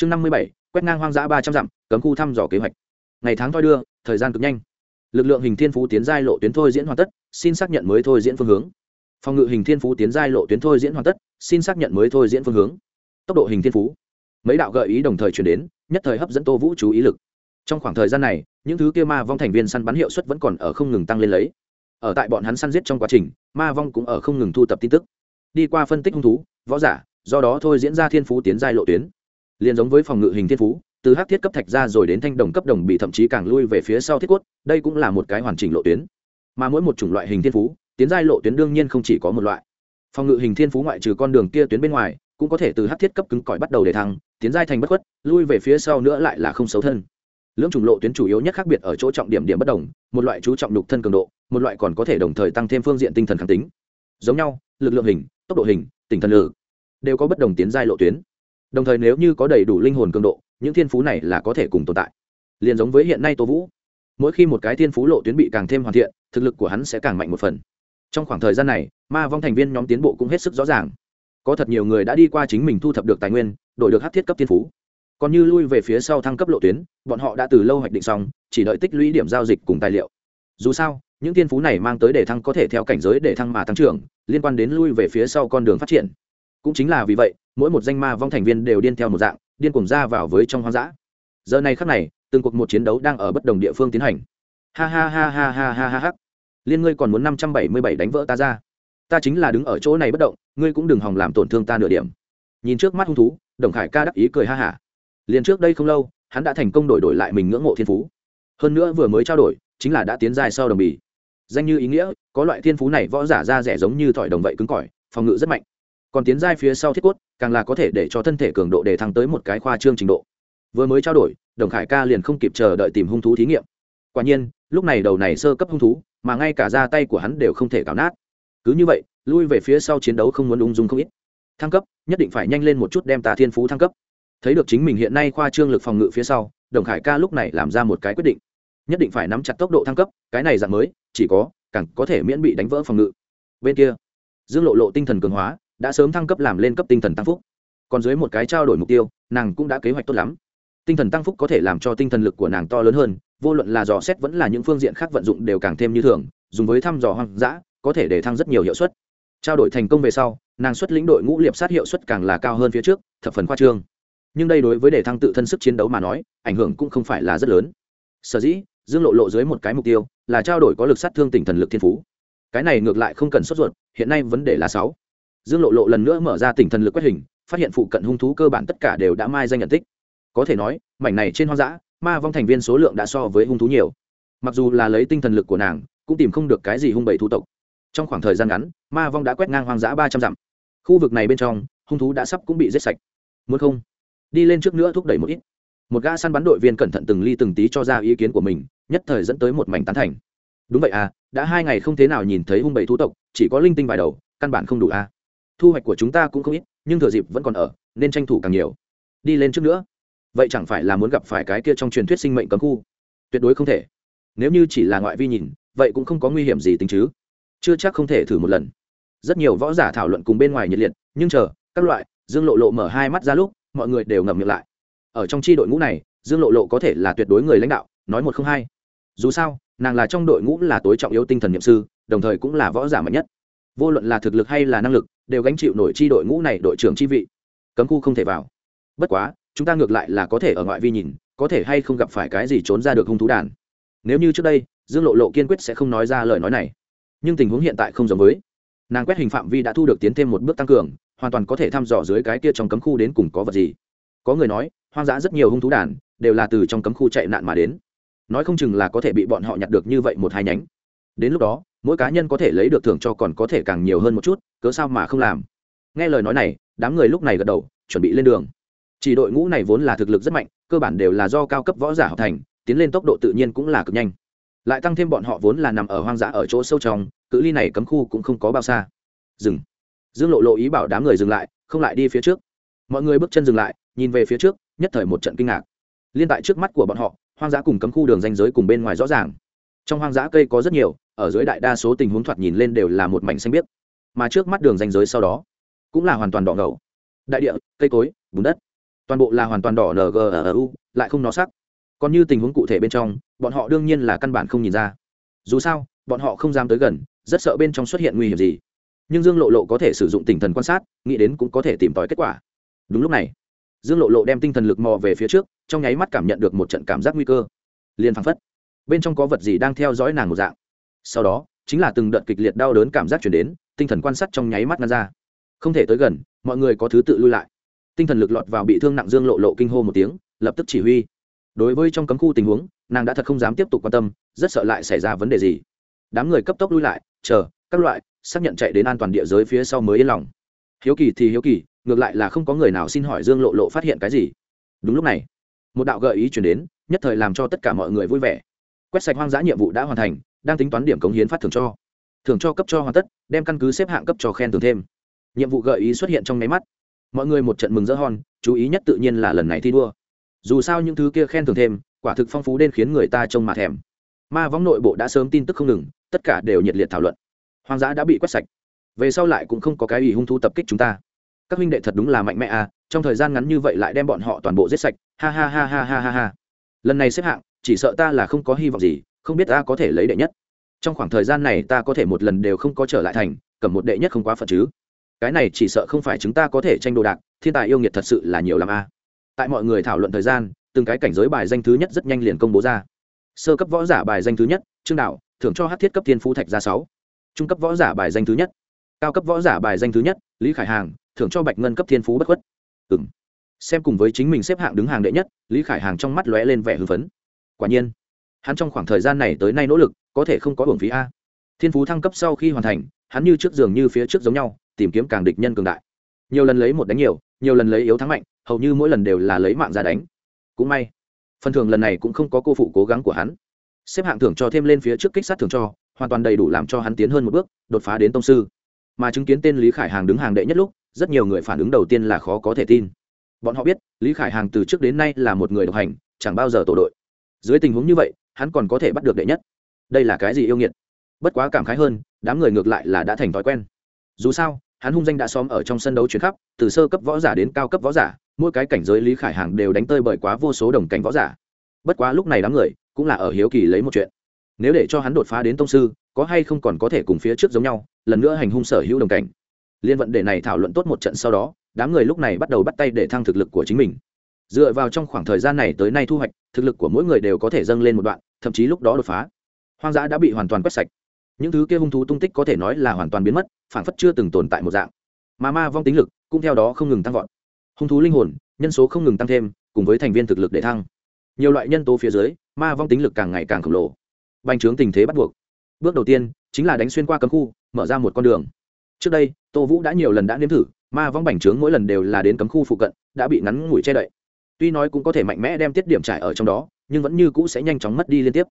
chương năm mươi bảy, quét ngang hoang dã ba trăm dặm, cấm khu thăm dò kế hoạch. Ngày tháng thoi đưa, thời gian cực nhanh. Lực lượng hình thiên phú tiến giai lộ tuyến thôi diễn hoàn tất, xin xác nhận mới thôi diễn phương hướng. Phòng ngự hình thiên phú tiến giai lộ tuyến thôi diễn hoàn tất, xin xác nhận mới thôi diễn phương hướng. Tốc độ hình thiên phú. Mấy đạo gợi ý đồng thời chuyển đến, nhất thời hấp dẫn tô vũ chú ý lực. Trong khoảng thời gian này, những thứ kia ma vong thành viên săn bắn hiệu suất vẫn còn ở không ngừng tăng lên lấy. Ở tại bọn hắn săn giết trong quá trình, ma vong cũng ở không ngừng thu tập tin tức. Đi qua phân tích hung thú, võ giả, do đó thôi diễn ra thiên phú tiến giai lộ tuyến liền giống với phòng ngự hình thiên phú, từ hắc thiết cấp thạch ra rồi đến thanh đồng cấp đồng bị thậm chí càng lui về phía sau thiết quất đây cũng là một cái hoàn chỉnh lộ tuyến. Mà mỗi một chủng loại hình thiên phú, tiến giai lộ tuyến đương nhiên không chỉ có một loại. Phòng ngự hình thiên phú ngoại trừ con đường kia tuyến bên ngoài, cũng có thể từ hắc thiết cấp cứng cỏi bắt đầu để thăng, tiến giai thành bất khuất, lui về phía sau nữa lại là không xấu thân. Lưỡng chủng lộ tuyến chủ yếu nhất khác biệt ở chỗ trọng điểm điểm bất đồng, một loại chú trọng đục thân cường độ, một loại còn có thể đồng thời tăng thêm phương diện tinh thần kháng tính. Giống nhau, lực lượng hình, tốc độ hình, tinh thần lực, đều có bất đồng tiến giai lộ tuyến đồng thời nếu như có đầy đủ linh hồn cường độ, những thiên phú này là có thể cùng tồn tại. Liền giống với hiện nay tô vũ, mỗi khi một cái thiên phú lộ tuyến bị càng thêm hoàn thiện, thực lực của hắn sẽ càng mạnh một phần. Trong khoảng thời gian này, ma vong thành viên nhóm tiến bộ cũng hết sức rõ ràng. Có thật nhiều người đã đi qua chính mình thu thập được tài nguyên, đổi được hát thiết cấp thiên phú. Còn như lui về phía sau thăng cấp lộ tuyến, bọn họ đã từ lâu hoạch định xong, chỉ đợi tích lũy điểm giao dịch cùng tài liệu. Dù sao, những thiên phú này mang tới để thăng có thể theo cảnh giới để thăng mà tăng trưởng, liên quan đến lui về phía sau con đường phát triển. Cũng chính là vì vậy mỗi một danh ma vong thành viên đều điên theo một dạng, điên cuồng ra vào với trong hoang dã. Giờ này khắc này, từng cuộc một chiến đấu đang ở bất đồng địa phương tiến hành. Ha ha ha ha ha ha ha ha. Liên ngươi còn muốn năm trăm bảy mươi bảy đánh vỡ ta ra. Ta chính là đứng ở chỗ này bất động, ngươi cũng đừng hòng làm tổn thương ta nửa điểm. Nhìn trước mắt hung thú, đồng khải ca đắc ý cười ha hả. Liền trước đây không lâu, hắn đã thành công đổi đổi lại mình ngưỡng mộ thiên phú. Hơn nữa vừa mới trao đổi, chính là đã tiến dài sau đồng bì. Danh như ý nghĩa, có loại thiên phú này võ giả ra rẻ giống như thỏi đồng vậy cứng cỏi, phòng ngự rất mạnh còn tiến giai phía sau thiết cốt, càng là có thể để cho thân thể cường độ để thăng tới một cái khoa trương trình độ. Vừa mới trao đổi, đồng khải ca liền không kịp chờ đợi tìm hung thú thí nghiệm. Quả nhiên, lúc này đầu này sơ cấp hung thú, mà ngay cả ra tay của hắn đều không thể cào nát. Cứ như vậy, lui về phía sau chiến đấu không muốn ung dung không ít. Thăng cấp, nhất định phải nhanh lên một chút đem tà thiên phú thăng cấp. Thấy được chính mình hiện nay khoa trương lực phòng ngự phía sau, đồng khải ca lúc này làm ra một cái quyết định. Nhất định phải nắm chặt tốc độ thăng cấp, cái này dạng mới, chỉ có, càng có thể miễn bị đánh vỡ phòng ngự. Bên kia, dương lộ lộ tinh thần cường hóa đã sớm thăng cấp làm lên cấp tinh thần tăng phúc. Còn dưới một cái trao đổi mục tiêu, nàng cũng đã kế hoạch tốt lắm. Tinh thần tăng phúc có thể làm cho tinh thần lực của nàng to lớn hơn, vô luận là dò xét vẫn là những phương diện khác vận dụng đều càng thêm như thường, dùng với thăm dò hoang dã, có thể để thăng rất nhiều hiệu suất. Trao đổi thành công về sau, nàng xuất lĩnh đội ngũ liệp sát hiệu suất càng là cao hơn phía trước, thập phần khoa trương. Nhưng đây đối với để thăng tự thân sức chiến đấu mà nói, ảnh hưởng cũng không phải là rất lớn. Sở dĩ, dương lộ lộ dưới một cái mục tiêu là trao đổi có lực sát thương tinh thần lực thiên phú. Cái này ngược lại không cần sốt ruột, hiện nay vấn đề là sáu dương lộ lộ lần nữa mở ra tinh thần lực quét hình, phát hiện phụ cận hung thú cơ bản tất cả đều đã mai danh nhận tích. Có thể nói, mảnh này trên hoang dã, ma vong thành viên số lượng đã so với hung thú nhiều. Mặc dù là lấy tinh thần lực của nàng, cũng tìm không được cái gì hung bầy thu tộc. Trong khoảng thời gian ngắn, ma vong đã quét ngang hoang dã ba trăm dặm. Khu vực này bên trong, hung thú đã sắp cũng bị giết sạch. Muốn không? Đi lên trước nữa thúc đẩy một ít. Một gã săn bắn đội viên cẩn thận từng ly từng tí cho ra ý kiến của mình, nhất thời dẫn tới một mảnh tán thành. Đúng vậy à đã hai ngày không thế nào nhìn thấy hung bầy thú tộc, chỉ có linh tinh vài đầu, căn bản không đủ à thu hoạch của chúng ta cũng không ít, nhưng thừa dịp vẫn còn ở, nên tranh thủ càng nhiều. Đi lên trước nữa. Vậy chẳng phải là muốn gặp phải cái kia trong truyền thuyết sinh mệnh cấm khu? Tuyệt đối không thể. Nếu như chỉ là ngoại vi nhìn, vậy cũng không có nguy hiểm gì tính chứ. Chưa chắc không thể thử một lần. Rất nhiều võ giả thảo luận cùng bên ngoài nhiệt liệt, nhưng chờ, các loại, dương lộ lộ mở hai mắt ra lúc, mọi người đều ngậm miệng lại. Ở trong chi đội ngũ này, dương lộ lộ có thể là tuyệt đối người lãnh đạo, nói một không hai. Dù sao, nàng là trong đội ngũ là tối trọng yếu tinh thần nhiệm sư, đồng thời cũng là võ giả mạnh nhất. Vô luận là thực lực hay là năng lực đều gánh chịu nổi chi đội ngũ này đội trưởng chi vị. Cấm khu không thể vào. Bất quá, chúng ta ngược lại là có thể ở ngoại vi nhìn, có thể hay không gặp phải cái gì trốn ra được hung thú đàn. Nếu như trước đây, dương lộ lộ kiên quyết sẽ không nói ra lời nói này. Nhưng tình huống hiện tại không giống với. Nàng quét hình phạm vi đã thu được tiến thêm một bước tăng cường, hoàn toàn có thể thăm dò dưới cái kia trong cấm khu đến cùng có vật gì. Có người nói, hoang dã rất nhiều hung thú đàn, đều là từ trong cấm khu chạy nạn mà đến. Nói không chừng là có thể bị bọn họ nhặt được như vậy một hai nhánh. Đến lúc đó mỗi cá nhân có thể lấy được thưởng cho còn có thể càng nhiều hơn một chút, cớ sao mà không làm? Nghe lời nói này, đám người lúc này gật đầu, chuẩn bị lên đường. Chỉ đội ngũ này vốn là thực lực rất mạnh, cơ bản đều là do cao cấp võ giả học thành, tiến lên tốc độ tự nhiên cũng là cực nhanh. Lại tăng thêm bọn họ vốn là nằm ở hoang dã ở chỗ sâu trong, cự ly này cấm khu cũng không có bao xa. Dừng. Dương lộ lộ ý bảo đám người dừng lại, không lại đi phía trước. Mọi người bước chân dừng lại, nhìn về phía trước, nhất thời một trận kinh ngạc. Liên tại trước mắt của bọn họ, hoang dã cùng cấm khu đường danh giới cùng bên ngoài rõ ràng. Trong hoang dã cây có rất nhiều ở dưới đại đa số tình huống thoạt nhìn lên đều là một mảnh xanh biếc, mà trước mắt đường danh giới sau đó cũng là hoàn toàn đỏ ngầu. Đại địa, cây cối, bùn đất, toàn bộ là hoàn toàn đỏ ngu lại không nó sắc. Còn như tình huống cụ thể bên trong, bọn họ đương nhiên là căn bản không nhìn ra. Dù sao, bọn họ không dám tới gần, rất sợ bên trong xuất hiện nguy hiểm gì. Nhưng dương lộ lộ có thể sử dụng tinh thần quan sát, nghĩ đến cũng có thể tìm tòi kết quả. Đúng lúc này, dương lộ lộ đem tinh thần lực mò về phía trước, trong nháy mắt cảm nhận được một trận cảm giác nguy cơ. Liền phăng phất, bên trong có vật gì đang theo dõi nàng một dạng sau đó, chính là từng đợt kịch liệt đau đớn cảm giác chuyển đến, tinh thần quan sát trong nháy mắt ngăn ra. Không thể tới gần, mọi người có thứ tự lui lại. Tinh thần lực lọt vào bị thương nặng dương lộ lộ kinh hô một tiếng, lập tức chỉ huy. Đối với trong cấm khu tình huống, nàng đã thật không dám tiếp tục quan tâm, rất sợ lại xảy ra vấn đề gì. Đám người cấp tốc lui lại, chờ, các loại, xác nhận chạy đến an toàn địa giới phía sau mới yên lòng. Hiếu kỳ thì hiếu kỳ, ngược lại là không có người nào xin hỏi dương lộ lộ phát hiện cái gì. Đúng lúc này, một đạo gợi ý chuyển đến, nhất thời làm cho tất cả mọi người vui vẻ. Quét sạch hoang dã nhiệm vụ đã hoàn thành đang tính toán điểm cống hiến phát thưởng cho. Thưởng cho cấp cho hoàn tất đem căn cứ xếp hạng cấp cho khen thưởng thêm. Nhiệm vụ gợi ý xuất hiện trong nháy mắt. Mọi người một trận mừng rỡ hòn, chú ý nhất tự nhiên là lần này thi đua. Dù sao những thứ kia khen thưởng thêm quả thực phong phú đến khiến người ta trông mà thèm. Ma võng nội bộ đã sớm tin tức không ngừng tất cả đều nhiệt liệt thảo luận. Hoang dã đã bị quét sạch. Về sau lại cũng không có cái ủy hung thu tập kích chúng ta. Các huynh đệ thật đúng là mạnh mẽ à trong thời gian ngắn như vậy lại đem bọn họ toàn bộ giết sạch. Ha ha ha ha ha ha ha. Lần này xếp hạng chỉ sợ ta là không có hy vọng gì không biết ta có thể lấy đệ nhất. Trong khoảng thời gian này ta có thể một lần đều không có trở lại thành, cầm một đệ nhất không quá phận chứ. Cái này chỉ sợ không phải chúng ta có thể tranh đồ đạc, thiên tài yêu nghiệt thật sự là nhiều l a. À. Tại mọi người thảo luận thời gian, từng cái cảnh giới bài danh thứ nhất rất nhanh liền công bố ra. Sơ cấp võ giả bài danh thứ nhất, trương đạo, thưởng cho hát thiết cấp thiên phú thạch ra sáu. Trung cấp võ giả bài danh thứ nhất, cao cấp võ giả bài danh thứ nhất, lý khải hàng, thưởng cho bạch ngân cấp thiên phú bất khuất. Ừ m xem cùng với chính mình xếp hạng đứng hàng đệ nhất, lý khải hàng trong mắt lóe lên vẻ hưng phấn. Quả nhiên hắn trong khoảng thời gian này tới nay nỗ lực, có thể không có hưởng phí a. Thiên phú thăng cấp sau khi hoàn thành, hắn như trước giường như phía trước giống nhau, tìm kiếm càng địch nhân cường đại. Nhiều lần lấy một đánh nhiều nhiều lần lấy yếu thắng mạnh, hầu như mỗi lần đều là lấy mạng ra đánh. Cũng may, phần thưởng lần này cũng không có cô phụ cố gắng của hắn. Xếp hạng thưởng cho thêm lên phía trước kích sát thưởng cho, hoàn toàn đầy đủ làm cho hắn tiến hơn một bước, đột phá đến tông sư. Mà chứng kiến tên lý khải hàng đứng hàng đệ nhất lúc, rất nhiều người phản ứng đầu tiên là khó có thể tin. Bọn họ biết, lý khải hàng từ trước đến nay là một người độc hành, chẳng bao giờ tổ đội. Dưới tình huống như vậy hắn còn có thể bắt được đệ nhất. Đây là cái gì yêu nghiệt? Bất quá cảm khái hơn, đám người ngược lại là đã thành thói quen. Dù sao, hắn hung danh đã xóm ở trong sân đấu chuyển khắp, từ sơ cấp võ giả đến cao cấp võ giả, mỗi cái cảnh giới lý khải hàng đều đánh tơi bởi quá vô số đồng cảnh võ giả. Bất quá lúc này đám người cũng là ở hiếu kỳ lấy một chuyện. Nếu để cho hắn đột phá đến tông sư, có hay không còn có thể cùng phía trước giống nhau, lần nữa hành hung sở hữu đồng cảnh. Liên vận đề này thảo luận tốt một trận sau đó, đám người lúc này bắt đầu bắt tay để thăng thực lực của chính mình. Dựa vào trong khoảng thời gian này tới nay thu hoạch, thực lực của mỗi người đều có thể dâng lên một đoạn thậm chí lúc đó đột phá. Hoang dã đã bị hoàn toàn quét sạch. Những thứ kia hung thú tung tích có thể nói là hoàn toàn biến mất phản phất chưa từng tồn tại một dạng. Mà ma vong tính lực cũng theo đó không ngừng tăng vọt. Hung thú linh hồn, nhân số không ngừng tăng thêm, cùng với thành viên thực lực để thăng. Nhiều loại nhân tố phía dưới, ma vong tính lực càng ngày càng khổng lồ. Bành trướng tình thế bắt buộc. Bước đầu tiên, chính là đánh xuyên qua cấm khu, mở ra một con đường. Trước đây, tô vũ đã nhiều lần đã nếm thử, ma vong bành trướng mỗi lần đều là đến cấm khu phụ cận, đã bị ngắn ngủi che đậy. Tuy nói cũng có thể mạnh mẽ đem tiết điểm trải ở trong đó nhưng vẫn như cũ sẽ nhanh chóng mất đi liên tiếp.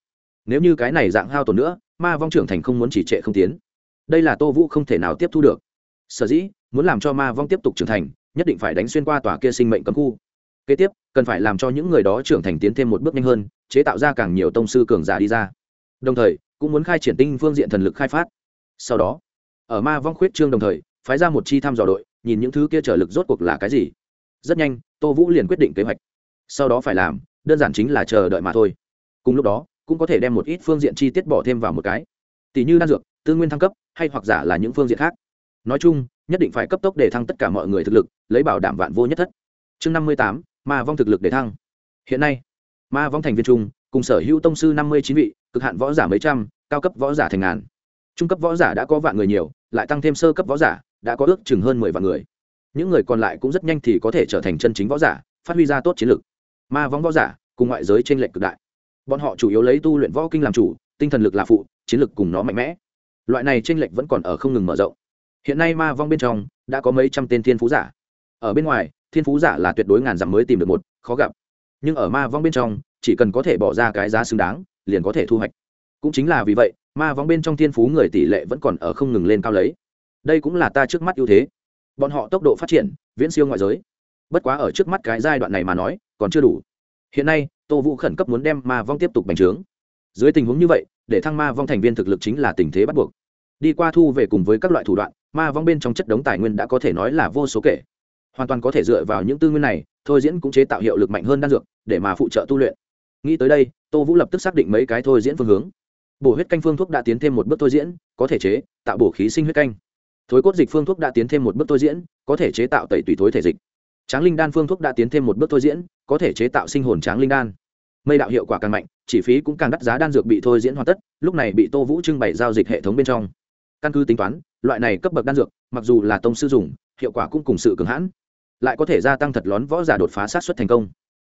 Nếu như cái này dạng hao tổn nữa, ma vong trưởng thành không muốn chỉ trệ không tiến. Đây là tô vũ không thể nào tiếp thu được. Sở dĩ, muốn làm cho ma vong tiếp tục trưởng thành, nhất định phải đánh xuyên qua tòa kia sinh mệnh cấm khu. Kế tiếp, cần phải làm cho những người đó trưởng thành tiến thêm một bước nhanh hơn, chế tạo ra càng nhiều tông sư cường giả đi ra. Đồng thời, cũng muốn khai triển tinh phương diện thần lực khai phát. Sau đó, ở ma vong khuyết trương đồng thời, phái ra một chi thăm dò đội, nhìn những thứ kia trở lực rốt cuộc là cái gì. Rất nhanh, tô vũ liền quyết định kế hoạch. Sau đó phải làm đơn giản chính là chờ đợi mà thôi. Cùng lúc đó, cũng có thể đem một ít phương diện chi tiết bỏ thêm vào một cái. Tỷ như đan dược, tư nguyên thăng cấp, hay hoặc giả là những phương diện khác. Nói chung, nhất định phải cấp tốc để thăng tất cả mọi người thực lực, lấy bảo đảm vạn vô nhất thất. Chương năm mươi tám, ma vong thực lực để thăng. Hiện nay, ma vong thành viên trung cùng sở hữu tông sư năm mươi chín vị, cực hạn võ giả mấy trăm, cao cấp võ giả thành ngàn. Trung cấp võ giả đã có vạn người nhiều, lại tăng thêm sơ cấp võ giả, đã có ước chừng hơn mười vạn người. Những người còn lại cũng rất nhanh thì có thể trở thành chân chính võ giả, phát huy ra tốt chiến lược ma vong võ giả, cùng ngoại giới t r ê n lệch cực đại. Bọn họ chủ yếu lấy tu luyện võ kinh làm chủ, tinh thần lực là phụ, chiến lực cùng nó mạnh mẽ. Loại này t r ê n lệch vẫn còn ở không ngừng mở rộng. Hiện nay ma vong bên trong, đã có mấy trăm tên thiên phú giả. Ở bên ngoài, thiên phú giả là tuyệt đối ngàn dặm mới tìm được một, khó gặp. Nhưng ở ma vong bên trong, chỉ cần có thể bỏ ra cái giá xứng đáng, liền có thể thu hoạch. Cũng chính là vì vậy, ma vong bên trong thiên phú người tỷ lệ vẫn còn ở không ngừng lên cao lấy. Đây cũng là ta trước mắt ưu thế. Bọn họ tốc độ phát triển, viễn siêu ngoại giới. Bất quá ở trước mắt cái giai đoạn này mà nói còn chưa đủ. Hiện nay, tô vũ khẩn cấp muốn đem ma vong tiếp tục bành trướng. Dưới tình huống như vậy, để thăng ma vong thành viên thực lực chính là tình thế bắt buộc. Đi qua thu về cùng với các loại thủ đoạn, ma vong bên trong chất đống tài nguyên đã có thể nói là vô số kể. Hoàn toàn có thể dựa vào những tư nguyên này, thôi diễn cũng chế tạo hiệu lực mạnh hơn đan dược, để mà phụ trợ tu luyện. Nghĩ tới đây, tô vũ lập tức xác định mấy cái thôi diễn phương hướng. Bổ huyết canh phương thuốc đã tiến thêm một bước thôi diễn, có thể chế, tạo bổ khí sinh huyết canh. Thối cốt dịch phương thuốc đã tiến thêm một bước thôi diễn, có thể chế tạo tẩy tùy thối thể dịch. Tráng linh đan phương thuốc đã tiến thêm một bước thôi diễn có thể chế tạo sinh hồn tráng linh đan. Mây đạo hiệu quả càng mạnh chi phí cũng càng đắt giá đan dược bị thôi diễn hoàn tất, lúc này bị tô vũ trưng bày giao dịch hệ thống bên trong. Căn cứ tính toán, loại này cấp bậc đan dược, mặc dù là tông sư dùng, hiệu quả cũng cùng sự cường hãn, lại có thể gia tăng thật lón võ giả đột phá sát xuất thành công.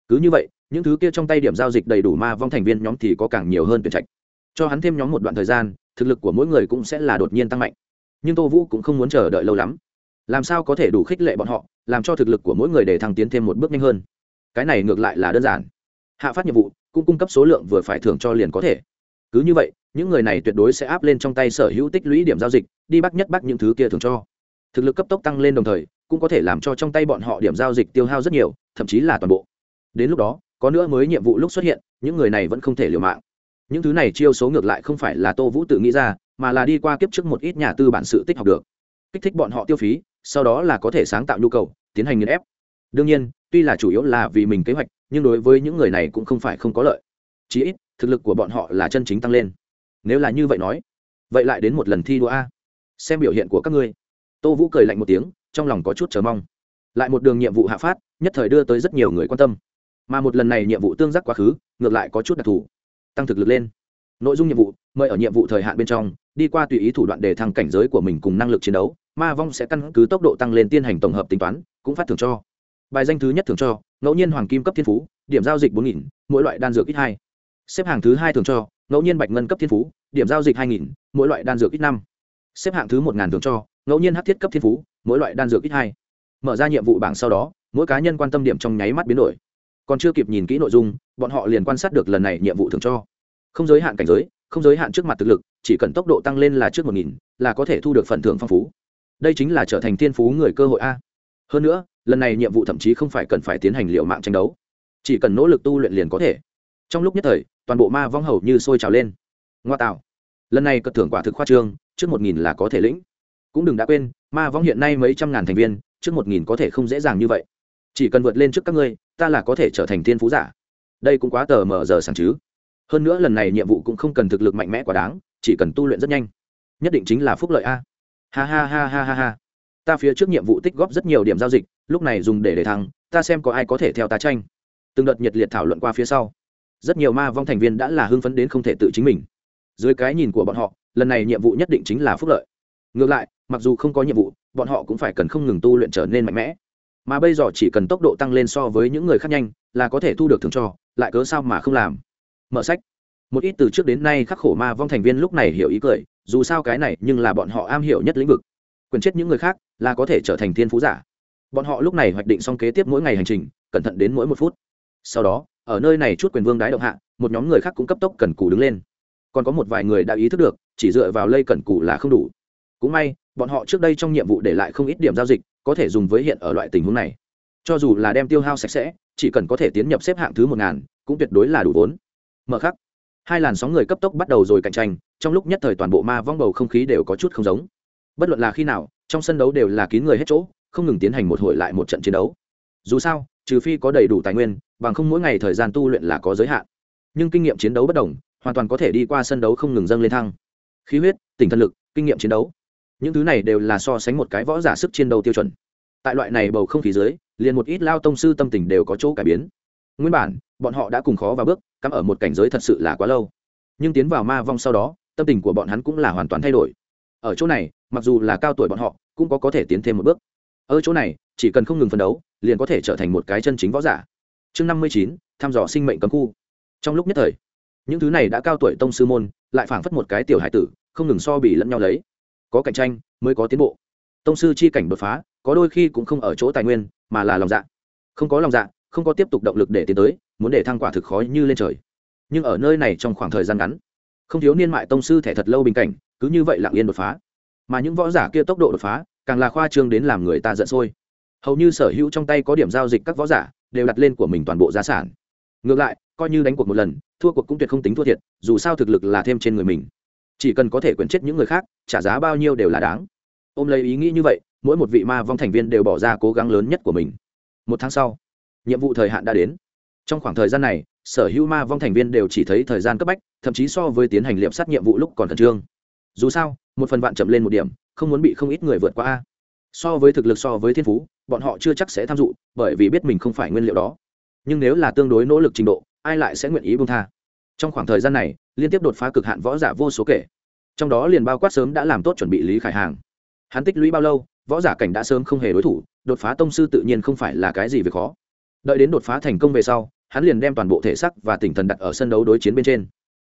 Cứ như vậy, những thứ kia trong tay điểm giao dịch đầy đủ ma vong thành viên nhóm thì có càng nhiều hơn tuyển trạch. Cho hắn thêm nhóm một đoạn thời gian, thực lực của mỗi người cũng sẽ là đột nhiên tăng mạnh. Nhưng tô vũ cũng không muốn chờ đợi lâu lắm. Làm sao có thể đủ khích lệ bọn họ, làm cho thực lực của mỗi người để thăng tiến thêm một bước nhanh hơn? Cái này ngược lại là đơn giản. Hạ phát nhiệm vụ, cũng cung cấp số lượng vừa phải thưởng cho liền có thể. Cứ như vậy, những người này tuyệt đối sẽ áp lên trong tay sở hữu tích lũy điểm giao dịch, đi bắt nhất bắt những thứ kia thường cho. Thực lực cấp tốc tăng lên đồng thời, cũng có thể làm cho trong tay bọn họ điểm giao dịch tiêu hao rất nhiều, thậm chí là toàn bộ. Đến lúc đó, có nữa mới nhiệm vụ lúc xuất hiện, những người này vẫn không thể liều mạng. Những thứ này chiêu số ngược lại không phải là tô vũ tự nghĩ ra, mà là đi qua kiếp trước một ít nhà tư bản sự tích học được. Kích thích bọn họ tiêu phí, sau đó là có thể sáng tạo nhu cầu, tiến hành nghiên ép đương nhiên, tuy là chủ yếu là vì mình kế hoạch, nhưng đối với những người này cũng không phải không có lợi. Chí ít, thực lực của bọn họ là chân chính tăng lên. Nếu là như vậy nói, vậy lại đến một lần thi đua a. Xem biểu hiện của các ngươi. Tô vũ cười lạnh một tiếng, trong lòng có chút chờ mong. Lại một đường nhiệm vụ hạ phát, nhất thời đưa tới rất nhiều người quan tâm. Mà một lần này nhiệm vụ tương giác quá khứ, ngược lại có chút đặc thù. Tăng thực lực lên. Nội dung nhiệm vụ, mời ở nhiệm vụ thời hạn bên trong, đi qua tùy ý thủ đoạn để thăng cảnh giới của mình cùng năng lực chiến đấu, ma vong sẽ căn cứ tốc độ tăng lên tiên hành tổng hợp tính toán, cũng phát thưởng cho bài danh thứ nhất thường cho, ngẫu nhiên hoàng kim cấp thiên phú, điểm giao dịch bốn nghìn, mỗi loại đan dược ít hai. Xếp hạng thứ hai thường cho, ngẫu nhiên bạch ngân cấp thiên phú, điểm giao dịch hai nghìn, mỗi loại đan dược ít năm. Xếp hạng thứ một ngàn thường cho, ngẫu nhiên hát thiết cấp thiên phú, mỗi loại đan dược ít hai. Mở ra nhiệm vụ bảng sau đó, mỗi cá nhân quan tâm điểm trong nháy mắt biến đổi. Còn chưa kịp nhìn kỹ nội dung, bọn họ liền quan sát được lần này nhiệm vụ thường cho. Không giới hạn cảnh giới, không giới hạn trước mặt thực lực, chỉ cần tốc độ tăng lên là trước một nghìn, là có thể thu được phần thưởng phong phú. Đây chính là trở thành thiên phú người cơ hội a. Hơn nữa lần này nhiệm vụ thậm chí không phải cần phải tiến hành liệu mạng tranh đấu, chỉ cần nỗ lực tu luyện liền có thể. Trong lúc nhất thời, toàn bộ ma vong hầu như sôi trào lên. Ngoa tạo. Lần này cất thưởng quả thực khoa trương, trước một nghìn là có thể lĩnh. Cũng đừng đã quên, ma vong hiện nay mấy trăm ngàn thành viên, trước một nghìn có thể không dễ dàng như vậy. Chỉ cần vượt lên trước các ngươi, ta là có thể trở thành thiên phú giả. Đây cũng quá tờ mờ giờ sàng chứ. Hơn nữa lần này nhiệm vụ cũng không cần thực lực mạnh mẽ quá đáng, chỉ cần tu luyện rất nhanh. Nhất định chính là phúc lợi a. Ha ha ha ha ha ha ta phía trước nhiệm vụ tích góp rất nhiều điểm giao dịch, lúc này dùng để để thắng ta xem có ai có thể theo ta tranh. Từng đợt nhiệt liệt thảo luận qua phía sau. Rất nhiều ma vong thành viên đã là hưng phấn đến không thể tự chính mình. Dưới cái nhìn của bọn họ, lần này nhiệm vụ nhất định chính là phúc lợi. Ngược lại, mặc dù không có nhiệm vụ, bọn họ cũng phải cần không ngừng tu luyện trở nên mạnh mẽ. Mà bây giờ chỉ cần tốc độ tăng lên so với những người khác nhanh, là có thể thu được thưởng cho, lại cớ sao mà không làm? Mở sách. Một ít từ trước đến nay khắc khổ ma vong thành viên lúc này hiểu ý cười, dù sao cái này nhưng là bọn họ am hiểu nhất lĩnh vực. Quyền chết những người khác là có thể trở thành thiên phú giả. Bọn họ lúc này hoạch định xong kế tiếp mỗi ngày hành trình, cẩn thận đến mỗi một phút. Sau đó, ở nơi này chút quyền vương đái động hạ, một nhóm người khác cũng cấp tốc cần cù đứng lên. Còn có một vài người đã ý thức được, chỉ dựa vào lây cần cù là không đủ. Cũng may, bọn họ trước đây trong nhiệm vụ để lại không ít điểm giao dịch, có thể dùng với hiện ở loại tình huống này. Cho dù là đem tiêu hao sạch sẽ, chỉ cần có thể tiến nhập xếp hạng thứ một ngàn, cũng tuyệt đối là đủ vốn. Mở khắc, hai làn sóng người cấp tốc bắt đầu rồi cạnh tranh, trong lúc nhất thời toàn bộ ma vong bầu không khí đều có chút không giống bất luận là khi nào, trong sân đấu đều là kín người hết chỗ, không ngừng tiến hành một hồi lại một trận chiến đấu. Dù sao, trừ phi có đầy đủ tài nguyên, bằng không mỗi ngày thời gian tu luyện là có giới hạn. Nhưng kinh nghiệm chiến đấu bất đồng, hoàn toàn có thể đi qua sân đấu không ngừng dâng lên thăng. Khí huyết tỉnh thần lực, kinh nghiệm chiến đấu, những thứ này đều là so sánh một cái võ giả sức chiến đấu tiêu chuẩn. Tại loại này bầu không khí dưới, liền một ít lao tông sư tâm tình đều có chỗ cải biến. Nguyên bản, bọn họ đã cùng khó vào bước, cắm ở một cảnh giới thật sự là quá lâu. Nhưng tiến vào ma vong sau đó, tâm tình của bọn hắn cũng là hoàn toàn thay đổi. Ở chỗ này mặc dù là cao tuổi bọn họ, cũng có có thể tiến thêm một bước. Ở chỗ này, chỉ cần không ngừng phấn đấu, liền có thể trở thành một cái chân chính võ giả. Chương năm mươi chín, thăm dò sinh mệnh cấm khu. Trong lúc nhất thời, những thứ này đã cao tuổi tông sư môn, lại phảng phất một cái tiểu hải tử, không ngừng so bì lẫn nhau lấy. Có cạnh tranh, mới có tiến bộ. Tông sư chi cảnh đột phá, có đôi khi cũng không ở chỗ tài nguyên, mà là lòng dạ. Không có lòng dạ không có tiếp tục động lực để tiến tới, muốn để thăng quả thực khó như lên trời. Nhưng ở nơi này trong khoảng thời gian ngắn, không thiếu niên mại tông sư thẻ thật lâu bình cảnh, cứ như vậy lặng yên đột phá mà những võ giả kia tốc độ đột phá, càng là khoa trương đến làm người ta giận sôi. Hầu như sở hữu trong tay có điểm giao dịch các võ giả đều đặt lên của mình toàn bộ gia sản. Ngược lại, coi như đánh cuộc một lần, thua cuộc cũng tuyệt không tính thua thiệt, dù sao thực lực là thêm trên người mình. Chỉ cần có thể quyển chết những người khác, trả giá bao nhiêu đều là đáng. Ôm lấy ý nghĩ như vậy, mỗi một vị ma vong thành viên đều bỏ ra cố gắng lớn nhất của mình. Một tháng sau, nhiệm vụ thời hạn đã đến. Trong khoảng thời gian này, sở hữu ma vong thành viên đều chỉ thấy thời gian cấp bách, thậm chí so với tiến hành liệm sát nhiệm vụ lúc còn khẩn trương dù sao, một phần vạn chậm lên một điểm, không muốn bị không ít người vượt qua a. So với thực lực, so với thiên phú, bọn họ chưa chắc sẽ tham dự, bởi vì biết mình không phải nguyên liệu đó. Nhưng nếu là tương đối nỗ lực trình độ, ai lại sẽ nguyện ý buông tha? Trong khoảng thời gian này, liên tiếp đột phá cực hạn võ giả vô số kể. Trong đó liền bao quát sớm đã làm tốt chuẩn bị lý khải hàng. Hắn tích lũy bao lâu, võ giả cảnh đã sớm không hề đối thủ, đột phá tông sư tự nhiên không phải là cái gì việc khó. Đợi đến đột phá thành công về sau, hắn liền đem toàn bộ thể sắc và tinh thần đặt ở sân đấu đối chiến bên trên.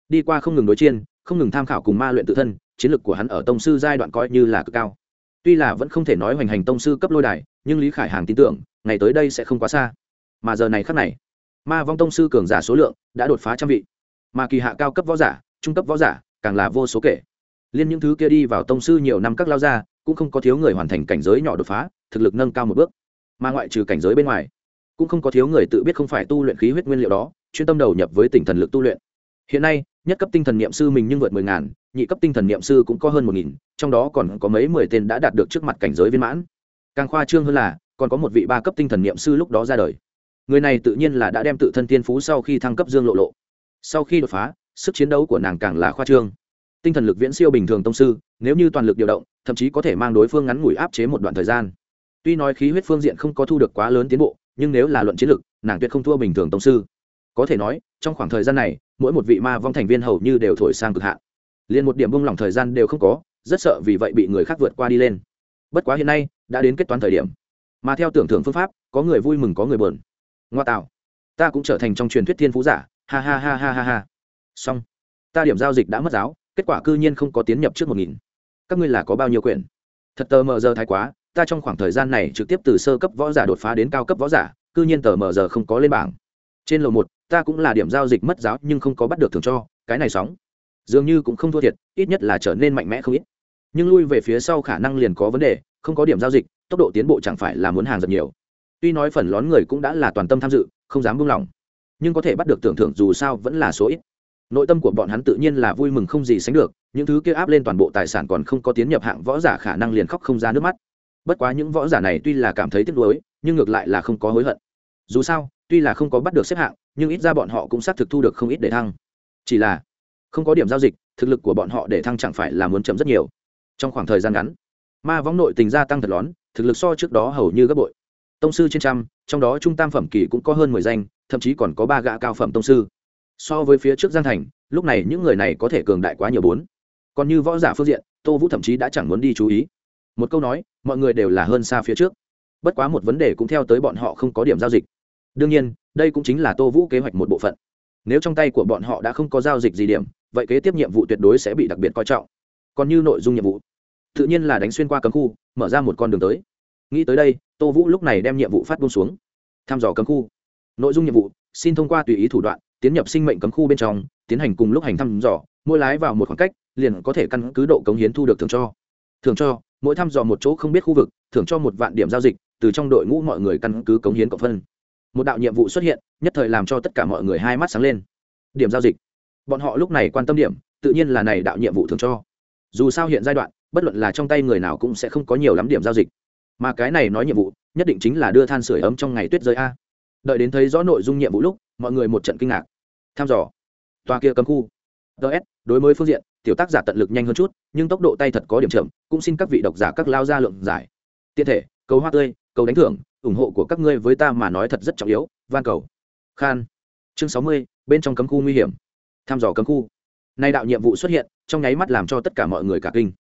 Đi qua không ngừng đối chiến không ngừng tham khảo cùng ma luyện tự thân, chiến lược của hắn ở tông sư giai đoạn coi như là cực cao. Tuy là vẫn không thể nói hoành hành tông sư cấp lôi đài, nhưng lý khải hàng tin tưởng, ngày tới đây sẽ không quá xa. Mà giờ này khắc này, ma vong tông sư cường giả số lượng đã đột phá trăm vị. Mà kỳ hạ cao cấp võ giả, trung cấp võ giả, càng là vô số kể. Liên những thứ kia đi vào tông sư nhiều năm các lao ra cũng không có thiếu người hoàn thành cảnh giới nhỏ đột phá, thực lực nâng cao một bước. Mà ngoại trừ cảnh giới bên ngoài, cũng không có thiếu người tự biết không phải tu luyện khí huyết nguyên liệu đó, chuyên tâm đầu nhập với tỉnh thần lực tu luyện hiện nay, nhất cấp tinh thần niệm sư mình nhưng vượt mười ngàn, nhị cấp tinh thần niệm sư cũng có hơn một nghìn, trong đó còn có mấy mười tên đã đạt được trước mặt cảnh giới viên mãn. Càng khoa trương hơn là, còn có một vị ba cấp tinh thần niệm sư lúc đó ra đời. Người này tự nhiên là đã đem tự thân tiên phú sau khi thăng cấp dương lộ lộ. Sau khi đột phá, sức chiến đấu của nàng càng là khoa trương. Tinh thần lực viễn siêu bình thường tông sư, nếu như toàn lực điều động, thậm chí có thể mang đối phương ngắn ngủi áp chế một đoạn thời gian. Tuy nói khí huyết phương diện không có thu được quá lớn tiến bộ, nhưng nếu là luận chiến lực, nàng tuyệt không thua bình thường tông sư. Có thể nói, trong khoảng thời gian này mỗi một vị ma vong thành viên hầu như đều thổi sang cực hạn. Liền một điểm buông lỏng thời gian đều không có, rất sợ vì vậy bị người khác vượt qua đi lên. Bất quá hiện nay, đã đến kết toán thời điểm. Mà theo tưởng thưởng phương pháp, có người vui mừng có người buồn. Ngoa tạo. Ta cũng trở thành trong truyền thuyết thiên phú giả. Ha ha ha ha ha ha. Xong. Ta điểm giao dịch đã mất giáo, kết quả cư nhiên không có tiến nhập trước một nghìn. Các ngươi là có bao nhiêu quyền thật tờ mờ giờ thái quá, ta trong khoảng thời gian này trực tiếp từ sơ cấp võ giả đột phá đến cao cấp võ giả, cư nhiên tờ mờ giờ không có lên bảng trên lầu một, ta cũng là điểm giao dịch mất giáo nhưng không có bắt được thường cho, cái này sóng. Dường như cũng không thua thiệt, ít nhất là trở nên mạnh mẽ không ít. Nhưng lui về phía sau khả năng liền có vấn đề, không có điểm giao dịch, tốc độ tiến bộ chẳng phải là muốn hàng rất nhiều. Tuy nói phần lón người cũng đã là toàn tâm tham dự, không dám buông lỏng, nhưng có thể bắt được tưởng thưởng dù sao vẫn là số ít. Nội tâm của bọn hắn tự nhiên là vui mừng không gì sánh được, những thứ kia áp lên toàn bộ tài sản còn không có tiến nhập hạng võ giả khả năng liền khóc không ra nước mắt. Bất quá những võ giả này tuy là cảm thấy tiếc nuối, nhưng ngược lại là không có hối hận. Dù sao tuy là không có bắt được xếp hạng, nhưng ít ra bọn họ cũng xác thực thu được không ít để thăng. Chỉ là, không có điểm giao dịch, thực lực của bọn họ để thăng chẳng phải là muốn chậm rất nhiều. Trong khoảng thời gian ngắn, ma võng nội tình gia tăng thật lón thực lực so trước đó hầu như gấp bội. Tông sư trên trăm, trong đó trung tam phẩm kỳ cũng có hơn mười danh, thậm chí còn có ba gã cao phẩm tông sư. So với phía trước giang thành, lúc này những người này có thể cường đại quá nhiều bốn. Còn như võ giả phương diện, tô vũ thậm chí đã chẳng muốn đi chú ý. Một câu nói, mọi người đều là hơn xa phía trước. Bất quá một vấn đề cũng theo tới bọn họ không có điểm giao dịch đương nhiên, đây cũng chính là tô vũ kế hoạch một bộ phận. Nếu trong tay của bọn họ đã không có giao dịch gì điểm, vậy kế tiếp nhiệm vụ tuyệt đối sẽ bị đặc biệt coi trọng. Còn như nội dung nhiệm vụ, tự nhiên là đánh xuyên qua cấm khu, mở ra một con đường tới. Nghĩ tới đây, tô vũ lúc này đem nhiệm vụ phát bông xuống. Thăm dò cấm khu. Nội dung nhiệm vụ, xin thông qua tùy ý thủ đoạn, tiến nhập sinh mệnh cấm khu bên trong, tiến hành cùng lúc hành thăm dò, mỗi lái vào một khoảng cách, liền có thể căn cứ độ cống hiến thu được thường cho. Thường cho, mỗi thăm dò một chỗ không biết khu vực, thưởng cho một vạn điểm giao dịch, từ trong đội ngũ mọi người căn cứ cống hiến cộng phân một đạo nhiệm vụ xuất hiện, nhất thời làm cho tất cả mọi người hai mắt sáng lên. Điểm giao dịch. Bọn họ lúc này quan tâm điểm, tự nhiên là này đạo nhiệm vụ thường cho. Dù sao hiện giai đoạn, bất luận là trong tay người nào cũng sẽ không có nhiều lắm điểm giao dịch. Mà cái này nói nhiệm vụ, nhất định chính là đưa than sửa ấm trong ngày tuyết rơi a. Đợi đến thấy rõ nội dung nhiệm vụ lúc, mọi người một trận kinh ngạc. Tham dò. Tòa kia cấm khu. Ts đối với phương diện, tiểu tác giả tận lực nhanh hơn chút, nhưng tốc độ tay thật có điểm chậm, cũng xin các vị độc giả các lao ra lượng giải. Tiện thể, cầu hoa tươi cầu đánh thưởng, ủng hộ của các ngươi với ta mà nói thật rất trọng yếu, van cầu. Khan. Chương sáu mươi, bên trong cấm khu nguy hiểm. Tham dò cấm khu. Nay đạo nhiệm vụ xuất hiện, trong nháy mắt làm cho tất cả mọi người cả kinh.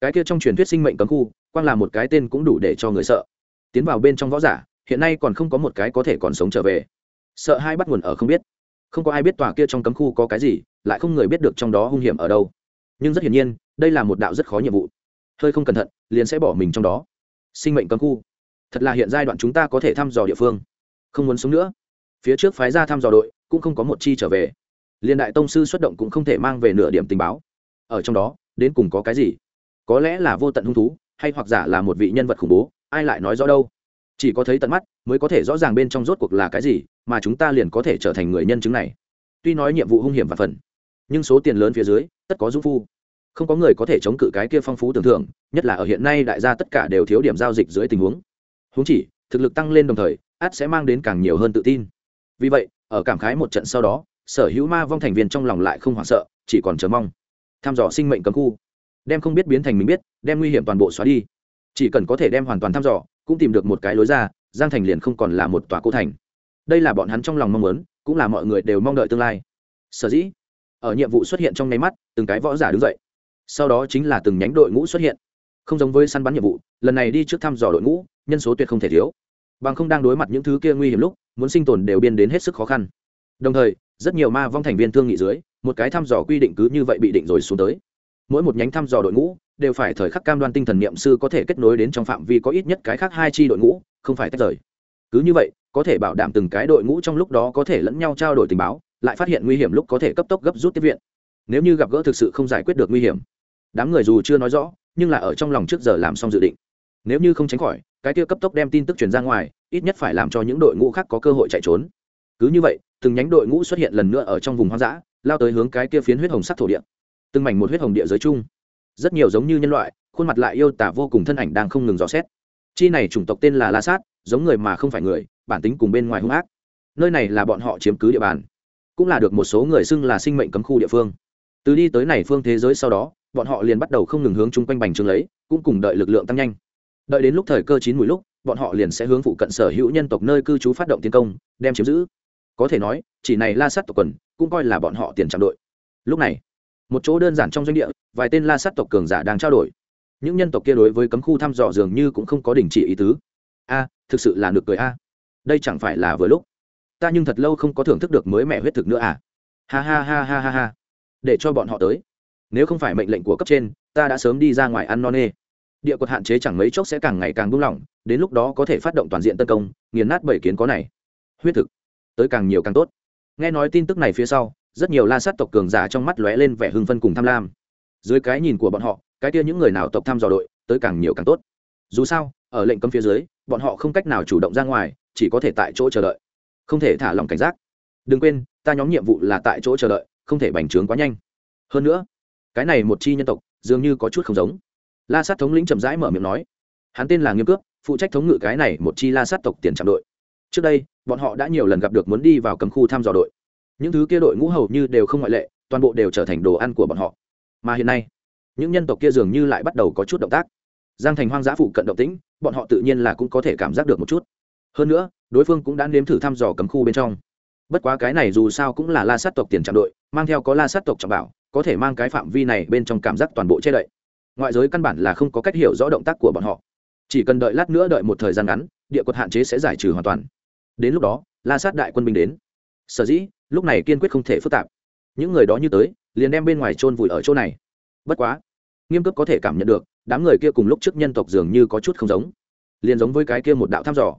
Cái kia trong truyền thuyết sinh mệnh cấm khu, quang là một cái tên cũng đủ để cho người sợ. Tiến vào bên trong võ giả, hiện nay còn không có một cái có thể còn sống trở về. Sợ hai bắt nguồn ở không biết. Không có ai biết tòa kia trong cấm khu có cái gì, lại không người biết được trong đó hung hiểm ở đâu. Nhưng rất hiển nhiên, đây là một đạo rất khó nhiệm vụ. Hơi không cẩn thận, liền sẽ bỏ mình trong đó. Sinh mệnh cấm khu thật là hiện giai đoạn chúng ta có thể thăm dò địa phương. Không muốn sống nữa. Phía trước phái ra thăm dò đội, cũng không có một chi trở về. Liên đại tông sư xuất động cũng không thể mang về nửa điểm tình báo. Ở trong đó, đến cùng có cái gì? Có lẽ là vô tận hung thú, hay hoặc giả là một vị nhân vật khủng bố, ai lại nói rõ đâu? Chỉ có thấy tận mắt, mới có thể rõ ràng bên trong rốt cuộc là cái gì, mà chúng ta liền có thể trở thành người nhân chứng này. Tuy nói nhiệm vụ hung hiểm và phần, nhưng số tiền lớn phía dưới, tất có dũng phu. Không có người có thể chống cự cái kia phong phú tưởng thưởng, nhất là ở hiện nay đại gia tất cả đều thiếu điểm giao dịch dưới tình huống huống chỉ, thực lực tăng lên đồng thời át sẽ mang đến càng nhiều hơn tự tin. Vì vậy, ở cảm khái một trận sau đó, sở hữu ma vong thành viên trong lòng lại không hoảng sợ, chỉ còn chờ mong. Tham dò sinh mệnh cấm khu. Đem không biết biến thành mình biết, đem nguy hiểm toàn bộ xóa đi. Chỉ cần có thể đem hoàn toàn thăm dò, cũng tìm được một cái lối ra, giang thành liền không còn là một tòa cố thành. Đây là bọn hắn trong lòng mong muốn, cũng là mọi người đều mong đợi tương lai. Sở dĩ, ở nhiệm vụ xuất hiện trong nháy mắt, từng cái võ giả đứng dậy. Sau đó chính là từng nhánh đội ngũ xuất hiện. Không giống với săn bắn nhiệm vụ lần này đi trước thăm dò đội ngũ, nhân số tuyệt không thể thiếu. Bằng không đang đối mặt những thứ kia nguy hiểm lúc, muốn sinh tồn đều biên đến hết sức khó khăn. Đồng thời, rất nhiều ma vong thành viên thương nghị dưới, một cái thăm dò quy định cứ như vậy bị định rồi xuống tới. Mỗi một nhánh thăm dò đội ngũ, đều phải thời khắc cam đoan tinh thần niệm sư có thể kết nối đến trong phạm vi có ít nhất cái khác hai chi đội ngũ, không phải tách rời. Cứ như vậy, có thể bảo đảm từng cái đội ngũ trong lúc đó có thể lẫn nhau trao đổi tình báo, lại phát hiện nguy hiểm lúc có thể cấp tốc gấp rút tiếp viện. Nếu như gặp gỡ thực sự không giải quyết được nguy hiểm, đám người dù chưa nói rõ, nhưng là ở trong lòng trước giờ làm xong dự định nếu như không tránh khỏi, cái kia cấp tốc đem tin tức truyền ra ngoài, ít nhất phải làm cho những đội ngũ khác có cơ hội chạy trốn. Cứ như vậy, từng nhánh đội ngũ xuất hiện lần nữa ở trong vùng hoang dã, lao tới hướng cái kia phiến huyết hồng sắc thổ địa. Từng mảnh một huyết hồng địa giới chung, rất nhiều giống như nhân loại, khuôn mặt lại yêu tả vô cùng thân ảnh đang không ngừng dò xét. Chi này chủng tộc tên là la sát, giống người mà không phải người, bản tính cùng bên ngoài hung ác. Nơi này là bọn họ chiếm cứ địa bàn, cũng là được một số người xưng là sinh mệnh cấm khu địa phương. Từ đi tới này phương thế giới sau đó, bọn họ liền bắt đầu không ngừng hướng chung quanh bành trướng lấy, cũng cùng đợi lực lượng tăng nhanh đợi đến lúc thời cơ chín mùi lúc, bọn họ liền sẽ hướng phụ cận sở hữu nhân tộc nơi cư trú phát động tiến công, đem chiếm giữ. Có thể nói, chỉ này la sát tộc quần, cũng coi là bọn họ tiền trạm đội. Lúc này, một chỗ đơn giản trong doanh địa, vài tên la sát tộc cường giả đang trao đổi. Những nhân tộc kia đối với cấm khu thăm dò dường như cũng không có đình chỉ ý tứ. A, thực sự là được cười a. Đây chẳng phải là vừa lúc. Ta nhưng thật lâu không có thưởng thức được mới mẹ huyết thực nữa à. Ha ha ha ha ha ha. Để cho bọn họ tới. Nếu không phải mệnh lệnh của cấp trên, ta đã sớm đi ra ngoài ăn non nê địa quật hạn chế chẳng mấy chốc sẽ càng ngày càng buông lỏng, đến lúc đó có thể phát động toàn diện tấn công, nghiền nát bảy kiến có này. Huyết thực, tới càng nhiều càng tốt. Nghe nói tin tức này phía sau, rất nhiều la sát tộc cường giả trong mắt lóe lên vẻ hưng phân cùng tham lam. Dưới cái nhìn của bọn họ, cái kia những người nào tộc thăm dò đội, tới càng nhiều càng tốt. Dù sao, ở lệnh cấm phía dưới, bọn họ không cách nào chủ động ra ngoài, chỉ có thể tại chỗ chờ đợi. Không thể thả lỏng cảnh giác. Đừng quên, ta nhóm nhiệm vụ là tại chỗ chờ đợi, không thể bành trướng quá nhanh. Hơn nữa, cái này một chi nhân tộc, dường như có chút không giống la sát thống lĩnh chậm rãi mở miệng nói, hắn tên là nghiêm cướp phụ trách thống ngự cái này một chi la sát tộc tiền trạm đội. Trước đây, bọn họ đã nhiều lần gặp được muốn đi vào cấm khu thăm dò đội. Những thứ kia đội ngũ hầu như đều không ngoại lệ, toàn bộ đều trở thành đồ ăn của bọn họ. Mà hiện nay, những nhân tộc kia dường như lại bắt đầu có chút động tác. Giang thành hoang dã phụ cận động tĩnh, bọn họ tự nhiên là cũng có thể cảm giác được một chút. Hơn nữa, đối phương cũng đã nếm thử thăm dò cấm khu bên trong. Bất quá cái này dù sao cũng là la sát tộc tiền trạm đội, mang theo có la sát tộc trọng bảo, có thể mang cái phạm vi này bên trong cảm giác toàn bộ che đậy ngoại giới căn bản là không có cách hiểu rõ động tác của bọn họ. Chỉ cần đợi lát nữa đợi một thời gian ngắn, địa quật hạn chế sẽ giải trừ hoàn toàn. Đến lúc đó, la sát đại quân binh đến. Sở dĩ, lúc này kiên quyết không thể phức tạp. Những người đó như tới, liền đem bên ngoài chôn vùi ở chỗ này. Bất quá, nghiêm cấp có thể cảm nhận được, đám người kia cùng lúc trước nhân tộc dường như có chút không giống. Liền giống với cái kia một đạo thăm dò.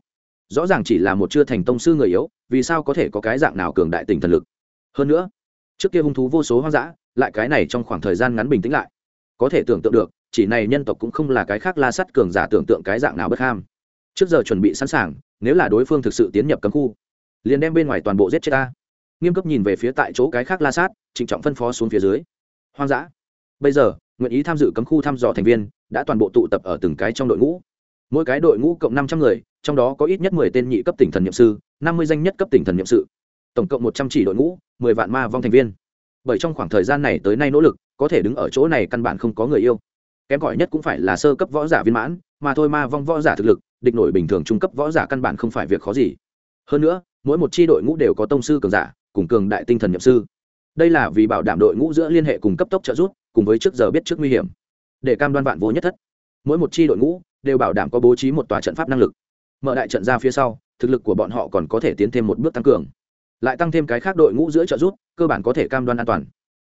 Rõ ràng chỉ là một chưa thành tông sư người yếu, vì sao có thể có cái dạng nào cường đại tình thần lực. Hơn nữa, trước kia hung thú vô số hoang dã, lại cái này trong khoảng thời gian ngắn bình tĩnh lại có thể tưởng tượng được, chỉ này nhân tộc cũng không là cái khác la sắt cường giả tưởng tượng cái dạng nào bất ham. Trước giờ chuẩn bị sẵn sàng, nếu là đối phương thực sự tiến nhập cấm khu, liền đem bên ngoài toàn bộ giết chết ta. Nghiêm cấp nhìn về phía tại chỗ cái khác la sát trịnh trọng phân phó xuống phía dưới. Hoang dã. Bây giờ, nguyện ý tham dự cấm khu thăm dò thành viên, đã toàn bộ tụ tập ở từng cái trong đội ngũ. Mỗi cái đội ngũ cộng năm trăm người, trong đó có ít nhất mười tên nhị cấp tỉnh thần nhiệm sư, năm mươi danh nhất cấp tỉnh thần nhiệm sự. Tổng cộng một trăm chỉ đội ngũ, mười vạn ma vong thành viên. Bởi trong khoảng thời gian này tới nay nỗ lực có thể đứng ở chỗ này căn bản không có người yêu. Kém cỏi nhất cũng phải là sơ cấp võ giả viên mãn, mà thôi ma vong võ giả thực lực, địch nổi bình thường trung cấp võ giả căn bản không phải việc khó gì. Hơn nữa, mỗi một tri đội ngũ đều có tông sư cường giả, cùng cường đại tinh thần nhậm sư. Đây là vì bảo đảm đội ngũ giữa liên hệ cùng cấp tốc trợ giúp, cùng với trước giờ biết trước nguy hiểm. Để cam đoan vạn vô nhất thất. Mỗi một tri đội ngũ đều bảo đảm có bố trí một tòa trận pháp năng lực. Mở đại trận ra phía sau, thực lực của bọn họ còn có thể tiến thêm một bước tăng cường. Lại tăng thêm cái khác đội ngũ giữa trợ giúp, cơ bản có thể cam đoan an toàn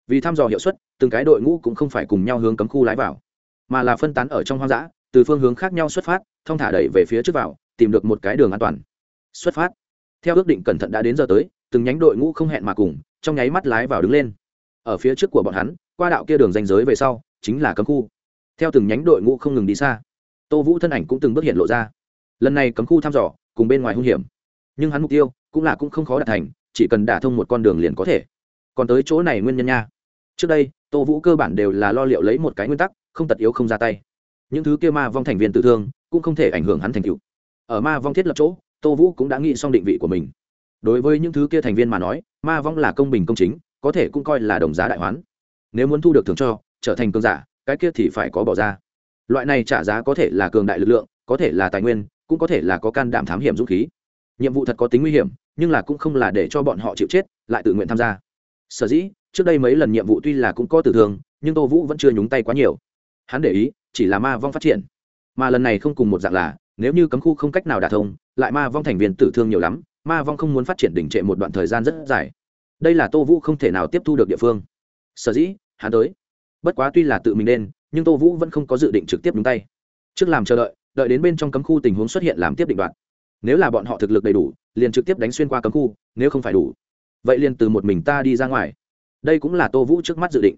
vì thăm dò hiệu suất, từng cái đội ngũ cũng không phải cùng nhau hướng cấm khu lái vào, mà là phân tán ở trong hoang dã, từ phương hướng khác nhau xuất phát thông thả đẩy về phía trước vào, tìm được một cái đường an toàn. Xuất phát. Theo ước định cẩn thận đã đến giờ tới, từng nhánh đội ngũ không hẹn mà cùng, trong nháy mắt lái vào đứng lên. Ở phía trước của bọn hắn, qua đạo kia đường danh giới về sau, chính là cấm khu. Theo từng nhánh đội ngũ không ngừng đi xa, tô vũ thân ảnh cũng từng bước hiện lộ ra. Lần này cấm khu thăm dò, cùng bên ngoài hung hiểm. Nhưng hắn mục tiêu cũng là cũng không khó đạt thành, chỉ cần đả thông một con đường liền có thể. Còn tới chỗ này nguyên nhân nha trước đây, tô vũ cơ bản đều là lo liệu lấy một cái nguyên tắc, không tật yếu không ra tay. Những thứ kia ma vong thành viên tự thương, cũng không thể ảnh hưởng hắn thành cựu ở ma vong thiết lập chỗ, tô vũ cũng đã nghĩ xong định vị của mình. Đối với những thứ kia thành viên mà nói, ma vong là công bình công chính, có thể cũng coi là đồng giá đại hoán. Nếu muốn thu được thưởng cho, trở thành cường giả, cái kia thì phải có bỏ ra. Loại này trả giá có thể là cường đại lực lượng, có thể là tài nguyên, cũng có thể là có can đảm thám hiểm dũng khí. Nhiệm vụ thật có tính nguy hiểm, nhưng là cũng không là để cho bọn họ chịu chết, lại tự nguyện tham gia. Sở dĩ trước đây mấy lần nhiệm vụ tuy là cũng có tử thương, nhưng tô vũ vẫn chưa nhúng tay quá nhiều. Hắn để ý, chỉ là ma vong phát triển. Mà lần này không cùng một dạng là, nếu như cấm khu không cách nào đả thông, lại ma vong thành viên tử thương nhiều lắm, ma vong không muốn phát triển đỉnh trệ một đoạn thời gian rất dài. Đây là tô vũ không thể nào tiếp thu được địa phương. Sở dĩ, hắn tới. Bất quá tuy là tự mình nên, nhưng tô vũ vẫn không có dự định trực tiếp nhúng tay. Trước làm chờ đợi đợi đến bên trong cấm khu tình huống xuất hiện làm tiếp định đoạn nếu là bọn họ thực lực đầy đủ, liền trực tiếp đánh xuyên qua cấm khu, nếu không phải đủ. Vậy liền từ một mình ta đi ra ngoài đây cũng là tô vũ trước mắt dự định.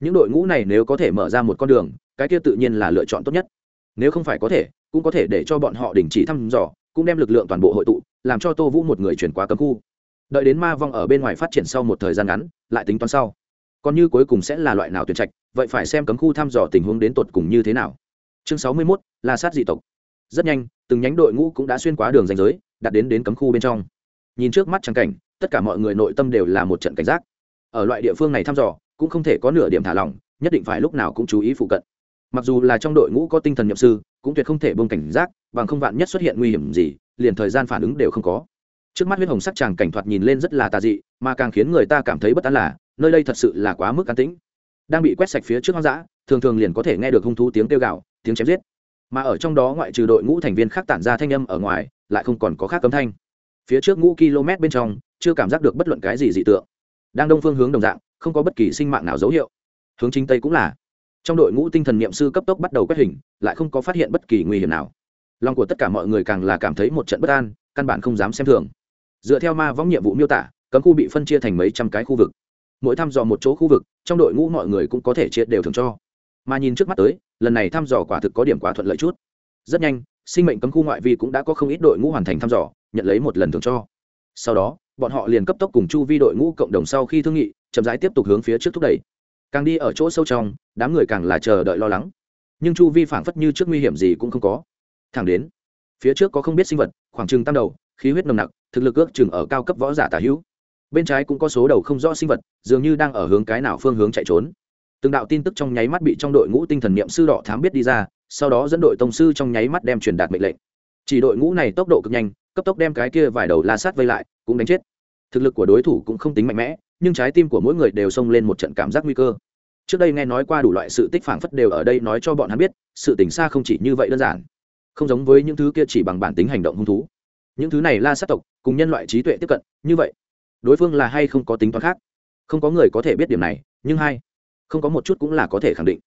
Những đội ngũ này nếu có thể mở ra một con đường, cái kia tự nhiên là lựa chọn tốt nhất. Nếu không phải có thể, cũng có thể để cho bọn họ đình chỉ thăm dò, cũng đem lực lượng toàn bộ hội tụ, làm cho tô vũ một người chuyển qua cấm khu. Đợi đến ma vong ở bên ngoài phát triển sau một thời gian ngắn, lại tính toán sau. Còn như cuối cùng sẽ là loại nào tuyển trạch, vậy phải xem cấm khu thăm dò tình huống đến tột cùng như thế nào. Chương sáu mươi mốt là sát dị tộc. Rất nhanh, từng nhánh đội ngũ cũng đã xuyên qua đường ranh giới, đặt đến đến cấm khu bên trong. Nhìn trước mắt trắng cảnh, tất cả mọi người nội tâm đều là một trận cảnh giác ở loại địa phương này thăm dò, cũng không thể có nửa điểm thả lỏng, nhất định phải lúc nào cũng chú ý phụ cận. Mặc dù là trong đội ngũ có tinh thần nhậm sư, cũng tuyệt không thể bông cảnh giác, bằng không vạn nhất xuất hiện nguy hiểm gì, liền thời gian phản ứng đều không có. Trước mắt huyết hồng sắc chàng cảnh thoạt nhìn lên rất là tà dị, mà càng khiến người ta cảm thấy bất an là, nơi đây thật sự là quá mức an tĩnh. Đang bị quét sạch phía trước hoang dã, thường thường liền có thể nghe được hung thú tiếng kêu gạo tiếng chém giết. Mà ở trong đó ngoại trừ đội ngũ thành viên khác tản ra thanh âm ở ngoài, lại không còn có khác cấm thanh. Phía trước ngũ km bên trong, chưa cảm giác được bất luận cái gì dị tượng đang đông phương hướng đồng dạng, không có bất kỳ sinh mạng nào dấu hiệu. Hướng chính tây cũng là. Trong đội ngũ tinh thần niệm sư cấp tốc bắt đầu quét hình, lại không có phát hiện bất kỳ nguy hiểm nào. Lòng của tất cả mọi người càng là cảm thấy một trận bất an, căn bản không dám xem thường. Dựa theo ma võng nhiệm vụ miêu tả, cấm khu bị phân chia thành mấy trăm cái khu vực. Mỗi thăm dò một chỗ khu vực, trong đội ngũ mọi người cũng có thể chia đều thường cho. Mà nhìn trước mắt tới, lần này thăm dò quả thực có điểm quả thuận lợi chút. Rất nhanh, sinh mệnh cấm khu ngoại vi cũng đã có không ít đội ngũ hoàn thành thăm dò, nhận lấy một lần thường cho. Sau đó bọn họ liền cấp tốc cùng chu vi đội ngũ cộng đồng sau khi thương nghị, chậm rãi tiếp tục hướng phía trước thúc đẩy. Càng đi ở chỗ sâu trong, đám người càng là chờ đợi lo lắng. Nhưng chu vi phảng phất như trước nguy hiểm gì cũng không có. Thẳng đến, phía trước có không biết sinh vật, khoảng chừng tam đầu, khí huyết nồng nặc, thực lực ước chừng ở cao cấp võ giả tả hữu. Bên trái cũng có số đầu không rõ sinh vật, dường như đang ở hướng cái nào phương hướng chạy trốn. Từng đạo tin tức trong nháy mắt bị trong đội ngũ tinh thần niệm sư đỏ thám biết đi ra, sau đó dẫn đội tông sư trong nháy mắt đem truyền đạt mệnh lệnh. Chỉ đội ngũ này tốc độ cực nhanh, cấp tốc đem cái kia vài đầu la sát vây lại, cũng đánh chết thực lực của đối thủ cũng không tính mạnh mẽ, nhưng trái tim của mỗi người đều xông lên một trận cảm giác nguy cơ. Trước đây nghe nói qua đủ loại sự tích phản phất đều ở đây nói cho bọn hắn biết, sự tình xa không chỉ như vậy đơn giản. Không giống với những thứ kia chỉ bằng bản tính hành động hung thú. Những thứ này la sát tộc, cùng nhân loại trí tuệ tiếp cận, như vậy, đối phương là hay không có tính toán khác? Không có người có thể biết điểm này, nhưng hai không có một chút cũng là có thể khẳng định.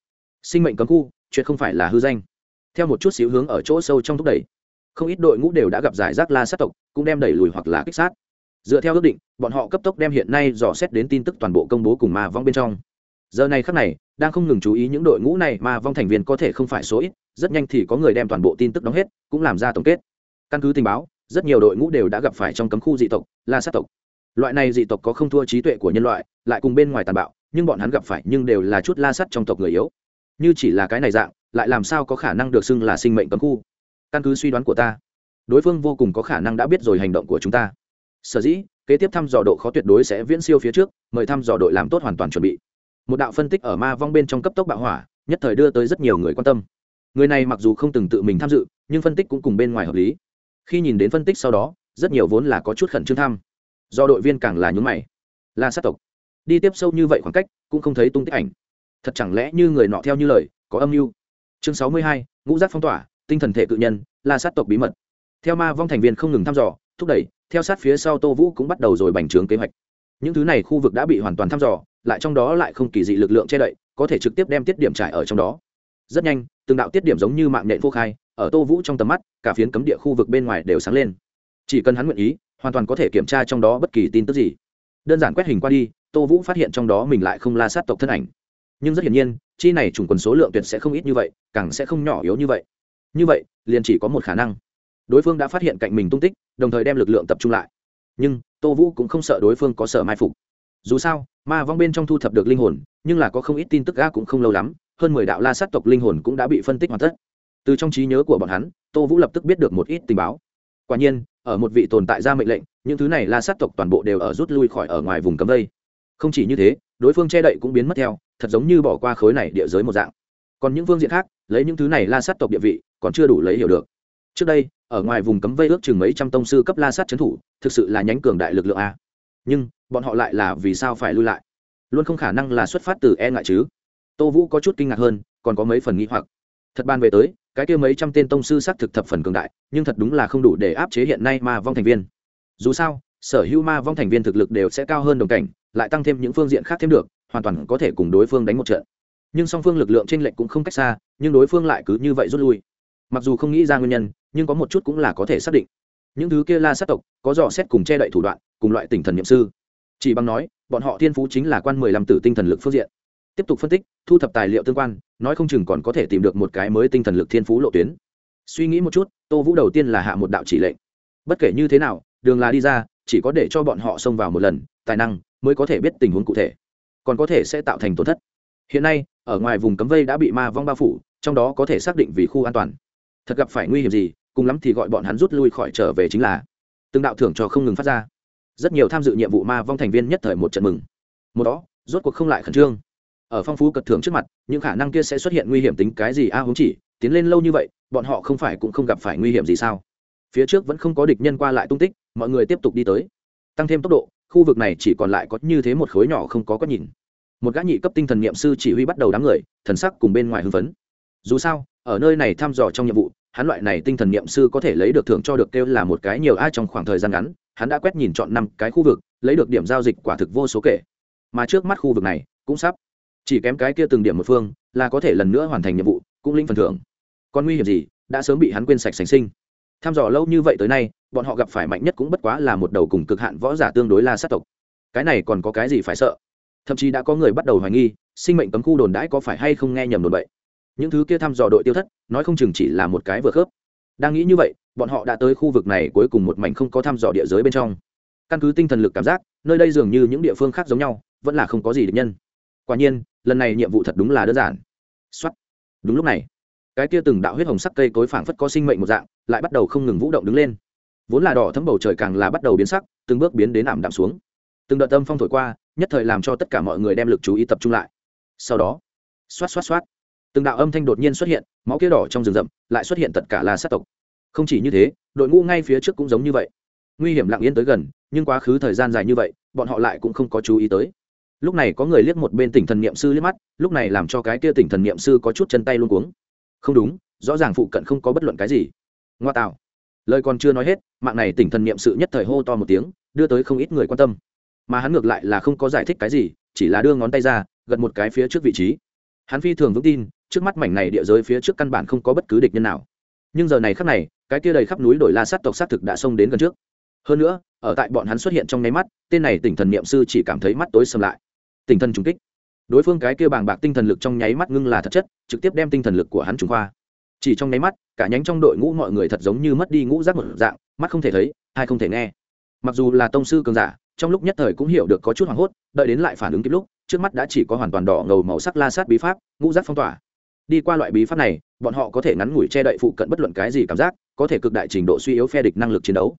Sinh mệnh cấm khu, chuyện không phải là hư danh. Theo một chút xíu hướng ở chỗ sâu trong thúc đẩy, không ít đội ngũ đều đã gặp giải rác la sát tộc, cũng đem đẩy lùi hoặc là kích sát dựa theo ước định, bọn họ cấp tốc đem hiện nay dò xét đến tin tức toàn bộ công bố cùng ma vong bên trong. Giờ này khắc này, đang không ngừng chú ý những đội ngũ này mà vong thành viên có thể không phải số ít, rất nhanh thì có người đem toàn bộ tin tức đóng hết, cũng làm ra tổng kết. Căn cứ tình báo, rất nhiều đội ngũ đều đã gặp phải trong cấm khu dị tộc, la sát tộc. Loại này dị tộc có không thua trí tuệ của nhân loại, lại cùng bên ngoài tàn bạo, nhưng bọn hắn gặp phải nhưng đều là chút la sắt trong tộc người yếu. Như chỉ là cái này dạng, lại làm sao có khả năng được xưng là sinh mệnh cấm khu? Căn cứ suy đoán của ta, đối phương vô cùng có khả năng đã biết rồi hành động của chúng ta sở dĩ, kế tiếp thăm dò độ khó tuyệt đối sẽ viễn siêu phía trước, mời thăm dò đội làm tốt hoàn toàn chuẩn bị. Một đạo phân tích ở ma vong bên trong cấp tốc bạo hỏa, nhất thời đưa tới rất nhiều người quan tâm. Người này mặc dù không từng tự mình tham dự, nhưng phân tích cũng cùng bên ngoài hợp lý. Khi nhìn đến phân tích sau đó, rất nhiều vốn là có chút khẩn trương tham. Do đội viên càng là nhúng mày. La sát tộc. Đi tiếp sâu như vậy khoảng cách, cũng không thấy tung tích ảnh. Thật chẳng lẽ như người nọ theo như lời, có âm mưu? Chương sáu mươi hai, ngũ giác phong tỏa, tinh thần thể cự nhân, la sát tộc bí mật. Theo ma vong thành viên không ngừng thăm dò thúc đẩy, theo sát phía sau tô vũ cũng bắt đầu rồi bành trướng kế hoạch. Những thứ này khu vực đã bị hoàn toàn thăm dò, lại trong đó lại không kỳ dị lực lượng che đậy, có thể trực tiếp đem tiết điểm trải ở trong đó. Rất nhanh, từng đạo tiết điểm giống như mạng nhện phô khai, ở tô vũ trong tầm mắt, cả phiến cấm địa khu vực bên ngoài đều sáng lên. Chỉ cần hắn nguyện ý, hoàn toàn có thể kiểm tra trong đó bất kỳ tin tức gì. Đơn giản quét hình qua đi, tô vũ phát hiện trong đó mình lại không la sát tộc thân ảnh. Nhưng rất hiển nhiên, chi này chủng quần số lượng tuyệt sẽ không ít như vậy, càng sẽ không nhỏ yếu như vậy. Như vậy, liền chỉ có một khả năng đối phương đã phát hiện cạnh mình tung tích, đồng thời đem lực lượng tập trung lại. Nhưng, tô vũ cũng không sợ đối phương có sợ mai phục. Dù sao, ma vong bên trong thu thập được linh hồn, nhưng là có không ít tin tức ga cũng không lâu lắm, hơn mười đạo la sát tộc linh hồn cũng đã bị phân tích hoàn tất. Từ trong trí nhớ của bọn hắn, tô vũ lập tức biết được một ít tình báo. Quả nhiên, ở một vị tồn tại ra mệnh lệnh, những thứ này la sát tộc toàn bộ đều ở rút lui khỏi ở ngoài vùng cấm vây không chỉ như thế, đối phương che đậy cũng biến mất theo, thật giống như bỏ qua khối này địa giới một dạng. Còn những phương diện khác, lấy những thứ này la sát tộc địa vị, còn chưa đủ lấy hiểu được trước đây, ở ngoài vùng cấm vây ước chừng mấy trăm tông sư cấp la sát trấn thủ, thực sự là nhánh cường đại lực lượng a. Nhưng, bọn họ lại là vì sao phải lui lại? Luôn không khả năng là xuất phát từ e ngại chứ? Tô vũ có chút kinh ngạc hơn, còn có mấy phần nghĩ hoặc. Thật ban về tới, cái kia mấy trăm tên tông sư xác thực thập phần cường đại, nhưng thật đúng là không đủ để áp chế hiện nay ma vong thành viên. Dù sao, sở hữu ma vong thành viên thực lực đều sẽ cao hơn đồng cảnh, lại tăng thêm những phương diện khác thêm được, hoàn toàn có thể cùng đối phương đánh một trận. Nhưng song phương lực lượng t r ê n lệch cũng không cách xa, nhưng đối phương lại cứ như vậy rút lui. Mặc dù không nghĩ ra nguyên nhân nhưng có một chút cũng là có thể xác định. Những thứ kia la sát tộc, có dò xét cùng che đậy thủ đoạn, cùng loại tinh thần n i ệ m sư. Chỉ bằng nói, bọn họ thiên phú chính là quan mười lăm tử tinh thần lực phương diện. Tiếp tục phân tích, thu thập tài liệu tương quan, nói không chừng còn có thể tìm được một cái mới tinh thần lực thiên phú lộ tuyến. Suy nghĩ một chút, tô vũ đầu tiên là hạ một đạo chỉ lệnh. Bất kể như thế nào, đường là đi ra, chỉ có để cho bọn họ xông vào một lần, tài năng mới có thể biết tình huống cụ thể. Còn có thể sẽ tạo thành tổn thất. Hiện nay, ở ngoài vùng cấm vây đã bị ma vong bao phủ, trong đó có thể xác định vì khu an toàn. Thật gặp phải nguy hiểm gì cùng lắm thì gọi bọn hắn rút lui khỏi trở về chính là từng đạo thưởng cho không ngừng phát ra. Rất nhiều tham dự nhiệm vụ ma vong thành viên nhất thời một trận mừng. Một đó rốt cuộc không lại khẩn trương. Ở phong phú cật thưởng trước mặt những khả năng kia sẽ xuất hiện nguy hiểm tính cái gì a à, hướng chỉ tiến lên lâu như vậy bọn họ không phải cũng không gặp phải nguy hiểm gì sao? Phía trước vẫn không có địch nhân qua lại tung tích mọi người tiếp tục đi tới. Tăng thêm tốc độ khu vực này chỉ còn lại có như thế một khối nhỏ không có có nhìn. Một gã nhị cấp tinh thần n i ệ m sư chỉ huy bắt đầu đám người thần sắc cùng bên ngoài hưng phấn. Dù sao ở nơi này thăm dò trong nhiệm vụ hắn loại này tinh thần niệm sư có thể lấy được thưởng cho được kêu là một cái nhiều ai trong khoảng thời gian ngắn, hắn đã quét nhìn chọn năm cái khu vực, lấy được điểm giao dịch quả thực vô số kể. Mà trước mắt khu vực này, cũng sắp chỉ kém cái kia từng điểm một phương, là có thể lần nữa hoàn thành nhiệm vụ, cũng linh phần thưởng. Còn nguy hiểm gì, đã sớm bị hắn quên sạch sành sinh. Tham dò lâu như vậy tới nay, bọn họ gặp phải mạnh nhất cũng bất quá là một đầu cùng cực hạn võ giả tương đối la sát tộc. Cái này còn có cái gì phải sợ? Thậm chí đã có người bắt đầu hoài nghi, sinh mệnh cấm khu đồn đãi có phải hay không nghe nhầm đồn bậy những thứ kia thăm dò đội tiêu thất, nói không chừng chỉ là một cái vừa khớp. Đang nghĩ như vậy, bọn họ đã tới khu vực này cuối cùng một mảnh không có thăm dò địa giới bên trong. Căn cứ tinh thần lực cảm giác, nơi đây dường như những địa phương khác giống nhau, vẫn là không có gì địch nhân. Quả nhiên, lần này nhiệm vụ thật đúng là đơn giản. Xuất đúng lúc này, cái kia từng đạo huyết hồng sắc cây cối phảng phất có sinh mệnh một dạng, lại bắt đầu không ngừng vũ động đứng lên. Vốn là đỏ thấm bầu trời càng là bắt đầu biến sắc, từng bước biến đến ảm đạm xuống. Từng đợt tâm phong thổi qua, nhất thời làm cho tất cả mọi người đem lực chú ý tập trung lại. Sau đó xoát xoát xoát từng đạo âm thanh đột nhiên xuất hiện, máu kia đỏ trong rừng rậm, lại xuất hiện tất cả là sát tộc. Không chỉ như thế, đội ngũ ngay phía trước cũng giống như vậy. Nguy hiểm lặng yên tới gần, nhưng quá khứ thời gian dài như vậy, bọn họ lại cũng không có chú ý tới. Lúc này có người liếc một bên tỉnh thần niệm sư liếc mắt, lúc này làm cho cái kia tỉnh thần niệm sư có chút chân tay luôn cuống. Không đúng, rõ ràng phụ cận không có bất luận cái gì. Ngoa tạo. Lời còn chưa nói hết, mạng này tỉnh thần niệm sự nhất thời hô to một tiếng, đưa tới không ít người quan tâm. Mà hắn ngược lại là không có giải thích cái gì, chỉ là đưa ngón tay ra, gật một cái phía trước vị trí. Hắn phi thường vững tin trước mắt mảnh này địa giới phía trước căn bản không có bất cứ địch nhân nào. Nhưng giờ này khắc này, cái kia đầy khắp núi đổi la sát tộc sát thực đã xông đến gần trước. Hơn nữa, ở tại bọn hắn xuất hiện trong nháy mắt, tên này tỉnh thần niệm sư chỉ cảm thấy mắt tối sầm lại. Tỉnh thần trùng kích. Đối phương cái kia bàng bạc tinh thần lực trong nháy mắt ngưng là thật chất, trực tiếp đem tinh thần lực của hắn trùng khoa. Chỉ trong nháy mắt, cả nhánh trong đội ngũ mọi người thật giống như mất đi ngũ giác một dạng, mắt không thể thấy hay không thể nghe. Mặc dù là tông sư cường giả, trong lúc nhất thời cũng hiểu được có chút hoảng hốt, đợi đến lại phản ứng kịp lúc, trước mắt đã chỉ có hoàn toàn đỏ ngầu màu sắc la sát bí pháp, ngũ giác phong tỏa đi qua loại bí pháp này, bọn họ có thể ngắn ngủi che đậy phụ cận bất luận cái gì cảm giác, có thể cực đại trình độ suy yếu phe địch năng lực chiến đấu.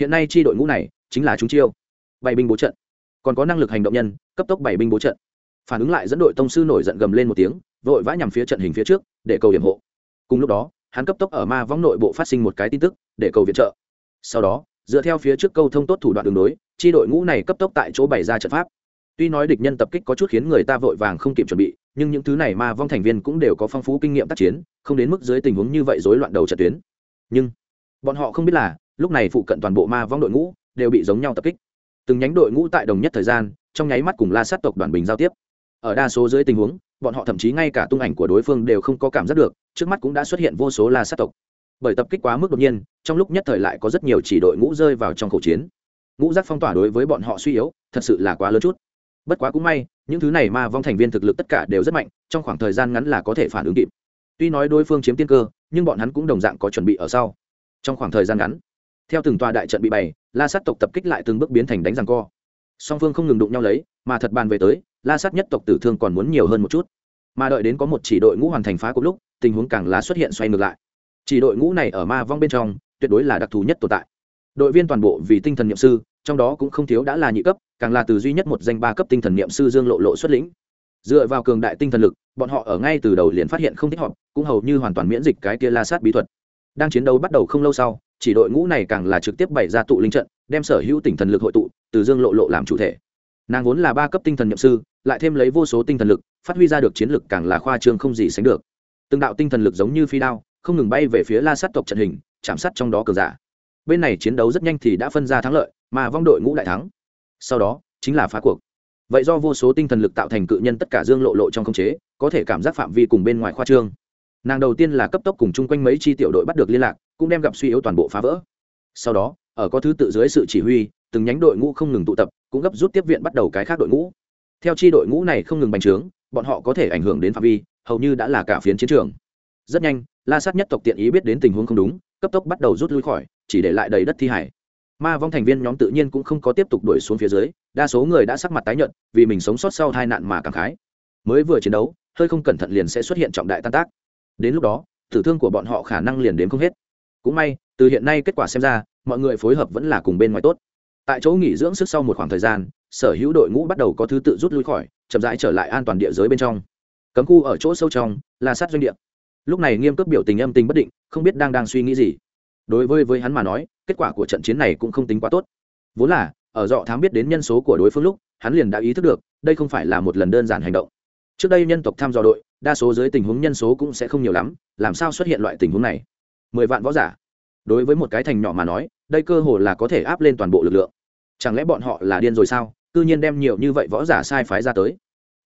Hiện nay chi đội ngũ này, chính là chúng chiêu. Bảy binh bố trận. Còn có năng lực hành động nhân, cấp tốc bảy binh bố trận. Phản ứng lại dẫn đội tông sư nổi giận gầm lên một tiếng, vội vã nhằm phía trận hình phía trước, để cầu điểm hộ. Cùng lúc đó, hắn cấp tốc ở ma võng nội bộ phát sinh một cái tin tức, để cầu viện trợ. Sau đó, dựa theo phía trước câu thông tốt thủ đoạn đường đối, chi đội ngũ này cấp tốc tại chỗ bày ra trận pháp. Tuy nói địch nhân tập kích có chút khiến người ta vội vàng không kịp chuẩn bị nhưng những thứ này ma vong thành viên cũng đều có phong phú kinh nghiệm tác chiến, không đến mức dưới tình huống như vậy rối loạn đầu trận tuyến. Nhưng, bọn họ không biết là, lúc này phụ cận toàn bộ ma vong đội ngũ đều bị giống nhau tập kích. Từng nhánh đội ngũ tại đồng nhất thời gian, trong nháy mắt cùng la sát tộc đoàn bình giao tiếp. Ở đa số dưới tình huống, bọn họ thậm chí ngay cả tung ảnh của đối phương đều không có cảm giác được, trước mắt cũng đã xuất hiện vô số la sát tộc. Bởi tập kích quá mức đột nhiên, trong lúc nhất thời lại có rất nhiều chỉ đội ngũ rơi vào trong khẩu chiến. Ngũ giác phong tỏa đối với bọn họ suy yếu, thật sự là quá lớn chút bất quá cũng may, những thứ này ma vong thành viên thực lực tất cả đều rất mạnh, trong khoảng thời gian ngắn là có thể phản ứng kịp. Tuy nói đối phương chiếm tiên cơ, nhưng bọn hắn cũng đồng dạng có chuẩn bị ở sau. Trong khoảng thời gian ngắn, theo từng tòa đại trận bị bày, la sát tộc tập kích lại từng bước biến thành đánh răng co. Song phương không ngừng đụng nhau lấy, mà thật bàn về tới, la sát nhất tộc tử thương còn muốn nhiều hơn một chút. Mà đợi đến có một chỉ đội ngũ hoàn thành phá cùng lúc, tình huống càng lá xuất hiện xoay ngược lại. Chỉ đội ngũ này ở ma vong bên trong, tuyệt đối là đặc thù nhất tồn tại đội viên toàn bộ vì tinh thần niệm sư, trong đó cũng không thiếu đã là nhị cấp, càng là từ duy nhất một danh ba cấp tinh thần niệm sư dương lộ lộ xuất lĩnh. Dựa vào cường đại tinh thần lực, bọn họ ở ngay từ đầu liền phát hiện không thích hợp, cũng hầu như hoàn toàn miễn dịch cái kia la sát bí thuật. Đang chiến đấu bắt đầu không lâu sau, chỉ đội ngũ này càng là trực tiếp bày ra tụ linh trận, đem sở hữu tinh thần lực hội tụ, từ dương lộ lộ làm chủ thể. Nàng vốn là ba cấp tinh thần nhậm sư, lại thêm lấy vô số tinh thần lực, phát huy ra được chiến lực càng là khoa trương không gì sánh được. Từng đạo tinh thần lực giống như phi đao, không ngừng bay về phía la sát tộc trận hình, chạm sát trong đó cờ giả bên này chiến đấu rất nhanh thì đã phân ra thắng lợi, mà vong đội ngũ đại thắng. Sau đó, chính là phá cuộc. Vậy do vô số tinh thần lực tạo thành cự nhân tất cả dương lộ lộ trong không chế, có thể cảm giác phạm vi cùng bên ngoài khoa trương. Nàng đầu tiên là cấp tốc cùng chung quanh mấy chi tiểu đội bắt được liên lạc, cũng đem gặp suy yếu toàn bộ phá vỡ. Sau đó, ở có thứ tự dưới sự chỉ huy, từng nhánh đội ngũ không ngừng tụ tập, cũng gấp rút tiếp viện bắt đầu cái khác đội ngũ. Theo chi đội ngũ này không ngừng bành trướng, bọn họ có thể ảnh hưởng đến phạm vi, hầu như đã là cả phiến chiến trường. Rất nhanh, la sát nhất tộc tiện ý biết đến tình huống không đúng, cấp tốc bắt đầu rút lui khỏi chỉ để lại đầy đất thi hải ma vong thành viên nhóm tự nhiên cũng không có tiếp tục đuổi xuống phía dưới, đa số người đã sắc mặt tái nhợt, vì mình sống sót sau tai nạn mà cảm khái. Mới vừa chiến đấu, hơi không cẩn thận liền sẽ xuất hiện trọng đại tan tác. Đến lúc đó, tử thương của bọn họ khả năng liền đến không hết. Cũng may, từ hiện nay kết quả xem ra, mọi người phối hợp vẫn là cùng bên ngoài tốt. Tại chỗ nghỉ dưỡng sức sau một khoảng thời gian, sở hữu đội ngũ bắt đầu có thứ tự rút lui khỏi, chậm rãi trở lại an toàn địa giới bên trong. Cấm khu ở chỗ sâu trong là sát doanh địa. Lúc này nghiêm cấp biểu tình âm tình bất định, không biết đang đang suy nghĩ gì đối với với hắn mà nói, kết quả của trận chiến này cũng không tính quá tốt. Vốn là, ở dọ thám biết đến nhân số của đối phương lúc, hắn liền đã ý thức được, đây không phải là một lần đơn giản hành động. Trước đây nhân tộc tham dò đội, đa số dưới tình huống nhân số cũng sẽ không nhiều lắm, làm sao xuất hiện loại tình huống này? Mười vạn võ giả. Đối với một cái thành nhỏ mà nói, đây cơ hồ là có thể áp lên toàn bộ lực lượng. Chẳng lẽ bọn họ là điên rồi sao? Tự nhiên đem nhiều như vậy võ giả sai phái ra tới.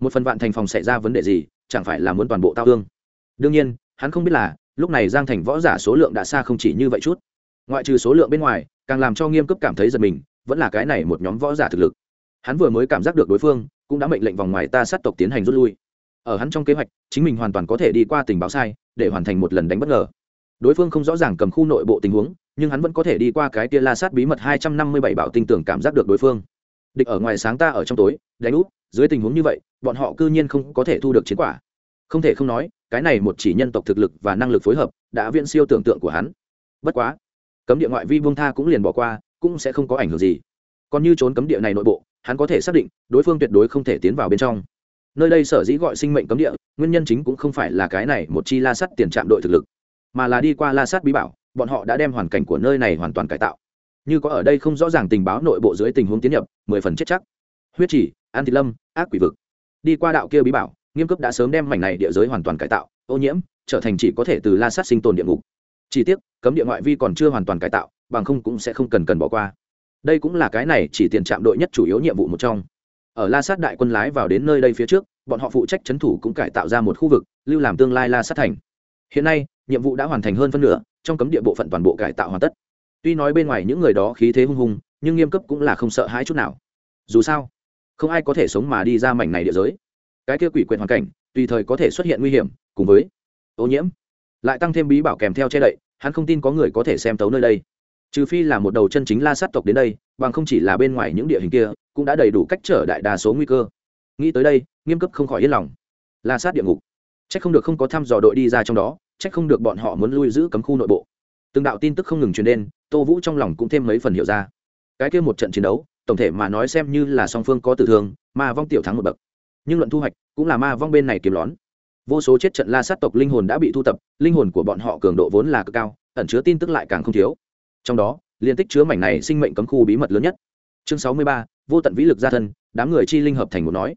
Một phần vạn thành phòng xảy ra vấn đề gì, chẳng phải là muốn toàn bộ tao thương? Đương nhiên, hắn không biết là lúc này giang thành võ giả số lượng đã xa không chỉ như vậy chút. Ngoại trừ số lượng bên ngoài, càng làm cho nghiêm cấp cảm thấy giật mình, vẫn là cái này một nhóm võ giả thực lực. Hắn vừa mới cảm giác được đối phương, cũng đã mệnh lệnh vòng ngoài ta sát tộc tiến hành rút lui. Ở hắn trong kế hoạch, chính mình hoàn toàn có thể đi qua tình báo sai, để hoàn thành một lần đánh bất ngờ. Đối phương không rõ ràng cầm khu nội bộ tình huống, nhưng hắn vẫn có thể đi qua cái tia la sát bí mật hai trăm năm mươi bảy bảo tinh tưởng cảm giác được đối phương. Địch ở ngoài sáng ta ở trong tối, đánh úp, dưới tình huống như vậy, bọn họ cư nhiên không có thể thu được chiến quả. Không thể không nói cái này một chỉ nhân tộc thực lực và năng lực phối hợp, đã viễn siêu tưởng tượng của hắn. Bất quá, cấm địa ngoại vi buông tha cũng liền bỏ qua, cũng sẽ không có ảnh hưởng gì. Còn như trốn cấm địa này nội bộ, hắn có thể xác định, đối phương tuyệt đối không thể tiến vào bên trong. Nơi đây sở dĩ gọi sinh mệnh cấm địa, nguyên nhân chính cũng không phải là cái này một chi la sắt tiền trạm đội thực lực, mà là đi qua la sát bí bảo, bọn họ đã đem hoàn cảnh của nơi này hoàn toàn cải tạo. Như có ở đây không rõ ràng tình báo nội bộ dưới tình huống tiến nhập, mười phần chết chắc. Huyết chỉ, an thị lâm, ác quỷ vực. Đi qua đạo kia bí bảo nghiêm cấp đã sớm đem mảnh này địa giới hoàn toàn cải tạo, ô nhiễm, trở thành chỉ có thể từ la sát sinh tồn địa ngục. Chỉ tiếc, cấm địa ngoại vi còn chưa hoàn toàn cải tạo, bằng không cũng sẽ không cần cần bỏ qua. Đây cũng là cái này chỉ tiền trạm đội nhất chủ yếu nhiệm vụ một trong. Ở la sát đại quân lái vào đến nơi đây phía trước, bọn họ phụ trách c thủ cũng cải tạo ra một khu vực, lưu làm tương lai la sát thành. Hiện nay, nhiệm vụ đã hoàn thành hơn phân nửa, trong cấm địa bộ phận toàn bộ cải tạo hoàn tất. Tuy nói bên ngoài những người đó khí thế hung hùng, nhưng nghiêm cấp cũng là không sợ hãi chút nào. Dù sao, không ai có thể sống mà đi ra mảnh này địa giới cái kia quỷ quyền hoàn cảnh, tùy thời có thể xuất hiện nguy hiểm, cùng với ô nhiễm. Lại tăng thêm bí bảo kèm theo che đậy, hắn không tin có người có thể xem tấu nơi đây. Trừ phi là một đầu chân chính la sát tộc đến đây, bằng không chỉ là bên ngoài những địa hình kia, cũng đã đầy đủ cách trở đại đa số nguy cơ. Nghĩ tới đây, nghiêm cấp không khỏi yên lòng. La sát địa ngục. C h ắ c không được không có thăm dò đội đi ra trong đó c h ắ c không được bọn họ muốn lui giữ cấm khu nội bộ. Từng đạo tin tức không ngừng truyền đến, tô vũ trong lòng cũng thêm mấy phần hiểu ra. Cái kia một trận chiến đấu, tổng thể mà nói xem như là song phương có tử thương, mà vong tiểu thắng một bậc nhưng luận thu hoạch cũng là ma vong bên này kiếm lón. Vô số chết trận la sát tộc linh hồn đã bị thu tập, linh hồn của bọn họ cường độ vốn là cực cao, ẩn chứa tin tức lại càng không thiếu. Trong đó, liên tích chứa mảnh này sinh mệnh cấm khu bí mật lớn nhất. Chương sáu mươi ba, vô tận vĩ lực gia thân, đám người chi linh hợp thành một nói.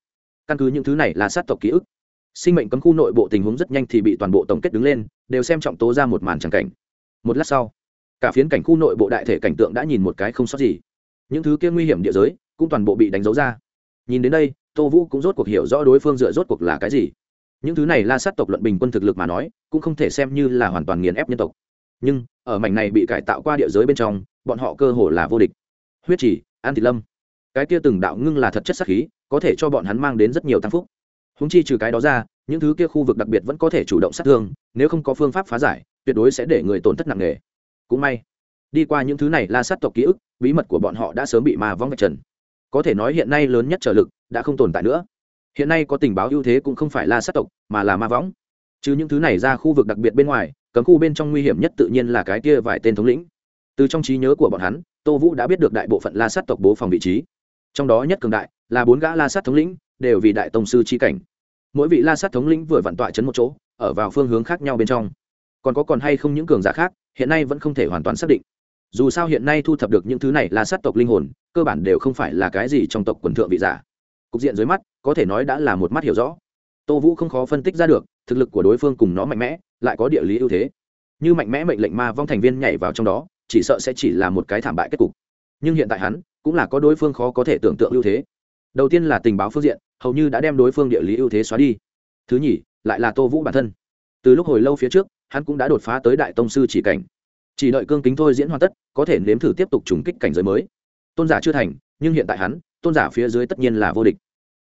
Căn cứ những thứ này là sát tộc ký ức, sinh mệnh cấm khu nội bộ tình huống rất nhanh thì bị toàn bộ tổng kết đứng lên, đều xem trọng tố ra một màn tràng cảnh. Một lát sau, cả phiến cảnh khu nội bộ đại thể cảnh tượng đã nhìn một cái không sót gì. Những thứ kia nguy hiểm địa giới cũng toàn bộ bị đánh dấu ra. Nhìn đến đây tô vũ cũng rốt cuộc hiểu rõ đối phương dựa rốt cuộc là cái gì. Những thứ này la sát tộc luận bình quân thực lực mà nói, cũng không thể xem như là hoàn toàn nghiền ép nhân tộc. Nhưng, ở mảnh này bị cải tạo qua địa giới bên trong, bọn họ cơ hồ là vô địch. Huyết chỉ an thị lâm. Cái kia từng đạo ngưng là thật chất sắc khí, có thể cho bọn hắn mang đến rất nhiều tăng phúc. Húng chi trừ cái đó ra, những thứ kia khu vực đặc biệt vẫn có thể chủ động sát thương, nếu không có phương pháp phá giải, tuyệt đối sẽ để người tổn thất nặng nề. Cũng may, đi qua những thứ này la sát tộc ký ức, bí mật của bọn họ đã sớm bị ma vong vạch trần có thể nói hiện nay lớn nhất trở lực đã không tồn tại nữa. Hiện nay có tình báo ưu thế cũng không phải là sát tộc, mà là ma võng. Chứ những thứ này ra khu vực đặc biệt bên ngoài, cấm khu bên trong nguy hiểm nhất tự nhiên là cái kia vài tên thống lĩnh. Từ trong trí nhớ của bọn hắn, tô vũ đã biết được đại bộ phận la sát tộc bố phòng vị trí. Trong đó nhất cường đại là bốn gã la sát thống lĩnh, đều vì đại tông sư c cảnh. Mỗi vị la sát thống lĩnh vừa vặn tọa chấn một chỗ, ở vào phương hướng khác nhau bên trong. Còn có còn hay không những cường giả khác, hiện nay vẫn không thể hoàn toàn xác định dù sao hiện nay thu thập được những thứ này là sát tộc linh hồn, cơ bản đều không phải là cái gì trong tộc quần thượng vị giả. Cục diện dưới mắt, có thể nói đã là một mắt hiểu rõ. Tô vũ không khó phân tích ra được, thực lực của đối phương cùng nó mạnh mẽ, lại có địa lý ưu thế. Như mạnh mẽ mệnh lệnh ma vong thành viên nhảy vào trong đó, chỉ sợ sẽ chỉ là một cái thảm bại kết cục. Nhưng hiện tại hắn, cũng là có đối phương khó có thể tưởng tượng ưu thế. Đầu tiên là tình báo phương diện, hầu như đã đem đối phương địa lý ưu thế xóa đi. Thứ nhì, lại là tô vũ bản thân. Từ lúc hồi lâu phía trước, hắn cũng đã đột phá tới đại tông sư chỉ cảnh chỉ đợi cương kính thôi diễn hoàn tất, có thể nếm thử tiếp tục trùng kích cảnh giới mới. Tôn giả chưa thành, nhưng hiện tại hắn, tôn giả phía dưới tất nhiên là vô địch.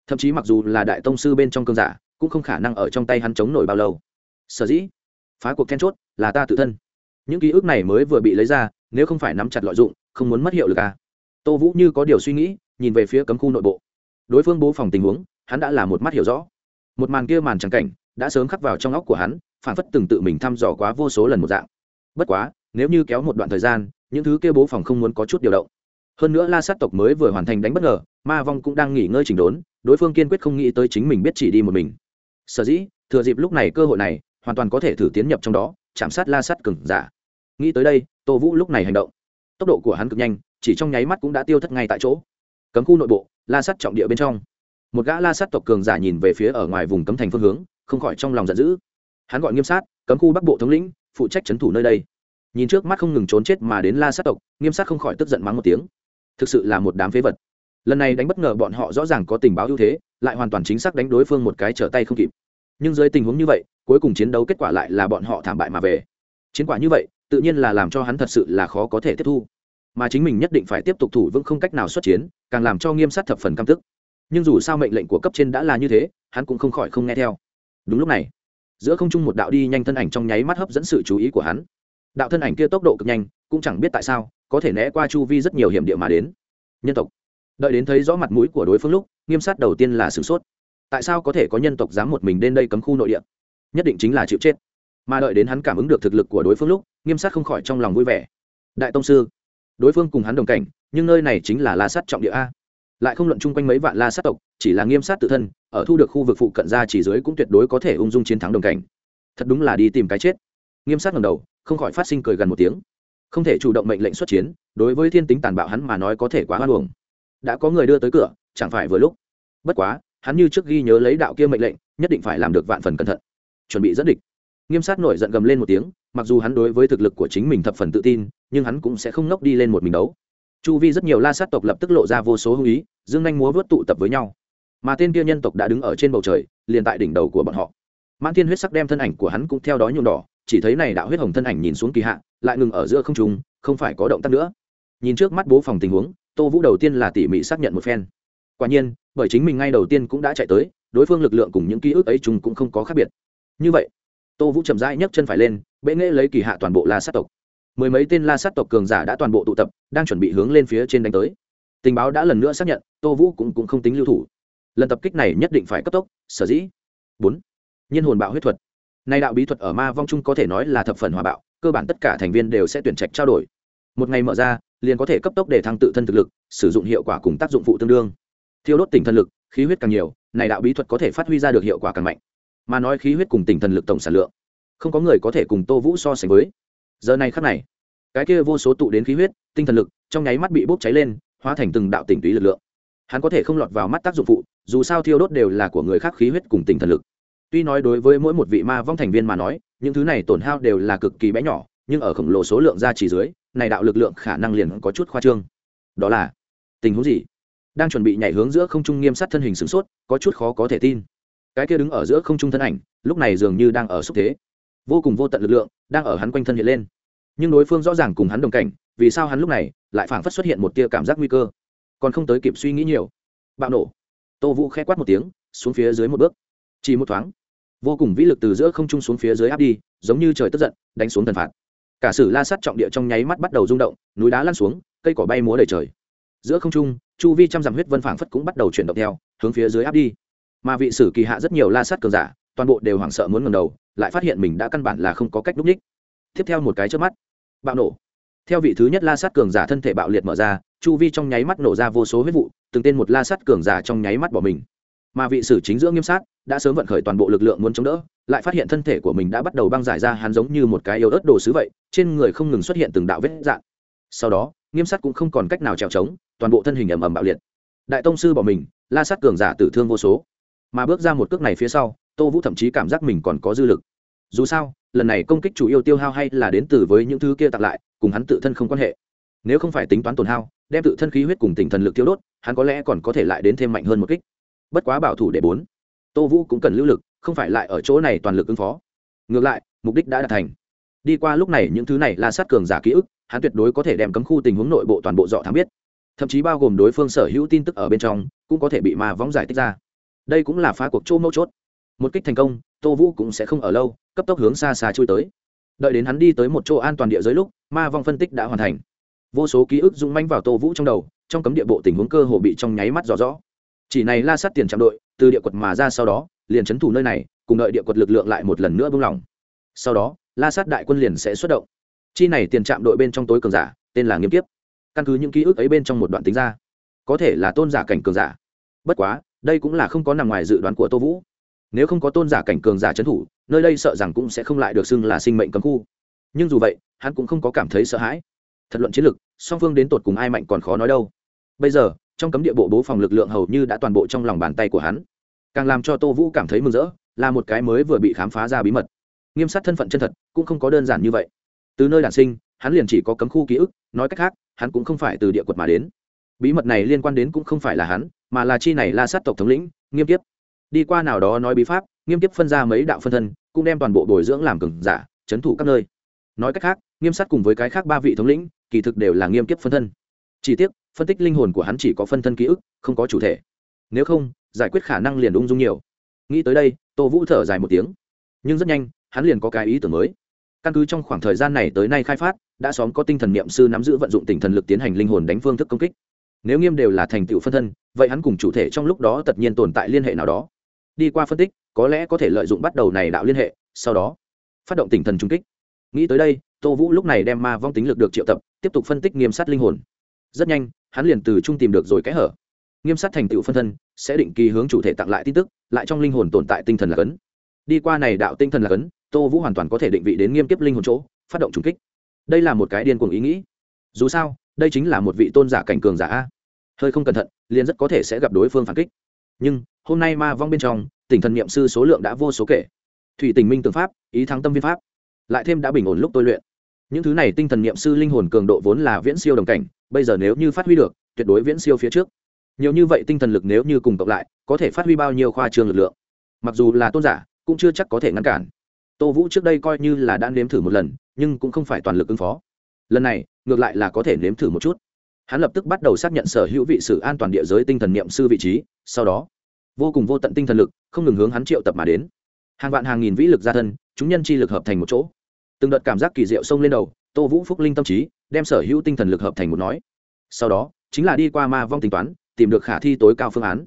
Thậm chí mặc dù là đại tông sư bên trong cương giả, cũng không khả năng ở trong tay hắn chống nổi bao lâu. Sở dĩ, phá cuộc then chốt là ta tự thân. Những ký ức này mới vừa bị lấy ra, nếu không phải nắm chặt lợi dụng, không muốn mất hiệu lực à. tô vũ như có điều suy nghĩ, nhìn về phía cấm khu nội bộ. Đối phương bố phòng tình huống, hắn đã là một mắt hiểu rõ. Một màn kia màn trắng cảnh, đã sớm khắc vào trong óc của hắn, phản phất từng tự mình thăm dò quá vô số lần một dạng. Bất quá nếu như kéo một đoạn thời gian, những thứ kia bố phòng không muốn có chút điều động. Hơn nữa la sát tộc mới vừa hoàn thành đánh bất ngờ, ma vong cũng đang nghỉ ngơi chỉnh đốn, đối phương kiên quyết không nghĩ tới chính mình biết chỉ đi một mình. Sở dĩ, thừa dịp lúc này cơ hội này, hoàn toàn có thể thử tiến nhập trong đó, chạm sát la sát cừng giả. Nghĩ tới đây, tô vũ lúc này hành động. Tốc độ của hắn cực nhanh, chỉ trong nháy mắt cũng đã tiêu thất ngay tại chỗ. Cấm khu nội bộ, la sát trọng địa bên trong. Một gã la sát tộc cường giả nhìn về phía ở ngoài vùng cấm thành phương hướng, không khỏi trong lòng giận dữ. Hắn gọi nghiêm sát, cấm khu bắc bộ thống lĩnh, phụ trách trấn thủ nơi đây nhìn trước mắt không ngừng trốn chết mà đến la sát tộc, nghiêm sát không khỏi tức giận mắng một tiếng. Thực sự là một đám phế vật. Lần này đánh bất ngờ bọn họ rõ ràng có tình báo ưu thế, lại hoàn toàn chính xác đánh đối phương một cái trở tay không kịp. Nhưng dưới tình huống như vậy, cuối cùng chiến đấu kết quả lại là bọn họ thảm bại mà về. Chiến quả như vậy, tự nhiên là làm cho hắn thật sự là khó có thể tiếp thu. Mà chính mình nhất định phải tiếp tục thủ vững không cách nào xuất chiến, càng làm cho nghiêm sát thập phần căm tức. Nhưng dù sao mệnh lệnh của cấp trên đã là như thế, hắn cũng không khỏi không nghe theo. Đúng lúc này, giữa không trung một đạo đi nhanh thân ảnh trong nháy mắt hấp dẫn sự chú ý của hắn đạo thân ảnh kia tốc độ cực nhanh, cũng chẳng biết tại sao, có thể né qua chu vi rất nhiều hiểm địa mà đến. Nhân tộc. Đợi đến thấy rõ mặt mũi của đối phương lúc, nghiêm sát đầu tiên là sửng sốt. Tại sao có thể có nhân tộc dám một mình đến đây cấm khu nội địa? Nhất định chính là chịu chết. Mà đợi đến hắn cảm ứng được thực lực của đối phương lúc, nghiêm sát không khỏi trong lòng vui vẻ. Đại tông sư. Đối phương cùng hắn đồng cảnh, nhưng nơi này chính là la sát trọng địa a. Lại không luận chung quanh mấy vạn la sát tộc, chỉ là nghiêm sát tự thân, ở thu được khu vực phụ cận ra chỉ dưới cũng tuyệt đối có thể ung dung chiến thắng đồng cảnh. Thật đúng là đi tìm cái chết. Nghiêm sát ngầm đầu không khỏi phát sinh cười gần một tiếng. Không thể chủ động mệnh lệnh xuất chiến, đối với thiên tính tàn bạo hắn mà nói có thể quá hoan hồng đã có người đưa tới cửa, chẳng phải vừa lúc. Bất quá, hắn như trước ghi nhớ lấy đạo kia mệnh lệnh, nhất định phải làm được vạn phần cẩn thận. Chuẩn bị dẫn địch. Nghiêm sát nổi giận gầm lên một tiếng, mặc dù hắn đối với thực lực của chính mình thập phần tự tin, nhưng hắn cũng sẽ không ngốc đi lên một mình đấu. Chu vi rất nhiều la sát tộc lập tức lộ ra vô số hung ý, dương nhanh múa vớt tụ tập với nhau. Mà tên kia nhân tộc đã đứng ở trên bầu trời, liền tại đỉnh đầu của bọn họ. Mãn thiên huyết sắc đem thân ảnh của hắn cũng theo đó nhuộm đỏ chỉ thấy này đạo huyết hồng thân ảnh nhìn xuống kỳ hạ lại ngừng ở giữa không trung không phải có động tác nữa. Nhìn trước mắt bố phòng tình huống tô vũ đầu tiên là tỉ mỉ xác nhận một phen. Quả nhiên bởi chính mình ngay đầu tiên cũng đã chạy tới đối phương lực lượng cùng những ký ức ấy chúng cũng không có khác biệt. Như vậy tô vũ chậm rãi nhấc chân phải lên bệ nghệ lấy kỳ hạ toàn bộ la sát tộc. Mười mấy tên la sát tộc cường giả đã toàn bộ tụ tập đang chuẩn bị hướng lên phía trên đánh tới. Tình báo đã lần nữa xác nhận tô vũ cũng, cũng không tính lưu thủ. Lần tập kích này nhất định phải cấp tốc sở dĩ. Bốn. Nhân hồn bạo huyết thuật nay đạo bí thuật ở ma vong chung có thể nói là thập phần hòa bạo, cơ bản tất cả thành viên đều sẽ tuyển trạch trao đổi. Một ngày mở ra, liền có thể cấp tốc để thăng tự thân thực lực, sử dụng hiệu quả cùng tác dụng phụ tương đương. Thiêu đốt tỉnh thần lực, khí huyết càng nhiều, này đạo bí thuật có thể phát huy ra được hiệu quả càng mạnh. Mà nói khí huyết cùng tỉnh thần lực tổng sản lượng, không có người có thể cùng tô vũ so sánh với. Giờ này khắc này, cái kia vô số tụ đến khí huyết, tinh thần lực, trong nháy mắt bị bốc cháy lên, hóa thành từng đạo tỉnh túy lực lượng. Hắn có thể không lọt vào mắt tác dụng phụ, dù sao thiêu đốt đều là của người khác khí huyết cùng tinh thần lực tuy nói đối với mỗi một vị ma vong thành viên mà nói, những thứ này tổn hao đều là cực kỳ bé nhỏ, nhưng ở khổng lồ số lượng ra chỉ dưới, này đạo lực lượng khả năng liền có chút khoa trương. Đó là, tình huống gì? Đang chuẩn bị nhảy hướng giữa không trung nghiêm sát thân hình sửng sốt, có chút khó có thể tin. Cái kia đứng ở giữa không trung thân ảnh, lúc này dường như đang ở xúc thế. Vô cùng vô tận lực lượng đang ở hắn quanh thân hiện lên. Nhưng đối phương rõ ràng cùng hắn đồng cảnh, vì sao hắn lúc này lại phảng phất xuất hiện một tia cảm giác nguy cơ? Còn không tới kịp suy nghĩ nhiều, bạo nổ. Tô vũ k h ẽ quát một tiếng, xuống phía dưới một bước. Chỉ một thoáng vô cùng vĩ lực từ giữa không trung xuống phía dưới áp đi, giống như trời tức giận, đánh xuống thần phạt. Cả sử la sắt trọng địa trong nháy mắt bắt đầu rung động, núi đá lăn xuống, cây cỏ bay múa đầy trời. Giữa không trung, chu vi trăm dặm huyết vân phảng phất cũng bắt đầu chuyển động theo, hướng phía dưới áp đi. Mà vị sử kỳ hạ rất nhiều la sắt cường giả, toàn bộ đều hoảng sợ muốn ngầm đầu, lại phát hiện mình đã căn bản là không có cách núp ních tiếp theo một cái trước mắt, bạo nổ. Theo vị thứ nhất la sát cường giả thân thể bạo liệt mở ra, chu vi trong nháy mắt nổ ra vô số huyết vụ, từng tên một la sát cường giả trong nháy mắt bỏ mình mà vị sử chính giữa nghiêm sát đã sớm vận khởi toàn bộ lực lượng muốn chống đỡ, lại phát hiện thân thể của mình đã bắt đầu băng giải ra hắn giống như một cái yếu ớt đồ sứ vậy, trên người không ngừng xuất hiện từng đạo vết dạn sau đó, nghiêm sát cũng không còn cách nào trèo trống, toàn bộ thân hình ầm ầm bạo liệt. Đại tông sư bỏ mình, la sát cường giả tử thương vô số. Mà bước ra một cước này phía sau, tô vũ thậm chí cảm giác mình còn có dư lực. Dù sao, lần này công kích chủ yếu tiêu hao hay là đến từ với những thứ kia tặng lại, cùng hắn tự thân không quan hệ. Nếu không phải tính toán tổn hao, đem tự thân khí huyết cùng tinh thần lực tiêu đốt, hắn có lẽ còn có thể lại đến thêm mạnh hơn một kích bất quá bảo thủ để bốn. Tô vũ cũng cần lưu lực, không phải lại ở chỗ này toàn lực ứng phó. Ngược lại, mục đích đã đạt thành. Đi qua lúc này những thứ này là sát cường giả ký ức, hắn tuyệt đối có thể đem cấm khu tình huống nội bộ toàn bộ dọ thám biết. Thậm chí bao gồm đối phương sở hữu tin tức ở bên trong, cũng có thể bị ma vóng giải tích ra. Đây cũng là phá cuộc chỗ mấu chốt. Một kích thành công, tô vũ cũng sẽ không ở lâu, cấp tốc hướng xa xa chui tới. Đợi đến hắn đi tới một chỗ an toàn địa giới lúc, ma vong phân tích đã hoàn thành. Vô số ký ức rung manh vào tô vũ trong đầu, trong cấm địa bộ tình huống cơ hồ bị trong nháy mắt rõ rõ chỉ này la sát tiền trạm đội, từ địa quật mà ra sau đó, liền trấn thủ nơi này, cùng đợi địa quật lực lượng lại một lần nữa buông lỏng. Sau đó, la sát đại quân liền sẽ xuất động. Chi này tiền trạm đội bên trong tối cường giả, tên là nghiêm kiếp. Căn cứ những ký ức ấy bên trong một đoạn tính ra, có thể là tôn giả cảnh cường giả. Bất quá, đây cũng là không có nằm ngoài dự đoán của tô vũ. Nếu không có tôn giả cảnh cường giả trấn thủ, nơi đây sợ rằng cũng sẽ không lại được xưng là sinh mệnh cấm khu. Nhưng dù vậy, hắn cũng không có cảm thấy sợ hãi. Thật luận chiến lược song phương đến tột cùng ai mạnh còn khó nói đâu. Bây giờ trong cấm địa bộ bố phòng lực lượng hầu như đã toàn bộ trong lòng bàn tay của hắn. Càng làm cho tô vũ cảm thấy mừng rỡ, là một cái mới vừa bị khám phá ra bí mật. Nghiêm sát thân phận chân thật, cũng không có đơn giản như vậy. Từ nơi đản sinh, hắn liền chỉ có cấm khu ký ức, nói cách khác, hắn cũng không phải từ địa quật mà đến. Bí mật này liên quan đến cũng không phải là hắn, mà là chi này la sát tộc thống lĩnh, nghiêm kiếp. Đi qua nào đó nói bí pháp, nghiêm kiếp phân ra mấy đạo phân thân, cũng đem toàn bộ bồi dưỡng làm cường giả trấn thủ các nơi. Nói cách khác, nghiêm sát cùng với cái khác ba vị thống lĩnh, kỳ thực đều là nghiêm kiếp phân thân. Chỉ tiếc phân tích linh hồn của hắn chỉ có phân thân ký ức, không có chủ thể. Nếu không, giải quyết khả năng liền ung dung nhiều. Nghĩ tới đây, tô vũ thở dài một tiếng. Nhưng rất nhanh, hắn liền có cái ý tưởng mới. Căn cứ trong khoảng thời gian này tới nay khai phát, đã xóm có tinh thần niệm sư nắm giữ vận dụng tinh thần lực tiến hành linh hồn đánh phương thức công kích. Nếu nghiêm đều là thành tựu phân thân, vậy hắn cùng chủ thể trong lúc đó tất nhiên tồn tại liên hệ nào đó. Đi qua phân tích, có lẽ có thể lợi dụng bắt đầu này đạo liên hệ, sau đó phát động tinh thần trung kích. Nghĩ tới đây, tô vũ lúc này đem ma vong tính lực được triệu tập, tiếp tục phân tích nghiêm sát linh hồn. Rất nhanh hắn liền từ trung tìm được rồi kẽ hở. Nghiêm sát thành tựu phân thân, sẽ định kỳ hướng chủ thể tặng lại tin tức, lại trong linh hồn tồn tại tinh thần là cấn. Đi qua này đạo tinh thần là cấn, tô vũ hoàn toàn có thể định vị đến nghiêm kiếp linh hồn chỗ, phát động trùng kích. Đây là một cái điên cuồng ý nghĩ. Dù sao, đây chính là một vị tôn giả cảnh cường giả a. Hơi không cẩn thận, liền rất có thể sẽ gặp đối phương phản kích. Nhưng, hôm nay ma vong bên trong, tỉnh thần niệm sư số lượng đã vô số kể. Thủy tình minh tương pháp, ý thắng tâm viên pháp. Lại thêm đã bình ổn lúc tôi luyện những thứ này tinh thần niệm sư linh hồn cường độ vốn là viễn siêu đồng cảnh, bây giờ nếu như phát huy được, tuyệt đối viễn siêu phía trước. Nhiều như vậy tinh thần lực nếu như cùng cộng lại, có thể phát huy bao nhiêu khoa trương lực lượng? Mặc dù là tôn giả, cũng chưa chắc có thể ngăn cản. Tô vũ trước đây coi như là đã nếm thử một lần, nhưng cũng không phải toàn lực ứng phó. Lần này, ngược lại là có thể nếm thử một chút. Hắn lập tức bắt đầu xác nhận sở hữu vị sử an toàn địa giới tinh thần niệm sư vị trí, sau đó, vô cùng vô tận tinh thần lực, không ngừng hướng hắn triệu tập mà đến. Hàng vạn hàng nghìn vĩ lực gia thân, chúng nhân chi lực hợp thành một chỗ từng đợt cảm giác kỳ diệu xông lên đầu tô vũ phúc linh tâm trí đem sở hữu tinh thần lực hợp thành một nói. Sau đó chính là đi qua ma vong tính toán tìm được khả thi tối cao phương án.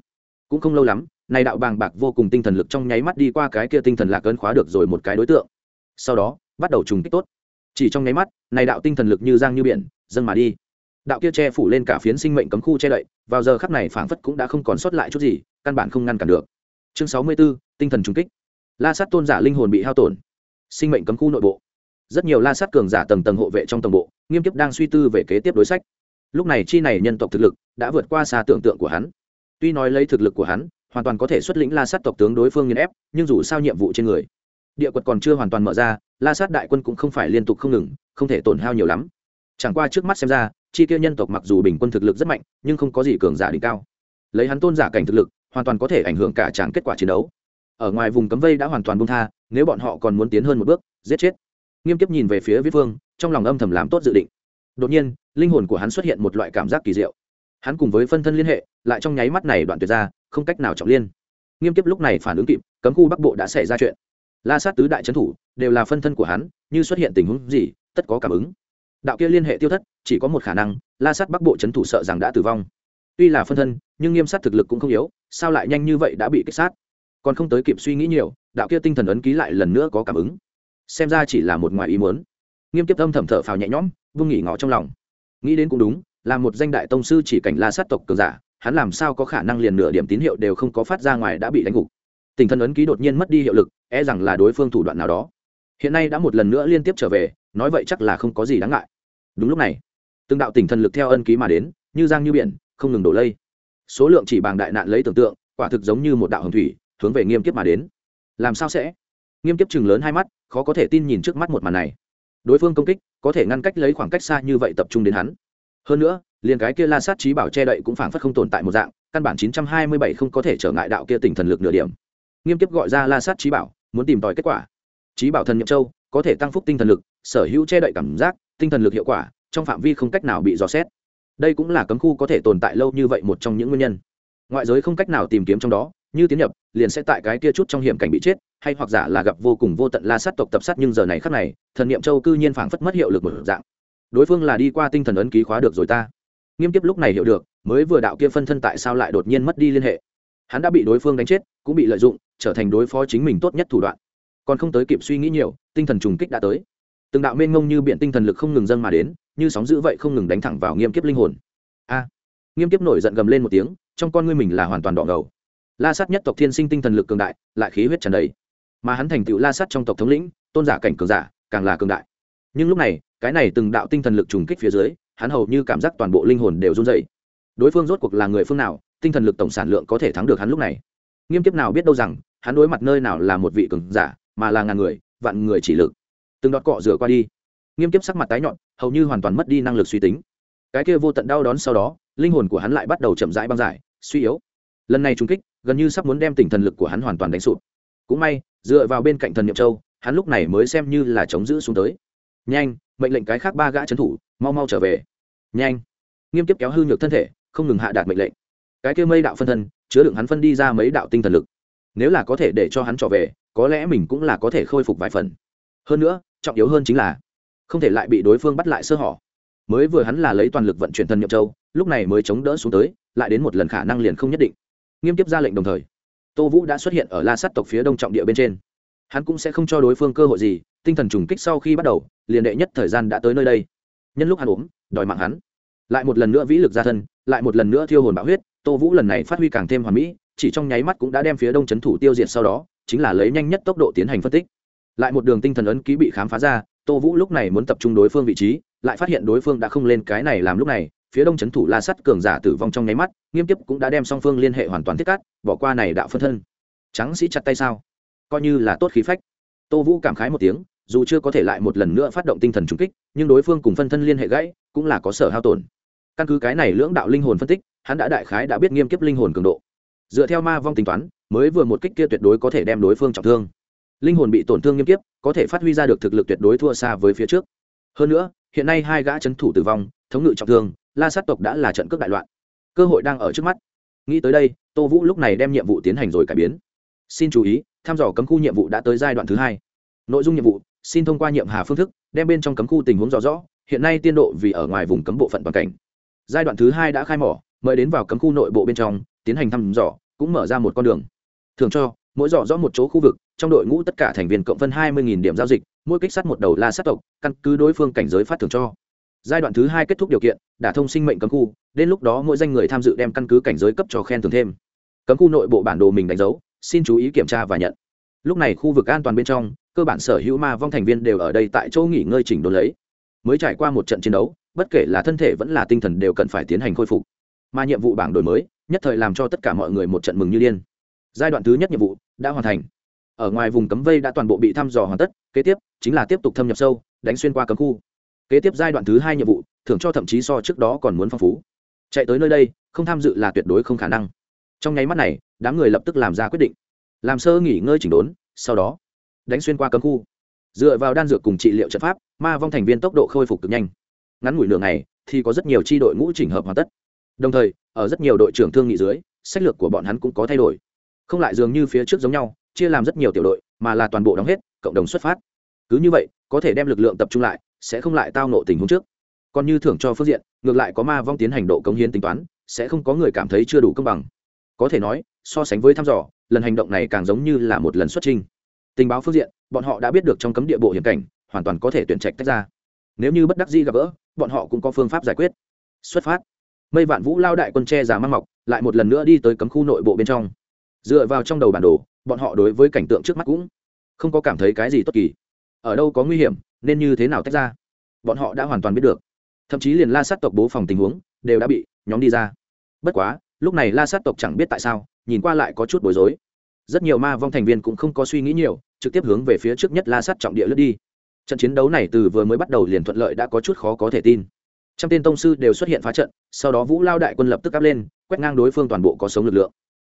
Cũng không lâu lắm này đạo bàng bạc vô cùng tinh thần lực trong nháy mắt đi qua cái kia tinh thần lạc ấn khóa được rồi một cái đối tượng. Sau đó bắt đầu trùng kích tốt. Chỉ trong nháy mắt này đạo tinh thần lực như giang như biển dâng mà đi. Đạo kia che phủ lên cả phiến sinh mệnh cấm khu che đậy vào giờ khắc này phảng phất cũng đã không còn sót lại chút gì căn bản không ngăn cản được. Chương sáu mươi 64, tinh thần trùng kích. La sát tôn giả linh hồn bị hao tổn. Sinh mệnh cấm khu nội bộ rất nhiều la sát cường giả tầng tầng hộ vệ trong tổng bộ, nghiêm kiếp đang suy tư về kế tiếp đối sách. Lúc này chi này nhân tộc thực lực đã vượt qua xa tưởng tượng của hắn. Tuy nói lấy thực lực của hắn, hoàn toàn có thể xuất lĩnh la sát tộc tướng đối phương nghiên ép, nhưng dù sao nhiệm vụ trên người, địa quật còn chưa hoàn toàn mở ra, la sát đại quân cũng không phải liên tục không ngừng, không thể tổn hao nhiều lắm. Chẳng qua trước mắt xem ra, chi kia nhân tộc mặc dù bình quân thực lực rất mạnh, nhưng không có gì cường giả đỉnh cao. Lấy hắn tôn giả cảnh thực lực, hoàn toàn có thể ảnh hưởng cả tràng kết quả chiến đấu. Ở ngoài vùng cấm vây đã hoàn toàn bung tha, nếu bọn họ còn muốn tiến hơn một bước, giết chết nghiêm kiếp nhìn về phía viết phương trong lòng âm thầm làm tốt dự định. Đột nhiên, linh hồn của hắn xuất hiện một loại cảm giác kỳ diệu. Hắn cùng với phân thân liên hệ, lại trong nháy mắt này đoạn tuyệt ra, không cách nào trọng liên. Nghiêm kiếp lúc này phản ứng kịp, cấm khu bắc bộ đã xảy ra chuyện. La sát tứ đại trấn thủ, đều là phân thân của hắn, như xuất hiện tình huống gì, tất có cảm ứng. Đạo kia liên hệ tiêu thất, chỉ có một khả năng, la sát bắc bộ trấn thủ sợ rằng đã tử vong. Tuy là phân thân, nhưng nghiêm sát thực lực cũng không yếu, sao lại nhanh như vậy đã bị kích sát? Còn không tới kịp suy nghĩ nhiều, đạo kia tinh thần ấn ký lại lần nữa có cảm ứng xem ra chỉ là một ngoài ý muốn. Nghiêm kiếp âm thầm thở phào nhẹ nhõm vương nghỉ ngỏ trong lòng. Nghĩ đến cũng đúng, là một danh đại tông sư chỉ cảnh la sát tộc cường giả, hắn làm sao có khả năng liền nửa điểm tín hiệu đều không có phát ra ngoài đã bị đánh gục. Tình thân ấn ký đột nhiên mất đi hiệu lực e rằng là đối phương thủ đoạn nào đó. Hiện nay đã một lần nữa liên tiếp trở về, nói vậy chắc là không có gì đáng ngại. Đúng lúc này, từng đạo tình thần lực theo ân ký mà đến, như giang như biển, không ngừng đổ lây. Số lượng chỉ bằng đại nạn lấy tưởng tượng, quả thực giống như một đạo hồng thủy, hướng về nghiêm kiếp mà đến. Làm sao sẽ? Nghiêm kiếp chừng lớn hai mắt, khó có thể tin nhìn trước mắt một màn này. Đối phương công kích, có thể ngăn cách lấy khoảng cách xa như vậy tập trung đến hắn. Hơn nữa, liền cái kia la sát trí bảo che đậy cũng phảng phất không tồn tại một dạng, căn bản chín trăm hai mươi bảy không có thể trở ngại đạo kia tỉnh thần lực nửa điểm. Nghiêm kiếp gọi ra la sát trí bảo, muốn tìm tòi kết quả. Trí bảo thần nhậm châu, có thể tăng phúc tinh thần lực, sở hữu che đậy cảm giác, tinh thần lực hiệu quả, trong phạm vi không cách nào bị dò xét. Đây cũng là cấm khu có thể tồn tại lâu như vậy một trong những nguyên nhân. Ngoại giới không cách nào tìm kiếm trong đó như tiến nhập, liền sẽ tại cái kia chút trong hiểm cảnh bị chết, hay hoặc giả là gặp vô cùng vô tận la sát tộc tập sát nhưng giờ này khắc này, thần niệm châu cư nhiên phảng phất mất hiệu lực một dạng. Đối phương là đi qua tinh thần ấn ký khóa được rồi ta. Nghiêm kiếp lúc này hiểu được, mới vừa đạo kia phân thân tại sao lại đột nhiên mất đi liên hệ. Hắn đã bị đối phương đánh chết, cũng bị lợi dụng, trở thành đối phó chính mình tốt nhất thủ đoạn. Còn không tới kịp suy nghĩ nhiều, tinh thần trùng kích đã tới. Từng đạo mênh ngông như biện tinh thần lực không ngừng dâng mà đến, như sóng dữ vậy không ngừng đánh thẳng vào nghiêm kiếp linh hồn. A. Nghiêm kiếp nổi giận gầm lên một tiếng, trong con ngươi mình là hoàn toàn đỏ ngầu la sát nhất tộc thiên sinh tinh thần lực cường đại, lại khí huyết tràn đầy. Mà hắn thành tựu la sát trong tộc thống lĩnh, tôn giả cảnh cường giả, càng là cường đại. Nhưng lúc này, cái này từng đạo tinh thần lực trùng kích phía dưới, hắn hầu như cảm giác toàn bộ linh hồn đều run dày đối phương rốt cuộc là người phương nào, tinh thần lực tổng sản lượng có thể thắng được hắn lúc này? Nghiêm kiếp nào biết đâu rằng, hắn đối mặt nơi nào là một vị cường giả, mà là ngàn người, vạn người chỉ lực. Từng đọt cọ rửa qua đi. Nghiêm kiếp sắc mặt tái nhọn, hầu như hoàn toàn mất đi năng lực suy tính. Cái kia vô tận đau đón sau đó, linh hồn của hắn lại bắt đầu chậm rãi băng giải, suy yếu. Lần này trung kích gần như sắp muốn đem tỉnh thần lực của hắn hoàn toàn đánh sụp. Cũng may, dựa vào bên cạnh thần niệm châu, hắn lúc này mới xem như là chống giữ xuống tới. Nhanh, mệnh lệnh cái khác ba gã trấn thủ, mau mau trở về. Nhanh. Nghiêm tiếp kéo hư nhược thân thể, không ngừng hạ đạt mệnh lệnh. Cái kia mây đạo phân thân, chứa đựng hắn phân đi ra mấy đạo tinh thần lực. Nếu là có thể để cho hắn trở về, có lẽ mình cũng là có thể khôi phục vài phần. Hơn nữa, trọng yếu hơn chính là, không thể lại bị đối phương bắt lại sơ hỏ mới vừa hắn là lấy toàn lực vận chuyển thần nhậm châu, lúc này mới chống đỡ xuống tới, lại đến một lần khả năng liền không nhất định nghiêm tiếp ra lệnh đồng thời, tô vũ đã xuất hiện ở la sắt tộc phía đông trọng địa bên trên. Hắn cũng sẽ không cho đối phương cơ hội gì, tinh thần trùng kích sau khi bắt đầu, liền đệ nhất thời gian đã tới nơi đây. Nhân lúc hắn ốm, đòi mạng hắn. Lại một lần nữa vĩ lực ra thân, lại một lần nữa thiêu hồn bạo huyết, tô vũ lần này phát huy càng thêm hoàn mỹ, chỉ trong nháy mắt cũng đã đem phía đông c h ấ n thủ tiêu diệt sau đó, chính là lấy nhanh nhất tốc độ tiến hành phân tích. Lại một đường tinh thần ấn ký bị khám phá ra, tô vũ lúc này muốn tập trung đối phương vị trí, lại phát hiện đối phương đã không lên cái này làm lúc này phía đông c thủ la sắt cường giả tử vong trong nháy mắt, nghiêm tiếp cũng đã đem song phương liên hệ hoàn toàn thiết cắt bỏ qua này đạo phân thân. Trắng sĩ chặt tay sao? Coi như là tốt khí phách. Tô vũ cảm khái một tiếng, dù chưa có thể lại một lần nữa phát động tinh thần trung kích, nhưng đối phương cùng phân thân liên hệ gãy, cũng là có sở hao tổn. Căn cứ cái này lưỡng đạo linh hồn phân tích, hắn đã đại khái đã biết nghiêm kiếp linh hồn cường độ. Dựa theo ma vong tính toán, mới vừa một kích kia tuyệt đối có thể đem đối phương trọng thương. Linh hồn bị tổn thương nghiêm kiếp, có thể phát huy ra được thực lực tuyệt đối thua xa với phía trước. Hơn nữa, hiện nay hai gã c h ấ n thủ tử vong, thống ngự trọng thương la sát tộc đã là trận cướp đại loạn. Cơ hội đang ở trước mắt. Nghĩ tới đây, tô vũ lúc này đem nhiệm vụ tiến hành rồi cải biến. Xin chú ý, thăm dò cấm khu nhiệm vụ đã tới giai đoạn thứ hai. Nội dung nhiệm vụ, xin thông qua nhiệm hà phương thức, đem bên trong cấm khu tình huống rõ rõ, hiện nay tiên độ vì ở ngoài vùng cấm bộ phận toàn cảnh. Giai đoạn thứ hai đã khai mỏ, mời đến vào cấm khu nội bộ bên trong, tiến hành thăm dò, cũng mở ra một con đường. Thường cho, mỗi dò rõ một chỗ khu vực, trong đội ngũ tất cả thành viên cộng phân hai mươi điểm giao dịch, mỗi kích sát một đầu la sát tộc, căn cứ đối phương cảnh giới phát thường cho giai đoạn thứ hai kết thúc điều kiện đã thông sinh mệnh cấm khu, đến lúc đó mỗi danh người tham dự đem căn cứ cảnh giới cấp cho khen thưởng thêm. Cấm khu nội bộ bản đồ mình đánh dấu, xin chú ý kiểm tra và nhận. Lúc này khu vực an toàn bên trong, cơ bản sở hữu ma vong thành viên đều ở đây tại chỗ nghỉ ngơi chỉnh đốn lấy. Mới trải qua một trận chiến đấu, bất kể là thân thể vẫn là tinh thần đều cần phải tiến hành khôi phục. Mà nhiệm vụ bảng đổi mới, nhất thời làm cho tất cả mọi người một trận mừng như điên. Giai đoạn thứ nhất nhiệm vụ đã hoàn thành. Ở ngoài vùng cấm vây đã toàn bộ bị thăm dò hoàn tất, kế tiếp chính là tiếp tục thâm nhập sâu, đánh xuyên qua cấm khu kế tiếp giai đoạn thứ hai nhiệm vụ, thưởng cho thậm chí so trước đó còn muốn phong phú. Chạy tới nơi đây, không tham dự là tuyệt đối không khả năng. Trong nháy mắt này, đám người lập tức làm ra quyết định. Làm sơ nghỉ ngơi chỉnh đốn, sau đó, đánh xuyên qua cấm khu. Dựa vào đan dược cùng trị liệu trận pháp, ma vong thành viên tốc độ khôi phục cực nhanh. Ngắn ngủi nửa ngày, thì có rất nhiều tri đội ngũ chỉnh hợp hoàn tất. Đồng thời, ở rất nhiều đội trưởng thương nghị dưới, sách lược của bọn hắn cũng có thay đổi. Không lại dường như phía trước giống nhau, chia làm rất nhiều tiểu đội, mà là toàn bộ đóng hết, cộng đồng xuất phát. Cứ như vậy, có thể đem lực lượng tập trung lại sẽ không lại tao nộ tình huống trước. Còn như thưởng cho phương diện, ngược lại có ma vong tiến hành độ cống hiến tính toán, sẽ không có người cảm thấy chưa đủ công bằng. Có thể nói, so sánh với thăm dò, lần hành động này càng giống như là một lần xuất trình tình báo phương diện, bọn họ đã biết được trong cấm địa bộ hiểm cảnh, hoàn toàn có thể tuyển trạch tách ra. Nếu như bất đắc dĩ gặp gỡ, bọn họ cũng có phương pháp giải quyết. Xuất phát. Mây vạn vũ lao đại quân tre giả mang mọc, lại một lần nữa đi tới cấm khu nội bộ bên trong. Dựa vào trong đầu bản đồ, bọn họ đối với cảnh tượng trước mắt cũng không có cảm thấy cái gì tốt kỳ. Ở đâu có nguy hiểm nên như thế nào tách ra? Bọn họ đã hoàn toàn biết được. Thậm chí liền la sát tộc bố phòng tình huống đều đã bị nhóm đi ra. Bất quá, lúc này la sát tộc chẳng biết tại sao, nhìn qua lại có chút bối rối. Rất nhiều ma vong thành viên cũng không có suy nghĩ nhiều, trực tiếp hướng về phía trước nhất la sát trọng địa lướt đi. Trận chiến đấu này từ vừa mới bắt đầu liền thuận lợi đã có chút khó có thể tin. Trăm tên tông sư đều xuất hiện phá trận, sau đó vũ lao đại quân lập tức áp lên, quét ngang đối phương toàn bộ có sống lực lượng.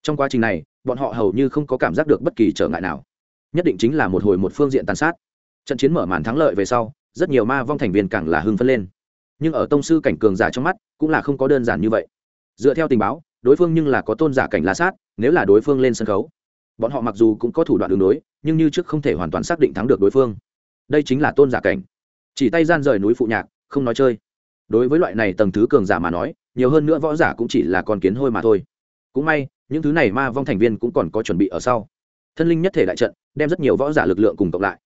Trong quá trình này, bọn họ hầu như không có cảm giác được bất kỳ trở ngại nào. Nhất định chính là một hồi một phương diện tàn sát trận chiến mở màn thắng lợi về sau, rất nhiều ma vong thành viên càng là hưng phấn lên. Nhưng ở tông sư cảnh cường giả trong mắt, cũng là không có đơn giản như vậy. Dựa theo tình báo, đối phương nhưng là có tôn giả cảnh la sát, nếu là đối phương lên sân khấu, bọn họ mặc dù cũng có thủ đoạn đường đối, nhưng như trước không thể hoàn toàn xác định thắng được đối phương. Đây chính là tôn giả cảnh. Chỉ tay gian rời núi phụ nhạc, không nói chơi. Đối với loại này tầng thứ cường giả mà nói, nhiều hơn nữa võ giả cũng chỉ là con kiến hôi mà thôi. Cũng may, những thứ này ma vong thành viên cũng còn có chuẩn bị ở sau. Thân linh nhất thể đại trận, đem rất nhiều võ giả lực lượng cùng cộng lại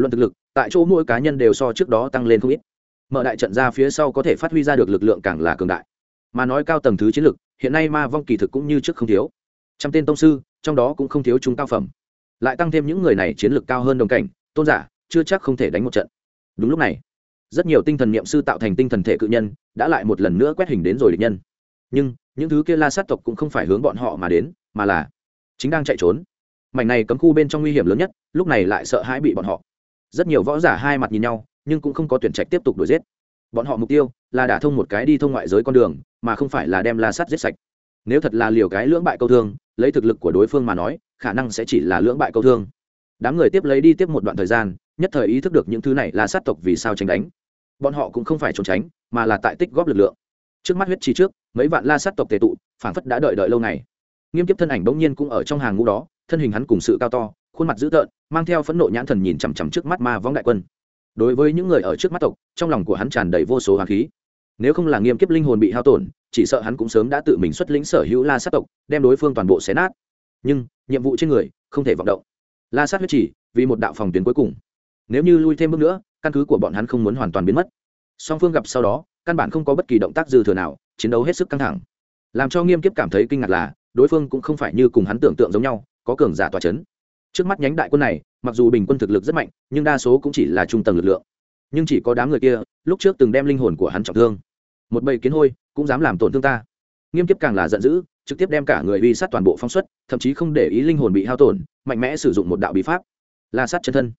luận thực lực, tại chỗ mỗi cá nhân đều so trước đó tăng lên không ít. Mở đại trận ra phía sau có thể phát huy ra được lực lượng càng là cường đại. Mà nói cao tầng thứ chiến lực hiện nay ma vong kỳ thực cũng như trước không thiếu. Trăm tên tông sư, trong đó cũng không thiếu chúng cao phẩm. Lại tăng thêm những người này chiến lực cao hơn đồng cảnh, tôn giả, chưa chắc không thể đánh một trận. Đúng lúc này, rất nhiều tinh thần niệm sư tạo thành tinh thần thể cự nhân, đã lại một lần nữa quét hình đến rồi địch nhân. Nhưng, những thứ kia la sát tộc cũng không phải hướng bọn họ mà đến, mà là chính đang chạy trốn. Mảnh này cấm khu bên trong nguy hiểm lớn nhất, lúc này lại sợ hãi bị bọn họ rất nhiều võ giả hai mặt nhìn nhau, nhưng cũng không có tuyển trạch tiếp tục đuổi giết. Bọn họ mục tiêu là đả thông một cái đi thông ngoại giới con đường, mà không phải là đem la sát giết sạch. Nếu thật là liều cái lưỡng bại câu thương, lấy thực lực của đối phương mà nói, khả năng sẽ chỉ là lưỡng bại câu thương. Đám người tiếp lấy đi tiếp một đoạn thời gian, nhất thời ý thức được những thứ này là sát tộc vì sao tránh đánh. Bọn họ cũng không phải trốn tránh, mà là tại tích góp lực lượng. Trước mắt huyết chi trước, mấy vạn la sát tộc tề tụ, phảng phất đã đợi đợi lâu ngày. Nghiêm kiếp thân ảnh bỗng nhiên cũng ở trong hàng ngũ đó, thân hình hắn cùng sự cao to khuôn mặt dữ tợn, mang theo phẫn nộ nhãn thần nhìn chằm chằm trước mắt ma võng đại quân. Đối với những người ở trước mắt tộc, trong lòng của hắn tràn đầy vô số hoàng khí. Nếu không là nghiêm kiếp linh hồn bị hao tổn, chỉ sợ hắn cũng sớm đã tự mình xuất lĩnh sở hữu la sát tộc, đem đối phương toàn bộ xé nát. Nhưng, nhiệm vụ trên người, không thể vọng động. La sát huyết chỉ, vì một đạo phòng tuyến cuối cùng. Nếu như lui thêm bước nữa, căn cứ của bọn hắn không muốn hoàn toàn biến mất. Song phương gặp sau đó, căn bản không có bất kỳ động tác dư thừa nào, chiến đấu hết sức căng thẳng. Làm cho nghiêm kiếp cảm thấy kinh ngạc là, đối phương cũng không phải như cùng hắn tưởng tượng giống nhau, có cường giả tòa c h ấ n trước mắt nhánh đại quân này, mặc dù bình quân thực lực rất mạnh, nhưng đa số cũng chỉ là trung tầng lực lượng. Nhưng chỉ có đám người kia, lúc trước từng đem linh hồn của hắn trọng thương. Một bầy kiến hôi, cũng dám làm tổn thương ta. Nghiêm kiếp càng là giận dữ, trực tiếp đem cả người uy sát toàn bộ phóng xuất, thậm chí không để ý linh hồn bị hao tổn, mạnh mẽ sử dụng một đạo bí pháp. La sát chân thân.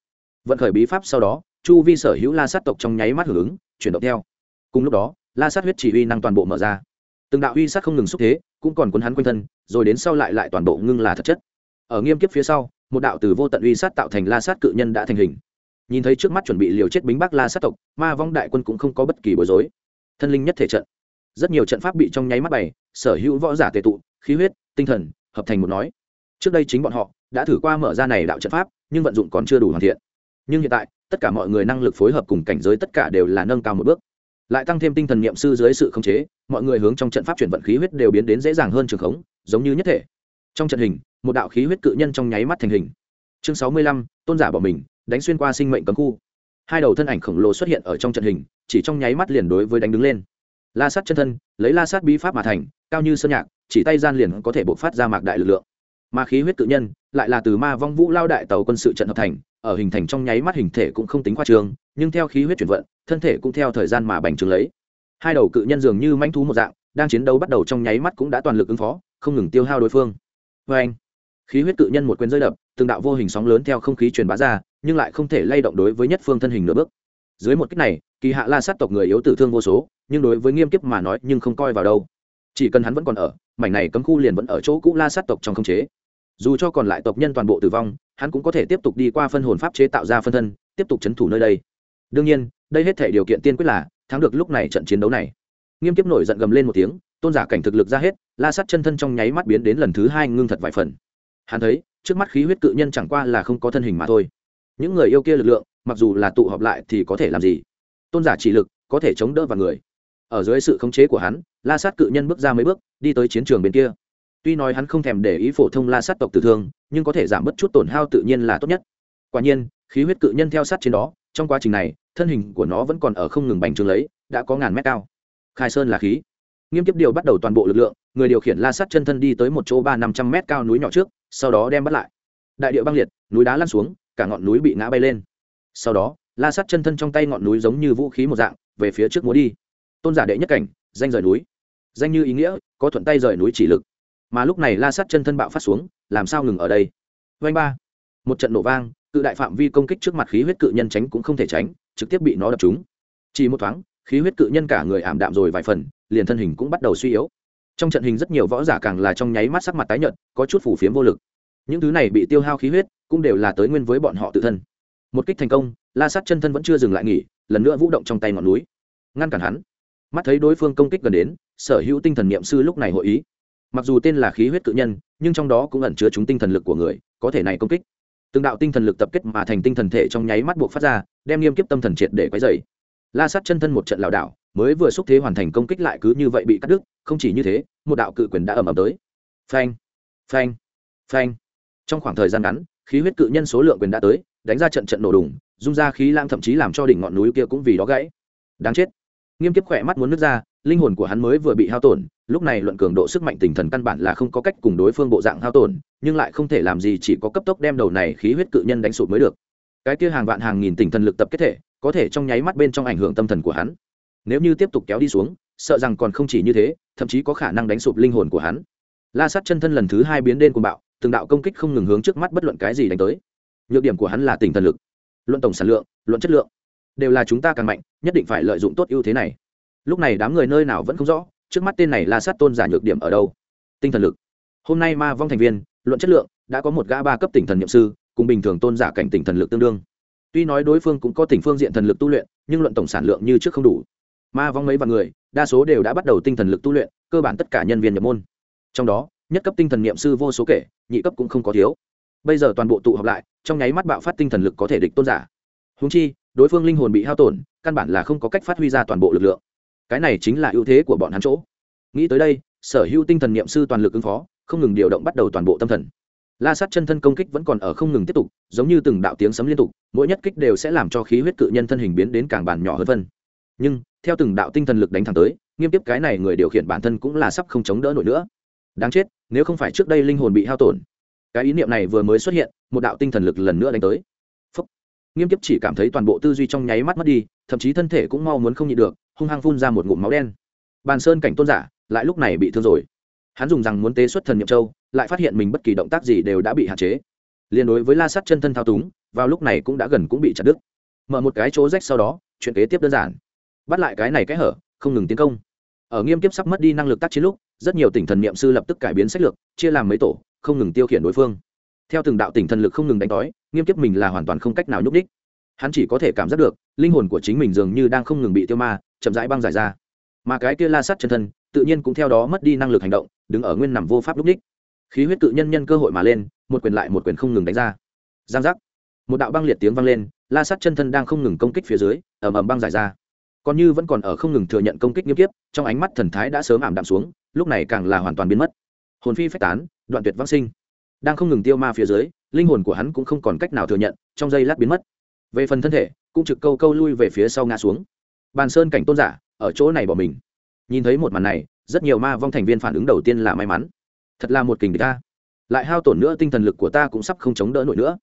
Vận khởi bí pháp sau đó, chu vi sở hữu la sát tộc trong nháy mắt hưởng ứng, chuyển động theo. Cùng lúc đó, la sát huyết chỉ uy năng toàn bộ mở ra. Từng đạo uy sát không ngừng xúc thế, cũng còn cuốn hắn quanh thân, rồi đến sau lại lại toàn bộ ngưng là thật chất. Ở nghiêm kiếp phía sau một đạo từ vô tận uy sát tạo thành la sát cự nhân đã thành hình. Nhìn thấy trước mắt chuẩn bị liều chết bính bắc la sát tộc, ma vong đại quân cũng không có bất kỳ bối rối. Thân linh nhất thể trận. Rất nhiều trận pháp bị trong nháy mắt bày, sở hữu võ giả tệ tụ, khí huyết, tinh thần, hợp thành một nói. Trước đây chính bọn họ đã thử qua mở ra này đạo trận pháp, nhưng vận dụng còn chưa đủ hoàn thiện. Nhưng hiện tại, tất cả mọi người năng lực phối hợp cùng cảnh giới tất cả đều là nâng cao một bước. Lại tăng thêm tinh thần niệm sư dưới sự khống chế, mọi người hướng trong trận pháp chuyển vận khí huyết đều biến đến dễ dàng hơn trường khống, giống như nhất thể trong trận hình, một đạo khí huyết cự nhân trong nháy mắt thành hình. Chương sáu mươi lăm, tôn giả bỏ mình, đánh xuyên qua sinh mệnh cấm khu. Hai đầu thân ảnh khổng lồ xuất hiện ở trong trận hình, chỉ trong nháy mắt liền đối với đánh đứng lên. La sát chân thân, lấy la sát bí pháp mà thành, cao như sơn nhạc, chỉ tay gian liền có thể bộc phát ra mạc đại lực lượng. Mà khí huyết cự nhân, lại là từ ma vong vũ lao đại tàu quân sự trận hợp thành, ở hình thành trong nháy mắt hình thể cũng không tính khoa trương, nhưng theo khí huyết chuyển vận, thân thể cũng theo thời gian mà bành trướng lấy. Hai đầu cự nhân dường như manh thú một dạng, đang chiến đấu bắt đầu trong nháy mắt cũng đã toàn lực ứng phó, không ngừng tiêu hao đối phương vê anh. Khí huyết cự nhân một quyền rơi đập, từng đạo vô hình sóng lớn theo không khí truyền bá ra, nhưng lại không thể lay động đối với nhất phương thân hình nửa bước. Dưới một cách này, kỳ hạ la sát tộc người yếu tử thương vô số, nhưng đối với nghiêm kiếp mà nói nhưng không coi vào đâu. Chỉ cần hắn vẫn còn ở, mảnh này cấm khu liền vẫn ở chỗ cũ la sát tộc trong không chế. Dù cho còn lại tộc nhân toàn bộ tử vong, hắn cũng có thể tiếp tục đi qua phân hồn pháp chế tạo ra phân thân, tiếp tục c h ấ n thủ nơi đây. Đương nhiên, đây hết thể điều kiện tiên quyết là, thắng được lúc này trận chiến đấu này. Nghiêm kiếp nổi giận gầm lên một tiếng, tôn giả cảnh thực lực ra hết la sắt chân thân trong nháy mắt biến đến lần thứ hai ngưng thật vài phần. Hắn thấy, trước mắt khí huyết cự nhân chẳng qua là không có thân hình mà thôi. Những người yêu kia lực lượng, mặc dù là tụ họp lại thì có thể làm gì? Tôn giả chỉ lực, có thể chống đỡ vào người. Ở dưới sự khống chế của hắn, la sát cự nhân bước ra mấy bước, đi tới chiến trường bên kia. Tuy nói hắn không thèm để ý phổ thông la sát tộc tử thương, nhưng có thể giảm bớt chút tổn hao tự nhiên là tốt nhất. Quả nhiên, khí huyết cự nhân theo sát trên đó, trong quá trình này, thân hình của nó vẫn còn ở không ngừng bành trướng lấy, đã có ngàn mét cao. Khai sơn là khí nghiêm kiếp điều bắt đầu toàn bộ lực lượng, người điều khiển la sắt chân thân đi tới một chỗ ba năm trăm mét cao núi nhỏ trước, sau đó đem bắt lại. Đại địa băng liệt, núi đá lăn xuống, cả ngọn núi bị ngã bay lên. Sau đó, la sắt chân thân trong tay ngọn núi giống như vũ khí một dạng, về phía trước múa đi. Tôn giả đệ nhất cảnh, danh rời núi. Danh như ý nghĩa, có thuận tay rời núi chỉ lực. Mà lúc này la sắt chân thân bạo phát xuống, làm sao ngừng ở đây? Vanh ba. Một trận nổ vang, cự đại phạm vi công kích trước mặt khí huyết cự nhân tránh cũng không thể tránh, trực tiếp bị nó đập trúng. Chỉ một thoáng, khí huyết cự nhân cả người ảm đạm rồi vài phần liền thân hình cũng bắt đầu suy yếu. Trong trận hình rất nhiều võ giả càng là trong nháy mắt sắc mặt tái nhợt, có chút phủ phiếm vô lực. Những thứ này bị tiêu hao khí huyết, cũng đều là tới nguyên với bọn họ tự thân. Một kích thành công, la sát chân thân vẫn chưa dừng lại nghỉ, lần nữa vũ động trong tay ngọn núi. Ngăn cản hắn. Mắt thấy đối phương công kích gần đến, sở hữu tinh thần niệm sư lúc này hội ý. Mặc dù tên là khí huyết cự nhân, nhưng trong đó cũng ẩn chứa chúng tinh thần lực của người, có thể này công kích. Từng đạo tinh thần lực tập kết mà thành tinh thần thể trong nháy mắt buộc phát ra, đem nghiêm kiếp tâm thần triệt để quấy dày la sát chân thân một trận lảo đảo mới vừa xúc thế hoàn thành công kích lại cứ như vậy bị cắt đứt, không chỉ như thế, một đạo cự quyền đã ầm ầm tới. Phanh phanh phanh. Trong khoảng thời gian ngắn, khí huyết cự nhân số lượng quyền đã tới, đánh ra trận trận nổ đùng, dung ra khí lang thậm chí làm cho đỉnh ngọn núi kia cũng vì đó gãy. Đáng chết. Nghiêm kiếp khỏe mắt muốn nứt ra, linh hồn của hắn mới vừa bị hao tổn, lúc này luận cường độ sức mạnh tinh thần căn bản là không có cách cùng đối phương bộ dạng hao tổn, nhưng lại không thể làm gì chỉ có cấp tốc đem đầu này khí huyết cự nhân đánh sụp mới được. Cái kia hàng vạn hàng nghìn tinh thần lực tập kết thể, có thể trong nháy mắt bên trong ảnh hưởng tâm thần của hắn nếu như tiếp tục kéo đi xuống, sợ rằng còn không chỉ như thế, thậm chí có khả năng đánh sụp linh hồn của hắn. La sát chân thân lần thứ hai biến đen cùng bạo, từng đạo công kích không ngừng hướng trước mắt bất luận cái gì đánh tới. Nhược điểm của hắn là tinh thần lực, luận tổng sản lượng, luận chất lượng, đều là chúng ta càng mạnh, nhất định phải lợi dụng tốt ưu thế này. Lúc này đám người nơi nào vẫn không rõ, trước mắt tên này la sát tôn giả nhược điểm ở đâu? Tinh thần lực. Hôm nay ma vong thành viên, luận chất lượng, đã có một gã ba cấp tỉnh thần nhiệm sư, cùng bình thường tôn giả cảnh tỉnh thần lực tương đương. Tuy nói đối phương cũng có tỉnh phương diện thần lực tu luyện, nhưng luận tổng sản lượng như trước không đủ ma vong mấy vạn người, đa số đều đã bắt đầu tinh thần lực tu luyện, cơ bản tất cả nhân viên nhập môn. Trong đó, nhất cấp tinh thần niệm sư vô số kể, nhị cấp cũng không có thiếu. Bây giờ toàn bộ tụ họp lại, trong nháy mắt bạo phát tinh thần lực có thể địch tôn giả. Húng chi, đối phương linh hồn bị hao tổn, căn bản là không có cách phát huy ra toàn bộ lực lượng. Cái này chính là ưu thế của bọn hắn chỗ. Nghĩ tới đây, sở hữu tinh thần niệm sư toàn lực ứng phó, không ngừng điều động bắt đầu toàn bộ tâm thần. La sát chân thân công kích vẫn còn ở không ngừng tiếp tục, giống như từng đạo tiếng sấm liên tục, mỗi nhất kích đều sẽ làm cho khí huyết cự nhân thân hình biến đến càng bàn nhỏ hơn vân nhưng, theo từng đạo tinh thần lực đánh thẳng tới, nghiêm tiếp cái này người điều khiển bản thân cũng là sắp không chống đỡ nổi nữa. Đáng chết, nếu không phải trước đây linh hồn bị hao tổn. Cái ý niệm này vừa mới xuất hiện, một đạo tinh thần lực lần nữa đánh tới. Phúc. nghiêm tiếp chỉ cảm thấy toàn bộ tư duy trong nháy mắt mất đi, thậm chí thân thể cũng mau muốn không nhịn được, hung hăng phun ra một ngụm máu đen. Bàn sơn cảnh tôn giả, lại lúc này bị thương rồi. Hắn dùng rằng muốn tế xuất thần nhậm châu, lại phát hiện mình bất kỳ động tác gì đều đã bị hạn chế. Liên đối với la sắt chân thân thao túng, vào lúc này cũng đã gần cũng bị chặt đứt. Mở một cái chỗ rách sau đó, chuyện kế tiếp đơn giản bắt lại cái này cái hở, không ngừng tiến công. Ở nghiêm kiếp sắp mất đi năng lực tác chiến lúc, rất nhiều tỉnh thần niệm sư lập tức cải biến sách lược, chia làm mấy tổ, không ngừng tiêu khiển đối phương. Theo từng đạo tỉnh thần lực không ngừng đánh đói, nghiêm kiếp mình là hoàn toàn không cách nào nhúc đích hắn chỉ có thể cảm giác được, linh hồn của chính mình dường như đang không ngừng bị tiêu ma, chậm rãi băng giải ra. Mà cái kia la sắt chân thân, tự nhiên cũng theo đó mất đi năng lực hành động, đứng ở nguyên nằm vô pháp lúc đích khí huyết cự nhân nhân cơ hội mà lên, một quyền lại một quyền không ngừng đánh ra. Giang giác. Một đạo băng liệt tiếng vang lên, la sắt chân thân đang không ngừng công kích phía dưới ẩm ẩm băng giải ra còn như vẫn còn ở không ngừng thừa nhận công kích nghiêm kiếp, trong ánh mắt thần thái đã sớm ảm đạm xuống, lúc này càng là hoàn toàn biến mất. Hồn phi phách tán, đoạn tuyệt vang sinh. Đang không ngừng tiêu ma phía dưới, linh hồn của hắn cũng không còn cách nào thừa nhận, trong giây lát biến mất. Về phần thân thể, cũng trực câu câu lui về phía sau ngã xuống. Bàn sơn cảnh tôn giả, ở chỗ này bỏ mình. Nhìn thấy một màn này, rất nhiều ma vong thành viên phản ứng đầu tiên là may mắn. Thật là một kình địch ta. Lại hao tổn nữa tinh thần lực của ta cũng sắp không chống đỡ nổi nữa.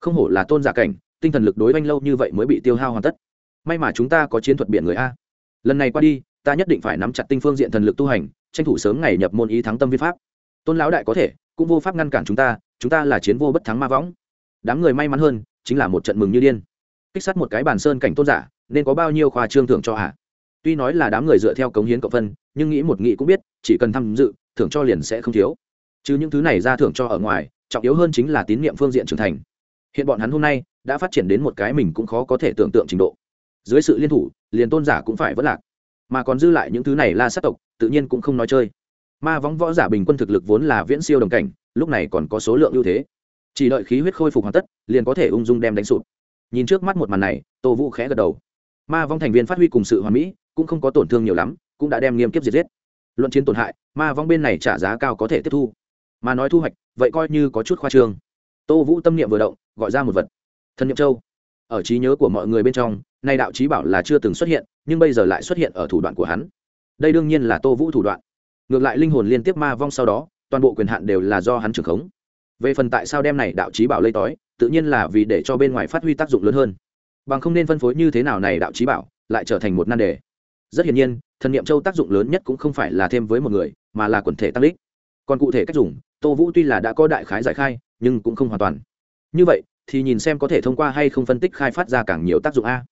Không hổ là tôn giả cảnh, tinh thần lực đối oanh lâu như vậy mới bị tiêu hao hoàn tất may mà chúng ta có chiến thuật biển người a. Lần này qua đi, ta nhất định phải nắm chặt tinh phương diện thần lực tu hành, tranh thủ sớm ngày nhập môn ý thắng tâm vi pháp. Tôn lão đại có thể, cũng vô pháp ngăn cản chúng ta chúng ta là chiến vô bất thắng ma võng. Đám người may mắn hơn, chính là một trận mừng như điên. Kích sát một cái bàn sơn cảnh tôn giả, nên có bao nhiêu khoa trương thưởng cho hạ tuy nói là đám người dựa theo cống hiến cộng phân, nhưng nghĩ một nghĩ cũng biết, chỉ cần tham dự, thưởng cho liền sẽ không thiếu. Chứ những thứ này ra thưởng cho ở ngoài, trọng yếu hơn chính là tín nhiệm phương diện trưởng thành. Hiện bọn hắn hôm nay, đã phát triển đến một cái mình cũng khó có thể tưởng tượng trình độ dưới sự liên thủ, liền tôn giả cũng phải vất lạc. Mà còn dư lại những thứ này la sát tộc, tự nhiên cũng không nói chơi. Ma võng võ giả bình quân thực lực vốn là viễn siêu đồng cảnh, lúc này còn có số lượng ưu thế. Chỉ đợi khí huyết khôi phục hoàn tất, liền có thể ung dung đem đánh sụp. Nhìn trước mắt một màn này, tô vũ khẽ gật đầu. Ma vong thành viên phát huy cùng sự hoàn mỹ, cũng không có tổn thương nhiều lắm, cũng đã đem nghiêm kiếp diệt giết. Luận chiến tổn hại, ma vong bên này trả giá cao có thể tiếp thu. Mà nói thu hoạch, vậy coi như có chút khoa trương. Tô vũ tâm niệm vừa động, gọi ra một vật. Thần nhiệm châu. Ở trí nhớ của mọi người bên trong nay đạo trí bảo là chưa từng xuất hiện, nhưng bây giờ lại xuất hiện ở thủ đoạn của hắn. Đây đương nhiên là tô vũ thủ đoạn. Ngược lại linh hồn liên tiếp ma vong sau đó, toàn bộ quyền hạn đều là do hắn trưởng khống. Về phần tại sao đem này đạo trí bảo lây tói, tự nhiên là vì để cho bên ngoài phát huy tác dụng lớn hơn. Bằng không nên phân phối như thế nào này đạo trí bảo, lại trở thành một nan đề. Rất hiển nhiên, thần niệm châu tác dụng lớn nhất cũng không phải là thêm với một người, mà là quần thể tăng lích còn cụ thể cách dùng, tô vũ tuy là đã có đại khái giải khai, nhưng cũng không hoàn toàn. Như vậy, thì nhìn xem có thể thông qua hay không phân tích khai phát ra càng nhiều tác dụng a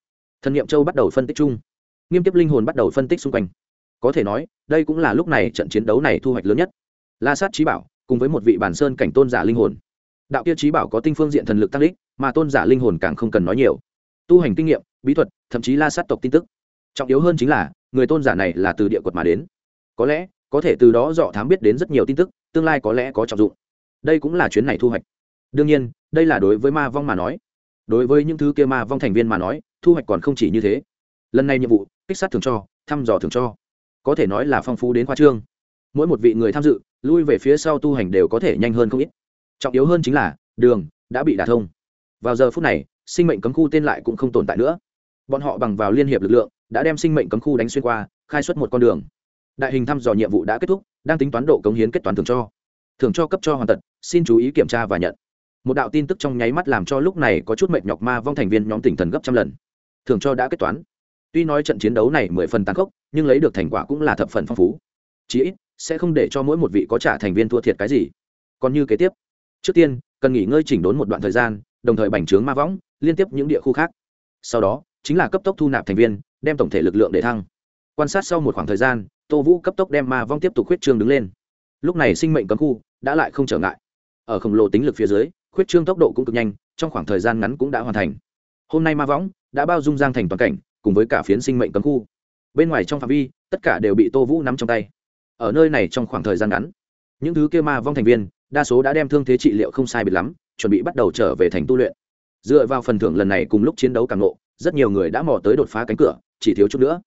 thần niệm châu bắt đầu phân tích chung. Nghiêm tiếp linh hồn bắt đầu phân tích xung quanh. Có thể nói, đây cũng là lúc này trận chiến đấu này thu hoạch lớn nhất. La sát trí bảo, cùng với một vị bản sơn cảnh tôn giả linh hồn. Đạo kia trí bảo có tinh phương diện thần lực tăng lích mà tôn giả linh hồn càng không cần nói nhiều. Tu hành kinh nghiệm, bí thuật, thậm chí la sát tộc tin tức. Trọng yếu hơn chính là, người tôn giả này là từ địa quật mà đến. Có lẽ, có thể từ đó dọ thám biết đến rất nhiều tin tức, tương lai có lẽ có trọng dụng. Đây cũng là chuyến này thu hoạch. Đương nhiên, đây là đối với ma vong mà nói. Đối với những thứ kia ma vong thành viên mà nói thu hoạch còn không chỉ như thế. Lần này nhiệm vụ, kích sát thường cho, thăm dò thường cho. Có thể nói là phong phú đến khoa trương. Mỗi một vị người tham dự, lui về phía sau tu hành đều có thể nhanh hơn không ít. Trọng yếu hơn chính là, đường đã bị đả thông. Vào giờ phút này, sinh mệnh cấm khu tên lại cũng không tồn tại nữa. Bọn họ bằng vào liên hiệp lực lượng, đã đem sinh mệnh cấm khu đánh xuyên qua, khai xuất một con đường. Đại hình thăm dò nhiệm vụ đã kết thúc, đang tính toán độ cống hiến kết toán thường cho. Thường cho cấp cho hoàn tật, xin chú ý kiểm tra và nhận. Một đạo tin tức trong nháy mắt làm cho lúc này có chút mệnh nhọc ma vong thành viên nhóm tỉnh thần gấp trăm lần thường cho đã kết toán. Tuy nói trận chiến đấu này mười phần tàn khốc, nhưng lấy được thành quả cũng là thập phần phong phú. Chí ít, sẽ không để cho mỗi một vị có trả thành viên thua thiệt cái gì. Còn như kế tiếp, trước tiên, cần nghỉ ngơi chỉnh đốn một đoạn thời gian, đồng thời bành trướng ma võng, liên tiếp những địa khu khác. Sau đó, chính là cấp tốc thu nạp thành viên, đem tổng thể lực lượng để thăng. Quan sát sau một khoảng thời gian, tô vũ cấp tốc đem ma vong tiếp tục khuyết trương đứng lên. Lúc này sinh mệnh cấm khu đã lại không trở ngại. Ở khổng lồ tính lực phía dưới, khuyết trương tốc độ cũng cực nhanh, trong khoảng thời gian ngắn cũng đã hoàn thành hôm nay ma võng đã bao dung giang thành toàn cảnh, cùng với cả phiến sinh mệnh cấm khu. Bên ngoài trong phạm vi, tất cả đều bị tô vũ nắm trong tay. Ở nơi này trong khoảng thời gian ngắn, những thứ kia ma vong thành viên, đa số đã đem thương thế trị liệu không sai biệt lắm, chuẩn bị bắt đầu trở về thành tu luyện. Dựa vào phần thưởng lần này cùng lúc chiến đấu càng lộ rất nhiều người đã mò tới đột phá cánh cửa, chỉ thiếu chút nữa.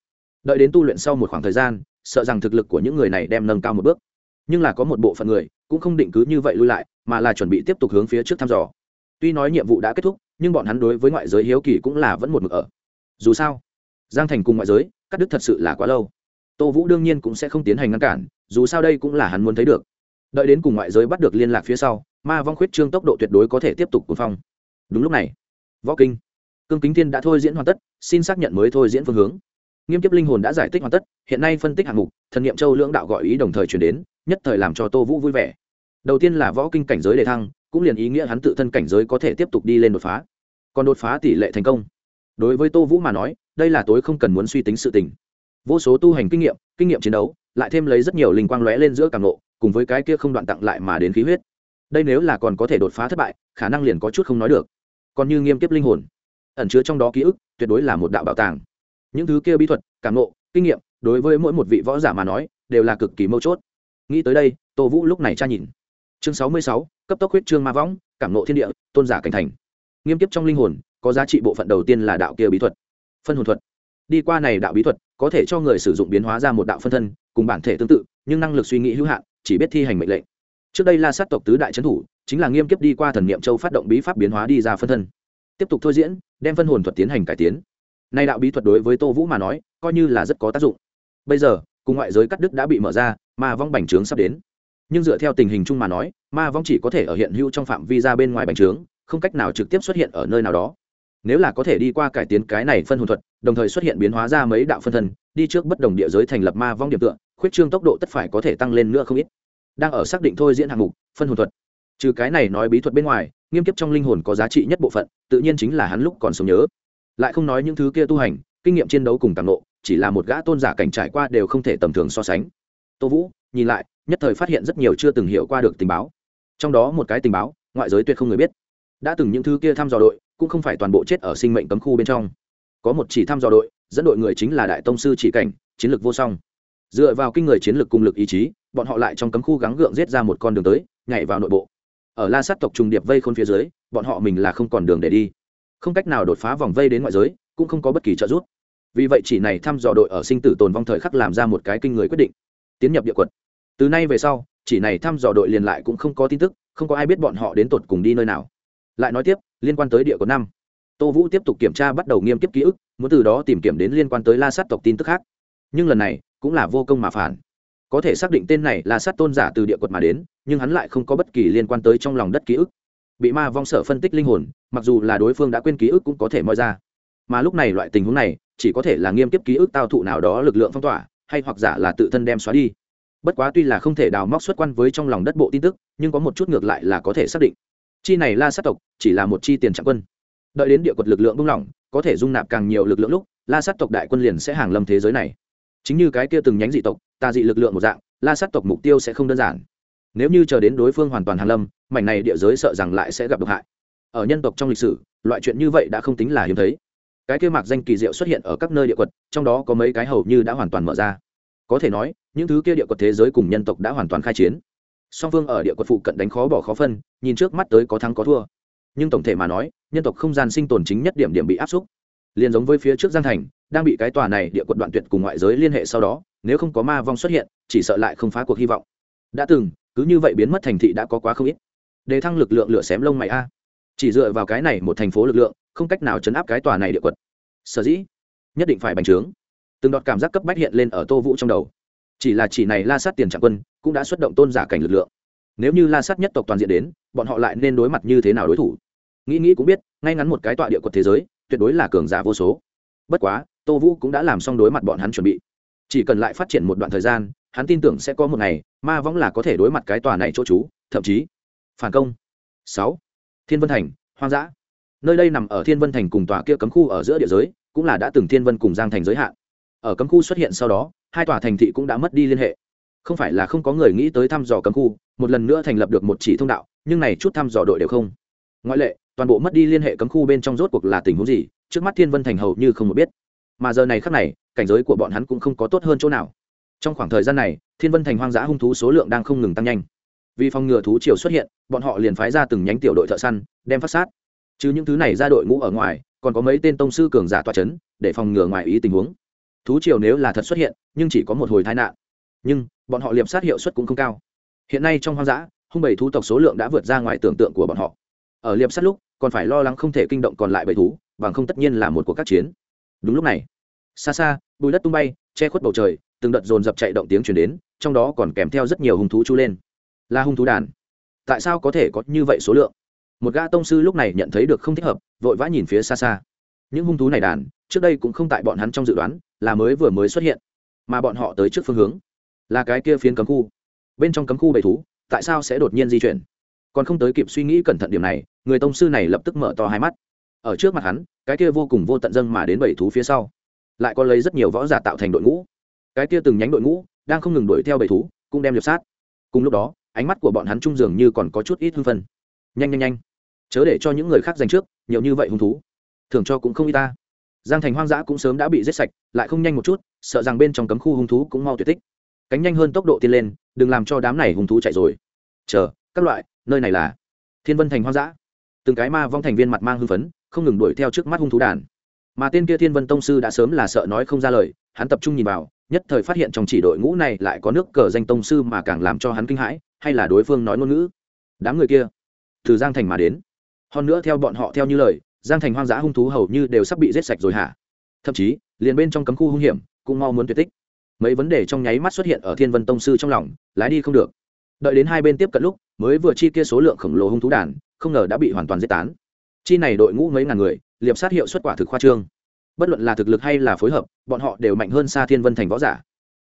Đợi đến tu luyện sau một khoảng thời gian, sợ rằng thực lực của những người này đem nâng cao một bước. Nhưng là có một bộ phận người cũng không định cứ như vậy lui lại, mà là chuẩn bị tiếp tục hướng phía trước thăm dò. Tuy nói nhiệm vụ đã kết thúc nhưng bọn hắn đối với ngoại giới hiếu kỳ cũng là vẫn một mực ở. Dù sao, giang thành cùng ngoại giới, cắt đứt thật sự là quá lâu. Tô vũ đương nhiên cũng sẽ không tiến hành ngăn cản, dù sao đây cũng là hắn muốn thấy được. Đợi đến cùng ngoại giới bắt được liên lạc phía sau, ma vong khuyết trương tốc độ tuyệt đối có thể tiếp tục cuốn phong. Đúng lúc này, võ kinh, cương kính thiên đã thôi diễn hoàn tất, xin xác nhận mới thôi diễn phương hướng. Nghiêm kiếp linh hồn đã giải thích hoàn tất, hiện nay phân tích hạng mục, thần nghiệm châu lưỡng đạo gọi ý đồng thời chuyển đến, nhất thời làm cho tô vũ vui vẻ. Đầu tiên là võ kinh cảnh giới đề thăng cũng liền ý nghĩa hắn tự thân cảnh giới có thể tiếp tục đi lên đột phá. Còn đột phá tỷ lệ thành công. Đối với tô vũ mà nói, đây là tối không cần muốn suy tính sự tình. Vô số tu hành kinh nghiệm kinh nghiệm chiến đấu, lại thêm lấy rất nhiều linh quang lóe lên giữa càng lộ, cùng với cái kia không đoạn tặng lại mà đến khí huyết. Đây nếu là còn có thể đột phá thất bại, khả năng liền có chút không nói được. Còn như nghiêm kiếp linh hồn, ẩn chứa trong đó ký ức, tuyệt đối là một đạo bảo tàng. Những thứ kia bí thuật cảm nộ kinh nghiệm, đối với mỗi một vị võ giả mà nói, đều là cực kỳ mâu chốt. Nghĩ tới đây, tô vũ lúc này tra nhìn. Chương sáu mươi sáu cấp tốc huyết trương ma võng, cảm nộ thiên địa, tôn giả cảnh thành. Nghiêm kiếp trong linh hồn, có giá trị bộ phận đầu tiên là đạo kia bí thuật. Phân hồn thuật. Đi qua này đạo bí thuật, có thể cho người sử dụng biến hóa ra một đạo phân thân, cùng bản thể tương tự, nhưng năng lực suy nghĩ hữu hạn, chỉ biết thi hành mệnh lệnh. Trước đây la sát tộc tứ đại trấn thủ, chính là nghiêm kiếp đi qua thần niệm châu phát động bí pháp biến hóa đi ra phân thân. Tiếp tục thôi diễn, đem phân hồn thuật tiến hành cải tiến. Nay đạo bí thuật đối với tô vũ mà nói, coi như là rất có tác dụng. Bây giờ, cùng ngoại giới cắt đứt đã bị mở ra mà vong bành trướng sắp đến nhưng dựa theo tình hình chung mà nói, ma vong chỉ có thể ở hiện hữu trong phạm vi ra bên ngoài bành trướng, không cách nào trực tiếp xuất hiện ở nơi nào đó. Nếu là có thể đi qua cải tiến cái này phân hồn thuật, đồng thời xuất hiện biến hóa ra mấy đạo phân thân, đi trước bất đồng địa giới thành lập ma vong điểm tựa, khuyết trương tốc độ tất phải có thể tăng lên nữa không ít. Đang ở xác định thôi diễn hạng mục, phân hồn thuật. Trừ cái này nói bí thuật bên ngoài, nghiêm kiếp trong linh hồn có giá trị nhất bộ phận, tự nhiên chính là hắn lúc còn sống nhớ. Lại không nói những thứ kia tu hành, kinh nghiệm chiến đấu cùng tàng nộ chỉ là một gã tôn giả cảnh trải qua đều không thể tầm thường so sánh. Tô vũ, nhìn lại nhất thời phát hiện rất nhiều chưa từng hiểu qua được tình báo. Trong đó một cái tình báo, ngoại giới tuyệt không người biết. Đã từng những thứ kia thăm dò đội, cũng không phải toàn bộ chết ở sinh mệnh cấm khu bên trong. Có một chỉ thăm dò đội, dẫn đội người chính là đại tông sư chỉ cảnh, chiến lược vô song. Dựa vào kinh người chiến lược cùng lực ý chí, bọn họ lại trong cấm khu gắng gượng giết ra một con đường tới, nhảy vào nội bộ. Ở la sát tộc trùng điệp vây khôn phía dưới, bọn họ mình là không còn đường để đi. Không cách nào đột phá vòng vây đến ngoại giới, cũng không có bất kỳ trợ giúp. Vì vậy chỉ này thăm dò đội ở sinh tử tồn vong thời khắc làm ra một cái kinh người quyết định. Tiến nhập địa quật từ nay về sau, chỉ này thăm dò đội liền lại cũng không có tin tức, không có ai biết bọn họ đến tột cùng đi nơi nào. Lại nói tiếp, liên quan tới địa của năm. Tô vũ tiếp tục kiểm tra bắt đầu nghiêm kiếp ký ức, muốn từ đó tìm kiếm đến liên quan tới la sát tộc tin tức khác. Nhưng lần này, cũng là vô công mà phản. Có thể xác định tên này là sát tôn giả từ địa quật mà đến, nhưng hắn lại không có bất kỳ liên quan tới trong lòng đất ký ức. Bị ma vong sở phân tích linh hồn, mặc dù là đối phương đã quên ký ức cũng có thể moi ra. Mà lúc này loại tình huống này, chỉ có thể là nghiêm kiếp ký ức tao thụ nào đó lực lượng phong tỏa, hay hoặc giả là tự thân đem xóa đi bất quá tuy là không thể đào móc xuất quan với trong lòng đất bộ tin tức, nhưng có một chút ngược lại là có thể xác định. Chi này la sát tộc chỉ là một chi tiền trạng quân. Đợi đến địa quật lực lượng bung lỏng, có thể dung nạp càng nhiều lực lượng lúc, la sát tộc đại quân liền sẽ hàng lâm thế giới này. Chính như cái kia từng nhánh dị tộc tà dị lực lượng một dạng, la sát tộc mục tiêu sẽ không đơn giản. Nếu như chờ đến đối phương hoàn toàn hàng lâm, mảnh này địa giới sợ rằng lại sẽ gặp độc hại. Ở nhân tộc trong lịch sử, loại chuyện như vậy đã không tính là hiếm thấy. Cái kia mạc danh kỳ diệu xuất hiện ở các nơi địa quật, trong đó có mấy cái hầu như đã hoàn toàn mở ra có thể nói, những thứ kia địa quật thế giới cùng nhân tộc đã hoàn toàn khai chiến. Song phương ở địa quật phụ cận đánh khó bỏ khó phân, nhìn trước mắt tới có thắng có thua. Nhưng tổng thể mà nói, nhân tộc không gian sinh tồn chính nhất điểm điểm bị áp xúc. Liền giống với phía trước giang thành, đang bị cái tòa này địa quật đoạn tuyệt cùng ngoại giới liên hệ sau đó, nếu không có ma vong xuất hiện, chỉ sợ lại không phá cuộc hy vọng. Đã từng, cứ như vậy biến mất thành thị đã có quá không ít. Đề thăng lực lượng lửa xém lông mày a. Chỉ dựa vào cái này một thành phố lực lượng, không cách nào chấn áp cái tòa này địa quật. Sở dĩ, nhất định phải bành trướng từng đọt cảm giác cấp bách hiện lên ở tô vũ trong đầu. Chỉ là chỉ này la sát tiền trạng quân cũng đã xuất động tôn giả cảnh lực lượng. Nếu như la sát nhất tộc toàn diện đến, bọn họ lại nên đối mặt như thế nào đối thủ? Nghĩ nghĩ cũng biết, ngay ngắn một cái tọa địa quật thế giới, tuyệt đối là cường giả vô số. Bất quá, tô vũ cũng đã làm xong đối mặt bọn hắn chuẩn bị. Chỉ cần lại phát triển một đoạn thời gian, hắn tin tưởng sẽ có một ngày, ma võng là có thể đối mặt cái tòa này chỗ trú, thậm chí phản công. Sáu. Thiên vân thành, hoang dã. Nơi đây nằm ở thiên vân thành cùng tòa kia cấm khu ở giữa địa giới, cũng là đã từng thiên vân cùng giang thành giới hạn ở cấm khu xuất hiện sau đó, hai tòa thành thị cũng đã mất đi liên hệ. Không phải là không có người nghĩ tới thăm dò cấm khu, một lần nữa thành lập được một chỉ thông đạo, nhưng này chút thăm dò đội đều không. Ngoại lệ, toàn bộ mất đi liên hệ cấm khu bên trong rốt cuộc là tình huống gì, trước mắt thiên vân thành hầu như không một biết. Mà giờ này khác này, cảnh giới của bọn hắn cũng không có tốt hơn chỗ nào. Trong khoảng thời gian này, thiên vân thành hoang dã hung thú số lượng đang không ngừng tăng nhanh. Vì phòng ngừa thú triều xuất hiện, bọn họ liền phái ra từng nhánh tiểu đội thợ săn, đem phát sát. Chứ những thứ này ra đội ngũ ở ngoài, còn có mấy tên tông sư cường giả toa c h ấ n để phòng ngừa ngoài ý tình huống thú triều nếu là thật xuất hiện, nhưng chỉ có một hồi tai nạn. Nhưng, bọn họ liệp sát hiệu suất cũng không cao. Hiện nay trong hoang dã, hung bảy thú tộc số lượng đã vượt ra ngoài tưởng tượng của bọn họ. Ở liệp sát lúc, còn phải lo lắng không thể kinh động còn lại bảy thú, bằng không tất nhiên là một cuộc các chiến. Đúng lúc này, xa xa, bùi đất tung bay, che khuất bầu trời, từng đợt dồn dập chạy động tiếng chuyển đến, trong đó còn kèm theo rất nhiều hung thú chú lên. Là hung thú đàn. Tại sao có thể có như vậy số lượng? Một gã tông sư lúc này nhận thấy được không thích hợp, vội vã nhìn phía xa xa những hung thú này đàn, trước đây cũng không tại bọn hắn trong dự đoán, là mới vừa mới xuất hiện, mà bọn họ tới trước phương hướng, là cái kia phiến cấm khu. Bên trong cấm khu bầy thú, tại sao sẽ đột nhiên di chuyển? Còn không tới kịp suy nghĩ cẩn thận điểm này, người tông sư này lập tức mở to hai mắt. Ở trước mặt hắn, cái kia vô cùng vô tận dâng mà đến bầy thú phía sau, lại có lấy rất nhiều võ giả tạo thành đội ngũ. Cái kia từng nhánh đội ngũ, đang không ngừng đuổi theo bầy thú, cũng đem liệp sát. Cùng lúc đó, ánh mắt của bọn hắn trung dường như còn có chút ít hưng phân nhanh nhanh nhanh. Chớ để cho những người khác giành trước, nhiều như vậy hung thú thường cho cũng không y ta. Giang thành hoang dã cũng sớm đã bị giết sạch, lại không nhanh một chút, sợ rằng bên trong cấm khu hung thú cũng mau tuyệt tích. Cánh nhanh hơn tốc độ tiên lên, đừng làm cho đám này hung thú chạy rồi. Chờ, các loại, nơi này là thiên vân thành hoang dã. Từng cái ma vong thành viên mặt mang hưng phấn, không ngừng đuổi theo trước mắt hung thú đàn. Mà tên kia thiên vân tông sư đã sớm là sợ nói không ra lời, hắn tập trung nhìn vào, nhất thời phát hiện trong chỉ đội ngũ này lại có nước cờ danh tông sư mà càng làm cho hắn kinh hãi, hay là đối phương nói ngôn ngữ. Đám người kia, từ giang thành mà đến. Hơn nữa theo bọn họ theo như lời giang thành hoang dã hung thú hầu như đều sắp bị giết sạch rồi hả? Thậm chí, liền bên trong cấm khu hung hiểm cũng mau muốn tuyệt tích. Mấy vấn đề trong nháy mắt xuất hiện ở thiên vân tông sư trong lòng, lái đi không được. Đợi đến hai bên tiếp cận lúc, mới vừa chi kia số lượng khổng lồ hung thú đàn, không ngờ đã bị hoàn toàn giết tán. Chi này đội ngũ mấy ngàn người, liệp sát hiệu xuất quả thực khoa trương. Bất luận là thực lực hay là phối hợp, bọn họ đều mạnh hơn xa thiên vân thành võ giả.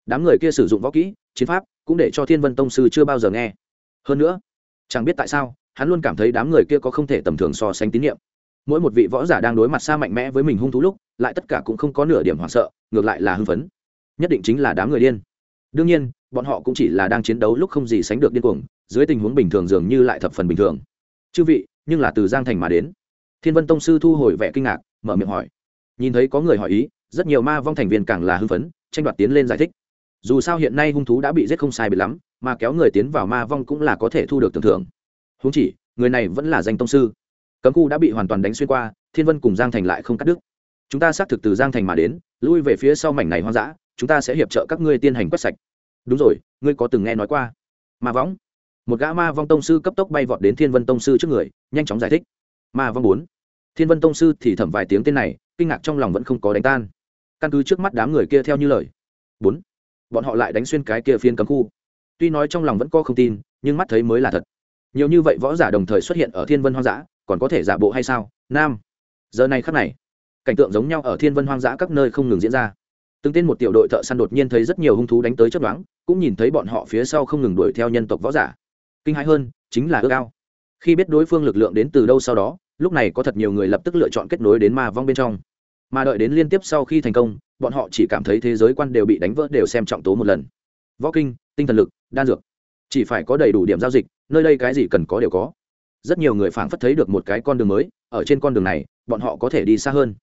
Đám người kia sử dụng võ kỹ, chiến pháp cũng để cho thiên vân tông sư chưa bao giờ nghe. Hơn nữa, chẳng biết tại sao, hắn luôn cảm thấy đám người kia có không thể tầm thường so sánh tín nhiệm mỗi một vị võ giả đang đối mặt xa mạnh mẽ với mình hung thú lúc, lại tất cả cũng không có nửa điểm hoảng sợ, ngược lại là hưng phấn. Nhất định chính là đám người điên. Đương nhiên, bọn họ cũng chỉ là đang chiến đấu lúc không gì sánh được điên cuồng, dưới tình huống bình thường dường như lại thập phần bình thường. Chư vị, nhưng là từ giang thành mà đến. Thiên vân tông sư thu hồi vẻ kinh ngạc, mở miệng hỏi. Nhìn thấy có người hỏi ý, rất nhiều ma vong thành viên càng là hưng phấn, tranh đoạt tiến lên giải thích. Dù sao hiện nay hung thú đã bị giết không sai bị lắm, mà kéo người tiến vào ma vong cũng là có thể thu được tưởng thưởng. Húng chỉ, người này vẫn là danh tông sư cấm khu đã bị hoàn toàn đánh xuyên qua, thiên vân cùng giang thành lại không cắt đứt. Chúng ta xác thực từ giang thành mà đến, lui về phía sau mảnh này hoang dã, chúng ta sẽ hiệp trợ các ngươi tiên hành quét sạch. Đúng rồi, ngươi có từng nghe nói qua? Ma võng. Một gã ma vong tông sư cấp tốc bay vọt đến thiên vân tông sư trước người, nhanh chóng giải thích. Ma vong bốn. Thiên vân tông sư thì thẩm vài tiếng tên này, kinh ngạc trong lòng vẫn không có đánh tan. Căn cứ trước mắt đám người kia theo như lời. Bốn. Bọn họ lại đánh xuyên cái kia phiên cấm khu. Tuy nói trong lòng vẫn có không tin, nhưng mắt thấy mới là thật. Nhiều như vậy võ giả đồng thời xuất hiện ở thiên vân hoang dã còn có thể giả bộ hay sao? Nam. Giờ này khắc này, cảnh tượng giống nhau ở thiên vân hoang dã các nơi không ngừng diễn ra. Từng tên một tiểu đội thợ săn đột nhiên thấy rất nhiều hung thú đánh tới chấp đoán cũng nhìn thấy bọn họ phía sau không ngừng đuổi theo nhân tộc võ giả. Kinh hãi hơn, chính là ước ao. Khi biết đối phương lực lượng đến từ đâu sau đó, lúc này có thật nhiều người lập tức lựa chọn kết nối đến ma vong bên trong. Mà đợi đến liên tiếp sau khi thành công, bọn họ chỉ cảm thấy thế giới quan đều bị đánh vỡ đều xem trọng tố một lần. Võ kinh, tinh thần lực, đan dược. Chỉ phải có đầy đủ điểm giao dịch, nơi đây cái gì cần có đều có rất nhiều người phảng phất thấy được một cái con đường mới, ở trên con đường này, bọn họ có thể đi xa hơn.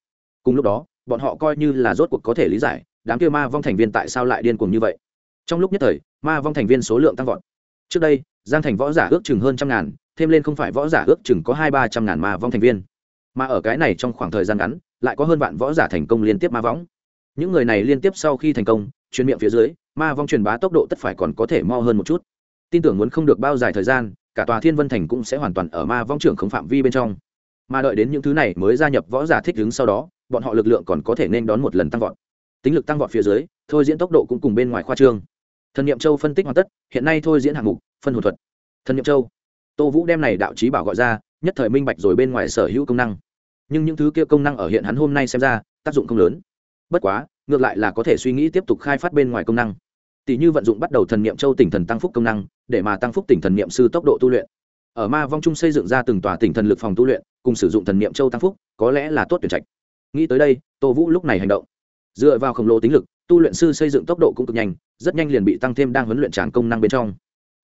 Cùng lúc đó, bọn họ coi như là rốt cuộc có thể lý giải, đám kia ma vong thành viên tại sao lại điên cuồng như vậy. Trong lúc nhất thời, ma vong thành viên số lượng tăng vọt. Trước đây, giang thành võ giả ước chừng hơn trăm ngàn, thêm lên không phải võ giả ước chừng có hai ba trăm ngàn ma vong thành viên. Mà ở cái này trong khoảng thời gian ngắn, lại có hơn vạn võ giả thành công liên tiếp ma võng những người này liên tiếp sau khi thành công truyền miệng phía dưới, ma vong truyền bá tốc độ tất phải còn có thể mo hơn một chút. Tin tưởng muốn không được bao dài thời gian cả tòa thiên vân thành cũng sẽ hoàn toàn ở ma vong trưởng không phạm vi bên trong. Mà đợi đến những thứ này mới gia nhập võ giả thích ứng sau đó, bọn họ lực lượng còn có thể nên đón một lần tăng vọt. Tính lực tăng vọt phía dưới, thôi diễn tốc độ cũng cùng bên ngoài khoa trương. Thần niệm châu phân tích hoàn tất, hiện nay thôi diễn hạng mục, phân hồn thuật. Thần niệm châu. Tô vũ đem này đạo trí bảo gọi ra, nhất thời minh bạch rồi bên ngoài sở hữu công năng. Nhưng những thứ kia công năng ở hiện hắn hôm nay xem ra, tác dụng không lớn. Bất quá, ngược lại là có thể suy nghĩ tiếp tục khai phát bên ngoài công năng tỷ như vận dụng bắt đầu thần niệm châu tỉnh thần tăng phúc công năng, để mà tăng phúc tỉnh thần niệm sư tốc độ tu luyện. Ở ma vong trung xây dựng ra từng tòa tỉnh thần lực phòng tu luyện, cùng sử dụng thần niệm châu tăng phúc, có lẽ là tốt tuyển trạch. Nghĩ tới đây, tô vũ lúc này hành động. Dựa vào khổng lồ tính lực, tu luyện sư xây dựng tốc độ cũng cực nhanh, rất nhanh liền bị tăng thêm đang huấn luyện tràng công năng bên trong.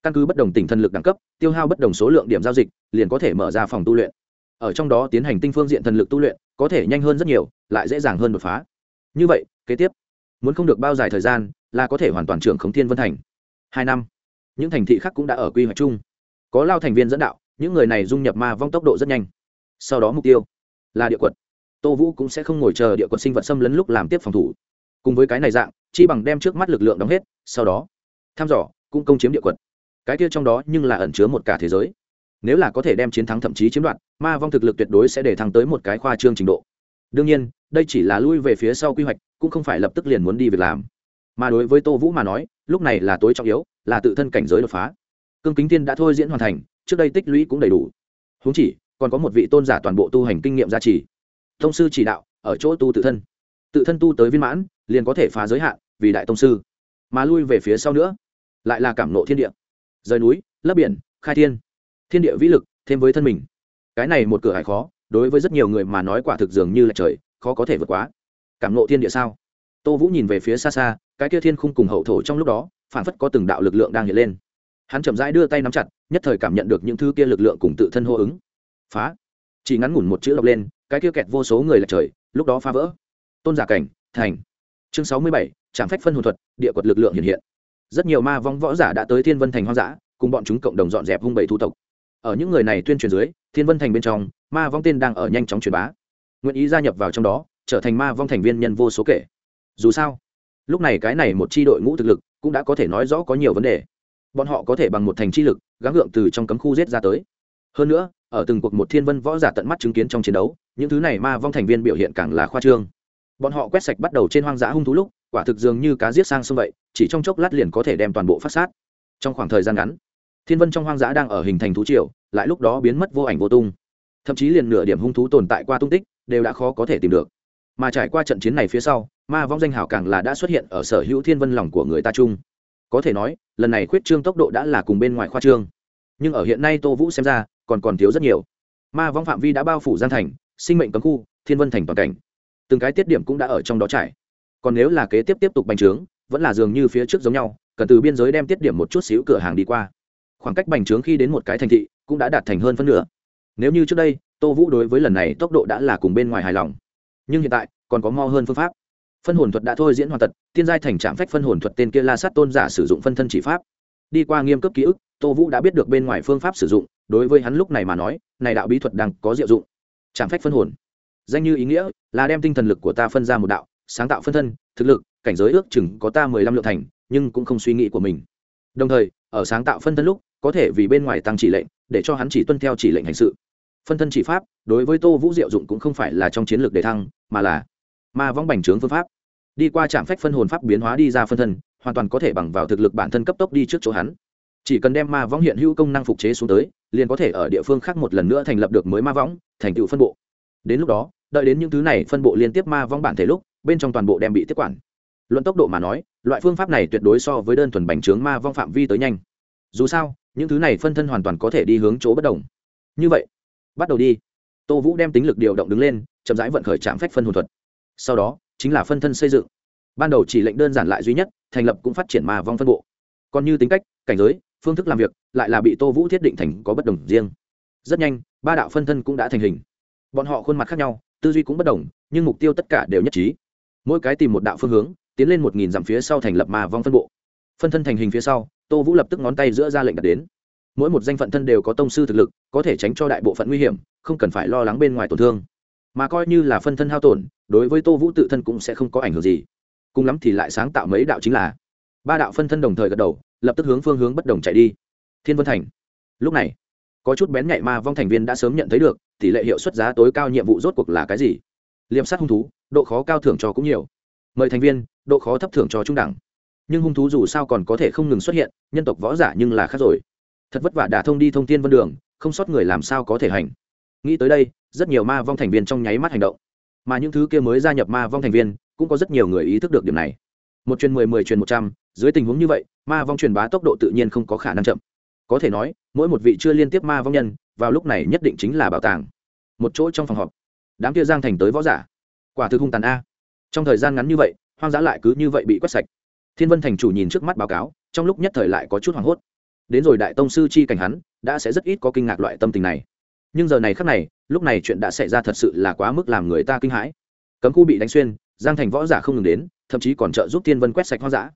Căn cứ bất đồng tỉnh thần lực đẳng cấp, tiêu hao bất đồng số lượng điểm giao dịch, liền có thể mở ra phòng tu luyện. Ở trong đó tiến hành tinh phương diện thần lực tu luyện, có thể nhanh hơn rất nhiều, lại dễ dàng hơn đột phá. Như vậy, kế tiếp, muốn không được bao dài thời gian là có thể hoàn toàn trưởng khống thiên vân thành. Hai năm, những thành thị khác cũng đã ở quy hoạch chung. Có lao thành viên dẫn đạo, những người này dung nhập ma vong tốc độ rất nhanh. Sau đó mục tiêu là địa quật. Tô vũ cũng sẽ không ngồi chờ địa quật sinh vật xâm lấn lúc làm tiếp phòng thủ. Cùng với cái này dạng, chi bằng đem trước mắt lực lượng đóng hết, sau đó, thăm dò, cũng công chiếm địa quật. Cái kia trong đó nhưng là ẩn chứa một cả thế giới. Nếu là có thể đem chiến thắng thậm chí chiếm đoạt, ma vong thực lực tuyệt đối sẽ để thăng tới một cái khoa trương trình độ. Đương nhiên, đây chỉ là lui về phía sau quy hoạch, cũng không phải lập tức liền muốn đi việc làm mà đối với tô vũ mà nói, lúc này là tối trọng yếu, là tự thân cảnh giới đột phá. Cương kính tiên đã thôi diễn hoàn thành, trước đây tích lũy cũng đầy đủ. Húng chỉ, còn có một vị tôn giả toàn bộ tu hành kinh nghiệm gia trì. Thông sư chỉ đạo, ở chỗ tu tự thân. Tự thân tu tới viên mãn, liền có thể phá giới hạn, vì đại tông sư. Mà lui về phía sau nữa, lại là cảm nộ thiên địa. Rời núi, lấp biển, khai thiên. Thiên địa vĩ lực, thêm với thân mình. Cái này một cửa hải khó, đối với rất nhiều người mà nói quả thực dường như là trời, khó có thể vượt quá. Cảm nộ thiên địa sao? Tô vũ nhìn về phía xa xa, cái kia thiên khung cùng hậu thổ trong lúc đó phản phất có từng đạo lực lượng đang hiện lên. Hắn chậm rãi đưa tay nắm chặt, nhất thời cảm nhận được những thứ kia lực lượng cùng tự thân hô ứng. Phá! Chỉ ngắn ngủn một chữ đọc lên, cái kia kẹt vô số người là trời, lúc đó phá vỡ. Tôn giả cảnh, thành. Chương sáu mươi bảy, trạm phách phân hồn thuật, địa quật lực lượng hiện hiện. Rất nhiều ma vong võ giả đã tới thiên vân thành hoang dã, cùng bọn chúng cộng đồng dọn dẹp hung bầy thu tộc. Ở những người này tuyên truyền dưới, thiên vân thành bên trong, ma vong tên đang ở nhanh chóng truyền bá. Nguyện ý gia nhập vào trong đó, trở thành ma vong thành viên nhân vô số kể dù sao, lúc này cái này một c h i đội ngũ thực lực cũng đã có thể nói rõ có nhiều vấn đề. Bọn họ có thể bằng một thành chi lực, gắng gượng từ trong cấm khu giết ra tới. Hơn nữa, ở từng cuộc một thiên vân võ giả tận mắt chứng kiến trong chiến đấu, những thứ này ma vong thành viên biểu hiện càng là khoa trương. Bọn họ quét sạch bắt đầu trên hoang dã hung thú lúc, quả thực dường như cá giết sang sông vậy, chỉ trong chốc lát liền có thể đem toàn bộ phát sát. Trong khoảng thời gian ngắn, thiên vân trong hoang dã đang ở hình thành thú triều, lại lúc đó biến mất vô ảnh vô tung. Thậm chí liền nửa điểm hung thú tồn tại qua tung tích, đều đã khó có thể tìm được. Mà trải qua trận chiến này phía sau ma vong danh hào càng là đã xuất hiện ở sở hữu thiên vân lòng của người ta chung. Có thể nói, lần này khuyết trương tốc độ đã là cùng bên ngoài khoa trương. Nhưng ở hiện nay tô vũ xem ra, còn còn thiếu rất nhiều. Ma vong phạm vi đã bao phủ gian thành, sinh mệnh cấm khu, thiên vân thành toàn cảnh. Từng cái tiết điểm cũng đã ở trong đó trải. Còn nếu là kế tiếp tiếp tục bành trướng, vẫn là dường như phía trước giống nhau, cần từ biên giới đem tiết điểm một chút xíu cửa hàng đi qua. Khoảng cách bành trướng khi đến một cái thành thị cũng đã đạt thành hơn phân nửa. Nếu như trước đây, tô vũ đối với lần này tốc độ đã là cùng bên ngoài hài lòng. Nhưng hiện tại, còn có mo hơn phương pháp phân hồn thuật đã thôi diễn hoàn tật tiên giai thành trạm phách phân hồn thuật tên kia la sát tôn giả sử dụng phân thân chỉ pháp. Đi qua nghiêm cấp ký ức, tô vũ đã biết được bên ngoài phương pháp sử dụng, đối với hắn lúc này mà nói, này đạo bí thuật đang có diệu dụng. Trạm phách phân hồn. Danh như ý nghĩa là đem tinh thần lực của ta phân ra một đạo, sáng tạo phân thân, thực lực, cảnh giới ước chừng có ta mười lăm lượng thành, nhưng cũng không suy nghĩ của mình. Đồng thời, ở sáng tạo phân thân lúc, có thể vì bên ngoài tăng chỉ lệnh, để cho hắn chỉ tuân theo chỉ lệnh hành sự. Phân thân chỉ pháp, đối với tô vũ diệu dụng cũng không phải là trong chiến lược đề thăng, mà là ma vong bành trướng phương pháp. Đi qua trạm phách phân hồn pháp biến hóa đi ra phân thân, hoàn toàn có thể bằng vào thực lực bản thân cấp tốc đi trước chỗ hắn. Chỉ cần đem ma vong hiện hữu công năng phục chế xuống tới, liền có thể ở địa phương khác một lần nữa thành lập được mới ma võng thành tựu phân bộ. Đến lúc đó, đợi đến những thứ này phân bộ liên tiếp ma vong bản thể lúc, bên trong toàn bộ đem bị tiếp quản. Luận tốc độ mà nói, loại phương pháp này tuyệt đối so với đơn thuần bành trướng ma vong phạm vi tới nhanh. Dù sao, những thứ này phân thân hoàn toàn có thể đi hướng chỗ bất đồng. Như vậy, bắt đầu đi. Tô vũ đem tính lực điều động đứng lên, chậm rãi vận khởi trạm phách phân hồn thuật sau đó, chính là phân thân xây dựng. Ban đầu chỉ lệnh đơn giản lại duy nhất, thành lập cũng phát triển mà vong phân bộ. Còn như tính cách, cảnh giới, phương thức làm việc, lại là bị tô vũ thiết định thành có bất đồng riêng. Rất nhanh, ba đạo phân thân cũng đã thành hình. Bọn họ khuôn mặt khác nhau, tư duy cũng bất đồng, nhưng mục tiêu tất cả đều nhất trí. Mỗi cái tìm một đạo phương hướng, tiến lên một nghìn dặm phía sau thành lập mà vong phân bộ. Phân thân thành hình phía sau, tô vũ lập tức ngón tay giữa ra lệnh đặt đến. Mỗi một danh phận thân đều có tông sư thực lực, có thể tránh cho đại bộ phận nguy hiểm, không cần phải lo lắng bên ngoài tổn thương mà coi như là phân thân hao tổn, đối với tô vũ tự thân cũng sẽ không có ảnh hưởng gì. Cùng lắm thì lại sáng tạo mấy đạo chính là, ba đạo phân thân đồng thời gật đầu, lập tức hướng phương hướng bất đồng chạy đi. Thiên vân thành. Lúc này, có chút bén nhạy ma vong thành viên đã sớm nhận thấy được, tỷ lệ hiệu suất giá tối cao nhiệm vụ rốt cuộc là cái gì. Liêm sát hung thú, độ khó cao thưởng cho cũng nhiều. Mời thành viên, độ khó thấp thưởng cho trung đẳng. Nhưng hung thú dù sao còn có thể không ngừng xuất hiện, nhân tộc võ giả nhưng là khác rồi. Thật vất vả đả thông đi thông tin vân đường, không sót người làm sao có thể hành. Nghĩ tới đây rất nhiều ma vong thành viên trong nháy mắt hành động. Mà những thứ kia mới gia nhập ma vong thành viên cũng có rất nhiều người ý thức được điểm này. Một truyền mười mười truyền một trăm, dưới tình huống như vậy, ma vong truyền bá tốc độ tự nhiên không có khả năng chậm. Có thể nói, mỗi một vị chưa liên tiếp ma vong nhân, vào lúc này nhất định chính là bảo tàng. Một chỗ trong phòng họp. Đám kia giang thành tới võ giả. Quả thực hung tàn a. Trong thời gian ngắn như vậy, hoang dã lại cứ như vậy bị quét sạch. Thiên vân thành chủ nhìn trước mắt báo cáo, trong lúc nhất thời lại có chút hoảng hốt. Đến rồi đại tông sư chi cảnh hắn, đã sẽ rất ít có kinh ngạc loại tâm tình này. Nhưng giờ này khắc này lúc này chuyện đã xảy ra thật sự là quá mức làm người ta kinh hãi. Cấm khu bị đánh xuyên, giang thành võ giả không ngừng đến, thậm chí còn trợ giúp thiên vân quét sạch hoang dã.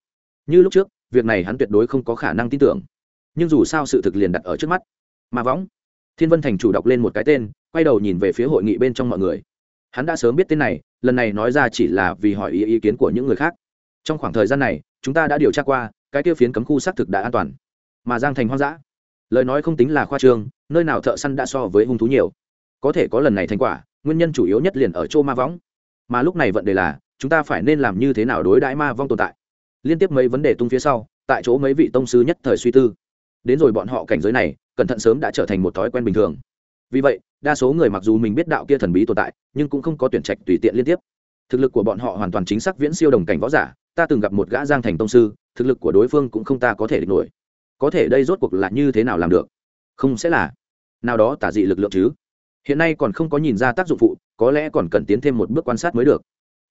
Như lúc trước, việc này hắn tuyệt đối không có khả năng tin tưởng. Nhưng dù sao sự thực liền đặt ở trước mắt. Mà võng, thiên vân thành chủ đọc lên một cái tên, quay đầu nhìn về phía hội nghị bên trong mọi người. Hắn đã sớm biết tên này, lần này nói ra chỉ là vì hỏi ý ý kiến của những người khác. Trong khoảng thời gian này, chúng ta đã điều tra qua, cái tiêu phiến cấm khu xác thực đã an toàn. Mà giang thành hoang dã, lời nói không tính là khoa trương, nơi nào thợ săn đã so với hung thú nhiều có thể có lần này thành quả, nguyên nhân chủ yếu nhất liền ở chỗ ma võng. Mà lúc này vận đề là, chúng ta phải nên làm như thế nào đối đãi ma vong tồn tại? Liên tiếp mấy vấn đề tung phía sau, tại chỗ mấy vị tông sư nhất thời suy tư. Đến rồi bọn họ cảnh giới này, cẩn thận sớm đã trở thành một thói quen bình thường. Vì vậy, đa số người mặc dù mình biết đạo kia thần bí tồn tại, nhưng cũng không có tuyển trạch tùy tiện liên tiếp. Thực lực của bọn họ hoàn toàn chính xác viễn siêu đồng cảnh võ giả, ta từng gặp một gã giang thành tông sư, thực lực của đối phương cũng không ta có thể địch nổi. Có thể đây rốt cuộc là như thế nào làm được? Không sẽ là. Nào đó tả dị lực lượng chứ? Hiện nay còn không có nhìn ra tác dụng phụ, có lẽ còn cần tiến thêm một bước quan sát mới được.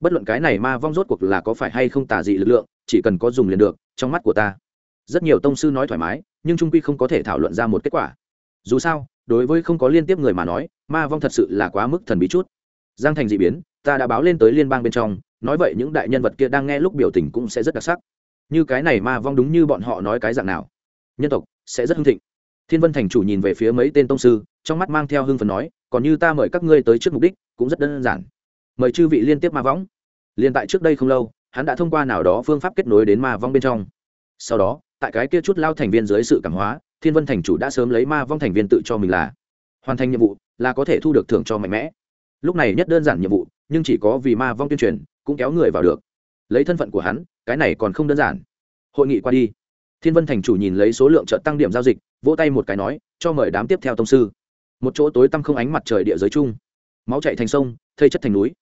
Bất luận cái này ma vong rốt cuộc là có phải hay không tả dị lực lượng, chỉ cần có dùng liền được, trong mắt của ta. Rất nhiều tông sư nói thoải mái, nhưng trung quy không có thể thảo luận ra một kết quả. Dù sao, đối với không có liên tiếp người mà nói, ma vong thật sự là quá mức thần bí chút. Giang thành d ị biến, ta đã báo lên tới liên bang bên trong, nói vậy những đại nhân vật kia đang nghe lúc biểu tình cũng sẽ rất đặc sắc. Như cái này ma vong đúng như bọn họ nói cái dạng nào? Nhân tộc sẽ rất hưng thịnh. Thiên vân thành chủ nhìn về phía mấy tên tông sư, trong mắt mang theo hưng phần nói còn như ta mời các ngươi tới trước mục đích cũng rất đơn giản. Mời chư vị liên tiếp ma võng. Liên tại trước đây không lâu, hắn đã thông qua nào đó phương pháp kết nối đến ma vong bên trong. Sau đó, tại cái kia chút lao thành viên dưới sự cảm hóa, thiên vân thành chủ đã sớm lấy ma vong thành viên tự cho mình là hoàn thành nhiệm vụ, là có thể thu được thưởng cho mạnh mẽ. Lúc này nhất đơn giản nhiệm vụ, nhưng chỉ có vì ma vong tuyên truyền, cũng kéo người vào được. Lấy thân phận của hắn, cái này còn không đơn giản. Hội nghị qua đi. Thiên vân thành chủ nhìn lấy số lượng trợ tăng điểm giao dịch, vỗ tay một cái nói, cho mời đám tiếp theo tông sư một chỗ tối tăm không ánh mặt trời địa giới chung. Máu chạy thành sông, thây chất thành núi.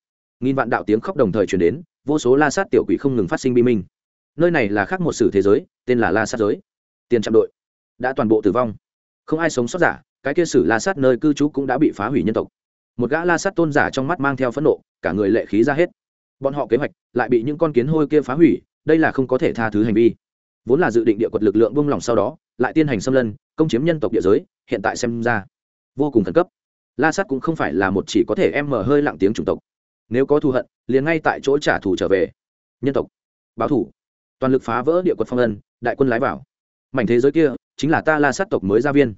Nghìn vạn đạo tiếng khóc đồng thời chuyển đến, vô số la sát tiểu quỷ không ngừng phát sinh bi minh. Nơi này là khác một sử thế giới, tên là la sát giới. Tiền trạm đội đã toàn bộ tử vong. Không ai sống sót giả, cái kia sử la sát nơi cư trú cũng đã bị phá hủy nhân tộc. Một gã la sát tôn giả trong mắt mang theo phẫn nộ, cả người lệ khí ra hết. Bọn họ kế hoạch lại bị những con kiến hôi kia phá hủy, đây là không có thể tha thứ hành vi. Vốn là dự định địa quật lực lượng buông lỏng sau đó, lại tiến hành xâm lân công chiếm nhân tộc địa giới, hiện tại xem ra vô cùng khẩn cấp. La sát cũng không phải là một chỉ có thể em mở hơi lặng tiếng chủng tộc. Nếu có thù hận, liền ngay tại chỗ trả thù trở về. Nhân tộc, báo thủ. Toàn lực phá vỡ địa quật phong ân đại quân lái vào. Mảnh thế giới kia, chính là ta la sát tộc mới gia viên.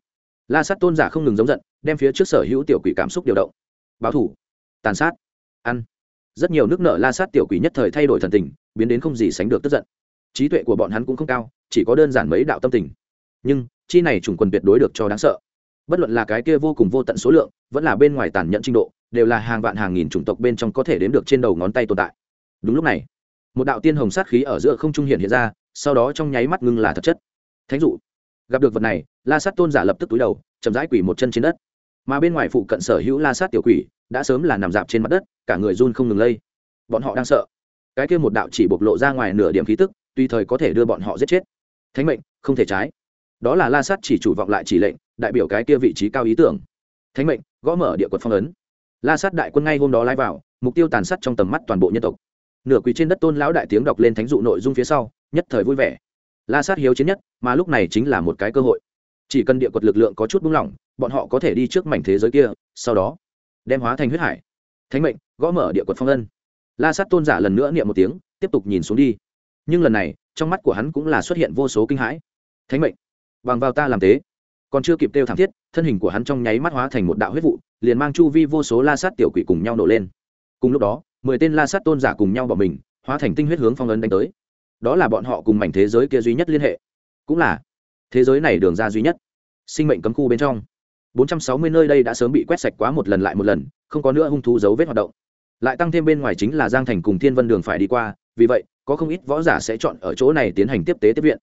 La sát tôn giả không ngừng giống giận, đem phía trước sở hữu tiểu quỷ cảm xúc điều động. Báo thủ. Tàn sát. Ăn. Rất nhiều nước nợ la sát tiểu quỷ nhất thời thay đổi thần tình, biến đến không gì sánh được tức giận. Trí tuệ của bọn hắn cũng không cao, chỉ có đơn giản mấy đạo tâm tình. Nhưng, chi này chủng quần tuyệt đối được cho đáng sợ bất luận là cái kia vô cùng vô tận số lượng, vẫn là bên ngoài tàn nhẫn trình độ, đều là hàng vạn hàng nghìn chủng tộc bên trong có thể đếm được trên đầu ngón tay tồn tại. Đúng lúc này, một đạo tiên hồng sát khí ở giữa không trung hiện hiện ra, sau đó trong nháy mắt ngưng là thật chất. Thánh dụ, gặp được vật này, la sát tôn giả lập tức túi đầu, chậm rãi quỷ một chân trên đất. Mà bên ngoài phụ cận sở hữu la sát tiểu quỷ, đã sớm là nằm dạp trên mặt đất, cả người run không ngừng lây. Bọn họ đang sợ. Cái kia một đạo chỉ bộc lộ ra ngoài nửa điểm khí tức, tùy thời có thể đưa bọn họ giết chết. Thánh mệnh, không thể trái đó là la sát chỉ chủ vọng lại chỉ lệnh, đại biểu cái kia vị trí cao ý tưởng. Thánh mệnh, gõ mở địa quật phong ấn. La sát đại quân ngay hôm đó lai vào, mục tiêu tàn sát trong tầm mắt toàn bộ nhân tộc. Nửa quỳ trên đất tôn lão đại tiếng đọc lên thánh dụ nội dung phía sau, nhất thời vui vẻ. La sát hiếu chiến nhất, mà lúc này chính là một cái cơ hội. Chỉ cần địa quật lực lượng có chút buông lỏng, bọn họ có thể đi trước mảnh thế giới kia, sau đó đem hóa thành huyết hải. Thánh mệnh, gõ mở địa quật phong ân la sát tôn giả lần nữa niệm một tiếng, tiếp tục nhìn xuống đi. Nhưng lần này, trong mắt của hắn cũng là xuất hiện vô số kinh hãi. Thánh mệnh bằng vào ta làm tế. Còn chưa kịp kêu thảm thiết, thân hình của hắn trong nháy mắt hóa thành một đạo huyết vụ, liền mang chu vi vô số la sát tiểu quỷ cùng nhau nổ lên. Cùng lúc đó, mười tên la sát tôn giả cùng nhau bỏ mình, hóa thành tinh huyết hướng phong ấn đánh tới. Đó là bọn họ cùng mảnh thế giới kia duy nhất liên hệ. Cũng là thế giới này đường ra duy nhất, sinh mệnh cấm khu bên trong. 460 nơi đây đã sớm bị quét sạch quá một lần lại một lần, không có nữa hung thú dấu vết hoạt động. Lại tăng thêm bên ngoài chính là giang thành cùng thiên vân đường phải đi qua, vì vậy, có không ít võ giả sẽ chọn ở chỗ này tiến hành tiếp tế tiếp viện.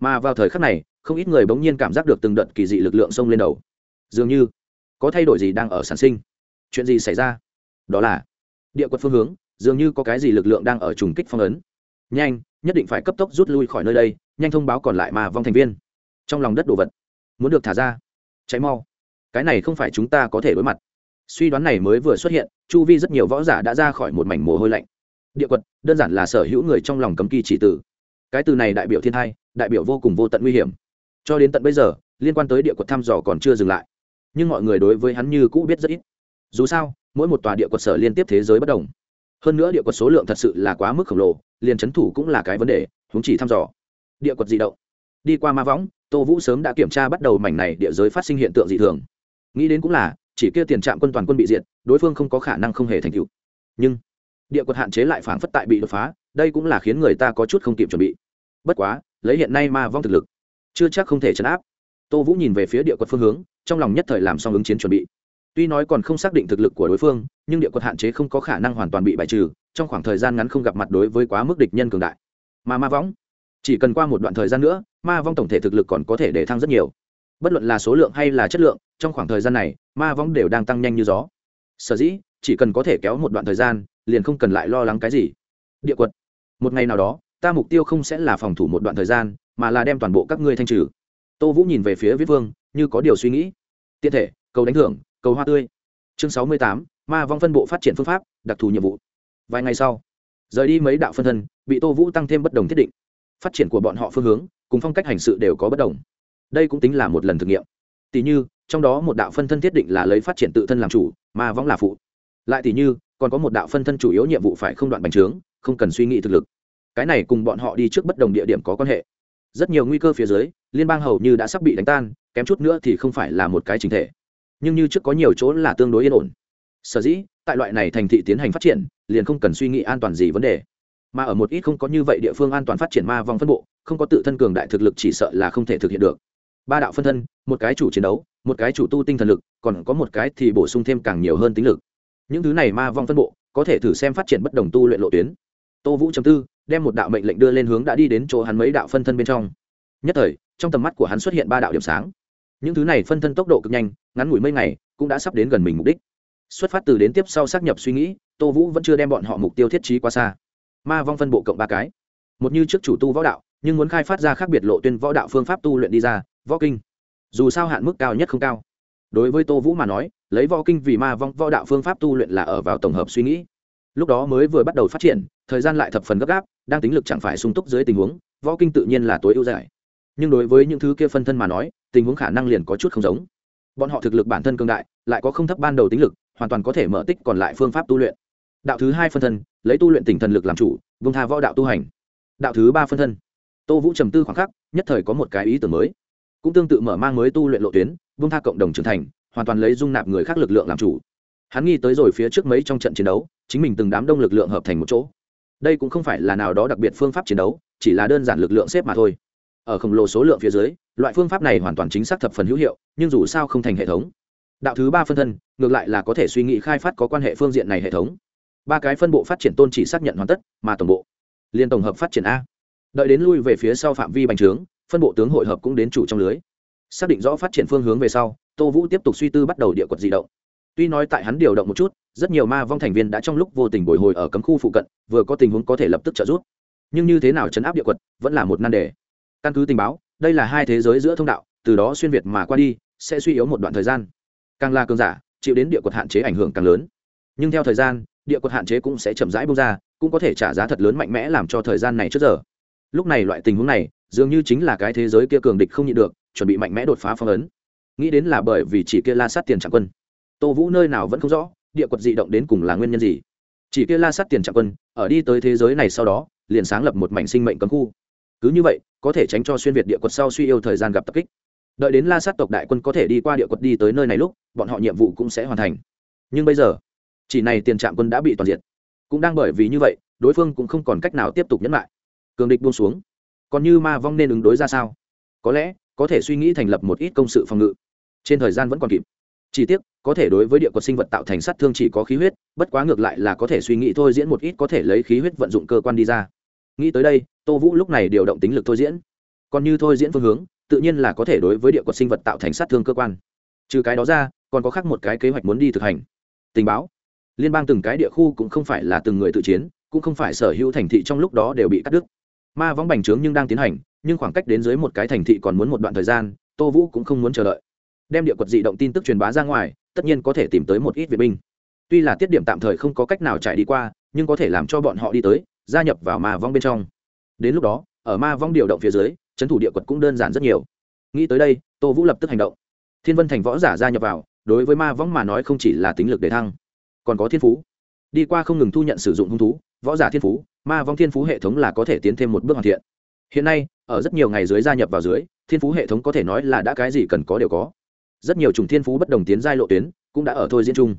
Mà vào thời khắc này không ít người bỗng nhiên cảm giác được từng đợt kỳ dị lực lượng xông lên đầu. Dường như có thay đổi gì đang ở sản sinh. Chuyện gì xảy ra? Đó là địa quật phương hướng, dường như có cái gì lực lượng đang ở trùng kích phong ấn. Nhanh, nhất định phải cấp tốc rút lui khỏi nơi đây, nhanh thông báo còn lại mà vong thành viên. Trong lòng đất đồ vật muốn được thả ra. Cháy mau. Cái này không phải chúng ta có thể đối mặt. Suy đoán này mới vừa xuất hiện, chu vi rất nhiều võ giả đã ra khỏi một mảnh mồ hôi lạnh. Địa quật, đơn giản là sở hữu người trong lòng cấm kỳ chỉ tử. Cái từ này đại biểu thiên thai đại biểu vô cùng vô tận nguy hiểm cho đến tận bây giờ, liên quan tới địa quật thăm dò còn chưa dừng lại. Nhưng mọi người đối với hắn như cũ biết rất ít. Dù sao, mỗi một tòa địa quật sở liên tiếp thế giới bất đồng. Hơn nữa địa quật số lượng thật sự là quá mức khổng lồ, liền c h ấ n thủ cũng là cái vấn đề húng chỉ thăm dò. Địa quật di động. Đi qua ma võng, tô vũ sớm đã kiểm tra bắt đầu mảnh này địa giới phát sinh hiện tượng dị thường. Nghĩ đến cũng là, chỉ kia tiền trạm quân toàn quân bị diệt, đối phương không có khả năng không hề thành cựu nhưng, địa quật hạn chế lại phảng phất tại bị đột phá, đây cũng là khiến người ta có chút không kịp chuẩn bị. Bất quá, lấy hiện nay ma vong thực lực chưa chắc không thể chấn áp. Tô vũ nhìn về phía địa quật phương hướng, trong lòng nhất thời làm xong ứng chiến chuẩn bị. Tuy nói còn không xác định thực lực của đối phương, nhưng địa quật hạn chế không có khả năng hoàn toàn bị bài trừ, trong khoảng thời gian ngắn không gặp mặt đối với quá mức địch nhân cường đại. Mà ma võng, chỉ cần qua một đoạn thời gian nữa, ma vong tổng thể thực lực còn có thể để thăng rất nhiều. Bất luận là số lượng hay là chất lượng, trong khoảng thời gian này, ma vong đều đang tăng nhanh như gió. Sở dĩ, chỉ cần có thể kéo một đoạn thời gian, liền không cần lại lo lắng cái gì. Địa quật, một ngày nào đó, ta mục tiêu không sẽ là phòng thủ một đoạn thời gian mà là đem toàn bộ các ngươi thanh trừ. Tô vũ nhìn về phía viết vương, như có điều suy nghĩ. Tiện thể, cầu đánh thưởng, cầu hoa tươi. Chương sáu mươi tám, ma vong phân bộ phát triển phương pháp, đặc thù nhiệm vụ. Vài ngày sau, rời đi mấy đạo phân thân, bị tô vũ tăng thêm bất đồng thiết định. Phát triển của bọn họ phương hướng, cùng phong cách hành sự đều có bất đồng. Đây cũng tính là một lần thực nghiệm. Tỷ như, trong đó một đạo phân thân thiết định là lấy phát triển tự thân làm chủ, ma vong là phụ. Lại tỷ như, còn có một đạo phân thân chủ yếu nhiệm vụ phải không đoạn bành trướng, không cần suy nghĩ thực lực. Cái này cùng bọn họ đi trước bất đồng địa điểm có quan hệ rất nhiều nguy cơ phía dưới, liên bang hầu như đã sắp bị đánh tan, kém chút nữa thì không phải là một cái chính thể. Nhưng như trước có nhiều chỗ là tương đối yên ổn. Sở dĩ, tại loại này thành thị tiến hành phát triển, liền không cần suy nghĩ an toàn gì vấn đề. Mà ở một ít không có như vậy địa phương an toàn phát triển ma vong phân bộ, không có tự thân cường đại thực lực chỉ sợ là không thể thực hiện được. Ba đạo phân thân, một cái chủ chiến đấu, một cái chủ tu tinh thần lực, còn có một cái thì bổ sung thêm càng nhiều hơn tính lực. Những thứ này ma vong phân bộ, có thể thử xem phát triển bất đồng tu luyện lộ tuyến. Tô vũ chấm tư đem một đạo mệnh lệnh đưa lên hướng đã đi đến chỗ hắn mấy đạo phân thân bên trong. Nhất thời, trong tầm mắt của hắn xuất hiện ba đạo điểm sáng. Những thứ này phân thân tốc độ cực nhanh, ngắn ngủi mấy ngày, cũng đã sắp đến gần mình mục đích. Xuất phát từ đến tiếp sau xác nhập suy nghĩ, tô vũ vẫn chưa đem bọn họ mục tiêu thiết trí quá xa. Ma vong phân bộ cộng ba cái. Một như trước chủ tu võ đạo, nhưng muốn khai phát ra khác biệt lộ tuyên võ đạo phương pháp tu luyện đi ra, võ kinh. Dù sao hạn mức cao nhất không cao. Đối với tô vũ mà nói, lấy võ kinh vì ma vong võ đạo phương pháp tu luyện là ở vào tổng hợp suy nghĩ. Lúc đó mới vừa bắt đầu phát triển thời gian lại thập phần gấp gáp, đang tính lực chẳng phải sung túc dưới tình huống, võ kinh tự nhiên là tối ưu giải. Nhưng đối với những thứ kia phân thân mà nói, tình huống khả năng liền có chút không giống. Bọn họ thực lực bản thân cương đại, lại có không thấp ban đầu tính lực, hoàn toàn có thể mở tích còn lại phương pháp tu luyện. Đạo thứ hai phân thân, lấy tu luyện tỉnh thần lực làm chủ, vung tha võ đạo tu hành. Đạo thứ ba phân thân, tô vũ trầm tư khoảng khắc, nhất thời có một cái ý tưởng mới. Cũng tương tự mở mang mới tu luyện lộ tuyến, vung tha cộng đồng trưởng thành, hoàn toàn lấy dung nạp người khác lực lượng làm chủ. Hắn nghi tới rồi phía trước mấy trong trận chiến đấu, chính mình từng đám đông lực lượng hợp thành một chỗ đây cũng không phải là nào đó đặc biệt phương pháp chiến đấu, chỉ là đơn giản lực lượng xếp mà thôi. Ở khổng lồ số lượng phía dưới, loại phương pháp này hoàn toàn chính xác thập phần hữu hiệu, nhưng dù sao không thành hệ thống. Đạo thứ ba phân thân, ngược lại là có thể suy nghĩ khai phát có quan hệ phương diện này hệ thống. Ba cái phân bộ phát triển tôn chỉ xác nhận hoàn tất, mà tổng bộ liên tổng hợp phát triển a. Đợi đến lui về phía sau phạm vi bành trướng, phân bộ tướng hội hợp cũng đến chủ trong lưới. Xác định rõ phát triển phương hướng về sau, tô vũ tiếp tục suy tư bắt đầu địa quật di động. Tuy nói tại hắn điều động một chút rất nhiều ma vong thành viên đã trong lúc vô tình bồi hồi ở cấm khu phụ cận, vừa có tình huống có thể lập tức trợ giúp. Nhưng như thế nào chấn áp địa quật vẫn là một nan đề. Căn cứ tình báo, đây là hai thế giới giữa thông đạo, từ đó xuyên việt mà qua đi, sẽ suy yếu một đoạn thời gian. Càng là cường giả, chịu đến địa quật hạn chế ảnh hưởng càng lớn. Nhưng theo thời gian, địa quật hạn chế cũng sẽ chậm rãi bung ra, cũng có thể trả giá thật lớn mạnh mẽ làm cho thời gian này trước giờ. Lúc này loại tình huống này, dường như chính là cái thế giới kia cường địch không nhịn được, chuẩn bị mạnh mẽ đột phá phong ấn. Nghĩ đến là bởi vì chỉ kia la sát tiền trạng quân. Tô vũ nơi nào vẫn không rõ địa quật dị động đến cùng là nguyên nhân gì? Chỉ kia la sát tiền trạng quân, ở đi tới thế giới này sau đó, liền sáng lập một mảnh sinh mệnh cấm khu. Cứ như vậy, có thể tránh cho xuyên việt địa quật sau suy yêu thời gian gặp tập kích. Đợi đến la sát tộc đại quân có thể đi qua địa quật đi tới nơi này lúc, bọn họ nhiệm vụ cũng sẽ hoàn thành. Nhưng bây giờ, chỉ này tiền trạm quân đã bị toàn diện cũng đang bởi vì như vậy, đối phương cũng không còn cách nào tiếp tục nhẫn lại. Cường địch buông xuống. Còn như ma vong nên ứng đối ra sao? Có lẽ, có thể suy nghĩ thành lập một ít công sự phòng ngự. Trên thời gian vẫn còn kịp chỉ tiếc, có thể đối với địa quật sinh vật tạo thành sát thương chỉ có khí huyết, bất quá ngược lại là có thể suy nghĩ thôi diễn một ít có thể lấy khí huyết vận dụng cơ quan đi ra. Nghĩ tới đây, tô vũ lúc này điều động tính lực thôi diễn. Còn như thôi diễn phương hướng, tự nhiên là có thể đối với địa quật sinh vật tạo thành sát thương cơ quan. Trừ cái đó ra, còn có khác một cái kế hoạch muốn đi thực hành. Tình báo. Liên bang từng cái địa khu cũng không phải là từng người tự chiến, cũng không phải sở hữu thành thị trong lúc đó đều bị cắt đứt. Ma võng bành trướng nhưng đang tiến hành, nhưng khoảng cách đến dưới một cái thành thị còn muốn một đoạn thời gian, tô vũ cũng không muốn chờ đợi đem địa quật dị động tin tức truyền bá ra ngoài, tất nhiên có thể tìm tới một ít viện binh. Tuy là tiết điểm tạm thời không có cách nào chạy đi qua, nhưng có thể làm cho bọn họ đi tới, gia nhập vào ma vong bên trong. Đến lúc đó, ở ma vong điều động phía dưới, trấn thủ địa quật cũng đơn giản rất nhiều. Nghĩ tới đây, tô vũ lập tức hành động. Thiên vân thành võ giả gia nhập vào, đối với ma vong mà nói không chỉ là tính lực để thăng, còn có thiên phú. Đi qua không ngừng thu nhận sử dụng hung thú, võ giả thiên phú, ma vong thiên phú hệ thống là có thể tiến thêm một bước hoàn thiện. Hiện nay, ở rất nhiều ngày dưới gia nhập vào dưới, thiên phú hệ thống có thể nói là đã cái gì cần có đều có rất nhiều chủng thiên phú bất đồng tiến giai lộ tuyến cũng đã ở thôi diễn chung.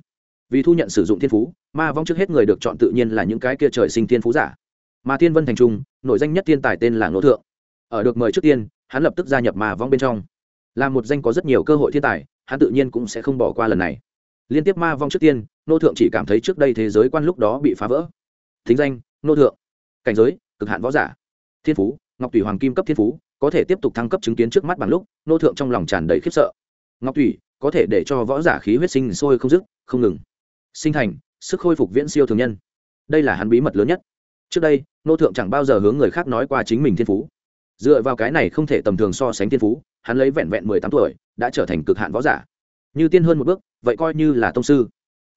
Vì thu nhận sử dụng thiên phú, ma vong trước hết người được chọn tự nhiên là những cái kia trời sinh thiên phú giả. Mà thiên vân thành trung nội danh nhất thiên tài tên là ngô thượng. Ở được mời trước tiên, hắn lập tức gia nhập ma vong bên trong. Là một danh có rất nhiều cơ hội thiên tài, hắn tự nhiên cũng sẽ không bỏ qua lần này. Liên tiếp ma vong trước tiên nô thượng chỉ cảm thấy trước đây thế giới quan lúc đó bị phá vỡ. Thính danh nô thượng. Cảnh giới, cực hạn võ giả. Thiên phú, ngọc tùy hoàng kim cấp thiên phú, có thể tiếp tục thăng cấp chứng kiến trước mắt bằng lúc nô thượng trong lòng tràn đầy khiếp sợ ngọc thủy, có thể để cho võ giả khí huyết sinh sôi không dứt, không ngừng. Sinh thành, sức khôi phục viễn siêu thường nhân. Đây là hắn bí mật lớn nhất. Trước đây, nô thượng chẳng bao giờ hướng người khác nói qua chính mình thiên phú. Dựa vào cái này không thể tầm thường so sánh thiên phú, hắn lấy vẹn vẹn mười tám tuổi, đã trở thành cực hạn võ giả. Như tiên hơn một bước, vậy coi như là tông sư.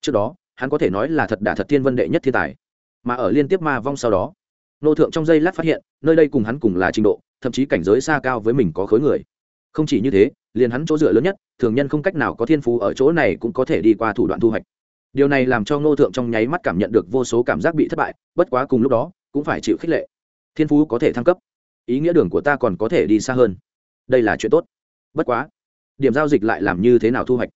Trước đó, hắn có thể nói là thật đả thật thiên vân đệ nhất thiên tài. Mà ở liên tiếp ma vong sau đó, nô thượng trong giây lát phát hiện, nơi đây cùng hắn cùng là trình độ, thậm chí cảnh giới xa cao với mình có khối người. Không chỉ như thế liền hắn chỗ dựa lớn nhất, thường nhân không cách nào có thiên phú ở chỗ này cũng có thể đi qua thủ đoạn thu hoạch. Điều này làm cho ngô thượng trong nháy mắt cảm nhận được vô số cảm giác bị thất bại, bất quá cùng lúc đó, cũng phải chịu khích lệ. Thiên phú có thể thăng cấp, ý nghĩa đường của ta còn có thể đi xa hơn. Đây là chuyện tốt. Bất quá, điểm giao dịch lại làm như thế nào thu hoạch?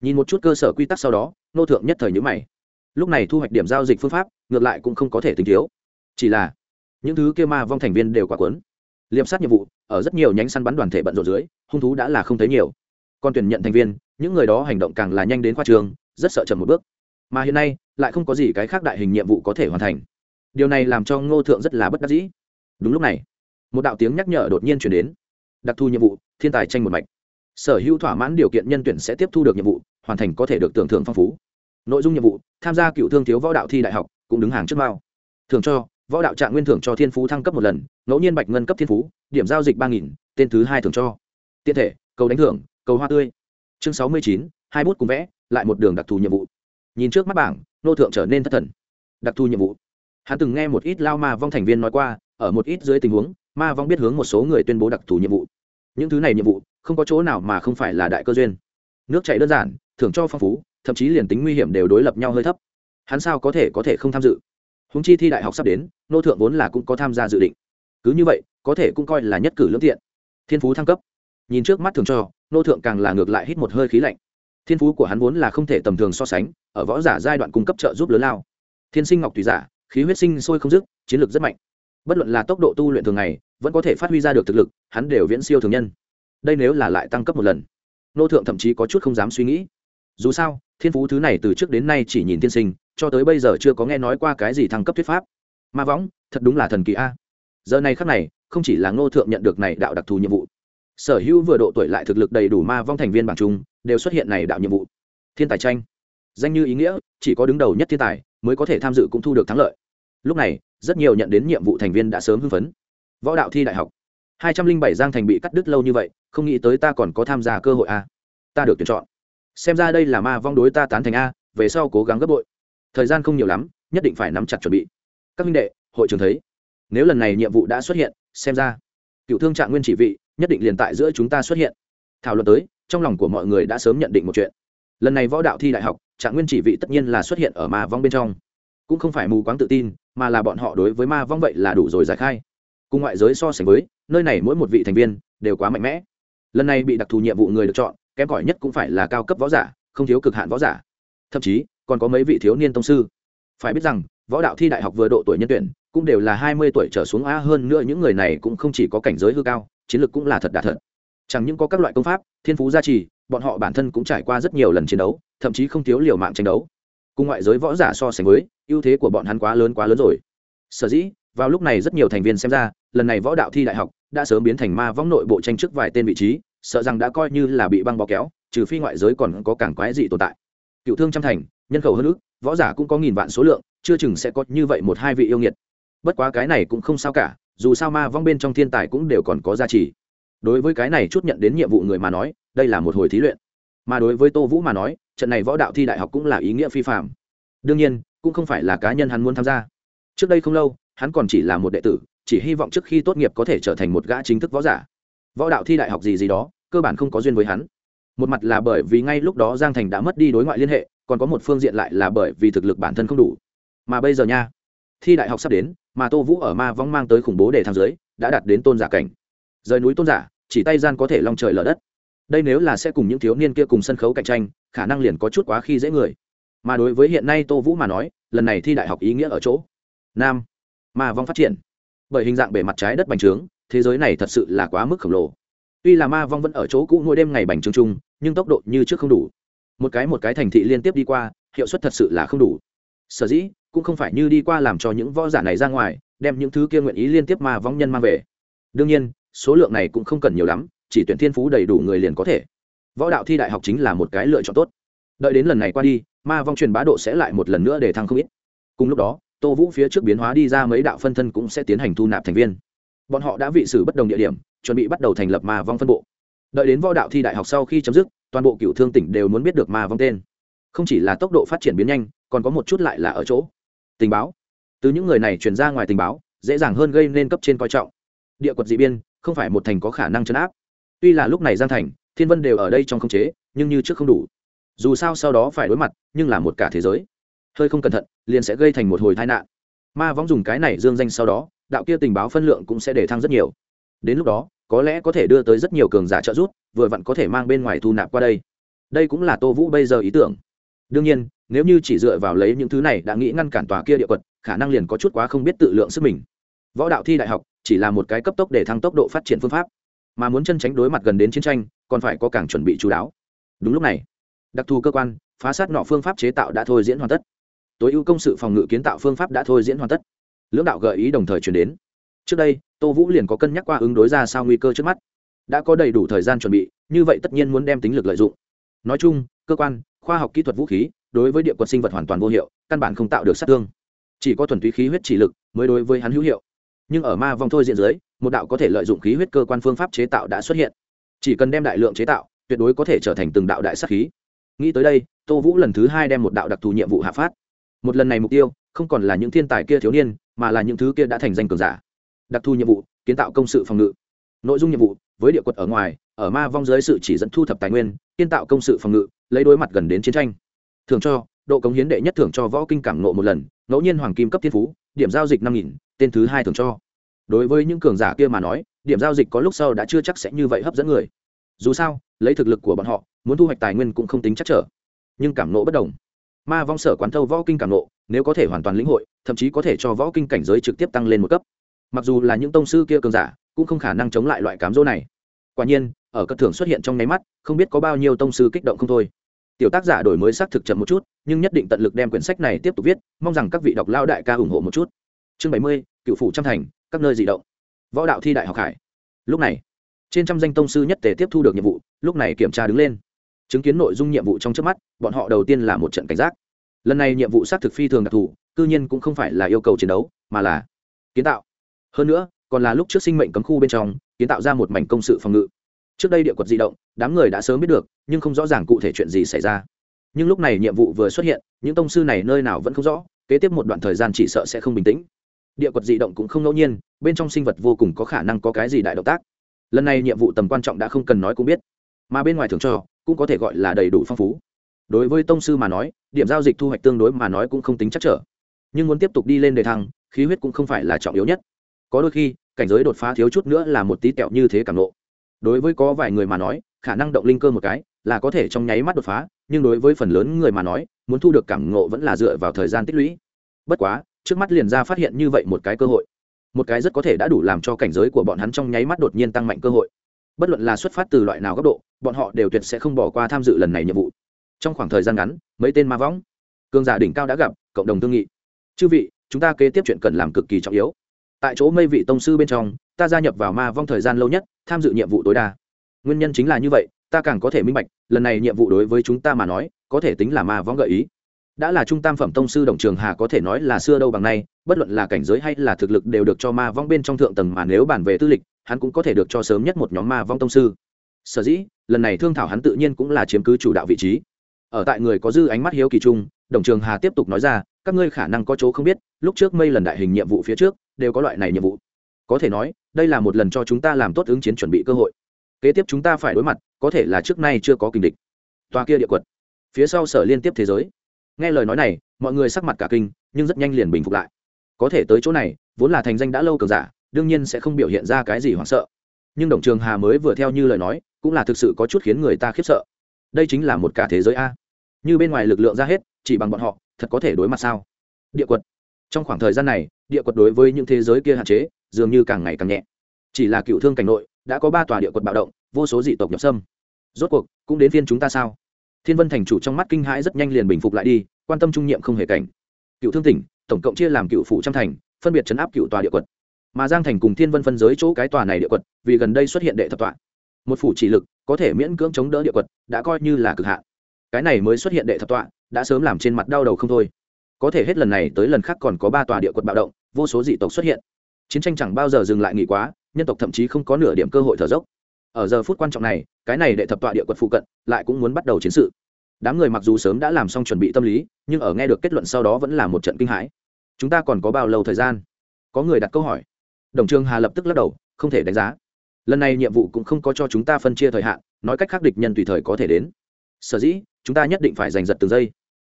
Nhìn một chút cơ sở quy tắc sau đó, ngô thượng nhất thời nhữ mày. Lúc này thu hoạch điểm giao dịch phương pháp, ngược lại cũng không có thể tính thiếu. Chỉ là, những thứ kia ma vong thành viên đều quá quấn liệp sát nhiệm vụ ở rất nhiều nhánh săn bắn đoàn thể bận rộn dưới, hung thú đã là không thấy nhiều. Còn tuyển nhận thành viên, những người đó hành động càng là nhanh đến khoa trường, rất sợ chậm một bước. Mà hiện nay, lại không có gì cái khác đại hình nhiệm vụ có thể hoàn thành. Điều này làm cho ngô thượng rất là bất đắc dĩ. Đúng lúc này, một đạo tiếng nhắc nhở đột nhiên chuyển đến. Đặc thù nhiệm vụ, thiên tài tranh một mạch. Sở hữu thỏa mãn điều kiện nhân tuyển sẽ tiếp thu được nhiệm vụ, hoàn thành có thể được tưởng thưởng phong phú. Nội dung nhiệm vụ, tham gia cựu thương thiếu võ đạo thi đại học, cũng đứng hàng trước mao thường cho võ đạo trạng nguyên thưởng cho thiên phú thăng cấp một lần, ngẫu nhiên bạch ngân cấp thiên phú, điểm giao dịch ba nghìn, tên thứ hai thường cho. Tiện thể, cầu đánh thưởng, cầu hoa tươi. Chương sáu mươi chín, hai bút cùng vẽ, lại một đường đặc thù nhiệm vụ. Nhìn trước mắt bảng, nô thượng trở nên thất thần. Đặc thù nhiệm vụ. Hắn từng nghe một ít lao ma vong thành viên nói qua, ở một ít dưới tình huống, ma vong biết hướng một số người tuyên bố đặc thù nhiệm vụ. Những thứ này nhiệm vụ, không có chỗ nào mà không phải là đại cơ duyên. Nước chảy đơn giản, thưởng cho phong phú, thậm chí liền tính nguy hiểm đều đối lập nhau hơi thấp. Hắn sao có thể có thể không tham dự? Húng chi thi đại học sắp đến, nô thượng vốn là cũng có tham gia dự định. Cứ như vậy, có thể cũng coi là nhất cử lương tiện. Thiên phú thăng cấp. Nhìn trước mắt thường cho, nô thượng càng là ngược lại hít một hơi khí lạnh. Thiên phú của hắn vốn là không thể tầm thường so sánh, ở võ giả giai đoạn cung cấp trợ giúp lớn lao. Thiên sinh ngọc thủy giả, khí huyết sinh sôi không dứt, chiến lược rất mạnh. Bất luận là tốc độ tu luyện thường ngày, vẫn có thể phát huy ra được thực lực, hắn đều viễn siêu thường nhân. Đây nếu là lại tăng cấp một lần, nô thượng thậm chí có chút không dám suy nghĩ. Dù sao, thiên phú thứ này từ trước đến nay chỉ nhìn tiên sinh cho tới bây giờ chưa có nghe nói qua cái gì thăng cấp thuyết pháp. Ma võng, thật đúng là thần kỳ a. Giờ này khắc này, không chỉ là ngô thượng nhận được này đạo đặc thù nhiệm vụ, sở hữu vừa độ tuổi lại thực lực đầy đủ ma vong thành viên bảng chung đều xuất hiện này đạo nhiệm vụ. Thiên tài tranh. Danh như ý nghĩa, chỉ có đứng đầu nhất thiên tài mới có thể tham dự cũng thu được thắng lợi. Lúc này, rất nhiều nhận đến nhiệm vụ thành viên đã sớm hưng phấn. Võ đạo thi đại học. Hai trăm linh bảy giang thành bị cắt đứt lâu như vậy, không nghĩ tới ta còn có tham gia cơ hội a. Ta được tuyển chọn. Xem ra đây là ma vong đối ta tán thành a, về sau cố gắng gấp bội thời gian không nhiều lắm, nhất định phải nắm chặt chuẩn bị. Các minh đệ, hội trường thấy, nếu lần này nhiệm vụ đã xuất hiện, xem ra, cựu thương trạng nguyên chỉ vị, nhất định liền tại giữa chúng ta xuất hiện. Thảo luận tới, trong lòng của mọi người đã sớm nhận định một chuyện. Lần này võ đạo thi đại học, trạng nguyên chỉ vị tất nhiên là xuất hiện ở ma vong bên trong. Cũng không phải mù quáng tự tin, mà là bọn họ đối với ma vong vậy là đủ rồi giải khai. Cùng ngoại giới so sánh với, nơi này mỗi một vị thành viên đều quá mạnh mẽ. Lần này bị đặc thù nhiệm vụ người được chọn, kém cỏi nhất cũng phải là cao cấp võ giả, không thiếu cực hạn võ giả. Thậm chí còn có mấy vị thiếu niên tông sư. Phải biết rằng, võ đạo thi đại học vừa độ tuổi nhân tuyển, cũng đều là hai mươi tuổi trở xuống a hơn nữa những người này cũng không chỉ có cảnh giới hư cao, chiến lược cũng là thật đạt thật. Chẳng những có các loại công pháp, thiên phú gia trì, bọn họ bản thân cũng trải qua rất nhiều lần chiến đấu, thậm chí không thiếu liều mạng tranh đấu. Cùng ngoại giới võ giả so sánh với, ưu thế của bọn hắn quá lớn quá lớn rồi. Sở dĩ, vào lúc này rất nhiều thành viên xem ra, lần này võ đạo thi đại học đã sớm biến thành ma võng nội bộ tranh chức vài tên vị trí, sợ rằng đã coi như là bị băng bó kéo, trừ phi ngoại giới còn có cảng quái gì tồn tại. Cựu thương trăm thành nhân khẩu hơn ước, võ giả cũng có nghìn vạn số lượng, chưa chừng sẽ có như vậy một hai vị yêu nghiệt. Bất quá cái này cũng không sao cả, dù sao ma vong bên trong thiên tài cũng đều còn có giá trị đối với cái này chút nhận đến nhiệm vụ người mà nói, đây là một hồi thí luyện. Mà đối với tô vũ mà nói, trận này võ đạo thi đại học cũng là ý nghĩa phi phạm đương nhiên, cũng không phải là cá nhân hắn muốn tham gia. Trước đây không lâu, hắn còn chỉ là một đệ tử, chỉ hy vọng trước khi tốt nghiệp có thể trở thành một gã chính thức võ giả. Võ đạo thi đại học gì gì đó, cơ bản không có duyên với hắn. Một mặt là bởi vì ngay lúc đó giang thành đã mất đi đối ngoại liên hệ còn có một phương diện lại là bởi vì thực lực bản thân không đủ. Mà bây giờ nha, thi đại học sắp đến, mà tô vũ ở ma vong mang tới khủng bố để tham giới đã đạt đến tôn giả cảnh. Rời núi tôn giả, chỉ tay gian có thể long trời lở đất. Đây nếu là sẽ cùng những thiếu niên kia cùng sân khấu cạnh tranh, khả năng liền có chút quá khi dễ người. Mà đối với hiện nay tô vũ mà nói, lần này thi đại học ý nghĩa ở chỗ. Nam, ma vong phát triển. Bởi hình dạng bề mặt trái đất bành trướng, thế giới này thật sự là quá mức khổng lồ. Tuy là ma vong vẫn ở chỗ cũ mỗi đêm ngày bành trướng chung, nhưng tốc độ như trước không đủ một cái một cái thành thị liên tiếp đi qua, hiệu suất thật sự là không đủ. Sở dĩ, cũng không phải như đi qua làm cho những võ giả này ra ngoài, đem những thứ kia nguyện ý liên tiếp mà vong nhân mang về. Đương nhiên, số lượng này cũng không cần nhiều lắm, chỉ tuyển thiên phú đầy đủ người liền có thể. Võ đạo thi đại học chính là một cái lựa chọn tốt. Đợi đến lần này qua đi, ma vong truyền bá độ sẽ lại một lần nữa để thăng không ít. Cùng lúc đó, tô vũ phía trước biến hóa đi ra mấy đạo phân thân cũng sẽ tiến hành thu nạp thành viên. Bọn họ đã vị xử bất đồng địa điểm, chuẩn bị bắt đầu thành lập ma vong phân bộ. Đợi đến võ đạo thi đại học sau khi chấm dứt toàn bộ cựu thương tỉnh đều muốn biết được ma vong tên. Không chỉ là tốc độ phát triển biến nhanh, còn có một chút lại là ở chỗ. Tình báo. Từ những người này truyền ra ngoài tình báo, dễ dàng hơn gây nên cấp trên coi trọng. Địa quật dị biên, không phải một thành có khả năng chấn áp. Tuy là lúc này giang thành, thiên vân đều ở đây trong khống chế, nhưng như trước không đủ. Dù sao sau đó phải đối mặt, nhưng là một cả thế giới. Hơi không cẩn thận, liền sẽ gây thành một hồi tai nạn. Ma võng dùng cái này dương danh sau đó, đạo kia tình báo phân lượng cũng sẽ để thăng rất nhiều. Đến lúc đó có lẽ có thể đưa tới rất nhiều cường giả trợ giúp, vừa vặn có thể mang bên ngoài thu nạp qua đây. Đây cũng là tô vũ bây giờ ý tưởng. Đương nhiên, nếu như chỉ dựa vào lấy những thứ này đã nghĩ ngăn cản tòa kia địa quật, khả năng liền có chút quá không biết tự lượng sức mình. Võ đạo thi đại học chỉ là một cái cấp tốc để thăng tốc độ phát triển phương pháp, mà muốn chân tránh đối mặt gần đến chiến tranh, còn phải có càng chuẩn bị chú đáo. Đúng lúc này, đặc thù cơ quan, phá sát nọ phương pháp chế tạo đã thôi diễn hoàn tất. Tối ưu công sự phòng ngự kiến tạo phương pháp đã thôi diễn hoàn tất. Lưỡng đạo gợi ý đồng thời chuyển đến trước đây, tô vũ liền có cân nhắc qua ứng đối ra sao nguy cơ trước mắt. Đã có đầy đủ thời gian chuẩn bị, như vậy tất nhiên muốn đem tính lực lợi dụng. Nói chung, cơ quan, khoa học kỹ thuật vũ khí, đối với địa quật sinh vật hoàn toàn vô hiệu, căn bản không tạo được sát thương. Chỉ có thuần túy khí huyết chỉ lực mới đối với hắn hữu hiệu. Nhưng ở ma vong thôi diện dưới, một đạo có thể lợi dụng khí huyết cơ quan phương pháp chế tạo đã xuất hiện. Chỉ cần đem đại lượng chế tạo, tuyệt đối có thể trở thành từng đạo đại sát khí. Nghĩ tới đây, tô vũ lần thứ hai đem một đạo đặc thù nhiệm vụ hạ phát. Một lần này mục tiêu, không còn là những thiên tài kia thiếu niên, mà là những thứ kia đã thành danh cường giả đặc thù nhiệm vụ, kiến tạo công sự phòng ngự. Nội dung nhiệm vụ, với địa quật ở ngoài, ở ma vong dưới sự chỉ dẫn thu thập tài nguyên, kiến tạo công sự phòng ngự, lấy đối mặt gần đến chiến tranh. Thường cho, độ cống hiến đệ nhất thưởng cho võ kinh cảm nộ một lần, ngẫu nhiên hoàng kim cấp thiên phú, điểm giao dịch năm nghìn, tên thứ hai thường cho. Đối với những cường giả kia mà nói, điểm giao dịch có lúc sau đã chưa chắc sẽ như vậy hấp dẫn người. Dù sao, lấy thực lực của bọn họ, muốn thu hoạch tài nguyên cũng không tính chắc trở. Nhưng cảm nộ bất đồng. Ma vong sở quán thâu võ kinh cảm nộ nếu có thể hoàn toàn lĩnh hội, thậm chí có thể cho võ kinh cảnh giới trực tiếp tăng lên một cấp mặc dù là những tông sư kia cường giả, cũng không khả năng chống lại loại cám dỗ này. Quả nhiên, ở cất thưởng xuất hiện trong nháy mắt, không biết có bao nhiêu tông sư kích động không thôi. Tiểu tác giả đổi mới xác thực chậm một chút, nhưng nhất định tận lực đem quyển sách này tiếp tục viết, mong rằng các vị đọc lao đại ca ủng hộ một chút. Chương bảy mươi, cựu phủ trăm thành, các nơi di động. Võ đạo thi đại học hải. Lúc này, trên trăm danh tông sư nhất tề tiếp thu được nhiệm vụ, lúc này kiểm tra đứng lên. Chứng kiến nội dung nhiệm vụ trong trước mắt, bọn họ đầu tiên là một trận cảnh giác. Lần này nhiệm vụ xác thực phi thường đặc thù, cư nhiên cũng không phải là yêu cầu chiến đấu, mà là kiến tạo hơn nữa, còn là lúc trước sinh mệnh cấm khu bên trong, kiến tạo ra một mảnh công sự phòng ngự. Trước đây địa quật di động, đám người đã sớm biết được, nhưng không rõ ràng cụ thể chuyện gì xảy ra. Nhưng lúc này nhiệm vụ vừa xuất hiện, những tông sư này nơi nào vẫn không rõ, kế tiếp một đoạn thời gian chỉ sợ sẽ không bình tĩnh. Địa quật di động cũng không ngẫu nhiên, bên trong sinh vật vô cùng có khả năng có cái gì đại động tác. Lần này nhiệm vụ tầm quan trọng đã không cần nói cũng biết, mà bên ngoài thường cho, cũng có thể gọi là đầy đủ phong phú. Đối với tông sư mà nói, điểm giao dịch thu hoạch tương đối mà nói cũng không tính chắc trở. Nhưng muốn tiếp tục đi lên đề thăng, khí huyết cũng không phải là trọng yếu nhất có đôi khi, cảnh giới đột phá thiếu chút nữa là một tí tẹo như thế cảm lộ. Đối với có vài người mà nói, khả năng động linh cơ một cái là có thể trong nháy mắt đột phá, nhưng đối với phần lớn người mà nói, muốn thu được cảm ngộ vẫn là dựa vào thời gian tích lũy. Bất quá, trước mắt liền ra phát hiện như vậy một cái cơ hội. Một cái rất có thể đã đủ làm cho cảnh giới của bọn hắn trong nháy mắt đột nhiên tăng mạnh cơ hội. Bất luận là xuất phát từ loại nào góc độ, bọn họ đều tuyệt sẽ không bỏ qua tham dự lần này nhiệm vụ. Trong khoảng thời gian ngắn, mấy tên ma võng cương giả đỉnh cao đã gặp, cộng đồng thương nghị. Chư vị, chúng ta kế tiếp chuyện cần làm cực kỳ trọng yếu tại chỗ mây vị tông sư bên trong, ta gia nhập vào ma vong thời gian lâu nhất, tham dự nhiệm vụ tối đa. Nguyên nhân chính là như vậy, ta càng có thể minh bạch, lần này nhiệm vụ đối với chúng ta mà nói, có thể tính là ma vong gợi ý. Đã là trung tam phẩm tông sư đồng trường hà có thể nói là xưa đâu bằng nay, bất luận là cảnh giới hay là thực lực đều được cho ma vong bên trong thượng tầng mà nếu bàn về tư lịch, hắn cũng có thể được cho sớm nhất một nhóm ma vong tông sư. Sở dĩ, lần này thương thảo hắn tự nhiên cũng là chiếm cứ chủ đạo vị trí. Ở tại người có dư ánh mắt hiếu kỳ trung đồng trường hà tiếp tục nói ra, các ngươi khả năng có chỗ không biết, lúc trước mây lần đại hình nhiệm vụ phía trước đều có loại này nhiệm vụ. Có thể nói, đây là một lần cho chúng ta làm tốt ứng chiến chuẩn bị cơ hội. Kế tiếp chúng ta phải đối mặt, có thể là trước nay chưa có kình địch. Toa kia địa quật. Phía sau sở liên tiếp thế giới. Nghe lời nói này, mọi người sắc mặt cả kinh, nhưng rất nhanh liền bình phục lại. Có thể tới chỗ này, vốn là thành danh đã lâu cường giả, đương nhiên sẽ không biểu hiện ra cái gì hoảng sợ. Nhưng đồng trường hà mới vừa theo như lời nói, cũng là thực sự có chút khiến người ta khiếp sợ. Đây chính là một cả thế giới a. Như bên ngoài lực lượng ra hết, chỉ bằng bọn họ, thật có thể đối mặt sao? Địa quật. Trong khoảng thời gian này địa quật đối với những thế giới kia hạn chế, dường như càng ngày càng nhẹ. Chỉ là cựu thương cảnh nội, đã có ba tòa địa quật bạo động, vô số dị tộc nhập xâm. Rốt cuộc, cũng đến phiên chúng ta sao? Thiên vân thành chủ trong mắt kinh hãi rất nhanh liền bình phục lại đi, quan tâm trung nhiệm không hề cảnh. Cựu thương tỉnh, tổng cộng chia làm cựu phủ trăm thành, phân biệt chấn áp cựu tòa địa quật. Mà giang thành cùng thiên vân phân giới chỗ cái tòa này địa quật, vì gần đây xuất hiện đệ thập tọa một phủ chỉ lực, có thể miễn cưỡng chống đỡ địa quật, đã coi như là cực hạn. Cái này mới xuất hiện đệ thập tọa đã sớm làm trên mặt đau đầu không thôi. Có thể hết lần này tới lần khác còn có ba tòa địa quật bạo động vô số dị tộc xuất hiện. Chiến tranh chẳng bao giờ dừng lại nghỉ quá, nhân tộc thậm chí không có nửa điểm cơ hội thở dốc. Ở giờ phút quan trọng này, cái này đệ thập tọa địa quật phụ cận, lại cũng muốn bắt đầu chiến sự. Đám người mặc dù sớm đã làm xong chuẩn bị tâm lý, nhưng ở nghe được kết luận sau đó vẫn là một trận kinh hãi. Chúng ta còn có bao lâu thời gian? Có người đặt câu hỏi. Đồng trương hà lập tức lắc đầu, không thể đánh giá. Lần này nhiệm vụ cũng không có cho chúng ta phân chia thời hạn, nói cách khác địch nhân tùy thời có thể đến. Sở dĩ, chúng ta nhất định phải giành giật từng giây.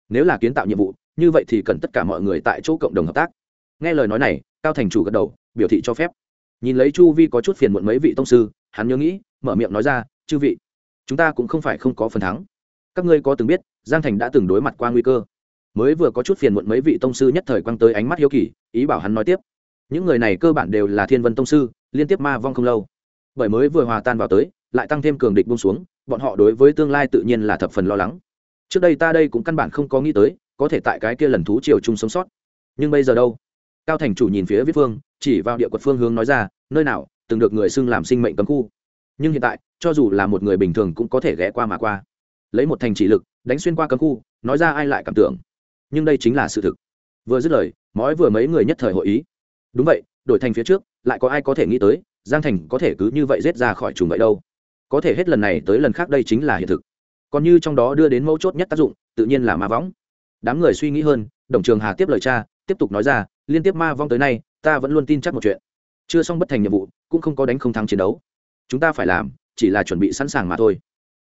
Nếu là kiến tạo nhiệm vụ, như vậy thì cần tất cả mọi người tại chỗ cộng đồng hợp tác nghe lời nói này, cao thành chủ gật đầu, biểu thị cho phép. Nhìn lấy chu vi có chút phiền muộn mấy vị tông sư, hắn nhớ nghĩ, mở miệng nói ra, chư vị, chúng ta cũng không phải không có phần thắng. Các ngươi có từng biết, giang thành đã từng đối mặt qua nguy cơ? Mới vừa có chút phiền muộn mấy vị tông sư nhất thời quăng tới ánh mắt hiếu kỳ, ý bảo hắn nói tiếp, những người này cơ bản đều là thiên vân tông sư, liên tiếp ma vong không lâu. Bởi mới vừa hòa tan vào tới, lại tăng thêm cường địch bung xuống, bọn họ đối với tương lai tự nhiên là thập phần lo lắng. Trước đây ta đây cũng căn bản không có nghĩ tới, có thể tại cái kia lần thú triều chung sống sót. Nhưng bây giờ đâu? Cao thành chủ nhìn phía viết phương, chỉ vào địa quật phương hướng nói ra, nơi nào, từng được người xưng làm sinh mệnh cấm khu. Nhưng hiện tại, cho dù là một người bình thường cũng có thể ghé qua mà qua. Lấy một thành chỉ lực, đánh xuyên qua cấm khu, nói ra ai lại cảm tưởng. Nhưng đây chính là sự thực. Vừa dứt lời, mói vừa mấy người nhất thời hội ý. Đúng vậy, đổi thành phía trước, lại có ai có thể nghĩ tới, giang thành có thể cứ như vậy rết ra khỏi trùng vậy đâu. Có thể hết lần này tới lần khác đây chính là hiện thực. Còn như trong đó đưa đến mấu chốt nhất tác dụng, tự nhiên là ma võng. Đám người suy nghĩ hơn, đồng trường hà tiếp lời cha, tiếp tục nói ra liên tiếp ma vong tới nay, ta vẫn luôn tin chắc một chuyện. Chưa xong bất thành nhiệm vụ, cũng không có đánh không thắng chiến đấu. Chúng ta phải làm, chỉ là chuẩn bị sẵn sàng mà thôi.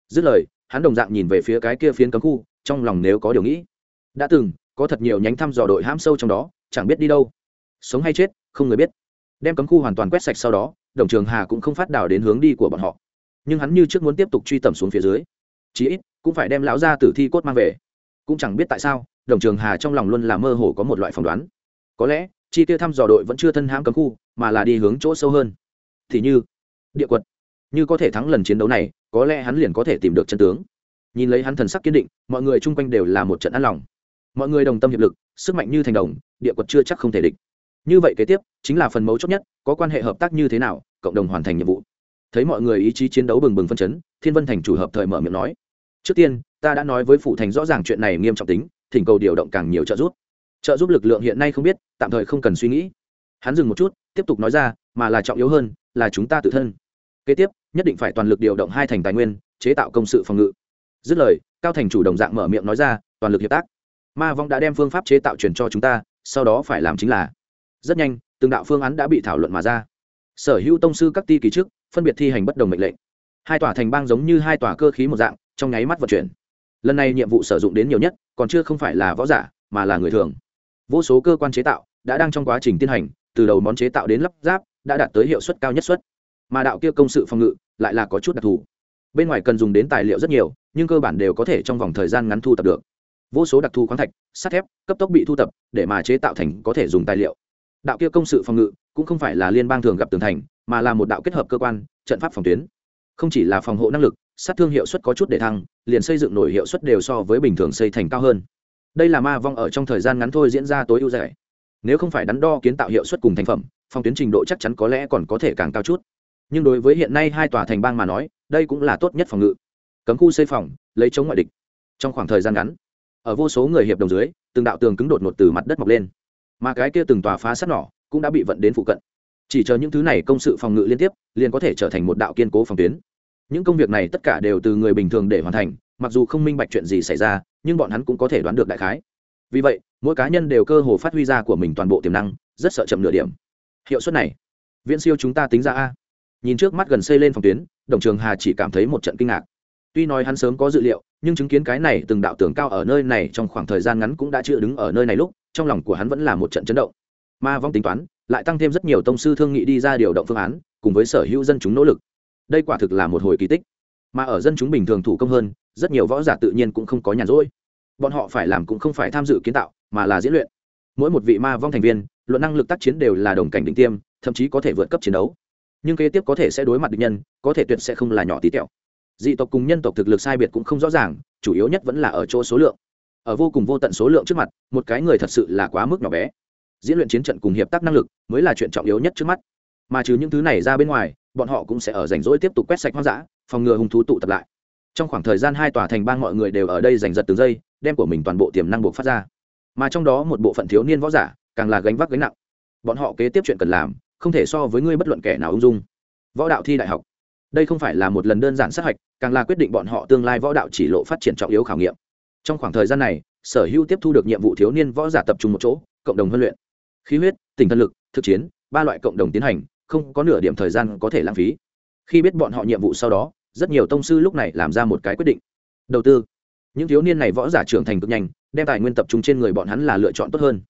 Dứt lời, hắn đồng dạng nhìn về phía cái kia phiến cấm khu, trong lòng nếu có điều nghĩ. Đã từng, có thật nhiều nhánh thăm dò đội hãm sâu trong đó, chẳng biết đi đâu. Sống hay chết, không người biết. Đem cấm khu hoàn toàn quét sạch sau đó, đồng trường hà cũng không phát đảo đến hướng đi của bọn họ. Nhưng hắn như trước muốn tiếp tục truy tầm xuống phía dưới. Chí ít, cũng phải đem lão ra tử thi cốt mang về. Cũng chẳng biết tại sao, đồng trường hà trong lòng luôn là mơ hồ có một loại phỏng đoán có lẽ, chi tiêu thăm dò đội vẫn chưa thân hãm cấm khu, mà là đi hướng chỗ sâu hơn. Thì như, địa quật, như có thể thắng lần chiến đấu này, có lẽ hắn liền có thể tìm được chân tướng. Nhìn lấy hắn thần sắc kiên định, mọi người chung quanh đều là một trận an lòng. Mọi người đồng tâm hiệp lực, sức mạnh như thành đồng, địa quật chưa chắc không thể địch. Như vậy kế tiếp, chính là phần mấu chốt nhất, có quan hệ hợp tác như thế nào, cộng đồng hoàn thành nhiệm vụ. Thấy mọi người ý chí chiến đấu bừng bừng phân chấn, thiên vân thành chủ hợp thời mở miệng nói, trước tiên, ta đã nói với phụ thành rõ ràng chuyện này nghiêm trọng tính, thỉnh cầu điều động càng nhiều trợ giúp trợ giúp lực lượng hiện nay không biết, tạm thời không cần suy nghĩ. Hắn dừng một chút, tiếp tục nói ra, mà là trọng yếu hơn, là chúng ta tự thân. Kế tiếp, nhất định phải toàn lực điều động hai thành tài nguyên, chế tạo công sự phòng ngự. Dứt lời, cao thành chủ đồng dạng mở miệng nói ra, toàn lực hiệp tác. Ma vong đã đem phương pháp chế tạo truyền cho chúng ta, sau đó phải làm chính là. Rất nhanh, từng đạo phương án đã bị thảo luận mà ra. Sở hữu tông sư các ti kỳ trước, phân biệt thi hành bất đồng mệnh lệnh. Hai tòa thành bang giống như hai tòa cơ khí một dạng, trong nháy mắt vận chuyển. Lần này nhiệm vụ sử dụng đến nhiều nhất, còn chưa không phải là võ giả, mà là người thường vô số cơ quan chế tạo đã đang trong quá trình tiến hành, từ đầu món chế tạo đến lắp ráp đã đạt tới hiệu suất cao nhất suất. Mà đạo kia công sự phòng ngự lại là có chút đặc thù. Bên ngoài cần dùng đến tài liệu rất nhiều, nhưng cơ bản đều có thể trong vòng thời gian ngắn thu tập được. Vô số đặc thù khoáng thạch, sắt thép, cấp tốc bị thu tập để mà chế tạo thành có thể dùng tài liệu. Đạo kia công sự phòng ngự cũng không phải là liên bang thường gặp tường thành, mà là một đạo kết hợp cơ quan, trận pháp phòng tuyến. Không chỉ là phòng hộ năng lực, sát thương hiệu suất có chút để thăng, liền xây dựng nổi hiệu suất đều so với bình thường xây thành cao hơn đây là ma vong ở trong thời gian ngắn thôi diễn ra tối ưu rẻ nếu không phải đắn đo kiến tạo hiệu suất cùng thành phẩm, phòng tuyến trình độ chắc chắn có lẽ còn có thể càng cao chút. Nhưng đối với hiện nay hai tòa thành bang mà nói, đây cũng là tốt nhất phòng ngự. Cấm khu xây phòng, lấy chống ngoại địch. Trong khoảng thời gian ngắn, ở vô số người hiệp đồng dưới, từng đạo tường cứng đột ngột từ mặt đất mọc lên. Mà cái kia từng tòa phá sắt nỏ cũng đã bị vận đến phụ cận. Chỉ chờ những thứ này công sự phòng ngự liên tiếp, liền có thể trở thành một đạo kiên cố phòng tuyến. Những công việc này tất cả đều từ người bình thường để hoàn thành, mặc dù không minh bạch chuyện gì xảy ra nhưng bọn hắn cũng có thể đoán được đại khái. Vì vậy, mỗi cá nhân đều cơ hồ phát huy ra của mình toàn bộ tiềm năng, rất sợ chậm nửa điểm. Hiệu suất này, viễn siêu chúng ta tính ra a. Nhìn trước mắt gần xây lên phòng tuyến, đồng trường hà chỉ cảm thấy một trận kinh ngạc. Tuy nói hắn sớm có dự liệu, nhưng chứng kiến cái này từng đạo tường cao ở nơi này trong khoảng thời gian ngắn cũng đã chưa đứng ở nơi này lúc, trong lòng của hắn vẫn là một trận chấn động. Ma vong tính toán, lại tăng thêm rất nhiều tông sư thương nghị đi ra điều động phương án, cùng với sở hữu dân chúng nỗ lực. Đây quả thực là một hồi kỳ tích mà ở dân chúng bình thường thủ công hơn, rất nhiều võ giả tự nhiên cũng không có nhàn rỗi. Bọn họ phải làm cũng không phải tham dự kiến tạo, mà là diễn luyện. Mỗi một vị ma vong thành viên, luận năng lực tác chiến đều là đồng cảnh định tiêm, thậm chí có thể vượt cấp chiến đấu. Nhưng kế tiếp có thể sẽ đối mặt địch nhân, có thể tuyệt sẽ không là nhỏ tí tẹo. Dị tộc cùng nhân tộc thực lực sai biệt cũng không rõ ràng, chủ yếu nhất vẫn là ở chỗ số lượng. Ở vô cùng vô tận số lượng trước mặt, một cái người thật sự là quá mức nhỏ bé. Diễn luyện chiến trận cùng hiệp tác năng lực mới là chuyện trọng yếu nhất trước mắt. Mà trừ những thứ này ra bên ngoài, bọn họ cũng sẽ ở rảnh rỗi tiếp tục quét sạch hoang dã phòng ngừa hung thú tụ tập lại. Trong khoảng thời gian hai tòa thành bang mọi người đều ở đây giành giật từng giây, đem của mình toàn bộ tiềm năng buộc phát ra. Mà trong đó một bộ phận thiếu niên võ giả, càng là gánh vác gánh nặng. Bọn họ kế tiếp chuyện cần làm, không thể so với ngươi bất luận kẻ nào ung dung. Võ đạo thi đại học. Đây không phải là một lần đơn giản sát hạch, càng là quyết định bọn họ tương lai võ đạo chỉ lộ phát triển trọng yếu khảo nghiệm. Trong khoảng thời gian này, sở hữu tiếp thu được nhiệm vụ thiếu niên võ giả tập trung một chỗ, cộng đồng huấn luyện. Khí huyết tình thân lực, thực chiến, ba loại cộng đồng tiến hành, không có nửa điểm thời gian có thể lãng phí. Khi biết bọn họ nhiệm vụ sau đó rất nhiều tông sư lúc này làm ra một cái quyết định. Đầu tư. Những thiếu niên này võ giả trưởng thành cực nhanh, đem tài nguyên tập trung trên người bọn hắn là lựa chọn tốt hơn.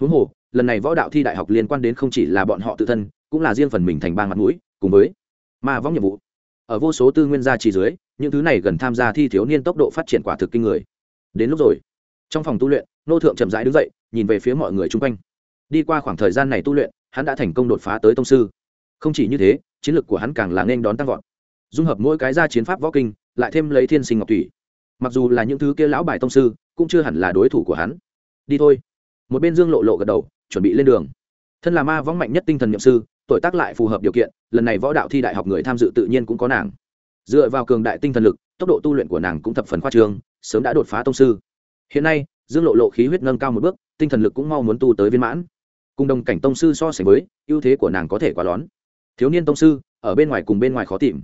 Huống hồ, lần này võ đạo thi đại học liên quan đến không chỉ là bọn họ tự thân, cũng là riêng phần mình thành bang mặt mũi, cùng với ma võng nhiệm vụ. Ở vô số tư nguyên gia trì dưới, những thứ này gần tham gia thi thiếu niên tốc độ phát triển quả thực kinh người. Đến lúc rồi, trong phòng tu luyện, nô thượng chậm rãi đứng dậy, nhìn về phía mọi người chung quanh. Đi qua khoảng thời gian này tu luyện, hắn đã thành công đột phá tới tông sư. Không chỉ như thế, chiến lược của hắn càng là nên đón tăng vọt dung hợp mỗi cái ra chiến pháp võ kinh, lại thêm lấy thiên sinh ngọc thủy. Mặc dù là những thứ kia lão bài tông sư, cũng chưa hẳn là đối thủ của hắn. Đi thôi. Một bên dương lộ lộ gật đầu, chuẩn bị lên đường. Thân là ma võng mạnh nhất tinh thần nhậm sư, tuổi tác lại phù hợp điều kiện, lần này võ đạo thi đại học người tham dự tự nhiên cũng có nàng. Dựa vào cường đại tinh thần lực, tốc độ tu luyện của nàng cũng thập phần khoa trương, sớm đã đột phá tông sư. Hiện nay, dương lộ lộ khí huyết nâng cao một bước, tinh thần lực cũng mau muốn tu tới viên mãn. Cùng đồng cảnh tông sư so sánh với, ưu thế của nàng có thể quá lớn. thiếu niên tông sư, ở bên ngoài cùng bên ngoài khó tìm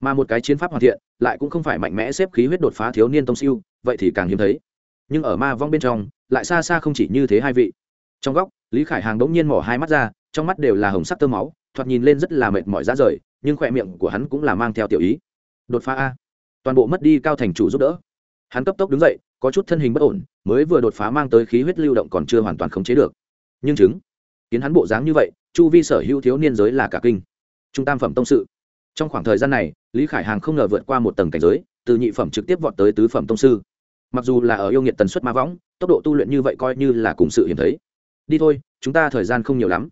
mà một cái chiến pháp hoàn thiện, lại cũng không phải mạnh mẽ xếp khí huyết đột phá thiếu niên tông siêu, vậy thì càng hiếm thấy. Nhưng ở ma vong bên trong, lại xa xa không chỉ như thế hai vị. Trong góc, lý khải hàng đống nhiên mỏ hai mắt ra, trong mắt đều là hồng sắc tơ máu, thoạt nhìn lên rất là mệt mỏi ra rời, nhưng khỏe miệng của hắn cũng là mang theo tiểu ý. Đột phá a. Toàn bộ mất đi cao thành chủ giúp đỡ. Hắn cấp tốc đứng dậy, có chút thân hình bất ổn, mới vừa đột phá mang tới khí huyết lưu động còn chưa hoàn toàn khống chế được. Nhưng chứng kiến hắn bộ dáng như vậy, chu vi sở hữu thiếu niên giới là cả kinh. Trung tam phẩm tông sự trong khoảng thời gian này, lý khải hàng không ngờ vượt qua một tầng cảnh giới, từ nhị phẩm trực tiếp vọt tới tứ phẩm tông sư. Mặc dù là ở yêu nghiệt tần suất ma võng, tốc độ tu luyện như vậy coi như là cùng sự hiếm thấy. Đi thôi, chúng ta thời gian không nhiều lắm.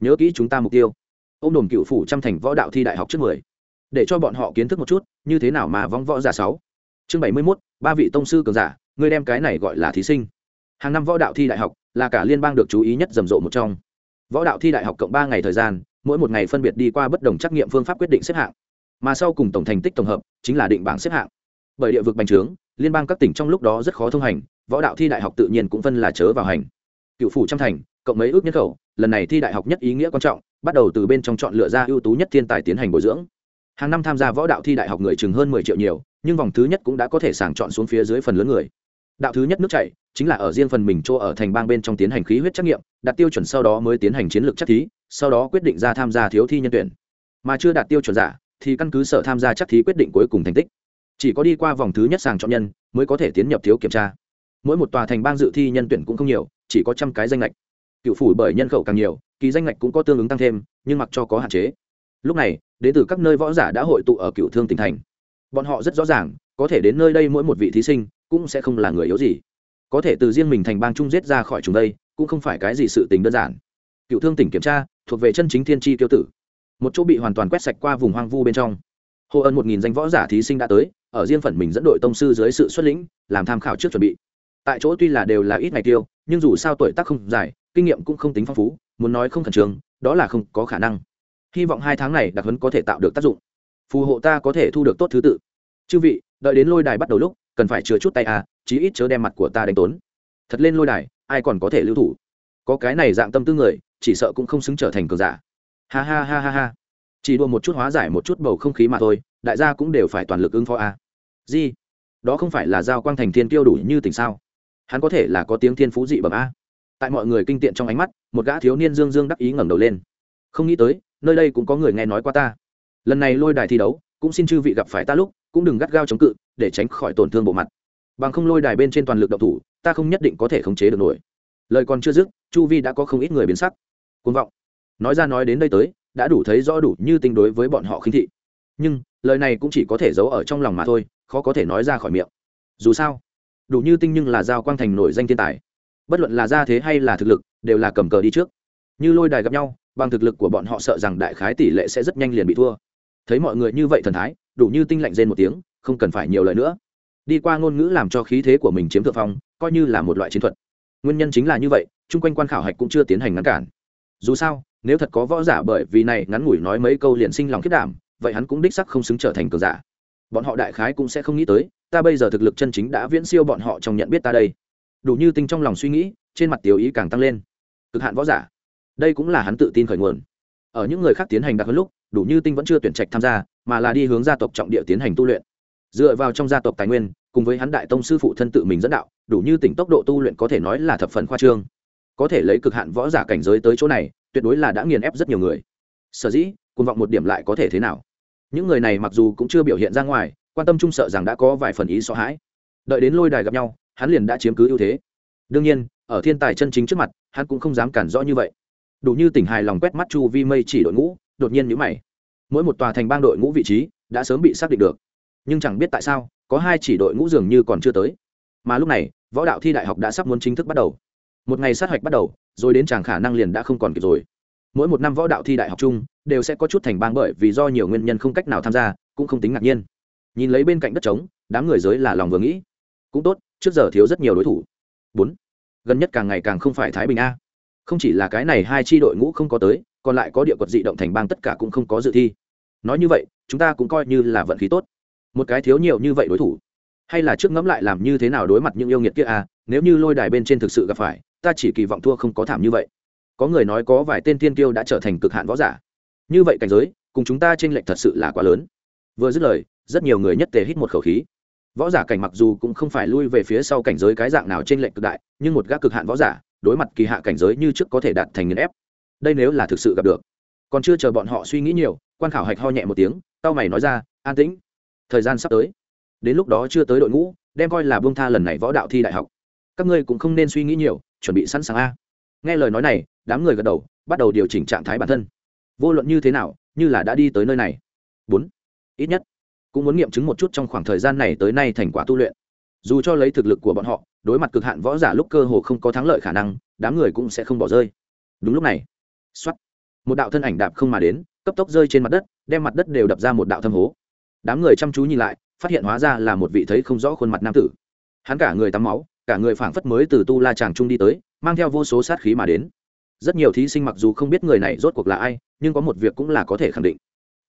Nhớ kỹ chúng ta mục tiêu. Ông đồn cựu phủ trăm thành võ đạo thi đại học trước mười. Để cho bọn họ kiến thức một chút, như thế nào mà vong võ giả sáu. Chương bảy mươi mốt, ba vị tông sư cường giả, ngươi đem cái này gọi là thí sinh. Hàng năm võ đạo thi đại học là cả liên bang được chú ý nhất rầm rộ một trong. Võ đạo thi đại học cộng ba ngày thời gian mỗi một ngày phân biệt đi qua bất đồng trắc nghiệm phương pháp quyết định xếp hạng. Mà sau cùng tổng thành tích tổng hợp chính là định bảng xếp hạng. Bởi địa vực bành trướng, liên bang các tỉnh trong lúc đó rất khó thông hành, võ đạo thi đại học tự nhiên cũng phân là chớ vào hành. Cựu phủ trăm thành, cộng mấy ước nhân khẩu, lần này thi đại học nhất ý nghĩa quan trọng, bắt đầu từ bên trong chọn lựa ra ưu tú nhất thiên tài tiến hành bồi dưỡng. Hàng năm tham gia võ đạo thi đại học người chừng hơn mười triệu nhiều, nhưng vòng thứ nhất cũng đã có thể sàng chọn xuống phía dưới phần lớn người. Đạo thứ nhất nước chảy chính là ở riêng phần mình chỗ ở thành bang bên trong tiến hành khí huyết trắc nghiệm, đạt tiêu chuẩn sau đó mới tiến hành chiến lược chắc thí sau đó quyết định ra tham gia thiếu thi nhân tuyển. Mà chưa đạt tiêu chuẩn giả, thì căn cứ sở tham gia chắc thí quyết định cuối cùng thành tích. Chỉ có đi qua vòng thứ nhất sàng chọn nhân, mới có thể tiến nhập thiếu kiểm tra. Mỗi một tòa thành bang dự thi nhân tuyển cũng không nhiều, chỉ có trăm cái danh lệch cựu phủ bởi nhân khẩu càng nhiều, kỳ danh lệch cũng có tương ứng tăng thêm, nhưng mặc cho có hạn chế. Lúc này, đến từ các nơi võ giả đã hội tụ ở cựu thương tỉnh thành. Bọn họ rất rõ ràng, có thể đến nơi đây mỗi một vị thí sinh, cũng sẽ không là người yếu gì. Có thể từ riêng mình thành bang trung giết ra khỏi chúng đây, cũng không phải cái gì sự tình đơn giản cựu thương tỉnh kiểm tra, thuộc về chân chính thiên tri tiêu tử. Một chỗ bị hoàn toàn quét sạch qua vùng hoang vu bên trong. Hồ ân một nghìn danh võ giả thí sinh đã tới, ở riêng phần mình dẫn đội tông sư dưới sự xuất lĩnh, làm tham khảo trước chuẩn bị. Tại chỗ tuy là đều là ít ngày tiêu, nhưng dù sao tuổi tác không dài, kinh nghiệm cũng không tính phong phú, muốn nói không khẩn trương, đó là không có khả năng. Hy vọng hai tháng này đặc huấn có thể tạo được tác dụng. Phù hộ ta có thể thu được tốt thứ tự. Chư vị, đợi đến lôi đài bắt đầu lúc, cần phải chứa chút tay à chí ít chớ đem mặt của ta đánh tốn. Thật lên lôi đài, ai còn có thể lưu thủ? Có cái này dạng tâm tư người chỉ sợ cũng không xứng trở thành cường giả. Ha ha ha ha ha. Chỉ đua một chút hóa giải một chút bầu không khí mà thôi, đại gia cũng đều phải toàn lực ứng phó a. À. gì? Đó không phải là giao quang thành thiên tiêu đủ như tình sao? Hắn có thể là có tiếng thiên phú dị bẩm a. Tại mọi người kinh tiện trong ánh mắt, một gã thiếu niên dương dương đắc ý ngẩng đầu lên. Không nghĩ tới, nơi đây cũng có người nghe nói qua ta. Lần này lôi đài thi đấu, cũng xin chư vị gặp phải ta lúc, cũng đừng gắt gao chống cự, để tránh khỏi tổn thương bộ mặt. Bằng không lôi đài bên trên toàn lực độc thủ, ta không nhất định có thể khống chế được nổi. Lời còn chưa dứt, chu vi đã có không ít người biến sắc côn vọng. Nói ra nói đến đây tới, đã đủ thấy rõ đủ như tinh đối với bọn họ khinh thị. Nhưng, lời này cũng chỉ có thể giấu ở trong lòng mà thôi, khó có thể nói ra khỏi miệng. Dù sao, đủ như tinh nhưng là giao quang thành nổi danh thiên tài. Bất luận là gia thế hay là thực lực, đều là cầm cờ đi trước. Như lôi đài gặp nhau, bằng thực lực của bọn họ sợ rằng đại khái tỷ lệ sẽ rất nhanh liền bị thua. Thấy mọi người như vậy thần thái, đủ như tinh lạnh rên một tiếng, không cần phải nhiều lời nữa. Đi qua ngôn ngữ làm cho khí thế của mình chiếm thượng phong, coi như là một loại chiến thuật. Nguyên nhân chính là như vậy, chung quanh quan khảo hạch cũng chưa tiến hành ngăn cản dù sao, nếu thật có võ giả bởi vì này ngắn ngủi nói mấy câu liền sinh lòng kết đảm, vậy hắn cũng đích sắc không xứng trở thành cường giả. Bọn họ đại khái cũng sẽ không nghĩ tới, ta bây giờ thực lực chân chính đã viễn siêu bọn họ trong nhận biết ta đây. Đủ như tinh trong lòng suy nghĩ, trên mặt tiểu ý càng tăng lên. Cực hạn võ giả. Đây cũng là hắn tự tin khởi nguồn. Ở những người khác tiến hành đặc hơn lúc, đủ như tinh vẫn chưa tuyển trạch tham gia, mà là đi hướng gia tộc trọng địa tiến hành tu luyện. Dựa vào trong gia tộc tài nguyên, cùng với hắn đại tông sư phụ thân tự mình dẫn đạo, đủ như tỉnh tốc độ tu luyện có thể nói là thập phần khoa trương có thể lấy cực hạn võ giả cảnh giới tới chỗ này, tuyệt đối là đã nghiền ép rất nhiều người. Sở dĩ cùng vọng một điểm lại có thể thế nào? Những người này mặc dù cũng chưa biểu hiện ra ngoài, quan tâm chung sợ rằng đã có vài phần ý sợ hãi. Đợi đến lôi đài gặp nhau, hắn liền đã chiếm cứ ưu thế. Đương nhiên, ở thiên tài chân chính trước mặt, hắn cũng không dám cản rõ như vậy. Đủ như tỉnh hài lòng quét mắt chu vi mây chỉ đội ngũ, đột nhiên nhữ mày. Mỗi một tòa thành bang đội ngũ vị trí đã sớm bị xác định được. Nhưng chẳng biết tại sao, có hai chỉ đội ngũ dường như còn chưa tới. Mà lúc này, võ đạo thi đại học đã sắp muốn chính thức bắt đầu một ngày sát hạch bắt đầu, rồi đến chàng khả năng liền đã không còn kịp rồi. Mỗi một năm võ đạo thi đại học chung, đều sẽ có chút thành bang bởi vì do nhiều nguyên nhân không cách nào tham gia, cũng không tính ngạc nhiên. Nhìn lấy bên cạnh đất trống, đám người giới là lòng vừa nghĩ. Cũng tốt, trước giờ thiếu rất nhiều đối thủ. Bốn. Gần nhất càng ngày càng không phải thái bình a. Không chỉ là cái này hai tri đội ngũ không có tới, còn lại có địa quật dị động thành bang tất cả cũng không có dự thi. Nói như vậy, chúng ta cũng coi như là vận khí tốt. Một cái thiếu nhiều như vậy đối thủ. Hay là trước ngẫm lại làm như thế nào đối mặt những yêu nghiệt kia a, nếu như lôi đài bên trên thực sự gặp phải ta chỉ kỳ vọng thua không có thảm như vậy. Có người nói có vài tên tiên tiêu đã trở thành cực hạn võ giả. Như vậy cảnh giới, cùng chúng ta t r lệch thật sự là quá lớn. Vừa dứt lời, rất nhiều người nhất tề hít một khẩu khí. Võ giả cảnh mặc dù cũng không phải lui về phía sau cảnh giới cái dạng nào t r lệch cực đại, nhưng một gác cực hạn võ giả, đối mặt kỳ hạ cảnh giới như trước có thể đạt thành nghiền ép. Đây nếu là thực sự gặp được. Còn chưa chờ bọn họ suy nghĩ nhiều, quan khảo hạch ho nhẹ một tiếng tao mày nói ra, an tĩnh. Thời gian sắp tới. Đến lúc đó chưa tới đội ngũ, đem coi là bông tha lần này võ đạo thi đại học các ngươi cũng không nên suy nghĩ nhiều, chuẩn bị sẵn sàng a. Nghe lời nói này, đám người gật đầu, bắt đầu điều chỉnh trạng thái bản thân. Vô luận như thế nào, như là đã đi tới nơi này. Bốn. Ít nhất, cũng muốn nghiệm chứng một chút trong khoảng thời gian này tới nay thành quả tu luyện. Dù cho lấy thực lực của bọn họ, đối mặt cực hạn võ giả lúc cơ hồ không có thắng lợi khả năng, đám người cũng sẽ không bỏ rơi. Đúng lúc này x một đạo thân ảnh đạp không mà đến, cấp tốc rơi trên mặt đất, đem mặt đất đều đập ra một đạo thâm hố. Đám người chăm chú nhìn lại, phát hiện hóa ra là một vị thấy không rõ khuôn mặt nam tử. Hắn cả người tắm máu cả người phảng phất mới từ tu la tràng trung đi tới, mang theo vô số sát khí mà đến. Rất nhiều thí sinh mặc dù không biết người này rốt cuộc là ai, nhưng có một việc cũng là có thể khẳng định.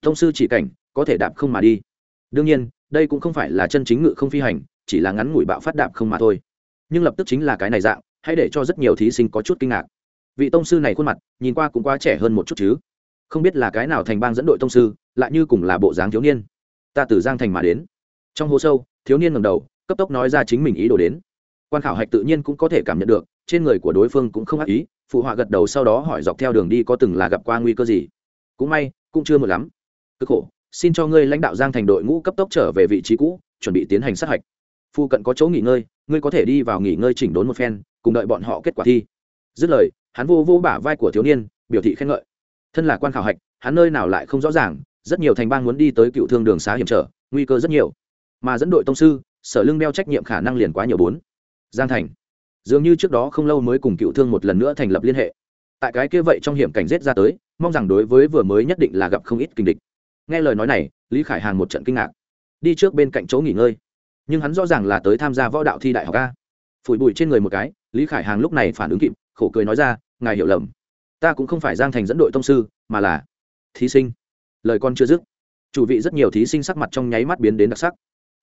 Thông sư chỉ cảnh, có thể đạp không mà đi. Đương nhiên, đây cũng không phải là chân chính ngự không phi hành, chỉ là ngắn ngủi bạo phát đạp không mà thôi. Nhưng lập tức chính là cái này dạng, hãy để cho rất nhiều thí sinh có chút kinh ngạc. Vị tông sư này khuôn mặt, nhìn qua cũng quá trẻ hơn một chút chứ. Không biết là cái nào thành bang dẫn đội tông sư, lại như cùng là bộ dáng thiếu niên. Ta từ giang thành mà đến. Trong hố sâu, thiếu niên ngầm đầu, cấp tốc nói ra chính mình ý đồ đến quan khảo hạch tự nhiên cũng có thể cảm nhận được, trên người của đối phương cũng không ác ý, phụ họa gật đầu sau đó hỏi dọc theo đường đi có từng là gặp qua nguy cơ gì. Cũng may, cũng chưa một lắm. Cực khổ, xin cho ngươi lãnh đạo giang thành đội ngũ cấp tốc trở về vị trí cũ, chuẩn bị tiến hành sát hạch. Phụ cận có chỗ nghỉ ngơi, ngươi có thể đi vào nghỉ ngơi chỉnh đốn một phen, cùng đợi bọn họ kết quả thi. Dứt lời, hắn vô vô bả vai của thiếu niên, biểu thị khen ngợi. Thân là quan khảo hạch, hắn nơi nào lại không rõ ràng, rất nhiều thành bang muốn đi tới cựu thương đường xá hiểm trở, nguy cơ rất nhiều. Mà dẫn đội tông sư, sở lưng đeo trách nhiệm khả năng liền quá nhiều bốn giang thành. Dường như trước đó không lâu mới cùng cựu thương một lần nữa thành lập liên hệ. Tại cái kia vậy trong hiểm cảnh rết ra tới, mong rằng đối với vừa mới nhất định là gặp không ít kinh địch. Nghe lời nói này, lý khải hàn một trận kinh ngạc. Đi trước bên cạnh chỗ nghỉ ngơi. Nhưng hắn rõ ràng là tới tham gia võ đạo thi đại học a. Phủi bụi trên người một cái, lý khải hàng lúc này phản ứng kịp, khổ cười nói ra, ngài hiểu lầm. Ta cũng không phải giang thành dẫn đội tông sư, mà là thí sinh. Lời con chưa dứt, chủ vị rất nhiều thí sinh sắc mặt trong nháy mắt biến đến đặc sắc.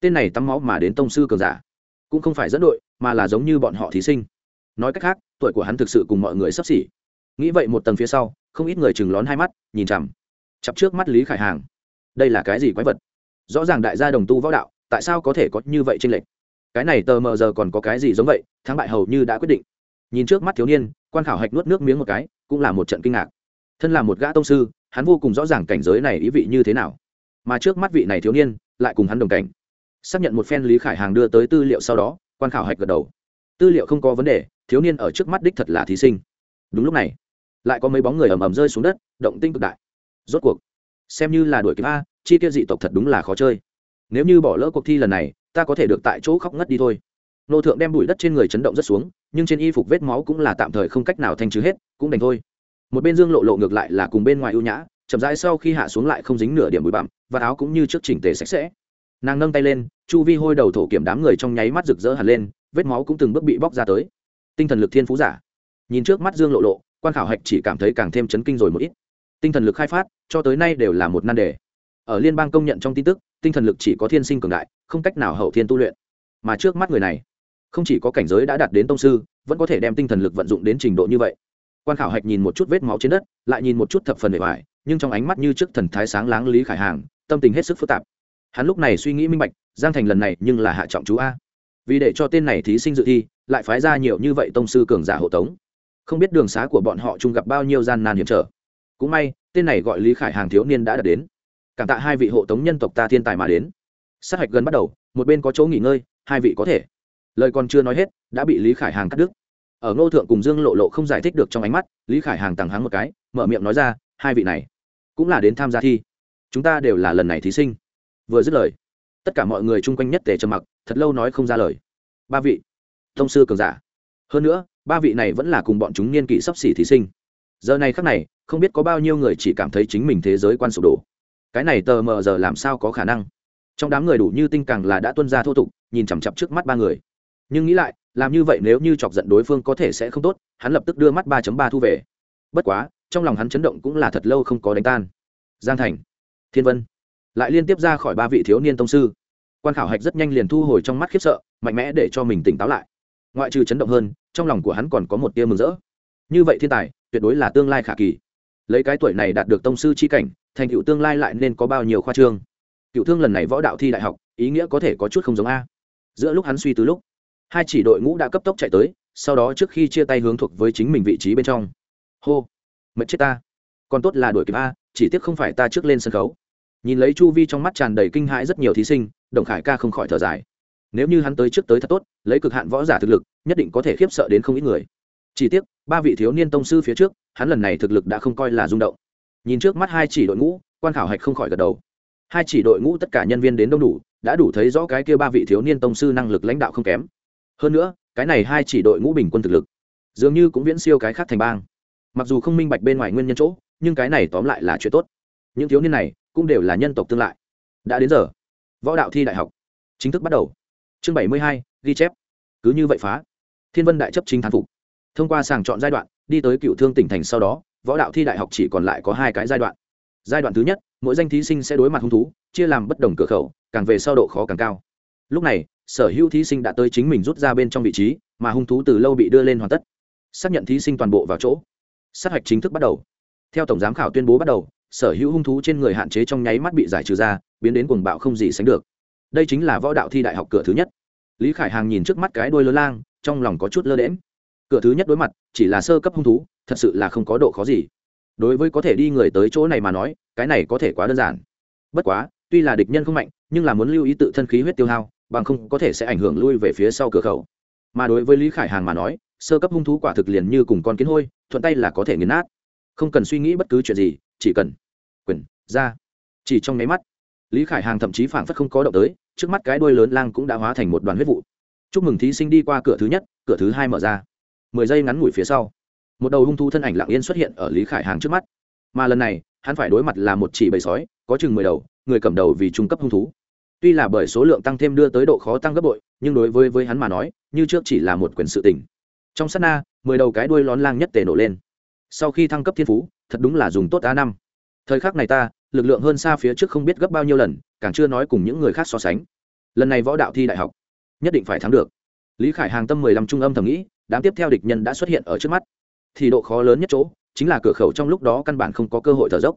Tên này tắm máu mà đến tông sư cường giả cũng không phải dẫn đội, mà là giống như bọn họ thí sinh. Nói cách khác, tuổi của hắn thực sự cùng mọi người sắp xỉ. Nghĩ vậy một tầng phía sau, không ít người chừng lón hai mắt, nhìn chằm, chặp trước mắt lý khải hàng. Đây là cái gì quái vật? Rõ ràng đại gia đồng tu võ đạo, tại sao có thể có như vậy tranh lệch? Cái này tờ mờ giờ còn có cái gì giống vậy, thắng bại hầu như đã quyết định. Nhìn trước mắt thiếu niên, quan khảo hạch nuốt nước miếng một cái, cũng là một trận kinh ngạc. Thân là một gã tông sư, hắn vô cùng rõ ràng cảnh giới này ý vị như thế nào. Mà trước mắt vị này thiếu niên, lại cùng hắn đồng cảnh xác nhận một phen lý khải hàng đưa tới tư liệu sau đó, quan khảo hạch gật đầu. Tư liệu không có vấn đề, thiếu niên ở trước mắt đích thật là thí sinh. Đúng lúc này, lại có mấy bóng người ầm ầm rơi xuống đất, động tinh cực đại. Rốt cuộc, xem như là đuổi kịp a, chi tiêu dị tộc thật đúng là khó chơi. Nếu như bỏ lỡ cuộc thi lần này, ta có thể được tại chỗ khóc ngất đi thôi. Nô thượng đem bụi đất trên người chấn động rất xuống, nhưng trên y phục vết máu cũng là tạm thời không cách nào thanh trừ hết, cũng đành thôi. Một bên dương lộ lộ ngược lại là cùng bên ngoài ưu nhã, chậm rãi sau khi hạ xuống lại không dính nửa điểm bụi bặm, và áo cũng như trước chỉnh tề sạch sẽ nàng nâng tay lên, chu vi hôi đầu thổ kiểm đám người trong nháy mắt rực rỡ hẳn lên, vết máu cũng từng bước bị bóc ra tới. Tinh thần lực thiên phú giả. Nhìn trước mắt dương lộ lộ, quan khảo hạch chỉ cảm thấy càng thêm chấn kinh rồi một ít. Tinh thần lực khai phát, cho tới nay đều là một nan đề. Ở liên bang công nhận trong tin tức, tinh thần lực chỉ có thiên sinh cường đại, không cách nào hậu thiên tu luyện. Mà trước mắt người này, không chỉ có cảnh giới đã đạt đến tông sư, vẫn có thể đem tinh thần lực vận dụng đến trình độ như vậy. Quan khảo hạch nhìn một chút vết máu trên đất, lại nhìn một chút thập phần bề bài nhưng trong ánh mắt như trước thần thái sáng láng lý khải hàng, tâm tình hết sức phức tạp hắn lúc này suy nghĩ minh bạch, giang thành lần này nhưng là hạ trọng chú a. Vì để cho tên này thí sinh dự thi, lại phái ra nhiều như vậy tông sư cường giả hộ tống. Không biết đường xá của bọn họ chung gặp bao nhiêu gian nan hiểm trở. Cũng may, tên này gọi lý khải hàng thiếu niên đã đạt đến. Cảm tạ hai vị hộ tống nhân tộc ta thiên tài mà đến. Sát hạch gần bắt đầu, một bên có chỗ nghỉ ngơi, hai vị có thể. Lời còn chưa nói hết, đã bị lý khải hàng cắt đứt. Ở ngô thượng cùng dương lộ lộ không giải thích được trong ánh mắt, lý khải hàng tàng hắng một cái, mở miệng nói ra, hai vị này cũng là đến tham gia thi. Chúng ta đều là lần này thí sinh vừa dứt lời, tất cả mọi người chung quanh nhất tề trầm mặc, thật lâu nói không ra lời. Ba vị thông sư cường giả. Hơn nữa, ba vị này vẫn là cùng bọn chúng niên kỷ sắp xỉ thí sinh. Giờ này khác này, không biết có bao nhiêu người chỉ cảm thấy chính mình thế giới quan sụp đổ. Cái này tờ mờ giờ làm sao có khả năng? Trong đám người đủ như tinh càng là đã tuân ra thô tục, nhìn chằm chặp trước mắt ba người. Nhưng nghĩ lại, làm như vậy nếu như chọc giận đối phương có thể sẽ không tốt, hắn lập tức đưa mắt ba ba thu về. Bất quá, trong lòng hắn chấn động cũng là thật lâu không có đánh tan. Giang thành, thiên vân lại liên tiếp ra khỏi ba vị thiếu niên tông sư. Quan khảo hạch rất nhanh liền thu hồi trong mắt khiếp sợ, mạnh mẽ để cho mình tỉnh táo lại. Ngoại trừ chấn động hơn, trong lòng của hắn còn có một tia mừng rỡ. Như vậy thiên tài, tuyệt đối là tương lai khả kỳ. Lấy cái tuổi này đạt được tông sư c h i cảnh, thành cựu tương lai lại nên có bao nhiêu khoa trương. Cựu thương lần này võ đạo thi đại học, ý nghĩa có thể có chút không giống a. Giữa lúc hắn suy từ lúc, hai chỉ đội ngũ đã cấp tốc chạy tới, sau đó trước khi chia tay hướng thuộc với chính mình vị trí bên trong. Hô, mệt chết ta. Còn tốt là đuổi kịp a, chỉ tiếc không phải ta trước lên sân khấu nhìn lấy chu vi trong mắt tràn đầy kinh hãi rất nhiều thí sinh, đồng khải ca không khỏi thở dài. Nếu như hắn tới trước tới thật tốt, lấy cực hạn võ giả thực lực, nhất định có thể khiếp sợ đến không ít người. Chỉ tiếc, ba vị thiếu niên tông sư phía trước, hắn lần này thực lực đã không coi là rung động. Nhìn trước mắt hai chỉ đội ngũ, quan khảo hạch không khỏi gật đầu. Hai chỉ đội ngũ tất cả nhân viên đến đông đủ, đã đủ thấy rõ cái kia ba vị thiếu niên tông sư năng lực lãnh đạo không kém. Hơn nữa, cái này hai chỉ đội ngũ bình quân thực lực, dường như cũng viễn siêu cái khác thành bang. Mặc dù không minh bạch bên ngoài nguyên nhân chỗ, nhưng cái này tóm lại là chuyện tốt. Những thiếu niên này cũng đều là nhân tộc tương lại. Đã đến giờ, võ đạo thi đại học chính thức bắt đầu. Chương bảy mươi hai, ghi chép. Cứ như vậy phá. Thiên vân đại chấp chính thán phục. Thông qua sàng chọn giai đoạn, đi tới cựu thương tỉnh thành sau đó, võ đạo thi đại học chỉ còn lại có hai cái giai đoạn. Giai đoạn thứ nhất, mỗi danh thí sinh sẽ đối mặt hung thú, chia làm bất đồng cửa khẩu, càng về sau độ khó càng cao. Lúc này, sở hữu thí sinh đã tới chính mình rút ra bên trong vị trí, mà hung thú từ lâu bị đưa lên hoàn tất. Xác nhận thí sinh toàn bộ vào chỗ. Sát hạch chính thức bắt đầu. Theo tổng giám khảo tuyên bố bắt đầu sở hữu hung thú trên người hạn chế trong nháy mắt bị giải trừ ra, biến đến cuồng bạo không gì sánh được. Đây chính là võ đạo thi đại học cửa thứ nhất. Lý khải hàng nhìn trước mắt cái đôi lơ lang, trong lòng có chút lơ đễm cửa thứ nhất đối mặt, chỉ là sơ cấp hung thú, thật sự là không có độ khó gì. Đối với có thể đi người tới chỗ này mà nói, cái này có thể quá đơn giản. Bất quá, tuy là địch nhân không mạnh, nhưng là muốn lưu ý tự thân khí huyết tiêu hao, bằng không có thể sẽ ảnh hưởng lui về phía sau cửa khẩu. Mà đối với lý khải hàng mà nói, sơ cấp hung thú quả thực liền như cùng con kiến hôi, thuận tay là có thể nghiền nát. Không cần suy nghĩ bất cứ chuyện gì chỉ cần, quyền, ra. Chỉ trong nháy mắt, lý khải hàng thậm chí phảng phất không có động tới, trước mắt cái đuôi lớn lang cũng đã hóa thành một đoàn huyết vụ. Chúc mừng thí sinh đi qua cửa thứ nhất, cửa thứ hai mở ra. Mười giây ngắn ngủi phía sau, một đầu hung thu thân ảnh lặng yên xuất hiện ở lý khải hàng trước mắt. Mà lần này, hắn phải đối mặt là một chỉ bầy sói, có chừng mười đầu, người cầm đầu vì trung cấp hung thú. Tuy là bởi số lượng tăng thêm đưa tới độ khó tăng gấp bội, nhưng đối với với hắn mà nói, như trước chỉ là một quyền sự tình. Trong sát na, mười đầu cái đuôi lón lang nhất tề nổ lên sau khi thăng cấp thiên phú, thật đúng là dùng tốt a năm. Thời khắc này ta, lực lượng hơn xa phía trước không biết gấp bao nhiêu lần, càng chưa nói cùng những người khác so sánh. Lần này võ đạo thi đại học, nhất định phải thắng được. Lý khải hàng tâm mười lăm trung âm thầm nghĩ, đám tiếp theo địch nhân đã xuất hiện ở trước mắt. Thì độ khó lớn nhất chỗ, chính là cửa khẩu trong lúc đó căn bản không có cơ hội thở dốc.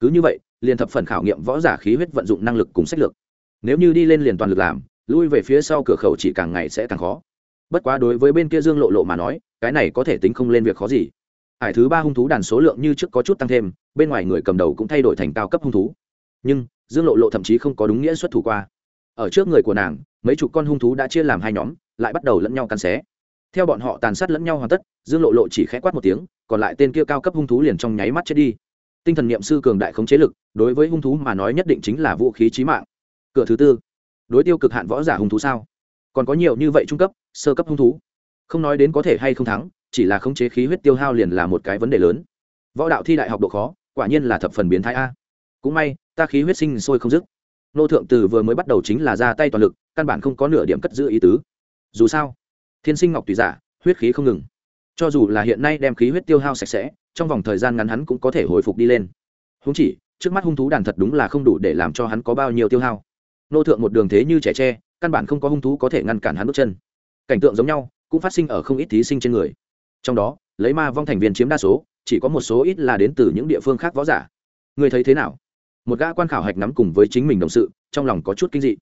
Cứ như vậy, liền thập phần khảo nghiệm võ giả khí huyết vận dụng năng lực cùng sách lược. Nếu như đi lên liền toàn lực làm, lui về phía sau cửa khẩu chỉ càng ngày sẽ càng khó. Bất quá đối với bên kia dương lộ lộ mà nói, cái này có thể tính không lên việc khó gì hải thứ ba hung thú đàn số lượng như trước có chút tăng thêm, bên ngoài người cầm đầu cũng thay đổi thành cao cấp hung thú. Nhưng, dương lộ lộ thậm chí không có đúng nghĩa xuất thủ qua. Ở trước người của nàng, mấy chục con hung thú đã chia làm hai nhóm, lại bắt đầu lẫn nhau cắn xé. Theo bọn họ tàn sát lẫn nhau hoàn tất, dương lộ lộ chỉ khẽ quát một tiếng, còn lại tên kia cao cấp hung thú liền trong nháy mắt chết đi. Tinh thần niệm sư cường đại khống chế lực, đối với hung thú mà nói nhất định chính là vũ khí trí mạng. Cửa thứ tư, đối tiêu cực hạn võ giả hung thú sao? Còn có nhiều như vậy trung cấp, sơ cấp hung thú. Không nói đến có thể hay không thắng chỉ là khống chế khí huyết tiêu hao liền là một cái vấn đề lớn. Võ đạo thi đại học độ khó, quả nhiên là thập phần biến thái a. Cũng may, ta khí huyết sinh sôi không dứt. Nô thượng từ vừa mới bắt đầu chính là ra tay toàn lực, căn bản không có nửa điểm cất giữ ý tứ. Dù sao, thiên sinh ngọc tùy giả, huyết khí không ngừng. Cho dù là hiện nay đem khí huyết tiêu hao sạch sẽ, trong vòng thời gian ngắn hắn cũng có thể hồi phục đi lên. Húng chỉ, trước mắt hung thú đàn thật đúng là không đủ để làm cho hắn có bao nhiêu tiêu hao. Nô thượng một đường thế như trẻ tre, căn bản không có hung thú có thể ngăn cản hắn bước chân. Cảnh tượng giống nhau, cũng phát sinh ở không ít thí sinh trên người trong đó, lấy ma vong thành viên chiếm đa số, chỉ có một số ít là đến từ những địa phương khác võ giả. Người thấy thế nào? Một gã quan khảo hạch nắm cùng với chính mình đồng sự, trong lòng có chút kinh dị.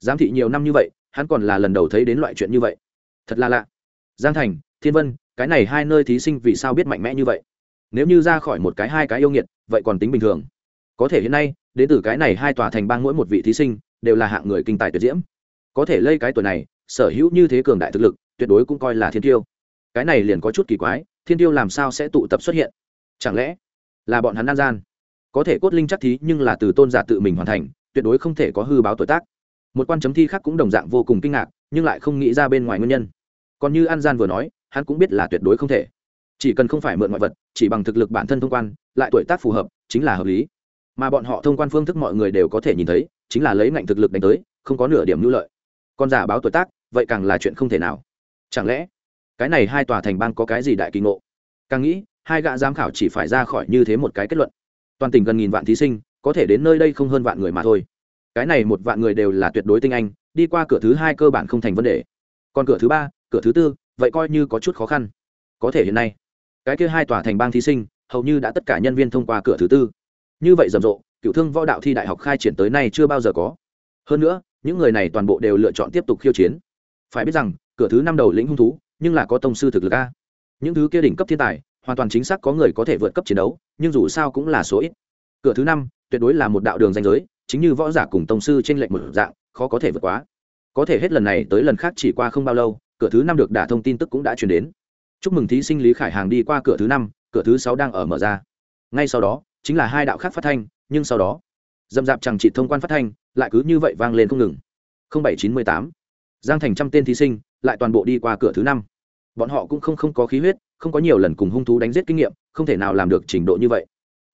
Giám thị nhiều năm như vậy, hắn còn là lần đầu thấy đến loại chuyện như vậy. Thật là lạ. Giang thành, thiên vân, cái này hai nơi thí sinh vì sao biết mạnh mẽ như vậy? Nếu như ra khỏi một cái hai cái yêu nghiệt, vậy còn tính bình thường. Có thể hiện nay, đến từ cái này hai tòa thành bang mỗi một vị thí sinh, đều là hạng người kinh tài tuyệt diễm. Có thể lây cái tuổi này, sở hữu như thế cường đại thực lực, tuyệt đối cũng coi là thiên tiêu cái này liền có chút kỳ quái, thiên tiêu làm sao sẽ tụ tập xuất hiện? Chẳng lẽ là bọn hắn an gian? Có thể cốt linh chắc thí nhưng là từ tôn giả tự mình hoàn thành, tuyệt đối không thể có hư báo tuổi tác. Một quan chấm thi khác cũng đồng dạng vô cùng kinh ngạc, nhưng lại không nghĩ ra bên ngoài nguyên nhân. Còn như an gian vừa nói, hắn cũng biết là tuyệt đối không thể. Chỉ cần không phải mượn ngoại vật, chỉ bằng thực lực bản thân thông quan, lại tuổi tác phù hợp, chính là hợp lý. Mà bọn họ thông quan phương thức mọi người đều có thể nhìn thấy, chính là lấy ngạnh thực lực đánh tới, không có nửa điểm nhu lợi. Còn giả báo tuổi tác, vậy càng là chuyện không thể nào. Chẳng lẽ cái này hai tòa thành bang có cái gì đại kỳ ngộ? Càng nghĩ, hai gã giám khảo chỉ phải ra khỏi như thế một cái kết luận. Toàn tỉnh gần nghìn vạn thí sinh, có thể đến nơi đây không hơn vạn người mà thôi. Cái này một vạn người đều là tuyệt đối tinh anh, đi qua cửa thứ hai cơ bản không thành vấn đề. Còn cửa thứ ba, cửa thứ tư, vậy coi như có chút khó khăn. Có thể hiện nay, cái kia hai tòa thành bang thí sinh, hầu như đã tất cả nhân viên thông qua cửa thứ tư. Như vậy rầm rộ, cựu thương võ đạo thi đại học khai triển tới nay chưa bao giờ có. Hơn nữa, những người này toàn bộ đều lựa chọn tiếp tục khiêu chiến. Phải biết rằng, cửa thứ năm đầu lĩnh hung thú nhưng là có tông sư thực lực a. Những thứ kia đỉnh cấp thiên tài, hoàn toàn chính xác có người có thể vượt cấp chiến đấu, nhưng dù sao cũng là số ít. Cửa thứ năm, tuyệt đối là một đạo đường danh giới, chính như võ giả cùng tông sư trên lệnh một dạng, khó có thể vượt quá. Có thể hết lần này tới lần khác chỉ qua không bao lâu, cửa thứ năm được đả thông tin tức cũng đã truyền đến. Chúc mừng thí sinh lý khải hàng đi qua cửa thứ năm, cửa thứ sáu đang ở mở ra. Ngay sau đó, chính là hai đạo khác phát thanh, nhưng sau đó dầm dạp chẳng chỉ thông quan phát thanh, lại cứ như vậy vang lên không ngừng. Bảy chín mươi tám, giang thành trăm tên thí sinh lại toàn bộ đi qua cửa thứ năm bọn họ cũng không không có khí huyết, không có nhiều lần cùng hung thú đánh giết kinh nghiệm, không thể nào làm được trình độ như vậy.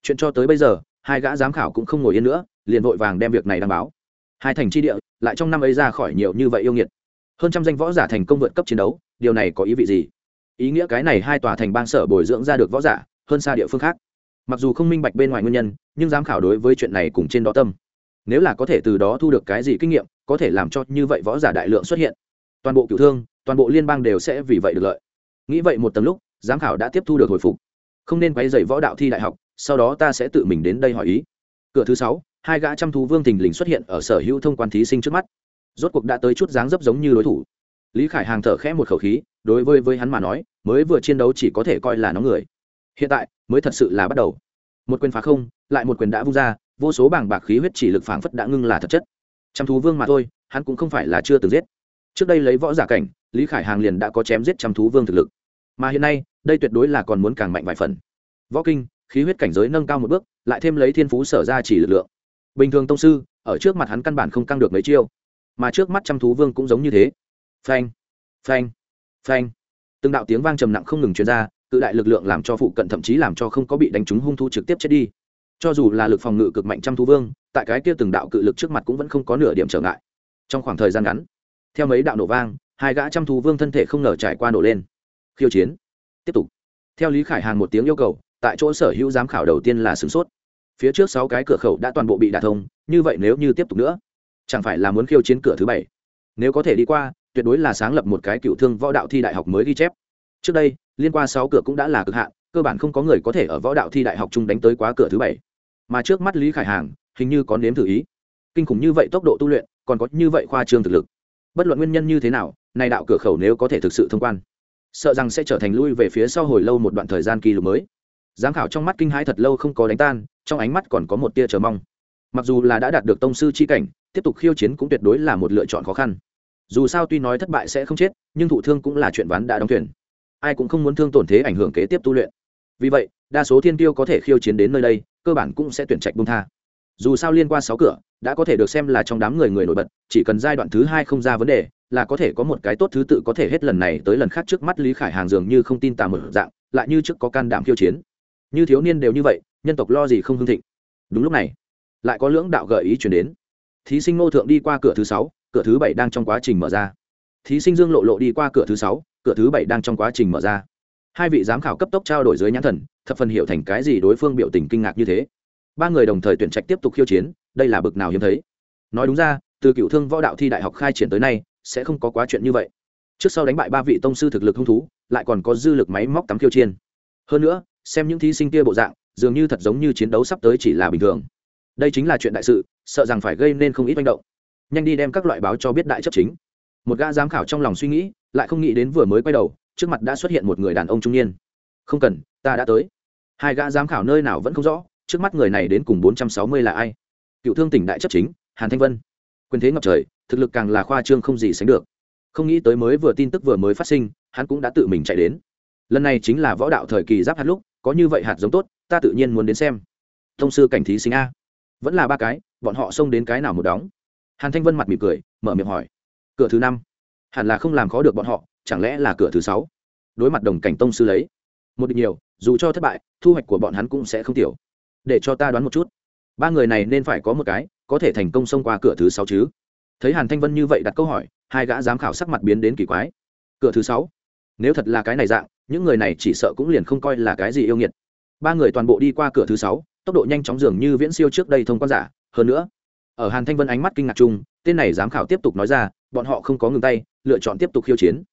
Chuyện cho tới bây giờ, hai gã giám khảo cũng không ngồi yên nữa, liền vội vàng đem việc này đăng báo. Hai thành chi địa, lại trong năm ấy ra khỏi nhiều như vậy yêu nghiệt. Hơn trăm danh võ giả thành công vượt cấp chiến đấu, điều này có ý vị gì? Ý nghĩa cái này hai tòa thành bang sở bồi dưỡng ra được võ giả, hơn xa địa phương khác. Mặc dù không minh bạch bên ngoài nguyên nhân, nhưng giám khảo đối với chuyện này cùng trên đó tâm. Nếu là có thể từ đó thu được cái gì kinh nghiệm, có thể làm cho như vậy võ giả đại lượng xuất hiện. Toàn bộ cựu thương toàn bộ liên bang đều sẽ vì vậy được lợi. Nghĩ vậy một tầng lúc, giám khảo đã tiếp thu được hồi phục. Không nên quay dày võ đạo thi đại học, sau đó ta sẽ tự mình đến đây hỏi ý. Cửa thứ sáu, hai gã chăm thú vương thình lình xuất hiện ở sở hữu thông quan thí sinh trước mắt. Rốt cuộc đã tới chút dáng dấp giống như đối thủ. Lý khải hàng thở khẽ một khẩu khí, đối với với hắn mà nói, mới vừa chiến đấu chỉ có thể coi là nó người. Hiện tại, mới thật sự là bắt đầu. Một quyền phá không, lại một quyền đã vung ra, vô số bảng bạc khí huyết chỉ lực phảng phất đã ngưng là thật chất. Chăm thú vương mà thôi, hắn cũng không phải là chưa từng giết. Trước đây lấy võ giả cảnh lý khải hàng liền đã có chém giết trăm thú vương thực lực. Mà hiện nay, đây tuyệt đối là còn muốn càng mạnh vài phần. Võ kinh, khí huyết cảnh giới nâng cao một bước, lại thêm lấy thiên phú sở ra chỉ lực lượng. Bình thường tông sư, ở trước mặt hắn căn bản không căng được mấy chiêu. Mà trước mắt trăm thú vương cũng giống như thế. Phanh phanh phanh. Từng đạo tiếng vang trầm nặng không ngừng truyền ra tự đại lực lượng làm cho phụ cận thậm chí làm cho không có bị đánh trúng hung thu trực tiếp chết đi. Cho dù là lực phòng ngự cực mạnh trăm thú vương, tại cái kia từng đạo cự lực trước mặt cũng vẫn không có nửa điểm trở ngại. Trong khoảng thời gian ngắn, theo mấy đạo nổ vang hai gã trăm thú vương thân thể không ngờ trải qua nổ lên. Khiêu chiến. Tiếp tục. Theo lý khải hàng một tiếng yêu cầu, tại chỗ sở hữu giám khảo đầu tiên là sửng sốt. Phía trước sáu cái cửa khẩu đã toàn bộ bị đả thông, như vậy nếu như tiếp tục nữa, chẳng phải là muốn khiêu chiến cửa thứ bảy? Nếu có thể đi qua, tuyệt đối là sáng lập một cái cựu thương võ đạo thi đại học mới ghi chép. Trước đây, liên qua sáu cửa cũng đã là cực hạn, cơ bản không có người có thể ở võ đạo thi đại học chung đánh tới quá cửa thứ bảy. Mà trước mắt lý khải hàng, hình như có nếm thử ý. Kinh khủng như vậy tốc độ tu luyện, còn có như vậy khoa trương thực lực. Bất luận nguyên nhân như thế nào nay đạo cửa khẩu nếu có thể thực sự thông quan, sợ rằng sẽ trở thành lui về phía sau hồi lâu một đoạn thời gian kỳ lục mới. Giám khảo trong mắt kinh hãi thật lâu không có đánh tan, trong ánh mắt còn có một tia chờ mong. Mặc dù là đã đạt được tông sư chi cảnh, tiếp tục khiêu chiến cũng tuyệt đối là một lựa chọn khó khăn. Dù sao tuy nói thất bại sẽ không chết, nhưng thụ thương cũng là chuyện ván đã đóng thuyền. Ai cũng không muốn thương tổn thế ảnh hưởng kế tiếp tu luyện. Vì vậy, đa số thiên tiêu có thể khiêu chiến đến nơi đây, cơ bản cũng sẽ tuyển trạch bung tha. Dù sao liên qua sáu cửa, đã có thể được xem là trong đám người người nổi bật, chỉ cần giai đoạn thứ hai không ra vấn đề là có thể có một cái tốt thứ tự có thể hết lần này tới lần khác trước mắt lý khải hàng dường như không tin tà mở dạng, lại như trước có can đảm khiêu chiến. Như thiếu niên đều như vậy, nhân tộc lo gì không hưng thịnh. Đúng lúc này, lại có lưỡng đạo gợi ý chuyển đến. Thí sinh ngô thượng đi qua cửa thứ sáu, cửa thứ bảy đang trong quá trình mở ra. Thí sinh dương lộ lộ đi qua cửa thứ sáu, cửa thứ bảy đang trong quá trình mở ra. Hai vị giám khảo cấp tốc trao đổi dưới nhãn thần, thập phần hiểu thành cái gì đối phương biểu tình kinh ngạc như thế. Ba người đồng thời tuyển trạch tiếp tục khiêu chiến, đây là bực nào hiếm thấy. Nói đúng ra, từ cựu thương võ đạo thi đại học khai triển tới nay sẽ không có quá chuyện như vậy. Trước sau đánh bại ba vị tông sư thực lực hung thú, lại còn có dư lực máy móc tắm kiêu chiên. Hơn nữa, xem những thí sinh kia bộ dạng, dường như thật giống như chiến đấu sắp tới chỉ là bình thường. Đây chính là chuyện đại sự, sợ rằng phải gây nên không ít manh động. Nhanh đi đem các loại báo cho biết đại chấp chính. Một gã giám khảo trong lòng suy nghĩ, lại không nghĩ đến vừa mới quay đầu, trước mặt đã xuất hiện một người đàn ông trung niên. Không cần, ta đã tới. Hai gã giám khảo nơi nào vẫn không rõ, trước mắt người này đến cùng bốn trăm sáu mươi là ai? Cựu thương tỉnh đại chấp chính, hàn thanh vân. Quyền thế ngập trời thực lực càng là khoa trương không gì sánh được. Không nghĩ tới mới vừa tin tức vừa mới phát sinh, hắn cũng đã tự mình chạy đến. Lần này chính là võ đạo thời kỳ giáp hạt lúc, có như vậy hạt giống tốt, ta tự nhiên muốn đến xem. Thông sư cảnh thí sinh a. Vẫn là ba cái, bọn họ xông đến cái nào một đóng? Hàn thanh vân mặt mỉm cười, mở miệng hỏi. Cửa thứ năm. Hẳn là không làm khó được bọn họ, chẳng lẽ là cửa thứ sáu? Đối mặt đồng cảnh tông sư lấy. Một địch nhiều, dù cho thất bại, thu hoạch của bọn hắn cũng sẽ không tiểu. Để cho ta đoán một chút. Ba người này nên phải có một cái, có thể thành công xông qua cửa thứ sáu chứ? Thấy hàn thanh vân như vậy đặt câu hỏi, hai gã giám khảo sắc mặt biến đến kỳ quái. Cửa thứ sáu. Nếu thật là cái này dạng, những người này chỉ sợ cũng liền không coi là cái gì yêu nghiệt. Ba người toàn bộ đi qua cửa thứ sáu, tốc độ nhanh chóng dường như viễn siêu trước đây thông quan giả. Hơn nữa, ở hàn thanh vân ánh mắt kinh ngạc chung, tên này giám khảo tiếp tục nói ra, bọn họ không có ngừng tay, lựa chọn tiếp tục khiêu chiến.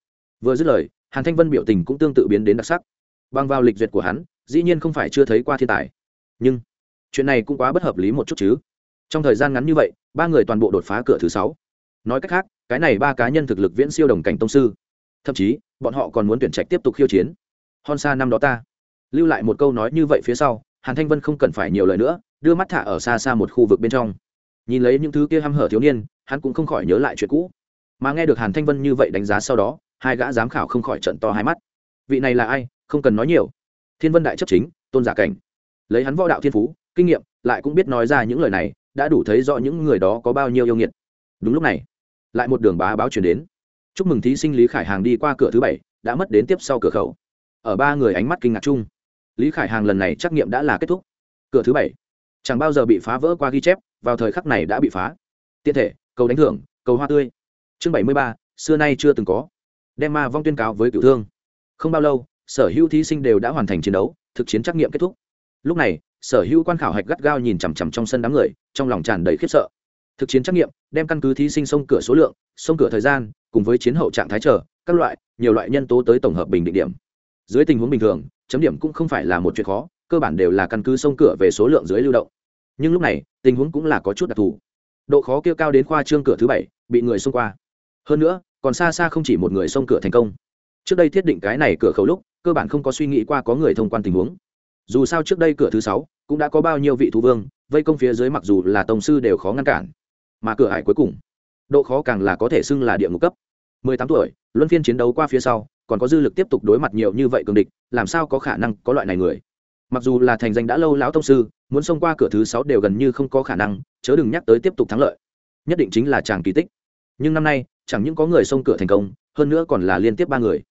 Vừa dứt lời, hàn thanh vân biểu tình cũng tương tự biến đến đặc sắc. Bằng vào lịch duyệt của hắn, dĩ nhiên không phải chưa thấy qua thiên tài. Nhưng, chuyện này cũng quá bất hợp lý một chút chứ. Trong thời gian ngắn như vậy ba người toàn bộ đột phá cửa thứ sáu. Nói cách khác, cái này ba cá nhân thực lực viễn siêu đồng cảnh tông sư. Thậm chí, bọn họ còn muốn tuyển trạch tiếp tục khiêu chiến. Hon xa năm đó ta. Lưu lại một câu nói như vậy phía sau, hàn thanh vân không cần phải nhiều lời nữa, đưa mắt thả ở xa xa một khu vực bên trong. Nhìn lấy những thứ kia hăm hở thiếu niên, hắn cũng không khỏi nhớ lại chuyện cũ. Mà nghe được hàn thanh vân như vậy đánh giá sau đó, hai gã giám khảo không khỏi trận to hai mắt. Vị này là ai? Không cần nói nhiều. Thiên vân đại chấp chính, tôn giả cảnh. Lấy hắn võ đạo thiên phú, kinh nghiệm, lại cũng biết nói ra những lời này đã đủ thấy rõ những người đó có bao nhiêu yêu nghiệt. Đúng lúc này, lại một đường bá báo chuyển đến. Chúc mừng thí sinh lý khải hàng đi qua cửa thứ bảy, đã mất đến tiếp sau cửa khẩu. Ở ba người ánh mắt kinh ngạc chung, lý khải hàng lần này trắc nghiệm đã là kết thúc. Cửa thứ bảy, chẳng bao giờ bị phá vỡ qua ghi chép, vào thời khắc này đã bị phá. Tiện thể, cầu đánh thưởng, cầu hoa tươi. Chương bảy mươi ba, xưa nay chưa từng có. Đem ma vong tuyên cáo với cựu thương. Không bao lâu, sở hữu thí sinh đều đã hoàn thành chiến đấu, thực chiến trắc nghiệm kết thúc. Lúc này sở hữu quan khảo hạch gắt gao nhìn chằm chằm trong sân đám người, trong lòng tràn đầy khiếp sợ. Thực chiến trắc nghiệm, đem căn cứ thí sinh xông cửa số lượng xông cửa thời gian, cùng với chiến hậu trạng thái trở các loại, nhiều loại nhân tố tới tổng hợp bình định điểm. Dưới tình huống bình thường, chấm điểm cũng không phải là một chuyện khó, cơ bản đều là căn cứ xông cửa về số lượng dưới lưu động. Nhưng lúc này, tình huống cũng là có chút đặc thù. Độ khó kia cao đến khoa trương cửa thứ bảy, bị người xông qua. Hơn nữa, còn xa xa không chỉ một người xông cửa thành công. Trước đây thiết định cái này cửa khẩu lúc, cơ bản không có suy nghĩ qua có người thông quan tình huống dù sao trước đây cửa thứ sáu cũng đã có bao nhiêu vị thú vương, vây công phía dưới mặc dù là tổng sư đều khó ngăn cản, mà cửa hải cuối cùng, độ khó càng là có thể xưng là địa ngục cấp. 18 tuổi, luân phiên chiến đấu qua phía sau, còn có dư lực tiếp tục đối mặt nhiều như vậy cường địch, làm sao có khả năng có loại này người? Mặc dù là thành danh đã lâu lão tông sư, muốn xông qua cửa thứ sáu đều gần như không có khả năng, chớ đừng nhắc tới tiếp tục thắng lợi. Nhất định chính là chàng kỳ tích. Nhưng năm nay, chẳng những có người xông cửa thành công, hơn nữa còn là liên tiếp ba người.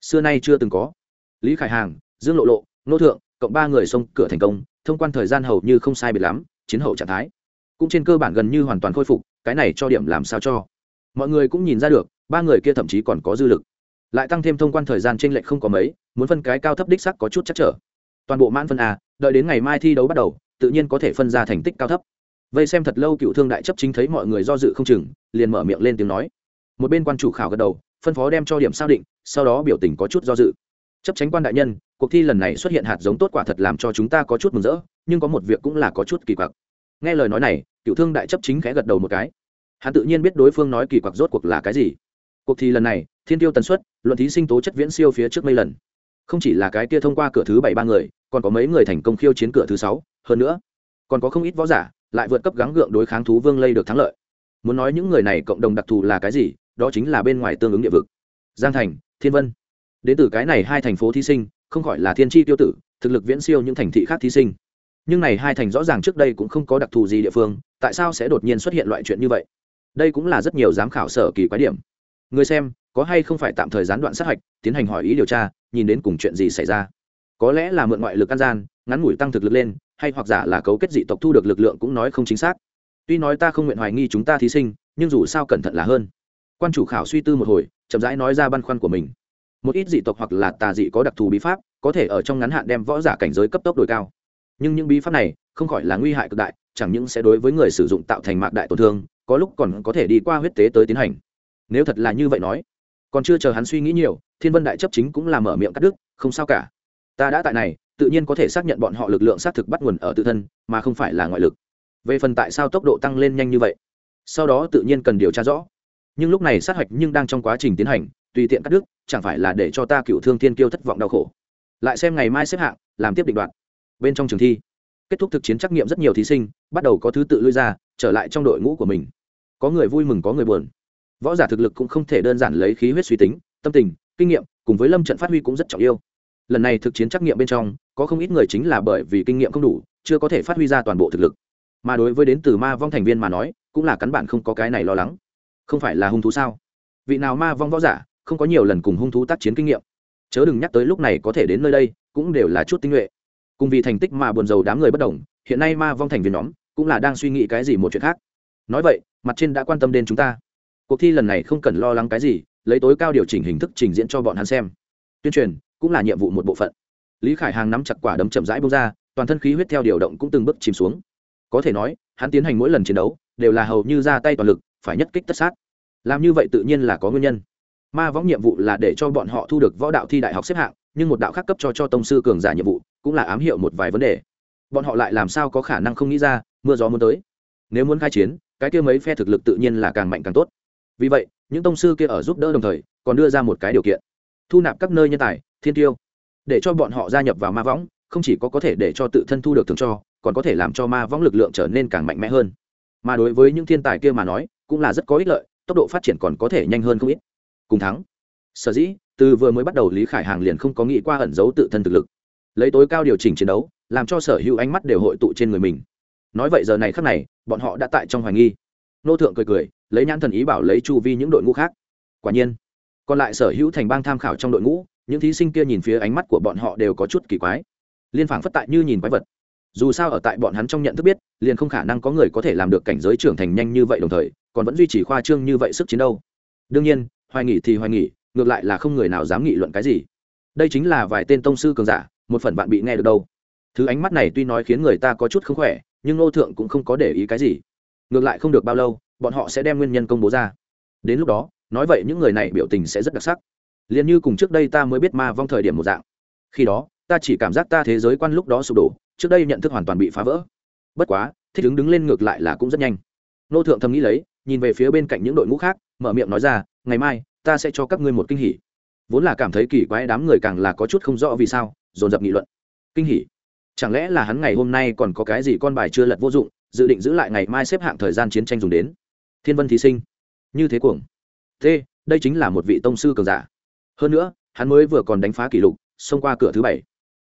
Xưa nay chưa từng có. Lý khải hàng, dương lộ lộ, nô thượng cộng ba người xông cửa thành công, thông quan thời gian hầu như không sai biệt lắm, chiến hậu trạng thái. Cũng trên cơ bản gần như hoàn toàn khôi phục, cái này cho điểm làm sao cho? Mọi người cũng nhìn ra được, ba người kia thậm chí còn có dư lực. Lại tăng thêm thông quan thời gian t r ê n lệch không có mấy, muốn phân cái cao thấp đích sắc có chút chắc trở. Toàn bộ mãn phân a, đợi đến ngày mai thi đấu bắt đầu, tự nhiên có thể phân ra thành tích cao thấp. Vây xem thật lâu cựu thương đại chấp chính thấy mọi người do dự không chừng, liền mở miệng lên tiếng nói. Một bên quan chủ khảo gật đầu, phân phó đem cho điểm xác định, sau đó biểu tình có chút do dự. Chấp tránh quan đại nhân cuộc thi lần này xuất hiện hạt giống tốt quả thật làm cho chúng ta có chút mừng rỡ, nhưng có một việc cũng là có chút kỳ quặc. Nghe lời nói này cựu thương đại chấp chính khẽ gật đầu một cái. Hắn tự nhiên biết đối phương nói kỳ quặc rốt cuộc là cái gì. Cuộc thi lần này, thiên tiêu tần suất, luận thí sinh tố chất viễn siêu phía trước mấy lần. Không chỉ là cái kia thông qua cửa thứ bảy ba người, còn có mấy người thành công khiêu chiến cửa thứ sáu, hơn nữa, còn có không ít võ giả, lại vượt cấp gắng gượng đối kháng thú vương lây được thắng lợi. Muốn nói những người này cộng đồng đặc thù là cái gì, đó chính là bên ngoài tương ứng địa vực. Giang thành, thiên vân. Đến từ cái này hai thành phố thí sinh không gọi là thiên tri tiêu tử, thực lực viễn siêu những thành thị khác thí sinh. Nhưng này hai thành rõ ràng trước đây cũng không có đặc thù gì địa phương, tại sao sẽ đột nhiên xuất hiện loại chuyện như vậy? Đây cũng là rất nhiều giám khảo sở kỳ quái điểm. Người xem, có hay không phải tạm thời gián đoạn sát hạch, tiến hành hỏi ý điều tra, nhìn đến cùng chuyện gì xảy ra. Có lẽ là mượn ngoại lực an gian, ngắn ngủi tăng thực lực lên, hay hoặc giả là cấu kết dị tộc thu được lực lượng cũng nói không chính xác. Tuy nói ta không nguyện hoài nghi chúng ta thí sinh, nhưng dù sao cẩn thận là hơn. Quan chủ khảo suy tư một hồi, chậm rãi nói ra băn khoăn của mình một ít dị tộc hoặc là tà dị có đặc thù bí pháp, có thể ở trong ngắn hạn đem võ giả cảnh giới cấp tốc đổi cao. Nhưng những bí pháp này không khỏi là nguy hại cực đại, chẳng những sẽ đối với người sử dụng tạo thành mạc đại tổn thương, có lúc còn có thể đi qua huyết tế tới tiến hành. Nếu thật là như vậy nói, còn chưa chờ hắn suy nghĩ nhiều, thiên vân đại chấp chính cũng là mở miệng cắt đứt, không sao cả. Ta đã tại này, tự nhiên có thể xác nhận bọn họ lực lượng xác thực bắt nguồn ở tự thân, mà không phải là ngoại lực. Về phần tại sao tốc độ tăng lên nhanh như vậy, sau đó tự nhiên cần điều tra rõ. Nhưng lúc này sát hạch nhưng đang trong quá trình tiến hành tùy tiện cắt đứt, chẳng phải là để cho ta cựu thương thiên kiêu thất vọng đau khổ. Lại xem ngày mai xếp hạng, làm tiếp định đoạn bên trong trường thi, kết thúc thực chiến trắc nghiệm rất nhiều thí sinh, bắt đầu có thứ tự lui ra, trở lại trong đội ngũ của mình. Có người vui mừng, có người buồn. Võ giả thực lực cũng không thể đơn giản lấy khí huyết suy tính, tâm tình, kinh nghiệm cùng với lâm trận phát huy cũng rất trọng yêu lần này thực chiến trắc nghiệm bên trong, có không ít người chính là bởi vì kinh nghiệm không đủ, chưa có thể phát huy ra toàn bộ thực lực. Mà đối với đến từ ma vong thành viên mà nói, cũng là cắn bản không có cái này lo lắng. Không phải là hung thú sao? Vị nào ma vong võ giả không có nhiều lần cùng hung thú tác chiến kinh nghiệm. Chớ đừng nhắc tới lúc này có thể đến nơi đây, cũng đều là chút tinh nhuệ. Cùng vì thành tích mà buồn rầu đám người bất đồng, hiện nay ma vong thành viên nhóm cũng là đang suy nghĩ cái gì một chuyện khác. Nói vậy, mặt trên đã quan tâm đến chúng ta. Cuộc thi lần này không cần lo lắng cái gì, lấy tối cao điều chỉnh hình thức trình diễn cho bọn hắn xem. Tuyên truyền cũng là nhiệm vụ một bộ phận. Lý khải hàng nắm chặt quả đấm chậm rãi bông ra, toàn thân khí huyết theo điều động cũng từng bước chìm xuống. Có thể nói, hắn tiến hành mỗi lần chiến đấu đều là hầu như ra tay toàn lực, phải nhất kích tất sát. Làm như vậy tự nhiên là có nguyên nhân ma võng nhiệm vụ là để cho bọn họ thu được võ đạo thi đại học xếp hạng, nhưng một đạo khác cấp cho cho tông sư cường giả nhiệm vụ cũng là ám hiệu một vài vấn đề. Bọn họ lại làm sao có khả năng không nghĩ ra, mưa gió muốn tới. Nếu muốn khai chiến, cái kia mấy phe thực lực tự nhiên là càng mạnh càng tốt. Vì vậy, những tông sư kia ở giúp đỡ đồng thời, còn đưa ra một cái điều kiện. Thu nạp các nơi nhân tài, thiên tiêu. Để cho bọn họ gia nhập vào ma võng, không chỉ có có thể để cho tự thân thu được thường cho, còn có thể làm cho ma võng lực lượng trở nên càng mạnh mẽ hơn. Mà đối với những thiên tài kia mà nói, cũng là rất có ích lợi, tốc độ phát triển còn có thể nhanh hơn không ít cùng thắng. Sở dĩ, từ vừa mới bắt đầu lý khải hàng liền không có nghĩ qua ẩn giấu tự thân thực lực. Lấy tối cao điều chỉnh chiến đấu, làm cho sở hữu ánh mắt đều hội tụ trên người mình. Nói vậy giờ này khắc này, bọn họ đã tại trong hoài nghi. Nô thượng cười cười, lấy nhãn thần ý bảo lấy chu vi những đội ngũ khác. Quả nhiên, còn lại sở hữu thành bang tham khảo trong đội ngũ, những thí sinh kia nhìn phía ánh mắt của bọn họ đều có chút kỳ quái. Liên phảng phất tại như nhìn quái vật. Dù sao ở tại bọn hắn trong nhận thức biết, liền không khả năng có người có thể làm được cảnh giới trưởng thành nhanh như vậy đồng thời, còn vẫn duy trì khoa trương như vậy sức chiến đâu đương nhiên hoài nghỉ thì hoài nghỉ, ngược lại là không người nào dám nghị luận cái gì. Đây chính là vài tên tông sư cường giả, một phần bạn bị nghe được đâu. Thứ ánh mắt này tuy nói khiến người ta có chút không khỏe, nhưng ngô thượng cũng không có để ý cái gì. Ngược lại không được bao lâu, bọn họ sẽ đem nguyên nhân công bố ra. Đến lúc đó, nói vậy những người này biểu tình sẽ rất đặc sắc. Liền như cùng trước đây ta mới biết ma vong thời điểm một dạng. Khi đó, ta chỉ cảm giác ta thế giới quan lúc đó sụp đổ, trước đây nhận thức hoàn toàn bị phá vỡ. Bất quá, thích ứng đứng lên ngược lại là cũng rất nhanh. Nô thượng thầm nghĩ lấy nhìn về phía bên cạnh những đội ngũ khác, mở miệng nói ra, ngày mai, ta sẽ cho các ngươi một kinh hỉ. Vốn là cảm thấy kỳ quái đám người càng là có chút không rõ vì sao, dồn dập nghị luận. Kinh hỉ? Chẳng lẽ là hắn ngày hôm nay còn có cái gì con bài chưa lật vô dụng, dự định giữ lại ngày mai xếp hạng thời gian chiến tranh dùng đến? Thiên vân thí sinh. Như thế cuồng. T, đây chính là một vị tông sư cường giả. Hơn nữa, hắn mới vừa còn đánh phá kỷ lục, xông qua cửa thứ bảy.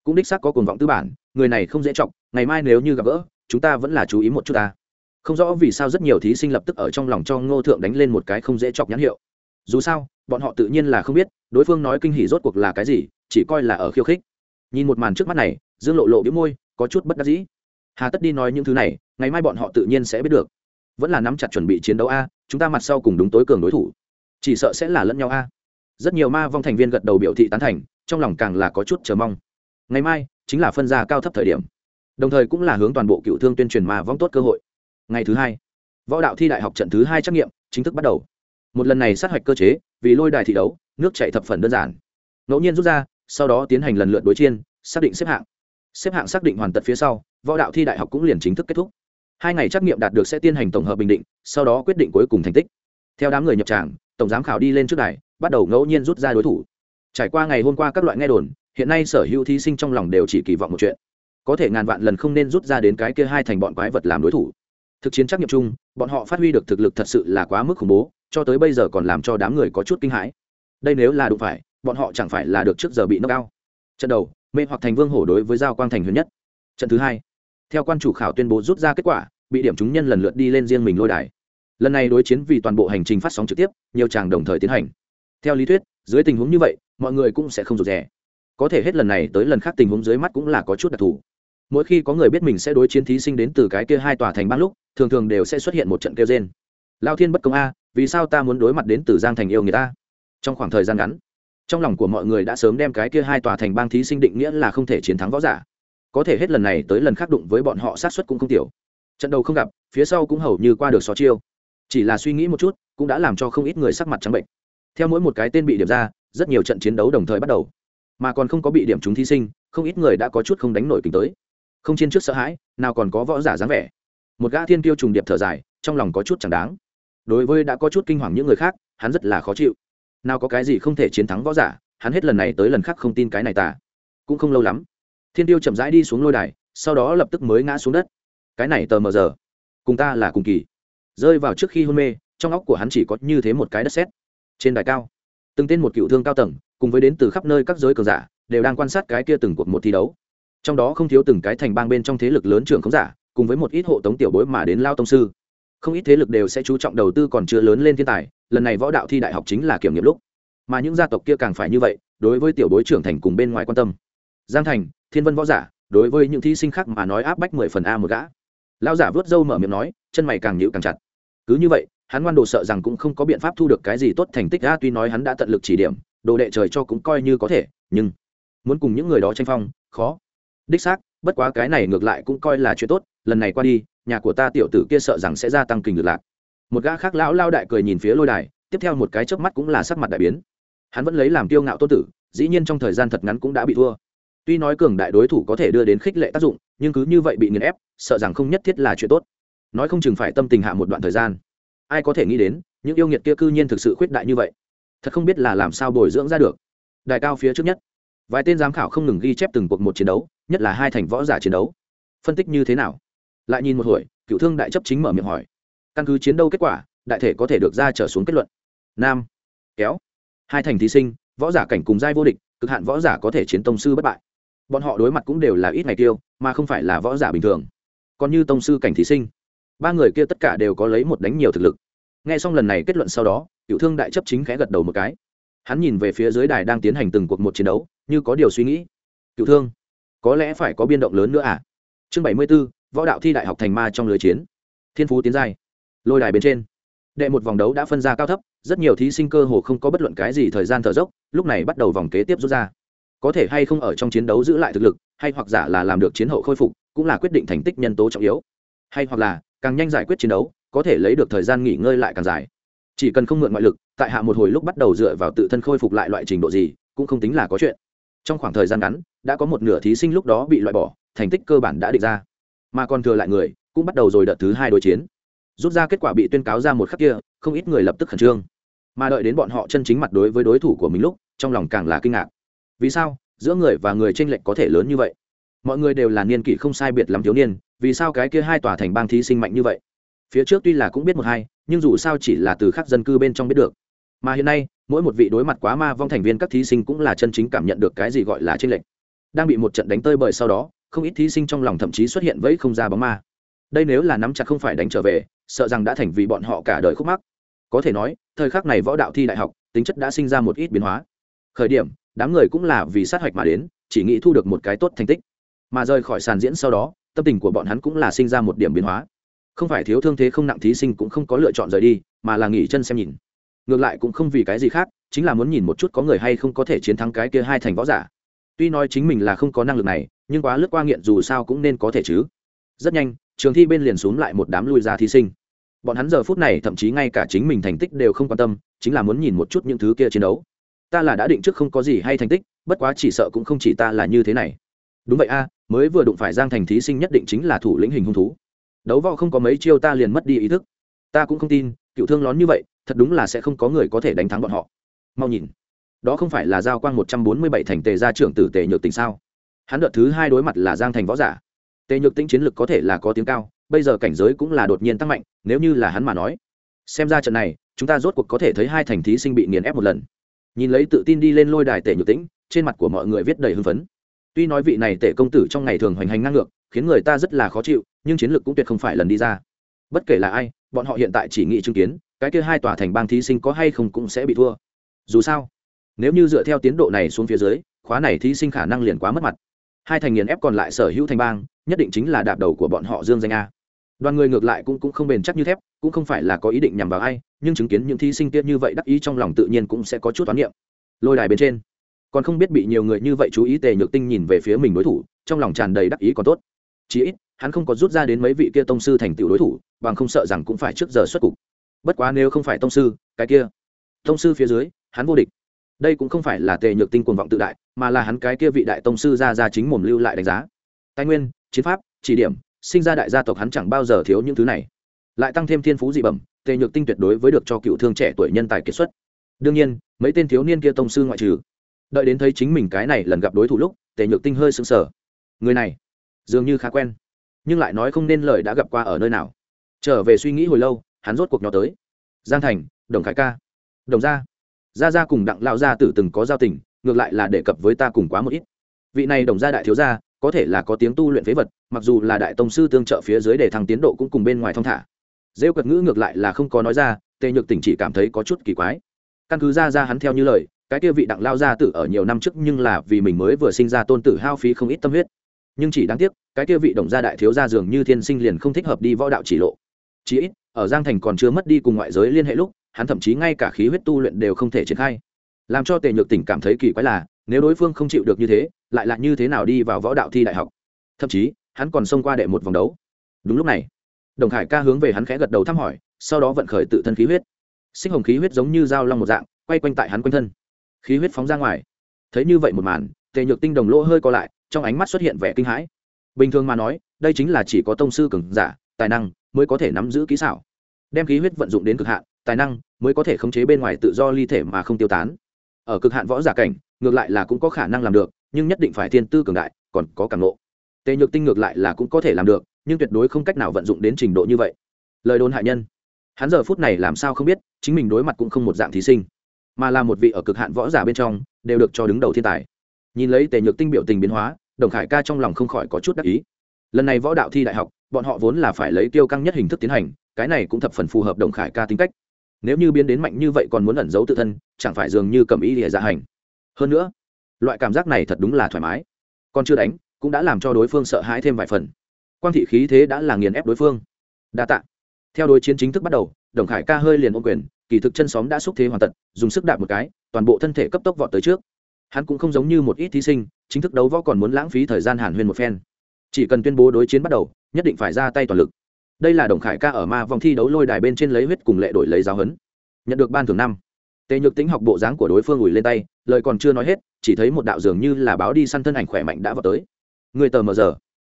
Cũng đích xác có cuồng vọng tư bản, người này không dễ chọc, ngày mai nếu như gặp gỡ, chúng ta vẫn là chú ý một chút ta không rõ vì sao rất nhiều thí sinh lập tức ở trong lòng cho ngô thượng đánh lên một cái không dễ chọc nhãn hiệu. Dù sao, bọn họ tự nhiên là không biết, đối phương nói kinh hỉ rốt cuộc là cái gì, chỉ coi là ở khiêu khích. Nhìn một màn trước mắt này, dương lộ lộ biếu môi, có chút bất đắc dĩ. Hà tất đi nói những thứ này, ngày mai bọn họ tự nhiên sẽ biết được. Vẫn là nắm chặt chuẩn bị chiến đấu a, chúng ta mặt sau cùng đúng tối cường đối thủ. Chỉ sợ sẽ là lẫn nhau a. Rất nhiều ma vong thành viên gật đầu biểu thị tán thành, trong lòng càng là có chút chờ mong. Ngày mai, chính là phân gia cao thấp thời điểm. Đồng thời cũng là hướng toàn bộ cựu thương tuyên truyền ma vong tốt cơ hội ngày thứ hai, võ đạo thi đại học trận thứ hai trắc nghiệm chính thức bắt đầu. Một lần này sát hạch cơ chế, vì lôi đài thi đấu, nước chạy thập phần đơn giản. Ngẫu nhiên rút ra, sau đó tiến hành lần lượt đối chiên, xác định xếp hạng. Xếp hạng xác định hoàn tật phía sau, võ đạo thi đại học cũng liền chính thức kết thúc. Hai ngày trắc nghiệm đạt được sẽ tiến hành tổng hợp bình định, sau đó quyết định cuối cùng thành tích. Theo đám người nhập tràng, tổng giám khảo đi lên trước đài, bắt đầu ngẫu nhiên rút ra đối thủ. Trải qua ngày hôm qua các loại nghe đồn, hiện nay sở hữu thí sinh trong lòng đều chỉ kỳ vọng một chuyện. Có thể ngàn vạn lần không nên rút ra đến cái kia hai thành bọn quái vật làm đối thủ thực chiến trắc nghiệm chung, bọn họ phát huy được thực lực thật sự là quá mức khủng bố, cho tới bây giờ còn làm cho đám người có chút kinh hãi. Đây nếu là đụng phải, bọn họ chẳng phải là được trước giờ bị nâng cao. Trận đầu, mê hoặc thành vương hổ đối với giao quang thành huyền nhất. Trận thứ hai, theo quan chủ khảo tuyên bố rút ra kết quả, bị điểm chúng nhân lần lượt đi lên riêng mình lôi đài. Lần này đối chiến vì toàn bộ hành trình phát sóng trực tiếp, nhiều chàng đồng thời tiến hành. Theo lý thuyết, dưới tình huống như vậy, mọi người cũng sẽ không rụt rè. Có thể hết lần này tới lần khác tình huống dưới mắt cũng là có chút đặc thù mỗi khi có người biết mình sẽ đối chiến thí sinh đến từ cái kia hai tòa thành bang lúc, thường thường đều sẽ xuất hiện một trận kêu trên lao thiên bất công a, vì sao ta muốn đối mặt đến từ giang thành yêu người ta? Trong khoảng thời gian ngắn, trong lòng của mọi người đã sớm đem cái kia hai tòa thành bang thí sinh định nghĩa là không thể chiến thắng võ giả. Có thể hết lần này tới lần khác đụng với bọn họ sát xuất cũng không tiểu. Trận đầu không gặp, phía sau cũng hầu như qua được xó chiêu. Chỉ là suy nghĩ một chút, cũng đã làm cho không ít người sắc mặt trắng bệnh. Theo mỗi một cái tên bị điểm ra, rất nhiều trận chiến đấu đồng thời bắt đầu. Mà còn không có bị điểm chúng thí sinh, không ít người đã có chút không đánh nổi kính tới không chiến trước sợ hãi, nào còn có võ giả dáng vẻ. Một gã thiên tiêu trùng điệp thở dài, trong lòng có chút chẳng đáng. Đối với đã có chút kinh hoàng những người khác, hắn rất là khó chịu. Nào có cái gì không thể chiến thắng võ giả, hắn hết lần này tới lần khác không tin cái này tả cũng không lâu lắm, thiên tiêu chậm rãi đi xuống lôi đài, sau đó lập tức mới ngã xuống đất. Cái này tờ mờ giờ, cùng ta là cùng kỳ. Rơi vào trước khi hôn mê, trong óc của hắn chỉ có như thế một cái đất sét. Trên đài cao, từng tên một cựu thương cao tầng, cùng với đến từ khắp nơi các giới cường giả, đều đang quan sát cái kia từng cuộc một thi đấu trong đó không thiếu từng cái thành bang bên trong thế lực lớn trưởng không giả, cùng với một ít hộ tống tiểu bối mà đến lao tông sư. Không ít thế lực đều sẽ chú trọng đầu tư còn chưa lớn lên thiên tài, lần này võ đạo thi đại học chính là kiểm nghiệm lúc. Mà những gia tộc kia càng phải như vậy, đối với tiểu bối trưởng thành cùng bên ngoài quan tâm. Giang thành, thiên vân võ giả, đối với những thí sinh khác mà nói áp bách mười phần a một gã. Lao giả vớt râu mở miệng nói, chân mày càng nhịu càng chặt. Cứ như vậy, hắn ngoan đồ sợ rằng cũng không có biện pháp thu được cái gì tốt thành tích a, tuy nói hắn đã tận lực chỉ điểm, đồ đệ trời cho cũng coi như có thể, nhưng muốn cùng những người đó tranh phong, khó đích xác, bất quá cái này ngược lại cũng coi là chuyện tốt, lần này qua đi, nhà của ta tiểu tử kia sợ rằng sẽ gia tăng kình ngược lạc. Một gã khác lão lao đại cười nhìn phía lôi đài, tiếp theo một cái chớp mắt cũng là sắc mặt đại biến. Hắn vẫn lấy làm tiêu ngạo tôn tử, dĩ nhiên trong thời gian thật ngắn cũng đã bị thua. Tuy nói cường đại đối thủ có thể đưa đến khích lệ tác dụng, nhưng cứ như vậy bị nghiền ép, sợ rằng không nhất thiết là chuyện tốt. Nói không chừng phải tâm tình hạ một đoạn thời gian. Ai có thể nghĩ đến, những yêu nghiệt kia cư nhiên thực sự khuyết đại như vậy. Thật không biết là làm sao bồi dưỡng ra được. Đài cao phía trước nhất, vài tên giám khảo không ngừng ghi chép từng cuộc một chiến đấu nhất là hai thành võ giả chiến đấu. Phân tích như thế nào? Lại nhìn một hồi cựu thương đại chấp chính mở miệng hỏi. Căn cứ chiến đấu kết quả, đại thể có thể được ra trở xuống kết luận. Nam. Kéo. Hai thành thí sinh, võ giả cảnh cùng giai vô địch, cực hạn võ giả có thể chiến tông sư bất bại. Bọn họ đối mặt cũng đều là ít ngày tiêu, mà không phải là võ giả bình thường. Còn như tông sư cảnh thí sinh, ba người kia tất cả đều có lấy một đánh nhiều thực lực. N g h e xong lần này kết luận sau đó cựu thương đại chấp chính khẽ gật đầu một cái. Hắn nhìn về phía dưới đài đang tiến hành từng cuộc một chiến đấu, như có điều suy nghĩ. Cựu thương có lẽ phải có biên động lớn nữa à? Chương bảy mươi b ố võ đạo thi đại học thành ma trong lưới chiến. Thiên phú tiến giai. Lôi đài bên trên. Đệ một vòng đấu đã phân ra cao thấp, rất nhiều thí sinh cơ hồ không có bất luận cái gì thời gian thở dốc, lúc này bắt đầu vòng kế tiếp rút ra. Có thể hay không ở trong chiến đấu giữ lại thực lực, hay hoặc giả là làm được chiến hậu khôi phục, cũng là quyết định thành tích nhân tố trọng yếu. Hay hoặc là, càng nhanh giải quyết chiến đấu, có thể lấy được thời gian nghỉ ngơi lại càng dài. Chỉ cần không mượn ngoại lực, tại hạ một hồi lúc bắt đầu dựa vào tự thân khôi phục lại loại trình độ gì, cũng không tính là có chuyện trong khoảng thời gian ngắn, đã có một nửa thí sinh lúc đó bị loại bỏ, thành tích cơ bản đã định ra. Mà còn thừa lại người, cũng bắt đầu rồi đợt thứ hai đối chiến. Rút ra kết quả bị tuyên cáo ra một khắc kia, không ít người lập tức khẩn trương. Mà đợi đến bọn họ chân chính mặt đối với đối thủ của mình lúc, trong lòng càng là kinh ngạc. Vì sao, giữa người và người tranh lệch có thể lớn như vậy? Mọi người đều là niên kỷ không sai biệt lắm thiếu niên, vì sao cái kia hai tòa thành bang thí sinh mạnh như vậy? Phía trước tuy là cũng biết một hai, nhưng dù sao chỉ là từ khắc dân cư bên trong biết được mà hiện nay, mỗi một vị đối mặt quá ma vong thành viên các thí sinh cũng là chân chính cảm nhận được cái gì gọi là tranh lệch. Đang bị một trận đánh tơi bời sau đó, không ít thí sinh trong lòng thậm chí xuất hiện vẫy không ra bóng ma. Đây nếu là nắm chặt không phải đánh trở về, sợ rằng đã thành vì bọn họ cả đời khúc mắc. Có thể nói, thời khắc này võ đạo thi đại học, tính chất đã sinh ra một ít biến hóa. Khởi điểm, đám người cũng là vì sát hạch mà đến, chỉ nghĩ thu được một cái tốt thành tích. Mà rời khỏi sàn diễn sau đó, tâm tình của bọn hắn cũng là sinh ra một điểm biến hóa. Không phải thiếu thương thế không nặng thí sinh cũng không có lựa chọn rời đi, mà là nghỉ chân xem nhìn ngược lại cũng không vì cái gì khác, chính là muốn nhìn một chút có người hay không có thể chiến thắng cái kia hai thành võ giả. Tuy nói chính mình là không có năng lực này, nhưng quá lướt qua nghiện dù sao cũng nên có thể chứ. Rất nhanh, trường thi bên liền xuống lại một đám lui ra thí sinh. Bọn hắn giờ phút này thậm chí ngay cả chính mình thành tích đều không quan tâm, chính là muốn nhìn một chút những thứ kia chiến đấu. Ta là đã định trước không có gì hay thành tích, bất quá chỉ sợ cũng không chỉ ta là như thế này. Đúng vậy a, mới vừa đụng phải giang thành thí sinh nhất định chính là thủ lĩnh hình hung thú. Đấu võ không có mấy chiêu ta liền mất đi ý thức. Ta cũng không tin cựu thương lón như vậy, thật đúng là sẽ không có người có thể đánh thắng bọn họ. Mau nhìn. Đó không phải là giao quang một trăm bốn mươi bảy thành tề gia trưởng tử tề nhược tình sao? Hắn đợt thứ hai đối mặt là giang thành võ giả. Tề nhược tĩnh chiến lực có thể là có tiếng cao, bây giờ cảnh giới cũng là đột nhiên tăng mạnh, nếu như là hắn mà nói. Xem ra trận này, chúng ta rốt cuộc có thể thấy hai thành thí sinh bị nghiền ép một lần. Nhìn lấy tự tin đi lên lôi đài tề nhược tĩnh trên mặt của mọi người viết đầy hưng phấn. Tuy nói vị này tể công tử trong ngày thường hoành hành ngang ngược, khiến người ta rất là khó chịu, nhưng chiến lược cũng tuyệt không phải lần đi ra. Bất kể là ai bọn họ hiện tại chỉ nghĩ chứng kiến cái kia hai tòa thành bang thí sinh có hay không cũng sẽ bị thua. Dù sao nếu như dựa theo tiến độ này xuống phía dưới khóa này thí sinh khả năng liền quá mất mặt. Hai thành nghiền ép còn lại sở hữu thành bang nhất định chính là đạp đầu của bọn họ dương danh a. Đoàn người ngược lại cũng, cũng không bền chắc như thép cũng không phải là có ý định nhằm vào ai nhưng chứng kiến những thí sinh tiết như vậy đắc ý trong lòng tự nhiên cũng sẽ có chút toán niệm. Lôi đài bên trên còn không biết bị nhiều người như vậy chú ý tề nhược tinh nhìn về phía mình đối thủ trong lòng tràn đầy đắc ý còn tốt. Chí ít hắn không có rút ra đến mấy vị kia tông sư thành tựu đối thủ, bằng không sợ rằng cũng phải trước giờ xuất cục. Bất quá nếu không phải tông sư, cái kia, tông sư phía dưới, hắn vô địch. Đây cũng không phải là tề nhược tinh cuồng vọng tự đại, mà là hắn cái kia vị đại tông sư ra ra chính mồm lưu lại đánh giá. Tài nguyên, chiến pháp, chỉ điểm, sinh ra đại gia tộc hắn chẳng bao giờ thiếu những thứ này. Lại tăng thêm thiên phú dị bẩm, tề nhược tinh tuyệt đối với được cho cựu thương trẻ tuổi nhân tài kiệt xuất. Đương nhiên, mấy tên thiếu niên kia tông sư ngoại trừ, đợi đến thấy chính mình cái này lần gặp đối thủ lúc, tề nhược tinh hơi sững sờ. Người này, dường như khá quen nhưng lại nói không nên lời đã gặp qua ở nơi nào. Trở về suy nghĩ hồi lâu, hắn rốt cuộc nhỏ tới. Giang thành, đồng khải ca. Đồng gia. Gia gia cùng đặng lao gia tử từng có giao tình, ngược lại là đề cập với ta cùng quá một ít. Vị này đồng gia đại thiếu gia, có thể là có tiếng tu luyện phế vật, mặc dù là đại tông sư tương trợ phía dưới để thăng tiến độ cũng cùng bên ngoài thong thả. Rêu cật ngữ ngược lại là không có nói ra, tề nhược tỉnh chỉ cảm thấy có chút kỳ quái. Căn cứ ra ra hắn theo như lời, cái kia vị đặng lao gia tử ở nhiều năm trước nhưng là vì mình mới vừa sinh ra tôn tử hao phí không ít tâm huyết nhưng chỉ đáng tiếc, cái kia vị đồng gia đại thiếu gia dường như thiên sinh liền không thích hợp đi võ đạo chỉ lộ. Chí ít, ở giang thành còn chưa mất đi cùng ngoại giới liên hệ lúc, hắn thậm chí ngay cả khí huyết tu luyện đều không thể triển khai. Làm cho tề nhược tỉnh cảm thấy kỳ quái là, nếu đối phương không chịu được như thế, lại là như thế nào đi vào võ đạo thi đại học? Thậm chí, hắn còn xông qua đệ một vòng đấu. Đúng lúc này, đồng khải ca hướng về hắn khẽ gật đầu thăm hỏi, sau đó vận khởi tự thân khí huyết. Sinh hồng khí huyết giống như dao long một dạng, quay quanh tại hắn quanh thân. Khí huyết phóng ra ngoài. Thấy như vậy một màn, tề nhược tinh đồng lỗ hơi co lại trong ánh mắt xuất hiện vẻ kinh hãi. Bình thường mà nói, đây chính là chỉ có tông sư cường giả, tài năng mới có thể nắm giữ kỹ xảo. Đem khí huyết vận dụng đến cực hạn, tài năng mới có thể khống chế bên ngoài tự do ly thể mà không tiêu tán. Ở cực hạn võ giả cảnh, ngược lại là cũng có khả năng làm được, nhưng nhất định phải thiên tư cường đại, còn có cảm lộ. Tề nhược tinh ngược lại là cũng có thể làm được, nhưng tuyệt đối không cách nào vận dụng đến trình độ như vậy. Lời đồn hại nhân. Hắn giờ phút này làm sao không biết, chính mình đối mặt cũng không một dạng thí sinh, mà là một vị ở cực hạn võ giả bên trong, đều được cho đứng đầu thiên tài nhìn lấy tề nhược tinh biểu tình biến hóa, đồng khải ca trong lòng không khỏi có chút đắc ý. Lần này võ đạo thi đại học, bọn họ vốn là phải lấy tiêu căng nhất hình thức tiến hành, cái này cũng thập phần phù hợp đồng khải ca tính cách. Nếu như biến đến mạnh như vậy còn muốn ẩn giấu tự thân, chẳng phải dường như cầm ý lìa dạ hành. Hơn nữa, loại cảm giác này thật đúng là thoải mái. Còn chưa đánh, cũng đã làm cho đối phương sợ hãi thêm vài phần. Quan thị khí thế đã là nghiền ép đối phương. Đa tạ. Theo đối chiến chính thức bắt đầu, đồng khải ca hơi liền ôm quyền, kỳ thực chân xóm đã xúc thế hoàn tật dùng sức đạp một cái, toàn bộ thân thể cấp tốc vọt tới trước hắn cũng không giống như một ít thí sinh, chính thức đấu võ còn muốn lãng phí thời gian hàn huyên một phen. Chỉ cần tuyên bố đối chiến bắt đầu, nhất định phải ra tay toàn lực. Đây là đồng khải ca ở ma vòng thi đấu lôi đài bên trên lấy huyết cùng lệ đổi lấy giáo hấn. nhận được ban thường năm, tề nhược tính học bộ dáng của đối phương ủi lên tay, lời còn chưa nói hết, chỉ thấy một đạo dường như là báo đi săn thân ảnh khỏe mạnh đã vào tới. Người tờ mờ giờ.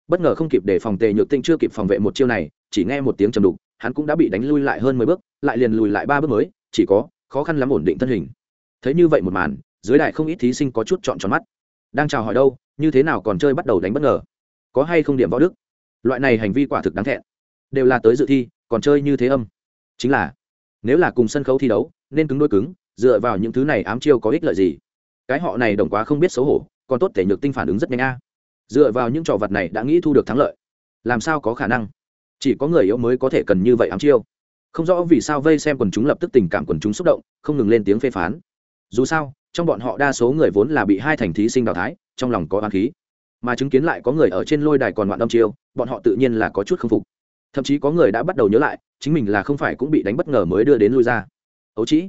Bất ngờ không kịp để phòng tề nhược tinh chưa kịp phòng vệ một chiêu này, chỉ nghe một tiếng trầm đục, hắn cũng đã bị đánh lui lại hơn mười bước, lại liền lùi lại ba bước mới, chỉ có khó khăn lắm ổn định thân hình. Thấy như vậy một màn dưới đại không ít thí sinh có chút chọn tròn mắt. Đang chào hỏi đâu, như thế nào còn chơi bắt đầu đánh bất ngờ? Có hay không điểm võ đức? Loại này hành vi quả thực đáng thẹn. Đều là tới dự thi, còn chơi như thế âm. Chính là, nếu là cùng sân khấu thi đấu, nên cứng đôi cứng, dựa vào những thứ này ám chiêu có ích lợi gì? Cái họ này đồng quá không biết xấu hổ, còn tốt thể nhược tinh phản ứng rất nhanh a. Dựa vào những trò vật này đã nghĩ thu được thắng lợi. Làm sao có khả năng? Chỉ có người yếu mới có thể cần như vậy ám chiêu. Không rõ vì sao vây xem quần chúng lập tức tình cảm quần chúng xúc động, không ngừng lên tiếng phê phán. Dù sao trong bọn họ đa số người vốn là bị hai thành thí sinh đào thái, trong lòng có oán khí. Mà chứng kiến lại có người ở trên lôi đài còn ngoạn âm chiêu, bọn họ tự nhiên là có chút k phục. Thậm chí có người đã bắt đầu nhớ lại, chính mình là không phải cũng bị đánh bất ngờ mới đưa đến lui ra. Ấu trĩ,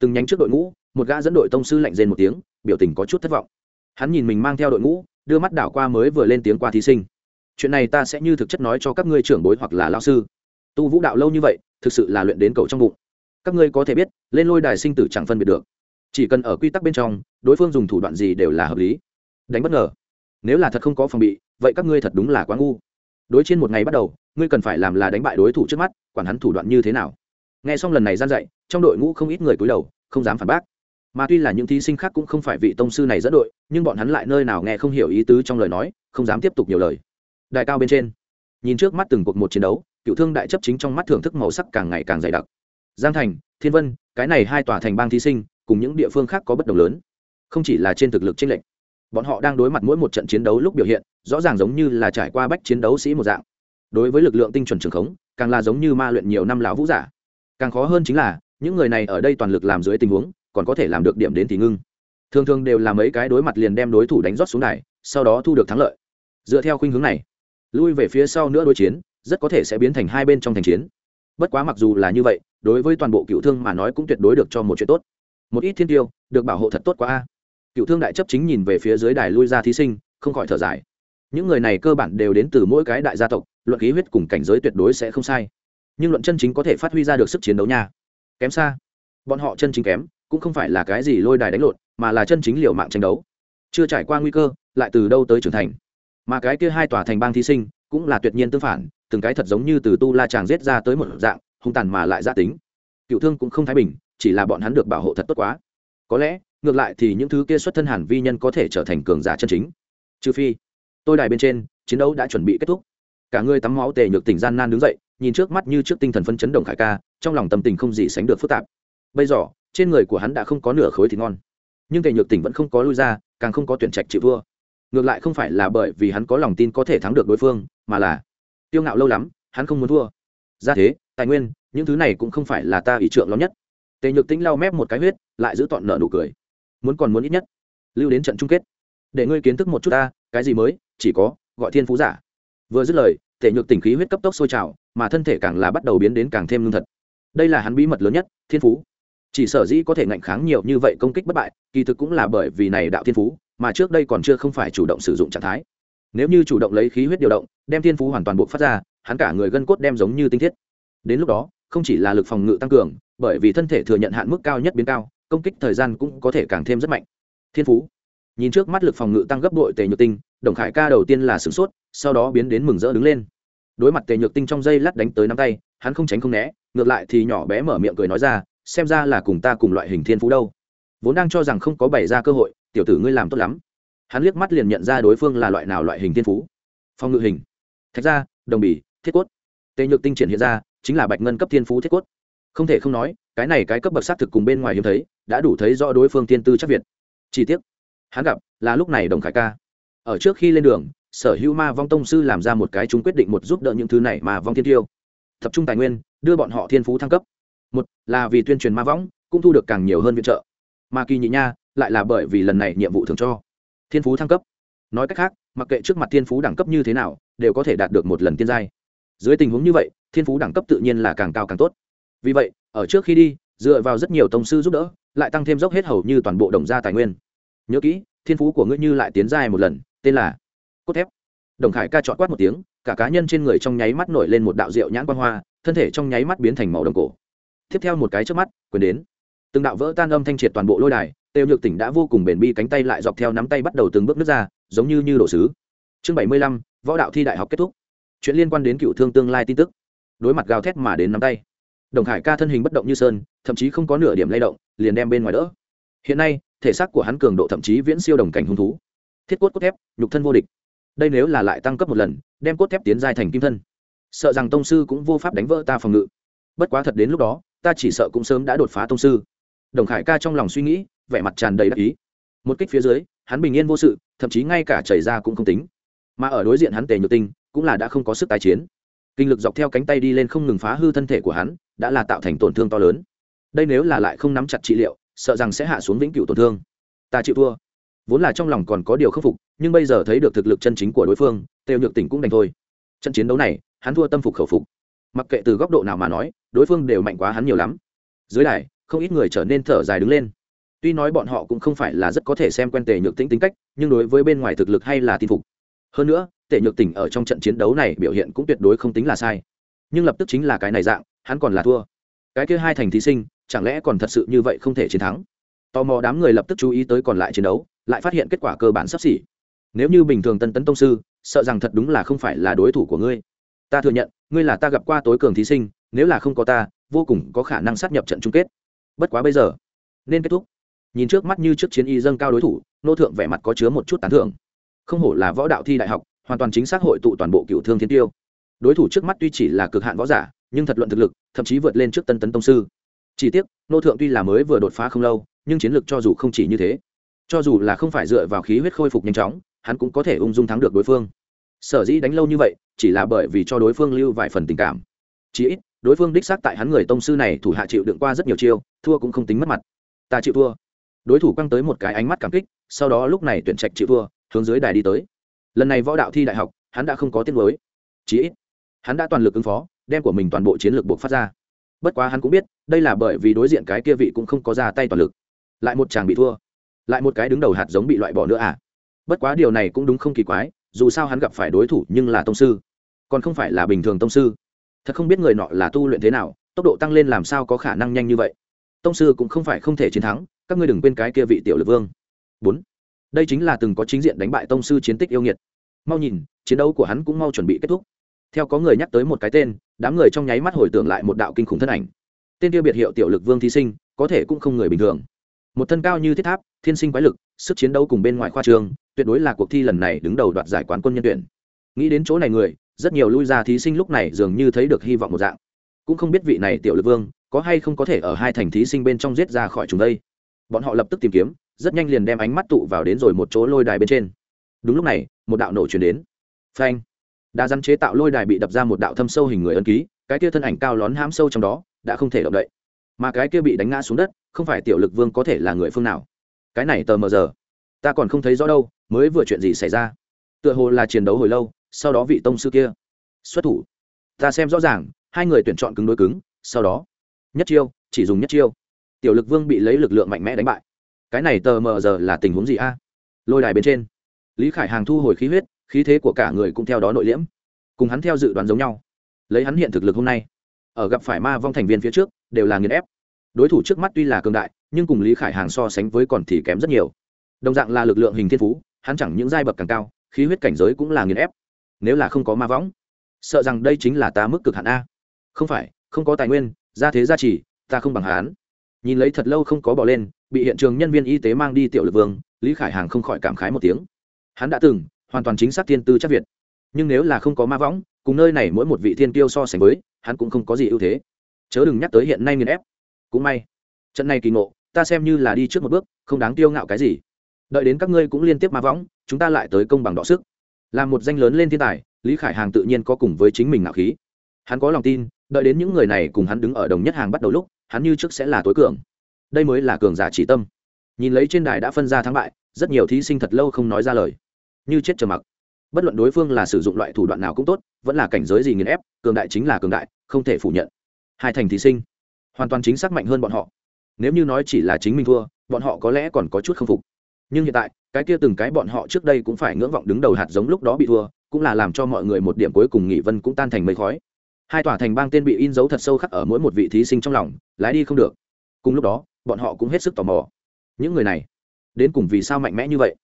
từng nhánh trước đội ngũ, một gã dẫn đội tông sư lạnh rên một tiếng, biểu tình có chút thất vọng. Hắn nhìn mình mang theo đội ngũ, đưa mắt đảo qua mới vừa lên tiếng qua thí sinh. Chuyện này ta sẽ như thực chất nói cho các ngươi trưởng bối hoặc là lao sư. Tu vũ đạo lâu như vậy, thực sự là luyện đến cầu trong bụng. Các ngươi có thể biết, lên lôi đài sinh tử chẳng phân biệt được chỉ cần ở quy tắc bên trong, đối phương dùng thủ đoạn gì đều là hợp lý. Đánh bất ngờ. Nếu là thật không có phòng bị, vậy các ngươi thật đúng là quá ngu. Đối trên một ngày bắt đầu, ngươi cần phải làm là đánh bại đối thủ trước mắt, quản hắn thủ đoạn như thế nào. Nghe xong lần này gian dạy, trong đội ngũ không ít người cúi đầu, không dám phản bác. Mà tuy là những thí sinh khác cũng không phải vị tông sư này dẫn đội, nhưng bọn hắn lại nơi nào nghe không hiểu ý tứ trong lời nói, không dám tiếp tục nhiều lời. Đại cao bên trên, nhìn trước mắt từng cuộc một chiến đấu, cựu thương đại chấp chính trong mắt thưởng thức màu sắc càng ngày càng dày đặc. Giang thành, thiên vân, cái này hai tòa thành bang thí sinh cùng những địa phương khác có bất đồng lớn. Không chỉ là trên thực lực chênh lệch bọn họ đang đối mặt mỗi một trận chiến đấu lúc biểu hiện rõ ràng giống như là trải qua bách chiến đấu sĩ một dạng. Đối với lực lượng tinh chuẩn trường khống càng là giống như ma luyện nhiều năm lão vũ giả. Càng khó hơn chính là những người này ở đây toàn lực làm dưới tình huống còn có thể làm được điểm đến thì ngưng. Thường thường đều là mấy cái đối mặt liền đem đối thủ đánh rót xuống này, sau đó thu được thắng lợi. Dựa theo khuynh hướng này lui về phía sau nữa đối chiến rất có thể sẽ biến thành hai bên trong thành chiến. Bất quá mặc dù là như vậy đối với toàn bộ cựu thương mà nói cũng tuyệt đối được cho một chuyện tốt một ít thiên tiêu, được bảo hộ thật tốt quá a. Cựu thương đại chấp chính nhìn về phía dưới đài lui ra thí sinh, không khỏi thở dài. Những người này cơ bản đều đến từ mỗi cái đại gia tộc, luận khí huyết cùng cảnh giới tuyệt đối sẽ không sai. Nhưng luận chân chính có thể phát huy ra được sức chiến đấu nha. Kém xa, bọn họ chân chính kém, cũng không phải là cái gì lôi đài đánh lộn, mà là chân chính liều mạng tranh đấu. Chưa trải qua nguy cơ, lại từ đâu tới trưởng thành. Mà cái kia hai tòa thành bang thí sinh, cũng là tuyệt nhiên tương phản, từng cái thật giống như từ tu la tràng giết ra tới một dạng, hung tàn mà lại gia tính. Cựu thương cũng không thái bình chỉ là bọn hắn được bảo hộ thật tốt quá. Có lẽ, ngược lại thì những thứ kia xuất thân hàn vi nhân có thể trở thành cường giả chân chính. Trừ phi, tôi đài bên trên, chiến đấu đã chuẩn bị kết thúc. Cả người tắm máu tề nhược tỉnh gian nan đứng dậy, nhìn trước mắt như trước tinh thần phân chấn động khải ca, trong lòng tâm tình không gì sánh được phức tạp. Bây giờ, trên người của hắn đã không có nửa khối thịt ngon. Nhưng tề nhược tỉnh vẫn không có lui ra, càng không có tuyển trạch chịu thua ngược lại không phải là bởi vì hắn có lòng tin có thể thắng được đối phương, mà là tiêu ngạo lâu lắm, hắn không muốn thua. Ra thế, tài nguyên, những thứ này cũng không phải là ta ý trượng lớn nhất tề nhược tĩnh lau mép một cái huyết, lại giữ tọn nợ nụ cười. Muốn còn muốn ít nhất. Lưu đến trận chung kết. Để ngươi kiến thức một chút ta, cái gì mới, chỉ có, gọi thiên phú giả. Vừa dứt lời, tề nhược tỉnh khí huyết cấp tốc sôi trào, mà thân thể càng là bắt đầu biến đến càng thêm lương thật. Đây là hắn bí mật lớn nhất, thiên phú. Chỉ sở dĩ có thể ngạnh kháng nhiều như vậy công kích bất bại, kỳ thực cũng là bởi vì này đạo thiên phú, mà trước đây còn chưa không phải chủ động sử dụng trạng thái. Nếu như chủ động lấy khí huyết điều động, đem thiên phú hoàn toàn buộc phát ra, hắn cả người gân cốt đem giống như tinh thiết. Đến lúc đó, không chỉ là lực phòng ngự tăng cường bởi vì thân thể thừa nhận hạn mức cao nhất biến cao, công kích thời gian cũng có thể càng thêm rất mạnh. Thiên phú. Nhìn trước mắt lực phòng ngự tăng gấp đội tề nhược tinh, đồng khải ca đầu tiên là sửng sốt, sau đó biến đến mừng rỡ đứng lên. Đối mặt tề nhược tinh trong dây lát đánh tới nắm tay, hắn không tránh không né, ngược lại thì nhỏ bé mở miệng cười nói ra, xem ra là cùng ta cùng loại hình thiên phú đâu. Vốn đang cho rằng không có bày ra cơ hội, tiểu tử ngươi làm tốt lắm. Hắn liếc mắt liền nhận ra đối phương là loại nào loại hình thiên phú. Phòng ngự hình. Thạch ra đồng bỉ thiết cốt. Tề nhược tinh triển hiện ra, chính là bạch ngân cấp thiên phú thiết cốt không thể không nói, cái này cái cấp bậc xác thực cùng bên ngoài hiếm thấy, đã đủ thấy rõ đối phương tiên tư chắc việt. Chi tiết hắn gặp là lúc này đồng khải ca. Ở trước khi lên đường, sở hữu ma vong tông sư làm ra một cái chúng quyết định một giúp đỡ những thứ này mà vong thiên tiêu. Tập trung tài nguyên, đưa bọn họ thiên phú thăng cấp. Một là vì tuyên truyền ma võng cũng thu được càng nhiều hơn viện trợ. Mà kỳ nhị nha, lại là bởi vì lần này nhiệm vụ thường cho. Thiên phú thăng cấp. Nói cách khác, mặc kệ trước mặt thiên phú đẳng cấp như thế nào, đều có thể đạt được một lần tiên giai. Dưới tình huống như vậy, thiên phú đẳng cấp tự nhiên là càng cao càng tốt vì vậy, ở trước khi đi, dựa vào rất nhiều tông sư giúp đỡ, lại tăng thêm dốc hết hầu như toàn bộ đồng gia tài nguyên. Nhớ kỹ, thiên phú của ngươi như lại tiến dài một lần, tên là cốt thép. Đồng khải ca chọn quát một tiếng, cả cá nhân trên người trong nháy mắt nổi lên một đạo rượu nhãn quan hoa, thân thể trong nháy mắt biến thành màu đồng cổ. Tiếp theo một cái trước mắt, quyền đến. Từng đạo vỡ tan âm thanh triệt toàn bộ lôi đài, têu nhược tỉnh đã vô cùng bền bi cánh tay lại dọc theo nắm tay bắt đầu từng bước nước ra, giống như như đổ sứ. Chương bảy mươi lăm, võ đạo thi đại học kết thúc. Chuyện liên quan đến cựu thương tương lai tin tức. Đối mặt gào thét mà đến nắm tay đồng khải ca thân hình bất động như sơn, thậm chí không có nửa điểm lay động, liền đem bên ngoài đỡ. Hiện nay, thể xác của hắn cường độ thậm chí viễn siêu đồng cảnh hung thú. Thiết cốt cốt thép, nhục thân vô địch. Đây nếu là lại tăng cấp một lần, đem cốt thép tiến giai thành kim thân. Sợ rằng tông sư cũng vô pháp đánh vỡ ta phòng ngự. Bất quá thật đến lúc đó, ta chỉ sợ cũng sớm đã đột phá tông sư. Đồng khải ca trong lòng suy nghĩ, vẻ mặt tràn đầy đắc ý. Một kích phía dưới, hắn bình yên vô sự, thậm chí ngay cả chảy ra cũng không tính. Mà ở đối diện hắn tề nhược tinh, cũng là đã không có sức tái chiến. Kinh lực dọc theo cánh tay đi lên không ngừng phá hư thân thể của hắn đã là tạo thành tổn thương to lớn. Đây nếu là lại không nắm chặt trị liệu, sợ rằng sẽ hạ xuống vĩnh cửu tổn thương. Ta chịu thua. Vốn là trong lòng còn có điều khắc phục, nhưng bây giờ thấy được thực lực chân chính của đối phương tề nhược tỉnh cũng đành thôi. Trận chiến đấu này, hắn thua tâm phục khẩu phục. Mặc kệ từ góc độ nào mà nói, đối phương đều mạnh quá hắn nhiều lắm. Dưới đài, không ít người trở nên thở dài đứng lên. Tuy nói bọn họ cũng không phải là rất có thể xem quen tề nhược tĩnh tính cách, nhưng đối với bên ngoài thực lực hay là tin phục. Hơn nữa, tề nhược tỉnh ở trong trận chiến đấu này biểu hiện cũng tuyệt đối không tính là sai. Nhưng lập tức chính là cái này dạng hắn còn là thua. Cái kia hai thành thí sinh, chẳng lẽ còn thật sự như vậy không thể chiến thắng? Tò mò đám người lập tức chú ý tới còn lại chiến đấu, lại phát hiện kết quả cơ bản sắp xỉ. Nếu như bình thường tân tấn tông sư, sợ rằng thật đúng là không phải là đối thủ của ngươi. Ta thừa nhận, ngươi là ta gặp qua tối cường thí sinh, nếu là không có ta, vô cùng có khả năng sát nhập trận chung kết. Bất quá bây giờ, nên kết thúc. Nhìn trước mắt như trước chiến y dâng cao đối thủ, nô thượng vẻ mặt có chứa một chút tán thưởng. Không hổ là võ đạo thi đại học, hoàn toàn chính xác hội tụ toàn bộ cựu thương thiên tiêu. Đối thủ trước mắt tuy chỉ là cực hạn võ giả nhưng thật luận thực lực, thậm chí vượt lên trước tân tấn tông sư. Chỉ tiếc, nô thượng tuy là mới vừa đột phá không lâu, nhưng chiến lược cho dù không chỉ như thế, cho dù là không phải dựa vào khí huyết khôi phục nhanh chóng, hắn cũng có thể ung dung thắng được đối phương. Sở dĩ đánh lâu như vậy, chỉ là bởi vì cho đối phương lưu vài phần tình cảm. Chỉ ít, đối phương đích xác tại hắn người tông sư này thủ hạ chịu đựng qua rất nhiều chiêu, thua cũng không tính mất mặt. Ta chịu thua. Đối thủ quăng tới một cái ánh mắt cảm kích, sau đó lúc này tuyển trạch chịu thua, hướng dưới đài đi tới. Lần này võ đạo thi đại học, hắn đã không có tiếng mới chỉ ít, hắn đã toàn lực ứng phó đem của mình toàn bộ chiến lược buộc phát ra. Bất quá hắn cũng biết, đây là bởi vì đối diện cái kia vị cũng không có ra tay toàn lực. Lại một chàng bị thua. Lại một cái đứng đầu hạt giống bị loại bỏ nữa à? Bất quá điều này cũng đúng không kỳ quái, dù sao hắn gặp phải đối thủ nhưng là tông sư. Còn không phải là bình thường tông sư. Thật không biết người nọ là tu luyện thế nào, tốc độ tăng lên làm sao có khả năng nhanh như vậy. Tông sư cũng không phải không thể chiến thắng, các ngươi đừng quên cái kia vị tiểu lực vương. Bốn. Đây chính là từng có chính diện đánh bại tông sư chiến tích yêu nghiệt. Mau nhìn, chiến đấu của hắn cũng mau chuẩn bị kết thúc theo có người nhắc tới một cái tên, đám người trong nháy mắt hồi tưởng lại một đạo kinh khủng thân ảnh. Tên tiêu biệt hiệu tiểu lực vương thí sinh, có thể cũng không người bình thường. Một thân cao như thiết tháp, thiên sinh quái lực, sức chiến đấu cùng bên ngoài khoa trường, tuyệt đối là cuộc thi lần này đứng đầu đoạt giải quán quân nhân tuyển. Nghĩ đến chỗ này người, rất nhiều lui ra thí sinh lúc này dường như thấy được hy vọng một dạng. Cũng không biết vị này tiểu lực vương, có hay không có thể ở hai thành thí sinh bên trong giết ra khỏi chúng đây. Bọn họ lập tức tìm kiếm, rất nhanh liền đem ánh mắt tụ vào đến rồi một chỗ lôi đài bên trên. Đúng lúc này, một đạo nổ chuyển đến. Phanh! Đã rắn chế tạo lôi đài bị đập ra một đạo thâm sâu hình người ân ký, cái kia thân ảnh cao lón hám sâu trong đó, đã không thể động đậy. Mà cái kia bị đánh ngã xuống đất, không phải tiểu lực vương có thể là người phương nào. Cái này tờ mờ giờ, ta còn không thấy rõ đâu, mới vừa chuyện gì xảy ra. Tựa hồ là chiến đấu hồi lâu, sau đó vị tông sư kia. Xuất thủ. Ta xem rõ ràng, hai người tuyển chọn cứng đối cứng, sau đó. Nhất chiêu, chỉ dùng nhất chiêu. Tiểu lực vương bị lấy lực lượng mạnh mẽ đánh bại. Cái này tờ mờ giờ là tình huống gì a? Lôi đài bên trên. Lý khải hàng thu hồi khí huyết khí thế của cả người cũng theo đó nội liễm, cùng hắn theo dự đoán giống nhau. Lấy hắn hiện thực lực hôm nay, ở gặp phải ma vong thành viên phía trước, đều là nghiền ép. Đối thủ trước mắt tuy là cường đại, nhưng cùng lý khải hàng so sánh với còn thì kém rất nhiều. Đồng dạng là lực lượng hình thiên phú, hắn chẳng những giai bậc càng cao, khí huyết cảnh giới cũng là nghiền ép. Nếu là không có ma võng sợ rằng đây chính là ta mức cực hạn a. Không phải, không có tài nguyên, gia thế gia trì, ta không bằng hắn. Nhìn lấy thật lâu không có bỏ lên, bị hiện trường nhân viên y tế mang đi tiểu lực vương, lý khải hàng không khỏi cảm khái một tiếng. Hắn đã từng hoàn toàn chính xác tiên tư chắc việt. Nhưng nếu là không có ma võng, cùng nơi này mỗi một vị thiên tiêu so sánh với, hắn cũng không có gì ưu thế. Chớ đừng nhắc tới hiện nay nghiền ép. Cũng may, trận này kỳ ngộ, ta xem như là đi trước một bước, không đáng tiêu ngạo cái gì. Đợi đến các ngươi cũng liên tiếp ma võng, chúng ta lại tới công bằng đọ sức. Là một danh lớn lên thiên tài, lý khải hàng tự nhiên có cùng với chính mình ngạo khí. Hắn có lòng tin, đợi đến những người này cùng hắn đứng ở đồng nhất hàng bắt đầu lúc, hắn như trước sẽ là tối cường. Đây mới là cường giả chỉ tâm. Nhìn lấy trên đài đã phân ra thắng bại, rất nhiều thí sinh thật lâu không nói ra lời như chết trầm mặc. Bất luận đối phương là sử dụng loại thủ đoạn nào cũng tốt, vẫn là cảnh giới gì nghiền ép, cường đại chính là cường đại, không thể phủ nhận. Hai thành thí sinh. Hoàn toàn chính xác mạnh hơn bọn họ. Nếu như nói chỉ là chính mình thua, bọn họ có lẽ còn có chút k phục. Nhưng hiện tại, cái kia từng cái bọn họ trước đây cũng phải ngưỡng vọng đứng đầu hạt giống lúc đó bị thua, cũng là làm cho mọi người một điểm cuối cùng nghỉ vân cũng tan thành mây khói. Hai tòa thành bang tên bị in dấu thật sâu khắc ở mỗi một vị thí sinh trong lòng, lái đi không được. Cùng lúc đó, bọn họ cũng hết sức tò mò. Những người này, đến cùng vì sao mạnh mẽ như vậy?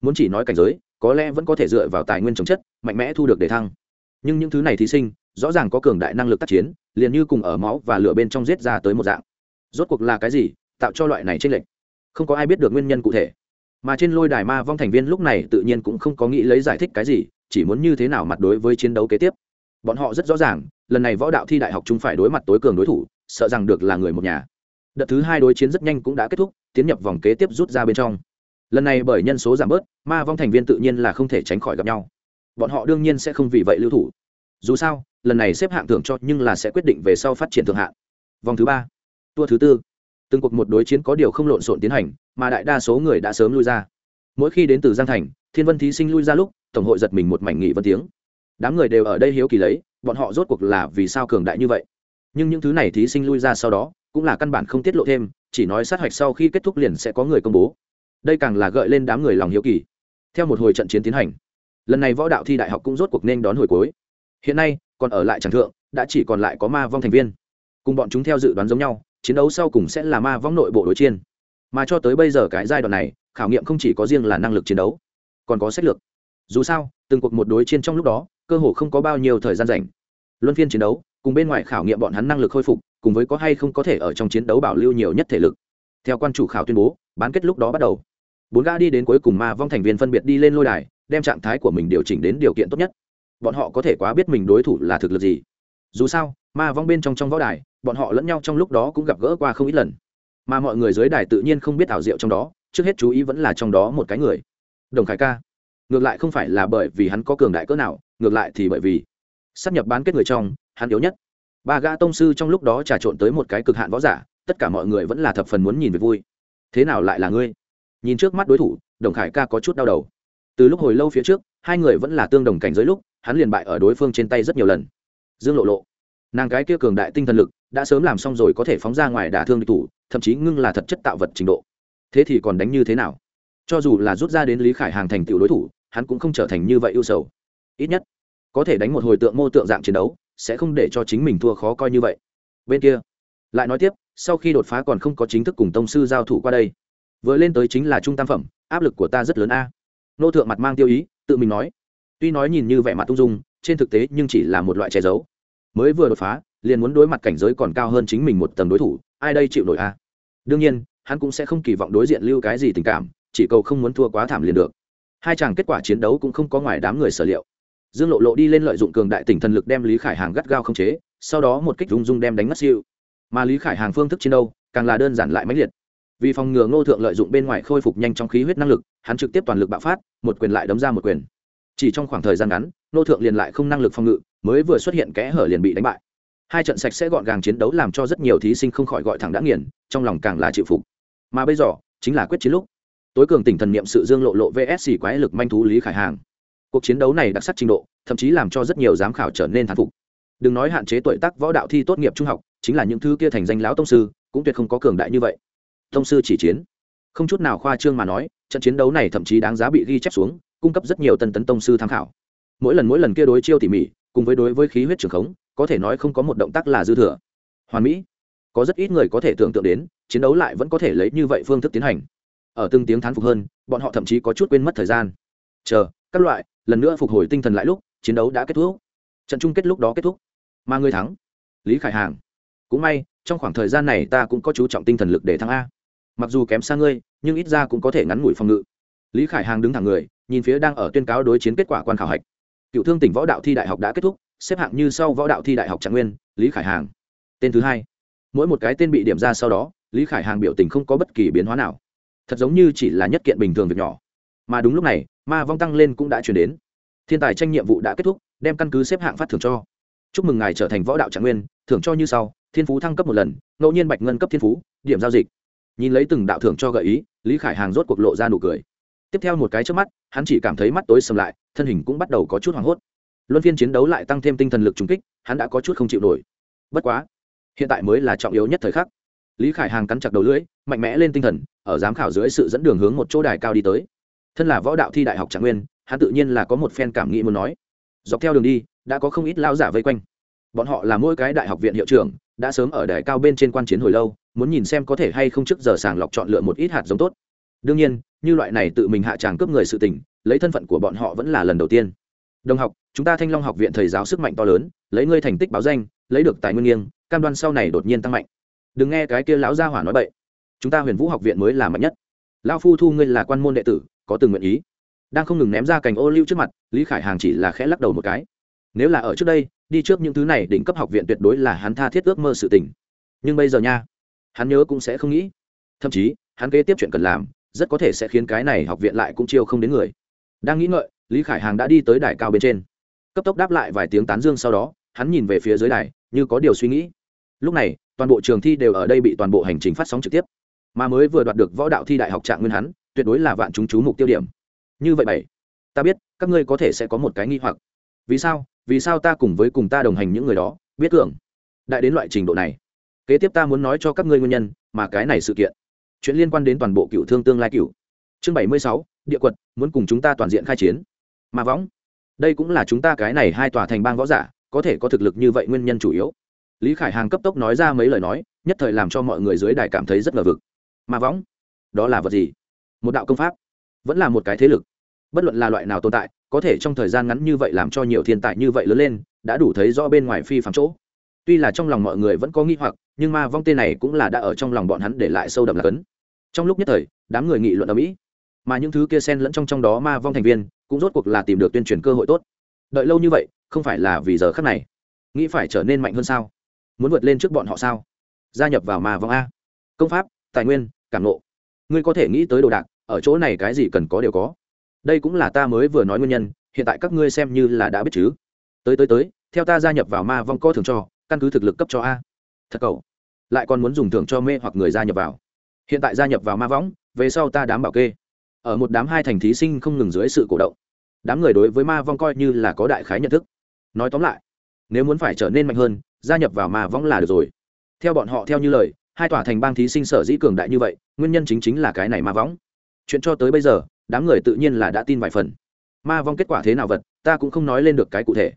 Muốn chỉ nói cảnh giới có lẽ vẫn có thể dựa vào tài nguyên chống chất, mạnh mẽ thu được để thăng. Nhưng những thứ này thí sinh, rõ ràng có cường đại năng lực tác chiến, liền như cùng ở máu và lửa bên trong giết ra tới một dạng. Rốt cuộc là cái gì, tạo cho loại này tranh lệch? Không có ai biết được nguyên nhân cụ thể. Mà trên lôi đài ma vong thành viên lúc này tự nhiên cũng không có nghĩ lấy giải thích cái gì, chỉ muốn như thế nào mặt đối với chiến đấu kế tiếp. Bọn họ rất rõ ràng, lần này võ đạo thi đại học chúng phải đối mặt tối cường đối thủ, sợ rằng được là người một nhà. Đợt thứ hai đối chiến rất nhanh cũng đã kết thúc, tiến nhập vòng kế tiếp rút ra bên trong lần này bởi nhân số giảm bớt, ma vong thành viên tự nhiên là không thể tránh khỏi gặp nhau. Bọn họ đương nhiên sẽ không vì vậy lưu thủ. Dù sao, lần này xếp hạng thưởng cho nhưng là sẽ quyết định về sau phát triển thượng hạng. Vòng thứ ba tour thứ tư. Từng cuộc một đối chiến có điều không lộn xộn tiến hành, mà đại đa số người đã sớm lui ra. Mỗi khi đến từ giang thành, thiên vân thí sinh lui ra lúc, tổng hội giật mình một mảnh nghị vân tiếng. Đám người đều ở đây hiếu kỳ lấy, bọn họ rốt cuộc là vì sao cường đại như vậy. Nhưng những thứ này thí sinh lui ra sau đó, cũng là căn bản không tiết lộ thêm, chỉ nói sát hạch sau khi kết thúc liền sẽ có người công bố đây càng là gợi lên đám người lòng hiếu kỳ. Theo một hồi trận chiến tiến hành, lần này võ đạo thi đại học cũng rốt cuộc nên đón hồi cuối. Hiện nay, còn ở lại tràng thượng, đã chỉ còn lại có ma vong thành viên. Cùng bọn chúng theo dự đoán giống nhau, chiến đấu sau cùng sẽ là ma vong nội bộ đối chiên mà cho tới bây giờ cái giai đoạn này, khảo nghiệm không chỉ có riêng là năng lực chiến đấu, còn có sách lược. Dù sao, từng cuộc một đối chiên trong lúc đó, cơ hồ không có bao nhiêu thời gian rảnh. Luân phiên chiến đấu, cùng bên ngoài khảo nghiệm bọn hắn năng lực khôi phục, cùng với có hay không có thể ở trong chiến đấu bảo lưu nhiều nhất thể lực. Theo quan chủ khảo tuyên bố, bán kết lúc đó bắt đầu bốn gã đi đến cuối cùng ma vong thành viên phân biệt đi lên lôi đài, đem trạng thái của mình điều chỉnh đến điều kiện tốt nhất. Bọn họ có thể quá biết mình đối thủ là thực lực gì. Dù sao, ma vong bên trong trong võ đài, bọn họ lẫn nhau trong lúc đó cũng gặp gỡ qua không ít lần. Mà mọi người dưới đài tự nhiên không biết ảo diệu trong đó, trước hết chú ý vẫn là trong đó một cái người. Đồng khải ca. Ngược lại không phải là bởi vì hắn có cường đại cỡ nào, ngược lại thì bởi vì sắp nhập bán kết người trong, hắn yếu nhất. Ba gã tông sư trong lúc đó trà trộn tới một cái cực hạn võ giả, tất cả mọi người vẫn là thập phần muốn nhìn về vui. Thế nào lại là ngươi? Nhìn trước mắt đối thủ, đồng khải ca có chút đau đầu. Từ lúc hồi lâu phía trước, hai người vẫn là tương đồng cảnh giới lúc, hắn liền bại ở đối phương trên tay rất nhiều lần. Dương lộ lộ, nàng cái kia cường đại tinh thần lực, đã sớm làm xong rồi có thể phóng ra ngoài đả thương địch thủ, thậm chí ngưng là thật chất tạo vật trình độ. Thế thì còn đánh như thế nào? Cho dù là rút ra đến lý khải hàng thành tựu đối thủ, hắn cũng không trở thành như vậy ưu sầu. Ít nhất, có thể đánh một hồi tượng mô tượng dạng chiến đấu, sẽ không để cho chính mình thua khó coi như vậy. Bên kia, lại nói tiếp, sau khi đột phá còn không có chính thức cùng tông sư giao thủ qua đây vừa lên tới chính là trung tam phẩm, áp lực của ta rất lớn a. Nô thượng mặt mang tiêu ý, tự mình nói. Tuy nói nhìn như vẻ mặt tung dung, trên thực tế nhưng chỉ là một loại che giấu. Mới vừa đột phá, liền muốn đối mặt cảnh giới còn cao hơn chính mình một tầng đối thủ, ai đây chịu nổi a? Đương nhiên, hắn cũng sẽ không kỳ vọng đối diện lưu cái gì tình cảm, chỉ cầu không muốn thua quá thảm liền được. Hai chàng kết quả chiến đấu cũng không có ngoài đám người sở liệu. Dương lộ lộ đi lên lợi dụng cường đại tỉnh thần lực đem lý khải hàng gắt gao không chế, sau đó một kích rung rung đem đánh mất siêu mà lý khải hàng phương thức chiến đấu, càng là đơn giản lại mãnh liệt vì phòng ngừa ngô thượng lợi dụng bên ngoài khôi phục nhanh trong khí huyết năng lực, hắn trực tiếp toàn lực bạo phát, một quyền lại đấm ra một quyền. Chỉ trong khoảng thời gian ngắn, ngô thượng liền lại không năng lực phòng ngự, mới vừa xuất hiện kẽ hở liền bị đánh bại. Hai trận sạch sẽ gọn gàng chiến đấu làm cho rất nhiều thí sinh không khỏi gọi thẳng đã nghiền, trong lòng càng là chịu phục. Mà bây giờ, chính là quyết chiến lúc. Tối cường tỉnh thần niệm sự dương lộ lộ vsc quái lực manh thú lý khải hàng. Cuộc chiến đấu này đặc sắc trình độ, thậm chí làm cho rất nhiều giám khảo trở nên thán phục. Đừng nói hạn chế tuổi tác võ đạo thi tốt nghiệp trung học, chính là những thứ kia thành danh lão tông sư, cũng tuyệt không có cường đại như vậy tông sư chỉ chiến. Không chút nào khoa trương mà nói, trận chiến đấu này thậm chí đáng giá bị ghi chép xuống, cung cấp rất nhiều tân tấn tông sư tham khảo. Mỗi lần mỗi lần kia đối chiêu tỉ mỉ, cùng với đối với khí huyết trường khống, có thể nói không có một động tác là dư thừa. Hoàn mỹ, có rất ít người có thể tưởng tượng đến, chiến đấu lại vẫn có thể lấy như vậy phương thức tiến hành. Ở từng tiếng thán phục hơn, bọn họ thậm chí có chút quên mất thời gian. Chờ, các loại, lần nữa phục hồi tinh thần lại lúc, chiến đấu đã kết thúc. Trận chung kết lúc đó kết thúc. Mà người thắng, lý khải hàng. Cũng may, trong khoảng thời gian này ta cũng có chú trọng tinh thần lực để thắng a mặc dù kém xa ngươi, nhưng ít ra cũng có thể ngắn ngủi phòng ngự. Lý khải hàng đứng thẳng người, nhìn phía đang ở tuyên cáo đối chiến kết quả quan khảo hạch. Cựu thương tỉnh võ đạo thi đại học đã kết thúc, xếp hạng như sau võ đạo thi đại học trạng nguyên, lý khải hàng. Tên thứ hai. Mỗi một cái tên bị điểm ra sau đó, lý khải hàng biểu tình không có bất kỳ biến hóa nào. Thật giống như chỉ là nhất kiện bình thường việc nhỏ. Mà đúng lúc này, ma vong tăng lên cũng đã chuyển đến. Thiên tài tranh nhiệm vụ đã kết thúc, đem căn cứ xếp hạng phát thưởng cho. Chúc mừng ngài trở thành võ đạo trạng nguyên, thưởng cho như sau, thiên phú thăng cấp một lần, ngẫu nhiên bạch ngân cấp thiên phú, điểm giao dịch nhìn lấy từng đạo thưởng cho gợi ý, lý khải hàng rốt cuộc lộ ra nụ cười. Tiếp theo một cái trước mắt, hắn chỉ cảm thấy mắt tối sầm lại, thân hình cũng bắt đầu có chút hoảng hốt. Luân phiên chiến đấu lại tăng thêm tinh thần lực trùng kích, hắn đã có chút không chịu nổi. Bất quá, hiện tại mới là trọng yếu nhất thời khắc. Lý khải hàng cắn chặt đầu lưỡi, mạnh mẽ lên tinh thần, ở giám khảo dưới sự dẫn đường hướng một chỗ đài cao đi tới. Thân là võ đạo thi đại học trạng nguyên, hắn tự nhiên là có một phen cảm nghĩ muốn nói. Dọc theo đường đi, đã có không ít lao giả vây quanh. Bọn họ là mỗi cái đại học viện hiệu trưởng đã sớm ở đài cao bên trên quan chiến hồi lâu, muốn nhìn xem có thể hay không trước giờ sàng lọc chọn lựa một ít hạt giống tốt. Đương nhiên, như loại này tự mình hạ tràng cướp người sự tình, lấy thân phận của bọn họ vẫn là lần đầu tiên. Đồng học, chúng ta thanh long học viện thầy giáo sức mạnh to lớn, lấy ngươi thành tích báo danh, lấy được tài nguyên nghiêng, cam đoan sau này đột nhiên tăng mạnh. Đừng nghe cái kia lão gia hỏa nói bậy. Chúng ta huyền vũ học viện mới là mạnh nhất. Lão phu thu ngươi là quan môn đệ tử, có từng nguyện ý. Đang không ngừng ném ra cành ô liu trước mặt, lý khải hàng chỉ là khẽ lắc đầu một cái. Nếu là ở trước đây đi trước những thứ này đỉnh cấp học viện tuyệt đối là hắn tha thiết ước mơ sự tình. Nhưng bây giờ nha, hắn nhớ cũng sẽ không nghĩ. Thậm chí, hắn kế tiếp chuyện cần làm, rất có thể sẽ khiến cái này học viện lại cũng chiêu không đến người. Đang nghĩ ngợi, lý khải hàng đã đi tới đài cao bên trên. Cấp tốc đáp lại vài tiếng tán dương sau đó, hắn nhìn về phía dưới đài, như có điều suy nghĩ. Lúc này, toàn bộ trường thi đều ở đây bị toàn bộ hành trình phát sóng trực tiếp. Mà mới vừa đoạt được võ đạo thi đại học trạng nguyên hắn, tuyệt đối là vạn chúng chú mục tiêu điểm. Như vậy bảy, ta biết, các ngươi có thể sẽ có một cái nghi hoặc vì sao vì sao ta cùng với cùng ta đồng hành những người đó, biết tưởng đại đến loại trình độ này? Kế tiếp ta muốn nói cho các ngươi nguyên nhân mà cái này sự kiện. Chuyện liên quan đến toàn bộ cựu thương tương lai cựu. Chương bảy mươi sáu, địa quật, muốn cùng chúng ta toàn diện khai chiến. Mà võng, đây cũng là chúng ta cái này hai tòa thành bang võ giả, có thể có thực lực như vậy nguyên nhân chủ yếu. Lý khải hàng cấp tốc nói ra mấy lời nói, nhất thời làm cho mọi người dưới đài cảm thấy rất ngờ vực. Mà võng, đó là vật gì? Một đạo công pháp, vẫn là một cái thế lực bất luận là loại nào tồn tại, có thể trong thời gian ngắn như vậy làm cho nhiều thiên tài như vậy lớn lên, đã đủ thấy rõ bên ngoài phi phạm chỗ. Tuy là trong lòng mọi người vẫn có nghi hoặc, nhưng ma vong tên này cũng là đã ở trong lòng bọn hắn để lại sâu đậm là cấn. Trong lúc nhất thời, đám người nghị luận ở mỹ, mà những thứ kia sen lẫn trong trong đó ma vong thành viên cũng rốt cuộc là tìm được tuyên truyền cơ hội tốt. Đợi lâu như vậy, không phải là vì giờ khắc này. Nghĩ phải trở nên mạnh hơn sao? Muốn vượt lên trước bọn họ sao? Gia nhập vào ma vong a. Công pháp, tài nguyên, cảm nộ ngươi có thể nghĩ tới đồ đạc, ở chỗ này cái gì cần có đều có đây cũng là ta mới vừa nói nguyên nhân, hiện tại các ngươi xem như là đã biết chứ. Tới tới tới, theo ta gia nhập vào ma vong co thường cho, căn cứ thực lực cấp cho a. Thật cậu, lại còn muốn dùng thưởng cho mê hoặc người gia nhập vào. Hiện tại gia nhập vào ma võng về sau ta đám bảo kê. Ở một đám hai thành thí sinh không ngừng dưới sự cổ động. Đám người đối với ma vong coi như là có đại khái nhận thức. Nói tóm lại, nếu muốn phải trở nên mạnh hơn, gia nhập vào ma vong là được rồi. Theo bọn họ theo như lời, hai tòa thành bang thí sinh sở dĩ cường đại như vậy, nguyên nhân chính chính là cái này ma võng chuyện cho tới bây giờ đám người tự nhiên là đã tin vài phần. Ma vong kết quả thế nào vật, ta cũng không nói lên được cái cụ thể.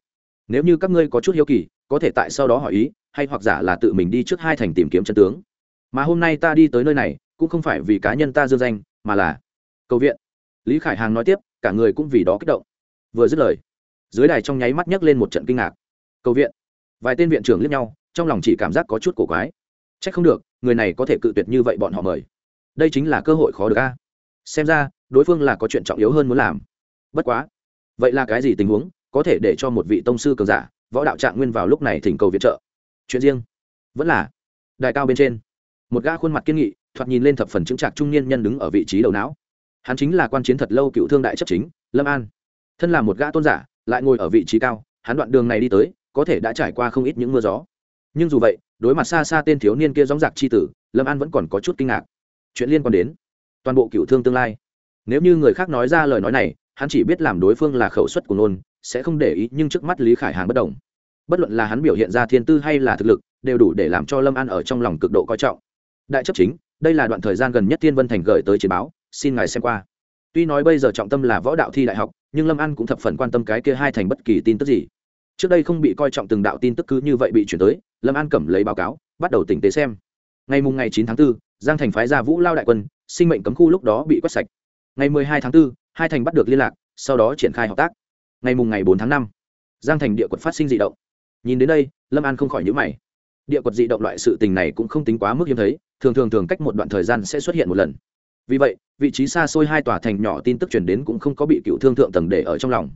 Nếu như các ngươi có chút hiếu kỳ, có thể tại sau đó hỏi ý, hay hoặc giả là tự mình đi trước hai thành tìm kiếm chân tướng. Mà hôm nay ta đi tới nơi này, cũng không phải vì cá nhân ta dương danh, mà là cầu viện. Lý khải hàng nói tiếp, cả người cũng vì đó kích động. Vừa dứt lời, dưới đài trong nháy mắt nhấc lên một trận kinh ngạc. Cầu viện. Vài tên viện trưởng liếc nhau, trong lòng chỉ cảm giác có chút cổ quái. C h ắ c không được, người này có thể cự tuyệt như vậy bọn họ mời. Đây chính là cơ hội khó được a xem ra, đối phương là có chuyện trọng yếu hơn muốn làm. Bất quá, vậy là cái gì tình huống, có thể để cho một vị tông sư cường giả, võ đạo trạng nguyên vào lúc này thỉnh cầu viện trợ? Chuyện riêng, vẫn là, đài cao bên trên. Một gã khuôn mặt kiên nghị, thoạt nhìn lên thập phần chứng trạc trung niên nhân đứng ở vị trí đầu não. Hắn chính là quan chiến thật lâu cựu thương đại chấp chính, lâm an. Thân là một gã tôn giả, lại ngồi ở vị trí cao, hắn đoạn đường này đi tới, có thể đã trải qua không ít những mưa gió. Nhưng dù vậy, đối mặt xa xa tên thiếu niên kia gióng giặc c h i tử, lâm an vẫn còn có chút kinh ngạc. Chuyện liên quan đến toàn bộ cựu thương tương lai. Nếu như người khác nói ra lời nói này hắn chỉ biết làm đối phương là khẩu suất của nôn sẽ không để ý nhưng trước mắt lý khải hàng bất đồng. Bất luận là hắn biểu hiện ra thiên tư hay là thực lực đều đủ để làm cho lâm an ở trong lòng cực độ coi trọng. Đại chấp chính đây là đoạn thời gian gần nhất thiên vân thành gửi tới chiến báo xin ngài xem qua. Tuy nói bây giờ trọng tâm là võ đạo thi đại học nhưng lâm an cũng thập phần quan tâm cái kia hai thành bất kỳ tin tức gì. Trước đây không bị coi trọng từng đạo tin tức cứ như vậy bị chuyển tới lâm an cầm lấy báo cáo bắt đầu tỉnh tế xem. Ngày mùng ngày chín tháng 4, giang thành phái ra vũ lao đại quân sinh mệnh cấm khu lúc đó bị quét sạch. Ngày mười hai tháng 4, hai thành bắt được liên lạc sau đó triển khai hợp tác. Ngày mùng ngày bốn tháng năm giang thành địa quật phát sinh dị động. Nhìn đến đây lâm an không khỏi nhữ mày. Địa quật dị động loại sự tình này cũng không tính quá mức hiếm thấy thường thường thường cách một đoạn thời gian sẽ xuất hiện một lần. Vì vậy vị trí xa xôi hai tòa thành nhỏ tin tức chuyển đến cũng không có bị cựu thương thượng tầng để ở trong lòng.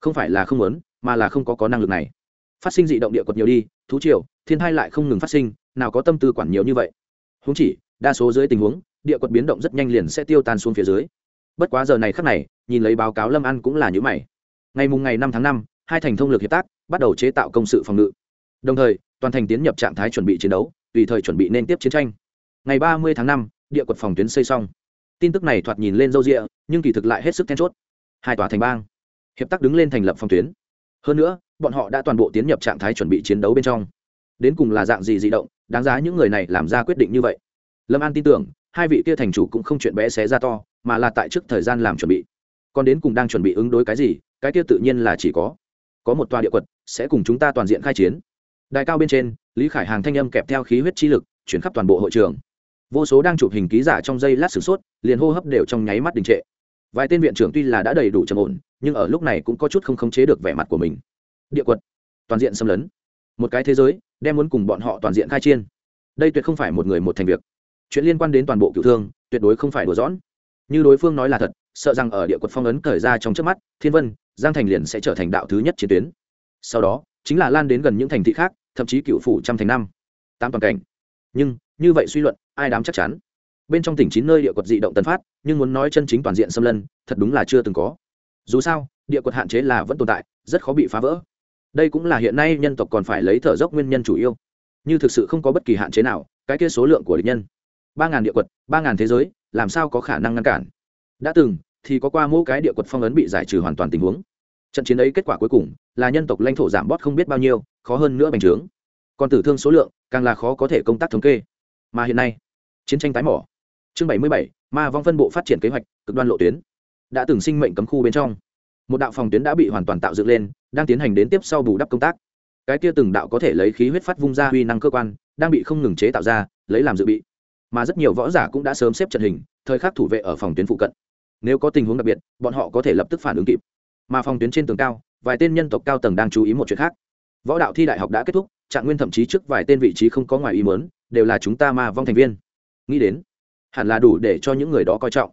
Không phải là không muốn mà là không có có năng lực này. Phát sinh dị động địa quật nhiều đi thú triều thiên hai lại không ngừng phát sinh nào có tâm tư quản nhiều như vậy. Húng chỉ đa số dưới tình huống, địa quật biến động rất nhanh liền sẽ tiêu tan xuống phía dưới. Bất quá giờ này khắc này, nhìn lấy báo cáo lâm ăn cũng là nhữ mày. Ngày mùng ngày năm tháng năm, hai thành thông lực hiệp tác bắt đầu chế tạo công sự phòng ngự. Đồng thời, toàn thành tiến nhập trạng thái chuẩn bị chiến đấu, tùy thời chuẩn bị nên tiếp chiến tranh. Ngày ba mươi tháng năm, địa quật phòng tuyến xây xong. Tin tức này thoạt nhìn lên râu rịa, nhưng kỳ thực lại hết sức then chốt. Hai tòa thành bang, hiệp tác đứng lên thành lập phòng tuyến. Hơn nữa, bọn họ đã toàn bộ tiến nhập trạng thái chuẩn bị chiến đấu bên trong. Đến cùng là dạng gì di động, đáng giá những người này làm ra quyết định như vậy lâm an tin tưởng, hai vị kia thành chủ cũng không chuyện bé xé ra to, mà là tại trước thời gian làm chuẩn bị. Còn đến cùng đang chuẩn bị ứng đối cái gì, cái kia tự nhiên là chỉ có. Có một tòa địa quật, sẽ cùng chúng ta toàn diện khai chiến. Đại cao bên trên, lý khải hàng thanh âm kẹp theo khí huyết chi lực, chuyển khắp toàn bộ hội trường. Vô số đang chụp hình ký giả trong giây lát sửng sốt, liền hô hấp đều trong nháy mắt đình trệ. Vài tên viện trưởng tuy là đã đầy đủ trầm ổn, nhưng ở lúc này cũng có chút không khống chế được vẻ mặt của mình. Địa quật, toàn diện xâm lấn. Một cái thế giới, đem muốn cùng bọn họ toàn diện khai chiên đây tuyệt không phải một người một thành việc chuyện liên quan đến toàn bộ cựu thương, tuyệt đối không phải đùa dõn như đối phương nói là thật, sợ rằng ở địa quật phong ấn thời ra trong trước mắt, thiên vân, giang thành liền sẽ trở thành đạo thứ nhất chiến tuyến. Sau đó, chính là lan đến gần những thành thị khác, thậm chí cựu phủ trăm thành năm. Tám toàn cảnh. Nhưng, như vậy suy luận, ai đám chắc chắn? Bên trong tỉnh chín nơi địa quật dị động tân phát, nhưng muốn nói chân chính toàn diện xâm lân, thật đúng là chưa từng có. Dù sao, địa quật hạn chế là vẫn tồn tại, rất khó bị phá vỡ. Đây cũng là hiện nay nhân tộc còn phải lấy thở dốc nguyên nhân chủ yếu. Như thực sự không có bất kỳ hạn chế nào, cái kia số lượng của địch nhân ba ngàn địa quật, ba ngàn thế giới, làm sao có khả năng ngăn cản? Đã từng, thì có qua mỗi cái địa quật phong ấn bị giải trừ hoàn toàn tình huống. Trận chiến ấy kết quả cuối cùng là nhân tộc lãnh thổ giảm bót không biết bao nhiêu, khó hơn nữa bành trướng. Còn tử thương số lượng càng là khó có thể công tác thống kê. Mà hiện nay, chiến tranh tái mỏ. Chương bảy mươi bảy, ma vong phân bộ phát triển kế hoạch, cực đoan lộ tuyến. Đã từng sinh mệnh cấm khu bên trong, một đạo phòng tuyến đã bị hoàn toàn tạo dựng lên, đang tiến hành đến tiếp sau bù đắp công tác. Cái kia từng đạo có thể lấy khí huyết phát vung ra uy năng cơ quan, đang bị không ngừng chế tạo ra, lấy làm dự bị mà rất nhiều võ giả cũng đã sớm xếp trận hình, thời khắc thủ vệ ở phòng tuyến phụ cận. Nếu có tình huống đặc biệt, bọn họ có thể lập tức phản ứng kịp. Mà phòng tuyến trên tường cao, vài tên nhân tộc cao tầng đang chú ý một chuyện khác. Võ đạo thi đại học đã kết thúc, trạng nguyên thậm chí trước vài tên vị trí không có ngoài ý mớn đều là chúng ta ma vong thành viên. Nghĩ đến, hẳn là đủ để cho những người đó coi trọng.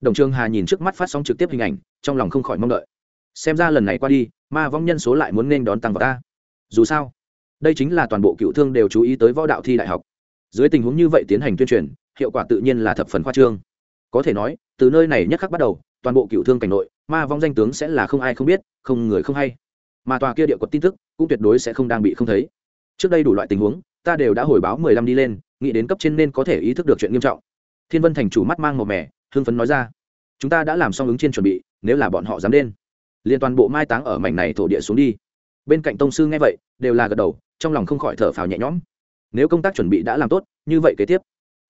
Đồng trương hà nhìn trước mắt phát sóng trực tiếp hình ảnh, trong lòng không khỏi mong đợi. Xem ra lần này qua đi, ma vong nhân số lại muốn nên đón tăng vào ta. Dù sao, đây chính là toàn bộ cựu thương đều chú ý tới võ đạo thi đại học dưới tình huống như vậy tiến hành tuyên truyền, hiệu quả tự nhiên là thập phần khoa trương. Có thể nói, từ nơi này nhất khắc bắt đầu, toàn bộ cựu thương cảnh nội, ma vong danh tướng sẽ là không ai không biết, không người không hay. Mà tòa kia địa quật tin tức cũng tuyệt đối sẽ không đang bị không thấy. Trước đây đủ loại tình huống, ta đều đã hồi báo mười lăm đi lên, nghĩ đến cấp trên nên có thể ý thức được chuyện nghiêm trọng. Thiên vân thành chủ mắt mang màu mẻ hưng phấn nói ra, chúng ta đã làm xong ứng trên chuẩn bị, nếu là bọn họ dám đến liền toàn bộ mai táng ở mảnh này thổ địa xuống đi. Bên cạnh tông sư nghe vậy, đều là gật đầu, trong lòng không khỏi thở phào nhẹ nhõm nếu công tác chuẩn bị đã làm tốt, như vậy kế tiếp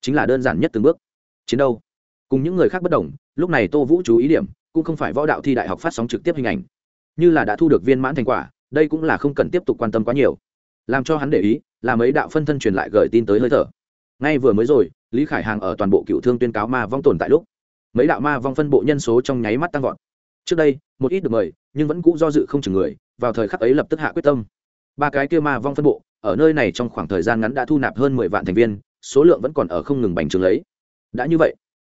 chính là đơn giản nhất từng bước. Chiến đâu cùng những người khác bất đồng, lúc này tô vũ chú ý điểm, cũng không phải võ đạo thi đại học phát sóng trực tiếp hình ảnh. Như là đã thu được viên mãn thành quả, đây cũng là không cần tiếp tục quan tâm quá nhiều. Làm cho hắn để ý, là mấy đạo phân thân truyền lại gửi tin tới hơi thở. Ngay vừa mới rồi, lý khải hàng ở toàn bộ cựu thương tuyên cáo ma vong tồn tại lúc, mấy đạo ma vong phân bộ nhân số trong nháy mắt tăng vọt. Trước đây, một ít được mời, nhưng vẫn cũ do dự không chừng người, vào thời khắc ấy lập tức hạ quyết tâm. Ba cái kia ma vong phân bộ ở nơi này trong khoảng thời gian ngắn đã thu nạp hơn mười vạn thành viên, số lượng vẫn còn ở không ngừng bành trướng lấy. Đã như vậy,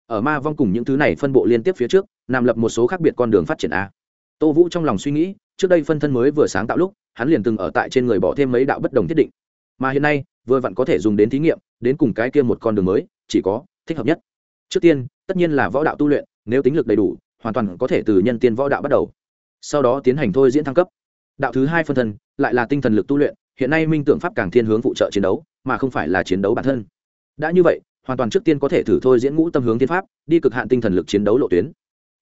ở ma vong cùng những thứ này phân bộ liên tiếp phía trước, nằm lập một số khác biệt con đường phát triển a. Tô vũ trong lòng suy nghĩ, trước đây phân thân mới vừa sáng tạo lúc, hắn liền từng ở tại trên người bỏ thêm mấy đạo bất đồng thiết định. Mà hiện nay, vừa vặn có thể dùng đến thí nghiệm, đến cùng cái kia một con đường mới, chỉ có thích hợp nhất. Trước tiên, tất nhiên là võ đạo tu luyện, nếu tính lực đầy đủ, hoàn toàn có thể từ nhân tiên võ đạo bắt đầu. Sau đó tiến hành thôi diễn thăng cấp. Đạo thứ hai phân thân, lại là tinh thần lực tu luyện hiện nay minh tượng pháp càng thiên hướng phụ trợ chiến đấu, mà không phải là chiến đấu bản thân. Đã như vậy, hoàn toàn trước tiên có thể thử thôi diễn ngũ tâm hướng thiên pháp, đi cực hạn tinh thần lực chiến đấu lộ tuyến.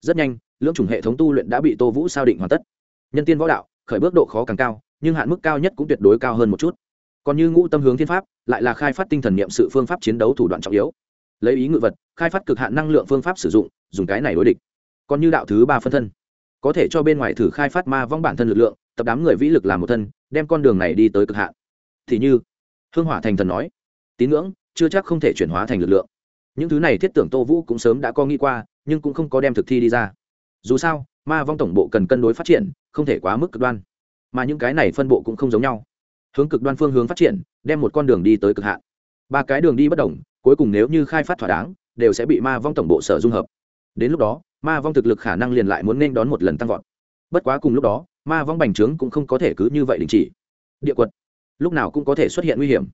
Rất nhanh, lưỡng chủng hệ thống tu luyện đã bị tô vũ sao định hoàn tất. Nhân tiên võ đạo, khởi bước độ khó càng cao, nhưng hạn mức cao nhất cũng tuyệt đối cao hơn một chút. Còn như ngũ tâm hướng thiên pháp, lại là khai phát tinh thần niệm sự phương pháp chiến đấu thủ đoạn trọng yếu. Lấy ý ngự vật, khai phát cực hạn năng lượng phương pháp sử dụng, dùng cái này đối địch. Còn như đạo thứ ba phân thân, có thể cho bên ngoài thử khai phát ma vong bản thân lực lượng, tập đám người vĩ lực làm một thân đem con đường này đi tới cực hạn. Thì như, hương hỏa thành thần nói, tín ngưỡng chưa chắc không thể chuyển hóa thành lực lượng. Những thứ này thiết tưởng tô vũ cũng sớm đã có nghĩ qua, nhưng cũng không có đem thực thi đi ra. Dù sao, ma vong tổng bộ cần cân đối phát triển, không thể quá mức cực đoan. Mà những cái này phân bộ cũng không giống nhau. Hướng cực đoan phương hướng phát triển, đem một con đường đi tới cực hạn. Ba cái đường đi bất đồng, cuối cùng nếu như khai phát thỏa đáng, đều sẽ bị ma vong tổng bộ sở dung hợp. Đến lúc đó, ma vong thực lực khả năng liền lại muốn nên đón một lần tăng vọt. Bất quá cùng lúc đó ma vong bành trướng cũng không có thể cứ như vậy đình chỉ. Địa quật, lúc nào cũng có thể xuất hiện nguy hiểm.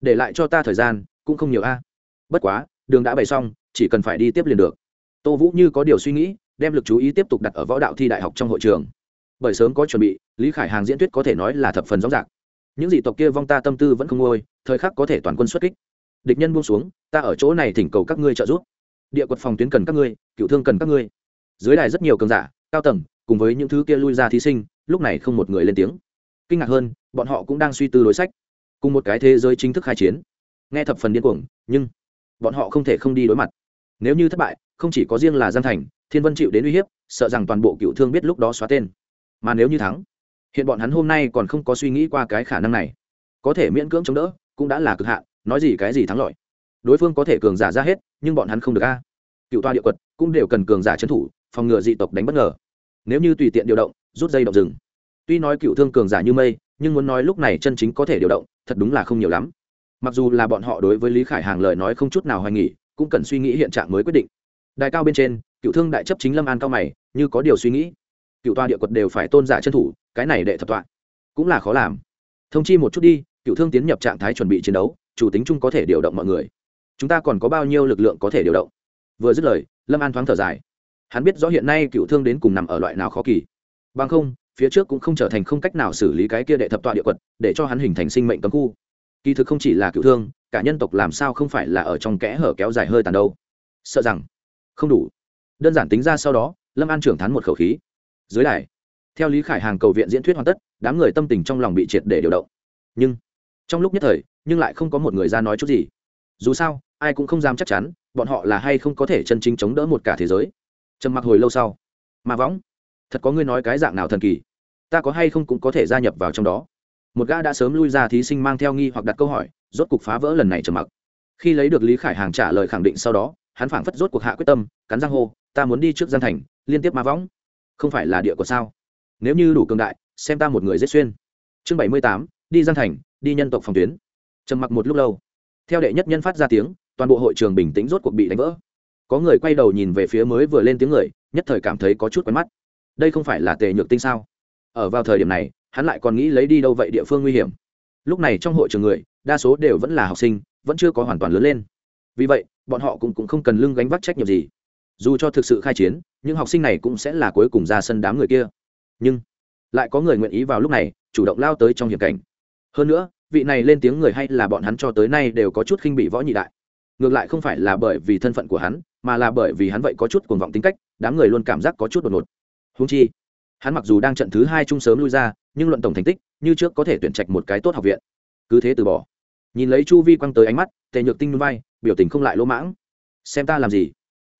Để lại cho ta thời gian, cũng không nhiều a. Bất quá, đường đã bày xong, chỉ cần phải đi tiếp liền được. Tô vũ như có điều suy nghĩ, đem lực chú ý tiếp tục đặt ở võ đạo thi đại học trong hội trường. Bởi sớm có chuẩn bị, lý khải hàng diễn thuyết có thể nói là thập phần rõ ràng. Những dị tộc kia vong ta tâm tư vẫn không ngôi thời khắc có thể toàn quân xuất kích. Địch nhân buông xuống, ta ở chỗ này thỉnh cầu các ngươi trợ giúp. Địa quật phòng tuyến cần các ngươi, cựu thương cần các ngươi. Dưới đài rất nhiều cường giả, cao tầng, cùng với những thứ kia lui ra thí sinh lúc này không một người lên tiếng. Kinh ngạc hơn, bọn họ cũng đang suy tư đối sách. Cùng một cái thế giới chính thức khai chiến. Nghe thập phần điên cuồng, nhưng bọn họ không thể không đi đối mặt. Nếu như thất bại, không chỉ có riêng là giang thành, thiên vân chịu đến uy hiếp, sợ rằng toàn bộ cựu thương biết lúc đó xóa tên. Mà nếu như thắng, hiện bọn hắn hôm nay còn không có suy nghĩ qua cái khả năng này. Có thể miễn cưỡng chống đỡ, cũng đã là cực hạn, nói gì cái gì thắng lợi. Đối phương có thể cường giả ra hết, nhưng bọn hắn không được a. Cựu toa địa quật cũng đều cần cường giả trấn thủ, phòng ngừa dị tộc đánh bất ngờ nếu như tùy tiện điều động, rút dây động rừng. Tuy nói cựu thương cường giả như mây, nhưng muốn nói lúc này chân chính có thể điều động, thật đúng là không nhiều lắm. Mặc dù là bọn họ đối với lý khải hàng lời nói không chút nào hoài nghỉ cũng cần suy nghĩ hiện trạng mới quyết định. Đại cao bên trên, cựu thương đại chấp chính lâm an cao mày, như có điều suy nghĩ. Cựu toa địa quật đều phải tôn giả chân thủ, cái này đệ thập tọa, cũng là khó làm. Thông chi một chút đi, cựu thương tiến nhập trạng thái chuẩn bị chiến đấu, chủ tính chung có thể điều động mọi người. Chúng ta còn có bao nhiêu lực lượng có thể điều động? Vừa dứt lời, lâm an thoáng thở dài hắn biết rõ hiện nay cựu thương đến cùng nằm ở loại nào khó kỳ. Bằng không, phía trước cũng không trở thành không cách nào xử lý cái kia đệ thập tọa địa quật, để cho hắn hình thành sinh mệnh cấm khu. Kỳ thực không chỉ là cựu thương, cả nhân tộc làm sao không phải là ở trong kẽ hở kéo dài hơi tàn đâu. Sợ rằng, không đủ. Đơn giản tính ra sau đó, lâm an trưởng thắn một khẩu khí. Dưới đài, theo lý khải hàng cầu viện diễn thuyết hoàn tất, đám người tâm tình trong lòng bị triệt để điều động. Nhưng, trong lúc nhất thời, nhưng lại không có một người ra nói chút gì. Dù sao, ai cũng không dám chắc chắn, bọn họ là hay không có thể chân chính chống đỡ một cả thế giới trầm mặc hồi lâu sau. Mà võng, thật có ngươi nói cái dạng nào thần kỳ? Ta có hay không cũng có thể gia nhập vào trong đó. Một gã đã sớm lui ra thí sinh mang theo nghi hoặc đặt câu hỏi, rốt cuộc phá vỡ lần này trầm mặc. Khi lấy được lý khải hàng trả lời khẳng định sau đó, hắn phảng phất rốt cuộc hạ quyết tâm, cắn răng hô, ta muốn đi trước gian thành, liên tiếp ma võng. Không phải là địa của sao? Nếu như đủ cường đại, xem ta một người giết xuyên. Chương bảy mươi tám, đi gian thành, đi nhân tộc phòng tuyến. Trầm mặc một lúc lâu. Theo đệ nhất nhân phát ra tiếng, toàn bộ hội trường bình tĩnh rốt cuộc bị đánh vỡ có người quay đầu nhìn về phía mới vừa lên tiếng người nhất thời cảm thấy có chút quen mắt. Đây không phải là tề nhược tinh sao? Ở vào thời điểm này hắn lại còn nghĩ lấy đi đâu vậy địa phương nguy hiểm. Lúc này trong hội trường người đa số đều vẫn là học sinh vẫn chưa có hoàn toàn lớn lên. Vì vậy bọn họ cũng, cũng không cần lưng gánh vác trách nhiệm gì. Dù cho thực sự khai chiến những học sinh này cũng sẽ là cuối cùng ra sân đám người kia. Nhưng lại có người nguyện ý vào lúc này chủ động lao tới trong hiểm cảnh. Hơn nữa vị này lên tiếng người hay là bọn hắn cho tới nay đều có chút khinh bị võ nhị đại. Ngược lại không phải là bởi vì thân phận của hắn mà là bởi vì hắn vậy có chút cuồng vọng tính cách, đám người luôn cảm giác có chút đột ngột. Húng chi, hắn mặc dù đang trận thứ hai chung sớm lui ra, nhưng luận tổng thành tích, như trước có thể tuyển trạch một cái tốt học viện. Cứ thế từ bỏ. Nhìn lấy chu vi quăng tới ánh mắt, tề nhược tinh núi vai, biểu tình không lại lỗ mãng. Xem ta làm gì?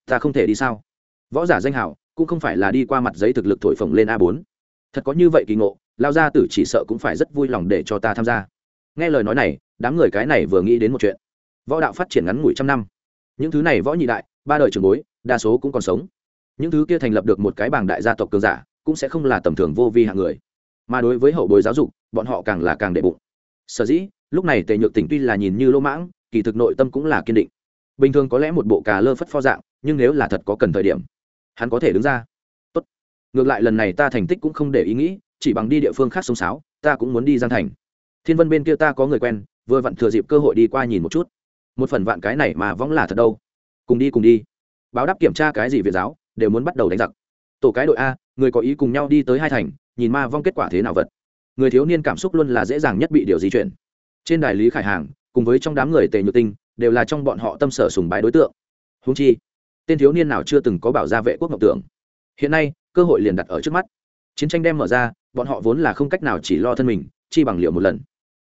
Ta không thể đi sao? Võ giả danh hảo, cũng không phải là đi qua mặt giấy thực lực thổi phồng lên a 4 thật có như vậy kỳ ngộ, lao gia tử chỉ sợ cũng phải rất vui lòng để cho ta tham gia. Nghe lời nói này, đám người cái này vừa nghĩ đến một chuyện. Võ đạo phát triển ngắn ngủi trăm năm. Những thứ này võ nhị đại ba đời trưởng bối, đa số cũng còn sống. Những thứ kia thành lập được một cái bảng đại gia tộc cường giả, cũng sẽ không là tầm thường vô vi hạng người. Mà đối với hậu bối giáo dục, bọn họ càng là càng đệ bụng. Sở dĩ, lúc này tề nhược tỉnh tuy là nhìn như lỗ mãng, kỳ thực nội tâm cũng là kiên định. Bình thường có lẽ một bộ cà lơ phất pho dạng, nhưng nếu là thật có cần thời điểm, hắn có thể đứng ra. Tốt. ngược lại lần này ta thành tích cũng không để ý nghĩ, chỉ bằng đi địa phương khác sống sáo, ta cũng muốn đi Giang thành. Thiên vân bên kia ta có người quen, vừa vặn thừa dịp cơ hội đi qua nhìn một chút. Một phần vạn cái này mà võng là thật đâu cùng đi cùng đi. Báo đáp kiểm tra cái gì việt giáo, đều muốn bắt đầu đánh giặc. Tổ cái đội a, người có ý cùng nhau đi tới hai thành, nhìn ma vong kết quả thế nào vật. Người thiếu niên cảm xúc luôn là dễ dàng nhất bị điều di chuyển. Trên đài lý khải hàng, cùng với trong đám người tề nhược tinh, đều là trong bọn họ tâm sở sùng bái đối tượng. Húng chi, tên thiếu niên nào chưa từng có bảo gia vệ quốc ngọc tưởng. Hiện nay, cơ hội liền đặt ở trước mắt. Chiến tranh đem mở ra, bọn họ vốn là không cách nào chỉ lo thân mình, chi bằng liệu một lần.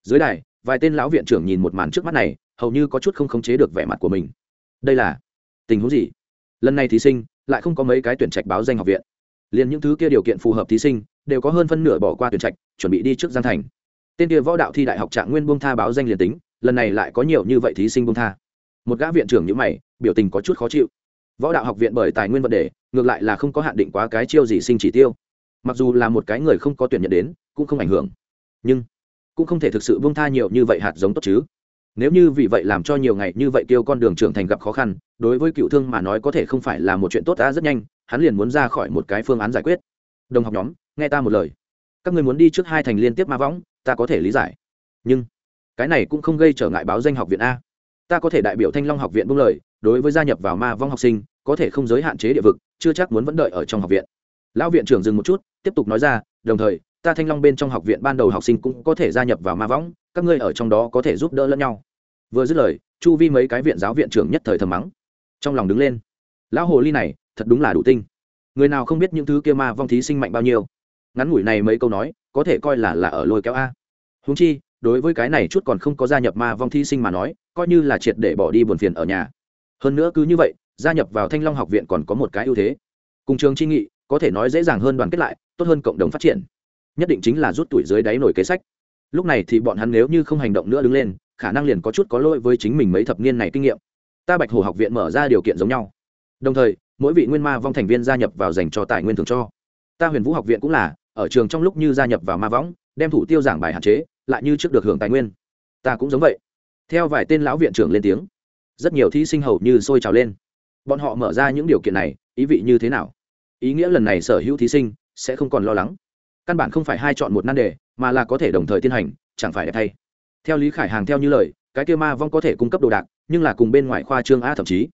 Dưới đài, vài tên lão viện trưởng nhìn một màn trước mắt này, hầu như có chút không khống chế được vẻ mặt của mình. Đây là tình huống gì? Lần này thí sinh lại không có mấy cái tuyển trạch báo danh học viện. Liền những thứ kia điều kiện phù hợp thí sinh đều có hơn phân nửa bỏ qua tuyển trạch, chuẩn bị đi trước gian thành. Tên kia võ đạo thi đại học trạng nguyên bông tha báo danh liền tính, lần này lại có nhiều như vậy thí sinh bông tha. Một gã viện trưởng như mày, biểu tình có chút khó chịu. Võ đạo học viện bởi tài nguyên vật đề, ngược lại là không có hạn định quá cái chiêu gì sinh chỉ tiêu. Mặc dù là một cái người không có tuyển nhận đến, cũng không ảnh hưởng. Nhưng cũng không thể thực sự bông tha nhiều như vậy hạt giống tốt chứ nếu như vì vậy làm cho nhiều ngày như vậy tiêu con đường trưởng thành gặp khó khăn, đối với cựu thương mà nói có thể không phải là một chuyện tốt đã rất nhanh, hắn liền muốn ra khỏi một cái phương án giải quyết. Đồng học nhóm, nghe ta một lời. Các người muốn đi trước hai thành liên tiếp ma võng, ta có thể lý giải. Nhưng, cái này cũng không gây trở ngại báo danh học viện a. Ta có thể đại biểu thanh long học viện buông lời, đối với gia nhập vào ma vong học sinh, có thể không giới hạn chế địa vực, chưa chắc muốn vẫn đợi ở trong học viện. Lão viện trưởng dừng một chút, tiếp tục nói ra, đồng thời ta thanh long bên trong học viện ban đầu học sinh cũng có thể gia nhập vào ma võng, các ngươi ở trong đó có thể giúp đỡ lẫn nhau. Vừa dứt lời, chu vi mấy cái viện giáo viện trưởng nhất thời thầm mắng. Trong lòng đứng lên. Lão hồ ly này, thật đúng là đủ tinh. Người nào không biết những thứ kia ma vong thí sinh mạnh bao nhiêu. Ngắn ngủi này mấy câu nói, có thể coi là là ở lôi kéo a. Húng chi, đối với cái này chút còn không có gia nhập ma vong thí sinh mà nói, coi như là triệt để bỏ đi buồn phiền ở nhà. Hơn nữa cứ như vậy, gia nhập vào thanh long học viện còn có một cái ưu thế. Cùng trường chi nghị, có thể nói dễ dàng hơn đoàn kết lại, tốt hơn cộng đồng phát triển nhất định chính là rút tuổi dưới đáy nổi kế sách. Lúc này thì bọn hắn nếu như không hành động nữa đứng lên, khả năng liền có chút có lỗi với chính mình mấy thập niên này kinh nghiệm. Ta bạch hồ học viện mở ra điều kiện giống nhau. Đồng thời, mỗi vị nguyên ma vong thành viên gia nhập vào dành cho tài nguyên thường cho. Ta huyền vũ học viện cũng là, ở trường trong lúc như gia nhập vào ma võng, đem thủ tiêu giảng bài hạn chế, lại như trước được hưởng tài nguyên. Ta cũng giống vậy. Theo vài tên lão viện trưởng lên tiếng, rất nhiều thí sinh hầu như sôi trào lên. Bọn họ mở ra những điều kiện này, ý vị như thế nào? Ý nghĩa lần này sở hữu thí sinh sẽ không còn lo lắng căn bản không phải hai chọn một nan đề, mà là có thể đồng thời tiến hành, chẳng phải đẹp thay. Theo lý khải hàng theo như lời, cái kia ma vong có thể cung cấp đồ đạc, nhưng là cùng bên ngoài khoa trương a thậm chí.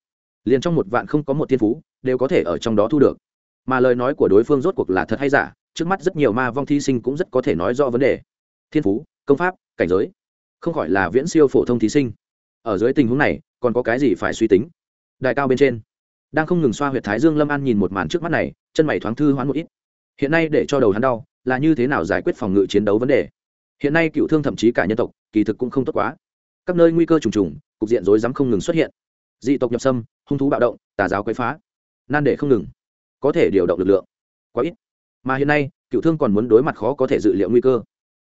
Liền trong một vạn không có một thiên phú, đều có thể ở trong đó thu được. Mà lời nói của đối phương rốt cuộc là thật hay giả, trước mắt rất nhiều ma vong thí sinh cũng rất có thể nói rõ vấn đề. Thiên phú, công pháp, cảnh giới. Không khỏi là viễn siêu phổ thông thí sinh. Ở dưới tình huống này, còn có cái gì phải suy tính? Đại cao bên trên. Đang không ngừng xoa huyệt thái dương lâm an nhìn một màn trước mắt này, chân mày thoáng thư hoán một ít hiện nay để cho đầu hắn đau là như thế nào giải quyết phòng ngự chiến đấu vấn đề? Hiện nay cựu thương thậm chí cả nhân tộc, kỳ thực cũng không tốt quá. Các nơi nguy cơ trùng trùng, cục diện rối rắm không ngừng xuất hiện. Dị tộc nhập xâm, hung thú bạo động, tà giáo quấy phá. Nan để không ngừng, có thể điều động lực lượng, quá ít. Mà hiện nay, cựu thương còn muốn đối mặt khó có thể dự liệu nguy cơ.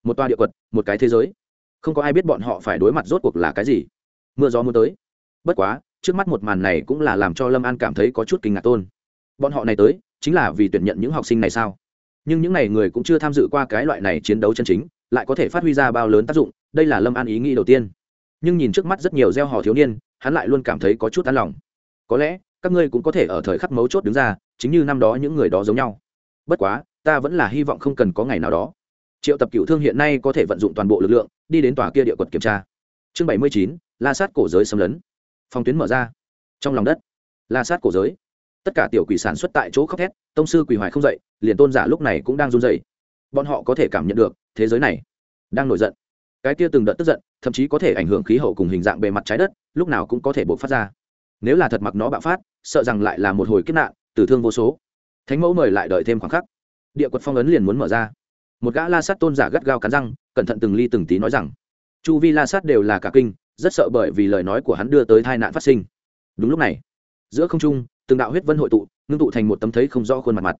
Một toa địa quật, một cái thế giới. Không có ai biết bọn họ phải đối mặt rốt cuộc là cái gì. Mưa gió muốn tới. Bất quá, trước mắt một màn này cũng là làm cho lâm an cảm thấy có chút kinh ngạc tôn. Bọn họ này tới chính là vì tuyển nhận những học sinh này sao? Nhưng những n à y người cũng chưa tham dự qua cái loại này chiến đấu chân chính, lại có thể phát huy ra bao lớn tác dụng, đây là lâm an ý nghĩ đầu tiên. Nhưng nhìn trước mắt rất nhiều gieo hò thiếu niên, hắn lại luôn cảm thấy có chút an lòng. Có lẽ, các ngươi cũng có thể ở thời khắc mấu chốt đứng ra, chính như năm đó những người đó giống nhau. Bất quá, ta vẫn là hy vọng không cần có ngày nào đó. Triệu tập cựu thương hiện nay có thể vận dụng toàn bộ lực lượng, đi đến tòa kia địa quật kiểm tra. Chương bảy mươi chín, la sát cổ giới xâm lấn. Phòng tuyến mở ra. Trong lòng đất, la sát cổ giới tất cả tiểu quỷ sản xuất tại chỗ khóc thét, tông sư quỷ hoài không dậy, liền tôn giả lúc này cũng đang run dậy bọn họ có thể cảm nhận được, thế giới này đang nổi giận. Cái kia từng đợt tức giận, thậm chí có thể ảnh hưởng khí hậu cùng hình dạng bề mặt trái đất, lúc nào cũng có thể bộc phát ra. Nếu là thật mặc nó bạo phát, sợ rằng lại là một hồi kết nạn, tử thương vô số. Thánh mẫu mời lại đợi thêm khoảng khắc. Địa quật phong ấn liền muốn mở ra. Một gã la sát tôn giả gắt gao cắn răng, cẩn thận từng ly từng tí nói rằng, chu vi la sát đều là cả kinh, rất sợ bởi vì lời nói của hắn đưa tới tai nạn phát sinh. Đúng lúc này, giữa không trung từng đạo huyết vân hội tụ, ngưng tụ thành một tấm thấy không rõ khuôn mặt mặt.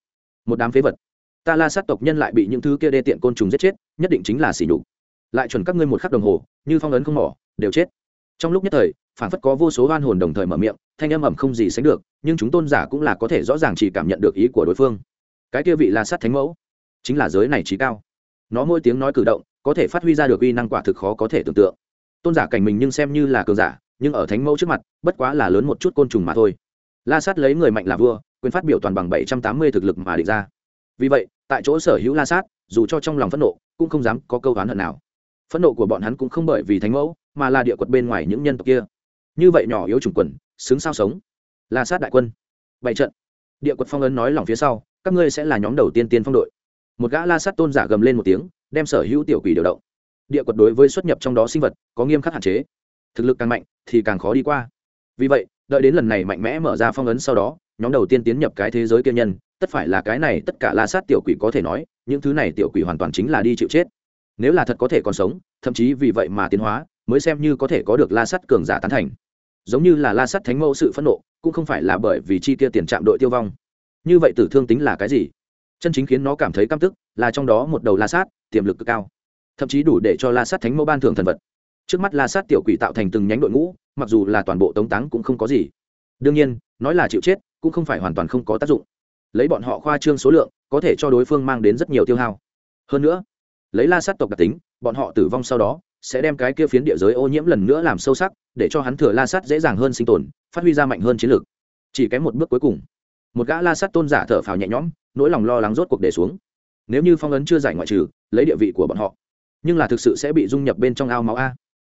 Một đám phế vật. Ta la sát tộc nhân lại bị những thứ kia đê tiện côn trùng giết chết, nhất định chính là xỉ nhục. Lại chuẩn các ngươi một khắc đồng hồ, như phong ấn không mỏ, đều chết. Trong lúc nhất thời, phản phất có vô số oan hồn đồng thời mở miệng, thanh âm ẩm không gì sánh được, nhưng chúng tôn giả cũng là có thể rõ ràng chỉ cảm nhận được ý của đối phương. Cái kia vị la sát thánh mẫu, chính là giới này trí cao. Nó mỗi tiếng nói cử động, có thể phát huy ra được uy năng quả thực khó có thể tưởng tượng. Tôn giả cảnh mình nhưng xem như là cường giả, nhưng ở thánh mẫu trước mặt, bất quá là lớn một chút côn trùng mà thôi la sát lấy người mạnh là vua, quyền phát biểu toàn bằng bảy trăm tám mươi thực lực mà định ra. Vì vậy, tại chỗ sở hữu la sát, dù cho trong lòng phẫn nộ, cũng không dám có câu oán hận nào. Phẫn nộ của bọn hắn cũng không bởi vì thánh mẫu, mà là địa quật bên ngoài những nhân tộc kia. Như vậy nhỏ yếu chủng quần, xứng sao sống. La sát đại quân. Bảy trận. Địa quật phong ấn nói lòng phía sau, các ngươi sẽ là nhóm đầu tiên tiên phong đội. Một gã la sát tôn giả gầm lên một tiếng, đem sở hữu tiểu quỷ điều động. Địa quật đối với xuất nhập trong đó sinh vật, có nghiêm khắc hạn chế. Thực lực càng mạnh, thì càng khó đi qua. Vì vậy đợi đến lần này mạnh mẽ mở ra phong ấn sau đó, nhóm đầu tiên tiến nhập cái thế giới kia nhân, tất phải là cái này tất cả la sát tiểu quỷ có thể nói, những thứ này tiểu quỷ hoàn toàn chính là đi chịu chết. Nếu là thật có thể còn sống, thậm chí vì vậy mà tiến hóa, mới xem như có thể có được la sắt cường giả tán thành. Giống như là la sắt thánh mẫu sự phẫn nộ, cũng không phải là bởi vì chi kia tiền trạm đội tiêu vong. Như vậy tử thương tính là cái gì? Chân chính khiến nó cảm thấy căm tức là trong đó một đầu la sát, tiềm lực cực cao. Thậm chí đủ để cho la sát thánh mẫu ban thưởng thần vật. Trước mắt la sát tiểu quỷ tạo thành từng nhánh đội ngũ mặc dù là toàn bộ tống táng cũng không có gì. Đương nhiên, nói là chịu chết, cũng không phải hoàn toàn không có tác dụng. Lấy bọn họ khoa trương số lượng, có thể cho đối phương mang đến rất nhiều tiêu hao. Hơn nữa, lấy la sát tộc đặc tính, bọn họ tử vong sau đó, sẽ đem cái kia phiến địa giới ô nhiễm lần nữa làm sâu sắc, để cho hắn thừa la sát dễ dàng hơn sinh tồn, phát huy ra mạnh hơn chiến lược. Chỉ kém một bước cuối cùng. Một gã la sát tôn giả thở phào nhẹ nhõm, nỗi lòng lo lắng rốt cuộc để xuống. Nếu như phong ấn chưa giải ngoại trừ, lấy địa vị của bọn họ, nhưng là thực sự sẽ bị dung nhập bên trong ao máu a.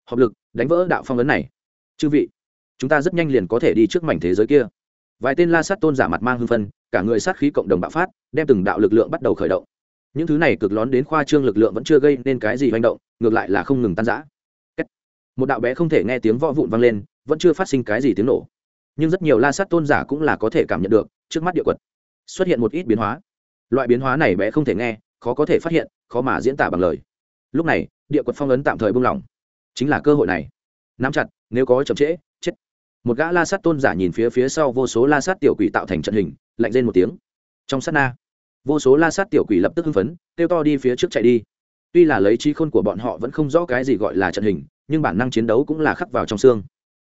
Hợp lực, đánh vỡ đạo phong ấn này chư vị, chúng ta rất nhanh liền có thể đi trước mảnh thế giới kia. Vài tên la sát tôn giả mặt mang hưng phân cả người sát khí cộng đồng bạo phát, đem từng đạo lực lượng bắt đầu khởi động. Những thứ này cực lón đến khoa trương lực lượng vẫn chưa gây nên cái gì manh động, ngược lại là không ngừng tan giã một đạo bé không thể nghe tiếng võ vụn vang lên, vẫn chưa phát sinh cái gì tiếng nổ. Nhưng rất nhiều la sát tôn giả cũng là có thể cảm nhận được, trước mắt địa quật xuất hiện một ít biến hóa. Loại biến hóa này bé không thể nghe, khó có thể phát hiện, khó mà diễn tả bằng lời. Lúc này, địa quật phong ấn tạm thời buông lỏng. Chính là cơ hội này. Nắm chặt nếu có chậm trễ, chết. Một gã la sát tôn giả nhìn phía phía sau vô số la sát tiểu quỷ tạo thành trận hình, lạnh lên một tiếng. Trong sát na, vô số la sát tiểu quỷ lập tức hưng phấn, kêu to đi phía trước chạy đi. Tuy là lấy trí khôn của bọn họ vẫn không rõ cái gì gọi là trận hình, nhưng bản năng chiến đấu cũng là khắc vào trong xương.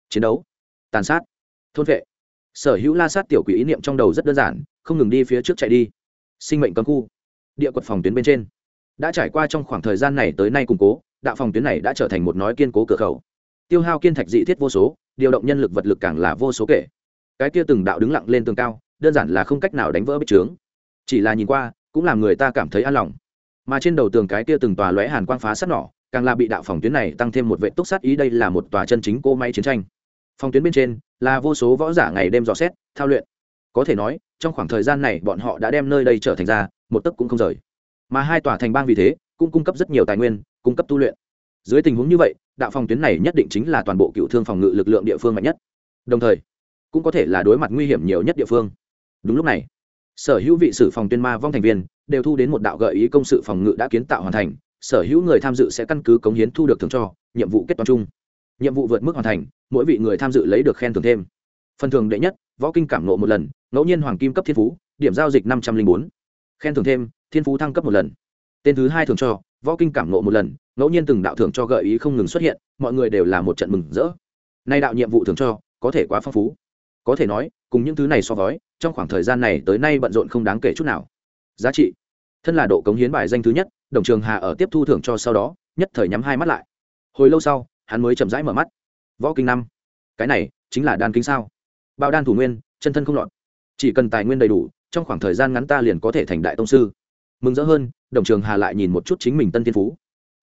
Chiến đấu, tàn sát, thôn vệ. Sở hữu la sát tiểu quỷ ý niệm trong đầu rất đơn giản, không ngừng đi phía trước chạy đi. Sinh mệnh cấm khu, địa quật phòng tuyến bên trên. Đã trải qua trong khoảng thời gian này tới nay củng cố, đạo phòng tuyến này đã trở thành một nói kiên cố cửa khẩu tiêu hao kiên thạch dị thiết vô số, điều động nhân lực vật lực càng là vô số kể. Cái kia từng đạo đứng lặng lên tường cao, đơn giản là không cách nào đánh vỡ bích trướng. Chỉ là nhìn qua, cũng làm người ta cảm thấy an lòng. Mà trên đầu tường cái kia từng tòa lóe hàn quang phá sắt nỏ, càng là bị đạo phòng tuyến này tăng thêm một vệ túc sát ý đây là một tòa chân chính cô máy chiến tranh. Phòng tuyến bên trên, là vô số võ giả ngày đêm dò xét, thao luyện. Có thể nói, trong khoảng thời gian này bọn họ đã đem nơi đây trở thành ra, một tấc cũng không rời. Mà hai tòa thành bang vì thế, cũng cung cấp rất nhiều tài nguyên, cung cấp tu luyện dưới tình huống như vậy, đạo phòng tuyến này nhất định chính là toàn bộ cựu thương phòng ngự lực lượng địa phương mạnh nhất. Đồng thời, cũng có thể là đối mặt nguy hiểm nhiều nhất địa phương. Đúng lúc này, sở hữu vị sử phòng tuyên ma vong thành viên đều thu đến một đạo gợi ý công sự phòng ngự đã kiến tạo hoàn thành, sở hữu người tham dự sẽ căn cứ cống hiến thu được thưởng cho, nhiệm vụ kết toán chung. Nhiệm vụ vượt mức hoàn thành, mỗi vị người tham dự lấy được khen thưởng thêm. Phần thưởng đệ nhất, võ kinh cảm nộ một lần, ngẫu nhiên hoàng kim cấp thiên phú, điểm giao dịch năm trăm linh bốn. Khen thưởng thêm, thiên phú thăng cấp một lần. Tên thứ hai thường cho võ kinh cảm nộ một lần, ngẫu nhiên từng đạo thưởng cho gợi ý không ngừng xuất hiện, mọi người đều là một trận mừng rỡ. Nay đạo nhiệm vụ thường cho, có thể quá phong phú. Có thể nói, cùng những thứ này so với, trong khoảng thời gian này tới nay bận rộn không đáng kể chút nào. Giá trị. Thân là độ cống hiến bài danh thứ nhất, đồng trường hà ở tiếp thu thưởng cho sau đó, nhất thời nhắm hai mắt lại. Hồi lâu sau, hắn mới chậm rãi mở mắt. Võ kinh năm. Cái này, chính là đan kinh sao? Bao đan thủ nguyên, chân thân không lọt. Chỉ cần tài nguyên đầy đủ, trong khoảng thời gian ngắn ta liền có thể thành đại tông sư mừng rỡ hơn, đồng trường hà lại nhìn một chút chính mình tân thiên phú.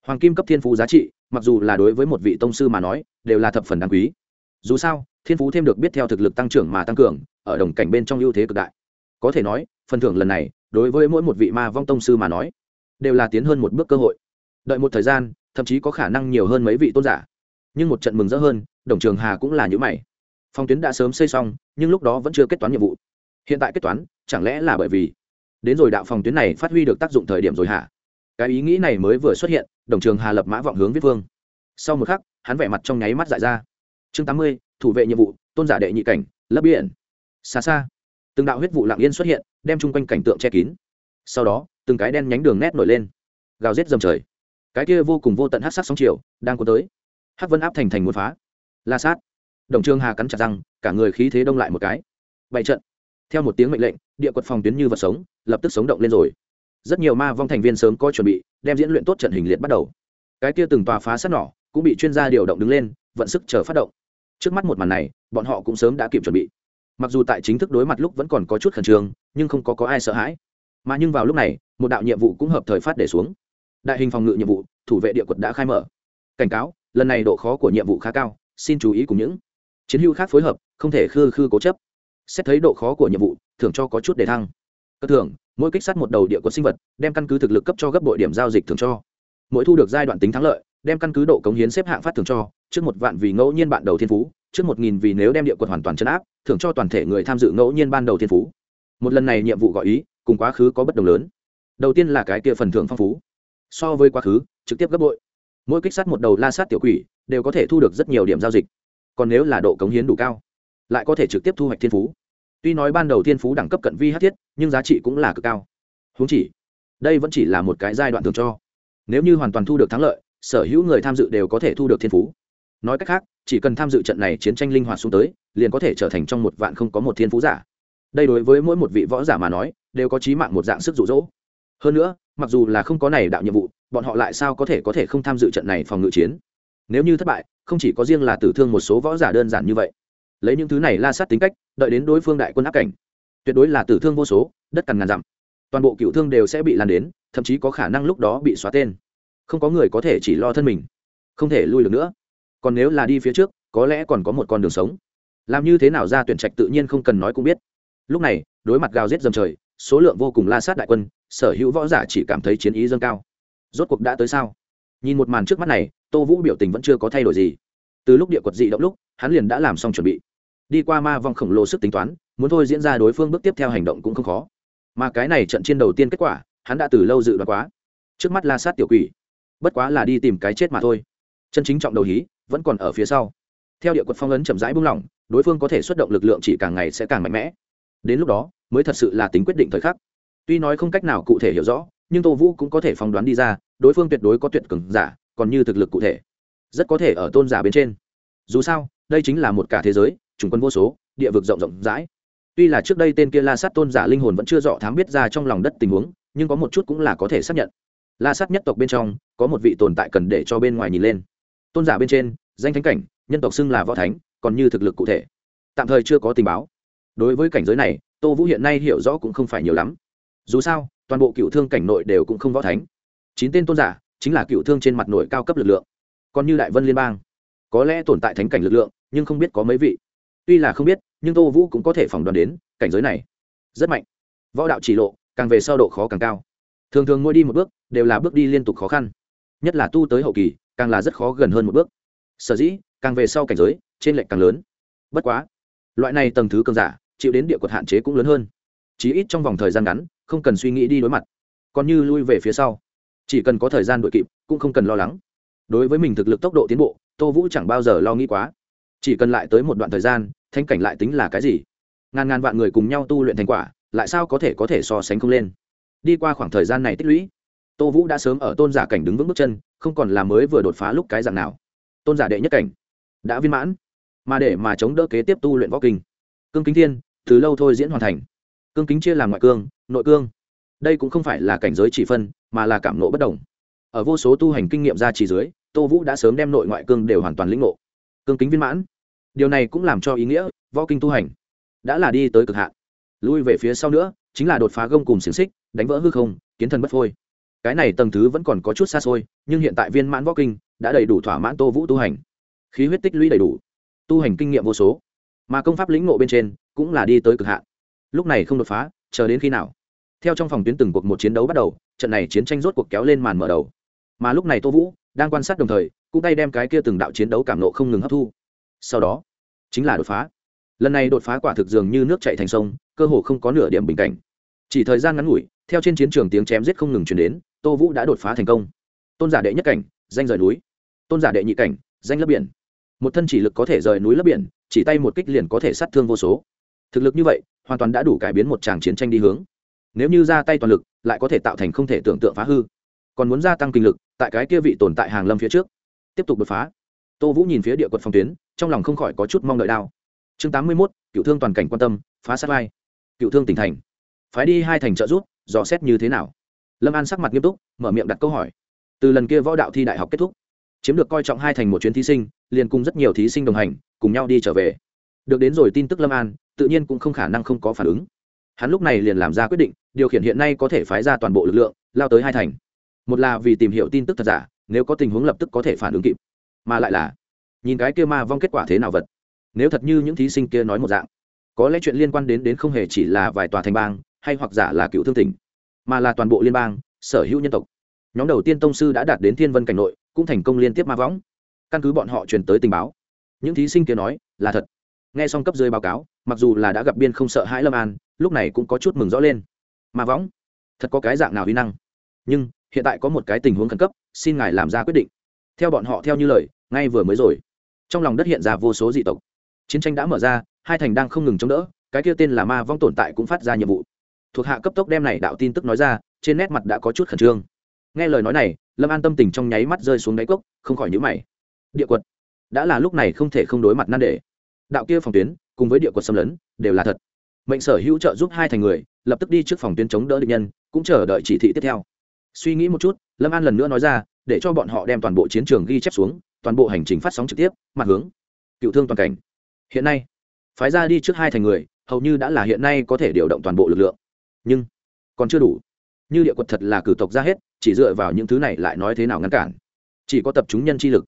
Hoàng kim cấp thiên phú giá trị, mặc dù là đối với một vị tông sư mà nói, đều là thập phần đáng quý. Dù sao, thiên phú thêm được biết theo thực lực tăng trưởng mà tăng cường, ở đồng cảnh bên trong ưu thế cực đại. Có thể nói, phần thưởng lần này, đối với mỗi một vị ma vong tông sư mà nói, đều là tiến hơn một bước cơ hội. Đợi một thời gian, thậm chí có khả năng nhiều hơn mấy vị tôn giả. Nhưng một trận mừng rỡ hơn, đồng trường hà cũng là những mày. Phong tuyến đã sớm xây xong, nhưng lúc đó vẫn chưa kết toán nhiệm vụ. Hiện tại kết toán, chẳng lẽ là bởi vì đến rồi đạo phòng tuyến này phát huy được tác dụng thời điểm rồi hả? Cái ý nghĩ này mới vừa xuất hiện, đồng trường hà lập mã vọng hướng viết vương. Sau một khắc, hắn vẻ mặt trong nháy mắt dại ra. Chương tám mươi, thủ vệ nhiệm vụ, tôn giả đệ nhị cảnh, lấp biển. Xa xa, từng đạo huyết vụ lạng yên xuất hiện, đem chung quanh cảnh tượng che kín. Sau đó, từng cái đen nhánh đường nét nổi lên. Gào rết dầm trời. Cái kia vô cùng vô tận hát sắc sóng chiều, đang có tới. Hát vân áp thành thành muốn phá. La sát. Đồng trương hà cắn chặt răng, cả người khí thế đông lại một cái. Bảy trận. Theo một tiếng mệnh lệnh địa quật phòng tuyến như vật sống, lập tức sống động lên rồi. Rất nhiều ma vong thành viên sớm có chuẩn bị, đem diễn luyện tốt trận hình liệt bắt đầu. Cái kia từng tòa phá sát nỏ cũng bị chuyên gia điều động đứng lên, vận sức chờ phát động. Trước mắt một màn này, bọn họ cũng sớm đã kịp chuẩn bị. Mặc dù tại chính thức đối mặt lúc vẫn còn có chút khẩn trương, nhưng không có có ai sợ hãi. Mà nhưng vào lúc này, một đạo nhiệm vụ cũng hợp thời phát để xuống. Đại hình phòng ngự nhiệm vụ, thủ vệ địa quật đã khai mở. Cảnh cáo, lần này độ khó của nhiệm vụ khá cao, xin chú ý cùng những chiến hữu khác phối hợp, không thể khư khư cố chấp xét thấy độ khó của nhiệm vụ, thưởng cho có chút để thăng. Cơ thưởng, mỗi kích sát một đầu địa quật sinh vật, đem căn cứ thực lực cấp cho gấp bội điểm giao dịch thưởng cho. Mỗi thu được giai đoạn tính thắng lợi, đem căn cứ độ cống hiến xếp hạng phát thưởng cho, trước một vạn vì ngẫu nhiên bạn đầu thiên phú, trước một nghìn vì nếu đem địa quật hoàn toàn chấn áp, thưởng cho toàn thể người tham dự ngẫu nhiên ban đầu thiên phú. Một lần này nhiệm vụ gọi ý, cùng quá khứ có bất đồng lớn. Đầu tiên là cái kia phần thưởng phong phú. So với quá khứ, trực tiếp gấp bội. Mỗi kích sát một đầu la sát tiểu quỷ, đều có thể thu được rất nhiều điểm giao dịch. Còn nếu là độ cống hiến đủ cao lại có thể trực tiếp thu hoạch thiên phú. Tuy nói ban đầu thiên phú đẳng cấp cận vi hát thiết, nhưng giá trị cũng là cực cao. Húng chỉ, đây vẫn chỉ là một cái giai đoạn thường cho. Nếu như hoàn toàn thu được thắng lợi, sở hữu người tham dự đều có thể thu được thiên phú. Nói cách khác, chỉ cần tham dự trận này chiến tranh linh hoạt xuống tới, liền có thể trở thành trong một vạn không có một thiên phú giả. Đây đối với mỗi một vị võ giả mà nói, đều có trí mạng một dạng sức rụ rỗ hơn nữa, mặc dù là không có này đạo nhiệm vụ, bọn họ lại sao có thể có thể không tham dự trận này phòng ngự chiến? Nếu như thất bại, không chỉ có riêng là tử thương một số võ giả đơn giản như vậy lấy những thứ này la sát tính cách, đợi đến đối phương đại quân áp cảnh. Tuyệt đối là tử thương vô số, đất cằn ngàn dặm. Toàn bộ cựu thương đều sẽ bị lan đến, thậm chí có khả năng lúc đó bị xóa tên. Không có người có thể chỉ lo thân mình, không thể lui được nữa. Còn nếu là đi phía trước, có lẽ còn có một con đường sống. Làm như thế nào ra tuyển trạch tự nhiên không cần nói cũng biết. Lúc này, đối mặt gào rết dầm trời, số lượng vô cùng la sát đại quân, sở hữu võ giả chỉ cảm thấy chiến ý dâng cao. Rốt cuộc đã tới sao? Nhìn một màn trước mắt này, tô vũ biểu tình vẫn chưa có thay đổi gì từ lúc địa quật dị động lúc, hắn liền đã làm xong chuẩn bị. Đi qua ma vong khổng lồ sức tính toán, muốn thôi diễn ra đối phương bước tiếp theo hành động cũng không khó. Mà cái này trận chiến đầu tiên kết quả, hắn đã từ lâu dự đoán quá. Trước mắt la sát tiểu quỷ, bất quá là đi tìm cái chết mà thôi. Chân chính trọng đầu hí, vẫn còn ở phía sau. Theo địa quật phong ấn chậm rãi buông lỏng, đối phương có thể xuất động lực lượng chỉ càng ngày sẽ càng mạnh mẽ. Đến lúc đó, mới thật sự là tính quyết định thời khắc. Tuy nói không cách nào cụ thể hiểu rõ, nhưng tô vũ cũng có thể phỏng đoán đi ra, đối phương tuyệt đối có tuyệt cường giả, còn như thực lực cụ thể rất có thể ở tôn giả bên trên. Dù sao, đây chính là một cả thế giới, chủng quân vô số, địa vực rộng rộng rãi. Tuy là trước đây tên kia la sát tôn giả linh hồn vẫn chưa rõ thám biết ra trong lòng đất tình huống, nhưng có một chút cũng là có thể xác nhận. La sát nhất tộc bên trong, có một vị tồn tại cần để cho bên ngoài nhìn lên. Tôn giả bên trên, danh thánh cảnh, nhân tộc xưng là võ thánh, còn như thực lực cụ thể. Tạm thời chưa có tình báo. Đối với cảnh giới này, tô vũ hiện nay hiểu rõ cũng không phải nhiều lắm. Dù sao, toàn bộ cựu thương cảnh nội đều cũng không võ thánh. Chín tên tôn giả, chính là cựu thương trên mặt nội cao cấp lực lượng còn như đại vân liên bang. Có lẽ tồn tại thánh cảnh lực lượng, nhưng không biết có mấy vị. Tuy là không biết, nhưng tô vũ cũng có thể phỏng đoán đến, cảnh giới này rất mạnh. Võ đạo chỉ lộ, càng về sau độ khó càng cao. Thường thường mỗi đi một bước, đều là bước đi liên tục khó khăn. Nhất là tu tới hậu kỳ, càng là rất khó gần hơn một bước. Sở dĩ, càng về sau cảnh giới, trên lệnh càng lớn. Bất quá, loại này tầng thứ cường giả, chịu đến địa quật hạn chế cũng lớn hơn. Chí ít trong vòng thời gian ngắn, không cần suy nghĩ đi đối mặt. Còn như lui về phía sau. Chỉ cần có thời gian đội kịp, cũng không cần lo lắng đối với mình thực lực tốc độ tiến bộ, tô vũ chẳng bao giờ lo nghĩ quá. Chỉ cần lại tới một đoạn thời gian thanh cảnh lại tính là cái gì? Ngàn ngàn vạn người cùng nhau tu luyện thành quả, lại sao có thể có thể so sánh không lên? Đi qua khoảng thời gian này tích lũy, tô vũ đã sớm ở tôn giả cảnh đứng vững bước chân, không còn là mới vừa đột phá lúc cái dạng nào. Tôn giả đệ nhất cảnh, đã viên mãn, mà để mà chống đỡ kế tiếp tu luyện võ kinh. Cương kính thiên, từ lâu thôi diễn hoàn thành. Cương kính chia làm ngoại cương, nội cương. Đây cũng không phải là cảnh giới chỉ phân, mà là cảm nộ bất đồng ở vô số tu hành kinh nghiệm ra chỉ dưới, tô vũ đã sớm đem nội ngoại cương đều hoàn toàn lĩnh ngộ. Cương kính viên mãn. Điều này cũng làm cho ý nghĩa võ kinh tu hành đã là đi tới cực hạn. Lui về phía sau nữa, chính là đột phá gông cùng xiềng xích, đánh vỡ hư không, kiến thần bất phôi. Cái này tầng thứ vẫn còn có chút xa xôi, nhưng hiện tại viên mãn võ kinh đã đầy đủ thỏa mãn tô vũ tu hành. Khí huyết tích lũy đầy đủ, tu hành kinh nghiệm vô số, mà công pháp lĩnh ngộ bên trên cũng là đi tới cực hạn. Lúc này không đột phá, chờ đến khi nào? Theo trong phòng tuyến từng cuộc một chiến đấu bắt đầu, trận này chiến tranh rốt cuộc kéo lên màn mở đầu mà lúc này tô vũ đang quan sát đồng thời cũng tay đem cái kia từng đạo chiến đấu cảm nộ không ngừng hấp thu sau đó chính là đột phá lần này đột phá quả thực dường như nước chạy thành sông cơ hồ không có nửa điểm bình cảnh chỉ thời gian ngắn ngủi theo trên chiến trường tiếng chém giết không ngừng chuyển đến tô vũ đã đột phá thành công tôn giả đệ nhất cảnh danh rời núi tôn giả đệ nhị cảnh danh lấp biển một thân chỉ lực có thể rời núi lấp biển chỉ tay một kích liền có thể sát thương vô số thực lực như vậy hoàn toàn đã đủ cải biến một tràng chiến tranh đi hướng nếu như ra tay toàn lực lại có thể tạo thành không thể tưởng tượng phá hư còn muốn gia tăng kinh lực, tại cái kia vị tồn tại hàng lâm phía trước. Tiếp tục đột phá. Tô vũ nhìn phía địa quật phòng tuyến, trong lòng không khỏi có chút mong đợi đao chương tám mươi mốt, cựu thương toàn cảnh quan tâm, phá sát vai. Cựu thương tỉnh thành. Phái đi hai thành trợ rút dò xét như thế nào? Lâm an sắc mặt nghiêm túc, mở miệng đặt câu hỏi. Từ lần kia võ đạo thi đại học kết thúc, chiếm được coi trọng hai thành một chuyến thí sinh, liền cùng rất nhiều thí sinh đồng hành, cùng nhau đi trở về. Được đến rồi tin tức lâm an, tự nhiên cũng không khả năng không có phản ứng. Hắn lúc này liền làm ra quyết định, điều khiển hiện nay có thể phái ra toàn bộ lực lượng, lao tới hai thành một là vì tìm hiểu tin tức thật giả, nếu có tình huống lập tức có thể phản ứng kịp. Mà lại là, nhìn cái kia ma vong kết quả thế nào vật. Nếu thật như những thí sinh kia nói một dạng, có lẽ chuyện liên quan đến đến không hề chỉ là vài tòa thành bang, hay hoặc giả là cựu thương tỉnh, mà là toàn bộ liên bang, sở hữu nhân tộc. Nhóm đầu tiên tông sư đã đạt đến thiên vân cảnh nội, cũng thành công liên tiếp ma võng căn cứ bọn họ truyền tới tình báo, những thí sinh kia nói là thật. Nghe xong cấp dưới báo cáo, mặc dù là đã gặp biên không sợ hãi lâm an, lúc này cũng có chút mừng rõ lên. Ma võng thật có cái dạng nào huy năng? Nhưng hiện tại có một cái tình huống khẩn cấp, xin ngài làm ra quyết định. Theo bọn họ theo như lời, ngay vừa mới rồi. Trong lòng đất hiện ra vô số dị tộc. Chiến tranh đã mở ra, hai thành đang không ngừng chống đỡ, cái kia tên là ma vong tồn tại cũng phát ra nhiệm vụ. Thuộc hạ cấp tốc đem này đạo tin tức nói ra, trên nét mặt đã có chút khẩn trương. Nghe lời nói này, lâm an tâm tình trong nháy mắt rơi xuống đáy cốc, không khỏi nhữ mày. Địa quật. Đã là lúc này không thể không đối mặt nan đề. Đạo kia phòng tuyến, cùng với địa quật xâm lấn, đều là thật. Mệnh sở hữu trợ giúp hai thành người, lập tức đi trước phòng tuyến chống đỡ địch nhân, cũng chờ đợi chỉ thị tiếp theo suy nghĩ một chút, lâm an lần nữa nói ra, để cho bọn họ đem toàn bộ chiến trường ghi chép xuống, toàn bộ hành trình phát sóng trực tiếp, mặt hướng, cựu thương toàn cảnh. Hiện nay, phái ra đi trước hai thành người, hầu như đã là hiện nay có thể điều động toàn bộ lực lượng. Nhưng, còn chưa đủ. Như địa quật thật là cử tộc ra hết, chỉ dựa vào những thứ này lại nói thế nào ngăn cản. Chỉ có tập chúng nhân chi lực.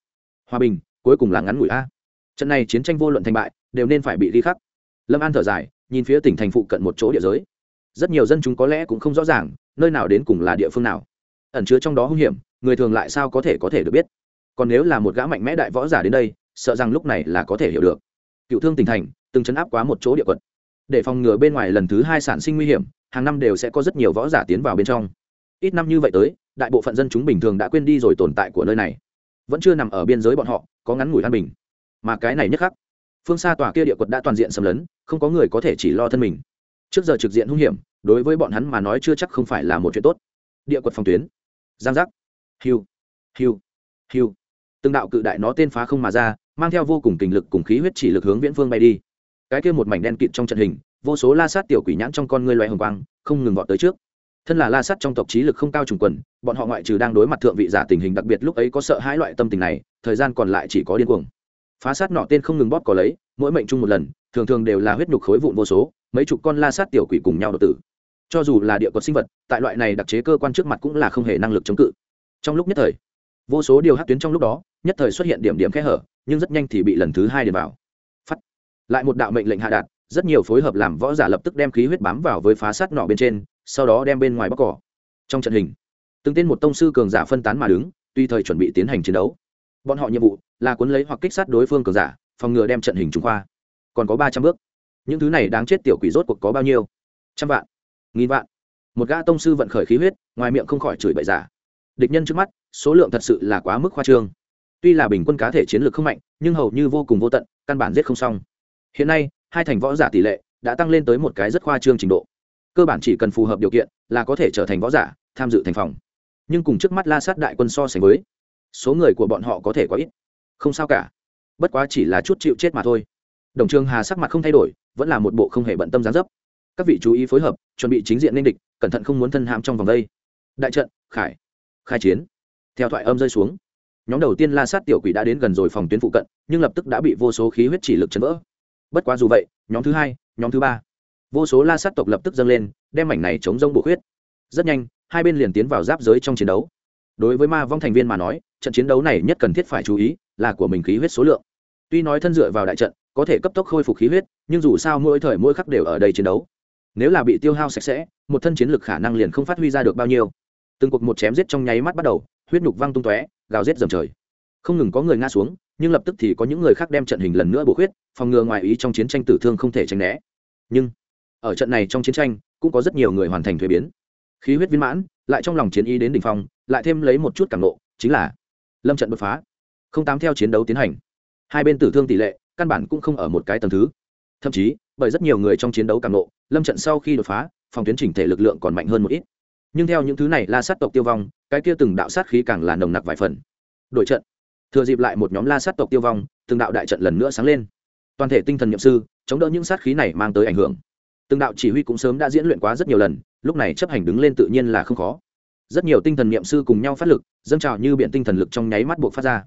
Hòa bình, cuối cùng là ngắn ngủi a. Trận này chiến tranh vô luận thành bại, đều nên phải bị ghi khắc. Lâm an thở dài, nhìn phía tỉnh thành phụ cận một chỗ địa giới. Rất nhiều dân chúng có lẽ cũng không rõ ràng, nơi nào đến cùng là địa phương nào ẩn chứa trong đó hung hiểm, người thường lại sao có thể có thể được biết? Còn nếu là một gã mạnh mẽ đại võ giả đến đây, sợ rằng lúc này là có thể hiểu được. Cựu thương tỉnh thành, từng chấn áp quá một chỗ địa quận để phòng ngừa bên ngoài lần thứ hai sản sinh nguy hiểm, hàng năm đều sẽ có rất nhiều võ giả tiến vào bên trong. Ít năm như vậy tới, đại bộ phận dân chúng bình thường đã quên đi rồi tồn tại của nơi này. Vẫn chưa nằm ở biên giới bọn họ, có ngắn ngủi an bình. Mà cái này nhất khắc, phương xa tòa kia địa quật đã toàn diện xâm lấn, không có người có thể chỉ lo thân mình. Trước giờ trực diện hung hiểm, đối với bọn hắn mà nói chưa chắc không phải là một chuyện tốt. Địa quật phòng tuyến giang giác. Hiu. Hiu. Hiu. Từng đạo cự đại nó tên phá không mà ra, mang theo vô cùng kình lực cùng khí huyết chỉ lực hướng viễn phương bay đi. Cái kia một mảnh đen kịt trong trận hình, vô số la sát tiểu quỷ nhãn trong con ngươi loài hồng quang, không ngừng vọt tới trước. Thân là la sát trong tộc trí lực không cao trùng quần, bọn họ ngoại trừ đang đối mặt thượng vị giả tình hình đặc biệt lúc ấy có sợ hãi loại tâm tình này, thời gian còn lại chỉ có điên cuồng. Phá sát nọ tên không ngừng bóp có lấy, mỗi mệnh chung một lần, thường thường đều là huyết nhục khối vụn vô số, mấy chục con la sát tiểu quỷ cùng nhau đột tử cho dù là địa cột sinh vật, tại loại này đặc chế cơ quan trước mặt cũng là không hề năng lực chống cự. Trong lúc nhất thời, vô số điều hát tuyến trong lúc đó, nhất thời xuất hiện điểm điểm kẽ hở, nhưng rất nhanh thì bị lần thứ hai điểm vào. Phắt. Lại một đạo mệnh lệnh hạ đạt, rất nhiều phối hợp làm võ giả lập tức đem khí huyết bám vào với phá sát nọ bên trên, sau đó đem bên ngoài bóc cỏ. Trong trận hình, từng tên một tông sư cường giả phân tán mà đứng tùy thời chuẩn bị tiến hành chiến đấu. Bọn họ nhiệm vụ là cuốn lấy hoặc kích sát đối phương cường giả, phòng ngừa đem trận hình trùng khoa còn có ba trăm bước. Những thứ này đáng chết tiểu quỷ rốt cuộc có bao nhiêu? Trăm vạn nghìn vạn. Một gã tông sư vận khởi khí huyết, ngoài miệng không khỏi chửi bậy giả. Địch nhân trước mắt, số lượng thật sự là quá mức khoa trương. Tuy là bình quân cá thể chiến lược không mạnh, nhưng hầu như vô cùng vô tận, căn bản giết không xong. Hiện nay, hai thành võ giả tỷ lệ đã tăng lên tới một cái rất khoa trương trình độ. Cơ bản chỉ cần phù hợp điều kiện là có thể trở thành võ giả, tham dự thành phòng. Nhưng cùng trước mắt la sát đại quân so sánh với, số người của bọn họ có thể quá ít. Không sao cả. Bất quá chỉ là chút chịu chết mà thôi. Đồng trường hà sắc mặt không thay đổi, vẫn là một bộ không hề bận tâm gián dấp các vị chú ý phối hợp, chuẩn bị chính diện nên địch, cẩn thận không muốn thân hãm trong vòng đây. Đại trận, khải, khai chiến. Theo thoại âm rơi xuống, nhóm đầu tiên la sát tiểu quỷ đã đến gần rồi phòng tuyến phụ cận, nhưng lập tức đã bị vô số khí huyết chỉ lực chấn vỡ. Bất quá dù vậy, nhóm thứ hai, nhóm thứ ba, vô số la sát tộc lập tức dâng lên, đem mảnh này chống rông bổ huyết rất nhanh, hai bên liền tiến vào giáp giới trong chiến đấu. Đối với ma vong thành viên mà nói, trận chiến đấu này nhất cần thiết phải chú ý là của mình khí huyết số lượng. Tuy nói thân dựa vào đại trận, có thể cấp tốc khôi phục khí huyết, nhưng dù sao mỗi thời mỗi khắc đều ở đây chiến đấu nếu là bị tiêu hao sạch sẽ, một thân chiến lực khả năng liền không phát huy ra được bao nhiêu. Từng cuộc một chém giết trong nháy mắt bắt đầu, huyết nhục văng tung tóe, gào giết dầm trời. Không ngừng có người ngã xuống, nhưng lập tức thì có những người khác đem trận hình lần nữa bổ huyết phòng ngừa ngoài ý trong chiến tranh tử thương không thể tránh né. Nhưng, ở trận này trong chiến tranh, cũng có rất nhiều người hoàn thành thuế biến. Khí huyết viên mãn, lại trong lòng chiến ý đến đỉnh phong, lại thêm lấy một chút cảm nộ, chính là lâm trận đột phá. Không tám theo chiến đấu tiến hành. Hai bên tử thương tỷ lệ, căn bản cũng không ở một cái tầng thứ. Thậm chí, bởi rất nhiều người trong chiến đấu cảm nộ lâm trận sau khi đột phá, phòng tuyến chỉnh thể lực lượng còn mạnh hơn một ít. Nhưng theo những thứ này la sát tộc tiêu vong, cái kia từng đạo sát khí càng là nồng nặc vài phần. Đội trận. Thừa dịp lại một nhóm la sát tộc tiêu vong, từng đạo đại trận lần nữa sáng lên. Toàn thể tinh thần nhậm sư, chống đỡ những sát khí này mang tới ảnh hưởng. Từng đạo chỉ huy cũng sớm đã diễn luyện quá rất nhiều lần, lúc này chấp hành đứng lên tự nhiên là không khó. Rất nhiều tinh thần niệm sư cùng nhau phát lực, dâng trào như biện tinh thần lực trong nháy mắt buộc phát ra.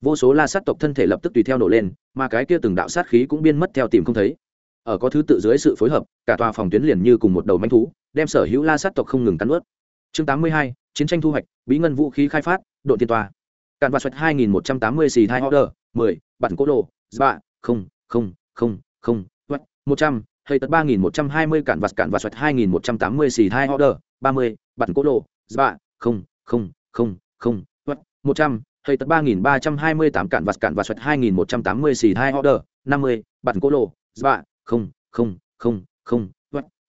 Vô số la sát tộc thân thể lập tức tùy theo nổ lên, mà cái kia từng đạo sát khí cũng biên mất theo tìm không thấy ở có thứ tự dưới sự phối hợp cả tòa phòng tuyến liền như cùng một đầu manh thú đem sở hữu la sát tộc không ngừng cắn ướt chương tám mươi hai chiến tranh thu hoạch bí ngân vũ khí khai phát đội tiên tòa, cạn và xoạch hai nghìn một trăm tám mươi xì hai order mười bản cố đồ ba không không không không một trăm hay tật ba nghìn một trăm hai mươi cạn vặt cạn và xoạch hai nghìn một trăm tám mươi xì hai order ba mươi bản cố đồ ba không không không không một trăm hay tật ba nghìn ba trăm hai mươi tám cạn vặt cạn và xoạch hai nghìn một trăm tám mươi xì hai order năm mươi bản cố đồ ba không không không không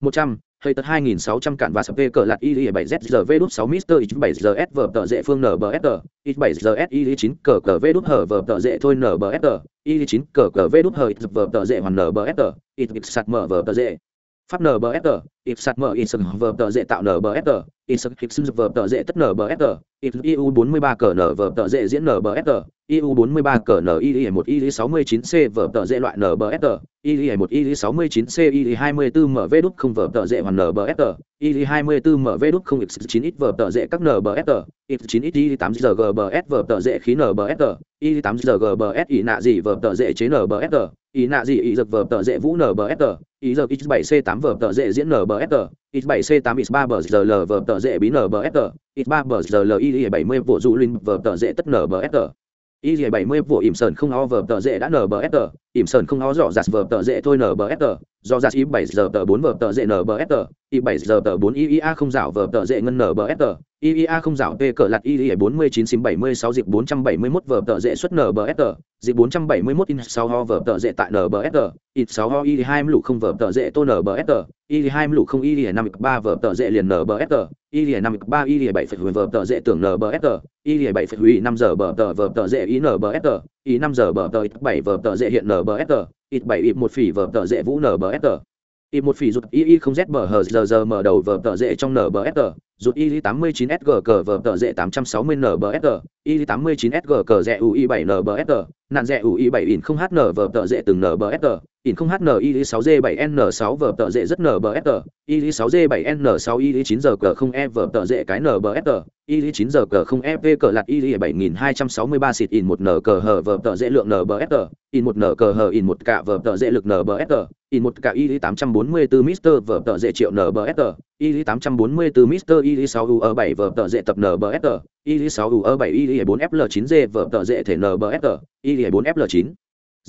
một trăm, hay tật hai nghìn sáu trăm cạn và sập vê cờ lạt y bảy z v đút sáu mister y bảy giờ s vờ tờ dễ phương n b s y bảy giờ s y chín cờ cờ v đút hờ vờ tờ dễ thôi n b s y chín cờ cờ v đút hờ vờ tờ dễ hoàn n b s y sạt mở vờ tờ dễ pháp nbfr if sat mở in sừng vờ tờ dễ tạo nbfr in sừng hip sừng vờ tờ dễ tất nbfr in iu bốn mươi ba cờ nờ vờ tờ dễ diễn nbfr iu bốn mươi ba cờ n i một i sáu mươi chín c vờ tờ dễ loại nbfr i một i sáu mươi chín c i hai mươi bốn mở mv đúc không vờ tờ dễ hoàn nbfr i hai mươi bốn mở mv đúc không x chín ít vờ tờ dễ các nbfr x chín ít i tám giờ gbs vờ tờ dễ khí nbfr i tám giờ gbs i nạ gì vờ tờ dễ chế nbfr y nạ gì y giật vở tờ dễ vũ nbsg y giờ x 7 c 8 vở tờ dễ diễn nbsg x 7 c 8 x 3 bờ giờ l vở tờ dễ bí nbsg x 3 bờ giờ l y 70 vụ dụ linh vở tờ dễ tất nbsg y bảy mươi vụ ỉm sơn không o vở tờ dễ đã nbsg ỉm sơn không ó dọ dạt vờ tờ dễ thôi nờ bờ sờ. do dạt ý bảy giờ tờ bốn vờ tờ dễ nở bờ sờ ý bảy giờ tờ bốn iia không dạo vờ tờ dễ ngân nbsr iia không dạo p cờ lặt ý bốn mươi chín sim bảy mươi sáu dịp bốn trăm bảy mươi mốt vờ tờ dễ xuất nờ bờ sờ. dịp bốn trăm bảy mươi mốt in sáu ho vờ tờ dễ tại nờ bờ sờ. ít sáu ho ý hai lụ không vờ tờ dễ tô sờ. iii hai lụ không ý năm ba vờ tờ dễ liền nở bờ sờ ý năm ba ý bảy phẩy vờ tờ dễ tưởng nở bờ sờ ý bảy phẩy năm giờ bờ tờ vờ tờ dễ ý sờ ý năm giờ bờ tờ bảy vờ tờ dễ hiện nbsr ít bảy ít một phỉ vờ tờ dễ vũ nbsr ít một phỉ rụt y y không z bờ hờ giờ giờ mở đầu vờ tờ dễ trong nbsr rụt y tám mươi chín sg cờ vờ tờ dễ tám trăm sáu mươi nbsr i 89 sg cờ rẽ ui 7 nbsg nạn rẽ ui 7 in không hn vờ tợ rẽ từng nbsg in không hn i 6 g 7 n 6 vờ tợ rẽ rất nbsg i 6 g 7 n 6 i 9 giờ cờ không e vờ tợ rẽ cái nbsg i 9 giờ cờ không fv cờ lạt i 7263 xịt in 1 n cờ hờ vờ tợ rẽ lượng nbsg in 1 n cờ hờ in 1 cả vờ tợ rẽ lực nbsg in 1 cả i 844 mister vờ tợ rẽ triệu nbsg i844mr i 6 u 7 vờ tợ rẽ tập nbsg y 6 u ở bảy y bốn fl 9 g vở tờ dễ thể nbsr y 4 fl chín.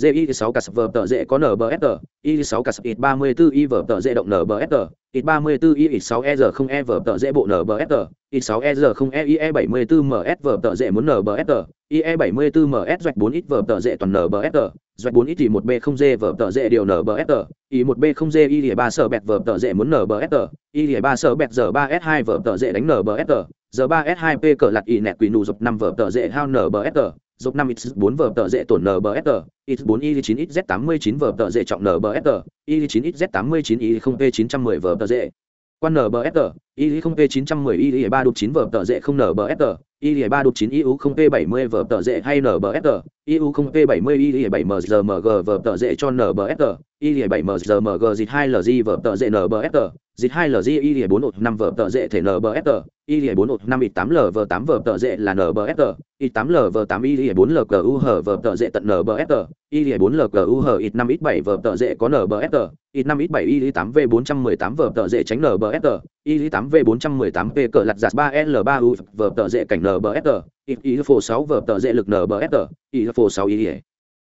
GI 6 cà vở tờ dễ có NBSR, I 6 cà ít 34 I vở tờ dễ động NBSR, ít 34 I 6 e r 0 E vở tờ dễ bộ NBSR, ít 6 e r 0 E IE 74 MS vở tờ dễ muốn NBSR, IE 74 MS doanh 4 ít vở tờ dễ toàn NBSR, doanh 4 ít thì 1 B 0 G vở tờ dễ điều NBSR, I 1 B 0 G I 3 sở bẹt vở tờ dễ muốn NBSR, I 3 sở bẹt giờ 3 S2 vở tờ dễ đánh NBSR, giờ 3 S2 P cỡ lật I nẹt quỷ nụ dọc 5 vở tờ dễ hao NBSR, dọc 5 x 4 vở tờ dễ tổn NBSR, x 4 y 9 xz 89 vở tờ dễ trọng NBSR, y 9 xz 89 y 0 p 910 vở tờ dễ. Quan NBSR, y 0 p 910 y 3 đục 9 vở tờ dễ không NBSR, y 3 đục 9 iu không p 70 vở tờ dễ hay NBSR, iu không p 70 y 7 mgmg vở tờ dễ cho NBSR, y 7 mgmg dịch 2 lg vở tờ dễ NBSR, dịch 2 lg y 4 5 vở tờ dễ thể NBSR, y 4 5 y 8 lv tám vở tờ dễ là NBSR, y 8 lv 8 y 4 u hở vở tờ dễ tận NBSR, y 4 u hở y 5 x bảy vở tờ dễ có NBSR, y 5 x 7 y 8 v 418 vở tờ dễ tránh NBSR, y 8 v 418 p cỡ lặt giặt 3 l 3 u vở tờ dễ cảnh NBSR, y y phổ 6 vở tờ dễ lực NBSR, y phổ 6 y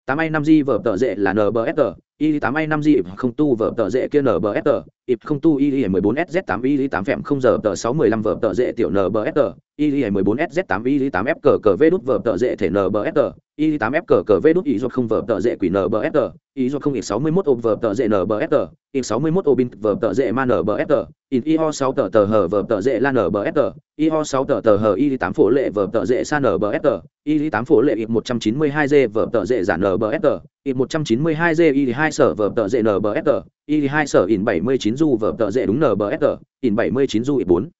8 a 5 g vở tờ dễ là NBSR, y 8 a 5 g không tu vở tờ dễ kia NBSR, y không tu y 14 sz 8 y 8 phèm không giờ tờ 6 15 vở tờ dễ tiểu NBSR, y 14 sz 8 y 8 f cờ cờ v đút vở tờ dễ thể NBSR, y 8 f cờ cờ v đút y do không vở tờ dễ quỷ NBSR, y do không y 61 ô vở tờ dễ NBSR, y 61 ô bin vở tờ dễ ma NBSR, in y ho 6 tờ tờ hở vở tờ dễ lan NBSR, y ho 6 tờ tờ hở y 8 phổ lệ vở tờ dễ san NBSR, y 8 phổ lệ y 192 g vở tờ dễ giản NBSR, y 192 g y 2 sở vở tờ dễ NBSR, y 2 sở in 79 du vở tợ dệ đúng NBSR, in 79 du y 4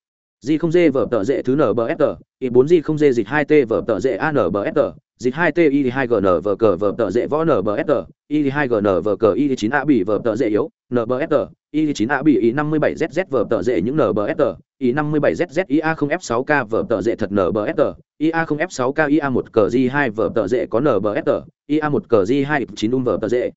Di không dê vở tợ dệ thứ NBSR, y 4 di không dê dịch 2 t vở tờ dễ ANBSR, dịch 2 ti y 2 gn vờ cờ vờ tờ dễ võ n b s y 2 gn vờ cờ y 9 a bị vờ tờ dễ yếu, n b s y 9 a bị y 57 zz vờ tờ dễ những n b s y 57 zz ia 0 f 6 k vờ tờ dễ thật n b s NBSR, a 0 f 6 k ia 1 cờ g 2 vờ tờ dễ có n b s NBSR, a 1 cờ g 2 9 um vờ tờ dễ.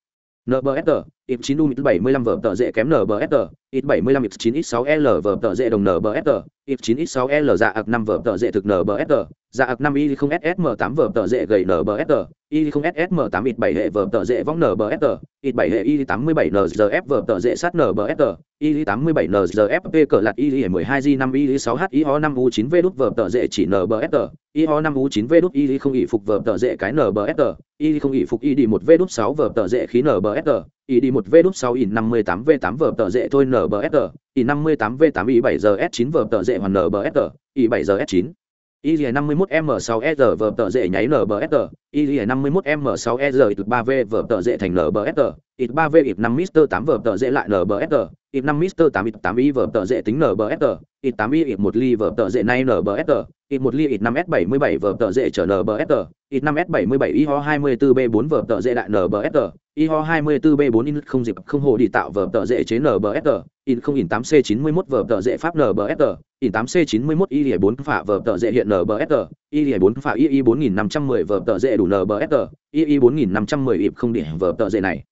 NBSR, ít 9 um 75 vở tờ dễ kém NBSR, ít 75 ít 9 ít 6 l vở tờ dễ đồng NBSR, ít 9 ít 6 l dạ ạc 5 vở tờ dễ thực NBSR, dạ ạc 5 y 0 ssm 8 vở tờ dễ gầy NBSR, y 0 ssm 8 ít 7 hệ vở tờ dễ vong NBSR, ít 7 hệ y 87 nzf vở tờ dễ sát NBSR, y 87 nzf cỡ lạt y 12 g 5 y 6 h y ho 5 u 9 v đút vở tờ dễ chỉ NBSR, y ho 5 u 9 v đút y không ỉ phục vở tờ dễ cái NBSR, y không ỉ phục y đi 1 v đút 6 vở tờ dễ khí NBSR, y đi 1 v đút 6 in 58 v 8 vở tờ dễ thôi NBSR, y 58 v 8 y 7 giờ s 9 vở tờ dễ hoàn NBSR, y 7 giờ s 9 y 51 m 6 e vở tợ dễ nháy LBSR, y 51 m 6 e ít 3 v vở tợ dễ thành LBSR, ít 3 v ít 5 Mr 8 vở tợ dễ lại LBSR, ít 5 Mr 8 ít 8 y vở tợ dễ tính LBSR, ít 8 y ít 1 ly vở tợ dễ nay LBSR, ít 1 ly ít 5 s 77 vở tợ dễ trở LBSR, ít 5 s 77 y ho 24 b 4 vở tợ dễ đại LBSR, iho ho 24 b 4 in không dịp không hồ đi tạo vở tờ dễ chế NBSR, in không in 8 c 91 vở tờ dễ pháp NBSR, in 8 c 91 y 4 phả vở tờ dễ hiện NBSR, y 4 phạ y 4510 vở tờ dễ đủ NBSR, y 4510 ịp không điểm vở tờ dễ này.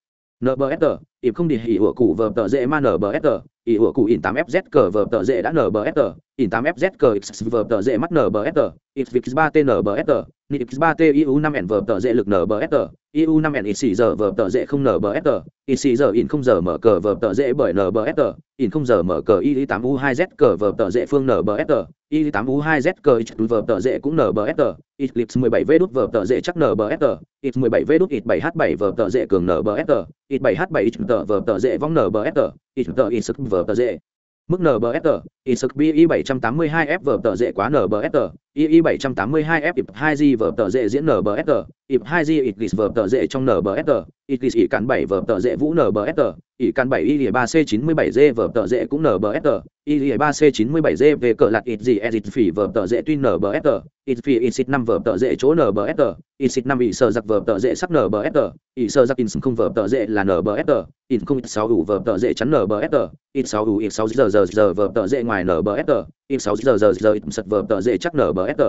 NBSR, ịp không đi hỉ ủa cụ vờ tờ dễ ma NBSR, ỉ ủa cụ in tám fz cờ vờ tờ dễ đã NBSR, in tám fz cờ X vờ tờ dễ mắt NBSR, XVX3T NBSR, NX3T iu năm n vờ tờ dễ lực NBSR, eu năm n xì giờ vờ tờ dễ không nbsr ít xì giờ in không giờ mở cờ vờ tờ dễ bởi nbsr in không giờ mở cờ y tám u hai z cờ vờ tờ dễ phương nbsr y tám u hai z cờ ít vờ tờ dễ cũng nbsr ít clips mười bảy v đút vờ tờ dễ chắc nbsr ít mười bảy v đút ít bảy h bảy vờ tờ dễ cường nbsr ít bảy h bảy ít tờ vờ tờ dễ vong nbsr ít tờ ít sức vờ tờ dễ. Mức nbs tờ ít sức bi 782 f vờ tờ dễ quá nbsr ii 782 f ip 2 g vở tờ dễ diễn NBSG, ip 2 g Iglis vở tờ dễ trong NBSG, Iglis ỉ cản 7 vở tờ dễ vũ NBSG, ỉ cản 7 ii 3 c 97 g vở tờ dễ cũng NBSG, ii 3 c 97 g về cờ lạc ít gì edit phỉ vở tờ dễ tuy NBSG, ít phỉ ít 5 vở tờ dễ chỗ nbsr ít 5 ỉ sờ giặc vở tờ dễ sắc NBSG, ỉ sờ giặc in không vở tờ dễ là NBSG, in không ít 6 ủ vở tờ dễ chắn NBSG, ít 6 ủ ít 6 giờ giờ giờ vở tờ dễ ngoài NBSG, ít sáu giờ giờ giờ ít sật vờ tờ dễ chắc nbsr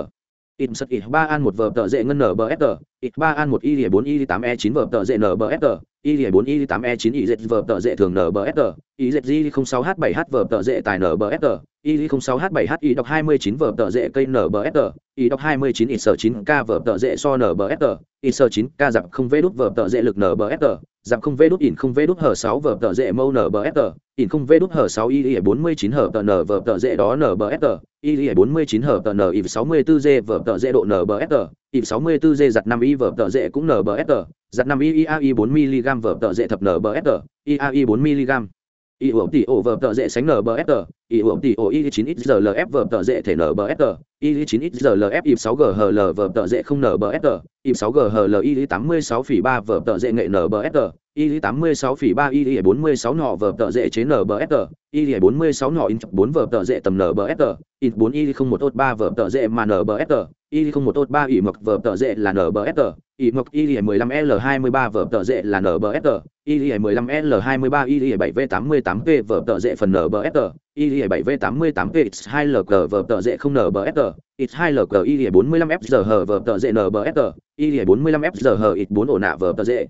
ít sật ít ba an một vờ tờ dễ ngân nbsr ít ba an một y bốn y tám e chín vờ tờ dễ nbsr y bốn y tám e chín y dệt vờ tờ dễ thường nbsr y z không sáu h bảy h vờ tờ dễ tài nbsr y không sáu h bảy h y đọc hai mươi chín vờ tờ dễ cây sờ. y đọc hai mươi chín ít sở chín k vờ tờ dễ so nbsr ít sở chín k dặm không vê đút vờ tờ dễ lực nbsr giảm không vê đút, ỉn không vê đút, hở sáu vờ tờ dễ mâu nbsr ỉn không vê đút, hở sáu y y e bốn mươi chín hở tờ nở vờ tờ dễ đó nbsr y y bốn mươi chín hở tờ nở y sáu mươi bốn g vờ tờ dễ độ nbsr y sáu mươi bốn g giặt năm y vờ tờ dễ cũng nbsr giặt năm y iai bốn mg vờ tờ dễ thập nbsr iai bốn mg y ủ tỷ ổ vờ tờ dễ sánh nbsr y ủ tỷ ổ y chín ít giờ lf vờ tờ dễ thể nbsr y chín ít giờ lf y sáu g ghl vờ tờ dễ không nbsr y sáu g ghl y tám mươi sáu phỉ ba vờ tờ dễ nghệ nbsr y tám mươi sáu phỉ ba y bốn mươi sáu nọ vờ tợ dễ chế nbsr y bốn mươi sáu nọ in bốn vờ tợ dễ tầm nbsr in bốn y không một tốt ba vờ tợ dễ mà nbsr y không một tốt ba y mộc vờ tợ dễ là nbsr y mộc y mười lăm l hai mươi ba vờ tợ dễ là nbsr y mười lăm l hai mươi ba y bảy v tám mươi tám p vờ tợ dễ phần nbsr y bảy v tám mươi tám p x hai lg vờ tợ dễ không nbsr x hai lg y bốn mươi lăm f giờ hờ vờ tợ dễ nbsr y bốn mươi lăm f giờ hờ x bốn ổ nạ vờ tợ dễ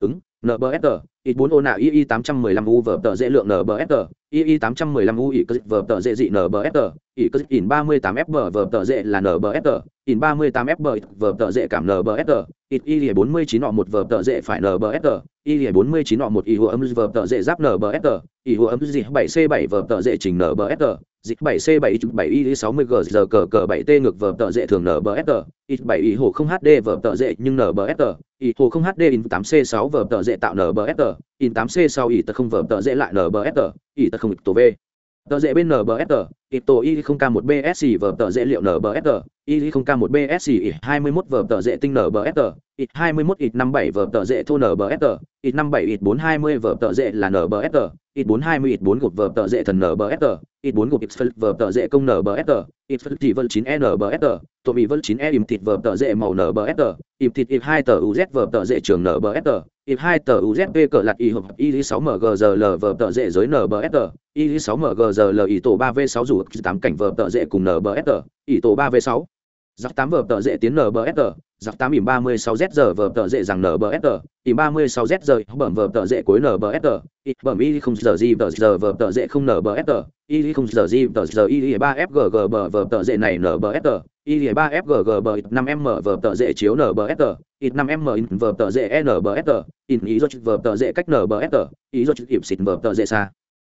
ứng NBFR, X4 nạ II 815 U vở tờ dễ lượng NBFR, II 815 U ỷ cơ vở tờ dễ dị NBFR, ỷ cơ in 38 FB vở tờ dễ là NBFR, in 38 FB vở tờ dễ cảm NBFR, ít y lìa bốn mươi chín nọ một vở tờ dễ phải nbsg y lìa bốn mươi chín nọ một y hùa âm vở tờ dễ giáp nbsg y hùa âm dị bảy c bảy vở tờ dễ trình nbsg dịch bảy c bảy chục bảy y sáu mươi g, giờ cờ cờ bảy t ngược vở tờ dễ thường nbsg y bảy y hồ không hd vở tờ dễ nhưng nbsg y hồ không hd in tám c sáu vở tờ dễ tạo nbsg in tám c sáu y tờ không vở tờ dễ lại nbsg y tờ không tố v tờ dễ bên nbsg ít tổ y không k 1 bsc vở tờ dễ liệu nbsr y không k 1 bsc ít 21 vở tờ dễ tinh nbsr ít 21 ít 57 vở tờ dễ thô nbsr ít 57 ít 420 vở tờ dễ là nbsr ít 420 ít 4 gục vở tờ dễ thần nbsr ít 4 gục x vở tợ dễ công nbsr ít phân chỉ vân 9 nbsr tổ bị vân 9 e im thịt vở tợ dễ màu nbsr im thịt ít 2 tờ uz vở tờ dễ trường nbsr ít 2 tờ uzp cỡ lạt y hợp y 6 mgzl vở tờ dễ giới nbsr y 6 mgzl y tổ 3 v một tám cảnh vở tợ dễ cùng nbsr ỷ tổ ba v sáu giặc tám vở tợ dễ tiến nbsr giặc tám ỉm ba mươi sáu z giờ vở tợ dễ rằng nbsr ỉm ba mươi sáu z giờ bẩm vở tợ dễ cuối nbsr ít bẩm y không giờ gì vở giờ vở tợ dễ không nbsr y không giờ gì vở giờ y ba fgg bờ vở tợ dễ này nbsr y ba fgg bờ năm m vở tợ dễ chiếu nbsr ít năm m in vở tợ dễ nbsr in ý do chữ vở tợ dễ cách nbsr ý do chữ ỉm xịt vở tợ dễ xa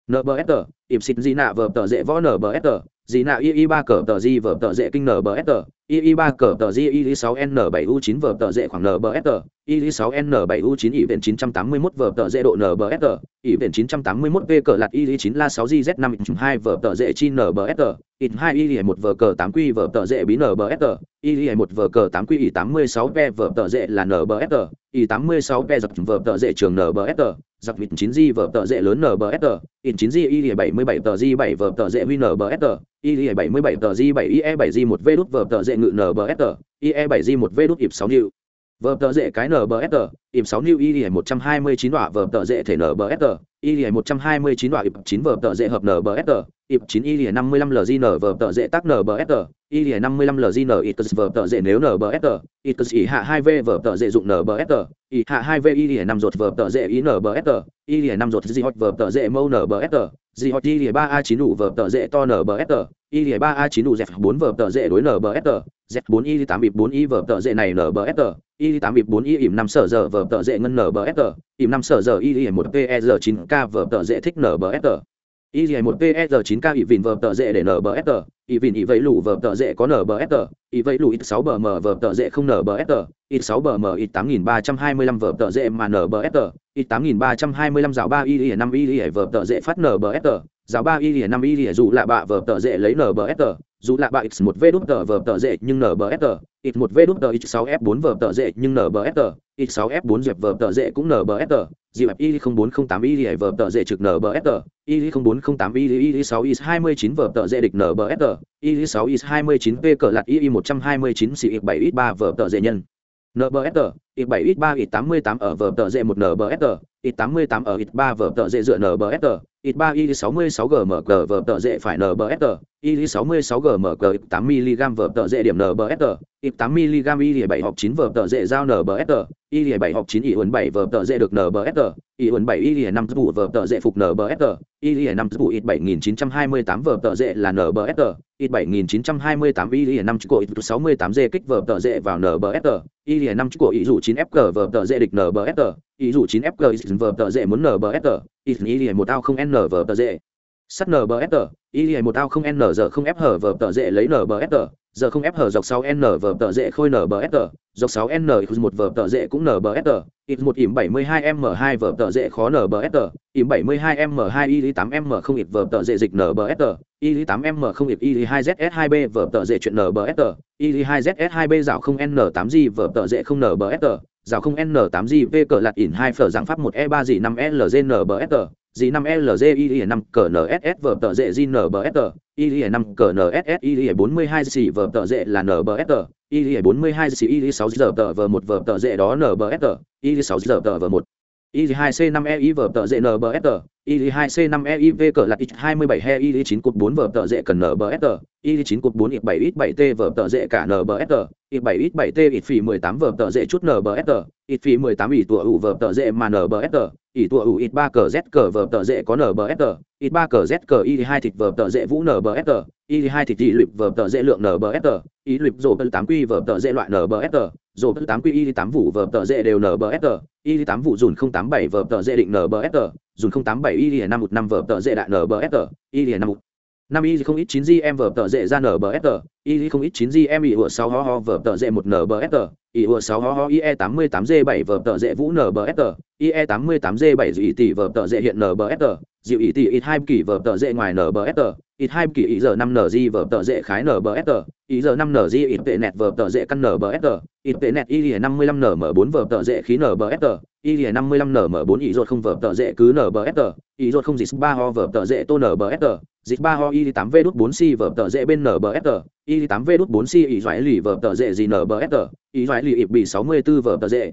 nbsr im xịt gì nạ vở tờ dễ võ nbsr gì nạ y y ba cờ tờ gì vở tờ dễ kinh nbsr y y ba cờ tờ gì y 6 n 7 u 9 vở tờ dễ khoảng nbsr y 6 n 7 u 9 ỷ viện 981 vở tờ dễ độ nbsr ỷ viện 981 v cờ lạt y 9 la 6 gz 5 2 vở tờ dễ chi nbsr ít 2 y 1 vở cờ 8 quy vở tờ dễ bí nbsr y 1 vở cờ 8 quy ỷ 86 v vở tờ dễ là nbsr ỷ 86 v giật vở tờ dễ trường nbsr giặc vịt 9 g vở tờ dễ lớn nbsr in 9 g y 77 tờ g 7 vở tờ dễ huy nbsr y 77 tờ g 7 ie 7 g 1 v đút vở tờ dễ ngự nbsr ie 7 g 1 v đút ịp 6 nịu vở tợ dễ cái nbsr ịp 6 nịu y 129 đọa vở tợ dễ thể nbsr y 129 đọa ip 9 vở tợ dễ hợp nbsr ịp 9 y 55 lg vở tợ dễ tác nbsr y 55 lg ít vở tợ dễ nếu nbsr ít ỉ hạ hai v vở tợ dễ dụng nbsr ỉ hạ hai v y 5 ruột vở tợ dễ ý nbsr y 5 ruột di hot vở tợ dễ mâu nbsr di hot y ba a 9 đủ vở tợ dễ to nbsr y ba a 9 đủ dẹp 4 vở tợ dễ đối nbsr z 4 y 8 ịp 4 y vở tợ dệ này nbsr y 8 ịp 4 y ỉm 5 sở giờ vở tợ dệ ngân nbsr ỉm 5 sở giờ y 1 pr 9 k vở tợ dệ thích nbsr y 1 pr 9 k ỉ vịn vở tợ dệ để nbsr ỉ vịn ỉ vẫy lủ vở tợ dệ có nbsr ỉ vẫy lủ ít 6 bm vở tợ dệ không nbsr ít 6 bm ít 8325 vở tợ dệ mà nbsr ít 8325 dạo 3 y 5 y vở tợ dệ phát nbsr giáo ba y năm y dù là bạ vở tợ dệ lấy nbsr dù là bạ x một v đút tờ vờ tờ dễ nhưng nờ bờ sờ x một v đút tờ x sáu f bốn vờ tờ dễ nhưng nờ bờ sờ x sáu f bốn dẹp vờ tờ dễ cũng nờ bờ sờ dịp y không bốn không tám y vờ tờ dễ trực nờ bờ sờ y không bốn không tám y y sáu y hai mươi chín vờ tờ dễ địch nờ bờ sờ y sáu y hai mươi chín p cờ lạt y một trăm hai mươi chín xị bảy x ba vờ tờ dễ nhân. NBFR, I7 X3 I88 ở VTZ1 NBFR, I88 ở I3 VTZ dựa NBFR, I3 I66GMG VTZ phải NBFR, I66GMG 8mg VTZ điểm NBFR, I8mg I7 học 9 VTZ giao NBFR, I7 học 9 I7 VTZ được NBFR, I7 I5 vụ VTZ phục NBFR, I5 I7928 VTZ là NBFR, ít bảy nghìn chín trăm hai mươi tám năm của ít sáu mươi tám kích vở tờ dễ vào nbfr y năm của ý dụ 9FG vở tờ dễ địch nbfr ý dụ 9FG vở tờ dễ muốn NBSG, ý một ao không N vở tờ dễ. Sắt nbfr y lìa một ao không N giờ không F hở vở tờ dễ lấy nbfr giờ không F hở dọc 6 N vở tợ dễ khôi NBSG, dọc 6 N một vở tợ dễ cũng NBSG, ít một ỉm 72 m 2 vở tợ dễ khó NBSG, ỉm 72 m 2 y 8 m không ít vở tợ dễ dịch NBSG, y 8 m không ít y 2 zs 2 b vở tợ dễ chuyện NBSG, y 2 zs 2 b dạo không n 8 g vở tợ dễ không nbsg rào không n 8 g v cờ lạt ỉn hai phở dạng pháp một e ba g 5 lg nbsg g 5 lg y 5 cờ nss vở tờ dệ g bsr i 5 cờ nss mươi 42 g vở tờ dệ là nbsg y 42 g i 6 giờ tờ vở một vở tờ dệ đó n nbsg i 6 giờ tờ vở một y 2 c 5 e y vở tờ dễ nbsg y 2 c 5 e cỡ v cờ lạt 27 he EZ9 cột 4 vở tờ dễ cần nbsg y 9 cột 4 X7X7T vở tờ dễ cả nbsg ít 7 ít 7 t ít phỉ 18 vở tờ dễ chút nbsg ít phỉ 18 ỉ tùa ủ vở tờ dễ mà nbsg ỉ tùa ủ ít 3 cờ z cờ vở tờ dễ có nbsg ít 3 cờ z cờ y 2 thịt vở tờ dễ vũ nbsg y 2 thịt tỷ lụy vở tờ dễ lượng nbsg y lụy rổ 8 quy vở tờ dễ loại nbsg rổ 8 quy y tám vụ vở tờ dễ đều nbsr y tám vụ dùn 087 vở tờ dễ định nbsr dùn 087 y 515 vở tờ dễ đại nbsr y 51 năm y không ít chín gm vở tờ dễ ra nbsr y không ít chín gm y ủa sáu ho ho vở tờ dễ một nbsr y ủa sáu ho ho ie tám mươi tám g bảy vở tờ dễ vũ nbsg ie tám mươi tám g bảy dị tỷ vở tờ dễ hiện nbsr dịu ý tỷ ít hai kỳ vở tờ dễ ngoài nbsr ít hai kỳ ý giờ năm ng vở tờ dễ khái nbsg ý giờ năm ng ít tệ nẹt vở tờ dễ căn nbsg ít tệ nẹt y năm mươi lăm nm bốn vở tờ dễ khí nbsg y năm mươi lăm nm bốn ý ruột không vở tờ dễ cứ nbsg ý ruột không dịch ba ho vở tờ dễ tô nbsg dịch ba ho y tám v đút bốn c vở tờ dễ bên nbsg y tám v đút bốn c ý doái lì vở tờ dễ gì nbsg ý doái lì ít bị sáu mươi 64 vở tờ dễ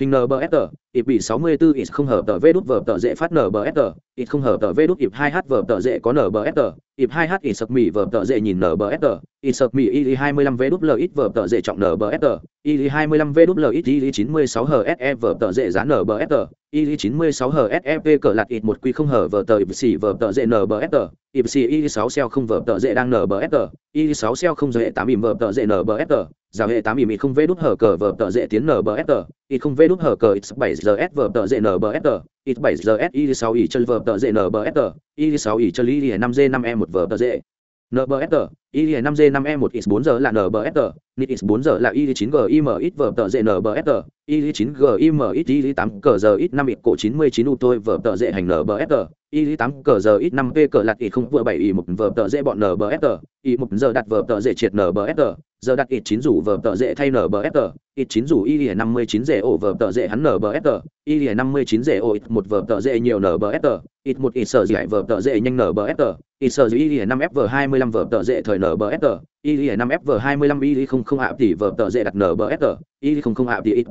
hình nbsr, ịp bị 64 ít không hợp tờ v đút vở tờ dễ phát nbsr, ít không hợp tờ v đút ịp 2h vở tờ dễ có nbsr, ịp 2h ít sập mỉ vở tờ dễ nhìn nbsr, ít sập mỉ y 25 v đút l ít vở tờ dễ trọng nbsr, y 25 v đút l ít y 96 hse vở tờ dễ giá nbsg y 96 hsep cờ lạt ít một quy không hở vở tờ ịp xì vở tờ dễ nbsr, ịp xỉ y 6 xeo không vở tờ dễ đang nbsr, y 6 xeo không dễ hệ 8 ìm vở tờ dễ nbsr giao hệ 8 ìm ít không v đút hở cờ vở tờ dễ tiến nbsg ít không v đút hở cờ ít 7 giờ s vở tờ dễ nbsg ít 7 giờ s y 6 ỉ chân vở tờ dễ nbsg y 6 ỉ chân y 5 g 5 e 1 vở tờ dễ. NBFR, IE 5G 5E 1 X 4 giờ là NBFR, nit x 4 giờ là y 9 g im ít vở tờ dễ nbsg y 9 g im ít y 8 cờ giờ ít 5 ít cổ 99 u tôi vở tờ dễ hành NBFR, IE 8 cờ giờ X 5 P cờ lạc ít không vừa 7 y một vở tờ dễ bọn NBFR, y một giờ đặt vở tờ dễ triệt NBFR, giờ đặt ít 9 rủ vở tờ dễ thay NBFR, ít 9 rủ y 59 rẻ ổ vở tờ dễ hắn nbsg y 59 rẻ ổ ít một tờ dễ nhiều NBFR, ít một ít sở giải vở tờ dễ nhanh NBFR, ít sở y 5 f 25 vở tờ dễ thời nbsg y 5 f 25 y không không hạ tỷ vở tờ dễ đặt nbsg y không không hạ tỷ ít.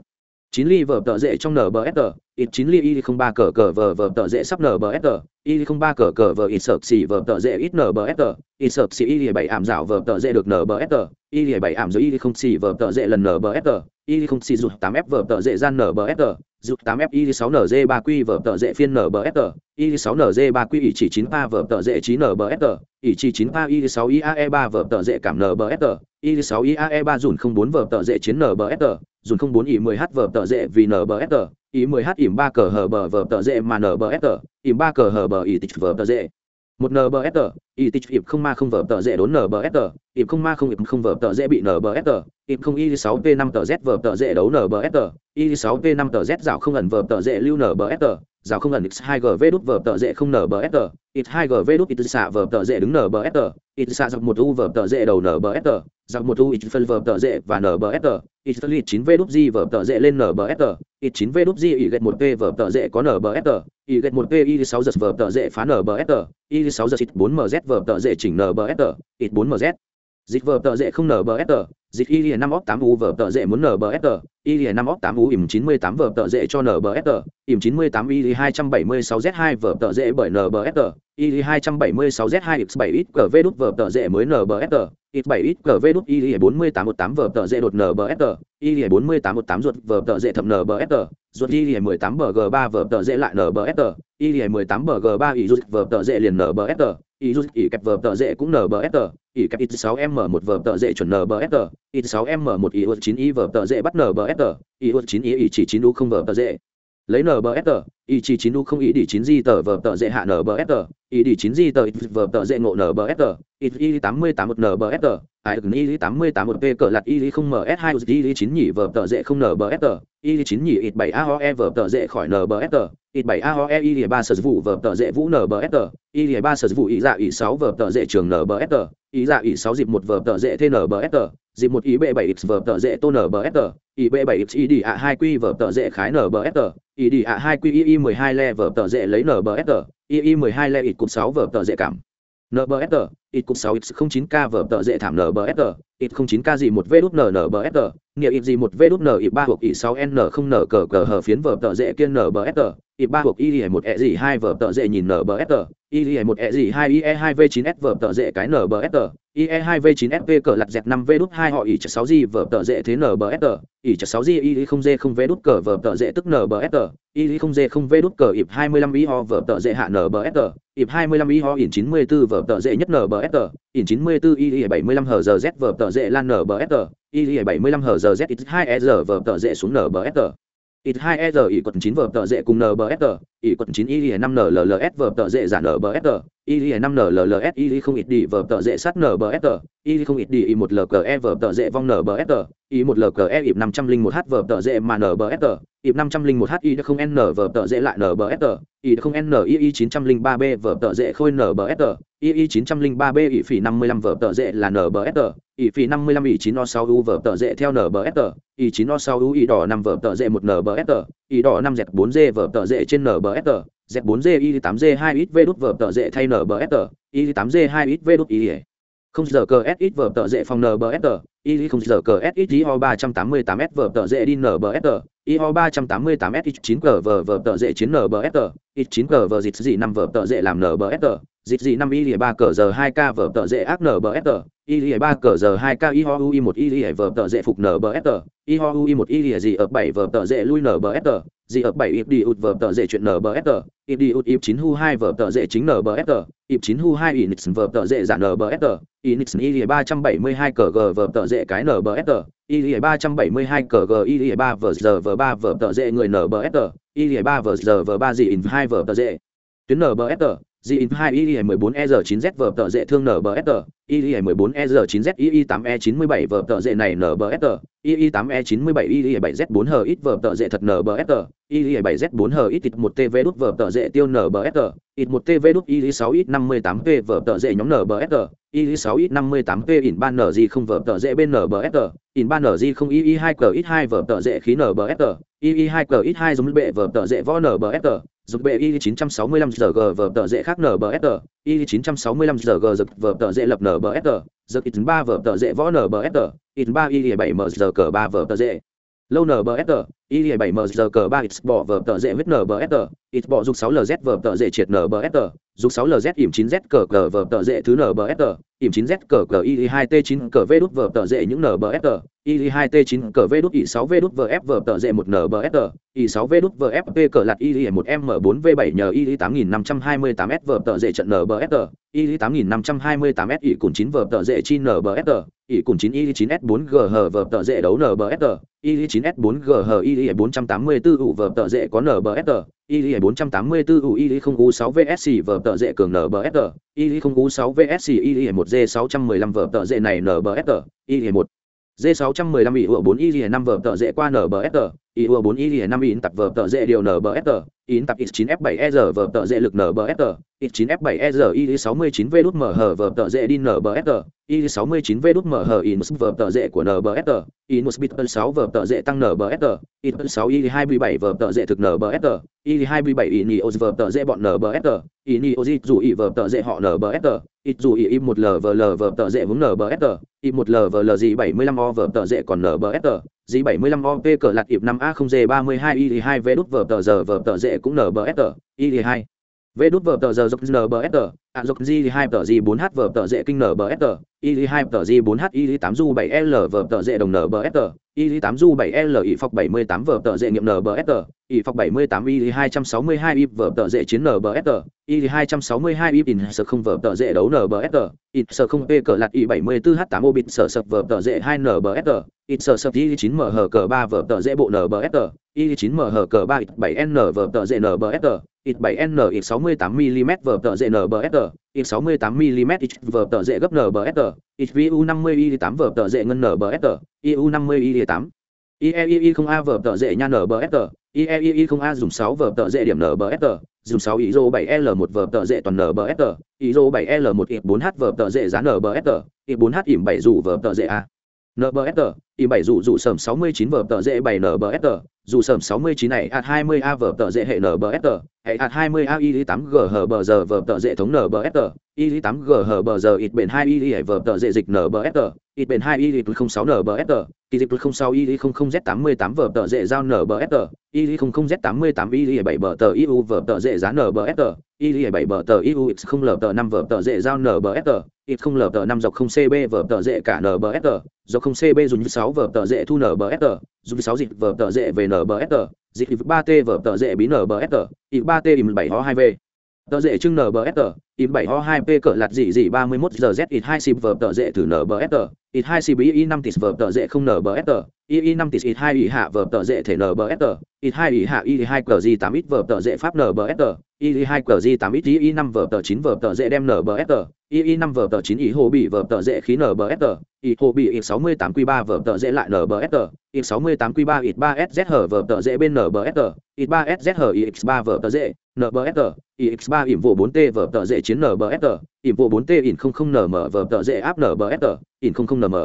Chín ly vở tờ dễ trong nbsg ít chín ly y không ba cờ cờ vở vở tờ dễ sắp nbsg y không ba cờ cờ vở ít sợp xì vở tờ dễ ít nbsg ít sợp xì y bảy ảm dạo vở tờ dễ được nbsg y bảy ảm rồi y không xì vở tờ dễ lần nbsg y không xì rụt tám f vở tờ dễ gian nbsg Dục 8F6NG 3 q vở tợ dệ phiên NBFR, Y6NG 3 q ỷ chỉ 9 pa vở tợ dệ 9 NBFR, ỷ chỉ 9 pa Y6 IAE 3 vở tợ dệ cảm NBFR, Y6 IAE 3 dùn 04 vở tợ dệ chiến NBFR, dùn 04 ỷ 10H vở tợ dệ vì NBFR, ỷ 10H ỉm 3 cờ hở bờ vở tợ dệ mà NBFR, ỉm 3 cờ hở bờ ỷ tịch vở tợ dệ một NBFR, y tích ịp không ma không vở tờ dễ đốn nbsr ịp không ma không ịp không vở tờ dễ bị nbsr ịp không y 6 p 5 tờ z vở tờ dễ đấu nbsr y 6 p 5 tờ z dạo không ẩn vở tờ dễ lưu nbsr rào không ẩn x 2 gv đút vở tờ dễ không nở bờ nbsr x 2 gv đút ít xạ vở tờ dễ đứng nở bờ nbsr ít xạ dọc một u vở tờ dễ đầu nở bờ nbsr dọc một u ít phân vở tờ dễ và nở bờ nbsr ít phân ít 9 v đút g vở tờ dễ lên nở bờ nbsr ít 9 v đút g y gạch một p vở tờ dễ có nở bờ nbsr y gạch một p y 6 giật vở tờ dễ phá nở bờ nbsr y 6 giật ít 4 mz vở tờ dễ chỉnh nở bờ nbsr ít 4 mz dịch vở tờ dễ không nở bờ nbsr dịch y lìa năm óc tám u vở tờ dễ muốn nbsr y lìa năm óc tám u ìm chín mươi tám vở tờ dễ cho nbsr ìm chín mươi tám y hai trăm bảy mươi sáu z hai vở tờ dễ bởi nbsr y hai trăm bảy mươi sáu z hai x bảy ít cờ cv đút vở tờ dễ mới nbsr ít bảy ít cờ cv đút y lìa bốn mươi tám một tám vở tờ dễ đột nbsr y lìa bốn mươi tám một tám ruột vở tờ dễ thập nbsr ruột y lìa mười tám bg ba vở tờ dễ lại nbsr y lìa mười tám bg ba y rút vở tờ dễ liền nbsr y rút y kẹp vở tờ dễ cũng nbsr y kẹp ít sáu m một vở tờ dễ chuẩn nbsr ít sáu m một y chín y vở tờ dễ bắt nbsr y chín y y chỉ chín u không vở tờ dễ. Lấy nbsr y chỉ chín u không ý đi chín di tờ vở tờ dễ hạ nbsr y đi chín di tờ vờ tờ dễ ngộ nbsr ít y tám mươi tám một nbsr ai gần y tám mươi tám một p cờ lạt y không ms hai y chín nhỉ vờ tờ dễ không nbsr y chín nhỉ ít bảy aoe vờ tờ dễ khỏi nbsr ít bảy aoe y ba sở vụ vờ tờ dễ vũ nbsr y ba sở vụ y dạ y sáu vờ tờ dễ trường nbsr y dạ y sáu dịp một vờ tờ dễ tnbsr dịp một ý b bảy x vờ tờ dễ tô nbsr ý b bảy x y đi a hai q vờ tờ dễ khái nbsr ý đi a hai q y mười hai le vờ tờ dễ lấy nbsr ii mười hai le ít cục sáu vở tờ dễ cảm. Nbsr ít cục sáu x không chín k vở tờ dễ thảm nbsr ít không chín k gì một v đút n nbsr nghĩa ít gì một v đút n ít ba hoặc ít sáu n, không n cờ cờ hở phiến vở tờ dễ kiên nbsr ít ba hoặc y một e gì hai vở tờ dễ nhìn nbsr y một e gì hai ie hai v chín s vở tờ dễ cái nbsr ie hai v chín sv cờ lật dẹt năm v đút hai họ ỉ chặt sáu g vở tờ dễ thế nbsr ỉ chặt sáu g ie không z không v đút cờ vở tờ dễ tức nbsr ie không z không v đút cờ ịp hai mươi lăm y ho vở tờ dễ hạ nbsr ịp hai mươi lăm y ho ỉn chín mươi bốn vở tờ dễ nhất nbsr ỉn chín mươi bốn y bảy mươi lăm hờ giờ z vở tờ dễ lan nbsr ie bảy mươi lăm hờ giờ z hai e giờ vở tờ dễ xuống nbsr ít hai e r ỉ quận chín vở tờ dễ cùng nbsr ỉ quận chín y năm nlls vở tờ dễ giả nbsr y năm nlls y không ít đi vở tờ dễ sát nbsr y không ít đi y một lke vở tờ dễ vong nbsr y một lke ịp năm trăm linh một h vở tờ dễ mà nbsr ịp năm trăm linh một h y không n vở tờ dễ lại nbsr y không n y y chín trăm linh ba b vở tờ dễ khôi nbsr y y chín trăm linh ba b ỉ phỉ năm mươi lăm vở tờ dễ là nbsr ỉ phi năm mươi lăm ỉ chín o sau u vở tờ dễ theo nbsr ỉ chín o sau u ỉ đỏ năm vở tờ dễ một nbsr ỉ đỏ năm dẹt bốn d vở tờ dễ trên nbsr z 4 g y 8 g 2 ít v đút vở tờ dễ thay nbsr y 8 g 2 ít v đút y không giờ cờ s ít vở tờ dễ phòng nbsr y không giờ cờ s ít y ho 388 s vở tờ dễ đi nbsr y ho 388 s ít chín cờ vở vở tờ dễ chiến nbsr ít chín cờ vở dịch gì năm vở tờ dễ làm nbsr dịch gì năm y lìa ba cờ giờ hai k vở tờ dễ ác nbsr y lìa ba cờ giờ hai k y ho u một y lìa vở tờ dễ phục nbsr y ho u một y lìa gì ở bảy vở tờ dễ lui nbsr gì ở bảy ip đi ụt vở tờ dễ chuyện nbsr ip đi ụt ip chín hu hai vở tờ dễ chính nbsr ip chín hu hai inix vở tờ dễ giả nbsr Inix IE 372 cờ G vở tợ dễ cái NBSR, IE 372 cờ G IE 3 vở giờ vở 3 vở tợ dễ người NBSR, e Y3 v giờ v 3 gì in 2 vở tợ dễ. Tuyến NBSR, in 2 y 14 e 9 z vở tờ dễ thương NBSR, y 14 e 9 z y 8 e 97 vở tờ dễ này NBSR, y 8 e 97 y 7 z 4 h ít vở tờ dễ thật NBSR, y 7 z 4 h ít ít 1 tv đút vở tờ dễ tiêu NBSR, ít 1 tv đút y 6 ít 58 p vở tờ dễ nhóm NBSR, y 6 ít 58 p in 3 ng không vở tờ dễ bên NBSR, in 3 ng không y 2 cờ ít 2 vở tờ dễ khí NBSR, y 2 cờ ít 2 giống bệ vở tờ dễ võ NBSR, dục bệ y 965 g vở tờ dễ khác nbsr y 965 g giật vở tờ dễ lập nbsr giật ít ba vở tờ dễ võ nbsr ít ba y 7 m giờ cờ ba vở tờ dễ. Lâu nbsr y 7 mg cờ 3 x bỏ vở tờ dễ huyết nbsr ít bỏ dục 6 lz vở tờ dễ triệt nbsr dục 6 lz ỉm 9 z cờ cờ vở tờ dễ thứ nbsr ỉm 9 z cờ cờ y 2 t 9 cờ v đút vở tờ dễ những nbsr y 2 t. 9 cờ v đút y 6 v đút vở f vở tờ dễ một nbsr y 6 v đút vở fp cờ lạt y 1 m 4 v 7 nhờ y 8528 s vở tờ dễ trận nbsr y 8528 s y cùng 9 vở tờ dễ chi nbsr y cùng 9 y 9 s 4 g hờ vở tờ dễ đấu nbsr y 9 s 4 g hờ y 484 u vở tờ dễ có nbsr y 484 u y 0 u 6 vsc vở tờ dễ cường nbsr y 0 u 6 vsc y 1 g 615 vở tờ dễ này nbsr y 1 d 615 ỉ ủa 4 y 5 vở tờ dễ qua nbsr ỉ ủa 4 y 5 in tập vở tờ dễ điều nbsr in tập x 9 f 7 e r vở tờ dễ lực nbsr 9F7EZI69V đút hở vở tợ dễ đi NBSR, I69V đút hở Inus vở tợ dễ của NBSR, Inus bit 6 vở tợ dễ tăng NBSR, Inus 6 I27 vở tợ dễ thực NBSR, I27 Inios vở tợ dễ bọn NBSR, Inios dù I vở tợ dễ họ NBSR, ít dù I im 1LVL vở tợ dễ vững NBSR, I1LVL gì 75O vở tợ dễ còn NBSR, dì 75OP cờ lạt ịp 5A0G32I2V đút vở tờ giờ vở tờ dễ cũng NBSR, i2 Vê đút vở tờ giờ dọc NBSR, ạ dọc G 2 tờ G 4H vở tờ dễ kinh NBSR, Y 2 tờ G 4H Y 8 du 7 L vở tờ dễ đồng NBSR, Y 8 du 7 L Y phọc 78 vở tờ dễ nghiệm NBSR, Y phọc 78 Y 262 Y vở tờ dễ chiến NBSR, Y 262 Y in sở không vở tờ dễ đấu NBSR, Y sở không P cỡ lạt Y 74H8 obit sở sập vở tờ dễ 2 NBSR, ít sơ sập y 9 mh cờ ba vở tờ dễ bộ nbsr y 9 mh cờ 3 7 n vở tờ dễ nbsr ít bảy n ít 68 mm vở tờ dễ nbsr ít 68 mm ít vở tờ dễ gấp nbsr ít vu 50 y tám vở tờ dễ ngân nbsr iu 50 y 8 IEII không A vở tờ dễ nha NBSR, IEII không A dùng 6 vở tờ dễ điểm NBSR, dùng 6 ISO 7L1 vở tờ dễ toàn NBSR, ISO 7L1 I4H vở tờ dễ giá NBSR, I4H ỉm 7 dù vở tờ dễ A. NBSR, ỉm 7 rủ rủ sầm 69 vở tờ dễ 7 NBSR, dù sầm 69 này at 20 A vở tờ dễ hệ NBSR, hệ at 20 A I 8 G hở bờ giờ vở tờ dễ thống NBSR, I 8 G hở bờ giờ ít bền 2 I vở tờ dễ dịch NBSR, ít bền 2 I 06 NBSR, kỳ dịch 06 I 00 Z88 vở tờ dễ giao NBSR, I 00 Z88 I 7 bờ tờ IU vở tờ dễ giá NBSR, I 7 bờ tờ IU X 0 L tờ 5 vở tờ dễ giao NBSR, X 0 L tờ 5 dọc 0 CB vở tờ dễ cả NBSR, dọc 0 CB dùng sáu vở tờ dễ thu nở bờ sr dùng sáu dịch vở tờ dễ về nở bờ sr dịch ba t vở tờ dễ bí nở bờ sr ít ba t im bảy ho hai v. Tờ dễ trưng NBSR, im 7 ho hai p cỡ lạt dị dị 31 giờ Z ít hai xịp vờ tờ dễ thử NBSR, ít hai xịp ý năm tis vờ tờ dễ không NBSR, ý năm tis ít hai ý hạ vờ tờ dễ thể NBSR, ít hai ý hạ ý hai cờ gì 8 ít vờ tờ dễ pháp NBSR, ý hai cờ gì 8 ít ý năm vờ tờ chín vờ tờ dễ đem NBSR, ý năm vờ tờ chín ý hồ bị vờ tờ dễ khí NBSR, ý hồ bị ít 68 q ba vờ tờ dễ lại NBSR, ít 68 Q3 ít 3SZ hở vờ tờ dễ bên NBSR, ít 3SZ hở IX3 vở tờ dễ, NBSR, IX3 ỉm vụ 4T vở tờ dễ chiến NBSR, ỉm vụ 4T ỉn 00 NM vở tờ dễ áp NBSR, ỉn 00 NM.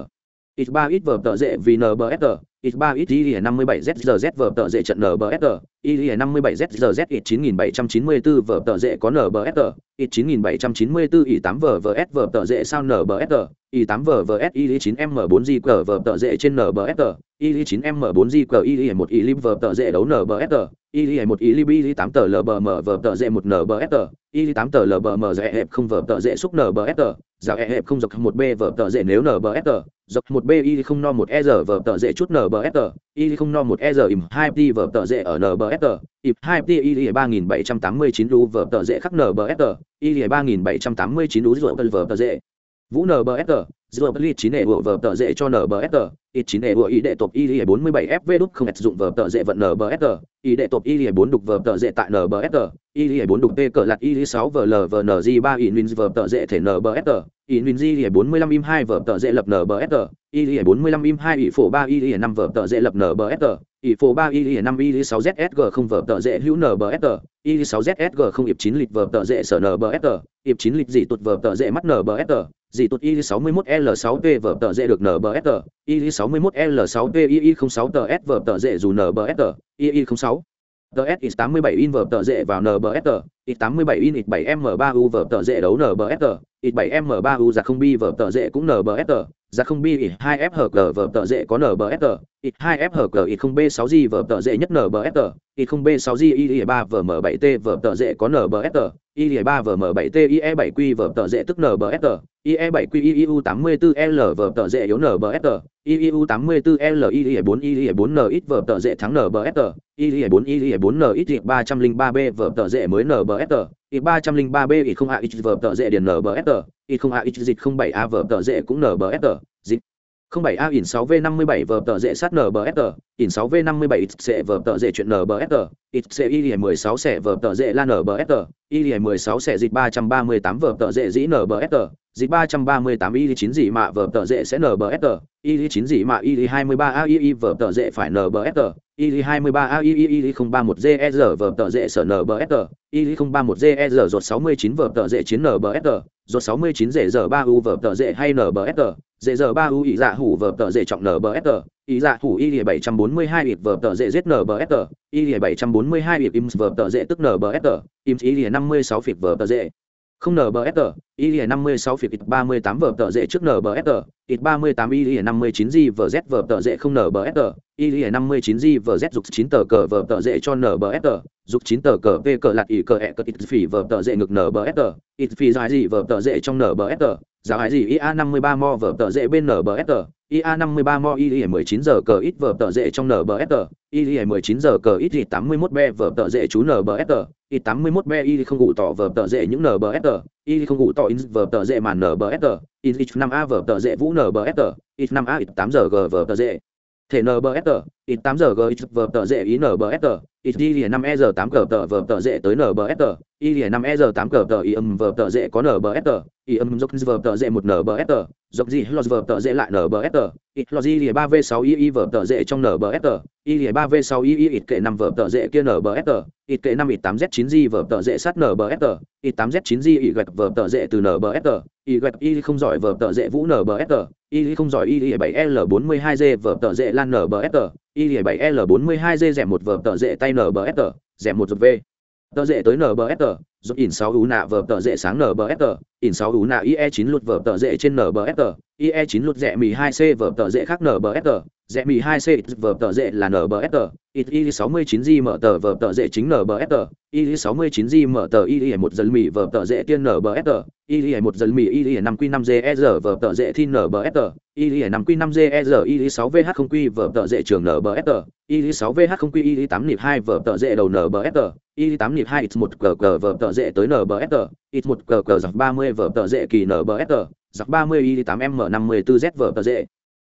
X3 ít vở tờ dễ vì NBSR, X3 ít Y 57ZZZ vở tờ dễ trận NBSR, Y 57ZZZ ít 9794 vở tờ dễ có NBSR, ít 9794 Y 8 vở s vở tờ dễ sao NBSR, Y 8 vở s Y 9M4G cờ vở tờ dễ trên NBSR, Y 9M4G cờ Y 1 Y vở tờ dễ đấu NBSR, y li một y li bi li tám tờ l b m v tờ dễ một n b s tờ y li tám tờ l b m dễ hẹp không v tờ dễ xúc n b s tờ giả e hẹp không dọc một b v tờ dễ nếu n b s tờ dọc một b y không no một e r v tờ dễ chút n b s tờ y không no một e r im hai t v tờ dễ ở n b s tờ im hai t y ba nghìn bảy trăm tám mươi chín u v tờ dễ khắc n b s tờ y ba nghìn bảy trăm tám mươi chín u rồi v tờ dễ vũ n b s tờ dựa bất ly chín nệ vợ tờ dễ cho n b s tờ ít chín e ý đệ tộp y bốn mươi bảy fv đúc không dụng vờ tờ dễ vận NBSR, ý đệ tộc Y 4 đục vờ tờ dễ tại NBSR, Y bốn đục P cờ lạt Y 6 VLVNG 3 in wins vờ tờ dễ thể NBSR, in bốn mươi 45 im 2 vờ tờ dễ lập NBSR, Y 45 im 2 Y phổ ba Y 5 vờ tờ dễ lập NBSR, Y phổ ba Y 5 Y 6 ZSG không vờ tờ dễ hữu NBSR, Y 6 ZSG không ịp 9 lịch vờ tờ dễ sở NBSR, ịp 9 lịch dị tụt vờ tờ dễ mắt NBSR, dị tụt y 61 l 6 p vờ tờ dễ được nbsr y 61 l 6 p y 06 ts vở tờ dễ dù nbsr y 06 ts x 87 in vở tờ dễ vào nbsr x 87 in x 7 m 3 u vở tờ dễ đấu nbfr ít 7 m 3 u giặc không bi vở tờ dễ cũng nbfr giặc không bi ít 2 f hg vở tờ dễ có nbfr ít 2 f hg ít không b 6 g vở tờ dễ nhất nbfr ít không b 6 g i 3 vm 7 t vở tờ dễ có nbfr i 3 vm 7 t ie 7 q vở tờ dễ tức nbfr ie 7 q iu 84 l vở tờ dễ yếu nbfr iu 84 l ie 4 ie 4 n ít vở tờ dễ thắng nbfr ie 4 ie 4 n ít 303 b vở tờ dễ mới nbfr ít 303 b ít không a ít vở dễ điền nbsr ít không a ít dịch 07 a vở tờ dễ cũng nbsr dịch. 07 a in 6 v 57 vở tờ dễ sát nbsr in 6 v 57 ít sẽ vở tờ dễ chuyện nbsr ít sẽ y 16 sẽ vở tờ dễ là nbsr y 16 sẽ dịch 338 vở tờ dễ dĩ nbsr dịch 338 y 9 dị mạ vở tờ dễ sẽ nbsr y 9 dị mạ y 23 a y vở tờ dễ phải nbsr y 23 a y y 031 gsr vở tờ dễ sở nbsr y 031 gsr ruột 69 vở tờ dễ chiến nbsr ruột 69 dễ giờ 3 u vở tờ dễ hay nbsr dễ giờ 3 u ý dạ hủ vở tờ dễ trọng nbsr ý dạ hủ y 742 ít vở tờ dễ giết nbsr y 742 ít im vở tờ dễ tức nbsr im y 56 phịch vở tờ dễ không nbfr y năm mươi sáu phiệt ba mươi tám vở tờ dễ trước nbfr ít ba mươi tám y năm mươi chín g vở z vở tờ dễ không nbfr y năm mươi chín g vở z dục chín tờ cờ vở tờ dễ cho nbfr dục chín tờ cờ v cờ lạc ỉ cờ e cờ ít phỉ vở tờ dễ ngược nbfr ít phỉ dài gì vở tờ dễ trong nbfr giá hại gì? Ia 53 mo vở tờ dễ bên nbsr ia 53 mo ia 19 giờ cờ ít vở tờ dễ trong nbsr ia 19 giờ cờ ít thì 81b vở tờ dễ chú nbsr ít 81 be y không ngủ tỏ vở tờ dễ những nbsr y không ngủ tỏ in vở tờ dễ màn nbsr in ít 5 a vở tờ dễ vũ nbsr ít 5 a ít 8 giờ g vở tờ dễ thể nbsr ít tám giờ g, ít vờ tờ dễ, ý nbsr ít đi lìa năm e giờ tám cờ tờ, vờ tờ dễ tới nbsr y lìa năm e giờ tám cờ tờ y âm vờ tờ dễ có nbsr y âm dốc vờ tờ dễ một nbsr dọc gì, lo vở tờ dễ lại nbsr ít lo gì lìa ba v sáu y y vở tờ dễ trong nbsr y lìa ba v sáu y y ít kệ năm vở tờ dễ kia nbsr ít kệ năm ít tám z chín g vở tờ dễ sát nbsr ít tám z chín g y gạch vở tờ dễ từ nbsr y gạch y không giỏi vở tờ dễ vũ nbsr y không giỏi y lìa bảy l bốn mươi hai g vở tờ dễ lan nbsr y lìa bảy l bốn mươi hai g rẻ một vở tờ dễ tay nbsr rẻ một v. Tờ dễ tới nbsr giúp in 6 u nạ vở tờ dễ sáng nbsr in 6 u nạ ie 9 lụt vở tờ dễ trên nbsr ie 9 lụt rẻ mì 2 c vở tờ dễ khác nbsr rẻ mì 2 c vở tờ dễ là nbsr ít y 69 g mở tờ vở tờ dễ chính nbsr y 69 g mở tờ y 1 dần mì vở tờ dễ tiên nbsr y một dân mì y 5 q 5 ger vở tờ dễ thi nbsr y 5 q 5 ger y 6 vh không q vở tờ dễ trường nbsr y 6 vh không q y 8 nịp 2 vở tờ dễ đầu nbsr y 8 nịp 2 x 1 g g vở tờ dễ tới nbsr x 1 g g dọc 30 vở tờ dễ kỳ nbsr dọc 30 y tám m 54 z vở tờ dễ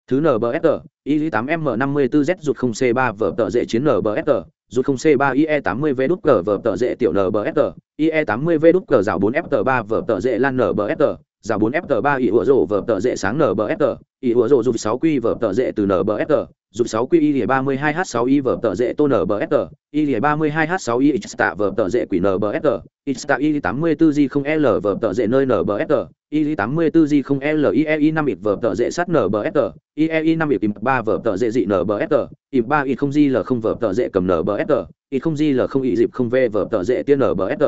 thứ nbsr y tám m 54 z rụt không c ba vở tờ dễ chiến nbsr rụt không c 3 ie 80 v đút cờ vở tờ dễ tiểu nbsr ie 80 v đút cờ rào 4 f 3 vở tờ dễ lan nbsr rào 4 f 3 ỉ ủa rổ vở tờ dễ sáng nbsr ỉ ủa rổ rụt 6 q vở tờ dễ từ nbsr rụt 6 q y 32 h 6 y vở tờ dễ tô nbsr y 32 h 6 y xta vở tờ dễ quỷ nbsr xta y 84 g 0 l vở tờ dễ nơi nbsr y 84 g 0 l iei 5 ít vở tờ dễ sát nbsr iei 5 ít im 3 vở tờ dễ dị nbsr IM 3 ít 0 G l không vở tờ dễ cầm nbsr ít 0 G l không ị dịp không v vở tờ dễ tiên nbsr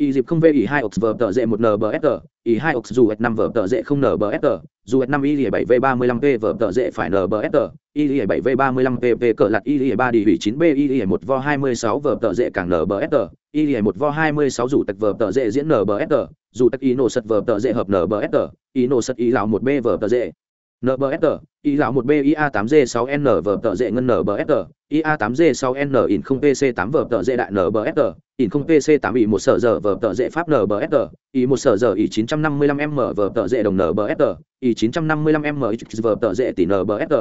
y dịp không v y hai ox vở tờ dệ 1 nbsr y hai ox dù năm vở tờ dệ không nbsr dù năm y 7 v ba mươi lăm p vở tờ dệ phải nbsr y 7 v ba mươi lăm pp cỡ lặt y ba đi hủy chín b, y một vo hai mươi sáu vở tờ dệ càng nbsr y một vo hai mươi sáu tạch vở tờ dệ diễn nbsr dù tạch y nổ sật vở tờ dệ hợp nbsr y nổ sật y lào một b vở tờ dệ nbsr y lão một b ia 8 g 6 n vở tờ dễ ngân nbsr ia 8 g 6 n in không pc 8 vở tờ dễ đại nbsr in không pc 8 y một sở giờ vở tờ dễ pháp nbsr y một sở giờ, y 955 m vở tờ dễ đồng nbsr y 955 m vở tờ dễ tỷ nbsr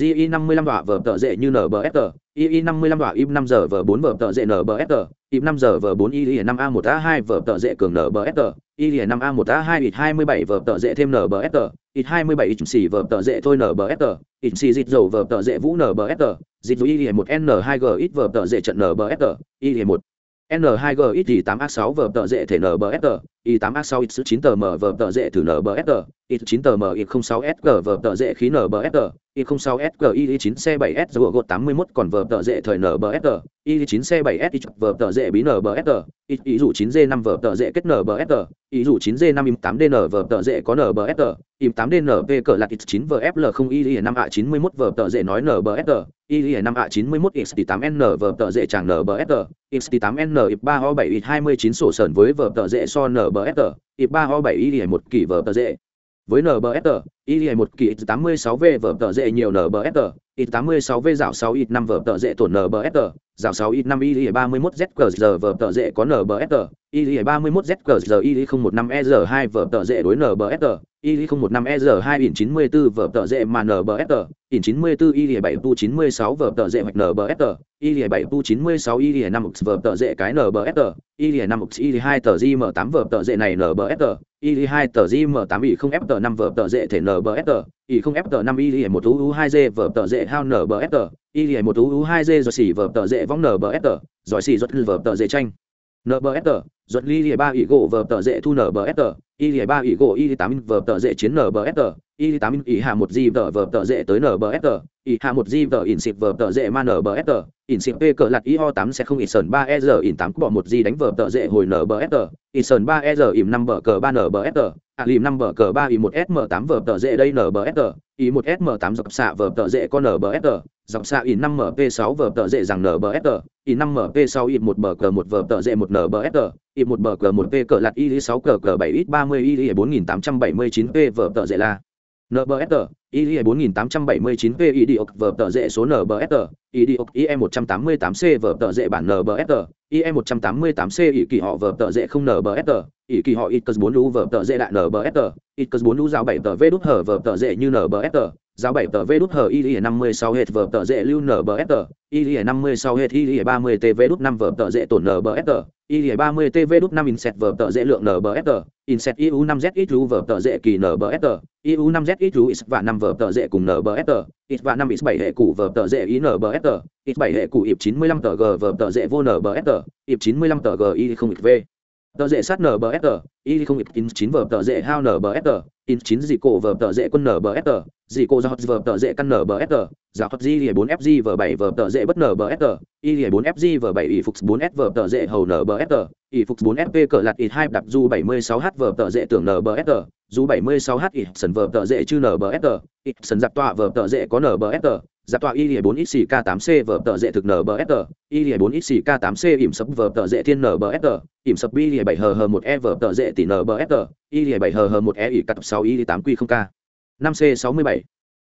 y 55 đoạ vở tờ dễ như nbsr y 55 đoạ y 5 giờ vở 4 vở tờ dễ nbsr ịp năm giờ vờ bốn y lìa năm a một a hai vờ tợ dễ cường nở bờ s tờ y lìa năm a một a hai ít hai mươi bảy vờ tợ dễ thêm nở bờ s tờ ít hai mươi bảy ít xì vờ tợ dễ thôi nở bờ s tờ ít xì dịt dầu vờ tợ dễ vũ nở bờ s tờ dịt dù y lìa một n hai g ít vờ tợ dễ trận nở bờ s tờ y lìa một. N2G ít thì 8A6 vở tợ dễ thể NBFR, I8A6 X9 mở vở tợ dễ thử NBFR, X9 TM Y06SG vở tợ dễ khí NBFR, Y06SG Y9C7S rùa gột 81 còn vở tợ dễ thời NBFR, Y9C7S vở tợ dễ bí NBFR, ít ý dù 9G 5 vở tờ dễ kết nbsr ý dù 9G 5 im 8DN vở tờ dễ có nbsr im 8 dnp cỡ là ít 9 vfl 0 y 5 a 91 vở tờ dễ nói nbsr y 5 a 91 x 8 n vở tờ dễ chẳng nbsr x 8 n ip 3 o 7 ít 29 sổ sờn với vở tờ dễ so nbsr ip 3 o 7 y 1 kỳ vở tờ dễ với nbsr y 1 kỳ 86 v vở tờ dễ nhiều nbsr ít 86 v dạo 6i5 vở tờ dễ tổn nbsr dạo 6 ít 5 y 31 zqr vở tờ dễ có nbsr y 31 zqr y 015 er 2 vở tờ dễ đối nbsr y 015 er 2 in 94 vở tờ dễ mà nbsr in 94 y 7 tu 96 vở tờ dễ hoặc nbsr y 7 tu 96 y 5 vở tờ dễ cái nbsr y 5 y 2 tờ gm 8 vở tờ dễ này nbsr y hai tờ gm tám y không f tờ 5 vở tờ dễ thể nbsr y không f tờ 5 y một u hai g vở tờ dễ hao nbsr y một u hai g rồi xỉ vở tờ dễ vong nbsr rồi xỉ ruột vở tờ dễ tranh. Nbsr ruột ly lìa ba y gỗ vở tờ dễ thu nbsr y lìa ba y gỗ y tám vở tờ dễ chiến nbsr y tám y hạ một di vờ vờ tờ dễ tới nbsr y hạ một di vờ in xịt vờ tờ dễ ma nbsr in xịt p cờ lạt y ho tám sẽ không ỉn sơn ba e giờ in tám bỏ một di đánh vờ tờ dễ hồi nbsr ỉn sơn ba e giờ im năm vở cờ ba nbsr à lìm năm vở cờ ba y một sm tám vờ tờ dễ đây nbsr y một sm tám dọc xạ vờ tờ dễ có nbsr dọc xạ ỉ năm mp sáu vờ tờ dễ rằng nbsr ỉ năm mp sáu ỉ một bờ cờ một vờ tờ dễ một nbsr ỉ một bờ cờ một p cờ lạt y sáu cờ cờ bảy ít ba mươi y bốn nghìn tám trăm bảy mươi chín p vờ tờ dễ là NBFR, IE 4879 PI Dioc vở tờ dễ số NBFR, IDOC IE 188C vở tờ dễ bản NBFR, ie một trăm tám mươi tám c, ỷ kỳ họ vở tợ dễ không nbsr ỷ kỳ họ ít cờ bốn u vở tợ dễ đại nbsr ít cờ bốn u giao bảy tờ v đút hở vở tợ dễ như nbsr giao bảy tờ v đút hở ie năm mươi sáu hết vở tợ dễ lưu nbsr ie năm mươi sáu hết ie ba mươi tv đút năm vở tợ dễ tổn nbsr ie ba mươi tv đút năm inset vở tợ dễ lượng nbsr inset iu năm z ít u vở tợ dễ kỳ nbsr iu năm z ít và năm vở tợ dễ cùng nbsr ít và năm ít bảy hệ cũ vở tờ dễ ý nbsr ít bảy hệ cũ ịp chín mươi lăm tờ g vở tờ dễ vô nbsr ịp chín mươi lăm tờ g y không v. Tờ dễ sát nbsr y không in chín vở tờ dễ hao nbsr in chín dị cổ vở tờ dễ quân nbsr dị cô do vờ tờ dễ căn nở bờ giá thuật di lìa bốn fg vờ bảy vờ tờ dễ bất nở bờ y lìa bốn fg vờ bảy y phục bốn s vờ tờ dễ hầu nở bờ sờ y phục bốn fp cờ lạt ít hai đạp du bảy mươi sáu h vờ tờ dễ tưởng nở bờ sờ du bảy mươi sáu h y sần vờ tờ dễ chư nở bờ sờ y sần giặc tọa vờ tờ dễ có nở bờ sờ giặc tọa y bốn xì k tám c vờ tờ dễ thực nở bờ sờ y bốn xì k tám c ỉm sập vờ tờ dễ thiên nở bờ sờ ỉm sập y bảy hờ hờ một e vờ tờ dễ tỷ sờ y bảy hờ hờ một e ỉ cắt sáu y tám q không k năm c sáu mươi bảy.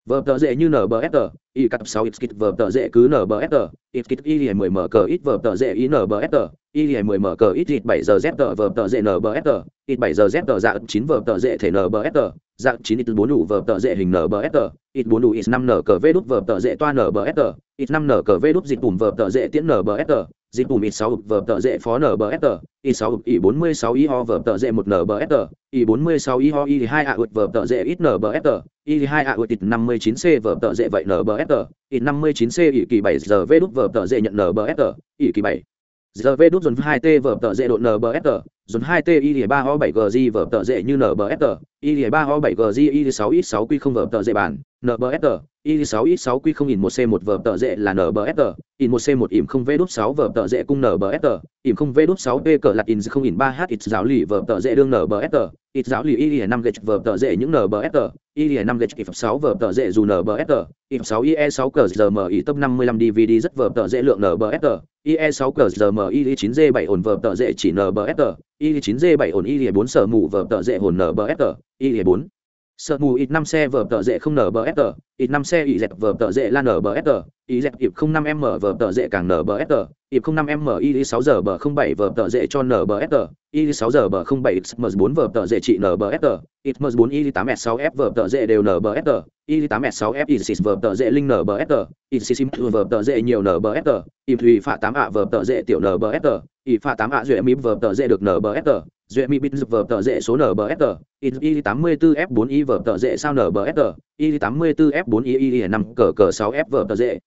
Vở tờ dễ như nbsr y cặp sáu ít kit vở tờ dễ cứ nbsr ít kit y mười mở cờ, ít vở tờ dễ y nbsr y mười mở cờ, ít ít bảy giờ z tờ vở tờ dễ nbsr ít bảy giờ z tờ dạ chín vở tờ dễ thể nbsr dạ chín ít bốn đủ vở tờ dễ hình nbsr ít bốn đủ, ít năm nở cờ vê đút vở tờ dễ toa nbsr ít năm nở cờ vê đút, dịch bùm vở tờ dễ tiễn nbsr dịp bùm ít sáu vở tợ dễ phó nbsr ít sáu ít bốn mươi sáu y ho vở tợ dễ một nbsr ít bốn mươi sáu y ho y hai a vở tợ dễ ít nbsr y hai a ít năm mươi chín c vở tợ dễ vậy nbsr ít năm mươi chín c ỷ kỳ bảy giờ vê đút vở tợ dễ nhận nbsr ỷ kỳ bảy giờ v đút dồn hai t vở tợ dễ độ nbsr dồn hai t y ba o bảy gg vở tờ dễ như nbsr y ba o bảy gg y sáu x sáu q không vở tờ dễ bản nbsr y sáu x sáu q không in một c một vở tờ dễ là nbsr in một c một im không v đút sáu vở tờ dễ cung nbsr im không v đút sáu p cờ lạt in không in ba h ít giáo lì vở tờ dễ đương nbsr ít giáo lì y năm gạch vở tờ dễ những nbsr y năm gạch if sáu vở tờ dễ dù nbsr if sáu ie sáu cờ giờ m top năm mươi lăm dvd rất vở tờ dễ lượng nbsr ie 6 cờ giờ m i 9 g 7 ổn vở tợ dễ chỉ nbsr y 9 g 7 ổn Y4 sở mù vở tợ dễ hồn nbsr i 4 sợ mù ít năm xe vở tợ dễ không nở bờ sờ ít năm xe ỉ dẹp vở tợ dễ là nở bờ sờ ỉ dẹp ịp không năm m vở tợ dễ càng nở bờ sờ ịp không năm m y sáu giờ bờ không bảy vở tợ dễ cho nở bờ sờ y sáu giờ bờ không bảy m bốn vở tợ dễ trị nở bờ sờ ít m bốn y tám m sáu f vở tợ dễ đều nở bờ sờ y tám m sáu f y six vở tợ dễ linh nở bờ sờ y six im thu vở tợ dễ nhiều nở bờ sờ ịp thủy phạ tám ạ vở tợ dễ tiểu nở bờ sờ ịp phạ tám ạ duệ mím vở tợ dễ được nở bờ sờ duệ mi bit vở tờ dễ số nbsr y tám mươi bốn f bốn y vở tờ dễ sao nbsr y tám mươi bốn f bốn y y năm cờ cờ sáu f vở tờ dễ.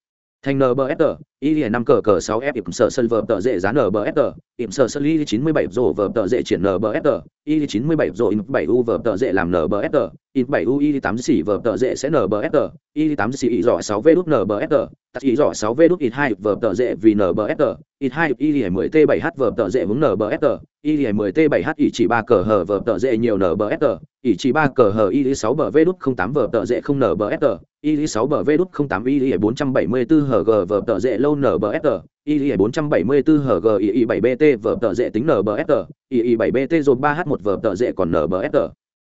Thành nbsr y lìa năm cờ cờ sáu f ịp sở sân vợp tờ dễ giá nbfr ịp sở sân ly chín mươi bảy rổ vờ tờ dễ triển nbfr y chín mươi bảy rổ in bảy u vợp tờ dễ làm nbfr in bảy u y tám xỉ vợp tờ dễ sẽ nbfr y tám xỉ y rõ sáu v đút nbfr tắt y rõ sáu v đút ít hai vợp tờ dễ vì nbfr ít hai y lìa mười t bảy h vợp tờ dễ vững nbfr y lìa mười t bảy h ỉ chỉ ba cờ hờ vợp tờ dễ nhiều nbfr ỉ chỉ ba cờ hờ y sáu bờ v đút không tám vờ tờ dễ không nbfr y sáu bờ v đút không tám y bốn trăm bảy mươi bốn tờ dễ lâu NBFR, II 474 HGII 7 BT vở tờ dễ tính NBFR, II 7 BT rồi 3H1 vở tờ dễ còn NBFR.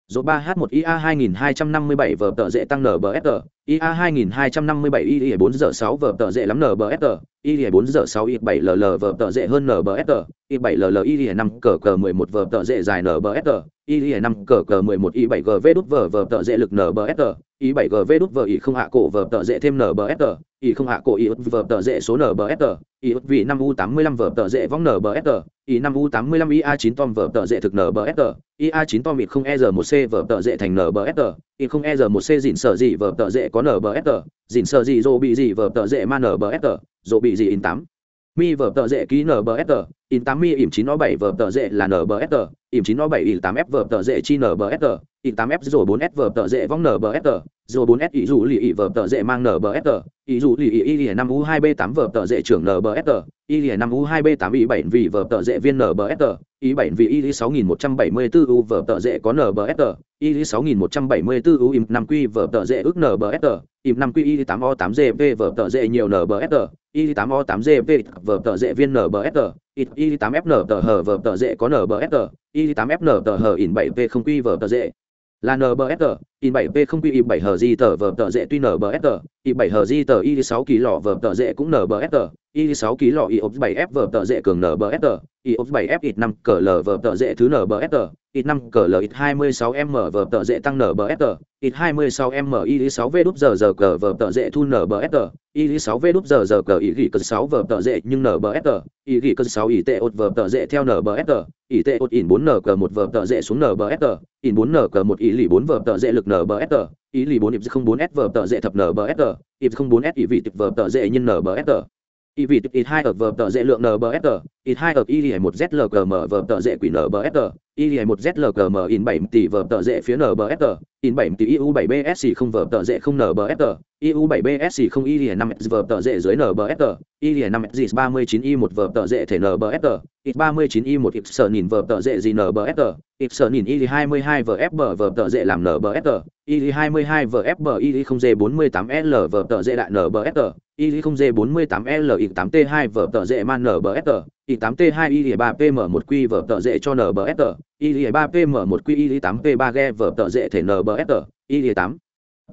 Rồi 3H1 IA 2257 vở tờ dễ tăng NBFR, IA 2257 II 4 giờ 6 vở tờ dễ lắm NBFR, II 4 giờ 6 I 7 LL vở tờ dễ hơn NBFR, y bảy ll y năm cờ cờ mười một vờ tờ dễ dài nbfr y năm cờ cờ mười một y bảy gv đút vờ vờ tờ dễ lực nbfr y bảy gv đút vờ y không hạ cổ vờ tờ dễ thêm nbfr y không hạ cổ y vờ tờ dễ số nbfr y vì năm u tám mươi lăm vờ tờ dễ vong nbfr y năm u tám mươi lăm ia chín tom vờ tờ dễ thực nbfr ia chín tom y không e r một c vờ tờ dễ thành nbfr y không e r một c dịn sở gì vờ tờ dễ có nbfr dịn sở gì dô bị gì vờ tờ dễ ma nbfr dô bị gì in tám mi vở tờ dễ ký nbfr in 80 ỉm 9 nó 7 vở tờ dệ là NBSR, ỉm 9 nó 7 ỉm 8F vở tờ dệ chi NBSR, ỉm 8F rồi 4S vở tờ dệ vong NBSR, rồi 4S ỉ dụ lì ỉ vở tờ dệ mang NBSR, ỉ dụ lì ỉ ỉ 5U2B8 vở tờ dệ trưởng NBSR, ỉ 5U2B8 ỉ 7 vì vở tờ dệ viên NBSR, ỉ 7 vì ỉ 6174U vở tờ dệ có NBSR, ỉ 6174U ỉm 5Q vở tờ dệ ước NBSR, ỉm 5Q ỉ 8O8GP vở tờ dệ nhiều NBSR, ỉ 8O8GP vở tờ dệ viên NBSR, y tám fn tờ hờ vở tờ dễ có nbfr y tám fn tờ hờ in bảy p không quy vở tờ dễ là nbfr in 7 p không quy i 7 hờ di tờ vở tờ dễ tuy nở bờ tờ, i 7 hờ di tờ i 6 ký lọ vở tờ dễ cũng nở bờ tờ, i 6 ký lọ i ốp 7 f vở tờ dễ cường nở nbfr i ốp 7 f ít 5 cờ lờ vở tờ dễ thứ nở bờ tờ, ít 5 cờ lờ ít 26 m vở tờ dễ tăng nở bờ tờ, ít 26 m i 6 v đúp giờ giờ cờ vở tờ dễ thu nở bờ tờ, i 6 v đúp giờ giờ cờ i gỉ cờ 6 vở tờ dễ nhưng nở bờ tờ, i gỉ cờ 6 i tệ ốt vở tờ dễ theo nbfr i tệ ốt in 4 nở cờ 1 vở tờ dễ xuống nbfr in 4 nở cờ 1 i lì 4 vở tờ dễ lực nbfr ý lì bốn ịp không bốn s vờ tờ dễ thập nbfr ịp không bốn s ý vị tịch vờ tờ dễ nhân nbfr y vị tức ít hai ở vờ tờ dễ lượng nbfr ít hai ở y lì một zlgm vờ tờ dễ quỷ nbfr y lì một zlgm in 7 tỷ vờ tờ dễ phía nbfr in 7 tỷ iu 7 bsc không vờ tờ dễ không nbfr iu 7 bsc không y lìa 5 vờ tờ dễ dưới nbfr y lìa 5 mươi 39 i 1 vờ tờ dễ thể nbfr ít 39 i 1 ít sở nhìn vờ tờ dễ gì nbfr ít sở nhìn y 22 vờ fb vờ tờ dễ làm nbfr y 22 vờ fb y không d 48 l vờ tờ dễ đại nbfr y không d 48 l y 8 t 2 vở tờ dễ man nbfr y 8 t 2 y 3 pm 1 q vở tờ dễ cho nbfr y 3 pm 1 q y 8 p 3 g vở tờ dễ thể nbfr y 8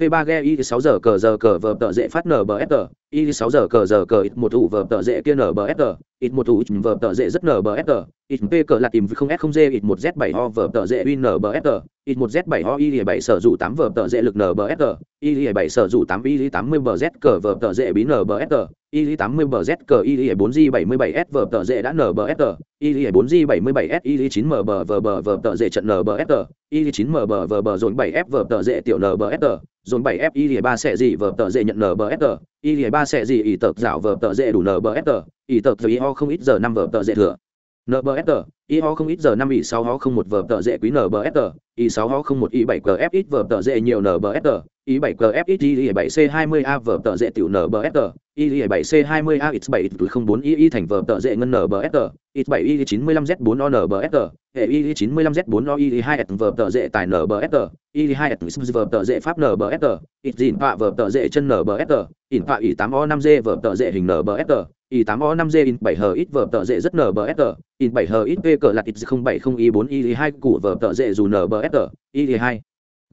P3 g y 6 giờ cờ giờ cờ vở tờ dễ phát NBFR, y 6 giờ cờ giờ cờ ít một thủ vở tờ dễ kia NBFR, ít một thủ vở tờ dễ rất NBFR, ít P cờ là tìm không S không G ít một Z 7 ho vở tờ dễ win NBFR, ít một Z 7 ho y 7 sở dụ 8 vở tờ dễ lực NBFR, y 7 sở dụ 8 y 80 bờ Z cờ vở tờ dễ bí NBFR, y 80 bờ Z cờ y 4 G 77 S vở tờ dễ đã NBFR, y 4 G 77 S y 9 M bờ vở bờ vở tờ dễ trận NBFR, y 9 M bờ vở bờ dồn 7 F vở tờ dễ tiểu NBFR, dồn 7 F y 3 sẽ gì vở tờ dễ nhận NBFR, y ba sẽ gì ý tờ dạo vở tợ dễ đủ nở bờ ý tờ thì ho không ít giờ năm vở tợ dễ thừa. NBFR, y không ít giờ năm ỉ sáu ho không một vở tờ dễ quý NBFR, y sáu ho không một y bảy cf ít vở tờ dễ nhiều NBFR, y bảy cf ít y bảy c hai mươi a vở tờ dễ tiểu NBFR, y bảy c hai mươi a x bảy không bốn y y thành vở tờ dễ ngân NBFR, x bảy y chín mươi lăm z bốn o NBFR, hệ y chín mươi lăm z bốn o y hai vở tờ dễ tài NBFR, y hai vở tờ dễ pháp NBFR, x gìn phạ vở tờ dễ chân NBFR, in phạ y tám o năm g vở tờ dễ hình NBFR, i 8 o 5 g in 7 h ít vở tờ dễ rất nbfr in 7 h ít v cờ lạt ít 070 i 4 i 2 của vở tờ dễ dù nbfr i 2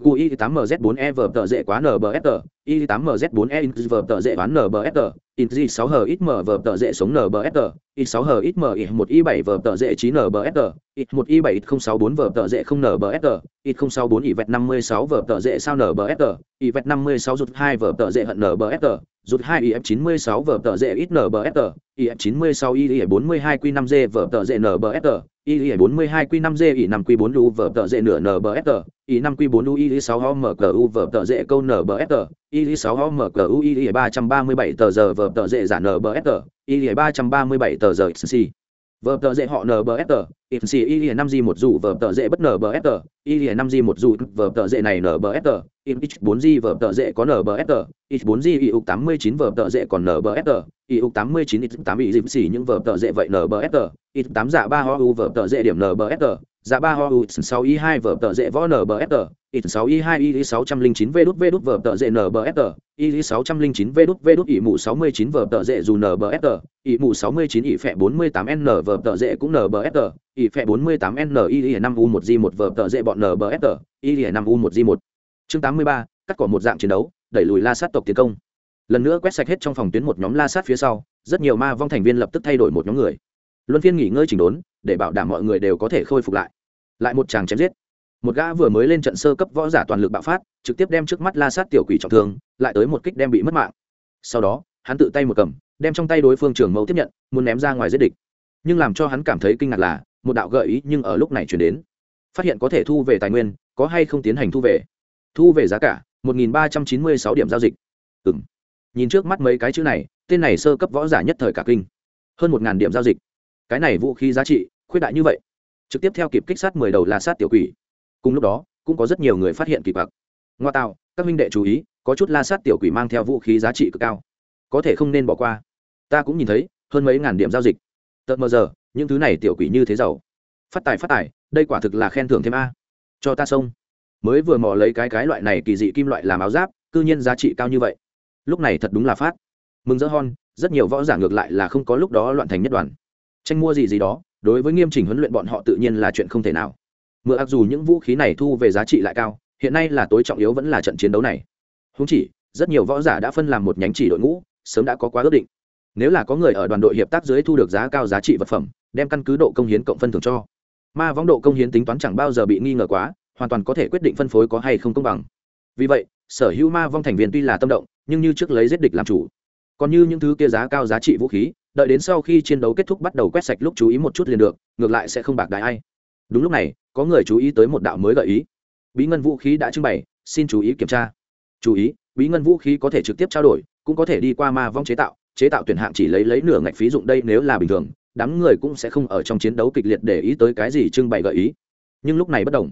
Gu i 8 mz 4 e vở tờ dễ quá nbfr i 8 mz 4 e in vở tờ dễ bán nbfr in g 6 h ít m vở tờ dễ sống nbfr i 6 h ít m i 1 i 7 vở tờ dễ 9 nbfr i 1 i 7 064 vở tờ dễ không nbfr i 064 i vẹt 56 vở tờ dễ sao nbfr i vẹt 56 rụt 2 vở tờ dễ hận nbfr rút 2 if 96 vở tờ dễ ít nbfr if 96 y 42 q 5 g vở tờ dệ nbfr y 42 q 5 g I5 q 4 u vở tờ dễ nửa nbfr I5 q 4 u y 6 ho mqu vở tờ dễ câu nbfr y 6 ho mqu y 337 tờ giờ vở tờ dễ giả nbfr y 337 tờ giờ xc vờ tờ dễ họ nờ nbsr ít xì y hiền năm g một dù, vờ tờ dễ bất nờ nbsr y hiền năm g một dù, vờ tờ dễ này nờ nbsr ít ít bốn g vờ tờ dễ có nờ bờ nbsr ít bốn g y ục tám mươi chín, vờ tờ dễ còn nờ nbsr y ục tám mươi chín ít tám y dịp xì những vờ tờ dễ vậy nờ bờ nbsr ít tám giả ba ho u, vờ tờ dễ điểm nờ bờ nbsr dạ ba ho u 6 y 2 vở tờ dễ võ nbfr x 6 y 2 y 609 v đút v đút vở tờ dễ nbfr y 609 v đút v đút ỉ mụ 69 vở tờ dễ dù nbfr ỉ mụ 69 ỉ phẹ 48 n vở tờ dễ cũng nbfr ỉ phẹ 48 n y 5 u 1 g 1 vở tờ dễ bọn nbfr y 5 u 1 g 1 chương 83, cắt cỏ một dạng chiến đấu đẩy lùi la sát tộc tiến công. Lần nữa quét sạch hết trong phòng tuyến một nhóm la sát phía sau rất nhiều ma vong thành viên lập tức thay đổi một nhóm người luân phiên nghỉ ngơi chỉnh đốn, để bảo đảm mọi người đều có thể khôi phục lại. Lại một chàng chém giết. Một gã vừa mới lên trận sơ cấp võ giả toàn lực bạo phát, trực tiếp đem trước mắt la sát tiểu quỷ trọng thương, lại tới một kích đem bị mất mạng. Sau đó, hắn tự tay một cầm, đem trong tay đối phương trường mẫu tiếp nhận, muốn ném ra ngoài giết địch. Nhưng làm cho hắn cảm thấy kinh ngạc là, một đạo gợi ý nhưng ở lúc này chuyển đến. Phát hiện có thể thu về tài nguyên, có hay không tiến hành thu về? Thu về giá cả 1.396 điểm giao dịch. Ừng nhìn trước mắt mấy cái chữ này, tên này sơ cấp võ giả nhất thời cả kinh. Hơn một điểm giao dịch cái này vũ khí giá trị, khuyết đại như vậy. Trực tiếp theo kịp kích sát mười đầu la sát tiểu quỷ. Cùng lúc đó, cũng có rất nhiều người phát hiện kịp bạc ngoa tạo, các minh đệ chú ý, có chút la sát tiểu quỷ mang theo vũ khí giá trị cực cao. Có thể không nên bỏ qua. Ta cũng nhìn thấy, hơn mấy ngàn điểm giao dịch. Tận mờ giờ, những thứ này tiểu quỷ như thế giàu. Phát tài phát tài, đây quả thực là khen thưởng thêm a. Cho ta xông. Mới vừa mò lấy cái cái loại này kỳ dị kim loại làm áo giáp, cư nhiên giá trị cao như vậy. Lúc này thật đúng là phát. Mừng rỡ hon, rất nhiều võ giả ngược lại là không có lúc đó loạn thành nhất đoàn tranh mua gì gì đó, đối với nghiêm trình huấn luyện bọn họ tự nhiên là chuyện không thể nào. Mượn ạc dù những vũ khí này thu về giá trị lại cao, hiện nay là tối trọng yếu vẫn là trận chiến đấu này. Không chỉ, rất nhiều võ giả đã phân làm một nhánh chỉ đội ngũ, sớm đã có quá ước định. Nếu là có người ở đoàn đội hiệp tác dưới thu được giá cao giá trị vật phẩm, đem căn cứ độ công hiến cộng phân thưởng cho. Ma võng độ công hiến tính toán chẳng bao giờ bị nghi ngờ quá, hoàn toàn có thể quyết định phân phối có hay không công bằng. Vì vậy, sở hữu ma vong thành viên tuy là tâm động, nhưng như trước lấy giết địch làm chủ. Còn như những thứ kia giá cao giá trị vũ khí đợi đến sau khi chiến đấu kết thúc bắt đầu quét sạch lúc chú ý một chút liền được, ngược lại sẽ không bạc đại ai. Đúng lúc này, có người chú ý tới một đạo mới gợi ý. Bí ngân vũ khí đã trưng bày, xin chú ý kiểm tra. Chú ý, bí ngân vũ khí có thể trực tiếp trao đổi, cũng có thể đi qua ma vong chế tạo chế tạo tuyển hạng chỉ lấy lấy nửa ngạch phí dụng đây nếu là bình thường, đám người cũng sẽ không ở trong chiến đấu kịch liệt để ý tới cái gì trưng bày gợi ý. Nhưng lúc này bất đồng.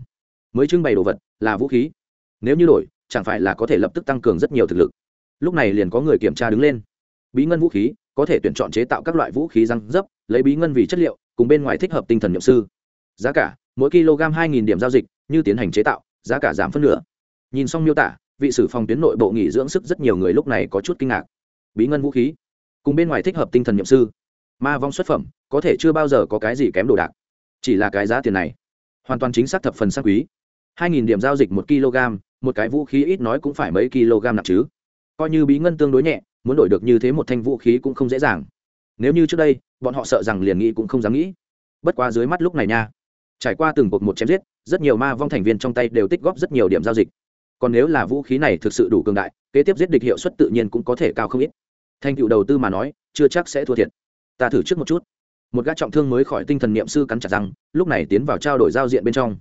Mới trưng bày đồ vật, là vũ khí. Nếu như đổi, chẳng phải là có thể lập tức tăng cường rất nhiều thực lực. Lúc này liền có người kiểm tra đứng lên. Bí ngân vũ khí có thể tuyển chọn chế tạo các loại vũ khí răng dấp, lấy bí ngân vì chất liệu, cùng bên ngoài thích hợp tinh thần nhậm sư. Giá cả, mỗi kg hai nghìn điểm giao dịch, như tiến hành chế tạo, giá cả giảm phân nửa. Nhìn xong miêu tả, vị sử phòng tuyến nội bộ nghỉ dưỡng sức rất nhiều người lúc này có chút kinh ngạc. Bí ngân vũ khí, cùng bên ngoài thích hợp tinh thần nhậm sư. Ma vong xuất phẩm, có thể chưa bao giờ có cái gì kém đồ đạc. Chỉ là cái giá tiền này, hoàn toàn chính xác thập phần sắc quý. hai nghìn điểm giao dịch một kg, một cái vũ khí ít nói cũng phải mấy kg nặng chứ. Coi như bí ngân tương đối nhẹ muốn đổi được như thế một thanh vũ khí cũng không dễ dàng. Nếu như trước đây bọn họ sợ rằng liền nghĩ cũng không dám nghĩ. Bất quá dưới mắt lúc này nha. Trải qua từng cuộc một chém giết rất nhiều ma vong thành viên trong tay đều tích góp rất nhiều điểm giao dịch. Còn nếu là vũ khí này thực sự đủ cường đại kế tiếp giết địch hiệu suất tự nhiên cũng có thể cao không ít. Thành tựu đầu tư mà nói chưa chắc sẽ thua thiệt. Ta thử trước một chút. Một gã trọng thương mới khỏi tinh thần niệm sư cắn chặt rằng, lúc này tiến vào trao đổi giao diện bên trong.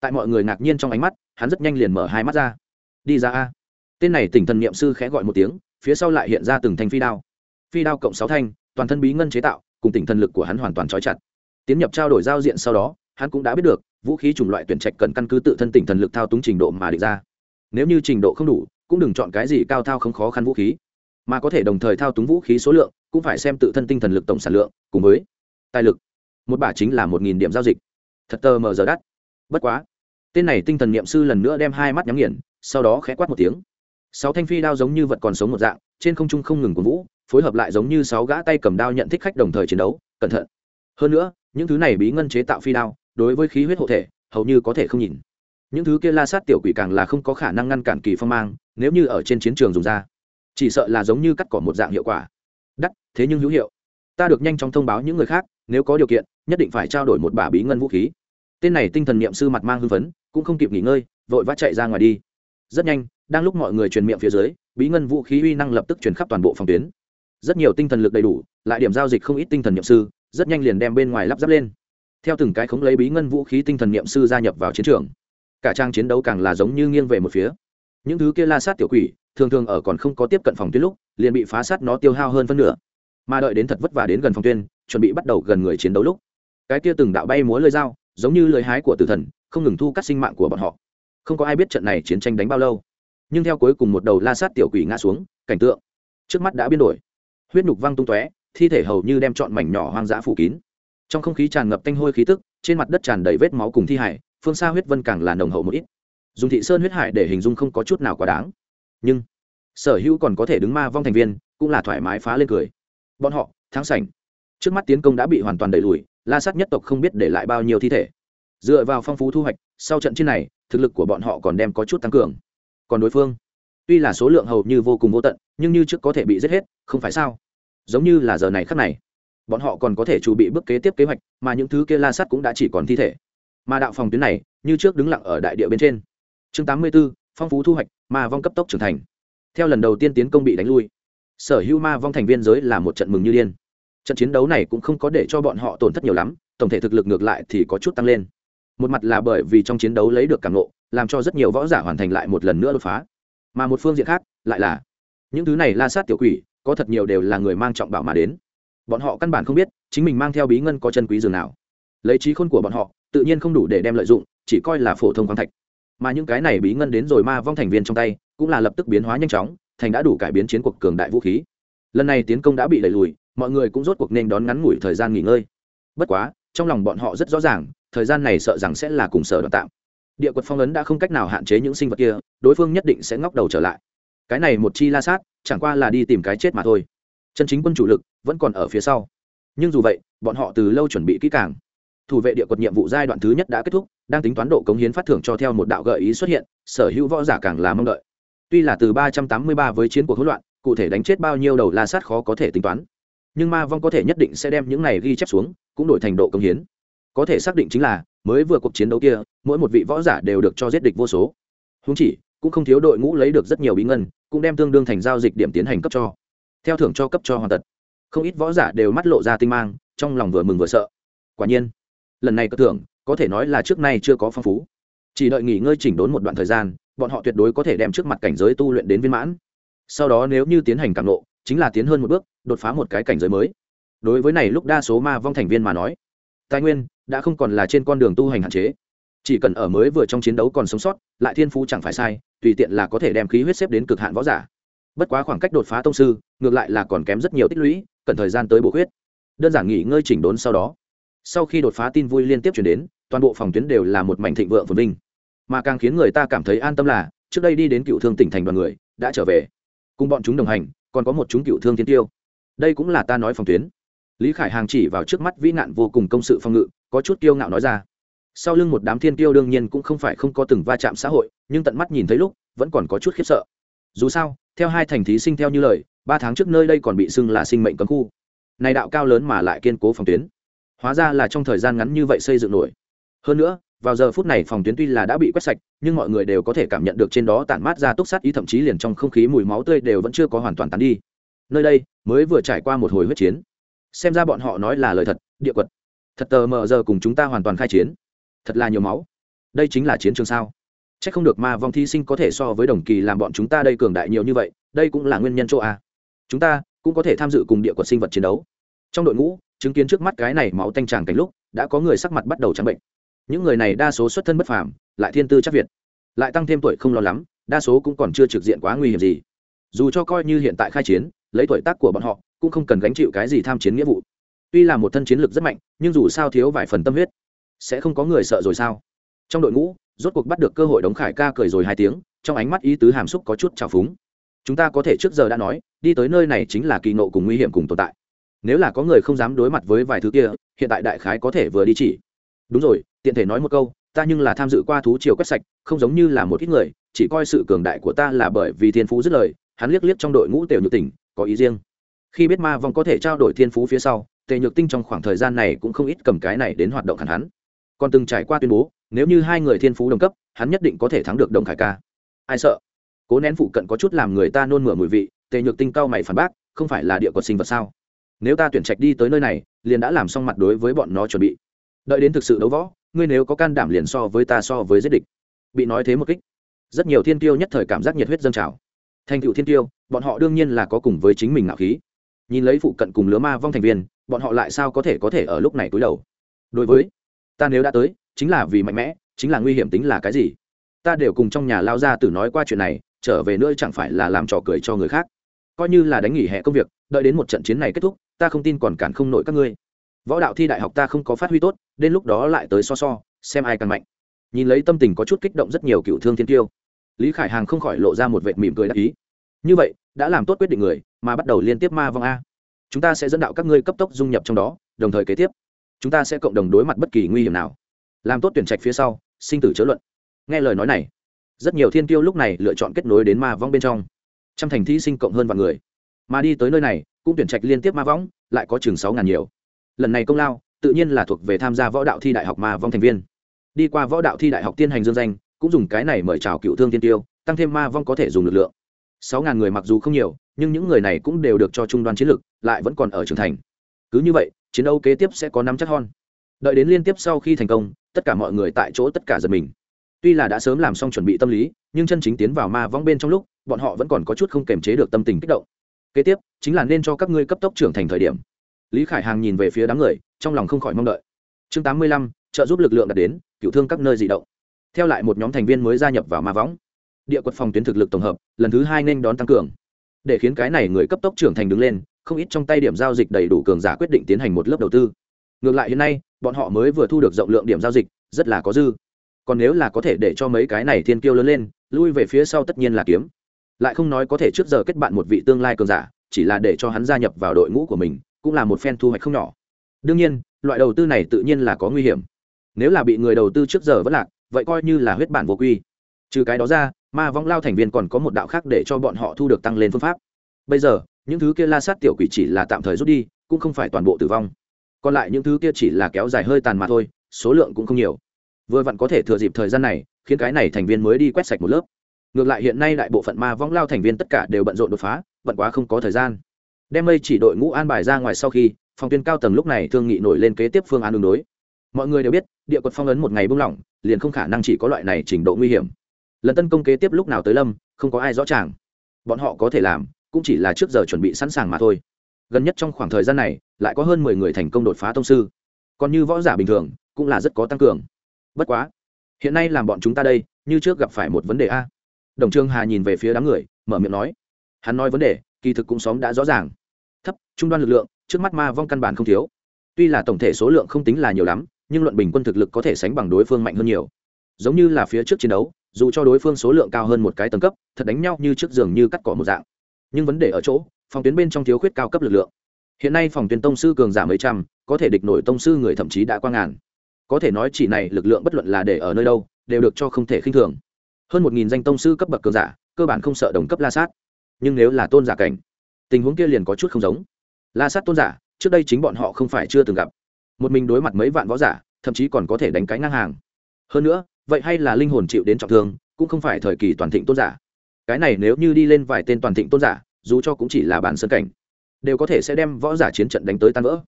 Tại mọi người ngạc nhiên trong ánh mắt hắn rất nhanh liền mở hai mắt ra. Đi ra a. Tên này tỉnh thần niệm sư khẽ gọi một tiếng phía sau lại hiện ra từng thanh phi đao. Phi đao cộng sáu thanh, toàn thân bí ngân chế tạo, cùng tỉnh thần lực của hắn hoàn toàn trói chặt. Tiến nhập trao đổi giao diện sau đó, hắn cũng đã biết được, vũ khí chủng loại tuyển trạch cần căn cứ tự thân tỉnh thần lực thao túng trình độ mà định ra. Nếu như trình độ không đủ, cũng đừng chọn cái gì cao thao không khó khăn vũ khí, mà có thể đồng thời thao túng vũ khí số lượng, cũng phải xem tự thân tinh thần lực tổng sản lượng, cùng với tài lực. Một bả chính là một nghìn điểm giao dịch. Thật tờ mờ giờ đắt. Bất quá, tên này tinh thần niệm sư lần nữa đem hai mắt nhắm nghiền, sau đó khẽ quát một tiếng sáu thanh phi đao giống như vật còn sống một dạng, trên không trung không ngừng cổ vũ, phối hợp lại giống như sáu gã tay cầm đao nhận thích khách đồng thời chiến đấu, cẩn thận. Hơn nữa, những thứ này bí ngân chế tạo phi đao, đối với khí huyết hộ thể, hầu như có thể không nhìn. Những thứ kia la sát tiểu quỷ càng là không có khả năng ngăn cản kỳ phong mang, nếu như ở trên chiến trường dùng ra, chỉ sợ là giống như cắt cỏ một dạng hiệu quả. Đắt thế nhưng hữu hiệu. Ta được nhanh chóng thông báo những người khác, nếu có điều kiện, nhất định phải trao đổi một bả bí ngân vũ khí. Tên này tinh thần niệm sư mặt mang hưng phấn, cũng không kịp nghỉ ngơi, vội vã chạy ra ngoài đi rất nhanh, đang lúc mọi người truyền miệng phía dưới, bí ngân vũ khí uy năng lập tức truyền khắp toàn bộ phòng tuyến. Rất nhiều tinh thần lực đầy đủ, lại điểm giao dịch không ít tinh thần nhậm sư, rất nhanh liền đem bên ngoài lắp ráp lên. Theo từng cái khống lấy bí ngân vũ khí tinh thần niệm sư gia nhập vào chiến trường, cả trang chiến đấu càng là giống như nghiêng về một phía. Những thứ kia la sát tiểu quỷ, thường thường ở còn không có tiếp cận phòng tuyến lúc, liền bị phá sát nó tiêu hao hơn phân nửa. Mà đợi đến thật vất vả đến gần phòng tuyến, chuẩn bị bắt đầu gần người chiến đấu lúc, cái kia từng đạo bay múa lơi dao, giống như lời hái của tử thần, không ngừng thu cắt sinh mạng của bọn họ không có ai biết trận này chiến tranh đánh bao lâu. Nhưng theo cuối cùng một đầu la sát tiểu quỷ ngã xuống, cảnh tượng trước mắt đã biến đổi. Huyết nhục văng tung tóe, thi thể hầu như đem trọn mảnh nhỏ hoang dã phủ kín. Trong không khí tràn ngập tanh hôi khí tức, trên mặt đất tràn đầy vết máu cùng thi hải, phương xa huyết vân càng là nồng hậu một ít. Dùng thị sơn huyết hải để hình dung không có chút nào quá đáng. Nhưng, sở hữu còn có thể đứng ma vong thành viên, cũng là thoải mái phá lên cười. Bọn họ, thắng sảnh. Trước mắt tiến công đã bị hoàn toàn đẩy lùi, la sát nhất tộc không biết để lại bao nhiêu thi thể dựa vào phong phú thu hoạch sau trận chiến này thực lực của bọn họ còn đem có chút tăng cường. Còn đối phương? Tuy là số lượng hầu như vô cùng vô tận nhưng như trước có thể bị giết hết không phải sao? Giống như là giờ này khắc này bọn họ còn có thể chuẩn bị bước kế tiếp kế hoạch mà những thứ kia la sắt cũng đã chỉ còn thi thể. Mà đạo phòng tuyến này như trước đứng lặng ở đại địa bên trên. Chương tám mươi 84, phong phú thu hoạch ma vong cấp tốc trưởng thành. Theo lần đầu tiên tiến công bị đánh lui sở hữu ma vong thành viên giới là một trận mừng như điên. Trận chiến đấu này cũng không có để cho bọn họ tổn thất nhiều lắm tổng thể thực lực ngược lại thì có chút tăng lên một mặt là bởi vì trong chiến đấu lấy được cảm lộ làm cho rất nhiều võ giả hoàn thành lại một lần nữa đột phá. Mà một phương diện khác, lại là, những thứ này la sát tiểu quỷ, có thật nhiều đều là người mang trọng bảo mà đến. Bọn họ căn bản không biết, chính mình mang theo bí ngân có chân quý dường nào. Lấy trí khôn của bọn họ, tự nhiên không đủ để đem lợi dụng, chỉ coi là phổ thông khoáng thạch. Mà những cái này bí ngân đến rồi ma vong thành viên trong tay, cũng là lập tức biến hóa nhanh chóng, thành đã đủ cải biến chiến cuộc cường đại vũ khí. Lần này tiến công đã bị đẩy lùi, mọi người cũng rốt cuộc nên đón ngắn ngủi thời gian nghỉ ngơi. Bất quá, trong lòng bọn họ rất rõ ràng thời gian này sợ rằng sẽ là cùng sở đoạn tạm. Địa quật phong ấn đã không cách nào hạn chế những sinh vật kia, đối phương nhất định sẽ ngóc đầu trở lại. Cái này một chi la sát, chẳng qua là đi tìm cái chết mà thôi. Chân chính quân chủ lực vẫn còn ở phía sau. Nhưng dù vậy, bọn họ từ lâu chuẩn bị kỹ càng. Thủ vệ địa quật nhiệm vụ giai đoạn thứ nhất đã kết thúc, đang tính toán độ cống hiến phát thưởng cho theo một đạo gợi ý xuất hiện, sở hữu võ giả càng là mong đợi. Tuy là từ ba trăm tám mươi ba với chiến cuộc hỗn loạn, cụ thể đánh chết bao nhiêu đầu la sát khó có thể tính toán. Nhưng ma vong có thể nhất định sẽ đem những này ghi chép xuống, cũng đổi thành độ cống hiến có thể xác định chính là, mới vừa cuộc chiến đấu kia, mỗi một vị võ giả đều được cho giết địch vô số. Húng chỉ, cũng không thiếu đội ngũ lấy được rất nhiều bí ngân, cũng đem tương đương thành giao dịch điểm tiến hành cấp cho. Theo thưởng cho cấp cho hoàn tật không ít võ giả đều mắt lộ ra tinh mang, trong lòng vừa mừng vừa sợ. Quả nhiên, lần này cơ thưởng, có thể nói là trước nay chưa có phong phú. Chỉ đợi nghỉ ngơi chỉnh đốn một đoạn thời gian, bọn họ tuyệt đối có thể đem trước mặt cảnh giới tu luyện đến viên mãn. Sau đó nếu như tiến hành càng lộ chính là tiến hơn một bước, đột phá một cái cảnh giới mới. Đối với này lúc đa số ma vong thành viên mà nói tài nguyên đã không còn là trên con đường tu hành hạn chế. Chỉ cần ở mới vừa trong chiến đấu còn sống sót, lại thiên phú chẳng phải sai, tùy tiện là có thể đem khí huyết xếp đến cực hạn võ giả. Bất quá khoảng cách đột phá tông sư, ngược lại là còn kém rất nhiều tích lũy, cần thời gian tới bổ huyết đơn giản nghỉ ngơi chỉnh đốn sau đó. Sau khi đột phá tin vui liên tiếp chuyển đến, toàn bộ phòng tuyến đều là một mảnh thịnh vượng phồn vinh. Mà càng khiến người ta cảm thấy an tâm là, trước đây đi đến cựu thương tỉnh thành đoàn người, đã trở về. Cùng bọn chúng đồng hành, còn có một chúng cựu thương tiến tiêu. Đây cũng là ta nói phòng tuyến lý khải hàng chỉ vào trước mắt vĩ nạn vô cùng công sự phong ngự, có chút kiêu ngạo nói ra. Sau lưng một đám thiên tiêu đương nhiên cũng không phải không có từng va chạm xã hội, nhưng tận mắt nhìn thấy lúc, vẫn còn có chút khiếp sợ. Dù sao, theo hai thành thí sinh theo như lời, ba tháng trước nơi đây còn bị xưng là sinh mệnh cấm khu. Này đạo cao lớn mà lại kiên cố phòng tuyến. Hóa ra là trong thời gian ngắn như vậy xây dựng nổi. Hơn nữa, vào giờ phút này phòng tuyến tuy là đã bị quét sạch, nhưng mọi người đều có thể cảm nhận được trên đó tản mát ra túc sát ý, thậm chí liền trong không khí mùi máu tươi đều vẫn chưa có hoàn toàn tán đi. Nơi đây, mới vừa trải qua một hồi huyết chiến xem ra bọn họ nói là lời thật, địa quật. Thật tờ mờ giờ cùng chúng ta hoàn toàn khai chiến. Thật là nhiều máu. Đây chính là chiến trường sao? C h ắ c không được ma vong thi sinh có thể so với đồng kỳ làm bọn chúng ta đây cường đại nhiều như vậy, đây cũng là nguyên nhân chỗ a. Chúng ta cũng có thể tham dự cùng địa quật sinh vật chiến đấu. Trong đội ngũ, chứng kiến trước mắt cái này máu tanh tràng cảnh lúc, đã có người sắc mặt bắt đầu trắng bệnh. Những người này đa số xuất thân bất phàm, lại thiên tư chắc việt. Lại tăng thêm tuổi không lo lắm, đa số cũng còn chưa trực diện quá nguy hiểm gì. Dù cho coi như hiện tại khai chiến, lấy tuổi tác của bọn họ cũng không cần gánh chịu cái gì tham chiến nghĩa vụ. Tuy là một thân chiến lược rất mạnh, nhưng dù sao thiếu vài phần tâm huyết, sẽ không có người sợ rồi sao? Trong đội ngũ, rốt cuộc bắt được cơ hội đống khải ca cười rồi hai tiếng, trong ánh mắt ý tứ hàm xúc có chút trào phúng. Chúng ta có thể trước giờ đã nói, đi tới nơi này chính là kỳ nộ cùng nguy hiểm cùng tồn tại. Nếu là có người không dám đối mặt với vài thứ kia, hiện tại đại khái có thể vừa đi chỉ. Đúng rồi, tiện thể nói một câu, ta nhưng là tham dự qua thú triều quét sạch, không giống như là một ít người, chỉ coi sự cường đại của ta là bởi vì thiên phú dứt lời, hắn liếc liếc trong đội ngũ tiểu nhược tỉnh có ý riêng khi biết ma vong có thể trao đổi thiên phú phía sau, tề nhược tinh trong khoảng thời gian này cũng không ít cầm cái này đến hoạt động hẳn hắn. Còn từng trải qua tuyên bố, nếu như hai người thiên phú đồng cấp, hắn nhất định có thể thắng được đồng khải ca. Ai sợ? Cố nén phụ cận có chút làm người ta nôn mửa mùi vị, tề nhược tinh cao mày phản bác, không phải là địa cột sinh vật sao? Nếu ta tuyển trạch đi tới nơi này, liền đã làm xong mặt đối với bọn nó chuẩn bị. Đợi đến thực sự đấu võ, ngươi nếu có can đảm liền so với ta so với giết địch. Bị nói thế một kích. Rất nhiều thiên tiêu nhất thời cảm giác nhiệt huyết dâng trào. Thành cựu thiên tiêu, bọn họ đương nhiên là có cùng với chính mình ngạo khí nhìn lấy phụ cận cùng lứa ma vong thành viên, bọn họ lại sao có thể có thể ở lúc này túi đầu? Đối với, ta nếu đã tới, chính là vì mạnh mẽ, chính là nguy hiểm tính là cái gì? Ta đều cùng trong nhà lao ra từ nói qua chuyện này, trở về nữa chẳng phải là làm trò cười cho người khác. Coi như là đánh nghỉ hè công việc, đợi đến một trận chiến này kết thúc, ta không tin còn cản không nổi các ngươi. Võ đạo thi đại học ta không có phát huy tốt, đến lúc đó lại tới so so, xem ai càng mạnh. Nhìn lấy tâm tình có chút kích động rất nhiều cựu thương thiên tiêu lý khải hàng không khỏi lộ ra một vệt mỉm cười đắc ý. Như vậy đã làm tốt quyết định người, mà bắt đầu liên tiếp ma vong a. Chúng ta sẽ dẫn đạo các ngươi cấp tốc dung nhập trong đó, đồng thời kế tiếp, chúng ta sẽ cộng đồng đối mặt bất kỳ nguy hiểm nào. Làm tốt tuyển trạch phía sau, sinh tử chớ luận. Nghe lời nói này, rất nhiều thiên tiêu lúc này lựa chọn kết nối đến ma vong bên trong. Trăm thành thí sinh cộng hơn vạn người. Mà đi tới nơi này, cũng tuyển trạch liên tiếp ma vong, lại có chừng sáu ngàn nhiều. Lần này công lao, tự nhiên là thuộc về tham gia võ đạo thi đại học ma vong thành viên. Đi qua võ đạo thi đại học tiên hành dương danh, cũng dùng cái này mời chào cựu thương tiên tiêu, tăng thêm ma vong có thể dùng lực lượng sáu ngàn người mặc dù không nhiều, nhưng những người này cũng đều được cho trung đoàn chiến lược lại vẫn còn ở trưởng thành. Cứ như vậy, chiến đấu kế tiếp sẽ có năm chắc hon. Đợi đến liên tiếp sau khi thành công, tất cả mọi người tại chỗ tất cả giật mình. Tuy là đã sớm làm xong chuẩn bị tâm lý, nhưng chân chính tiến vào ma vong bên trong lúc, bọn họ vẫn còn có chút không kềm chế được tâm tình kích động. Kế tiếp, chính là nên cho các ngươi cấp tốc trưởng thành thời điểm. Lý khải hàng nhìn về phía đám người, trong lòng không khỏi mong đợi. Chương tám mươi lăm, trợ giúp lực lượng đạt đến, cựu thương các nơi di động. Theo lại một nhóm thành viên mới gia nhập vào ma võng địa quật phòng tuyến thực lực tổng hợp, lần thứ hai nên đón tăng cường. Để khiến cái này người cấp tốc trưởng thành đứng lên, không ít trong tay điểm giao dịch đầy đủ cường giả quyết định tiến hành một lớp đầu tư. Ngược lại hiện nay, bọn họ mới vừa thu được rộng lượng điểm giao dịch, rất là có dư. Còn nếu là có thể để cho mấy cái này thiên kiêu lớn lên, lui về phía sau tất nhiên là kiếm. Lại không nói có thể trước giờ kết bạn một vị tương lai cường giả, chỉ là để cho hắn gia nhập vào đội ngũ của mình, cũng là một phen thu hoạch không nhỏ. Đương nhiên, loại đầu tư này tự nhiên là có nguy hiểm. Nếu là bị người đầu tư trước giờ vẫn lạc, vậy coi như là huyết bản vô quy. Trừ cái đó ra ma vong lao thành viên còn có một đạo khác để cho bọn họ thu được tăng lên phương pháp. Bây giờ, những thứ kia la sát tiểu quỷ chỉ là tạm thời rút đi, cũng không phải toàn bộ tử vong. Còn lại những thứ kia chỉ là kéo dài hơi tàn mà thôi, số lượng cũng không nhiều. Vừa vặn có thể thừa dịp thời gian này, khiến cái này thành viên mới đi quét sạch một lớp. Ngược lại hiện nay đại bộ phận ma vong lao thành viên tất cả đều bận rộn đột phá, bận quá không có thời gian. Đem mây chỉ đội ngũ an bài ra ngoài sau khi, phòng tuyên cao tầng lúc này thương nghị nổi lên kế tiếp phương án đường đối. Mọi người đều biết, địa quật phong ấn một ngày buông lỏng, liền không khả năng chỉ có loại này trình độ nguy hiểm lần tấn công kế tiếp lúc nào tới lâm, không có ai rõ ràng bọn họ có thể làm, cũng chỉ là trước giờ chuẩn bị sẵn sàng mà thôi. Gần nhất trong khoảng thời gian này, lại có hơn mười người thành công đột phá thông sư. Còn như võ giả bình thường, cũng là rất có tăng cường. Bất quá, hiện nay làm bọn chúng ta đây, như trước gặp phải một vấn đề a. Đồng trương hà nhìn về phía đám người, mở miệng nói. Hắn nói vấn đề, kỳ thực cũng xóm đã rõ ràng. Thấp, trung đoan lực lượng, trước mắt ma vong căn bản không thiếu. Tuy là tổng thể số lượng không tính là nhiều lắm, nhưng luận bình quân thực lực có thể sánh bằng đối phương mạnh hơn nhiều. Giống như là phía trước chiến đấu dù cho đối phương số lượng cao hơn một cái tầng cấp, thật đánh nhau như trước giường như cắt cỏ một dạng. Nhưng vấn đề ở chỗ, phòng tuyến bên trong thiếu khuyết cao cấp lực lượng. Hiện nay phòng tuyến tông sư cường giả mấy trăm, có thể địch nổi tông sư người thậm chí đã qua ngàn. Có thể nói chỉ này lực lượng bất luận là để ở nơi đâu, đều được cho không thể khinh thường. Hơn một nghìn danh tông sư cấp bậc cường giả, cơ bản không sợ đồng cấp la sát. Nhưng nếu là tôn giả cảnh, tình huống kia liền có chút không giống. La sát tôn giả, trước đây chính bọn họ không phải chưa từng gặp. Một mình đối mặt mấy vạn võ giả, thậm chí còn có thể đánh cái ngang hàng. Hơn nữa vậy hay là linh hồn chịu đến trọng thương, cũng không phải thời kỳ toàn thịnh tôn giả. Cái này nếu như đi lên vài tên toàn thịnh tôn giả, dù cho cũng chỉ là bản sân cảnh, đều có thể sẽ đem võ giả chiến trận đánh tới tan vỡ.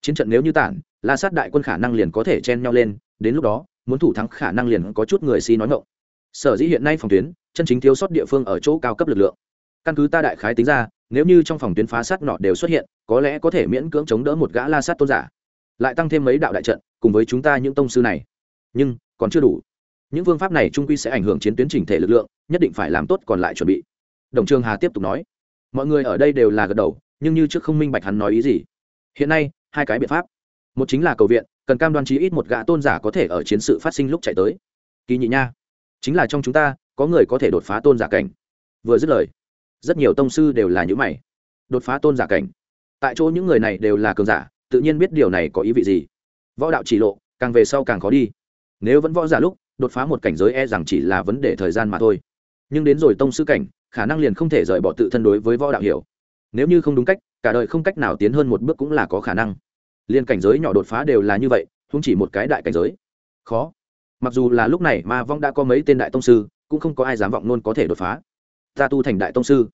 Chiến trận nếu như tản, la sát đại quân khả năng liền có thể chen nhau lên, đến lúc đó, muốn thủ thắng khả năng liền có chút người si nói ngộng sở dĩ hiện nay phòng tuyến, chân chính thiếu sót địa phương ở chỗ cao cấp lực lượng. Căn cứ ta đại khái tính ra, nếu như trong phòng tuyến phá sát nọ đều xuất hiện, có lẽ có thể miễn cưỡng chống đỡ một gã la sát tôn giả. Lại tăng thêm mấy đạo đại trận, cùng với chúng ta những tông sư này. Nhưng, còn chưa đủ những phương pháp này trung quy sẽ ảnh hưởng chiến tuyến chỉnh thể lực lượng, nhất định phải làm tốt còn lại chuẩn bị. Đồng trường hà tiếp tục nói. Mọi người ở đây đều là gật đầu, nhưng như trước không minh bạch hắn nói ý gì. Hiện nay, hai cái biện pháp. Một chính là cầu viện, cần cam đoan chí ít một gã tôn giả có thể ở chiến sự phát sinh lúc chạy tới. Kỳ nhị nha, chính là trong chúng ta, có người có thể đột phá tôn giả cảnh. Vừa dứt lời, rất nhiều tông sư đều là những mày. Đột phá tôn giả cảnh? Tại chỗ những người này đều là cường giả, tự nhiên biết điều này có ý vị gì. Võ đạo chỉ lộ, càng về sau càng khó đi. Nếu vẫn võ giả lúc đột phá một cảnh giới e rằng chỉ là vấn đề thời gian mà thôi. Nhưng đến rồi tông sư cảnh, khả năng liền không thể rời bỏ tự thân đối với võ đạo hiểu. Nếu như không đúng cách, cả đời không cách nào tiến hơn một bước cũng là có khả năng. Liên cảnh giới nhỏ đột phá đều là như vậy không chỉ một cái đại cảnh giới. Khó. Mặc dù là lúc này ma vong đã có mấy tên đại tông sư, cũng không có ai dám vọng nôn có thể đột phá. Ta tu thành đại tông sư.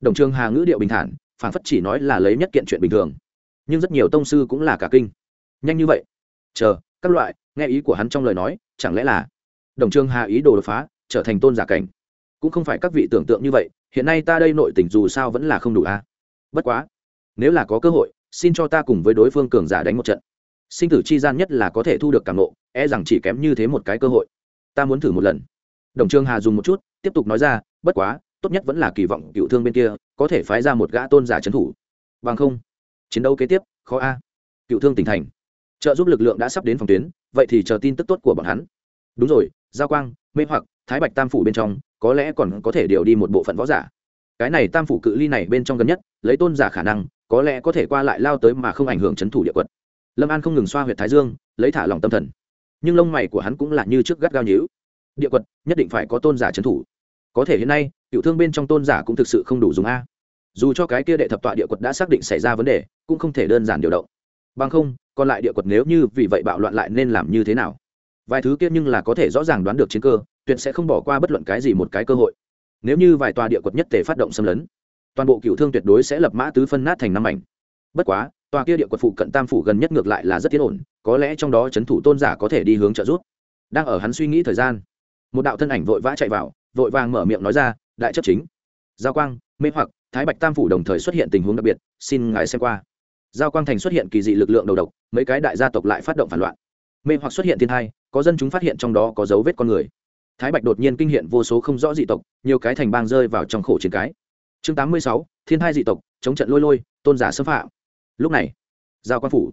Đồng trường hà ngữ điệu bình thản phản phất chỉ nói là lấy nhất kiện chuyện bình thường. Nhưng rất nhiều tông sư cũng là cả kinh. Nhanh như vậy. Chờ, các loại, nghe ý của hắn trong lời nói, chẳng lẽ là đồng trương hà ý đồ đột phá, trở thành tôn giả cảnh. Cũng không phải các vị tưởng tượng như vậy, hiện nay ta đây nội tình dù sao vẫn là không đủ a. À? Bất quá, nếu là có cơ hội, xin cho ta cùng với đối phương cường giả đánh một trận. Sinh tử chi gian nhất là có thể thu được cảm nộ e rằng chỉ kém như thế một cái cơ hội. Ta muốn thử một lần. Đồng trương hà dùng một chút, tiếp tục nói ra, bất quá, tốt nhất vẫn là kỳ vọng cựu thương bên kia có thể phái ra một gã tôn giả trấn thủ. Bằng không, chiến đấu kế tiếp, khó a. Cựu thương tỉnh thành. Trợ giúp lực lượng đã sắp đến phòng tuyến, vậy thì chờ tin tức tốt của bọn hắn. Đúng rồi giao quang, mê hoặc, thái bạch tam phủ bên trong, có lẽ còn có thể điều đi một bộ phận võ giả. Cái này tam phủ cự ly này bên trong gần nhất, lấy tôn giả khả năng, có lẽ có thể qua lại lao tới mà không ảnh hưởng c h ấ n thủ địa quật. Lâm an không ngừng xoa h u y ệ t thái dương, lấy thả lòng tâm thần. Nhưng lông mày của hắn cũng là như trước gắt gao nhíu. Địa quật, nhất định phải có tôn giả c h ấ n thủ. Có thể hiện nay cựu thương bên trong tôn giả cũng thực sự không đủ dùng a. Dù cho cái kia đệ thập tọa địa quật đã xác định xảy ra vấn đề, cũng không thể đơn giản điều động. Bằng không, còn lại địa quật nếu như vì vậy bạo loạn lại nên làm như thế nào? Vài thứ kia nhưng là có thể rõ ràng đoán được chiến cơ, tuyệt sẽ không bỏ qua bất luận cái gì một cái cơ hội. Nếu như vài tòa địa quật nhất thể phát động xâm lấn, toàn bộ cựu thương tuyệt đối sẽ lập mã tứ phân nát thành năm ảnh. bất quá, tòa kia địa quật phụ cận tam phủ gần nhất ngược lại là rất tiến ổn, có lẽ trong đó c h ấ n thủ tôn giả có thể đi hướng trợ giúp. Đang ở hắn suy nghĩ thời gian, một đạo thân ảnh vội vã chạy vào, vội vàng mở miệng nói ra, đại chấp chính. Giao quang, mê hoặc, thái bạch tam phủ đồng thời xuất hiện tình huống đặc biệt, xin ngài xem qua. Giao quang thành xuất hiện kỳ dị lực lượng đầu độc, mấy cái đại gia tộc lại phát động phản loạn. Mê hoặc xuất hiện thiên thai có dân chúng phát hiện trong đó có dấu vết con người. Thái bạch đột nhiên kinh hiện vô số không rõ dị tộc, nhiều cái thành bang rơi vào trong khổ chiến cái. Chương tám mươi sáu, thiên hai dị tộc, chống trận lôi lôi, tôn giả xâm phạm. Lúc này, giao quan phủ,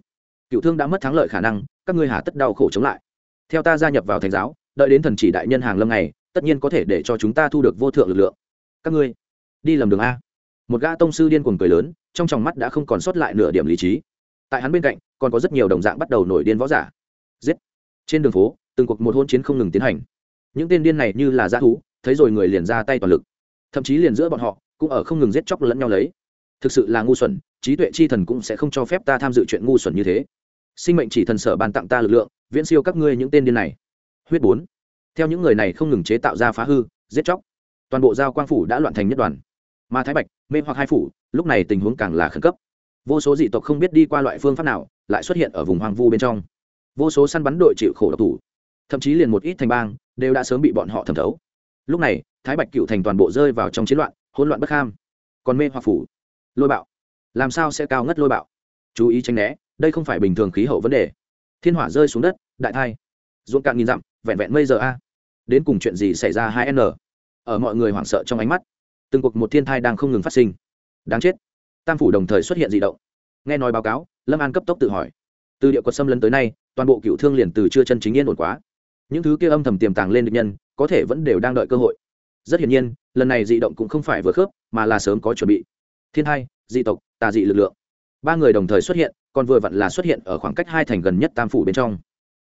cựu thương đã mất thắng lợi khả năng, các ngươi hà tất đau khổ chống lại. Theo ta gia nhập vào thành giáo, đợi đến thần chỉ đại nhân hàng lâm này tất nhiên có thể để cho chúng ta thu được vô thượng lực lượng. Các ngươi, đi lầm đường a. Một gã tông sư điên cuồng cười lớn, trong tròng mắt đã không còn sót lại nửa điểm lý trí. Tại hắn bên cạnh, còn có rất nhiều đồng dạng bắt đầu nổi điên võ giả. Giết trên đường phố, từng cuộc một hôn chiến không ngừng tiến hành. Những tên điên này như là g thú, thấy rồi người liền ra tay toàn lực. Thậm chí liền giữa bọn họ, cũng ở không ngừng giết chóc lẫn nhau lấy. Thực sự là ngu xuẩn, trí tuệ chi thần cũng sẽ không cho phép ta tham dự chuyện ngu xuẩn như thế. Sinh mệnh chỉ thần sở ban tặng ta lực lượng, viễn siêu các ngươi những tên điên này. Huyết bốn. Theo những người này không ngừng chế tạo ra phá hư, giết chóc. Toàn bộ giao quang phủ đã loạn thành nhất đoàn. Mà thái bạch, mê hoặc hai phủ, lúc này tình huống càng là khẩn cấp. Vô số dị tộc không biết đi qua loại phương pháp nào, lại xuất hiện ở vùng hoang vu bên trong vô số săn bắn đội chịu khổ độc thủ, thậm chí liền một ít thành bang đều đã sớm bị bọn họ thẩm thấu. Lúc này, thái bạch cựu thành toàn bộ rơi vào trong chiến loạn, hỗn loạn bất kham, còn mê hoặc phủ. Lôi bạo. Làm sao sẽ cao ngất lôi bạo? Chú ý tránh né, đây không phải bình thường khí hậu vấn đề. Thiên hỏa rơi xuống đất, đại thai. Ruộng cạn nghìn dặm, vẹn vẹn mây giờ a. Đến cùng chuyện gì xảy ra hai n? Ở mọi người hoảng sợ trong ánh mắt, từng cuộc một thiên thai đang không ngừng phát sinh. Đáng chết. Tam phủ đồng thời xuất hiện d ị động. Nghe nói báo cáo, lâm an cấp tốc tự hỏi từ địa quật xâm lấn tới nay, toàn bộ cựu thương liền từ chưa chân chính yên ổn quá. Những thứ kia âm thầm tiềm tàng lên được nhân, có thể vẫn đều đang đợi cơ hội. Rất hiển nhiên, lần này dị động cũng không phải vừa khớp, mà là sớm có chuẩn bị. Thiên hai, dị tộc, tà dị lực lượng. Ba người đồng thời xuất hiện, còn vừa vặn là xuất hiện ở khoảng cách hai thành gần nhất tam phủ bên trong.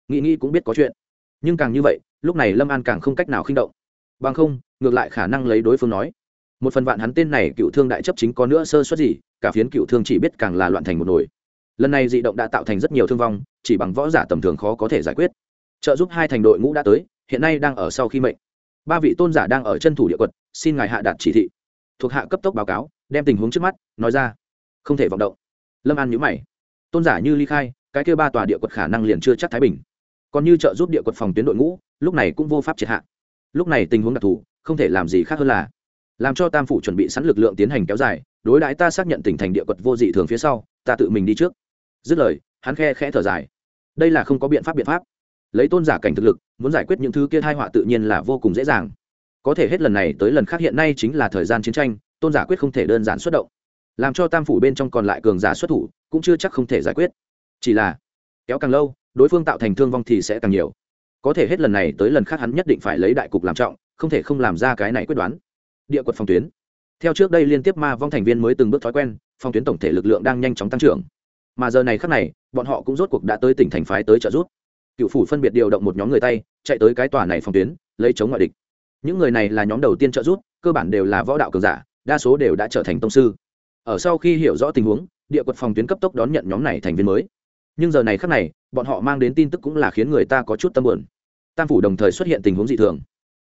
Nghĩ nghĩ cũng biết có chuyện. Nhưng càng như vậy, lúc này lâm an càng không cách nào khinh động. Bằng không, ngược lại khả năng lấy đối phương nói. Một phần vạn hắn tên này cựu thương đại chấp chính có nữa sơ suất gì, cả phiến cựu thương chỉ biết càng là loạn thành một nồi lần này dị động đã tạo thành rất nhiều thương vong, chỉ bằng võ giả tầm thường khó có thể giải quyết. Trợ giúp hai thành đội ngũ đã tới, hiện nay đang ở sau khi mệnh. Ba vị tôn giả đang ở chân thủ địa quật, xin ngài hạ đạt chỉ thị. Thuộc hạ cấp tốc báo cáo, đem tình huống trước mắt, nói ra. Không thể vọng động. Lâm an nhữ mày. Tôn giả như ly khai, cái kêu ba tòa địa quật khả năng liền chưa chắc thái bình. Còn như trợ giúp địa quật phòng tuyến đội ngũ, lúc này cũng vô pháp triệt hạ. Lúc này tình huống đặc thù, không thể làm gì khác hơn là làm cho tam phủ chuẩn bị sẵn lực lượng tiến hành kéo dài, đối đãi ta xác nhận tỉnh thành địa quật vô dị thường phía sau, ta tự mình đi trước dứt lời, hắn khe khẽ thở dài. Đây là không có biện pháp biện pháp. Lấy tôn giả cảnh thực lực, muốn giải quyết những thứ kia thai họa tự nhiên là vô cùng dễ dàng. Có thể hết lần này tới lần khác hiện nay chính là thời gian chiến tranh, tôn giả quyết không thể đơn giản xuất động. Làm cho tam phủ bên trong còn lại cường giả xuất thủ, cũng chưa chắc không thể giải quyết. Chỉ là, kéo càng lâu, đối phương tạo thành thương vong thì sẽ càng nhiều. Có thể hết lần này tới lần khác hắn nhất định phải lấy đại cục làm trọng, không thể không làm ra cái này quyết đoán. Địa quật phòng tuyến. Theo trước đây liên tiếp ma vong thành viên mới từng bước thói quen, phòng tuyến tổng thể lực lượng đang nhanh chóng tăng trưởng mà giờ này khắc này, bọn họ cũng rốt cuộc đã tới tỉnh thành phái tới trợ giúp. Cựu phủ phân biệt điều động một nhóm người tay, chạy tới cái tòa này phòng tuyến, lấy chống ngoại địch. Những người này là nhóm đầu tiên trợ giúp, cơ bản đều là võ đạo cường giả, đa số đều đã trở thành tông sư. Ở sau khi hiểu rõ tình huống, địa quật phòng tuyến cấp tốc đón nhận nhóm này thành viên mới. Nhưng giờ này khác này, bọn họ mang đến tin tức cũng là khiến người ta có chút tâm buồn. Tam phủ đồng thời xuất hiện tình huống dị thường.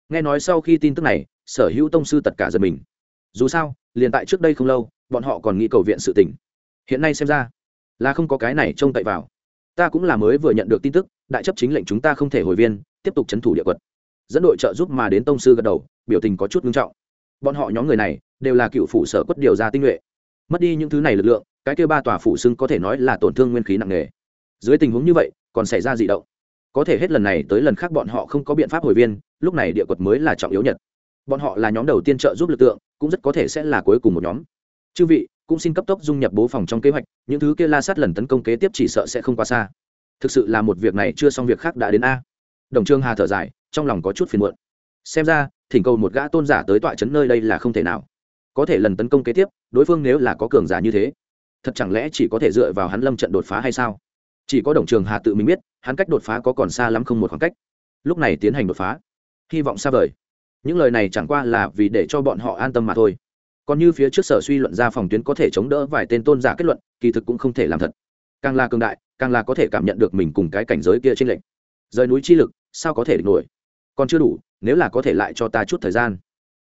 Nghe nói sau khi tin tức này, sở hữu tông sư tất cả giật mình. Dù sao, liền tại trước đây không lâu, bọn họ còn nghĩ cầu viện sự tỉnh hiện nay xem ra là không có cái này trông cậy vào. Ta cũng là mới vừa nhận được tin tức, đại chấp chính lệnh chúng ta không thể hồi viên, tiếp tục c thủ địa quật dẫn đội trợ giúp mà đến tông sư gật đầu, biểu tình có chút nghiêm trọng. Bọn họ nhóm người này đều là cựu phủ sở quất điều ra tinh nhuệ. Mất đi những thứ này lực lượng, cái kêu ba tòa phủ xưng có thể nói là tổn thương nguyên khí nặng nề. Dưới tình huống như vậy, còn xảy ra dị động. Có thể hết lần này tới lần khác bọn họ không có biện pháp hồi viên, lúc này địa quật mới là trọng yếu nhất. Bọn họ là nhóm đầu tiên trợ giúp lực lượng, cũng rất có thể sẽ là cuối cùng một nhóm. Chư vị cũng xin cấp tốc dung nhập bố phòng trong kế hoạch, những thứ kia la sát lần tấn công kế tiếp chỉ sợ sẽ không quá xa. Thực sự là một việc này chưa xong việc khác đã đến a. Đồng trương hà thở dài, trong lòng có chút phiền muộn. Xem ra, thỉnh cầu một gã tôn giả tới tọa trấn nơi đây là không thể nào. Có thể lần tấn công kế tiếp, đối phương nếu là có cường giả như thế, thật chẳng lẽ chỉ có thể dựa vào hắn lâm trận đột phá hay sao? Chỉ có đồng trường hà tự mình biết, hắn cách đột phá có còn xa lắm không một khoảng cách. Lúc này tiến hành đột phá. Hy vọng xa vời. Những lời này chẳng qua là vì để cho bọn họ an tâm mà thôi còn như phía trước sở suy luận ra phòng tuyến có thể chống đỡ vài tên tôn giả kết luận, kỳ thực cũng không thể làm thật. Càng là cường đại, càng là có thể cảm nhận được mình cùng cái cảnh giới kia trên lệnh rời núi chi lực, sao có thể địch nổi? Còn chưa đủ, nếu là có thể lại cho ta chút thời gian.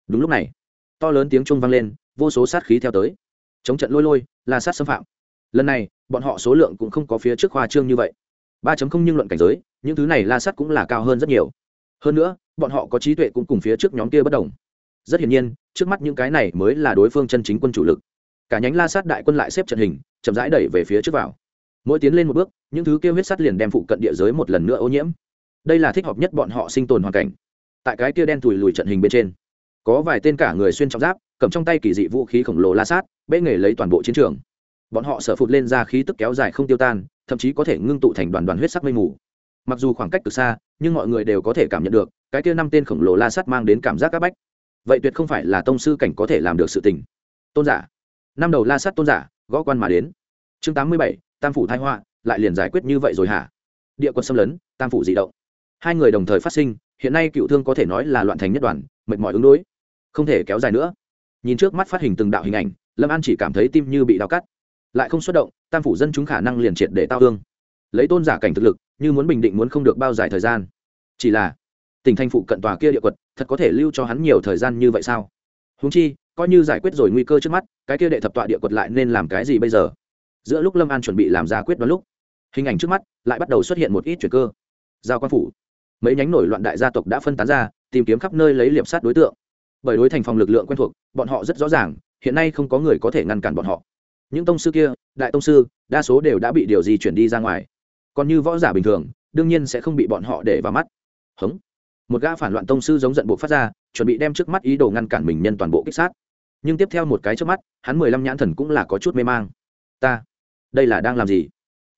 Đúng lúc này, to lớn tiếng trung vang lên, vô số sát khí theo tới. Chống trận lôi lôi, là sát xâm phạm. Lần này, bọn họ số lượng cũng không có phía trước khoa trương như vậy. Ba không nhưng luận cảnh giới, những thứ này la sát cũng là cao hơn rất nhiều. Hơn nữa, bọn họ có trí tuệ cũng cùng phía trước nhóm kia bất đồng rất hiển nhiên, trước mắt những cái này mới là đối phương chân chính quân chủ lực. Cả nhánh la sát đại quân lại xếp trận hình, chậm rãi đẩy về phía trước vào. Mỗi tiến lên một bước, những thứ kêu huyết sắt liền đem phụ cận địa giới một lần nữa ô nhiễm. Đây là thích hợp nhất bọn họ sinh tồn hoàn cảnh. Tại cái kia đen thùi lùi trận hình bên trên, có vài tên cả người xuyên trọng giáp, cầm trong tay kỳ dị vũ khí khổng lồ la sát, bế nghề lấy toàn bộ chiến trường. Bọn họ sở phụt lên ra khí tức kéo dài không tiêu tan, thậm chí có thể ngưng tụ thành đoàn đoàn huyết sắc mây mù. Mặc dù khoảng cách từ xa, nhưng mọi người đều có thể cảm nhận được, cái kia năm tên khổng lồ la sát mang đến cảm giác áp bách vậy tuyệt không phải là tông sư cảnh có thể làm được sự tình. Tôn giả. Năm đầu la sát tôn giả, gõ quan mà đến. Chương tám mươi bảy, tam phủ thái họa, lại liền giải quyết như vậy rồi hả? Địa quân xâm lấn, tam phủ dị động. Hai người đồng thời phát sinh, hiện nay cựu thương có thể nói là loạn thành nhất đoàn, mệt mỏi ứng đối. Không thể kéo dài nữa. Nhìn trước mắt phát hình từng đạo hình ảnh, lâm an chỉ cảm thấy tim như bị đau cắt. Lại không xuất động, tam phủ dân chúng khả năng liền triệt để tao hương lấy tôn giả cảnh thực lực, như muốn bình định muốn không được bao dài thời gian. Chỉ là tỉnh thành phụ cận tòa kia địa quật, thật có thể lưu cho hắn nhiều thời gian như vậy sao? Húng chi, coi như giải quyết rồi nguy cơ trước mắt, cái kia đệ thập tọa địa quật lại nên làm cái gì bây giờ? Giữa lúc lâm an chuẩn bị làm ra quyết đoán lúc, hình ảnh trước mắt lại bắt đầu xuất hiện một ít chuyện cơ. Giao quan phủ. Mấy nhánh nổi loạn đại gia tộc đã phân tán ra, tìm kiếm khắp nơi lấy liệp sát đối tượng. Bởi đối thành phòng lực lượng quen thuộc, bọn họ rất rõ ràng, hiện nay không có người có thể ngăn cản bọn họ. Những tông sư kia, đại tông sư, đa số đều đã bị điều gì chuyển đi ra ngoài. Còn như võ giả bình thường, đương nhiên sẽ không bị bọn họ để vào mắt. Hống một gã phản loạn tông sư giống giận buộc phát ra, chuẩn bị đem trước mắt ý đồ ngăn cản mình nhân toàn bộ kích sát. Nhưng tiếp theo một cái trước mắt, hắn mười lăm nhãn thần cũng là có chút mê mang. Ta, đây là đang làm gì?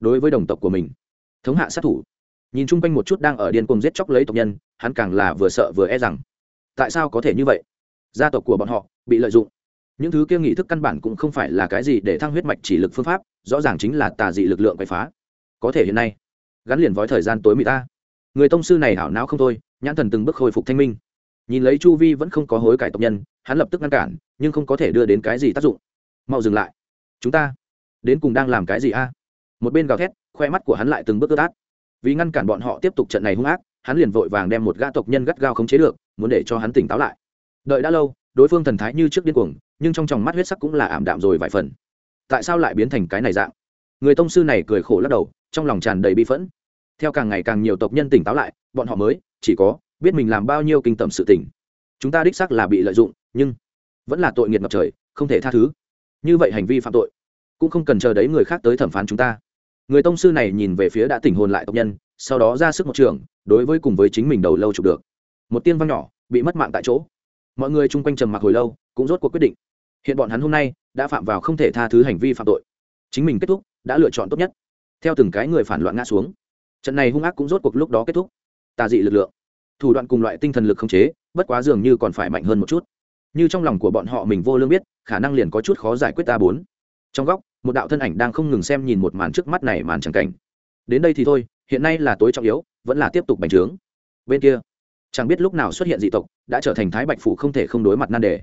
Đối với đồng tộc của mình, thống hạ sát thủ. Nhìn chung quanh một chút đang ở điên cuồng giết chóc lấy tộc nhân, hắn càng là vừa sợ vừa e rằng, tại sao có thể như vậy? Gia tộc của bọn họ bị lợi dụng. Những thứ kia nghị thức căn bản cũng không phải là cái gì để thăng huyết mạch chỉ lực phương pháp, rõ ràng chính là tà dị lực lượng quậy phá. Có thể hiện nay, gắn liền với thời gian tối mị ta. Người tông sư này hảo não không thôi nhãn thần từng bước khôi phục thanh minh. Nhìn lấy chu vi vẫn không có hối cải tộc nhân, hắn lập tức ngăn cản, nhưng không có thể đưa đến cái gì tác dụng. Mau dừng lại. Chúng ta đến cùng đang làm cái gì a? Một bên gào thét, khoe mắt của hắn lại từng bước ướt át. Vì ngăn cản bọn họ tiếp tục trận này hung ác, hắn liền vội vàng đem một gã tộc nhân gắt gao khống chế được, muốn để cho hắn tỉnh táo lại. Đợi đã lâu, đối phương thần thái như trước điên cuồng, nhưng trong tròng mắt huyết sắc cũng là ảm đạm rồi vài phần. Tại sao lại biến thành cái này dạng? Người tông sư này cười khổ lắc đầu, trong lòng tràn đầy bi phẫn. Theo càng ngày càng nhiều tộc nhân tỉnh táo lại, bọn họ mới chỉ có biết mình làm bao nhiêu kinh tầm sự tình, chúng ta đích xác là bị lợi dụng nhưng vẫn là tội nghiệt ngập trời không thể tha thứ. Như vậy hành vi phạm tội cũng không cần chờ đấy người khác tới thẩm phán chúng ta. Người tông sư này nhìn về phía đã tỉnh hồn lại tộc nhân sau đó ra sức một trường đối với cùng với chính mình đầu lâu chụp được. Một tiên văn nhỏ bị mất mạng tại chỗ. Mọi người chung quanh trầm mặc hồi lâu cũng rốt cuộc quyết định. Hiện bọn hắn hôm nay đã phạm vào không thể tha thứ hành vi phạm tội. Chính mình kết thúc đã lựa chọn tốt nhất. Theo từng cái người phản loạn ngã xuống. Trận này hung ác cũng rốt cuộc lúc đó kết thúc tà dị lực lượng. Thủ đoạn cùng loại tinh thần lực không chế, bất quá dường như còn phải mạnh hơn một chút. Như trong lòng của bọn họ mình vô lương biết, khả năng liền có chút khó giải quyết ta bốn. Trong góc, một đạo thân ảnh đang không ngừng xem nhìn một màn trước mắt này màn chẳng cảnh. Đến đây thì thôi, hiện nay là tối trọng yếu, vẫn là tiếp tục bành trướng. Bên kia, chẳng biết lúc nào xuất hiện dị tộc, đã trở thành thái bạch phủ không thể không đối mặt nan đề.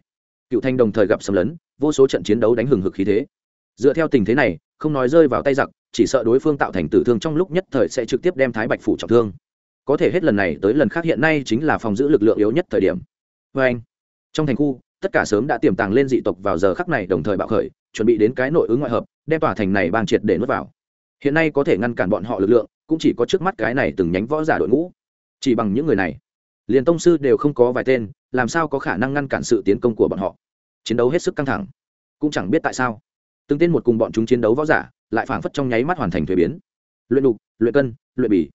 Cựu thanh đồng thời gặp xâm lấn, vô số trận chiến đấu đánh hừng hực khí thế. Dựa theo tình thế này, không nói rơi vào tay giặc, chỉ sợ đối phương tạo thành tử thương trong lúc nhất thời sẽ trực tiếp đem thái bạch phủ trọng thương có thể hết lần này tới lần khác hiện nay chính là phòng giữ lực lượng yếu nhất thời điểm. Vê anh, trong thành khu, tất cả sớm đã tiềm tàng lên dị tộc vào giờ khắc này đồng thời bạo khởi, chuẩn bị đến cái nội ứng ngoại hợp, đem tòa thành này bang triệt để nuốt vào. Hiện nay có thể ngăn cản bọn họ lực lượng, cũng chỉ có trước mắt cái này từng nhánh võ giả đội ngũ. Chỉ bằng những người này, liền tông sư đều không có vài tên, làm sao có khả năng ngăn cản sự tiến công của bọn họ? Chiến đấu hết sức căng thẳng. Cũng chẳng biết tại sao, từng tên một cùng bọn chúng chiến đấu võ giả, lại phảng phất trong nháy mắt hoàn thành thuế biến. Luyện đục luyện cân, luyện bỉ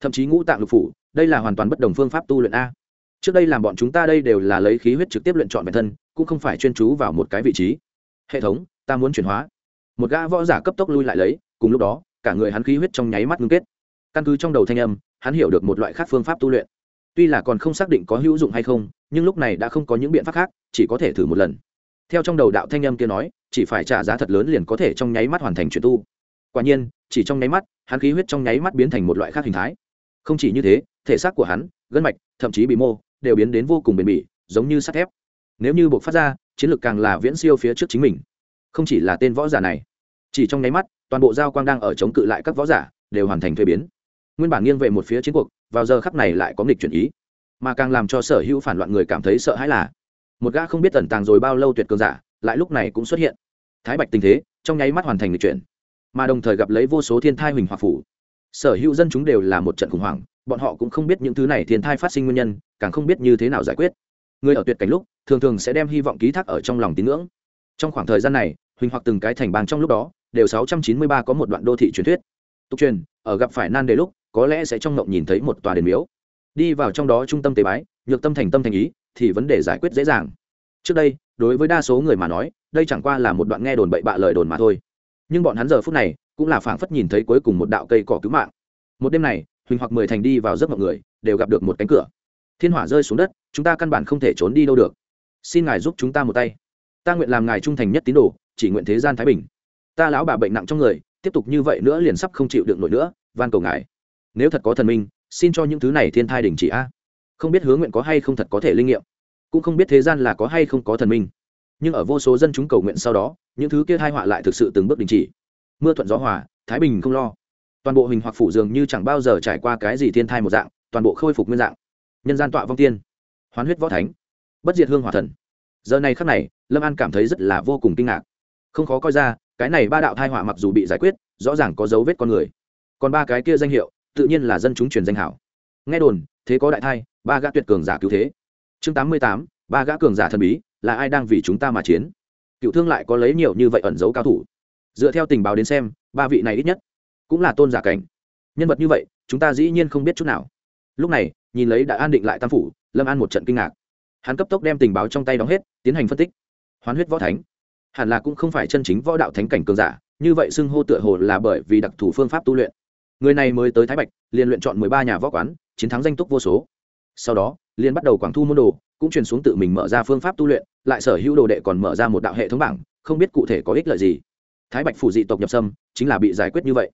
thậm chí ngũ tạng lục phủ, đây là hoàn toàn bất đồng phương pháp tu luyện a. Trước đây làm bọn chúng ta đây đều là lấy khí huyết trực tiếp luyện chọn bản thân, cũng không phải chuyên chú vào một cái vị trí. Hệ thống, ta muốn chuyển hóa. Một gã võ giả cấp tốc lui lại lấy, cùng lúc đó, cả người hắn khí huyết trong nháy mắt ngưng kết. Căn cứ trong đầu thanh âm, hắn hiểu được một loại khác phương pháp tu luyện. Tuy là còn không xác định có hữu dụng hay không, nhưng lúc này đã không có những biện pháp khác, chỉ có thể thử một lần. Theo trong đầu đạo thanh âm kia nói, chỉ phải trả giá thật lớn liền có thể trong nháy mắt hoàn thành chuyện tu. Quả nhiên, chỉ trong nháy mắt, hắn khí huyết trong nháy mắt biến thành một loại khác hình thái không chỉ như thế, thể xác của hắn, gân mạch, thậm chí bị mô, đều biến đến vô cùng bền bỉ, giống như sắt thép. Nếu như buộc phát ra, chiến lược càng là viễn siêu phía trước chính mình. Không chỉ là tên võ giả này, chỉ trong nháy mắt, toàn bộ giao quang đang ở chống cự lại các võ giả, đều hoàn thành thuế biến. Nguyên bản nghiêng về một phía chiến cuộc, vào giờ khắc này lại có nghịch chuyển ý. Mà càng làm cho sở hữu phản loạn người cảm thấy sợ hãi là, một gã không biết tẩn tàng rồi bao lâu tuyệt cường giả, lại lúc này cũng xuất hiện. Thái bạch tình thế, trong nháy mắt hoàn thành lịch chuyển. Mà đồng thời gặp lấy vô số thiên thai huỳnh hoặc phủ sở hữu dân chúng đều là một trận khủng hoảng, bọn họ cũng không biết những thứ này thiên thai phát sinh nguyên nhân, càng không biết như thế nào giải quyết. Người ở tuyệt cảnh lúc, thường thường sẽ đem hy vọng ký thác ở trong lòng tín ngưỡng. Trong khoảng thời gian này, huỳnh hoặc từng cái thành bang trong lúc đó, đều sáu trăm chín mươi ba có một đoạn đô thị truyền thuyết. Tục truyền, ở gặp phải nan đề lúc, có lẽ sẽ trong ngộng nhìn thấy một tòa đền miếu. Đi vào trong đó trung tâm tế bái, nhược tâm thành tâm thành ý, thì vấn đề giải quyết dễ dàng. Trước đây, đối với đa số người mà nói, đây chẳng qua là một đoạn nghe đồn bậy bạ lời đồn mà thôi. Nhưng bọn hắn giờ phút này cũng là phảng phất nhìn thấy cuối cùng một đạo cây cỏ cứu mạng. Một đêm này, huỳnh hoặc mười thành đi vào giấc mọi người, đều gặp được một cánh cửa. Thiên hỏa rơi xuống đất, chúng ta căn bản không thể trốn đi đâu được. Xin ngài giúp chúng ta một tay. Ta nguyện làm ngài trung thành nhất tín đồ, chỉ nguyện thế gian thái bình. Ta lão bà bệnh nặng trong người, tiếp tục như vậy nữa liền sắp không chịu được nổi nữa, van cầu ngài. Nếu thật có thần minh, xin cho những thứ này thiên thai đình chỉ a. Không biết hướng nguyện có hay không thật có thể linh nghiệm. Cũng không biết thế gian là có hay không có thần minh. Nhưng ở vô số dân chúng cầu nguyện sau đó, những thứ kia thai họa lại thực sự từng bước đình chỉ mưa thuận gió hòa, thái bình không lo. Toàn bộ hình hoặc phủ dường như chẳng bao giờ trải qua cái gì thiên thai một dạng, toàn bộ khôi phục nguyên dạng. Nhân gian tọa vong tiên. Hoán huyết võ thánh. Bất diệt hương hòa thần. Giờ này khắc này, lâm an cảm thấy rất là vô cùng kinh ngạc. Không khó coi ra, cái này ba đạo thai họa mặc dù bị giải quyết, rõ ràng có dấu vết con người. Còn ba cái kia danh hiệu, tự nhiên là dân chúng truyền danh hảo. Nghe đồn, thế có đại thai, ba gã tuyệt cường giả cứu thế. Chương tám mươi tám, ba gã cường giả thần bí, là ai đang vì chúng ta mà chiến? Cựu thương lại có lấy nhiều như vậy ẩn dấu cao thủ dựa theo tình báo đến xem, ba vị này ít nhất cũng là tôn giả cảnh. Nhân vật như vậy, chúng ta dĩ nhiên không biết chút nào. Lúc này, nhìn lấy đã an định lại tam phủ, lâm an một trận kinh ngạc. Hắn cấp tốc đem tình báo trong tay đóng hết, tiến hành phân tích. Hoán huyết võ thánh. Hẳn là cũng không phải chân chính võ đạo thánh cảnh cường giả, như vậy xưng hô tựa hồ là bởi vì đặc thù phương pháp tu luyện. Người này mới tới thái bạch, liền luyện chọn mười ba nhà võ quán, chiến thắng danh túc vô số. Sau đó, liền bắt đầu quảng thu môn đồ, cũng truyền xuống tự mình mở ra phương pháp tu luyện, lại sở hữu đồ đệ còn mở ra một đạo hệ thống bảng, không biết cụ thể có ích lợi gì thái bạch phủ dị tộc nhập sâm, chính là bị giải quyết như vậy.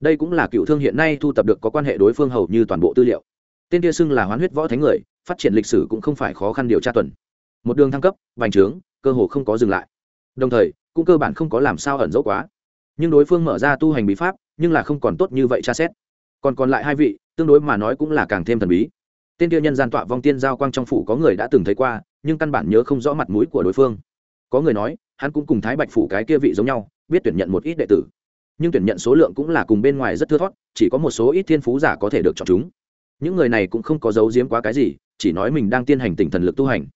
Đây cũng là cựu thương hiện nay thu tập được có quan hệ đối phương hầu như toàn bộ tư liệu. Tên kia xưng là hoán huyết võ thánh người, phát triển lịch sử cũng không phải khó khăn điều tra tuần. Một đường thăng cấp vành trướng, cơ hồ không có dừng lại. Đồng thời, cũng cơ bản không có làm sao ẩn dấu quá. Nhưng đối phương mở ra tu hành bí pháp, nhưng là không còn tốt như vậy tra xét. Còn còn lại hai vị, tương đối mà nói cũng là càng thêm thần bí. Tên kia nhân gian tọa vong tiên giao quang trong phủ có người đã từng thấy qua, nhưng căn bản nhớ không rõ mặt mũi của đối phương. Có người nói hắn cũng cùng thái bạch phủ cái kia vị giống nhau, biết tuyển nhận một ít đệ tử. Nhưng tuyển nhận số lượng cũng là cùng bên ngoài rất thưa thót chỉ có một số ít thiên phú giả có thể được chọn chúng. Những người này cũng không có giấu giếm quá cái gì, chỉ nói mình đang tiên hành tỉnh thần lực tu hành.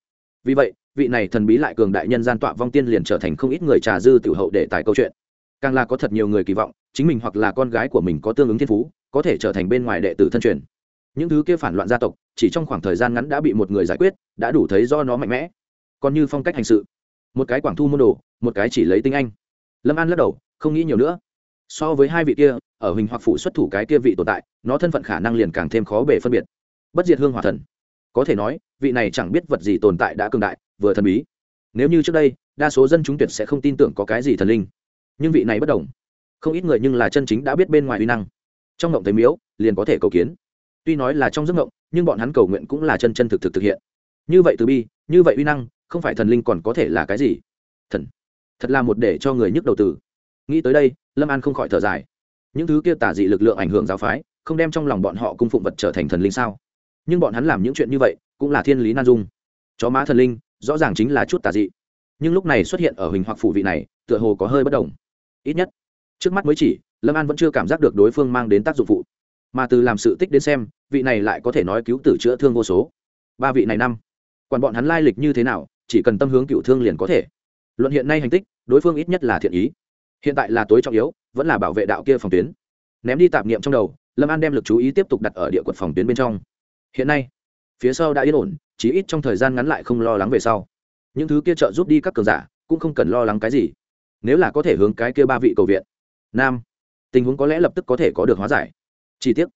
Vì vậy, vị này thần bí lại cường đại nhân gian tọa vong tiên liền trở thành không ít người trà dư tiểu hậu để tài câu chuyện. Càng là có thật nhiều người kỳ vọng, chính mình hoặc là con gái của mình có tương ứng thiên phú, có thể trở thành bên ngoài đệ tử thân truyền. Những thứ kia phản loạn gia tộc, chỉ trong khoảng thời gian ngắn đã bị một người giải quyết, đã đủ thấy do nó mạnh mẽ. Còn như phong cách hành sự một cái quảng thu môn đồ, một cái chỉ lấy tinh anh. Lâm an lắc đầu, không nghĩ nhiều nữa. So với hai vị kia, ở hình hoặc phụ xuất thủ cái kia vị tồn tại, nó thân phận khả năng liền càng thêm khó bể phân biệt. Bất diệt hương hòa thần. Có thể nói, vị này chẳng biết vật gì tồn tại đã cường đại, vừa thần bí. Nếu như trước đây, đa số dân chúng tuyệt sẽ không tin tưởng có cái gì thần linh. Nhưng vị này bất đồng. Không ít người nhưng là chân chính đã biết bên ngoài uy năng. Trong ngộng thấy miếu, liền có thể cầu kiến. Tuy nói là trong giấc ngộng, nhưng bọn hắn cầu nguyện cũng là chân chân thực thực thực hiện. Như vậy từ bi, như vậy uy năng không phải thần linh còn có thể là cái gì? Thần. Thật là một để cho người nhức đầu tử nghĩ tới đây, lâm an không khỏi thở dài. Những thứ kia tả dị lực lượng ảnh hưởng giáo phái, không đem trong lòng bọn họ cung phụng vật trở thành thần linh sao? Nhưng bọn hắn làm những chuyện như vậy, cũng là thiên lý nan dung. Chó má thần linh, rõ ràng chính là chút tà dị. Nhưng lúc này xuất hiện ở hình hoặc phủ vị này, tựa hồ có hơi bất đồng. Ít nhất, trước mắt mới chỉ, lâm an vẫn chưa cảm giác được đối phương mang đến tác dụng phụ. Mà từ làm sự tích đến xem, vị này lại có thể nói cứu tử chữa thương vô số. Ba vị này năm còn bọn hắn lai lịch như thế nào chỉ cần tâm hướng cựu thương liền có thể. Luận hiện nay hành tích, đối phương ít nhất là thiện ý. Hiện tại là tối trọng yếu, vẫn là bảo vệ đạo kia phòng tuyến. Ném đi tạp niệm trong đầu, lâm an đem lực chú ý tiếp tục đặt ở địa quận phòng tuyến bên trong. Hiện nay, phía sau đã yên ổn, chỉ ít trong thời gian ngắn lại không lo lắng về sau. Những thứ kia trợ giúp đi các cường giả, cũng không cần lo lắng cái gì. Nếu là có thể hướng cái kia ba vị cầu viện. Nam, tình huống có lẽ lập tức có thể có được hóa giải. Chi tiết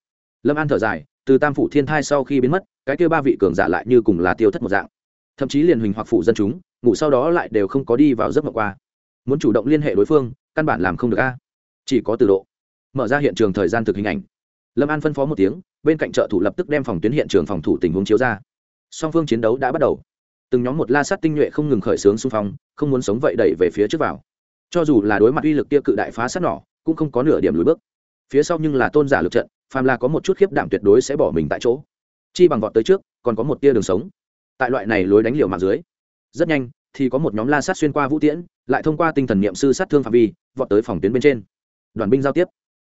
lâm an thở dài, từ tam phủ thiên thai sau khi biến mất, cái kia ba vị cường giả lại như cùng là tiêu thất một dạng thậm chí liền huỳnh hoặc phụ dân chúng, ngủ sau đó lại đều không có đi vào giấc mộng qua. Muốn chủ động liên hệ đối phương, căn bản làm không được a. Chỉ có từ độ. Mở ra hiện trường thời gian thực hình ảnh. Lâm an phân phó một tiếng, bên cạnh trợ thủ lập tức đem phòng tuyến hiện trường phòng thủ tình huống chiếu ra. Song phương chiến đấu đã bắt đầu. Từng nhóm một la sát tinh nhuệ không ngừng khởi xướng xung phong, không muốn sống vậy đẩy về phía trước vào. Cho dù là đối mặt uy lực kia cự đại phá sát nỏ, cũng không có nửa điểm lùi bước. Phía sau nhưng là tôn giả lực trận, phàm là có một chút khiếp đảm tuyệt đối sẽ bỏ mình tại chỗ. Chi bằng vọt tới trước, còn có một tia đường sống tại loại này lối đánh liều mạng dưới. Rất nhanh, thì có một nhóm la sát xuyên qua vũ tiễn, lại thông qua tinh thần niệm sư sát thương phạm vi, vọt tới phòng tuyến bên trên. Đoàn binh giao tiếp.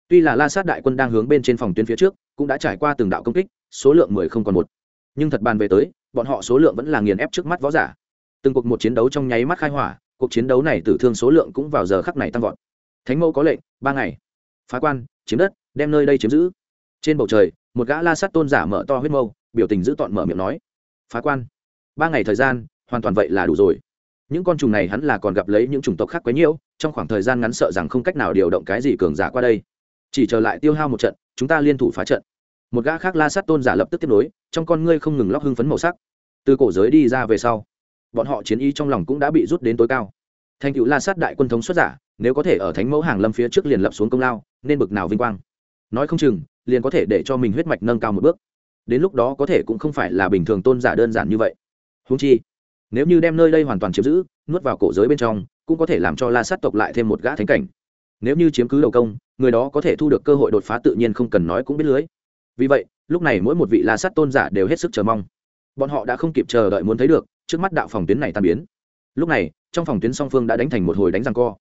Tuy là la sát đại quân đang hướng bên trên phòng tuyến phía trước, cũng đã trải qua từng đạo công kích, số lượng mười không còn một. Nhưng thật bàn về tới, bọn họ số lượng vẫn là nghiền ép trước mắt võ giả. Từng cuộc một chiến đấu trong nháy mắt khai hỏa, cuộc chiến đấu này tử thương số lượng cũng vào giờ khắc này tăng vọt. Thánh mẫu có lệnh, ba ngày. Phá quan, chiếm đất, đem nơi đây chiếm giữ. Trên bầu trời, một gã la sát tôn giả mở to huyết mâu, biểu tình giữ tọn mở miệng nói. Phá quan ba ngày thời gian, hoàn toàn vậy là đủ rồi. Những con trùng này hắn là còn gặp lấy những chủng tộc khác quấy nhiễu, trong khoảng thời gian ngắn sợ rằng không cách nào điều động cái gì cường giả qua đây. Chỉ chờ lại tiêu hao một trận, chúng ta liên thủ phá trận. Một gã khác la sát tôn giả lập tức tiếp nối, trong con ngươi không ngừng lóc hưng phấn màu sắc. Từ cổ giới đi ra về sau, bọn họ chiến ý trong lòng cũng đã bị rút đến tối cao. Thành cựu la sát đại quân thống xuất giả, nếu có thể ở thánh mẫu hàng lâm phía trước liền lập xuống công lao, nên bực nào vinh quang. Nói không chừng, liền có thể để cho mình huyết mạch nâng cao một bước. Đến lúc đó có thể cũng không phải là bình thường tôn giả đơn giản như vậy húng chi, nếu như đem nơi đây hoàn toàn chiếm giữ, nuốt vào cổ giới bên trong, cũng có thể làm cho la sát tộc lại thêm một gã thánh cảnh. Nếu như chiếm cứ đầu công, người đó có thể thu được cơ hội đột phá tự nhiên không cần nói cũng biết lưới. Vì vậy, lúc này mỗi một vị la sát tôn giả đều hết sức chờ mong. Bọn họ đã không kịp chờ đợi muốn thấy được, trước mắt đạo phòng tuyến này tan biến. Lúc này, trong phòng tuyến song phương đã đánh thành một hồi đánh răng co.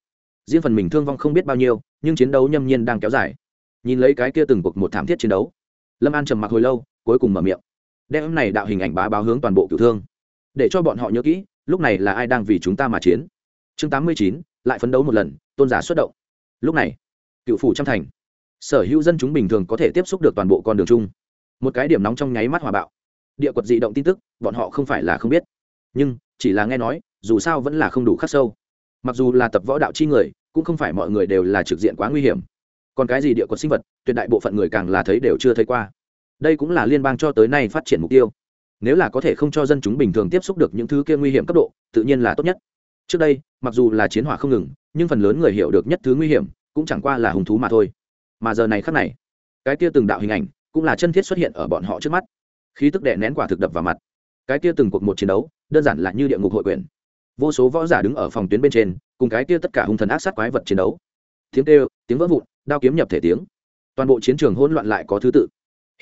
Riêng phần mình thương vong không biết bao nhiêu, nhưng chiến đấu nhâm nhiên đang kéo dài. Nhìn lấy cái kia từng cuộc một thảm thiết chiến đấu, lâm an trầm mặc hồi lâu, cuối cùng mở miệng. Đem này đạo hình ảnh bá báo hướng toàn bộ cựu thương để cho bọn họ nhớ kỹ, lúc này là ai đang vì chúng ta mà chiến. Chương tám mươi chín, lại phấn đấu một lần, tôn giả xuất động. Lúc này, cựu phủ trăm thành. Sở hữu dân chúng bình thường có thể tiếp xúc được toàn bộ con đường chung. Một cái điểm nóng trong nháy mắt hòa bạo. Địa quật dị động tin tức, bọn họ không phải là không biết. Nhưng, chỉ là nghe nói, dù sao vẫn là không đủ khắc sâu. Mặc dù là tập võ đạo chi người, cũng không phải mọi người đều là trực diện quá nguy hiểm. Còn cái gì địa quật sinh vật, tuyệt đại bộ phận người càng là thấy đều chưa thấy qua. Đây cũng là liên bang cho tới nay phát triển mục tiêu nếu là có thể không cho dân chúng bình thường tiếp xúc được những thứ kia nguy hiểm cấp độ, tự nhiên là tốt nhất. Trước đây, mặc dù là chiến hỏa không ngừng, nhưng phần lớn người hiểu được nhất thứ nguy hiểm cũng chẳng qua là hùng thú mà thôi. Mà giờ này khác này, cái kia từng đạo hình ảnh cũng là chân thiết xuất hiện ở bọn họ trước mắt. Khí tức đệ nén quả thực đập vào mặt. Cái kia từng cuộc một chiến đấu, đơn giản là như địa ngục hội quyền. Vô số võ giả đứng ở phòng tuyến bên trên, cùng cái kia tất cả hung thần ác sát quái vật chiến đấu. Tiếng kêu, tiếng vỡ vụn, đao kiếm nhập thể tiếng. Toàn bộ chiến trường hỗn loạn lại có thứ tự.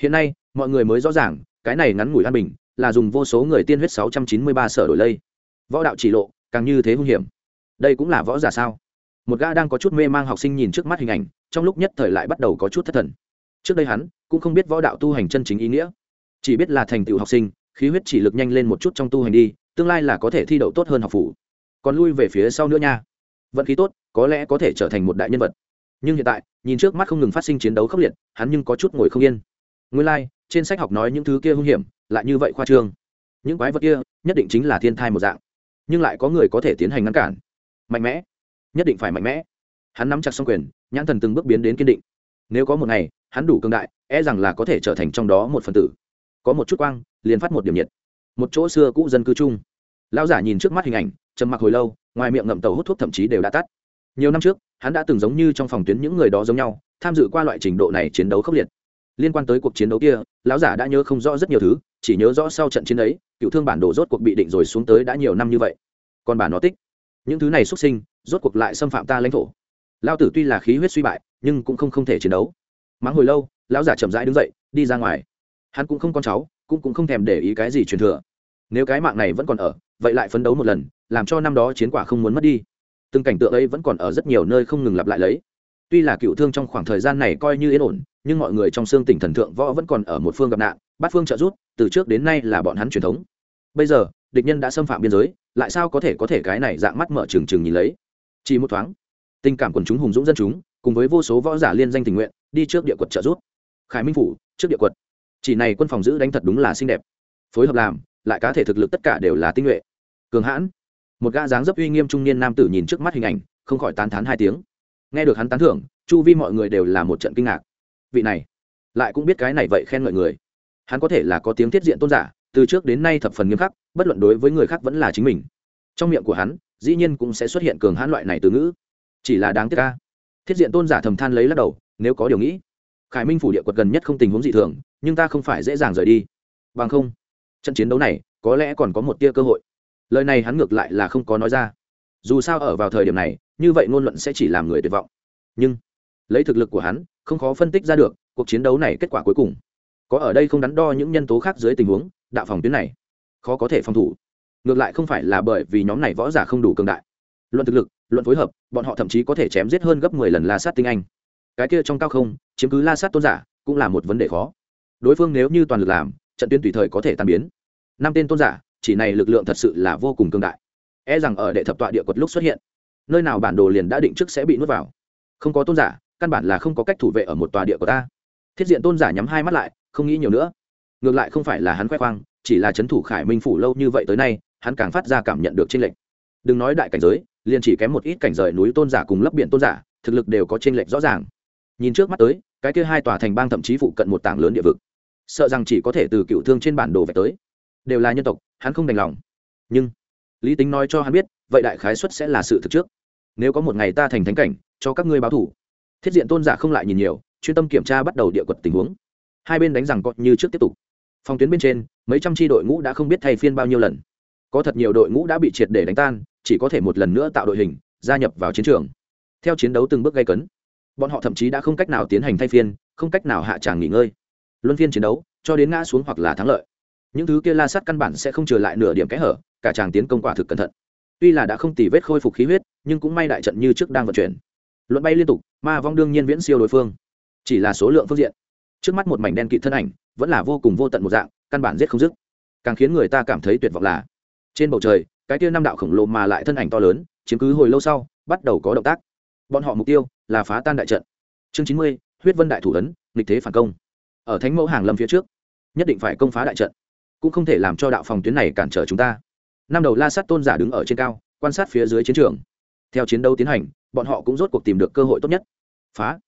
Hiện nay, mọi người mới rõ ràng, cái này ngắn ngủi an bình là dùng vô số người tiên huyết 693 sở đổi lây. Võ đạo chỉ lộ càng như thế hung hiểm. Đây cũng là võ giả sao? Một gã đang có chút mê mang học sinh nhìn trước mắt hình ảnh trong lúc nhất thời lại bắt đầu có chút thất thần. Trước đây hắn cũng không biết võ đạo tu hành chân chính ý nghĩa. Chỉ biết là thành tựu học sinh khí huyết chỉ lực nhanh lên một chút trong tu hành đi tương lai là có thể thi đậu tốt hơn học phủ. Còn lui về phía sau nữa nha. Vận khí tốt có lẽ có thể trở thành một đại nhân vật. Nhưng hiện tại nhìn trước mắt không ngừng phát sinh chiến đấu khốc liệt hắn nhưng có chút ngồi không yên. Nguyên lai、like, trên sách học nói những thứ kia hung hiểm lại như vậy khoa trương. Những quái vật kia nhất định chính là thiên thai một dạng, nhưng lại có người có thể tiến hành ngăn cản. Mạnh mẽ. Nhất định phải mạnh mẽ. Hắn nắm chặt xong quyền, nhãn thần từng bước biến đến kiên định. Nếu có một ngày, hắn đủ cương đại e rằng là có thể trở thành trong đó một phần tử. Có một chút quang, liền phát một điểm nhiệt. Một chỗ xưa cũ dân cư chung. Lão giả nhìn trước mắt hình ảnh, trầm mặc hồi lâu, ngoài miệng ngậm tàu hút thuốc thậm chí đều đã tắt. Nhiều năm trước, hắn đã từng giống như trong phòng tuyến những người đó giống nhau, tham dự qua loại trình độ này chiến đấu khốc liệt liên quan tới cuộc chiến đấu kia, lão giả đã nhớ không rõ rất nhiều thứ, chỉ nhớ rõ sau trận chiến ấy, cựu thương bản đồ rốt cuộc bị định rồi xuống tới đã nhiều năm như vậy. Còn bà nó tích, những thứ này xuất sinh, rốt cuộc lại xâm phạm ta lãnh thổ. Lao tử tuy là khí huyết suy bại, nhưng cũng không không thể chiến đấu. Mắng hồi lâu, lão giả chậm rãi đứng dậy, đi ra ngoài. Hắn cũng không con cháu, cũng cũng không thèm để ý cái gì truyền thừa. Nếu cái mạng này vẫn còn ở, vậy lại phấn đấu một lần, làm cho năm đó chiến quả không muốn mất đi. Từng cảnh tượng ấy vẫn còn ở rất nhiều nơi không ngừng lặp lại lấy. Tuy là cựu thương trong khoảng thời gian này coi như yên ổn nhưng mọi người trong xương tỉnh thần thượng võ vẫn còn ở một phương gặp nạn, bát phương trợ rút từ trước đến nay là bọn hắn truyền thống. Bây giờ, địch nhân đã xâm phạm biên giới, lại sao có thể có thể cái này dạng mắt mở trừng trừng nhìn lấy? Chỉ một thoáng, tình cảm quần chúng hùng dũng dân chúng, cùng với vô số võ giả liên danh tình nguyện, đi trước địa quật trợ rút khải minh phủ, trước địa quật. Chỉ này quân phòng giữ đánh thật đúng là xinh đẹp. Phối hợp làm, lại cá thể thực lực tất cả đều là tinh nhuệ. Cường hãn. Một gã dáng dấp uy nghiêm trung niên nam tử nhìn trước mắt hình ảnh, không khỏi tán thán hai tiếng. Nghe được hắn tán thưởng, chu vi mọi người đều là một trận kinh ngạc vị này lại cũng biết cái này vậy khen ngợi người. Hắn có thể là có tiếng thiết diện tôn giả, từ trước đến nay thập phần nghiêm khắc, bất luận đối với người khác vẫn là chính mình. Trong miệng của hắn, dĩ nhiên cũng sẽ xuất hiện cường hãn loại này từ ngữ. Chỉ là đáng tiếc ca thiết diện tôn giả thầm than lấy lắc đầu, nếu có điều nghĩ, khải minh phủ địa quật gần nhất không tình huống dị thường, nhưng ta không phải dễ dàng rời đi. Bằng không, trận chiến đấu này có lẽ còn có một tia cơ hội. Lời này hắn ngược lại là không có nói ra. Dù sao ở vào thời điểm này, như vậy ngôn luận sẽ chỉ làm người tuyệt vọng. Nhưng, lấy thực lực của hắn không khó phân tích ra được, cuộc chiến đấu này kết quả cuối cùng. Có ở đây không đắn đo những nhân tố khác dưới tình huống, đạo phòng tuyến này, khó có thể phòng thủ. Ngược lại không phải là bởi vì nhóm này võ giả không đủ cường đại. Luận thực lực, luận phối hợp, bọn họ thậm chí có thể chém giết hơn gấp mười lần la sát tinh anh. Cái kia trong cao không, chiếm cứ la sát tôn giả, cũng là một vấn đề khó. Đối phương nếu như toàn lực làm, trận tuyến tùy thời có thể tan biến. Năm tên tôn giả, chỉ này lực lượng thật sự là vô cùng cương đại. E rằng ở đệ thập tọa địa quật lúc xuất hiện, nơi nào bản đồ liền đã định trước sẽ bị nuốt vào. Không có tôn giả căn bản là không có cách thủ vệ ở một tòa địa của ta. Thiết diện tôn giả nhắm hai mắt lại, không nghĩ nhiều nữa. Ngược lại không phải là hắn khoe khoang, chỉ là c h ấ n thủ khải minh phủ lâu như vậy tới nay, hắn càng phát ra cảm nhận được tranh lệch. Đừng nói đại cảnh giới, liền chỉ kém một ít cảnh rời núi tôn giả cùng lấp biển tôn giả, thực lực đều có tranh lệch rõ ràng. Nhìn trước mắt tới, cái kia hai tòa thành bang thậm chí phụ cận một tảng lớn địa vực, sợ rằng chỉ có thể từ cựu thương trên bản đồ về tới. Đều là nhân tộc, hắn không đành lòng. Nhưng, lý tính nói cho hắn biết, vậy đại khái xuất sẽ là sự thực trước. Nếu có một ngày ta thành thánh cảnh, cho các ngươi báo thủ thiết diện tôn giả không lại nhìn nhiều, chuyên tâm kiểm tra bắt đầu địa quật tình huống. Hai bên đánh rằng cọt như trước tiếp tục. Phòng tuyến bên trên, mấy trăm tri đội ngũ đã không biết thay phiên bao nhiêu lần. Có thật nhiều đội ngũ đã bị triệt để đánh tan, chỉ có thể một lần nữa tạo đội hình, gia nhập vào chiến trường. Theo chiến đấu từng bước gây cấn, bọn họ thậm chí đã không cách nào tiến hành thay phiên, không cách nào hạ tràng nghỉ ngơi. Luân phiên chiến đấu, cho đến ngã xuống hoặc là thắng lợi. Những thứ kia la sát căn bản sẽ không trừ lại nửa điểm kẽ hở, cả tràng tiến công quả thực cẩn thận. Tuy là đã không tì vết khôi phục khí huyết, nhưng cũng may đại trận như trước đang vận chuyển luận bay liên tục, ma vong đương nhiên viễn siêu đối phương. Chỉ là số lượng phương diện. Trước mắt một mảnh đen kịt thân ảnh, vẫn là vô cùng vô tận một dạng, căn bản giết không dứt. Càng khiến người ta cảm thấy tuyệt vọng là, trên bầu trời, cái tia năm đạo khổng lồ mà lại thân ảnh to lớn, chiếm cứ hồi lâu sau, bắt đầu có động tác. Bọn họ mục tiêu là phá tan đại trận. Chương chín mươi, huyết vân đại thủ ấn, nghịch thế phản công. Ở thánh mẫu hàng lâm phía trước, nhất định phải công phá đại trận, cũng không thể làm cho đạo phòng tuyến này cản trở chúng ta. Năm đầu la sát tôn giả đứng ở trên cao, quan sát phía dưới chiến trường. Theo chiến đấu tiến hành bọn họ cũng rốt cuộc tìm được cơ hội tốt nhất. Phá.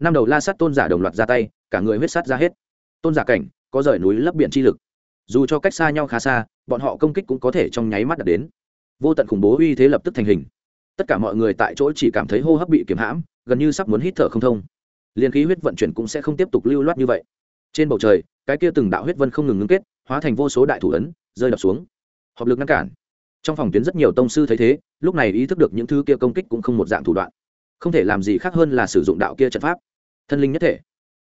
Năm đầu la sát tôn giả đồng loạt ra tay, cả người huyết sát ra hết. Tôn giả cảnh, có rời núi lấp biển chi lực. Dù cho cách xa nhau khá xa, bọn họ công kích cũng có thể trong nháy mắt đạt đến. Vô tận khủng bố uy thế lập tức thành hình. Tất cả mọi người tại chỗ chỉ cảm thấy hô hấp bị kiếm hãm, gần như sắp muốn hít thở không thông. Liền khí huyết vận chuyển cũng sẽ không tiếp tục lưu loát như vậy. Trên bầu trời, cái kia từng đạo huyết vân không ngừng ngưng kết, hóa thành vô số đại thủ ấn, rơi đập xuống. Hợp lực ngăn cản trong phòng tuyến rất nhiều tông sư thấy thế, lúc này ý thức được những thứ kia công kích cũng không một dạng thủ đoạn. Không thể làm gì khác hơn là sử dụng đạo kia trận pháp. Thân linh nhất thể.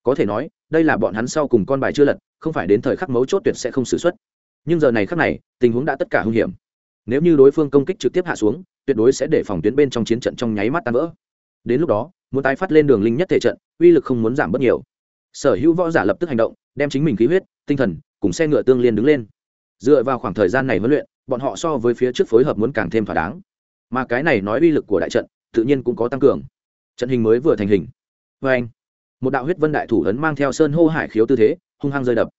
Có thể nói, đây là bọn hắn sau cùng con bài chưa lật, không phải đến thời khắc mấu chốt tuyệt sẽ không xử x u ấ t nhưng giờ này khắc này, tình huống đã tất cả hung hiểm. Nếu như đối phương công kích trực tiếp hạ xuống, tuyệt đối sẽ để phòng tuyến bên trong chiến trận trong nháy mắt tan vỡ. Đến lúc đó, muốn tái phát lên đường linh nhất thể trận, uy lực không muốn giảm bớt nhiều. Sở hữu võ giả lập tức hành động, đem chính mình khí huyết, tinh thần, cùng xe ngựa tương liên đứng lên. Dựa vào khoảng thời gian này huấn luyện bọn họ so với phía trước phối hợp muốn càng thêm thỏa đáng. Mà cái này nói uy lực của đại trận, tự nhiên cũng có tăng cường. Trận hình mới vừa thành hình. Vê anh, một đạo huyết vân đại thủ ấn mang theo sơn hô hải khiếu tư thế, hung hăng rơi đập.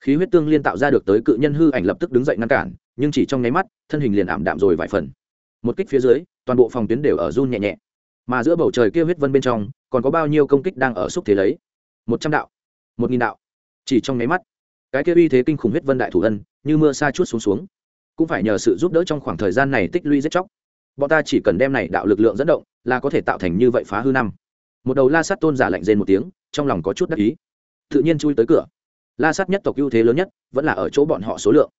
Khí huyết tương liên tạo ra được tới cự nhân hư ảnh lập tức đứng dậy ngăn cản, nhưng chỉ trong nháy mắt, thân hình liền ảm đạm rồi vài phần. Một kích phía dưới, toàn bộ phòng tuyến đều ở run nhẹ nhẹ. Mà giữa bầu trời kia huyết vân bên trong, còn có bao nhiêu công kích đang ở xúc thế lấy? Một trăm đạo, một nghìn đạo. Chỉ trong nháy mắt, cái kia uy thế kinh khủng huyết vân đại thủ ân như mưa xa chút xuống xuống cũng phải nhờ sự giúp đỡ trong khoảng thời gian này tích lũy rất chóc. Bọn ta chỉ cần đem này đạo lực lượng dẫn động là có thể tạo thành như vậy phá hư năm. Một đầu la sát tôn giả lạnh rên một tiếng, trong lòng có chút đắc ý. Tự nhiên chui tới cửa. La sát nhất tộc ưu thế lớn nhất vẫn là ở chỗ bọn họ số lượng.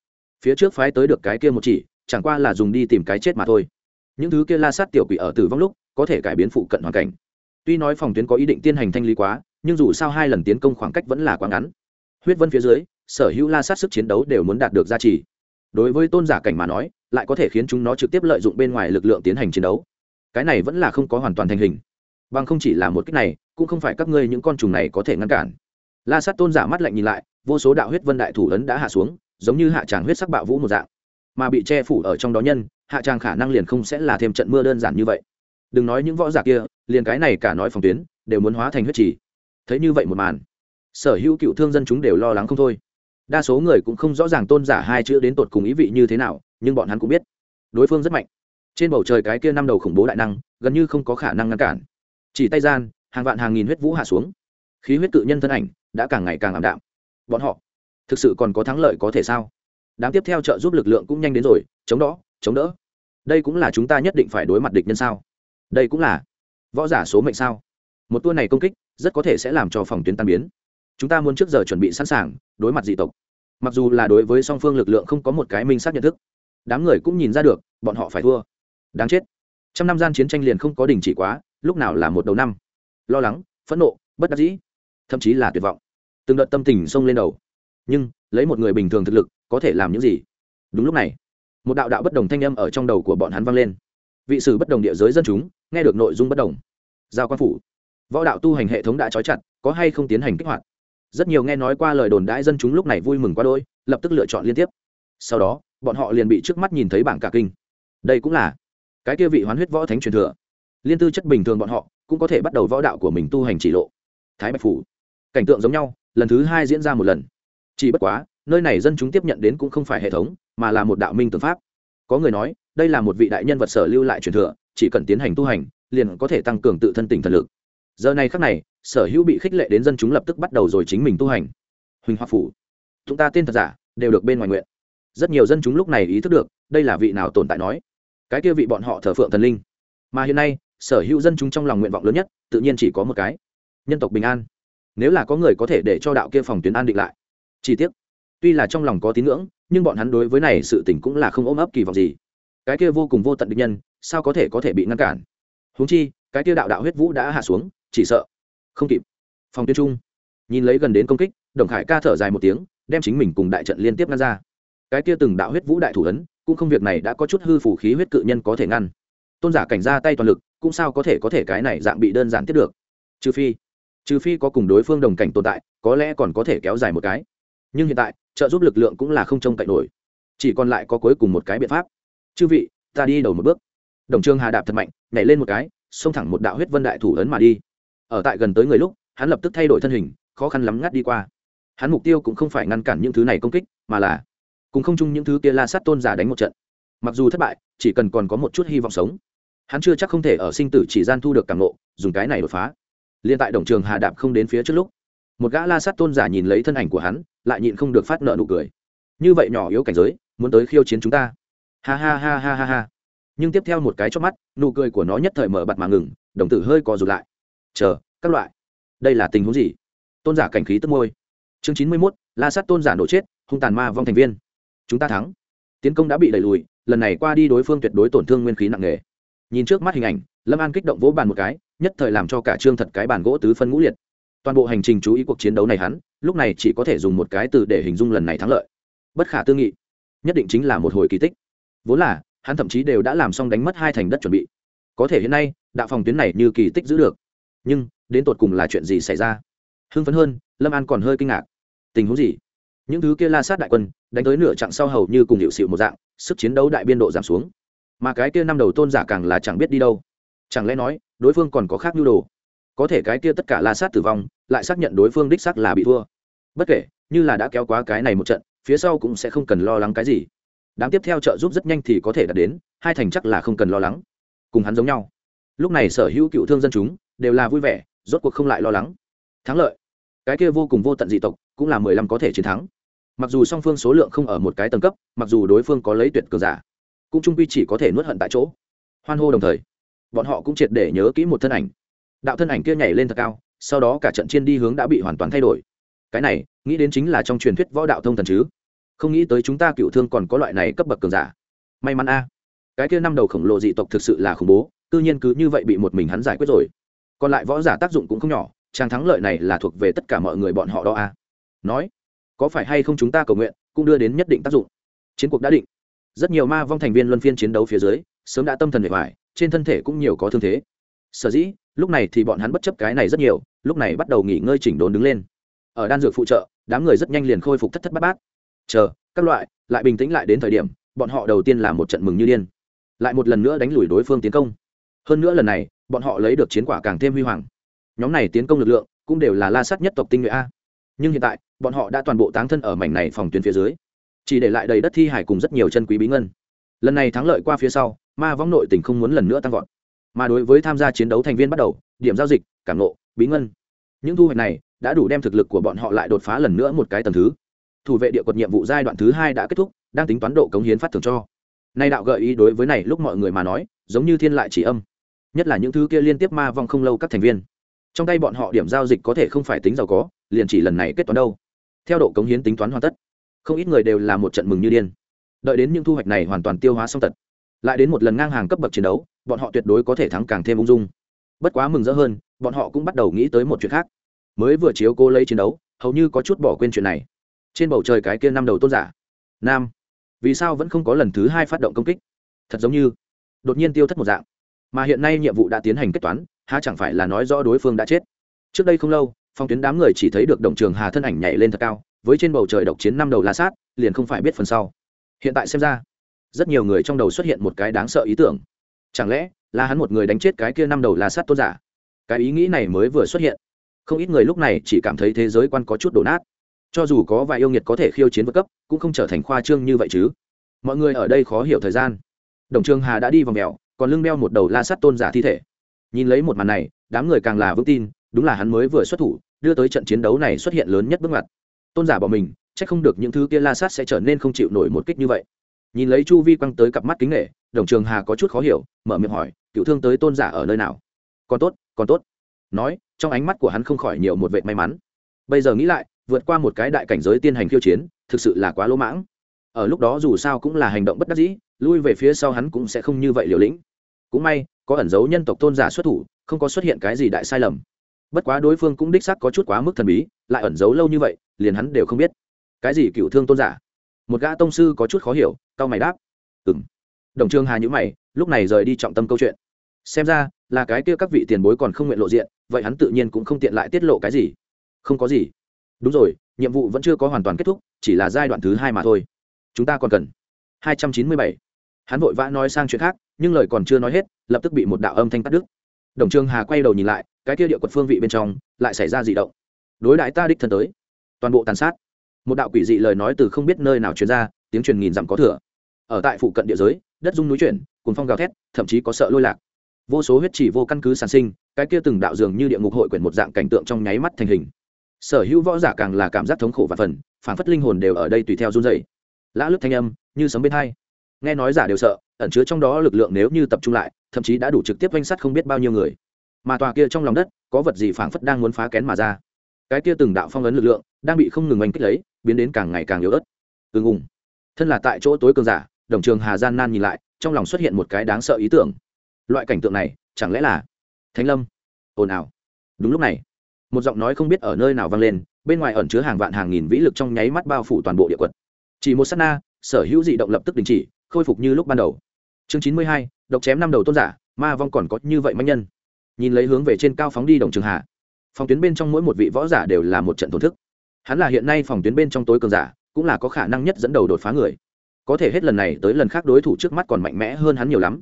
Phía trước phái tới được cái kia một chỉ, chẳng qua là dùng đi tìm cái chết mà thôi. Những thứ kia la sát tiểu quỷ ở tử vong lúc có thể cải biến phụ cận hoàn cảnh. Tuy nói phòng tuyến có ý định tiến hành thanh lý quá, nhưng dù sao hai lần tiến công khoảng cách vẫn là quá ngắn. Huyết vân phía dưới, sở hữu la sát sức chiến đấu đều muốn đạt được gia trì đối với tôn giả cảnh mà nói, lại có thể khiến chúng nó trực tiếp lợi dụng bên ngoài lực lượng tiến hành chiến đấu. Cái này vẫn là không có hoàn toàn thành hình. Bằng không chỉ là một cách này, cũng không phải các ngươi những con trùng này có thể ngăn cản. La sát tôn giả mắt lạnh nhìn lại, vô số đạo huyết vân đại thủ ấn đã hạ xuống, giống như hạ tràng huyết sắc bạo vũ một dạng. Mà bị che phủ ở trong đó nhân, hạ tràng khả năng liền không sẽ là thêm trận mưa đơn giản như vậy. Đừng nói những võ giả kia, liền cái này cả nói phòng tuyến, đều muốn hóa thành huyết trì. Thấy như vậy một màn, sở hữu cựu thương dân chúng đều lo lắng không thôi đa số người cũng không rõ ràng tôn giả hai chữ đến tột cùng ý vị như thế nào, nhưng bọn hắn cũng biết. Đối phương rất mạnh. Trên bầu trời cái kia năm đầu khủng bố đại năng, gần như không có khả năng ngăn cản. Chỉ tay gian, hàng vạn hàng nghìn huyết vũ hạ xuống. Khí huyết cự nhân thân ảnh đã càng ngày càng ảm đạm. Bọn họ thực sự còn có thắng lợi có thể sao? Đáng tiếp theo trợ giúp lực lượng cũng nhanh đến rồi, chống đó, chống đỡ. Đây cũng là chúng ta nhất định phải đối mặt địch nhân sao? Đây cũng là võ giả số mệnh sao? Một tour này công kích rất có thể sẽ làm cho phòng tuyến tan biến. Chúng ta muốn trước giờ chuẩn bị sẵn sàng đối mặt dị tộc. Mặc dù là đối với song phương lực lượng không có một cái minh xác nhận thức, đám người cũng nhìn ra được, bọn họ phải thua. Đáng chết. Trăm năm gian chiến tranh liền không có đình chỉ quá, lúc nào là một đầu năm? Lo lắng, phẫn nộ, bất đắc dĩ, thậm chí là tuyệt vọng. Từng đợt tâm tình xông lên đầu. Nhưng, lấy một người bình thường thực lực, có thể làm những gì? Đúng lúc này, một đạo đạo bất đồng thanh âm ở trong đầu của bọn hắn vang lên. Vị sử bất đồng địa giới dân chúng, nghe được nội dung bất đồng. Giao quan phủ. Võ đạo tu hành hệ thống đã trói chặt, có hay không tiến hành kích hoạt? Rất nhiều nghe nói qua lời đồn đãi dân chúng lúc này vui mừng quá đôi lập tức lựa chọn liên tiếp. Sau đó, bọn họ liền bị trước mắt nhìn thấy bảng cả kinh. Đây cũng là cái kia vị hoán huyết võ thánh truyền thừa. Liên tư chất bình thường bọn họ cũng có thể bắt đầu võ đạo của mình tu hành chỉ lộ. Thái bạch phủ. Cảnh tượng giống nhau, lần thứ hai diễn ra một lần. Chỉ bất quá, nơi này dân chúng tiếp nhận đến cũng không phải hệ thống, mà là một đạo minh tư pháp. Có người nói, đây là một vị đại nhân vật sở lưu lại truyền thừa, chỉ cần tiến hành tu hành, liền có thể tăng cường tự thân tình thần lực. Giờ này khắc này sở hữu bị khích lệ đến dân chúng lập tức bắt đầu rồi chính mình tu hành. Huỳnh hoa phủ, chúng ta tên thật giả, đều được bên ngoài nguyện. Rất nhiều dân chúng lúc này ý thức được, đây là vị nào tồn tại nói. Cái kia vị bọn họ thờ phượng thần linh. Mà hiện nay, sở hữu dân chúng trong lòng nguyện vọng lớn nhất, tự nhiên chỉ có một cái. Nhân tộc bình an. Nếu là có người có thể để cho đạo kia phòng tuyến an định lại. Chi tiết tuy là trong lòng có tín ngưỡng, nhưng bọn hắn đối với này sự tỉnh cũng là không ôm ấp kỳ vọng gì. Cái kia vô cùng vô tận định nhân, sao có thể có thể bị ngăn cản? Huống chi, cái kia đạo đạo huyết vũ đã hạ xuống, chỉ sợ không kịp. Phòng tuyến trung, nhìn lấy gần đến công kích, đồng khải ca thở dài một tiếng, đem chính mình cùng đại trận liên tiếp ngăn ra. Cái kia từng đạo huyết vũ đại thủ ấn, cũng không việc này đã có chút hư phủ khí huyết cự nhân có thể ngăn. Tôn giả cảnh ra tay toàn lực, cũng sao có thể có thể cái này dạng bị đơn giản tiếp được? Trừ phi trừ phi có cùng đối phương đồng cảnh tồn tại, có lẽ còn có thể kéo dài một cái. Nhưng hiện tại, trợ giúp lực lượng cũng là không trông cậy nổi. Chỉ còn lại có cuối cùng một cái biện pháp. Chư vị, ta đi đầu một bước. Đồng trương hà đạp thật mạnh, nhảy lên một cái, xông thẳng một đạo huyết vân đại thủ ấn mà đi ở tại gần tới người lúc, hắn lập tức thay đổi thân hình, khó khăn lắm ngắt đi qua. Hắn mục tiêu cũng không phải ngăn cản những thứ này công kích, mà là cùng không chung những thứ kia la sát tôn giả đánh một trận. Mặc dù thất bại, chỉ cần còn có một chút hy vọng sống. Hắn chưa chắc không thể ở sinh tử chỉ gian thu được càng ngộ, dùng cái này đột phá. Liên tại đồng trường hà đạp không đến phía trước lúc, một gã la sát tôn giả nhìn lấy thân ảnh của hắn, lại nhịn không được phát nợ nụ cười. Như vậy nhỏ yếu cảnh giới, muốn tới khiêu chiến chúng ta. Ha ha ha ha ha ha. Nhưng tiếp theo một cái cho mắt, nụ cười của nó nhất thời mở bặt mà ngừng, đồng tử hơi co rụt lại chờ, các loại. Đây là tình huống gì? Tôn giả cảnh khí tức môi. Chương chín mươi mốt, la sát tôn giả nổ chết, hung tàn ma vong thành viên. Chúng ta thắng. Tiến công đã bị đẩy lùi, lần này qua đi đối phương tuyệt đối tổn thương nguyên khí nặng nề. Nhìn trước mắt hình ảnh, lâm an kích động vỗ bàn một cái, nhất thời làm cho cả trương thật cái bàn gỗ tứ phân ngũ liệt. Toàn bộ hành trình chú ý cuộc chiến đấu này hắn, lúc này chỉ có thể dùng một cái từ để hình dung lần này thắng lợi. Bất khả tư nghị. Nhất định chính là một hồi kỳ tích. Vốn là, hắn thậm chí đều đã làm xong đánh mất hai thành đất chuẩn bị. Có thể hiện nay, đạo phòng tuyến này như kỳ tích giữ được nhưng đến tột cùng là chuyện gì xảy ra? Hưng phấn hơn, lâm an còn hơi kinh ngạc. Tình huống gì? Những thứ kia la sát đại quân đánh tới nửa chặng sau hầu như cùng hiệu sự một dạng, sức chiến đấu đại biên độ giảm xuống. Mà cái kia năm đầu tôn giả càng là chẳng biết đi đâu. Chẳng lẽ nói, đối phương còn có khác nhu đồ? Có thể cái kia tất cả la sát tử vong lại xác nhận đối phương đích xác là bị thua. Bất kể, như là đã kéo quá cái này một trận, phía sau cũng sẽ không cần lo lắng cái gì. Đáng tiếp theo trợ giúp rất nhanh thì có thể đạt đến, hai thành chắc là không cần lo lắng. Cùng hắn giống nhau. Lúc này sở hữu cựu thương dân chúng đều là vui vẻ, rốt cuộc không lại lo lắng. Thắng lợi. Cái kia vô cùng vô tận dị tộc cũng là mười lăm có thể chiến thắng. Mặc dù song phương số lượng không ở một cái tầng cấp, mặc dù đối phương có lấy tuyệt cường giả, cũng trung quy chỉ có thể nuốt hận tại chỗ. Hoan hô đồng thời, bọn họ cũng triệt để nhớ kỹ một thân ảnh. Đạo thân ảnh kia nhảy lên thật cao, sau đó cả trận chiên đi hướng đã bị hoàn toàn thay đổi. Cái này, nghĩ đến chính là trong truyền thuyết võ đạo thông thần chứ. Không nghĩ tới chúng ta cựu thương còn có loại này cấp bậc cường giả. May mắn a. Cái kia năm đầu khổng lồ dị tộc thực sự là khủng bố tư nhiên cứ như vậy bị một mình hắn giải quyết rồi còn lại võ giả tác dụng cũng không nhỏ trang thắng lợi này là thuộc về tất cả mọi người bọn họ đó a nói, có phải hay không chúng ta cầu nguyện cũng đưa đến nhất định tác dụng? Chiến cuộc đã định. Rất nhiều ma vong thành viên luân phiên chiến đấu phía dưới, sớm đã tâm thần bề ngoài trên thân thể cũng nhiều có thương thế. Sở dĩ, lúc này thì bọn hắn bất chấp cái này rất nhiều, lúc này bắt đầu nghỉ ngơi chỉnh đốn đứng lên. Ở đan dược phụ trợ, đám người rất nhanh liền khôi phục thất thất bát bát. Chờ, các loại, lại bình tĩnh lại đến thời điểm, bọn họ đầu tiên là một trận mừng như điên. Lại một lần nữa đánh lùi đối phương tiến công. Hơn nữa lần này bọn họ lấy được chiến quả càng thêm huy hoàng. Nhóm này tiến công lực lượng cũng đều là la sát nhất tộc tinh nhuệ a. Nhưng hiện tại, bọn họ đã toàn bộ táng thân ở mảnh này phòng tuyến phía dưới, chỉ để lại đầy đất thi hải cùng rất nhiều chân quý bí ngân. Lần này thắng lợi qua phía sau, ma vong nội tỉnh không muốn lần nữa tăng vọt. Mà đối với tham gia chiến đấu thành viên bắt đầu, điểm giao dịch, cảm nộ bí ngân, những thu hoạch này đã đủ đem thực lực của bọn họ lại đột phá lần nữa một cái tầm thứ. Thủ vệ địa quật nhiệm vụ giai đoạn thứ hai đã kết thúc, đang tính toán độ cống hiến phát thưởng cho. Nay đạo gợi ý đối với này lúc mọi người mà nói, giống như thiên lại chỉ âm nhất là những thứ kia liên tiếp ma vong không lâu các thành viên. Trong tay bọn họ điểm giao dịch có thể không phải tính giàu có, liền chỉ lần này kết toán đâu. Theo độ cống hiến tính toán hoàn tất, không ít người đều là một trận mừng như điên. Đợi đến những thu hoạch này hoàn toàn tiêu hóa xong tật, lại đến một lần ngang hàng cấp bậc chiến đấu, bọn họ tuyệt đối có thể thắng càng thêm ung dung. Bất quá mừng rỡ hơn, bọn họ cũng bắt đầu nghĩ tới một chuyện khác. Mới vừa chiếu cô lấy chiến đấu, hầu như có chút bỏ quên chuyện này. Trên bầu trời cái kia năm đầu tôn giả. Nam, vì sao vẫn không có lần thứ hai phát động công kích? Thật giống như, đột nhiên tiêu thất một dạng mà hiện nay nhiệm vụ đã tiến hành kết toán, há chẳng phải là nói rõ đối phương đã chết. Trước đây không lâu, phong tuyến đám người chỉ thấy được đồng trường hà thân ảnh nhảy lên thật cao, với trên bầu trời độc chiến năm đầu la sát, liền không phải biết phần sau. Hiện tại xem ra, rất nhiều người trong đầu xuất hiện một cái đáng sợ ý tưởng. Chẳng lẽ là hắn một người đánh chết cái kia năm đầu la sát tôn giả? Cái ý nghĩ này mới vừa xuất hiện, không ít người lúc này chỉ cảm thấy thế giới quan có chút đổ nát. Cho dù có vài yêu nghiệt có thể khiêu chiến vượt cấp, cũng không trở thành khoa trương như vậy chứ. Mọi người ở đây khó hiểu thời gian. Đồng trường hà đã đi vào mèo còn lưng đeo một đầu la sắt tôn giả thi thể. Nhìn lấy một màn này, đám người càng là vững tin, đúng là hắn mới vừa xuất thủ, đưa tới trận chiến đấu này xuất hiện lớn nhất bước ngoặt. Tôn giả bỏ mình c h ắ c không được những thứ kia la sát sẽ trở nên không chịu nổi một kích như vậy. Nhìn lấy chu vi quăng tới cặp mắt kính nghệ đồng trường hà có chút khó hiểu, mở miệng hỏi, cựu thương tới tôn giả ở nơi nào? Còn tốt còn tốt. Nói, trong ánh mắt của hắn không khỏi nhiều một vệ may mắn. Bây giờ nghĩ lại, vượt qua một cái đại cảnh giới tiên hành khiêu chiến, thực sự là quá lỗ mãng. Ở lúc đó dù sao cũng là hành động bất đắc dĩ lui về phía sau hắn cũng sẽ không như vậy liều lĩnh. Cũng may, có ẩn dấu nhân tộc tôn giả xuất thủ, không có xuất hiện cái gì đại sai lầm. Bất quá đối phương cũng đích xác có chút quá mức thần bí, lại ẩn giấu lâu như vậy, liền hắn đều không biết. Cái gì cựu thương tôn giả? Một gã tông sư có chút khó hiểu, cao mày đáp. Ừng đồng trương hà nhữ mày, lúc này rời đi trọng tâm câu chuyện. Xem ra, là cái kia các vị tiền bối còn không nguyện lộ diện, vậy hắn tự nhiên cũng không tiện lại tiết lộ cái gì. Không có gì. Đúng rồi, nhiệm vụ vẫn chưa có hoàn toàn kết thúc, chỉ là giai đoạn thứ hai mà thôi. Chúng ta còn cần. 297 hắn vội vã nói sang chuyện khác, nhưng lời còn chưa nói hết, lập tức bị một đạo âm thanh cắt đứt. Đồng trương hà quay đầu nhìn lại, cái kia địa quật phương vị bên trong, lại xảy ra dị động. Đối đại ta đích thân tới. Toàn bộ tàn sát. Một đạo quỷ dị lời nói từ không biết nơi nào truyền ra, tiếng truyền nghìn dặm có thừa. Ở tại phụ cận địa giới, đất dung núi chuyển cùng phong gào thét, thậm chí có sợ lôi lạc. Vô số huyết chỉ vô căn cứ sản sinh, cái kia từng đạo dường như địa ngục hội quyển một dạng cảnh tượng trong nháy mắt thành hình. Sở hữu võ giả càng là cảm giác thống khổ và phần phản phất linh hồn đều ở đây tùy theo run dày lã lướt thanh âm, như sấm bên hai nghe nói giả đều sợ, ẩn chứa trong đó lực lượng nếu như tập trung lại, thậm chí đã đủ trực tiếp danh sắt không biết bao nhiêu người. Mà tòa kia trong lòng đất, có vật gì phảng phất đang muốn phá kén mà ra. Cái kia từng đạo phong ấn lực lượng, đang bị không ngừng oanh kích lấy, biến đến càng ngày càng yếu ớt. Ưng ùng thân là tại chỗ tối cường giả, đồng trường hà gian nan nhìn lại, trong lòng xuất hiện một cái đáng sợ ý tưởng. Loại cảnh tượng này, chẳng lẽ là thánh lâm? Ồn ào. Đúng lúc này, một giọng nói không biết ở nơi nào vang lên, bên ngoài ẩn chứa hàng vạn hàng nghìn vĩ lực trong nháy mắt bao phủ toàn bộ địa quật. Chỉ một s á t na, sở hữu dị động lập tức đình chỉ khôi phục như lúc ban đầu. Chương chín mươi hai, độc chém năm đầu tôn giả, ma vong còn có như vậy manh nhân. Nhìn lấy hướng về trên cao phóng đi đồng trường hạ. Phòng tuyến bên trong mỗi một vị võ giả đều là một trận thổn thức. Hắn là hiện nay phòng tuyến bên trong tối cường giả, cũng là có khả năng nhất dẫn đầu đột phá người. Có thể hết lần này tới lần khác đối thủ trước mắt còn mạnh mẽ hơn hắn nhiều lắm.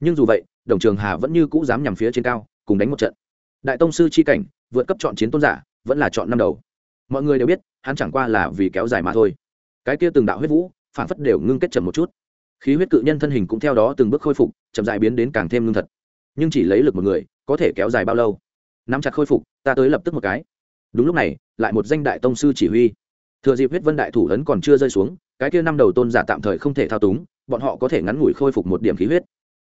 Nhưng dù vậy, đồng trường hà vẫn như cũ dám nhằm phía trên cao, cùng đánh một trận. Đại tông sư c h i cảnh, vượt cấp chọn chiến tôn giả, vẫn là chọn năm đầu. Mọi người đều biết, hắn chẳng qua là vì kéo dài mà thôi. Cái kia từng đạo huyết vũ phản phất đều ngưng kết chậm một chút khí huyết cự nhân thân hình cũng theo đó từng bước khôi phục, chậm dại biến đến càng thêm ngưng thật. Nhưng chỉ lấy lực một người, có thể kéo dài bao lâu? Nắm chặt khôi phục, ta tới lập tức một cái. Đúng lúc này, lại một danh đại tông sư chỉ huy. Thừa dịp huyết vân đại thủ ấn còn chưa rơi xuống, cái kia năm đầu tôn giả tạm thời không thể thao túng, bọn họ có thể ngắn ngủi khôi phục một điểm khí huyết.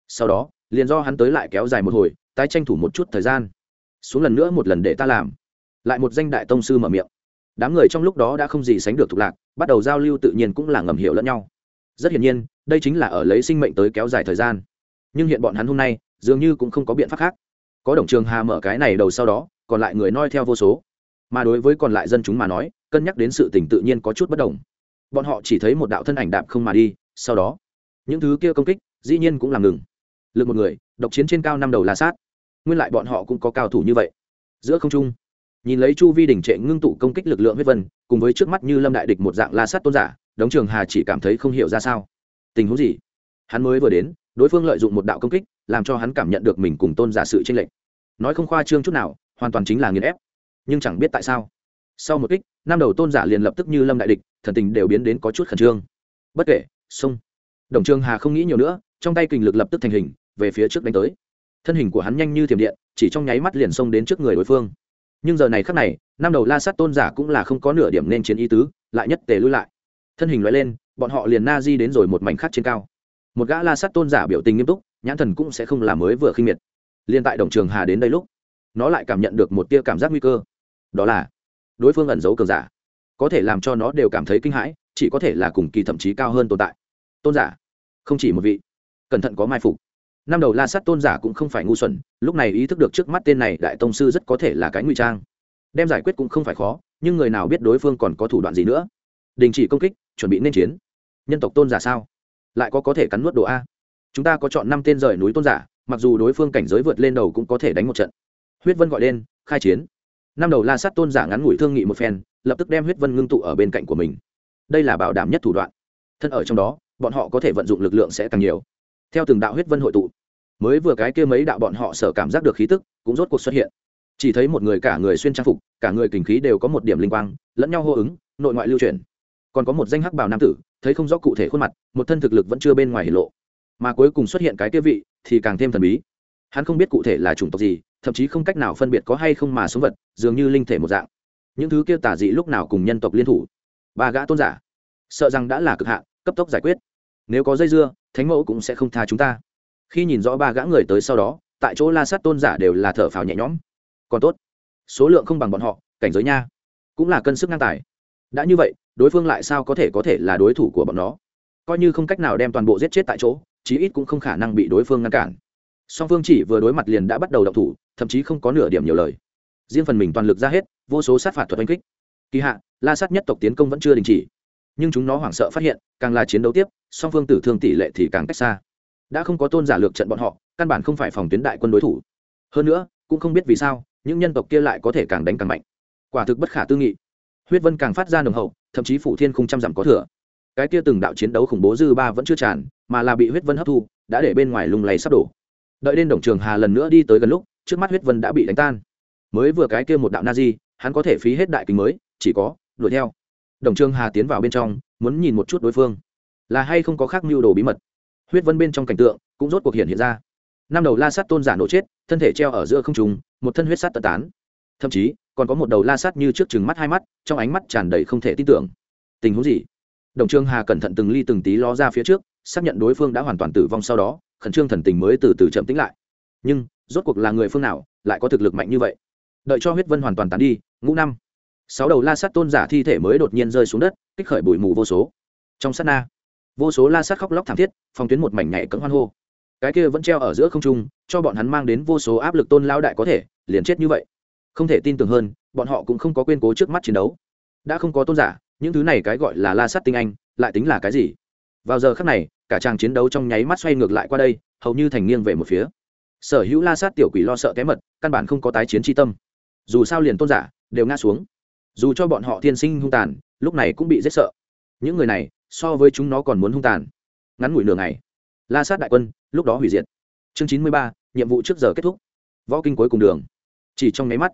Sau đó, liền do hắn tới lại kéo dài một hồi, tái tranh thủ một chút thời gian. Xuống lần nữa một lần để ta làm. Lại một danh đại tông sư mở miệng. Đám người trong lúc đó đã không gì sánh được thục lạc, bắt đầu giao lưu tự nhiên cũng là ngầm hiểu lẫn nhau rất hiển nhiên, đây chính là ở lấy sinh mệnh tới kéo dài thời gian. Nhưng hiện bọn hắn hôm nay, dường như cũng không có biện pháp khác. Có đồng trường hà mở cái này đầu sau đó, còn lại người noi theo vô số. Mà đối với còn lại dân chúng mà nói, cân nhắc đến sự tình tự nhiên có chút bất đồng. Bọn họ chỉ thấy một đạo thân ảnh đạp không mà đi, sau đó, những thứ kia công kích, dĩ nhiên cũng làm ngừng. Lực một người, độc chiến trên cao năm đầu là sát. Nguyên lại bọn họ cũng có cao thủ như vậy. Giữa không trung, nhìn lấy chu vi đỉnh trệ ngưng tụ công kích lực lượng huyết vân, cùng với trước mắt như lâm đại địch một dạng la sát tôn giả đống trường hà chỉ cảm thấy không hiểu ra sao. Tình huống gì? Hắn mới vừa đến, đối phương lợi dụng một đạo công kích, làm cho hắn cảm nhận được mình cùng tôn giả sự tranh lệch. Nói không khoa trương chút nào, hoàn toàn chính là nghiền ép. Nhưng chẳng biết tại sao. Sau một kích, năm đầu tôn giả liền lập tức như lâm đại địch, thần tình đều biến đến có chút khẩn trương. Bất kể xông đồng trường hà không nghĩ nhiều nữa, trong tay kình lực lập tức thành hình, về phía trước đánh tới. Thân hình của hắn nhanh như thiểm điện, chỉ trong nháy mắt liền xông đến trước người đối phương. Nhưng giờ này khắc này, năm đầu la sát tôn giả cũng là không có nửa điểm nên chiến ý tứ, lại nhất tề lui lại thân hình loại lên, bọn họ liền na di đến rồi một mảnh khác trên cao. Một gã la sát tôn giả biểu tình nghiêm túc, nhãn thần cũng sẽ không làm mới vừa khinh miệt. Liên tại đồng trường hà đến đây lúc, nó lại cảm nhận được một tia cảm giác nguy cơ. Đó là, đối phương ẩn giấu cường giả. Có thể làm cho nó đều cảm thấy kinh hãi, chỉ có thể là cùng kỳ thậm chí cao hơn tồn tại. Tôn giả, không chỉ một vị, cẩn thận có mai phục. Năm đầu la sát tôn giả cũng không phải ngu xuẩn, lúc này ý thức được trước mắt tên này đại tông sư rất có thể là cái ngụy trang. Đem giải quyết cũng không phải khó, nhưng người nào biết đối phương còn có thủ đoạn gì nữa? Đình chỉ công kích, chuẩn bị nên chiến. Nhân tộc tôn giả sao? Lại có có thể cắn nuốt đồ a. Chúng ta có chọn năm tên rời núi tôn giả, mặc dù đối phương cảnh giới vượt lên đầu cũng có thể đánh một trận. Huyết vân gọi lên, khai chiến. Năm đầu la sát tôn giả ngắn ngủi thương nghị một phen, lập tức đem huyết vân ngưng tụ ở bên cạnh của mình. Đây là bảo đảm nhất thủ đoạn. Thân ở trong đó, bọn họ có thể vận dụng lực lượng sẽ càng nhiều. Theo từng đạo huyết vân hội tụ, mới vừa cái kia mấy đạo bọn họ sở cảm giác được khí tức, cũng rốt cuộc xuất hiện. Chỉ thấy một người cả người xuyên trang phục, cả người kình khí đều có một điểm linh quang, lẫn nhau hô ứng, nội ngoại lưu truyền còn có một danh hắc bào nam tử, thấy không rõ cụ thể khuôn mặt, một thân thực lực vẫn chưa bên ngoài hiển lộ. Mà cuối cùng xuất hiện cái kia vị thì càng thêm thần bí. Hắn không biết cụ thể là chủng tộc gì, thậm chí không cách nào phân biệt có hay không mà sống vật, dường như linh thể một dạng. Những thứ kia tả dị lúc nào cùng nhân tộc liên thủ? Ba gã tôn giả, sợ rằng đã là cực hạn, cấp tốc giải quyết. Nếu có dây dưa, thánh mẫu cũng sẽ không tha chúng ta. Khi nhìn rõ ba gã người tới sau đó, tại chỗ la sát tôn giả đều là thở phào nhẹ nhõm. Còn tốt, số lượng không bằng bọn họ, cảnh giới nha, cũng là cân sức ngang tài. Đã như vậy đối phương lại sao có thể có thể là đối thủ của bọn nó? Coi như không cách nào đem toàn bộ giết chết tại chỗ, chí ít cũng không khả năng bị đối phương ngăn cản. Song phương chỉ vừa đối mặt liền đã bắt đầu động thủ, thậm chí không có nửa điểm nhiều lời. Riêng phần mình toàn lực ra hết, vô số sát phạt thuật oanh kích. Kỳ hạ, la sát nhất tộc tiến công vẫn chưa đình chỉ. Nhưng chúng nó hoảng sợ phát hiện, càng là chiến đấu tiếp, song phương tử thương tỷ lệ thì càng cách xa. Đã không có tôn giả lược trận bọn họ, căn bản không phải phòng tuyến đại quân đối thủ. Hơn nữa, cũng không biết vì sao, những nhân tộc kia lại có thể càng đánh càng mạnh. Quả thực bất khả tư nghị huyết vân càng phát ra nồng hậu, thậm chí phủ thiên không trăm dặm có thừa. Cái kia từng đạo chiến đấu khủng bố dư ba vẫn chưa tràn, mà là bị huyết vân hấp thu, đã để bên ngoài lùng lầy sắp đổ. Đợi đến đồng trường hà lần nữa đi tới gần lúc, trước mắt huyết vân đã bị đánh tan. Mới vừa cái kia một đạo na di hắn có thể phí hết đại kính mới, chỉ có đuổi theo. Đồng trường hà tiến vào bên trong, muốn nhìn một chút đối phương. Là hay không có khác mưu đồ bí mật? Huyết vân bên trong cảnh tượng cũng rốt cuộc hiện hiện ra. Năm đầu la sát tôn giả nổ chết, thân thể treo ở giữa không trùng một thân huyết sát tật tán. Thậm chí còn có một đầu la sát như trước chừng mắt hai mắt, trong ánh mắt tràn đầy không thể tin tưởng. Tình huống gì? Đồng trương hà cẩn thận từng ly từng tí ló ra phía trước, xác nhận đối phương đã hoàn toàn tử vong sau đó, khẩn trương thần tình mới từ từ chậm tính lại. Nhưng, rốt cuộc là người phương nào, lại có thực lực mạnh như vậy? Đợi cho huyết vân hoàn toàn tán đi, ngũ năm. Sáu đầu la sát tôn giả thi thể mới đột nhiên rơi xuống đất, kích khởi bụi mù vô số. Trong sát na, vô số la sát khóc lóc thảm thiết, phong tuyến một mảnh nhảy cấm hoan hô. Cái kia vẫn treo ở giữa không trung, cho bọn hắn mang đến vô số áp lực tôn lao đại có thể, liền chết như vậy không thể tin tưởng hơn, bọn họ cũng không có quên cố trước mắt chiến đấu. Đã không có tôn giả, những thứ này cái gọi là la sát tinh anh, lại tính là cái gì? Vào giờ khắc này, cả chàng chiến đấu trong nháy mắt xoay ngược lại qua đây, hầu như thành nghiêng về một phía. Sở hữu la sát tiểu quỷ lo sợ cái mật, căn bản không có tái chiến tri tâm. Dù sao liền tôn giả, đều ngã xuống. Dù cho bọn họ thiên sinh hung tàn, lúc này cũng bị rất sợ. Những người này, so với chúng nó còn muốn hung tàn. Ngắn ngủi nửa ngày, la sát đại quân, lúc đó hủy diệt. Chương chín mươi ba, nhiệm vụ trước giờ kết thúc. Võ kinh cuối cùng đường chỉ trong nháy mắt,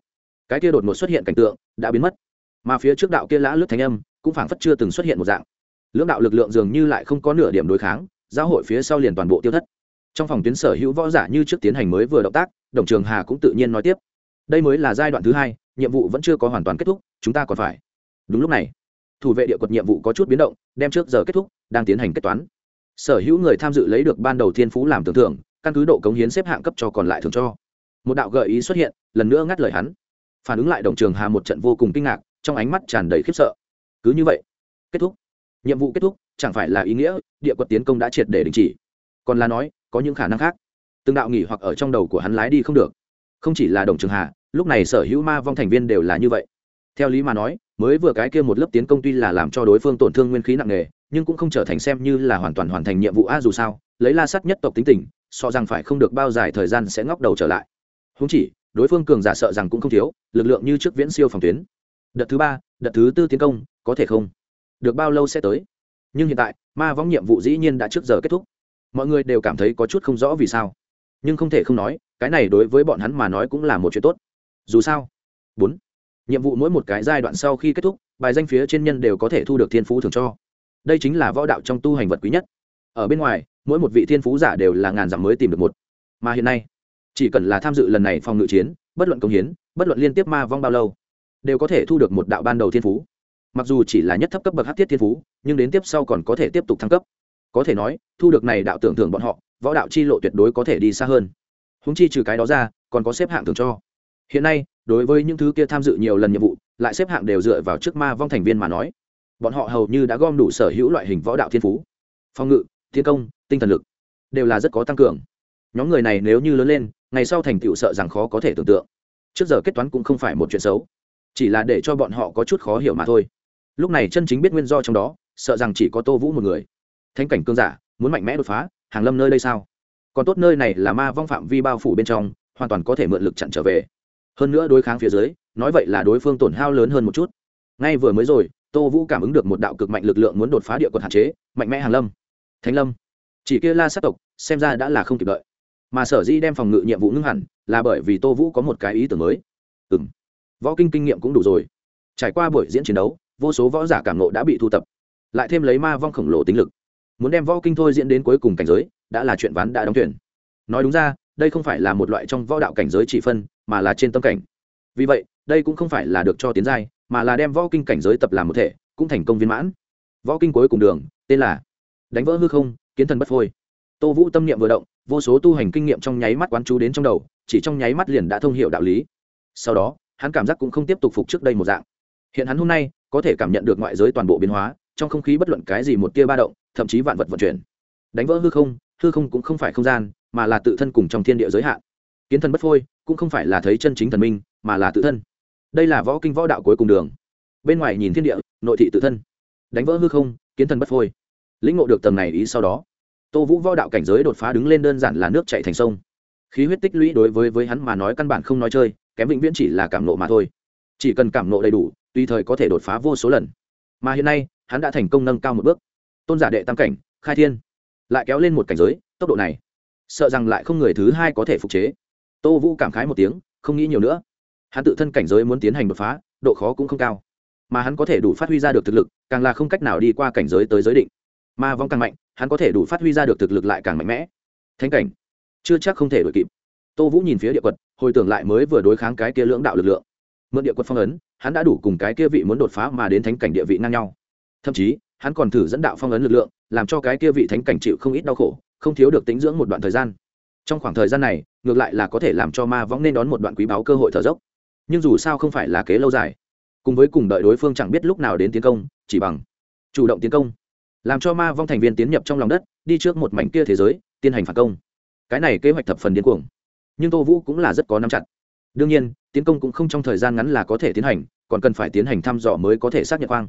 cái kia đột ngột xuất hiện cảnh tượng đã biến mất. Mà phía trước đạo kia lã lướt thanh âm cũng phảng phất chưa từng xuất hiện một dạng. Lưỡng đạo lực lượng dường như lại không có nửa điểm đối kháng giáo hội phía sau liền toàn bộ tiêu thất. Trong phòng tuyến sở hữu võ giả như trước tiến hành mới vừa động tác, đồng trường hà cũng tự nhiên nói tiếp. Đây mới là giai đoạn thứ hai, nhiệm vụ vẫn chưa có hoàn toàn kết thúc, chúng ta còn phải. Đúng lúc này, thủ vệ địa quật nhiệm vụ có chút biến động, đem trước giờ kết thúc đang tiến hành kết toán. Sở hữu người tham dự lấy được ban đầu thiên phú làm tưởng thưởng căn cứ độ cống hiến xếp hạng cấp cho còn lại thường cho một đạo gợi ý xuất hiện, lần nữa ngắt lời hắn. Phản ứng lại đồng trường hà một trận vô cùng kinh ngạc, trong ánh mắt tràn đầy khiếp sợ. Cứ như vậy, kết thúc. Nhiệm vụ kết thúc, chẳng phải là ý nghĩa địa quật tiến công đã triệt để đình chỉ. Còn là nói, có những khả năng khác. Từng đạo nghỉ hoặc ở trong đầu của hắn lái đi không được. Không chỉ là đồng trường hà, lúc này sở hữu ma vong thành viên đều là như vậy. Theo lý mà nói, mới vừa cái kia một lớp tiến công tuy là làm cho đối phương tổn thương nguyên khí nặng nề, nhưng cũng không trở thành xem như là hoàn toàn hoàn thành nhiệm vụ a dù sao, lấy la sắt nhất tộc tính tình, so rằng phải không được bao dài thời gian sẽ ngóc đầu trở lại húng chỉ, đối phương cường giả sợ rằng cũng không thiếu, lực lượng như trước viễn siêu phòng tuyến. Đợt thứ ba, đợt thứ tư tiến công, có thể không? Được bao lâu sẽ tới? Nhưng hiện tại, ma vong nhiệm vụ dĩ nhiên đã trước giờ kết thúc. Mọi người đều cảm thấy có chút không rõ vì sao. Nhưng không thể không nói, cái này đối với bọn hắn mà nói cũng là một chuyện tốt. Dù sao, bốn, nhiệm vụ mỗi một cái giai đoạn sau khi kết thúc, bài danh phía trên nhân đều có thể thu được thiên phú thường cho. Đây chính là võ đạo trong tu hành vật quý nhất. Ở bên ngoài, mỗi một vị thiên phú giả đều là ngàn dặm mới tìm được một. Mà hiện nay chỉ cần là tham dự lần này phòng ngự chiến, bất luận công hiến, bất luận liên tiếp ma vong bao lâu, đều có thể thu được một đạo ban đầu thiên phú. Mặc dù chỉ là nhất thấp cấp bậc hát thiết thiên phú, nhưng đến tiếp sau còn có thể tiếp tục thăng cấp. Có thể nói, thu được này đạo tưởng thưởng bọn họ, võ đạo chi lộ tuyệt đối có thể đi xa hơn. Húng chi trừ cái đó ra, còn có xếp hạng thường cho. Hiện nay, đối với những thứ kia tham dự nhiều lần nhiệm vụ, lại xếp hạng đều dựa vào trước ma vong thành viên mà nói. Bọn họ hầu như đã gom đủ sở hữu loại hình võ đạo thiên phú. Phòng ngự, thiên công, tinh thần lực, đều là rất có tăng cường. Nhóm người này nếu như lớn lên ngày sau thành tựu sợ rằng khó có thể tưởng tượng. Trước giờ kết toán cũng không phải một chuyện xấu, chỉ là để cho bọn họ có chút khó hiểu mà thôi. Lúc này chân chính biết nguyên do trong đó, sợ rằng chỉ có tô vũ một người. Thanh cảnh cương giả, muốn mạnh mẽ đột phá, hàng lâm nơi đây sao? Còn tốt nơi này là ma vong phạm vi bao phủ bên trong, hoàn toàn có thể mượn lực chặn trở về. Hơn nữa đối kháng phía dưới, nói vậy là đối phương tổn hao lớn hơn một chút. Ngay vừa mới rồi, tô vũ cảm ứng được một đạo cực mạnh lực lượng muốn đột phá địa quật hạn chế, mạnh mẽ hàng lâm. Thánh lâm. Chỉ kia la sát tộc, xem ra đã là không kịp đợi mà sở di đem phòng ngự nhiệm vụ ngưng hẳn là bởi vì tô vũ có một cái ý tưởng mới. Ừ m võ kinh kinh nghiệm cũng đủ rồi. Trải qua buổi diễn chiến đấu, vô số võ giả cảm nộ đã bị thu tập, lại thêm lấy ma vong khổng lồ tính lực. Muốn đem võ kinh thôi diễn đến cuối cùng cảnh giới, đã là chuyện ván đã đóng tuyển nói đúng ra, đây không phải là một loại trong võ đạo cảnh giới chỉ phân, mà là trên tâm cảnh. Vì vậy, đây cũng không phải là được cho tiến giai, mà là đem võ kinh cảnh giới tập làm một thể, cũng thành công viên mãn. Võ kinh cuối cùng đường, tên là đánh vỡ hư không, kiến thần bất phôi. Tô vũ tâm niệm vừa động vô số tu hành kinh nghiệm trong nháy mắt quán chú đến trong đầu, chỉ trong nháy mắt liền đã thông hiểu đạo lý. Sau đó, hắn cảm giác cũng không tiếp tục phục trước đây một dạng. Hiện hắn hôm nay, có thể cảm nhận được ngoại giới toàn bộ biến hóa, trong không khí bất luận cái gì một tia ba động, thậm chí vạn vật vận chuyển. Đánh vỡ hư không hư không cũng không phải không gian, mà là tự thân cùng trong thiên địa giới hạn. Kiến thần bất phôi, cũng không phải là thấy chân chính thần minh, mà là tự thân. Đây là võ kinh võ đạo cuối cùng đường. Bên ngoài nhìn thiên địa, nội thị tự thân. Đánh vỡ hư không, kiến thần bất phôi. Lĩnh ngộ được tầng này ý sau đó tô vũ võ đạo cảnh giới đột phá đứng lên đơn giản là nước chạy thành sông. Khí huyết tích lũy đối với với hắn mà nói căn bản không nói chơi, kém vĩnh viễn chỉ là cảm nộ mà thôi. Chỉ cần cảm nộ đầy đủ, tùy thời có thể đột phá vô số lần. Mà hiện nay, hắn đã thành công nâng cao một bước. Tôn giả đệ tam cảnh, khai thiên. Lại kéo lên một cảnh giới, tốc độ này, sợ rằng lại không người thứ hai có thể phục chế. Tô vũ cảm khái một tiếng, không nghĩ nhiều nữa. Hắn tự thân cảnh giới muốn tiến hành đột phá, độ khó cũng không cao. Mà hắn có thể đủ phát huy ra được thực lực, càng là không cách nào đi qua cảnh giới tới giới định. Ma vong càng mạnh hắn có thể đủ phát huy ra được thực lực lại càng mạnh mẽ. Thánh cảnh. Chưa chắc không thể đ kịp. Tô vũ nhìn phía địa quật, hồi tưởng lại mới vừa đối kháng cái kia lưỡng đạo lực lượng. Mượn địa quật phong ấn, hắn đã đủ cùng cái kia vị muốn đột phá mà đến thánh cảnh địa vị ngang nhau. Thậm chí, hắn còn thử dẫn đạo phong ấn lực lượng, làm cho cái kia vị thánh cảnh chịu không ít đau khổ, không thiếu được tính dưỡng một đoạn thời gian. Trong khoảng thời gian này, ngược lại là có thể làm cho ma võng nên đón một đoạn quý báu cơ hội thở dốc. Nhưng dù sao không phải là kế lâu dài. Cùng với cùng đợi đối phương chẳng biết lúc nào đến tiến công, chỉ bằng chủ động tiến công làm cho ma vong thành viên tiến nhập trong lòng đất, đi trước một mảnh kia thế giới, tiến hành phản công. Cái này kế hoạch thập phần điên cuồng. Nhưng tô vũ cũng là rất có nắm chặt. Đương nhiên, tiến công cũng không trong thời gian ngắn là có thể tiến hành, còn cần phải tiến hành thăm dò mới có thể xác nhận quang.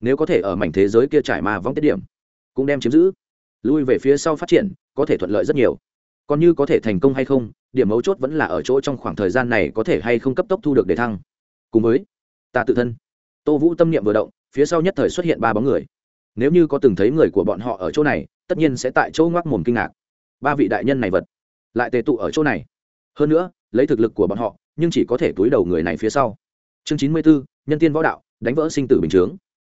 nếu có thể ở mảnh thế giới kia trải ma vong tiết điểm, cũng đem chiếm giữ. Lui về phía sau phát triển, có thể thuận lợi rất nhiều. Còn như có thể thành công hay không, điểm mấu chốt vẫn là ở chỗ trong khoảng thời gian này có thể hay không cấp tốc thu được đề thăng. Cùng với, ta tự thân. Tô vũ tâm niệm vừa động, phía sau nhất thời xuất hiện ba bóng người nếu như có từng thấy người của bọn họ ở chỗ này, tất nhiên sẽ tại chỗ ngoác mồm kinh ngạc. Ba vị đại nhân này vật, lại tề tụ ở chỗ này. Hơn nữa, lấy thực lực của bọn họ, nhưng chỉ có thể túi đầu người này phía sau. Chương chín mươi bốn nhân tiên võ đạo, đánh vỡ sinh tử bình chướng.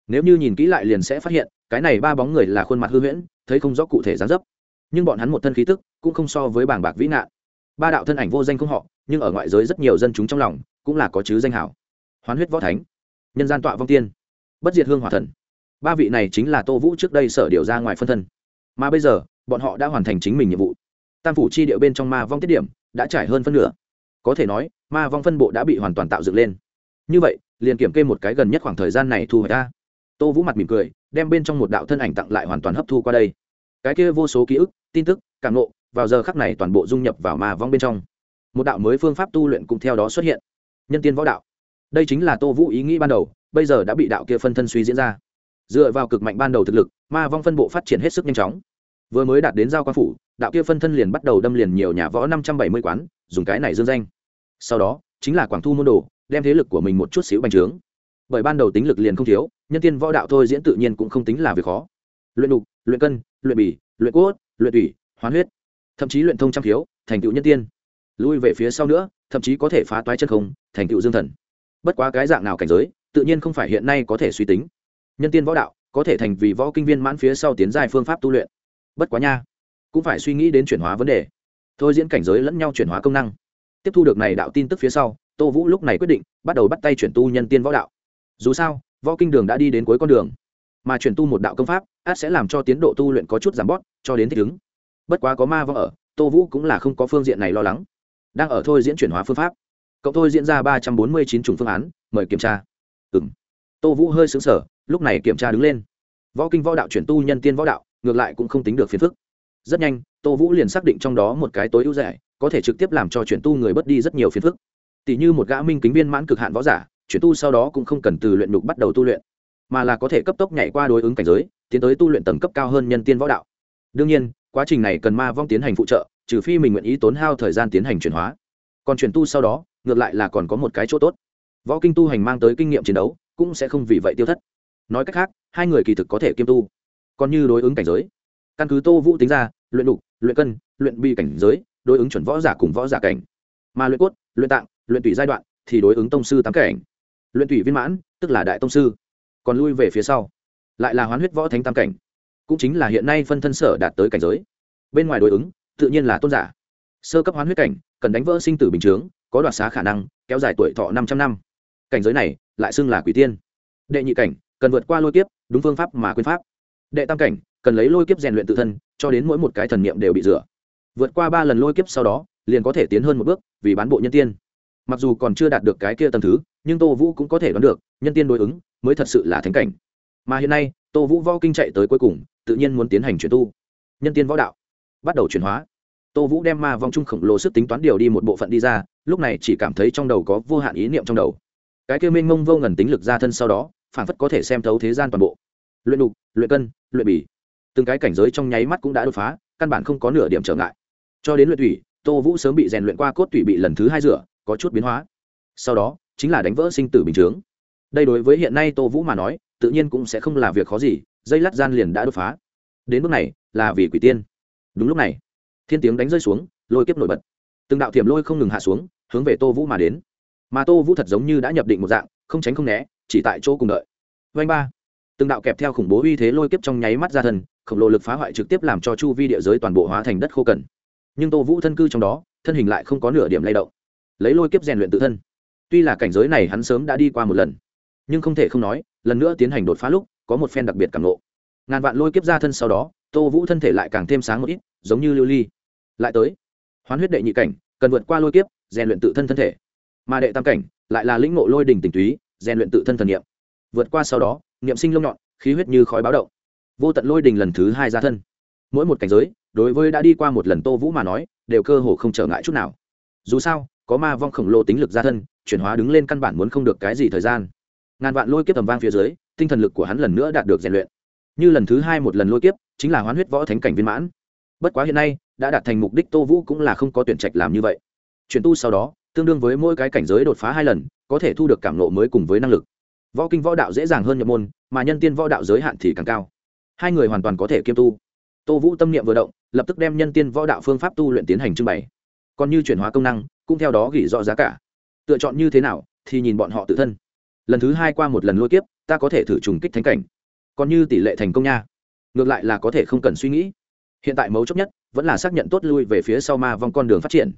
Nếu như nhìn kỹ lại liền sẽ phát hiện, cái này ba bóng người là khuôn mặt hư huyễn, thấy không rõ cụ thể dáng dấp. Nhưng bọn hắn một thân khí tức, cũng không so với bảng bạc vĩ nạn. Ba đạo thân ảnh vô danh không họ, nhưng ở ngoại giới rất nhiều dân chúng trong lòng, cũng là có chứ danh hảo. Hoán huyết võ thánh, nhân gian tọa vong tiên, bất diệt hương hòa thần ba vị này chính là tô vũ trước đây sở điều ra ngoài phân thân. Mà bây giờ, bọn họ đã hoàn thành chính mình nhiệm vụ. Tam phủ chi điệu bên trong ma vong tiết điểm đã trải hơn phân nửa. Có thể nói, ma vong phân bộ đã bị hoàn toàn tạo dựng lên. Như vậy, liền kiểm kê một cái gần nhất khoảng thời gian này thu hồi ta tô vũ mặt mỉm cười, đem bên trong một đạo thân ảnh tặng lại hoàn toàn hấp thu qua đây. Cái kia vô số ký ức, tin tức, cảm nộ vào giờ khắc này toàn bộ dung nhập vào ma vong bên trong. Một đạo mới phương pháp tu luyện cũng theo đó xuất hiện. Nhân tiên võ đạo. Đây chính là tô vũ ý nghĩ ban đầu, bây giờ đã bị đạo kia phân thân suy diễn ra dựa vào cực mạnh ban đầu thực lực ma vong phân bộ phát triển hết sức nhanh chóng. Vừa mới đạt đến giao quan phủ đạo kia phân thân liền bắt đầu đâm liền nhiều nhà võ năm trăm bảy mươi quán dùng cái này dương danh. Sau đó chính là quảng thu môn đồ đem thế lực của mình một chút xíu bành trướng. Bởi ban đầu tính lực liền không thiếu nhân tiên võ đạo thôi diễn tự nhiên cũng không tính là việc khó. Luyện đục luyện cân luyện bì luyện cốt luyện ủy, hoán huyết. Thậm chí luyện thông trăm thiếu thành tựu nhân tiên. Lui về phía sau nữa thậm chí có thể phá toái chân không thành tựu dương thần. Bất quá cái dạng nào cảnh giới tự nhiên không phải hiện nay có thể suy tính nhân tiên võ đạo, có thể thành vì võ kinh viên mãn phía sau tiến dài phương pháp tu luyện. Bất quá nha, cũng phải suy nghĩ đến chuyển hóa vấn đề. Thôi diễn cảnh giới lẫn nhau chuyển hóa công năng. Tiếp thu được này đạo tin tức phía sau, tô vũ lúc này quyết định bắt đầu bắt tay chuyển tu nhân tiên võ đạo. Dù sao, võ kinh đường đã đi đến cuối con đường. Mà chuyển tu một đạo công pháp, át sẽ làm cho tiến độ tu luyện có chút giảm bót cho đến thích ứng. Bất quá có ma võ ở, tô vũ cũng là không có phương diện này lo lắng. Đang ở thôi diễn chuyển hóa phương pháp, cậu thôi diễn ra ba trăm bốn mươi chín chủng phương án, mời kiểm tra. Ừ m tô vũ hơi xứng sở lúc này kiểm tra đứng lên. Võ kinh võ đạo chuyển tu nhân tiên võ đạo, ngược lại cũng không tính được phiền phức. Rất nhanh, tô vũ liền xác định trong đó một cái tối ưu rẻ, có thể trực tiếp làm cho chuyển tu người bớt đi rất nhiều phiền phức. Tỷ như một gã minh kính viên mãn cực hạn võ giả, chuyển tu sau đó cũng không cần từ luyện nhục bắt đầu tu luyện, mà là có thể cấp tốc nhảy qua đối ứng cảnh giới, tiến tới tu luyện tầng cấp cao hơn nhân tiên võ đạo. Đương nhiên, quá trình này cần ma vong tiến hành phụ trợ, trừ phi mình nguyện ý tốn hao thời gian tiến hành chuyển hóa. Còn chuyển tu sau đó, ngược lại là còn có một cái chỗ tốt. Võ kinh tu hành mang tới kinh nghiệm chiến đấu, cũng sẽ không vì vậy tiêu thất nói cách khác, hai người kỳ thực có thể kiêm tu, còn như đối ứng cảnh giới. Căn cứ tô vũ tính ra, luyện đục luyện cân, luyện bi cảnh giới, đối ứng chuẩn võ giả cùng võ giả cảnh. Mà luyện cốt, luyện tạng, luyện tủy giai đoạn thì đối ứng tông sư tám cảnh. Luyện tủy viên mãn, tức là đại tông sư. Còn lui về phía sau, lại là hoán huyết võ thánh tam cảnh. Cũng chính là hiện nay phân thân sở đạt tới cảnh giới. Bên ngoài đối ứng, tự nhiên là tôn giả. Sơ cấp hoán huyết cảnh, cần đánh vỡ sinh tử bình chướng, có đoạt xá khả năng, kéo dài tuổi thọ năm trăm năm. Cảnh giới này, lại xưng là quỷ tiên. Đệ nhị cảnh cần vượt qua lôi kiếp, đúng phương pháp mà quyên pháp. Đệ tam cảnh, cần lấy lôi kiếp rèn luyện tự thân, cho đến mỗi một cái thần niệm đều bị rửa. Vượt qua ba lần lôi kiếp sau đó, liền có thể tiến hơn một bước, vì bán bộ nhân tiên. Mặc dù còn chưa đạt được cái kia tầm thứ, nhưng tô vũ cũng có thể đoán được, nhân tiên đối ứng mới thật sự là thánh cảnh. Mà hiện nay, tô vũ võ kinh chạy tới cuối cùng, tự nhiên muốn tiến hành chuyển tu. Nhân tiên võ đạo bắt đầu chuyển hóa. Tô vũ đem ma vong trung khổng lồ sức tính toán điều đi một bộ phận đi ra, lúc này chỉ cảm thấy trong đầu có vô hạn ý niệm trong đầu. Cái kia minh mông vô ngần tính lực ra thân sau đó phản phất có thể xem thấu thế gian toàn bộ. Luyện đục, luyện cân, luyện bỉ từng cái cảnh giới trong nháy mắt cũng đã đột phá, căn bản không có nửa điểm trở ngại. Cho đến luyện thủy, tô vũ sớm bị rèn luyện qua cốt thủy bị lần thứ hai rửa, có chút biến hóa. Sau đó, chính là đánh vỡ sinh tử bình chướng. Đây đối với hiện nay tô vũ mà nói, tự nhiên cũng sẽ không là việc khó gì, dây lát gian liền đã đột phá. Đến bước này, là vì quỷ tiên. Đúng lúc này, thiên tiếng đánh rơi xuống, lôi kiếp nổi bật. Từng đạo thiểm lôi không ngừng hạ xuống, hướng về tô vũ mà đến. Mà tô vũ thật giống như đã nhập định một dạng, không tránh không né chỉ tại chỗ cùng đợi. Vanh ba. Từng đạo kẹp theo khủng bố uy thế lôi kiếp trong nháy mắt ra thân, khổng lồ lực phá hoại trực tiếp làm cho chu vi địa giới toàn bộ hóa thành đất khô cằn. Nhưng tô vũ thân cư trong đó, thân hình lại không có nửa điểm lay động. Lấy lôi kiếp rèn luyện tự thân. Tuy là cảnh giới này hắn sớm đã đi qua một lần, nhưng không thể không nói, lần nữa tiến hành đột phá lúc, có một phen đặc biệt cảm ngộ. ngàn vạn lôi kiếp ra thân sau đó, tô vũ thân thể lại càng thêm sáng một ít, giống như lưu ly. Lại tới, hoán huyết đệ nhị cảnh, cần vượt qua lôi kiếp, rèn luyện tự thân thân thể. Mà đệ tam cảnh, lại là lĩnh ngộ lôi đỉnh tình túy rèn luyện tự thân thần niệm. Vượt qua sau đó, niệm sinh lông nhọn, khí huyết như khói báo động. Vô tận lôi đình lần thứ hai ra thân. Mỗi một cảnh giới, đối với đã đi qua một lần tô vũ mà nói, đều cơ hồ không trở ngại chút nào. Dù sao, có ma vong khổng lồ tính lực ra thân, chuyển hóa đứng lên căn bản muốn không được cái gì thời gian. Ngàn vạn lôi kiếp tầm vang phía dưới, tinh thần lực của hắn lần nữa đạt được rèn luyện. Như lần thứ hai một lần lôi kiếp, chính là hoán huyết võ thánh cảnh viên mãn. Bất quá hiện nay, đã đạt thành mục đích tô vũ cũng là không có tuyển trạch làm như vậy. Chuyển tu sau đó, tương đương với mỗi cái cảnh giới đột phá hai lần có thể thu được cảm nộ mới cùng với năng lực. Võ kinh võ đạo dễ dàng hơn nhập môn, mà nhân tiên võ đạo giới hạn thì càng cao. Hai người hoàn toàn có thể kiêm tu. Tô vũ tâm niệm vừa động, lập tức đem nhân tiên võ đạo phương pháp tu luyện tiến hành trưng bày. Còn như chuyển hóa công năng, cũng theo đó ghi rõ giá cả. Lựa chọn như thế nào, thì nhìn bọn họ tự thân. Lần thứ hai qua một lần lôi kiếp, ta có thể thử trùng kích thánh cảnh. Còn như tỷ lệ thành công nha. Ngược lại là có thể không cần suy nghĩ. Hiện tại mấu chốt nhất, vẫn là xác nhận tốt lui về phía sau ma vong con đường phát triển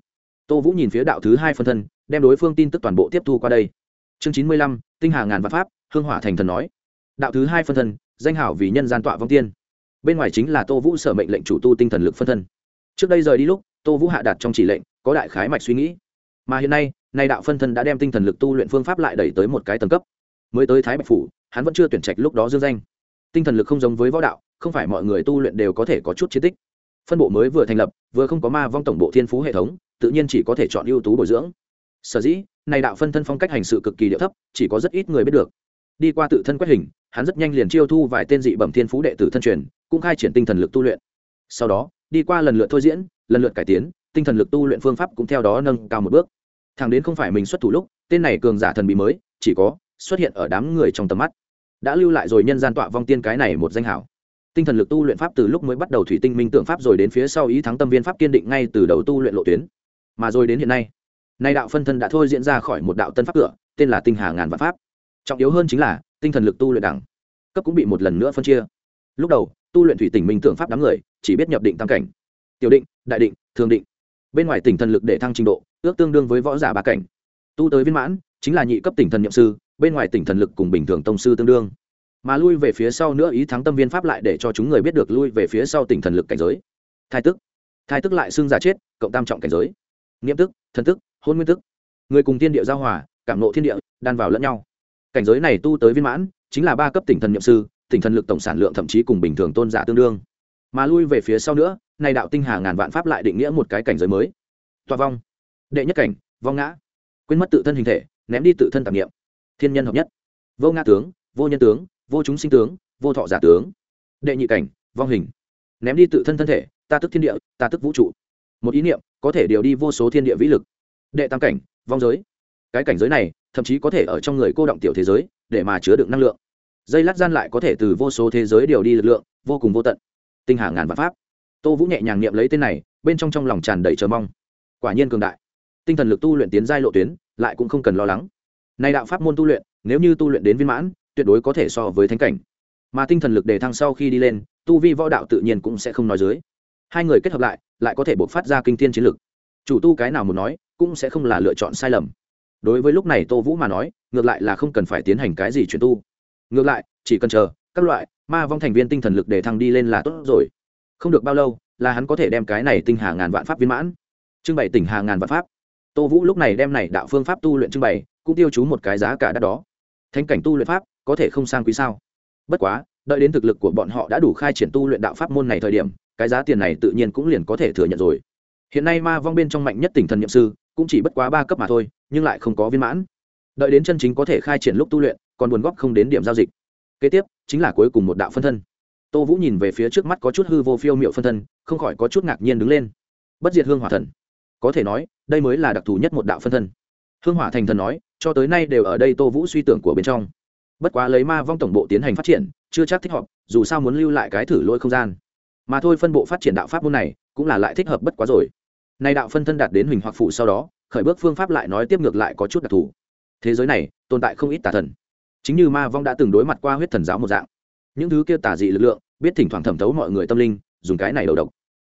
tô vũ nhìn phía đạo thứ hai phân thân, đem đối phương tin tức toàn bộ tiếp thu qua đây. Chương chín mươi lăm, tinh hà ngàn văn pháp, hương hỏa thành thần nói. Đạo thứ hai phân thân, danh hảo vì nhân gian tọa vong tiên. Bên ngoài chính là tô vũ sở mệnh lệnh chủ tu tinh thần lực phân thân. Trước đây rời đi lúc, tô vũ hạ đạt trong chỉ lệnh, có đại khái mạch suy nghĩ. Mà hiện nay nay đạo phân thân đã đem tinh thần lực tu luyện phương pháp lại đẩy tới một cái tầng cấp. Mới tới thái bạch phủ, hắn vẫn chưa tuyển trạch lúc đó dương danh. Tinh thần lực không giống với võ đạo, không phải mọi người tu luyện đều có thể có chút chiến tích. Phân bộ mới vừa thành lập, vừa không có ma vong tổng bộ thiên phú hệ thống tự nhiên chỉ có thể chọn ưu tú bồi dưỡng. Sở dĩ, này đạo phân thân phong cách hành sự cực kỳ điệu thấp, chỉ có rất ít người biết được. Đi qua tự thân quét hình, hắn rất nhanh liền chiêu thu vài tên dị bẩm thiên phú đệ tử thân truyền, cũng khai triển tinh thần lực tu luyện. Sau đó, đi qua lần lượt thôi diễn, lần lượt cải tiến, tinh thần lực tu luyện phương pháp cũng theo đó nâng cao một bước. Thằng đến không phải mình xuất thủ lúc, tên này cường giả thần bí mới, chỉ có xuất hiện ở đám người trong tầm mắt. Đã lưu lại rồi nhân gian tọa vong tiên cái này một danh hảo. Tinh thần lực tu luyện pháp từ lúc mới bắt đầu thủy tinh minh tượng pháp rồi đến phía sau ý thắng tâm viên pháp kiên định ngay từ đầu tu luyện lộ tuyến mà rồi đến hiện nay. Nay đạo phân thân đã thôi diễn ra khỏi một đạo tân pháp cửa, tên là tinh hà ngàn vạn pháp. Trọng yếu hơn chính là, tinh thần lực tu luyện đẳng, cấp cũng bị một lần nữa phân chia. Lúc đầu, tu luyện thủy tỉnh minh tưởng pháp đám người, chỉ biết nhập định tam cảnh. Tiểu định, đại định, thường định. Bên ngoài tỉnh thần lực để thăng trình độ, ước tương đương với võ giả ba cảnh. Tu tới viên mãn, chính là nhị cấp tỉnh thần nhậm sư, bên ngoài tỉnh thần lực cùng bình thường tông sư tương đương. Mà lui về phía sau nữa ý thắng tâm viên pháp lại để cho chúng người biết được lui về phía sau tỉnh thần lực cảnh giới. Thai tức. Thai tức lại xưng giả chết, cộng tam trọng cảnh giới niệm tức, thần tức, hôn nguyên tức. Người cùng thiên địa giao hòa, cảm nộ thiên địa, đan vào lẫn nhau. Cảnh giới này tu tới viên mãn, chính là ba cấp tỉnh thần nhậm sư, tỉnh thần lực tổng sản lượng thậm chí cùng bình thường tôn giả tương đương. Mà lui về phía sau nữa, này đạo tinh hà ngàn vạn pháp lại định nghĩa một cái cảnh giới mới. Toa vong. Đệ nhất cảnh, vong ngã. Quên mất tự thân hình thể, ném đi tự thân tạp nghiệm thiên nhân hợp nhất. Vô ngã tướng, vô nhân tướng, vô chúng sinh tướng, vô thọ giả tướng. Đệ nhị cảnh, vong hình. Ném đi tự thân thân thể, ta tức thiên địa, ta tức vũ trụ một ý niệm, có thể điều đi vô số thiên địa vĩ lực. Đệ tam cảnh, vong giới. Cái cảnh giới này, thậm chí có thể ở trong người cô động tiểu thế giới, để mà chứa đựng năng lượng. Dây lát gian lại có thể từ vô số thế giới điều đi lực lượng, vô cùng vô tận. Tinh hà ngàn vạn pháp. Tô vũ nhẹ nhàng niệm lấy tên này, bên trong trong lòng tràn đầy chờ mong. Quả nhiên cường đại. Tinh thần lực tu luyện tiến giai lộ tuyến, lại cũng không cần lo lắng. Nay đạo pháp môn tu luyện, nếu như tu luyện đến viên mãn, tuyệt đối có thể so với thánh cảnh. Mà tinh thần lực đề thăng sau khi đi lên, tu vi võ đạo tự nhiên cũng sẽ không nói dưới. Hai người kết hợp lại lại có thể buộc phát ra kinh thiên chiến lực. Chủ tu cái nào muốn nói, cũng sẽ không là lựa chọn sai lầm. Đối với lúc này tô vũ mà nói, ngược lại là không cần phải tiến hành cái gì chuyển tu. Ngược lại, chỉ cần chờ, các loại, ma vong thành viên tinh thần lực để thăng đi lên là tốt rồi. Không được bao lâu, là hắn có thể đem cái này tinh hà ngàn vạn pháp viên mãn. Trưng bày tỉnh hà ngàn vạn pháp. Tô vũ lúc này đem này đạo phương pháp tu luyện trưng bày, cũng tiêu chú một cái giá cả đắt đó. Thanh cảnh tu luyện pháp, có thể không sang quý sao. Bất quá, đợi đến thực lực của bọn họ đã đủ khai triển tu luyện đạo pháp môn này thời điểm cái giá tiền này tự nhiên cũng liền có thể thừa nhận rồi. Hiện nay ma vong bên trong mạnh nhất tỉnh thần nhậm sư, cũng chỉ bất quá ba cấp mà thôi, nhưng lại không có viên mãn. Đợi đến chân chính có thể khai triển lúc tu luyện, còn buồn góp không đến điểm giao dịch. Kế tiếp, chính là cuối cùng một đạo phân thân. Tô vũ nhìn về phía trước mắt có chút hư vô phiêu m i ệ u phân thân, không khỏi có chút ngạc nhiên đứng lên. Bất diệt hương hỏa thần. Có thể nói, đây mới là đặc thù nhất một đạo phân thân. Hương hỏa thành thần nói, cho tới nay đều ở đây tô vũ suy tưởng của bên trong. Bất quá lấy ma vong tổng bộ tiến hành phát triển, chưa chắc thích hợp, dù sao muốn lưu lại cái thử lỗi không gian mà thôi phân bộ phát triển đạo pháp môn này cũng là lại thích hợp bất quá rồi. Nay đạo phân thân đạt đến huỳnh hoặc phụ sau đó, khởi bước phương pháp lại nói tiếp ngược lại có chút đặc thù. Thế giới này, tồn tại không ít tà thần. Chính như ma vong đã từng đối mặt qua huyết thần giáo một dạng. Những thứ kia tà dị lực lượng, biết thỉnh thoảng thẩm thấu mọi người tâm linh, dùng cái này đầu độc.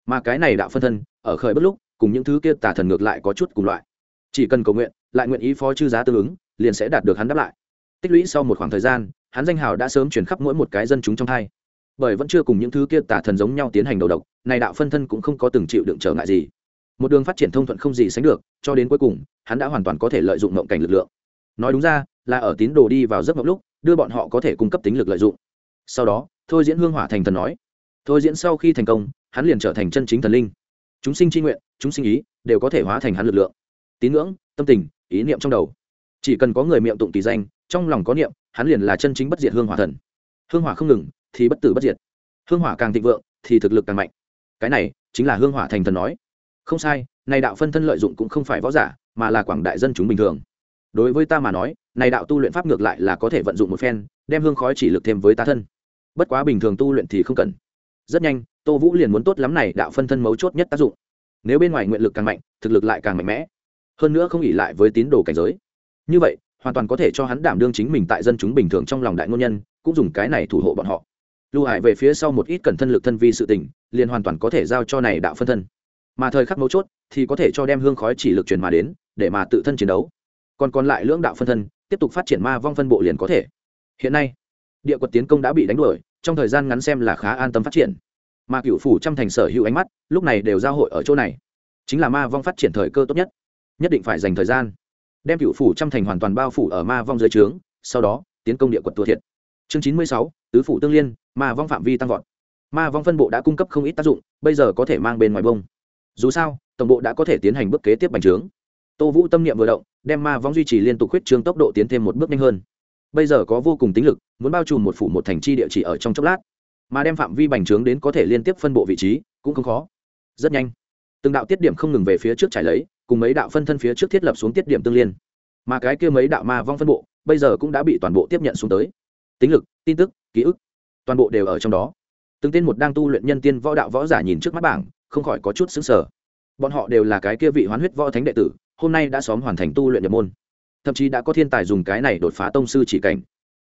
Mà cái này đạo phân thân, ở khởi bất lúc, cùng những thứ kia tà thần ngược lại có chút cùng loại. Chỉ cần cầu nguyện, lại nguyện ý phó chư giá tương ứng, liền sẽ đạt được hắn đáp lại. Tích lũy sau một khoảng thời gian, hắn danh hào đã sớm chuyển khắp mỗi một cái dân chúng trong hai bởi vẫn chưa cùng những thứ kia tà thần giống nhau tiến hành đầu độc, này đạo phân thân cũng không có từng chịu đựng trở ngại gì. Một đường phát triển thông thuận không gì sánh được, cho đến cuối cùng, hắn đã hoàn toàn có thể lợi dụng mộng cảnh lực lượng. Nói đúng ra, là ở tín đồ đi vào giấc mộng lúc, đưa bọn họ có thể cung cấp tính lực lợi dụng. Sau đó, thôi diễn hương hỏa thành thần nói, thôi diễn sau khi thành công, hắn liền trở thành chân chính thần linh. Chúng sinh tri nguyện, chúng sinh ý, đều có thể hóa thành hắn lực lượng. Tín ngưỡng, tâm tình, ý niệm trong đầu. Chỉ cần có người miệng tụng kỳ danh, trong lòng có niệm, hắn liền là chân chính bất diệt hương hỏa thần. Hương hỏa không ngừng thì bất tử bất diệt. Hương hỏa càng thịnh vượng, thì thực lực càng mạnh. Cái này, chính là hương hỏa thành thần nói. Không sai, này đạo phân thân lợi dụng cũng không phải võ giả, mà là quảng đại dân chúng bình thường. Đối với ta mà nói, này đạo tu luyện pháp ngược lại là có thể vận dụng một phen, đem hương khói chỉ lực thêm với ta thân. Bất quá bình thường tu luyện thì không cần. Rất nhanh, tô vũ liền muốn tốt lắm này đạo phân thân mấu chốt nhất tác dụng. Nếu bên ngoài nguyện lực càng mạnh, thực lực lại càng mạnh mẽ. Hơn nữa không ỉ lại với tín đồ cảnh giới. Như vậy, hoàn toàn có thể cho hắn đảm đương chính mình tại dân chúng bình thường trong lòng đại ngôn nhân, cũng dùng cái này thủ hộ bọn họ lưu hải về phía sau một ít cần thân lực thân vi sự tình, liền hoàn toàn có thể giao cho này đạo phân thân. Mà thời khắc mấu chốt, thì có thể cho đem hương khói chỉ lực truyền mà đến, để mà tự thân chiến đấu. Còn còn lại lưỡng đạo phân thân, tiếp tục phát triển ma vong phân bộ liền có thể. Hiện nay, địa quật tiến công đã bị đánh đuổi, trong thời gian ngắn xem là khá an tâm phát triển. Mà cựu phủ trăm thành sở hữu ánh mắt, lúc này đều giao hội ở chỗ này. Chính là ma vong phát triển thời cơ tốt nhất. Nhất định phải dành thời gian, đem cựu phủ trăm thành hoàn toàn bao phủ ở ma vong dưới trướng, sau đó, tiến công địa quật tua thiệt. Chương chín mươi sáu, tứ phủ tương liên ma vong phạm vi tăng vọt. Ma vong phân bộ đã cung cấp không ít tác dụng, bây giờ có thể mang bên ngoài bông. Dù sao, tổng bộ đã có thể tiến hành bước kế tiếp bành trướng. Tô vũ tâm niệm vừa động, đem ma vong duy trì liên tục huyết trương tốc độ tiến thêm một bước nhanh hơn. Bây giờ có vô cùng tính lực, muốn bao trùm một phủ một thành chi địa chỉ ở trong chốc lát. Mà đem phạm vi bành trướng đến có thể liên tiếp phân bộ vị trí, cũng không khó. Rất nhanh. Từng đạo tiết điểm không ngừng về phía trước trải lấy, cùng mấy đạo phân thân phía trước thiết lập xuống tiết điểm tương liên. Mà cái kia mấy đạo ma vong phân bộ, bây giờ cũng đã bị toàn bộ tiếp nhận xuống tới. Tính lực, tin tức, ký ức toàn bộ đều ở trong đó. Từng tên một đang tu luyện nhân tiên võ đạo võ giả nhìn trước mắt bảng, không khỏi có chút xứng sở bọn họ đều là cái kia vị hoán huyết võ thánh đệ tử, hôm nay đã xóm hoàn thành tu luyện nhập môn. Thậm chí đã có thiên tài dùng cái này đột phá tông sư chỉ cảnh.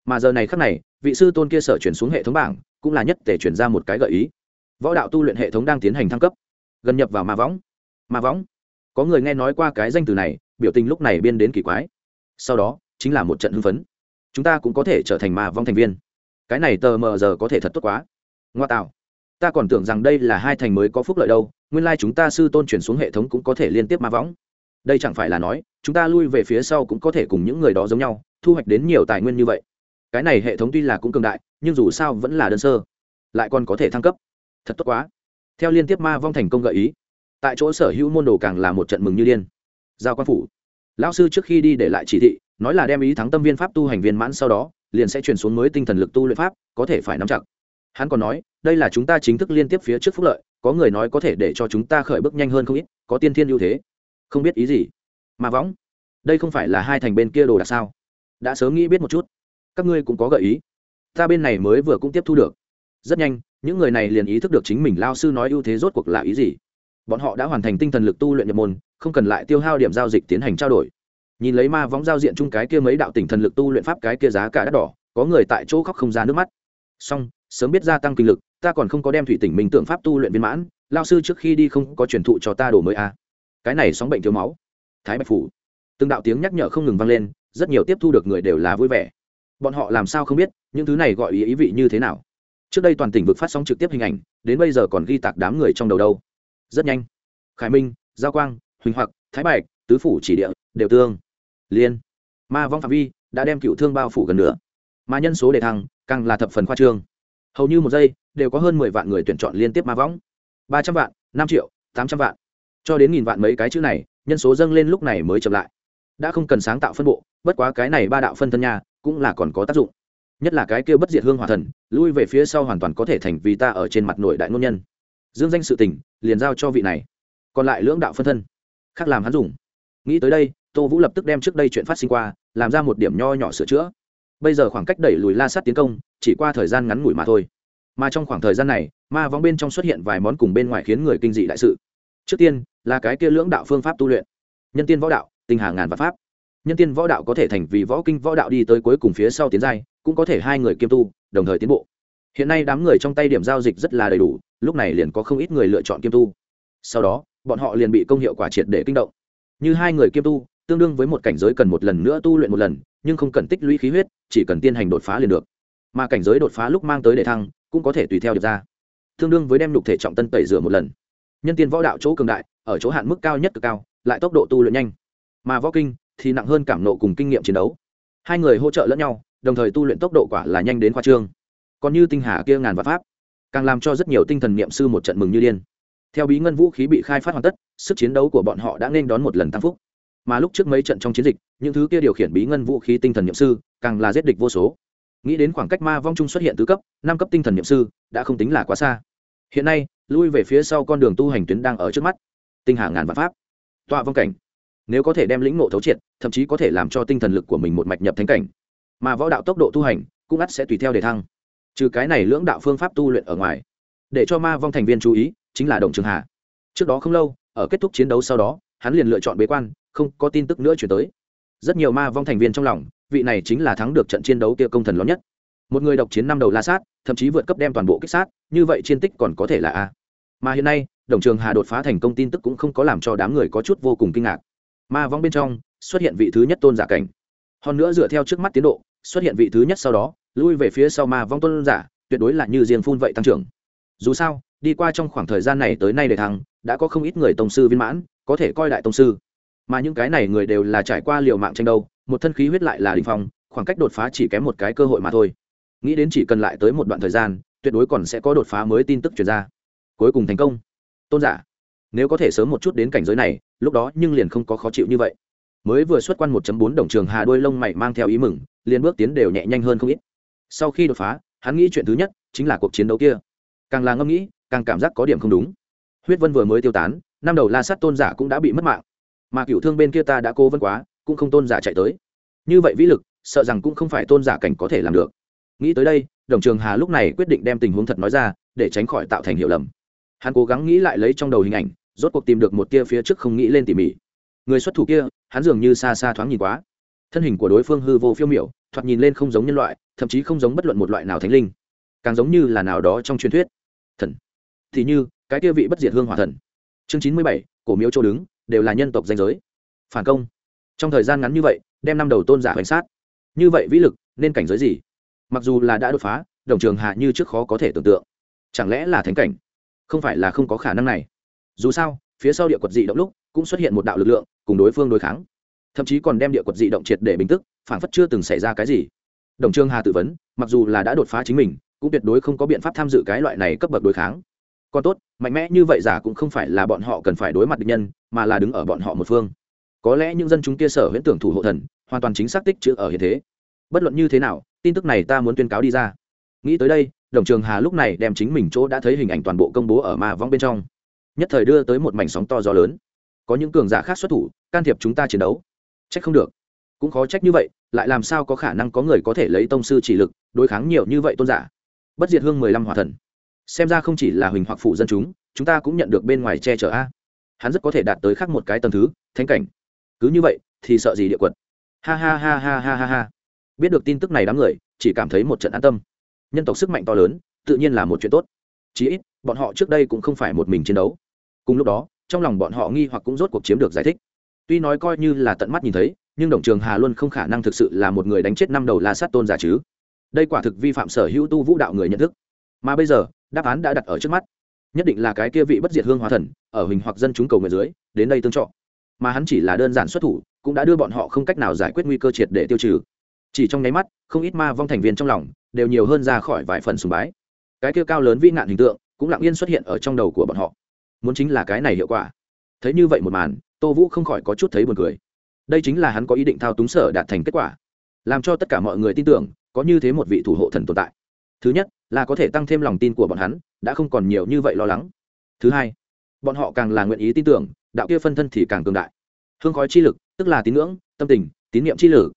Mà giờ này khắc này, vị sư tôn kia sở chuyển xuống hệ thống bảng, cũng là nhất để chuyển ra một cái gợi ý. Võ đạo tu luyện hệ thống đang tiến hành thăng cấp. Gần nhập vào ma võng. Ma võng. Có người nghe nói qua cái danh từ này, biểu tình lúc này biên đến kỳ quái. Sau đó, chính là một trận hưng phấn. Chúng ta cũng có thể trở thành ma vong thành viên cái này tờ mờ giờ có thể thật tốt quá. Ngoa tạo. Ta còn tưởng rằng đây là hai thành mới có phúc lợi đâu, nguyên lai、like、chúng ta sư tôn chuyển xuống hệ thống cũng có thể liên tiếp ma võng. Đây chẳng phải là nói, chúng ta lui về phía sau cũng có thể cùng những người đó giống nhau, thu hoạch đến nhiều tài nguyên như vậy. Cái này hệ thống tuy là cũng cường đại, nhưng dù sao vẫn là đơn sơ. Lại còn có thể thăng cấp. Thật tốt quá. Theo liên tiếp ma vong thành công gợi ý, tại chỗ sở hữu môn đồ càng là một trận mừng như điên. Giao quan phủ. Lão sư trước khi đi để lại chỉ thị, nói là đem ý thắng tâm viên pháp tu hành viên mãn sau đó liền sẽ chuyển xuống mới tinh thần lực tu luyện pháp, có thể phải nắm chặt. Hắn còn nói, đây là chúng ta chính thức liên tiếp phía trước phúc lợi, có người nói có thể để cho chúng ta khởi bước nhanh hơn không ít, có tiên thiên ưu thế. Không biết ý gì. Mà võng, đây không phải là hai thành bên kia đồ đạc sao? Đã sớm nghĩ biết một chút. Các ngươi cũng có gợi ý. Ta bên này mới vừa cũng tiếp thu được. Rất nhanh, những người này liền ý thức được chính mình lao sư nói ưu thế rốt cuộc là ý gì. Bọn họ đã hoàn thành tinh thần lực tu luyện nhập môn, không cần lại tiêu hao điểm giao dịch tiến hành trao đổi nhìn lấy ma võng giao diện chung cái kia mấy đạo tỉnh thần lực tu luyện pháp cái kia giá cả đắt đỏ, có người tại chỗ khóc không ra nước mắt. Song sớm biết gia tăng kinh lực, ta còn không có đem thủy tỉnh minh tượng pháp tu luyện viên mãn, lao sư trước khi đi không có truyền thụ cho ta đồ mới à. cái này sóng bệnh thiếu máu. Thái bạch phủ. Từng đạo tiếng nhắc nhở không ngừng vang lên, rất nhiều tiếp thu được người đều là vui vẻ. Bọn họ làm sao không biết, những thứ này gọi ý ý vị như thế nào? Trước đây toàn tỉnh vực phát sóng trực tiếp hình ảnh, đến bây giờ còn ghi tạc đám người trong đầu đâu. Rất nhanh. Khải minh, giao quang, huỳnh hoặc, thái bạch, tứ phủ chỉ địa, đều tương liên. Ma vong phạm vi đã đem cựu thương bao phủ gần nữa mà nhân số đề thăng càng là thập phần khoa trương. Hầu như một giây đều có hơn mười vạn người tuyển chọn liên tiếp ma võng ba trăm vạn, năm triệu, tám trăm vạn. Cho đến nghìn vạn mấy cái chữ này, nhân số dâng lên lúc này mới chậm lại. Đã không cần sáng tạo phân bộ, bất quá cái này ba đạo phân thân nha cũng là còn có tác dụng. Nhất là cái kia bất diệt hương hòa thần, lui về phía sau hoàn toàn có thể thành vì ta ở trên mặt nội đại ngôn nhân. Dương danh sự tình, liền giao cho vị này. Còn lại lưỡng đạo phân thân, khác làm hắn dùng. Nghĩ tới đây tô vũ lập tức đem trước đây chuyện phát sinh qua, làm ra một điểm nho nhỏ sửa chữa. Bây giờ khoảng cách đẩy lùi la sát tiến công, chỉ qua thời gian ngắn ngủi mà thôi. Mà trong khoảng thời gian này, ma vong bên trong xuất hiện vài món cùng bên ngoài khiến người kinh dị đại sự. Trước tiên, là cái kia lưỡng đạo phương pháp tu luyện. Nhân tiên võ đạo, tinh hà ngàn và pháp. Nhân tiên võ đạo có thể thành vì võ kinh võ đạo đi tới cuối cùng phía sau tiến giai, cũng có thể hai người kiêm tu, đồng thời tiến bộ. Hiện nay đám người trong tay điểm giao dịch rất là đầy đủ, lúc này liền có không ít người lựa chọn kiêm tu. Sau đó, bọn họ liền bị công hiệu quả triệt để kinh động. Như hai người kiêm tu tương đương với một cảnh giới cần một lần nữa tu luyện một lần, nhưng không cần tích lũy khí huyết, chỉ cần tiến hành đột phá liền được. Mà cảnh giới đột phá lúc mang tới để thăng, cũng có thể tùy theo được ra. Tương đương với đem lục thể trọng tân tẩy rửa một lần. Nhân tiên võ đạo chỗ cường đại, ở chỗ hạn mức cao nhất cực cao, lại tốc độ tu luyện nhanh. Mà võ kinh thì nặng hơn cảm nộ cùng kinh nghiệm chiến đấu. Hai người hỗ trợ lẫn nhau, đồng thời tu luyện tốc độ quả là nhanh đến khoa trương. Còn như tinh hà kia ngàn vạn pháp, càng làm cho rất nhiều tinh thần niệm sư một trận mừng như điên. Theo bí ngân vũ khí bị khai phát hoàn tất, sức chiến đấu của bọn họ đã nên đón một lần tăng phúc mà lúc trước mấy trận trong chiến dịch, những thứ kia điều khiển bí ngân vũ khí tinh thần niệm sư, càng là giết địch vô số. Nghĩ đến khoảng cách ma vong trung xuất hiện tứ cấp, năm cấp tinh thần niệm sư, đã không tính là quá xa. Hiện nay, lui về phía sau con đường tu hành tuyến đang ở trước mắt. Tinh hà ngàn vạn pháp. Tọa vong cảnh. Nếu có thể đem lĩnh ngộ thấu triệt, thậm chí có thể làm cho tinh thần lực của mình một mạch nhập thánh cảnh. Mà võ đạo tốc độ tu hành, cũng ắt sẽ tùy theo để thăng. Trừ cái này lưỡng đạo phương pháp tu luyện ở ngoài, để cho ma vong thành viên chú ý, chính là động trường hà. Trước đó không lâu, ở kết thúc chiến đấu sau đó, hắn liền lựa chọn bế quan không có tin tức nữa chuyển tới. Rất nhiều ma vong thành viên trong lòng, vị này chính là thắng được trận chiến đấu kia công thần lớn nhất. Một người độc chiến năm đầu la sát, thậm chí vượt cấp đem toàn bộ kích sát, như vậy chiến tích còn có thể là a? Mà hiện nay, đồng trường hà đột phá thành công tin tức cũng không có làm cho đám người có chút vô cùng kinh ngạc. Ma vong bên trong, xuất hiện vị thứ nhất tôn giả cảnh. Hơn nữa dựa theo trước mắt tiến độ, xuất hiện vị thứ nhất sau đó, lui về phía sau ma vong tôn giả, tuyệt đối là như riêng phun vậy tăng trưởng. Dù sao, đi qua trong khoảng thời gian này tới nay để thăng đã có không ít người tông sư viên mãn, có thể coi đại tông sư mà những cái này người đều là trải qua liều mạng tranh đấu, một thân khí huyết lại là đình phong, khoảng cách đột phá chỉ kém một cái cơ hội mà thôi. Nghĩ đến chỉ cần lại tới một đoạn thời gian, tuyệt đối còn sẽ có đột phá mới tin tức chuyển ra. Cuối cùng thành công. Tôn giả, nếu có thể sớm một chút đến cảnh giới này, lúc đó nhưng liền không có khó chịu như vậy. Mới vừa xuất quan 1.4 đồng trường hà đuôi lông mày mang theo ý mừng, liền bước tiến đều nhẹ nhanh hơn không ít. Sau khi đột phá, hắn nghĩ chuyện thứ nhất chính là cuộc chiến đấu kia. Càng là ngẫm nghĩ, càng cảm giác có điểm không đúng. Huyết vân vừa mới tiêu tán, năm đầu la sát tôn giả cũng đã bị mất mạng mà cựu thương bên kia ta đã cố vấn quá, cũng không tôn giả chạy tới. Như vậy vĩ lực, sợ rằng cũng không phải tôn giả cảnh có thể làm được. Nghĩ tới đây, đồng trường hà lúc này quyết định đem tình huống thật nói ra, để tránh khỏi tạo thành hiểu lầm. Hắn cố gắng nghĩ lại lấy trong đầu hình ảnh, rốt cuộc tìm được một tia phía trước không nghĩ lên tỉ mỉ. Người xuất thủ kia, hắn dường như xa xa thoáng nhìn quá. Thân hình của đối phương hư vô phiêu miểu, thoạt nhìn lên không giống nhân loại, thậm chí không giống bất luận một loại nào thánh linh. Càng giống như là nào đó trong truyền thuyết. Thần. Thì như, cái kia vị bất diệt hương hỏa thần. Chương chín mươi bảy, cổ miếu châu đứng đều là nhân tộc danh giới. Phản công. Trong thời gian ngắn như vậy, đem năm đầu tôn giả hoành sát. Như vậy vĩ lực, nên cảnh giới gì? Mặc dù là đã đột phá, đồng trường hạ như trước khó có thể tưởng tượng. Chẳng lẽ là thánh cảnh? Không phải là không có khả năng này. Dù sao, phía sau địa quật dị động lúc, cũng xuất hiện một đạo lực lượng, cùng đối phương đối kháng. Thậm chí còn đem địa quật dị động triệt để bình tức, phản phất chưa từng xảy ra cái gì. Đồng trường hà tự vấn, mặc dù là đã đột phá chính mình, cũng tuyệt đối không có biện pháp tham dự cái loại này cấp bậc đối kháng còn tốt, mạnh mẽ như vậy giả cũng không phải là bọn họ cần phải đối mặt địch nhân, mà là đứng ở bọn họ một phương. Có lẽ những dân chúng kia sở huyễn tưởng thủ hộ thần, hoàn toàn chính xác tích chữ ở hiện thế. Bất luận như thế nào, tin tức này ta muốn tuyên cáo đi ra. Nghĩ tới đây, đồng trường hà lúc này đem chính mình chỗ đã thấy hình ảnh toàn bộ công bố ở ma vong bên trong. Nhất thời đưa tới một mảnh sóng to gió lớn. Có những cường giả khác xuất thủ, can thiệp chúng ta chiến đấu. Trách không được. Cũng khó trách như vậy, lại làm sao có khả năng có người có thể lấy tông sư chỉ lực, đối kháng nhiều như vậy tôn giả. Bất diệt hương mười lăm hòa thần xem ra không chỉ là huỳnh hoặc phụ dân chúng chúng ta cũng nhận được bên ngoài che chở a. Hắn rất có thể đạt tới khác một cái tầng thứ, thánh cảnh. Cứ như vậy, thì sợ gì địa quật. Ha ha ha ha ha ha ha. Biết được tin tức này đám người, chỉ cảm thấy một trận an tâm. Nhân tộc sức mạnh to lớn, tự nhiên là một chuyện tốt. Chí ít, bọn họ trước đây cũng không phải một mình chiến đấu. Cùng lúc đó, trong lòng bọn họ nghi hoặc cũng rốt cuộc chiếm được giải thích. Tuy nói coi như là tận mắt nhìn thấy, nhưng đồng trường hà luôn không khả năng thực sự là một người đánh chết năm đầu la sát tôn giả chứ. Đây quả thực vi phạm sở hữu tu vũ đạo người nhận thức. Mà bây giờ đáp án đã đặt ở trước mắt. Nhất định là cái kia vị bất diệt hương hóa thần, ở hình hoặc dân chúng cầu người dưới, đến đây tương trọ mà hắn chỉ là đơn giản xuất thủ, cũng đã đưa bọn họ không cách nào giải quyết nguy cơ triệt để tiêu trừ. Chỉ trong nháy mắt, không ít ma vong thành viên trong lòng đều nhiều hơn ra khỏi vài phần sùng bái. Cái kia cao lớn vi ngạn hình tượng cũng lặng yên xuất hiện ở trong đầu của bọn họ. Muốn chính là cái này hiệu quả. Thấy như vậy một màn, tô vũ không khỏi có chút thấy buồn cười. Đây chính là hắn có ý định thao túng sở đạt thành kết quả. Làm cho tất cả mọi người tin tưởng, có như thế một vị thủ hộ thần tồn tại thứ nhất, là có thể tăng thêm lòng tin của bọn hắn, đã không còn nhiều như vậy lo lắng. Thứ hai, bọn họ càng là nguyện ý tin tưởng, đạo kia phân thân thì càng cường đại. Hương khói chi lực, tức là tín ngưỡng, tâm tình, tín niệm chi lực,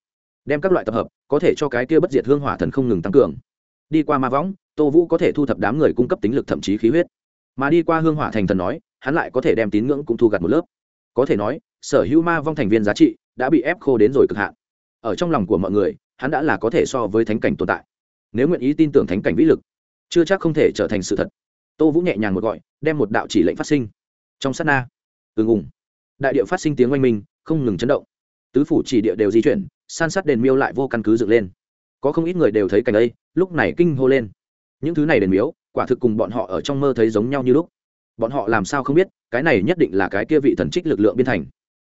đem các loại tập hợp, có thể cho cái kia bất diệt hương hỏa thần không ngừng tăng cường. Đi qua ma võng, tô vũ có thể thu thập đám người cung cấp tính lực thậm chí khí huyết. Mà đi qua hương hỏa thành thần nói, hắn lại có thể đem tín ngưỡng cũng thu gặt một lớp. Có thể nói, sở hữu ma vong thành viên giá trị đã bị ép khô đến rồi cực hạn. Ở trong lòng của mọi người, hắn đã là có thể so với thánh cảnh tồn tại nếu nguyện ý tin tưởng thánh cảnh vĩ lực, chưa chắc không thể trở thành sự thật. Tô vũ nhẹ nhàng một gọi, đem một đạo chỉ lệnh phát sinh. Trong sát na ưng ủng đại địa phát sinh tiếng oanh minh, không ngừng chấn động. Tứ phủ chỉ địa đều di chuyển, san sát đền miêu lại vô căn cứ dựng lên. Có không ít người đều thấy cảnh ấy, lúc này kinh hô lên. Những thứ này đền miếu, quả thực cùng bọn họ ở trong mơ thấy giống nhau như lúc. Bọn họ làm sao không biết, cái này nhất định là cái kia vị thần trích lực lượng biên thành.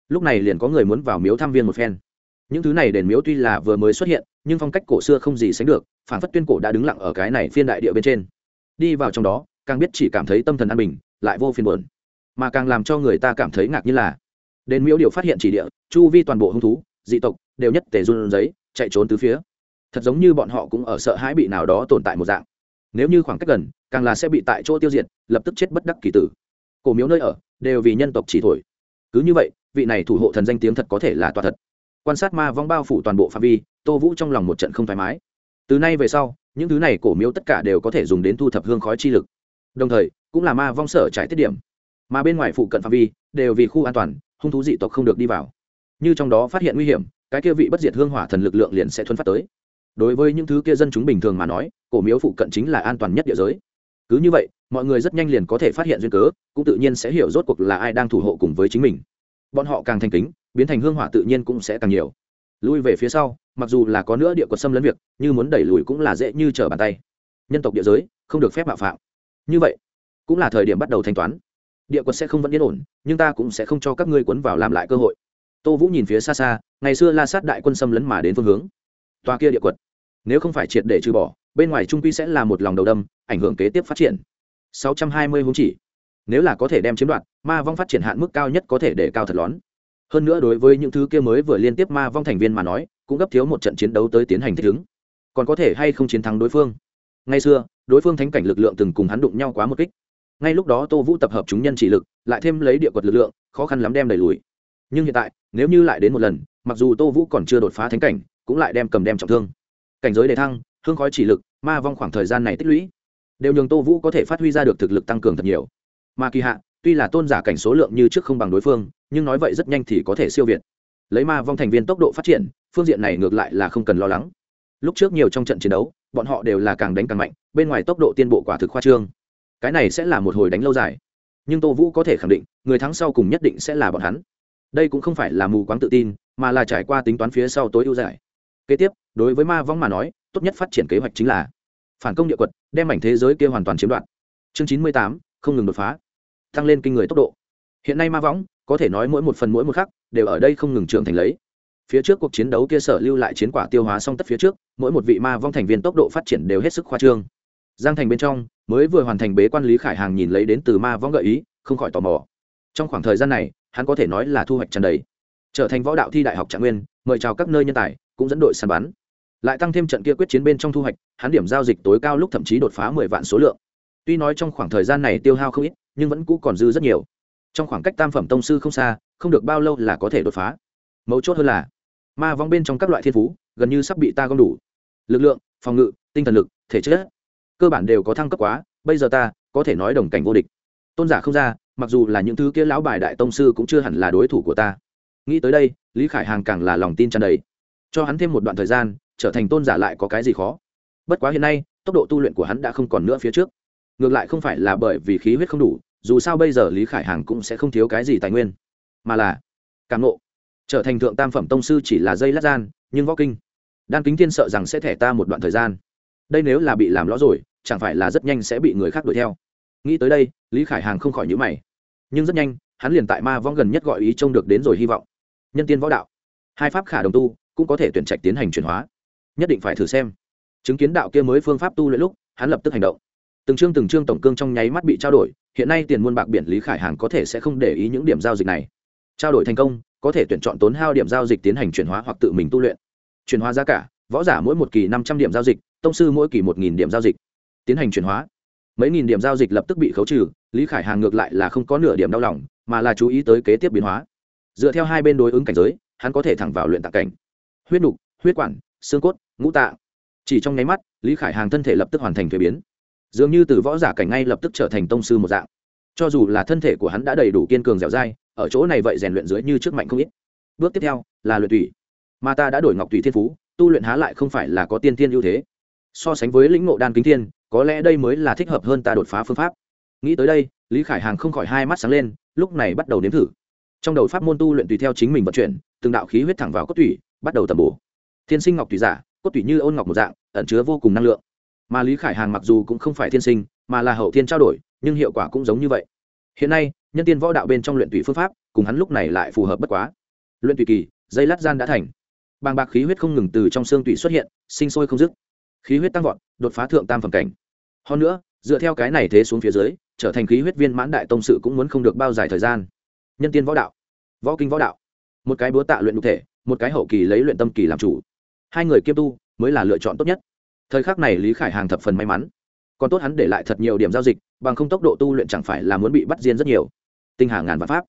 Lúc này liền có người muốn vào miếu thăm viên một phen những thứ này đền miếu tuy là vừa mới xuất hiện, nhưng phong cách cổ xưa không gì sánh được phản phất tuyên cổ đã đứng lặng ở cái này phiên đại địa bên trên. Đi vào trong đó, càng biết chỉ cảm thấy tâm thần an bình, lại vô phiên buồn. Mà càng làm cho người ta cảm thấy ngạc như là, đền miếu điều phát hiện chỉ địa, chu vi toàn bộ hung thú, dị tộc, đều nhất tề run giấy chạy trốn từ phía. Thật giống như bọn họ cũng ở sợ hãi bị nào đó tồn tại một dạng. Nếu như khoảng cách gần, càng là sẽ bị tại chỗ tiêu diệt, lập tức chết bất đắc kỳ tử. Cổ miếu nơi ở, đều vì nhân tộc chỉ thổi. Cứ như vậy, vị này thủ hộ thần danh tiếng thật có thể là toa thật quan sát ma vong bao phủ toàn bộ phạm vi, tô vũ trong lòng một trận không thoải mái. Từ nay về sau, những thứ này cổ miếu tất cả đều có thể dùng đến thu thập hương khói chi lực. Đồng thời, cũng là ma vong sở trải tiết điểm. Mà bên ngoài phụ cận phạm vi, đều vì khu an toàn, hung thú dị tộc không được đi vào. Như trong đó phát hiện nguy hiểm, cái kia vị bất diệt hương hỏa thần lực lượng liền sẽ thuấn phát tới. Đối với những thứ kia dân chúng bình thường mà nói, cổ miếu phụ cận chính là an toàn nhất địa giới. Cứ như vậy, mọi người rất nhanh liền có thể phát hiện duyên cớ, cũng tự nhiên sẽ hiểu rốt cuộc là ai đang thủ hộ cùng với chính mình. Bọn họ càng thành kính biến thành hương hỏa tự nhiên cũng sẽ càng nhiều. Lui về phía sau, mặc dù là có nữa địa quật xâm lấn việc, như muốn đẩy lùi cũng là dễ như trở bàn tay. Nhân tộc địa giới, không được phép mạo phạm. Như vậy, cũng là thời điểm bắt đầu thanh toán. Địa quật sẽ không vẫn yên ổn, nhưng ta cũng sẽ không cho các ngươi quấn vào làm lại cơ hội. Tô vũ nhìn phía xa xa, ngày xưa la sát đại quân xâm lấn mà đến phương hướng. Toa kia địa quật, nếu không phải triệt để trừ bỏ, bên ngoài trung quy sẽ là một lòng đầu đâm, ảnh hưởng kế tiếp phát triển. 620 hướng chỉ. Nếu là có thể đem chiếm đoạt, ma vong phát triển hạn mức cao nhất có thể để cao thật lón hơn nữa đối với những thứ kia mới vừa liên tiếp ma vong thành viên mà nói, cũng gấp thiếu một trận chiến đấu tới tiến hành thích ứng. Còn có thể hay không chiến thắng đối phương? Ngay xưa, đối phương thánh cảnh lực lượng từng cùng hắn đụng nhau quá một kích. Ngay lúc đó tô vũ tập hợp chúng nhân chỉ lực, lại thêm lấy địa quật lực lượng, khó khăn lắm đem đẩy lùi. Nhưng hiện tại, nếu như lại đến một lần, mặc dù tô vũ còn chưa đột phá thánh cảnh, cũng lại đem cầm đem trọng thương. Cảnh giới đề thăng, hương khói chỉ lực, ma vong khoảng thời gian này tích lũy. Đều nhường tô vũ có thể phát huy ra được thực lực tăng cường thật nhiều. Mà kỳ hạ tuy là tôn giả cảnh số lượng như trước không bằng đối phương, nhưng nói vậy rất nhanh thì có thể siêu việt. Lấy ma vong thành viên tốc độ phát triển, phương diện này ngược lại là không cần lo lắng. Lúc trước nhiều trong trận chiến đấu, bọn họ đều là càng đánh càng mạnh, bên ngoài tốc độ tiên bộ quả thực khoa trương. Cái này sẽ là một hồi đánh lâu dài. Nhưng tô vũ có thể khẳng định, người thắng sau cùng nhất định sẽ là bọn hắn. Đây cũng không phải là mù quáng tự tin, mà là trải qua tính toán phía sau tối ưu giải. Kế tiếp, đối với ma vong mà nói, tốt nhất phát triển kế hoạch chính là phản công địa quật, đem mảnh thế giới kia hoàn toàn chiếm đoạt. Chương chín mươi tám, không ngừng đột phá tăng lên kinh người tốc độ. Hiện nay ma võng, có thể nói mỗi một phần mỗi một khắc, đều ở đây không ngừng trưởng thành lấy. Phía trước cuộc chiến đấu kia sở lưu lại chiến quả tiêu hóa xong tất phía trước, mỗi một vị ma vong thành viên tốc độ phát triển đều hết sức khoa trương. Giang thành bên trong, mới vừa hoàn thành bế quan lý khải hàng nhìn lấy đến từ ma vong gợi ý, không khỏi tò mò. Trong khoảng thời gian này, hắn có thể nói là thu hoạch tràn đầy. Trở thành võ đạo thi đại học trạng nguyên, mời chào các nơi nhân tài, cũng dẫn đội săn bắn. Lại tăng thêm trận kia quyết chiến bên trong thu hoạch, hắn điểm giao dịch tối cao lúc thậm chí đột phá mười vạn số lượng. Tuy nói trong khoảng thời gian này tiêu hao không ít nhưng vẫn cũ còn dư rất nhiều. Trong khoảng cách tam phẩm tông sư không xa, không được bao lâu là có thể đột phá. Mấu chốt hơn là, ma vong bên trong các loại thiên phú gần như sắp bị ta gom đủ. Lực lượng, phòng ngự, tinh thần lực, thể chất, cơ bản đều có thăng cấp quá, bây giờ ta có thể nói đồng cảnh vô địch. Tôn giả không ra, mặc dù là những thứ kia lão bài đại tông sư cũng chưa hẳn là đối thủ của ta. Nghĩ tới đây, lý khải hàng càng là lòng tin tràn đầy. Cho hắn thêm một đoạn thời gian, trở thành tôn giả lại có cái gì khó? Bất quá hiện nay, tốc độ tu luyện của hắn đã không còn nữa phía trước. Ngược lại không phải là bởi vì khí huyết không đủ dù sao bây giờ lý khải hàng cũng sẽ không thiếu cái gì tài nguyên mà là cảm nộ. Trở thành thượng tam phẩm tông sư chỉ là dây lát gian, nhưng võ kinh. Đan kính thiên sợ rằng sẽ thẻ ta một đoạn thời gian. Đây nếu là bị làm lõ rồi, chẳng phải là rất nhanh sẽ bị người khác đuổi theo. Nghĩ tới đây, lý khải hàng không khỏi nhữ mày. Nhưng rất nhanh, hắn liền tại ma vong gần nhất gọi ý trông được đến rồi hy vọng. Nhân tiên võ đạo. Hai pháp khả đồng tu, cũng có thể tuyển trạch tiến hành chuyển hóa. Nhất định phải thử xem. Chứng kiến đạo kia mới phương pháp tu luyện lúc, hắn lập tức hành động từng chương từng chương tổng cương trong nháy mắt bị trao đổi, hiện nay tiền muôn bạc biển lý khải hàng có thể sẽ không để ý những điểm giao dịch này. Trao đổi thành công, có thể tuyển chọn tốn hao điểm giao dịch tiến hành chuyển hóa hoặc tự mình tu luyện. Chuyển hóa giá cả, võ giả mỗi một kỳ năm trăm điểm giao dịch, tông sư mỗi kỳ một nghìn điểm giao dịch. Tiến hành chuyển hóa. Mấy nghìn điểm giao dịch lập tức bị khấu trừ, lý khải hàng ngược lại là không có nửa điểm đau lòng, mà là chú ý tới kế tiếp biến hóa. Dựa theo hai bên đối ứng cảnh giới, hắn có thể thẳng vào luyện tạc cảnh. Huyết nục, huyết quản, xương cốt, ngũ tạ chỉ trong nháy mắt, lý khải hàng thân thể lập tức hoàn thành thuế biến dường như từ võ giả cảnh ngay lập tức trở thành tông sư một dạng. Cho dù là thân thể của hắn đã đầy đủ kiên cường dẻo dai, ở chỗ này vậy rèn luyện dưới như trước mạnh không ít. Bước tiếp theo, là luyện thủy mà ta đã đổi ngọc thủy thiên phú, tu luyện há lại không phải là có tiên thiên ưu thế. So sánh với lĩnh ngộ đan kính thiên, có lẽ đây mới là thích hợp hơn ta đột phá phương pháp. Nghĩ tới đây, lý khải hàng không khỏi hai mắt sáng lên, lúc này bắt đầu nếm thử. Trong đầu pháp môn tu luyện tùy theo chính mình vận chuyển, từng đạo khí huyết thẳng vào cốt tủy, bắt đầu tầm bổ. Thiên sinh ngọc thủy giả, cốt tủy như ôn ngọc một dạng, ẩn chứa vô cùng năng lượng mà lý khải hàng mặc dù cũng không phải thiên sinh, mà là hậu thiên trao đổi, nhưng hiệu quả cũng giống như vậy. Hiện nay, nhân tiên võ đạo bên trong luyện tùy phương pháp, cùng hắn lúc này lại phù hợp bất quá. Luyện tùy kỳ, dây lát gian đã thành. Bàng bạc khí huyết không ngừng từ trong xương tùy xuất hiện, sinh sôi không dứt. Khí huyết tăng vọt, đột phá thượng tam phẩm cảnh. Hơn nữa, dựa theo cái này thế xuống phía dưới, trở thành khí huyết viên mãn đại tông sự cũng muốn không được bao dài thời gian. Nhân tiên võ đạo, võ kinh võ đạo. Một cái búa tạ luyện cụ thể, một cái hậu kỳ lấy luyện tâm kỳ làm chủ. Hai người kiêm tu mới là lựa chọn tốt nhất thời khắc này lý khải hàng thập phần may mắn. Còn tốt hắn để lại thật nhiều điểm giao dịch, bằng không tốc độ tu luyện chẳng phải là muốn bị bắt diên rất nhiều. Tinh hà ngàn vạn pháp.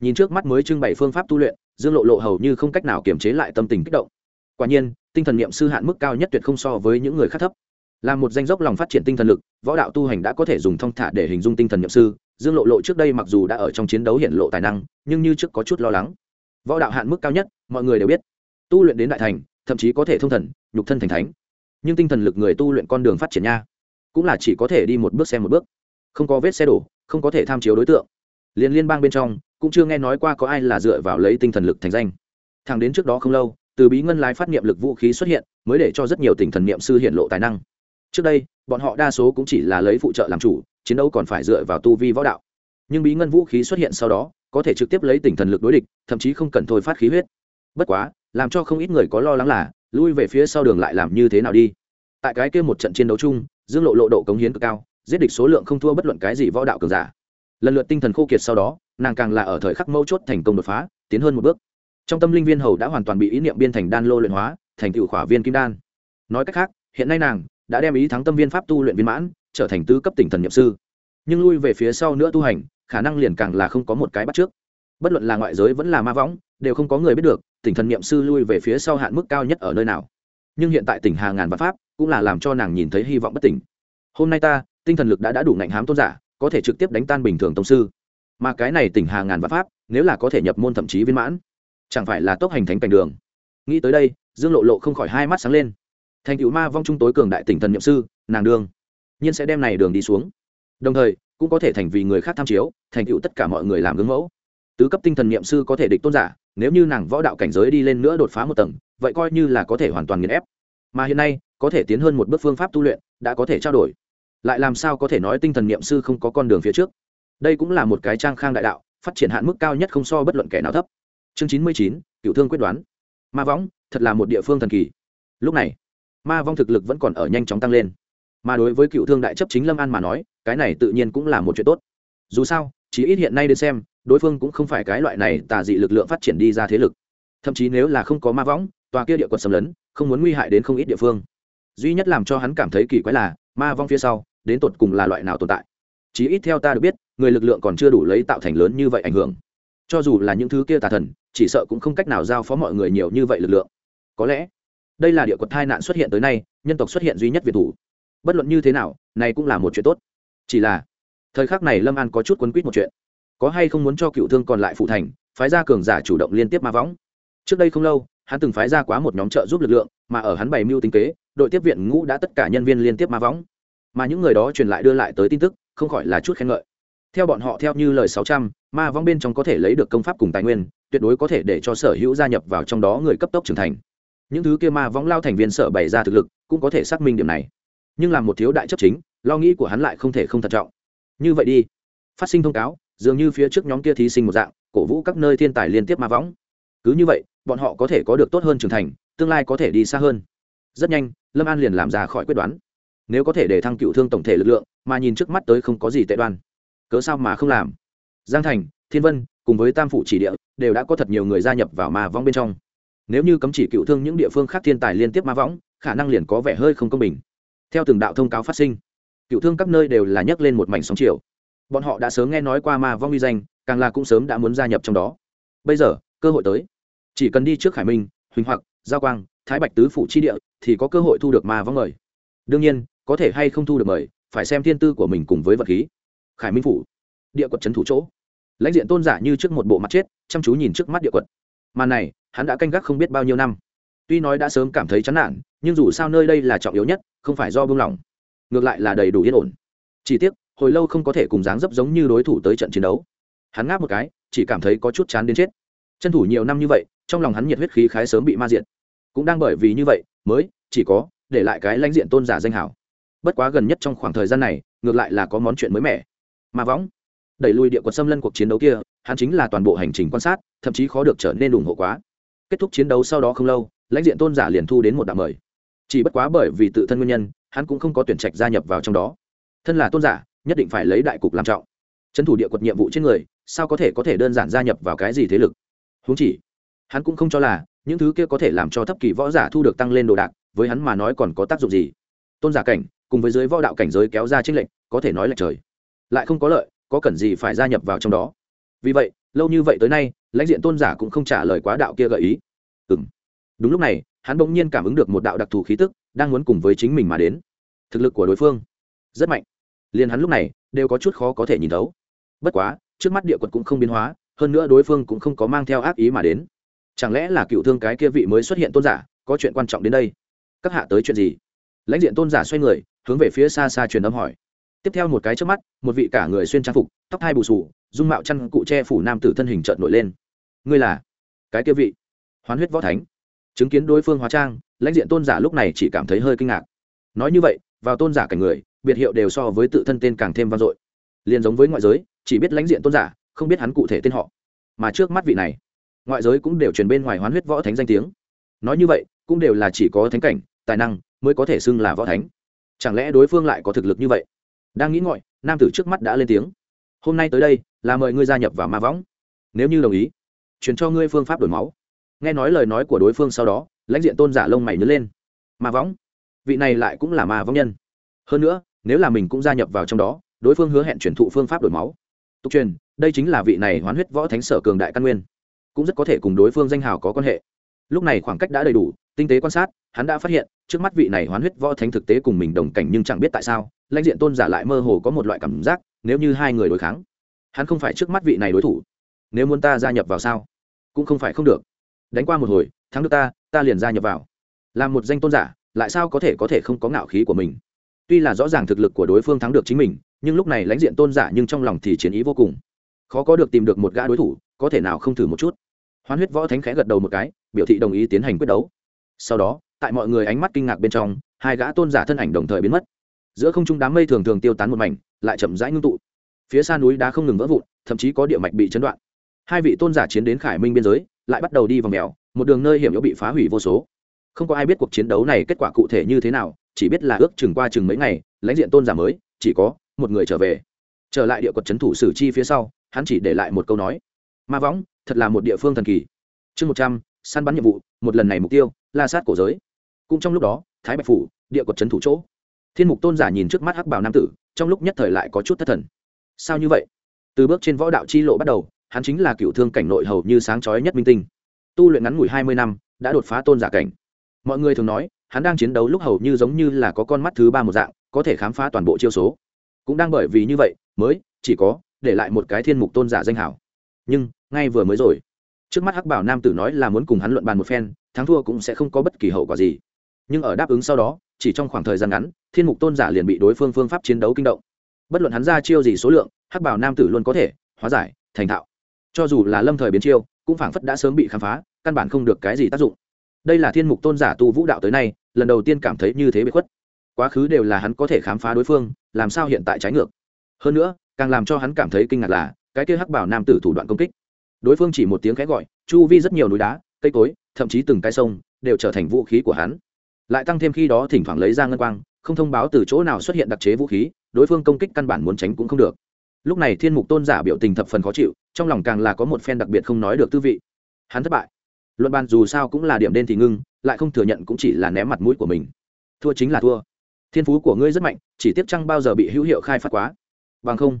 Nhìn trước mắt mới trưng bày phương pháp tu luyện, dương lộ lộ hầu như không cách nào kiềm chế lại tâm tình kích động. Quả nhiên, tinh thần niệm sư hạn mức cao nhất tuyệt không so với những người khác thấp. Là một danh dốc lòng phát triển tinh thần lực, võ đạo tu hành đã có thể dùng thong thả để hình dung tinh thần niệm sư. Dương lộ lộ trước đây mặc dù đã ở trong chiến đấu hiện lộ tài năng, nhưng như trước có chút lo lắng. Võ đạo hạn mức cao nhất, mọi người đều biết. Tu luyện đến đại thành, thậm chí có thể thông thần, nhục thân thành thánh nhưng tinh thần lực người tu luyện con đường phát triển nha. Cũng là chỉ có thể đi một bước xem một bước. Không có vết xe đổ, không có thể tham chiếu đối tượng. Liên liên bang bên trong, cũng chưa nghe nói qua có ai là dựa vào lấy tinh thần lực thành danh. Thẳng đến trước đó không lâu, từ bí ngân lái phát niệm lực vũ khí xuất hiện, mới để cho rất nhiều tỉnh thần niệm sư hiện lộ tài năng. Trước đây, bọn họ đa số cũng chỉ là lấy phụ trợ làm chủ, chiến đấu còn phải dựa vào tu vi võ đạo. Nhưng bí ngân vũ khí xuất hiện sau đó, có thể trực tiếp lấy tỉnh thần lực đối địch, thậm chí không cần thôi phát khí huyết. Bất quá làm cho không ít người có lo lắng là, lui về phía sau đường lại làm như thế nào đi. Tại cái kia một trận chiến đấu chung, dương lộ lộ độ cống hiến cực cao, giết địch số lượng không thua bất luận cái gì võ đạo cường giả. Lần lượt tinh thần khô kiệt sau đó, nàng càng là ở thời khắc mấu chốt thành công đột phá, tiến hơn một bước. Trong tâm linh viên hầu đã hoàn toàn bị ý niệm biên thành đan lô luyện hóa, thành tựu khỏa viên kim đan. Nói cách khác, hiện nay nàng đã đem ý thắng tâm viên pháp tu luyện viên mãn, trở thành tứ cấp tỉnh thần nhiệm sư. Nhưng lui về phía sau nữa tu hành, khả năng liền càng là không có một cái bắt trước. Bất luận là ngoại giới vẫn là ma võng, đều không có người biết được tỉnh thần niệm sư lui về phía sau hạn mức cao nhất ở nơi nào. Nhưng hiện tại tỉnh hà ngàn và pháp cũng là làm cho nàng nhìn thấy hy vọng bất tỉnh. Hôm nay ta, tinh thần lực đã đã đủ ngạnh hám tôn giả, có thể trực tiếp đánh tan bình thường tông sư. Mà cái này tỉnh hà ngàn và pháp, nếu là có thể nhập môn thậm chí viên mãn, chẳng phải là tốc hành thánh cảnh đường. Nghĩ tới đây, dương lộ lộ không khỏi hai mắt sáng lên. Thành cựu ma vong trung tối cường đại tỉnh thần nhậm sư, nàng đương nhiên sẽ đem này đường đi xuống. Đồng thời, cũng có thể thành vì người khác tham chiếu, thành cựu tất cả mọi người làm gương mẫu tứ cấp tinh thần niệm sư có thể địch tôn giả, nếu như nàng võ đạo cảnh giới đi lên nữa đột phá một tầng, vậy coi như là có thể hoàn toàn nghiền ép. Mà hiện nay, có thể tiến hơn một bước phương pháp tu luyện, đã có thể trao đổi. Lại làm sao có thể nói tinh thần niệm sư không có con đường phía trước? Đây cũng là một cái trang khang đại đạo, phát triển hạn mức cao nhất không so bất luận kẻ nào thấp. Chương chín mươi chín, cựu thương quyết đoán. Ma võng, thật là một địa phương thần kỳ. Lúc này, ma vong thực lực vẫn còn ở nhanh chóng tăng lên. Mà đối với cựu thương đại chấp chính lâm an mà nói, cái này tự nhiên cũng là một chuyện tốt. Dù sao chỉ ít hiện nay đến xem đối phương cũng không phải cái loại này tà dị lực lượng phát triển đi ra thế lực. Thậm chí nếu là không có ma võng, tòa kia địa quật xâm lấn, không muốn nguy hại đến không ít địa phương. Duy nhất làm cho hắn cảm thấy kỳ quái là, ma vong phía sau, đến tột cùng là loại nào tồn tại? Chí ít theo ta được biết, người lực lượng còn chưa đủ lấy tạo thành lớn như vậy ảnh hưởng. Cho dù là những thứ kia tà thần, chỉ sợ cũng không cách nào giao phó mọi người nhiều như vậy lực lượng. Có lẽ, đây là địa quật tai nạn xuất hiện tới nay, nhân tộc xuất hiện duy nhất việt thủ. Bất luận như thế nào, này cũng là một chuyện tốt. Chỉ là, thời khắc này lâm an có chút quấn quýt một chuyện có hay không muốn cho cựu thương còn lại phụ thành, phái ra cường giả chủ động liên tiếp ma võng. Trước đây không lâu, hắn từng phái ra quá một nhóm trợ giúp lực lượng, mà ở hắn bày mưu tính kế, đội tiếp viện ngũ đã tất cả nhân viên liên tiếp ma võng. Mà những người đó truyền lại đưa lại tới tin tức, không khỏi là chút khen ngợi. Theo bọn họ theo như lời sáu trăm, ma võng bên trong có thể lấy được công pháp cùng tài nguyên, tuyệt đối có thể để cho sở hữu gia nhập vào trong đó người cấp tốc trưởng thành. Những thứ kia ma võng lao thành viên sở bày ra thực lực, cũng có thể xác minh điểm này. Nhưng làm một thiếu đại chấp chính, lo nghĩ của hắn lại không thể không thận trọng. Như vậy đi. Phát sinh thông cáo dường như phía trước nhóm kia thí sinh một dạng, cổ vũ các nơi thiên tài liên tiếp ma võng. Cứ như vậy, bọn họ có thể có được tốt hơn trưởng thành, tương lai có thể đi xa hơn. Rất nhanh, lâm an liền làm ra khỏi quyết đoán. Nếu có thể để thăng cựu thương tổng thể lực lượng, mà nhìn trước mắt tới không có gì tệ đoan. Cớ sao mà không làm? Giang thành, thiên vân, cùng với tam phủ chỉ địa, đều đã có thật nhiều người gia nhập vào ma võng bên trong. Nếu như cấm chỉ cựu thương những địa phương khác thiên tài liên tiếp ma võng, khả năng liền có vẻ hơi không công bình. Theo từng đạo thông cáo phát sinh, cựu thương các nơi đều là nhấc lên một mảnh sóng chiều bọn họ đã sớm nghe nói qua ma vong uy danh, càng là cũng sớm đã muốn gia nhập trong đó. Bây giờ, cơ hội tới. Chỉ cần đi trước khải minh, huỳnh hoặc, giao quang, thái bạch tứ phủ chi địa thì có cơ hội thu được ma vong mời. Đương nhiên, có thể hay không thu được mời, phải xem thiên tư của mình cùng với vật khí. Khải minh phủ, địa quật trấn thủ chỗ. Lãnh diện tôn giả như trước một bộ mặt chết, chăm chú nhìn trước mắt địa quật. Màn này, hắn đã canh gác không biết bao nhiêu năm. Tuy nói đã sớm cảm thấy chán nản, nhưng dù sao nơi đây là trọng yếu nhất, không phải do buông lỏng. Ngược lại là đầy đủ yên ổn. Chỉ tiếc hồi lâu không có thể cùng dáng dấp giống như đối thủ tới trận chiến đấu. Hắn ngáp một cái, chỉ cảm thấy có chút chán đến chết. Chân thủ nhiều năm như vậy, trong lòng hắn nhiệt huyết khí khái sớm bị ma diện cũng đang bởi vì như vậy, mới, chỉ có, để lại cái lãnh diện tôn giả danh hảo bất quá gần nhất trong khoảng thời gian này, ngược lại là có món chuyện mới mẻ. Mà võng. Đẩy lùi địa quật xâm lân cuộc chiến đấu kia, hắn chính là toàn bộ hành trình quan sát, thậm chí khó được trở nên ủng hộ quá. Kết thúc chiến đấu sau đó không lâu, lãnh diện tôn giả liền thu đến một đạo mời. Chỉ bất quá bởi vì tự thân nguyên nhân, hắn cũng không có tuyển trạch gia nhập vào trong đó. Thân là tôn giả nhất định phải lấy đại cục làm trọng. Trấn thủ địa quật nhiệm vụ trên người, sao có thể có thể đơn giản gia nhập vào cái gì thế lực? Huống chỉ, hắn cũng không cho là những thứ kia có thể làm cho thấp kỳ võ giả thu được tăng lên đồ đạc, với hắn mà nói còn có tác dụng gì? Tôn giả cảnh, cùng với dưới võ đạo cảnh giới kéo ra trích lệnh có thể nói là trời. Lại không có lợi, có cần gì phải gia nhập vào trong đó? Vì vậy, lâu như vậy tới nay, lãnh diện tôn giả cũng không trả lời quá đạo kia gợi ý. Ừ m đúng lúc này, hắn bỗng nhiên cảm ứng được một đạo đặc thù khí tức, đang muốn cùng với chính mình mà đến. Thực lực của đối phương rất mạnh liền hắn lúc này đều có chút khó có thể nhìn thấu. Bất quá, trước mắt địa quật cũng không biến hóa, hơn nữa đối phương cũng không có mang theo ác ý mà đến. Chẳng lẽ là cựu thương cái kia vị mới xuất hiện tôn giả, có chuyện quan trọng đến đây? Các hạ tới chuyện gì? Lãnh diện tôn giả xoay người, hướng về phía xa xa truyền âm hỏi. Tiếp theo một cái trước mắt, một vị cả người xuyên trang phục, tóc hai bù sù dung mạo chăn cụ che phủ nam tử thân hình trợn nổi lên. Ngươi là? Cái kia vị. Hoán huyết võ thánh. Chứng kiến đối phương hóa trang, lãnh diện tôn giả lúc này chỉ cảm thấy hơi kinh ngạc. Nói như vậy, vào tôn giả cảnh người biệt hiệu đều so với tự thân tên càng thêm vang dội. Liền giống với ngoại giới, chỉ biết lãnh diện tôn giả, không biết hắn cụ thể tên họ. Mà trước mắt vị này, ngoại giới cũng đều truyền bên ngoài hoán huyết võ thánh danh tiếng. Nói như vậy, cũng đều là chỉ có thánh cảnh, tài năng mới có thể xưng là võ thánh. Chẳng lẽ đối phương lại có thực lực như vậy? Đang nghĩ ngọi, nam tử trước mắt đã lên tiếng. Hôm nay tới đây, là mời ngươi gia nhập vào ma võng. Nếu như đồng ý, truyền cho ngươi phương pháp đổi máu. Nghe nói lời nói của đối phương sau đó, lãnh diện tôn giả lông mày nhớ lên. Ma võng? Vị này lại cũng là ma võng nhân. Hơn nữa nếu là mình cũng gia nhập vào trong đó, đối phương hứa hẹn truyền thụ phương pháp đổi máu. Tục truyền, đây chính là vị này hoán huyết võ thánh sở cường đại căn nguyên, cũng rất có thể cùng đối phương danh hào có quan hệ. Lúc này khoảng cách đã đầy đủ, tinh tế quan sát, hắn đã phát hiện, trước mắt vị này hoán huyết võ thánh thực tế cùng mình đồng cảnh nhưng chẳng biết tại sao, lãnh diện tôn giả lại mơ hồ có một loại cảm giác, nếu như hai người đối kháng, hắn không phải trước mắt vị này đối thủ. Nếu muốn ta gia nhập vào sao? Cũng không phải không được. Đánh qua một hồi, thắng được ta ta liền gia nhập vào. Làm một danh tôn giả, lại sao có thể có thể không có ngạo khí của mình? Tuy là rõ ràng thực lực của đối phương thắng được chính mình, nhưng lúc này lãnh diện tôn giả nhưng trong lòng thì chiến ý vô cùng. Khó có được tìm được một gã đối thủ, có thể nào không thử một chút? Hoán huyết võ thánh khẽ gật đầu một cái, biểu thị đồng ý tiến hành quyết đấu. Sau đó, tại mọi người ánh mắt kinh ngạc bên trong, hai gã tôn giả thân ảnh đồng thời biến mất. Giữa không trung đám mây thường thường tiêu tán một mảnh, lại chậm rãi ngưng tụ. Phía xa núi đá không ngừng vỡ vụn, thậm chí có địa mạch bị chấn đoạn. Hai vị tôn giả chiến đến khải minh biên giới, lại bắt đầu đi vào mèo, một đường nơi hiểm yếu bị phá hủy vô số. Không có ai biết cuộc chiến đấu này kết quả cụ thể như thế nào chỉ biết là ước chừng qua chừng mấy ngày, lãnh diện tôn giả mới, chỉ có một người trở về. Trở lại địa quật trấn thủ sử chi phía sau, hắn chỉ để lại một câu nói. Ma võng, thật là một địa phương thần kỳ. Chương một trăm, săn bắn nhiệm vụ, một lần này mục tiêu, la sát cổ giới. Cũng trong lúc đó, thái bạch phủ, địa quật trấn thủ chỗ. Thiên mục tôn giả nhìn trước mắt hắc bảo nam tử, trong lúc nhất thời lại có chút thất thần. Sao như vậy? Từ bước trên võ đạo chi lộ bắt đầu, hắn chính là cựu thương cảnh nội hầu như sáng chói nhất minh tinh. Tu luyện ngắn ngủi hai mươi năm, đã đột phá tôn giả cảnh. Mọi người thường nói hắn đang chiến đấu lúc hầu như giống như là có con mắt thứ ba một dạng, có thể khám phá toàn bộ chiêu số. Cũng đang bởi vì như vậy, mới, chỉ có, để lại một cái thiên mục tôn giả danh hảo. Nhưng, ngay vừa mới rồi, trước mắt hắc bảo nam tử nói là muốn cùng hắn luận bàn một phen, thắng thua cũng sẽ không có bất kỳ hậu quả gì. Nhưng ở đáp ứng sau đó, chỉ trong khoảng thời gian ngắn, thiên mục tôn giả liền bị đối phương phương pháp chiến đấu kinh động. Bất luận hắn ra chiêu gì số lượng, hắc bảo nam tử luôn có thể, hóa giải, thành thạo. Cho dù là lâm thời biến chiêu, cũng phảng phất đã sớm bị khám phá, căn bản không được cái gì tác dụng đây là thiên mục tôn giả tu vũ đạo tới nay, lần đầu tiên cảm thấy như thế bị khuất. Quá khứ đều là hắn có thể khám phá đối phương, làm sao hiện tại trái ngược? Hơn nữa, càng làm cho hắn cảm thấy kinh ngạc là, cái kia hắc bảo nam tử thủ đoạn công kích. Đối phương chỉ một tiếng khẽ gọi, chu vi rất nhiều núi đá, cây cối, thậm chí từng cái sông, đều trở thành vũ khí của hắn. Lại tăng thêm khi đó thỉnh thoảng lấy ra ngân quang, không thông báo từ chỗ nào xuất hiện đặc chế vũ khí, đối phương công kích căn bản muốn tránh cũng không được. Lúc này thiên mục tôn giả biểu tình thập phần khó chịu, trong lòng càng là có một phen đặc biệt không nói được tư vị. Hắn thất bại luận bàn dù sao cũng là điểm đen thì ngưng, lại không thừa nhận cũng chỉ là ném mặt mũi của mình. Thua chính là thua. Thiên phú của ngươi rất mạnh, chỉ tiếp chăng bao giờ bị hữu hiệu khai phát quá? Bằng không,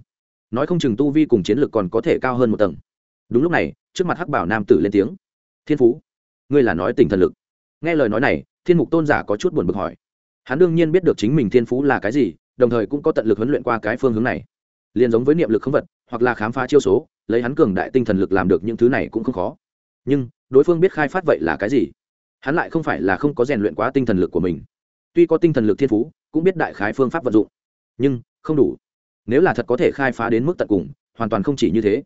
nói không chừng tu vi cùng chiến lược còn có thể cao hơn một tầng. Đúng lúc này, trước mặt hắc bảo nam tử lên tiếng. Thiên phú, ngươi là nói tình thần lực. Nghe lời nói này, thiên mục tôn giả có chút buồn bực hỏi. Hắn đương nhiên biết được chính mình thiên phú là cái gì, đồng thời cũng có tận lực huấn luyện qua cái phương hướng này. Liền giống với niệm lực không vật, hoặc là khám phá chiêu số, lấy hắn cường đại tinh thần lực làm được những thứ này cũng không khó nhưng đối phương biết khai phát vậy là cái gì? Hắn lại không phải là không có rèn luyện quá tinh thần lực của mình. Tuy có tinh thần lực thiên phú, cũng biết đại khái phương pháp vận dụng. Nhưng, không đủ. Nếu là thật có thể khai phá đến mức tận cùng, hoàn toàn không chỉ như thế.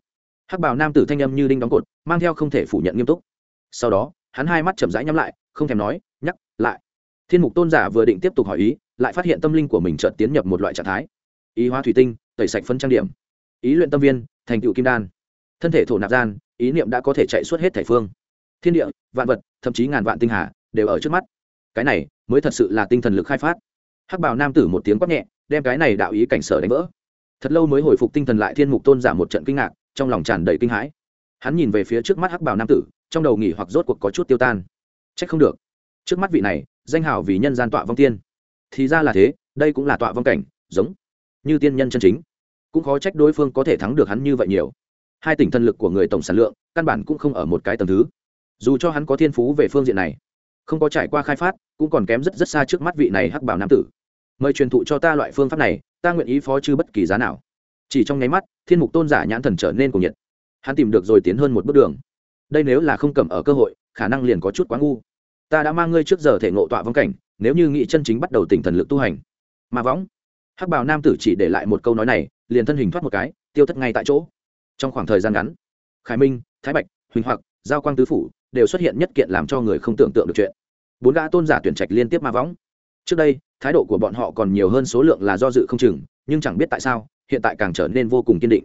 Hắc bảo nam tử thanh âm như đinh đóng cột, mang theo không thể phủ nhận nghiêm túc. Sau đó, hắn hai mắt chậm rãi nhắm lại, không thèm nói, nhắc, lại. Thiên mục tôn giả vừa định tiếp tục hỏi ý, lại phát hiện tâm linh của mình chợt tiến nhập một loại trạng thái. Ý hóa thủy tinh, tẩy sạch phân trang điểm. Ý luyện tâm viên, thành tựu kim đan. Thân thể thổ nạp gian ý niệm đã có thể chạy suốt hết thể phương. Thiên địa, vạn vật, thậm chí ngàn vạn tinh hà đều ở trước mắt. Cái này mới thật sự là tinh thần lực khai phát. Hắc bảo nam tử một tiếng quát nhẹ, đem cái này đạo ý cảnh sở đánh vỡ. Thật lâu mới hồi phục tinh thần lại thiên mục tôn giả một trận kinh ngạc, trong lòng tràn đầy kinh hãi. Hắn nhìn về phía trước mắt hắc bảo nam tử, trong đầu nghỉ hoặc rốt cuộc có chút tiêu tan. C h ắ c không được. Trước mắt vị này, danh hào vì nhân gian tọa vong tiên. Thì ra là thế, đây cũng là tọa vong cảnh, giống như tiên nhân chân chính. Cũng khó trách đối phương có thể thắng được hắn như vậy nhiều hai tỉnh thân lực của người tổng sản lượng, căn bản cũng không ở một cái tầm thứ. Dù cho hắn có thiên phú về phương diện này, không có trải qua khai phát, cũng còn kém rất rất xa trước mắt vị này hắc bảo nam tử. Mời truyền thụ cho ta loại phương pháp này, ta nguyện ý phó chư bất kỳ giá nào. Chỉ trong nháy mắt, thiên mục tôn giả nhãn thần trở nên cùng nhiệt. Hắn tìm được rồi tiến hơn một bước đường. Đây nếu là không cầm ở cơ hội, khả năng liền có chút quá ngu. Ta đã mang ngươi trước giờ thể ngộ tọa vong cảnh, nếu như nghị chân chính bắt đầu tỉnh thần lực tu hành. Mà võng. Hắc bào nam tử chỉ để lại một câu nói này, liền thân hình thoát một cái, tiêu thất ngay tại chỗ trong khoảng thời gian ngắn. Khải minh, thái bạch, huỳnh hoặc, giao quang tứ phủ đều xuất hiện nhất kiện làm cho người không tưởng tượng được chuyện. Bốn gã tôn giả tuyển trạch liên tiếp ma võng. Trước đây, thái độ của bọn họ còn nhiều hơn số lượng là do dự không chừng, nhưng chẳng biết tại sao, hiện tại càng trở nên vô cùng kiên định.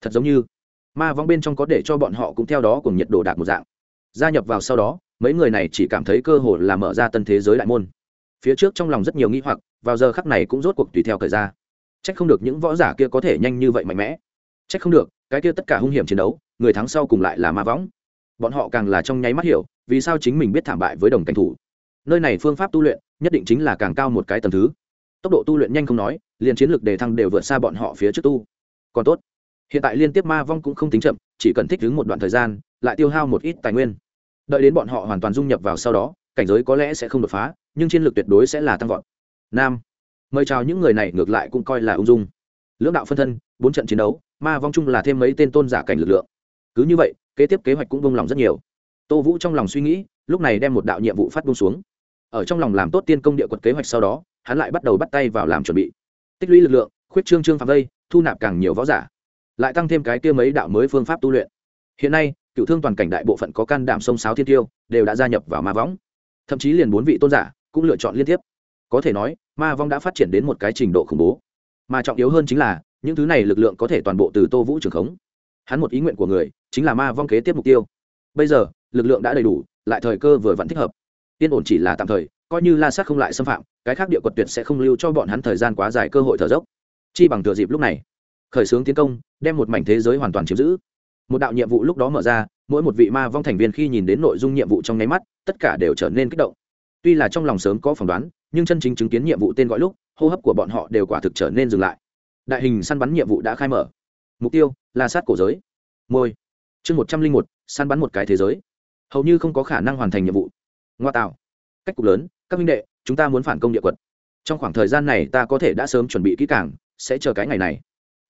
Thật giống như, ma võng bên trong có để cho bọn họ cũng theo đó cùng nhiệt độ đạt một dạng. Gia nhập vào sau đó, mấy người này chỉ cảm thấy cơ hội là mở ra tân thế giới đại môn. Phía trước trong lòng rất nhiều nghi hoặc, vào giờ khắc này cũng rốt cuộc tùy theo thời gian trách không được những võ giả kia có thể nhanh như vậy mạnh mẽ. Trách không được cái kia tất cả hung hiểm chiến đấu, người thắng sau cùng lại là ma võng. Bọn họ càng là trong nháy mắt hiểu, vì sao chính mình biết thảm bại với đồng cảnh thủ. Nơi này phương pháp tu luyện, nhất định chính là càng cao một cái tầm thứ. Tốc độ tu luyện nhanh không nói, liền chiến lược đề thăng đều vượt xa bọn họ phía trước tu. Còn tốt, hiện tại liên tiếp ma vong cũng không tính chậm, chỉ cần thích ứng một đoạn thời gian, lại tiêu hao một ít tài nguyên. Đợi đến bọn họ hoàn toàn dung nhập vào sau đó, cảnh giới có lẽ sẽ không đột phá, nhưng chiến lược tuyệt đối sẽ là tăng vọt. Nam, mời chào những người này, ngược lại cũng coi là ung dung. Lưỡng đạo phân thân, bốn trận chiến đấu ma vong chung là thêm mấy tên tôn giả cảnh lực lượng. Cứ như vậy, kế tiếp kế hoạch cũng vung lòng rất nhiều. Tô vũ trong lòng suy nghĩ, lúc này đem một đạo nhiệm vụ phát bung xuống. Ở trong lòng làm tốt tiên công địa quật kế hoạch sau đó, hắn lại bắt đầu bắt tay vào làm chuẩn bị. Tích lũy lực lượng, khuyết trương trương phạm vây, thu nạp càng nhiều võ giả. Lại tăng thêm cái kia mấy đạo mới phương pháp tu luyện. Hiện nay, cựu thương toàn cảnh đại bộ phận có can đảm sông sáo thiên tiêu, đều đã gia nhập vào ma võng thậm chí liền bốn vị tôn giả cũng lựa chọn liên tiếp. Có thể nói, ma vong đã phát triển đến một cái trình độ khủng bố. Mà trọng yếu hơn chính là những thứ này lực lượng có thể toàn bộ từ tô vũ trường khống. Hắn một ý nguyện của người chính là ma vong kế tiếp mục tiêu. Bây giờ, lực lượng đã đầy đủ, lại thời cơ vừa vẫn thích hợp. Yên ổn chỉ là tạm thời, coi như la sát không lại xâm phạm, cái khác địa quật tuyệt sẽ không lưu cho bọn hắn thời gian quá dài cơ hội thở dốc. Chi bằng thừa dịp lúc này, khởi xướng tiến công, đem một mảnh thế giới hoàn toàn chiếm giữ. Một đạo nhiệm vụ lúc đó mở ra, mỗi một vị ma vong thành viên khi nhìn đến nội dung nhiệm vụ trong nháy mắt, tất cả đều trở nên kích động. Tuy là trong lòng sớm có phỏng đoán, nhưng chân chính chứng kiến nhiệm vụ tên gọi lúc, hô hấp của bọn họ đều quả thực trở nên dừng lại đại hình săn bắn nhiệm vụ đã khai mở. Mục tiêu là sát cổ giới. Môi. Chương một trăm linh một, săn bắn một cái thế giới. Hầu như không có khả năng hoàn thành nhiệm vụ. Ngoa tạo. Cách cục lớn, các minh đệ, chúng ta muốn phản công địa quật. Trong khoảng thời gian này ta có thể đã sớm chuẩn bị kỹ càng, sẽ chờ cái ngày này.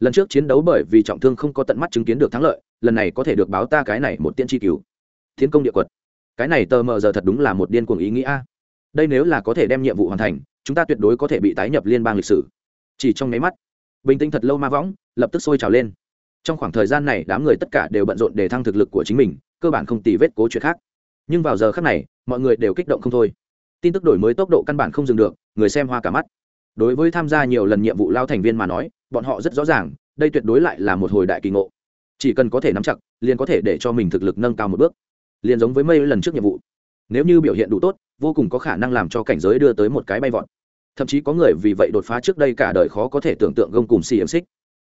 Lần trước chiến đấu bởi vì trọng thương không có tận mắt chứng kiến được thắng lợi, lần này có thể được báo ta cái này một tiên tri cứu thiên công địa quật. Cái này tờ mờ giờ thật đúng là một điên cuồng ý nghĩa đây nếu là có thể đem nhiệm vụ hoàn thành, chúng ta tuyệt đối có thể bị tái nhập liên bang lịch sử. Chỉ trong nháy mắt bình tĩnh thật lâu ma võng, lập tức sôi trào lên. Trong khoảng thời gian này, đám người tất cả đều bận rộn để thăng thực lực của chính mình, cơ bản không tì vết cố chuyện khác. Nhưng vào giờ khác này, mọi người đều kích động không thôi. Tin tức đổi mới tốc độ căn bản không dừng được, người xem hoa cả mắt. Đối với tham gia nhiều lần nhiệm vụ lao thành viên mà nói, bọn họ rất rõ ràng, đây tuyệt đối lại là một hồi đại kỳ ngộ. Chỉ cần có thể nắm chặt, liền có thể để cho mình thực lực nâng cao một bước. Liền giống với mây lần trước nhiệm vụ. Nếu như biểu hiện đủ tốt, vô cùng có khả năng làm cho cảnh giới đưa tới một cái bay vọt thậm chí có người vì vậy đột phá trước đây cả đời khó có thể tưởng tượng gông cùng xì xiềng xích.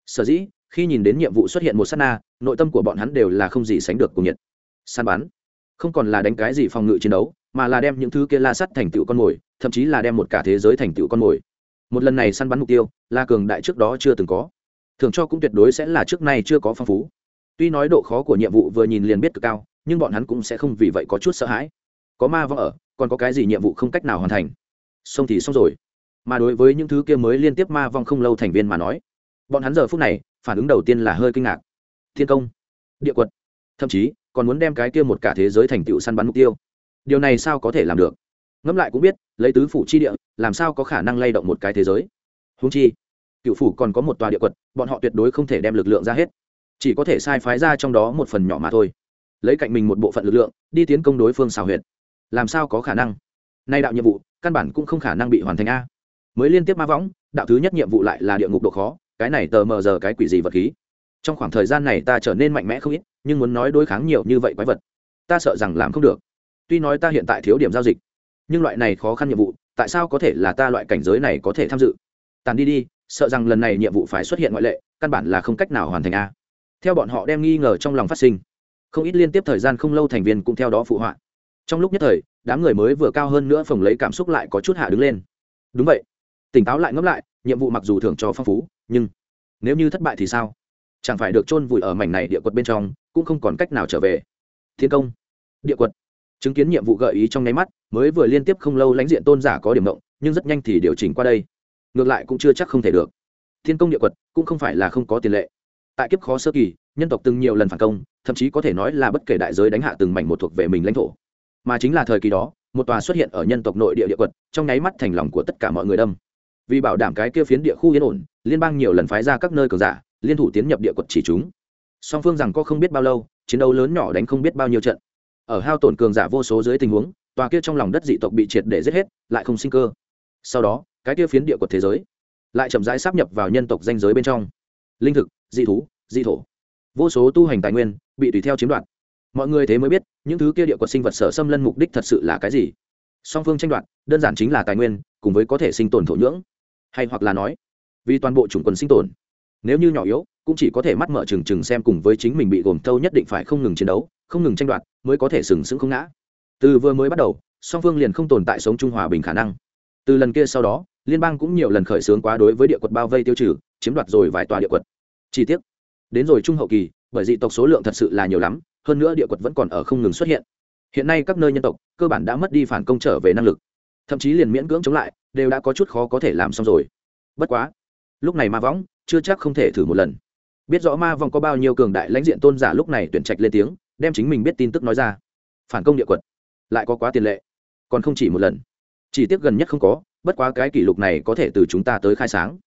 Sở dĩ, khi nhìn đến nhiệm vụ xuất hiện một s á t na, nội tâm của bọn hắn đều là không gì sánh được cùng nhiệt. Săn bắn, không còn là đánh cái gì phòng ngự chiến đấu, mà là đem những thứ kia la sắt thành tựu con mồi, thậm chí là đem một cả thế giới thành tựu con mồi. Một lần này săn bắn mục tiêu, la cường đại trước đó chưa từng có. Thường cho cũng tuyệt đối sẽ là trước nay chưa có phong phú. Tuy nói độ khó của nhiệm vụ vừa nhìn liền biết cực cao, nhưng bọn hắn cũng sẽ không vì vậy có chút sợ hãi. Có ma vong ở, còn có cái gì nhiệm vụ không cách nào hoàn thành. Xong thì xong rồi mà đối với những thứ kia mới liên tiếp ma vong không lâu thành viên mà nói, bọn hắn giờ phút này phản ứng đầu tiên là hơi kinh ngạc. Thiên công, địa quật, thậm chí còn muốn đem cái kia một cả thế giới thành tựu săn bắn mục tiêu. Điều này sao có thể làm được? Ngẫm lại cũng biết, lấy tứ phủ chi địa, làm sao có khả năng lay động một cái thế giới? Húng chi, cựu phủ còn có một tòa địa quật, bọn họ tuyệt đối không thể đem lực lượng ra hết. Chỉ có thể sai phái ra trong đó một phần nhỏ mà thôi. Lấy cạnh mình một bộ phận lực lượng, đi tiến công đối phương xào huyệt. Làm sao có khả năng? Nay đạo nhiệm vụ, căn bản cũng không khả năng bị hoàn thành a mới liên tiếp ma võng, đạo thứ nhất nhiệm vụ lại là địa ngục độ khó, cái này tờ mờ giờ cái quỷ gì vật khí. Trong khoảng thời gian này ta trở nên mạnh mẽ không ít, nhưng muốn nói đối kháng nhiều như vậy quái vật, ta sợ rằng làm không được. Tuy nói ta hiện tại thiếu điểm giao dịch, nhưng loại này khó khăn nhiệm vụ, tại sao có thể là ta loại cảnh giới này có thể tham dự? Tàn đi đi, sợ rằng lần này nhiệm vụ phải xuất hiện ngoại lệ, căn bản là không cách nào hoàn thành a. Theo bọn họ đem nghi ngờ trong lòng phát sinh, không ít liên tiếp thời gian không lâu thành viên cũng theo đó phụ họa. Trong lúc nhất thời, đám người mới vừa cao hơn nữa phòng lấy cảm xúc lại có chút hạ đứng lên. Đúng vậy tỉnh táo lại ngẫm lại, nhiệm vụ mặc dù thưởng cho phong phú, nhưng nếu như thất bại thì sao? Chẳng phải được chôn vùi ở mảnh này địa quật bên trong, cũng không còn cách nào trở về. Thiên công, địa quật. Chứng kiến nhiệm vụ gợi ý trong nháy mắt, mới vừa liên tiếp không lâu lãnh diện tôn giả có điểm động, nhưng rất nhanh thì điều chỉnh qua đây. Ngược lại cũng chưa chắc không thể được. Thiên công địa quật cũng không phải là không có tiền lệ. Tại kiếp khó sơ kỳ, nhân tộc từng nhiều lần phản công, thậm chí có thể nói là bất kể đại giới đánh hạ từng mảnh một thuộc về mình lãnh thổ. Mà chính là thời kỳ đó, một tòa xuất hiện ở nhân tộc nội địa địa quật, trong nháy mắt thành lòng của tất cả mọi người đâm vì bảo đảm cái kia phiến địa khu yên ổn, liên bang nhiều lần phái ra các nơi cường giả, liên thủ tiến nhập địa quật chỉ chúng. Song phương rằng có không biết bao lâu, chiến đấu lớn nhỏ đánh không biết bao nhiêu trận. Ở hao tổn cường giả vô số dưới tình huống, tòa kia trong lòng đất dị tộc bị triệt để giết hết, lại không sinh cơ. Sau đó, cái kia phiến địa quật thế giới lại chậm rãi sắp nhập vào nhân tộc danh giới bên trong. Linh thực, dị thú, dị thổ. Vô số tu hành tài nguyên bị tùy theo chiếm đoạt. Mọi người thế mới biết, những thứ kia địa quật sinh vật sở xâm lân mục đích thật sự là cái gì. Song phương tranh đoạt, đơn giản chính là tài nguyên, cùng với có thể sinh tồn thổ nhưỡng hay hoặc là nói, vì toàn bộ chủng quần sinh tồn. Nếu như nhỏ yếu, cũng chỉ có thể mắt mở trừng trừng xem cùng với chính mình bị gồm thâu nhất định phải không ngừng chiến đấu, không ngừng tranh đoạt, mới có thể sừng sững không ngã. Từ vừa mới bắt đầu, song phương liền không tồn tại sống trung hòa bình khả năng. Từ lần kia sau đó, liên bang cũng nhiều lần khởi xướng quá đối với địa quật bao vây tiêu trừ, chiếm đoạt rồi vài tòa địa quật. Chi tiết đến rồi trung hậu kỳ, bởi dị tộc số lượng thật sự là nhiều lắm, hơn nữa địa quật vẫn còn ở không ngừng xuất hiện. Hiện nay các nơi nhân tộc cơ bản đã mất đi phản công trở về năng lực, thậm chí liền miễn cưỡng chống lại đều đã có chút khó có thể làm xong rồi. Bất quá, lúc này ma võng chưa chắc không thể thử một lần. Biết rõ ma vong có bao nhiêu cường đại lãnh diện tôn giả lúc này tuyển trạch lên tiếng, đem chính mình biết tin tức nói ra. Phản công địa quật, lại có quá tiền lệ, còn không chỉ một lần. Chỉ tiếc gần nhất không có, bất quá cái kỷ lục này có thể từ chúng ta tới khai sáng.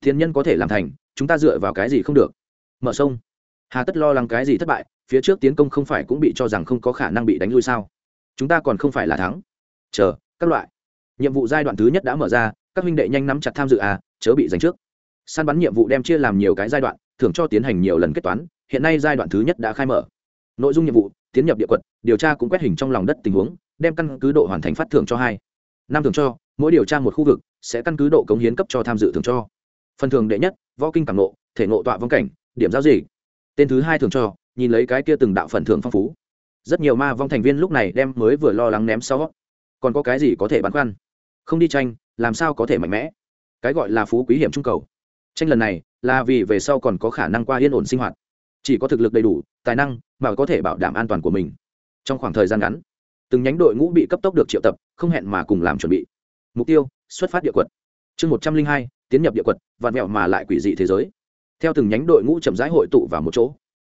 Thiên nhân có thể làm thành, chúng ta dựa vào cái gì không được? Mở sông. Hà tất lo lắng cái gì thất bại, phía trước tiến công không phải cũng bị cho rằng không có khả năng bị đánh lui sao? Chúng ta còn không phải là thắng. Chờ, các loại nhiệm vụ giai đoạn thứ nhất đã mở ra, các huynh đệ nhanh nắm chặt tham dự à chớ bị giành trước. Săn bắn nhiệm vụ đem chia làm nhiều cái giai đoạn thường cho tiến hành nhiều lần kết toán, hiện nay giai đoạn thứ nhất đã khai mở. Nội dung nhiệm vụ, tiến nhập địa quật, điều tra cũng quét hình trong lòng đất tình huống, đem căn cứ độ hoàn thành phát thưởng cho hai. Năm thường cho, mỗi điều tra một khu vực, sẽ căn cứ độ cống hiến cấp cho tham dự thường cho. Phần thưởng đệ nhất, võ kinh cảm nộ thể nộ tọa vong cảnh, điểm giao gì tên thứ hai thường cho, nhìn lấy cái kia từng đạo phần thưởng phong phú. Rất nhiều ma vong thành viên lúc này đem mới vừa lo lắng ném sau. Còn có cái gì có thể băn khoăn? Không đi tranh, làm sao có thể mạnh mẽ? Cái gọi là phú quý hiểm trung cầu. Tranh lần này là vì về sau còn có khả năng qua yên ổn sinh hoạt. Chỉ có thực lực đầy đủ, tài năng mà có thể bảo đảm an toàn của mình. Trong khoảng thời gian ngắn, từng nhánh đội ngũ bị cấp tốc được triệu tập, không hẹn mà cùng làm chuẩn bị. Mục tiêu, xuất phát địa quật. Chương một trăm linh hai, tiến nhập địa quật vạn mẹo mà lại quỷ dị thế giới. Theo từng nhánh đội ngũ chậm rãi hội tụ vào một chỗ,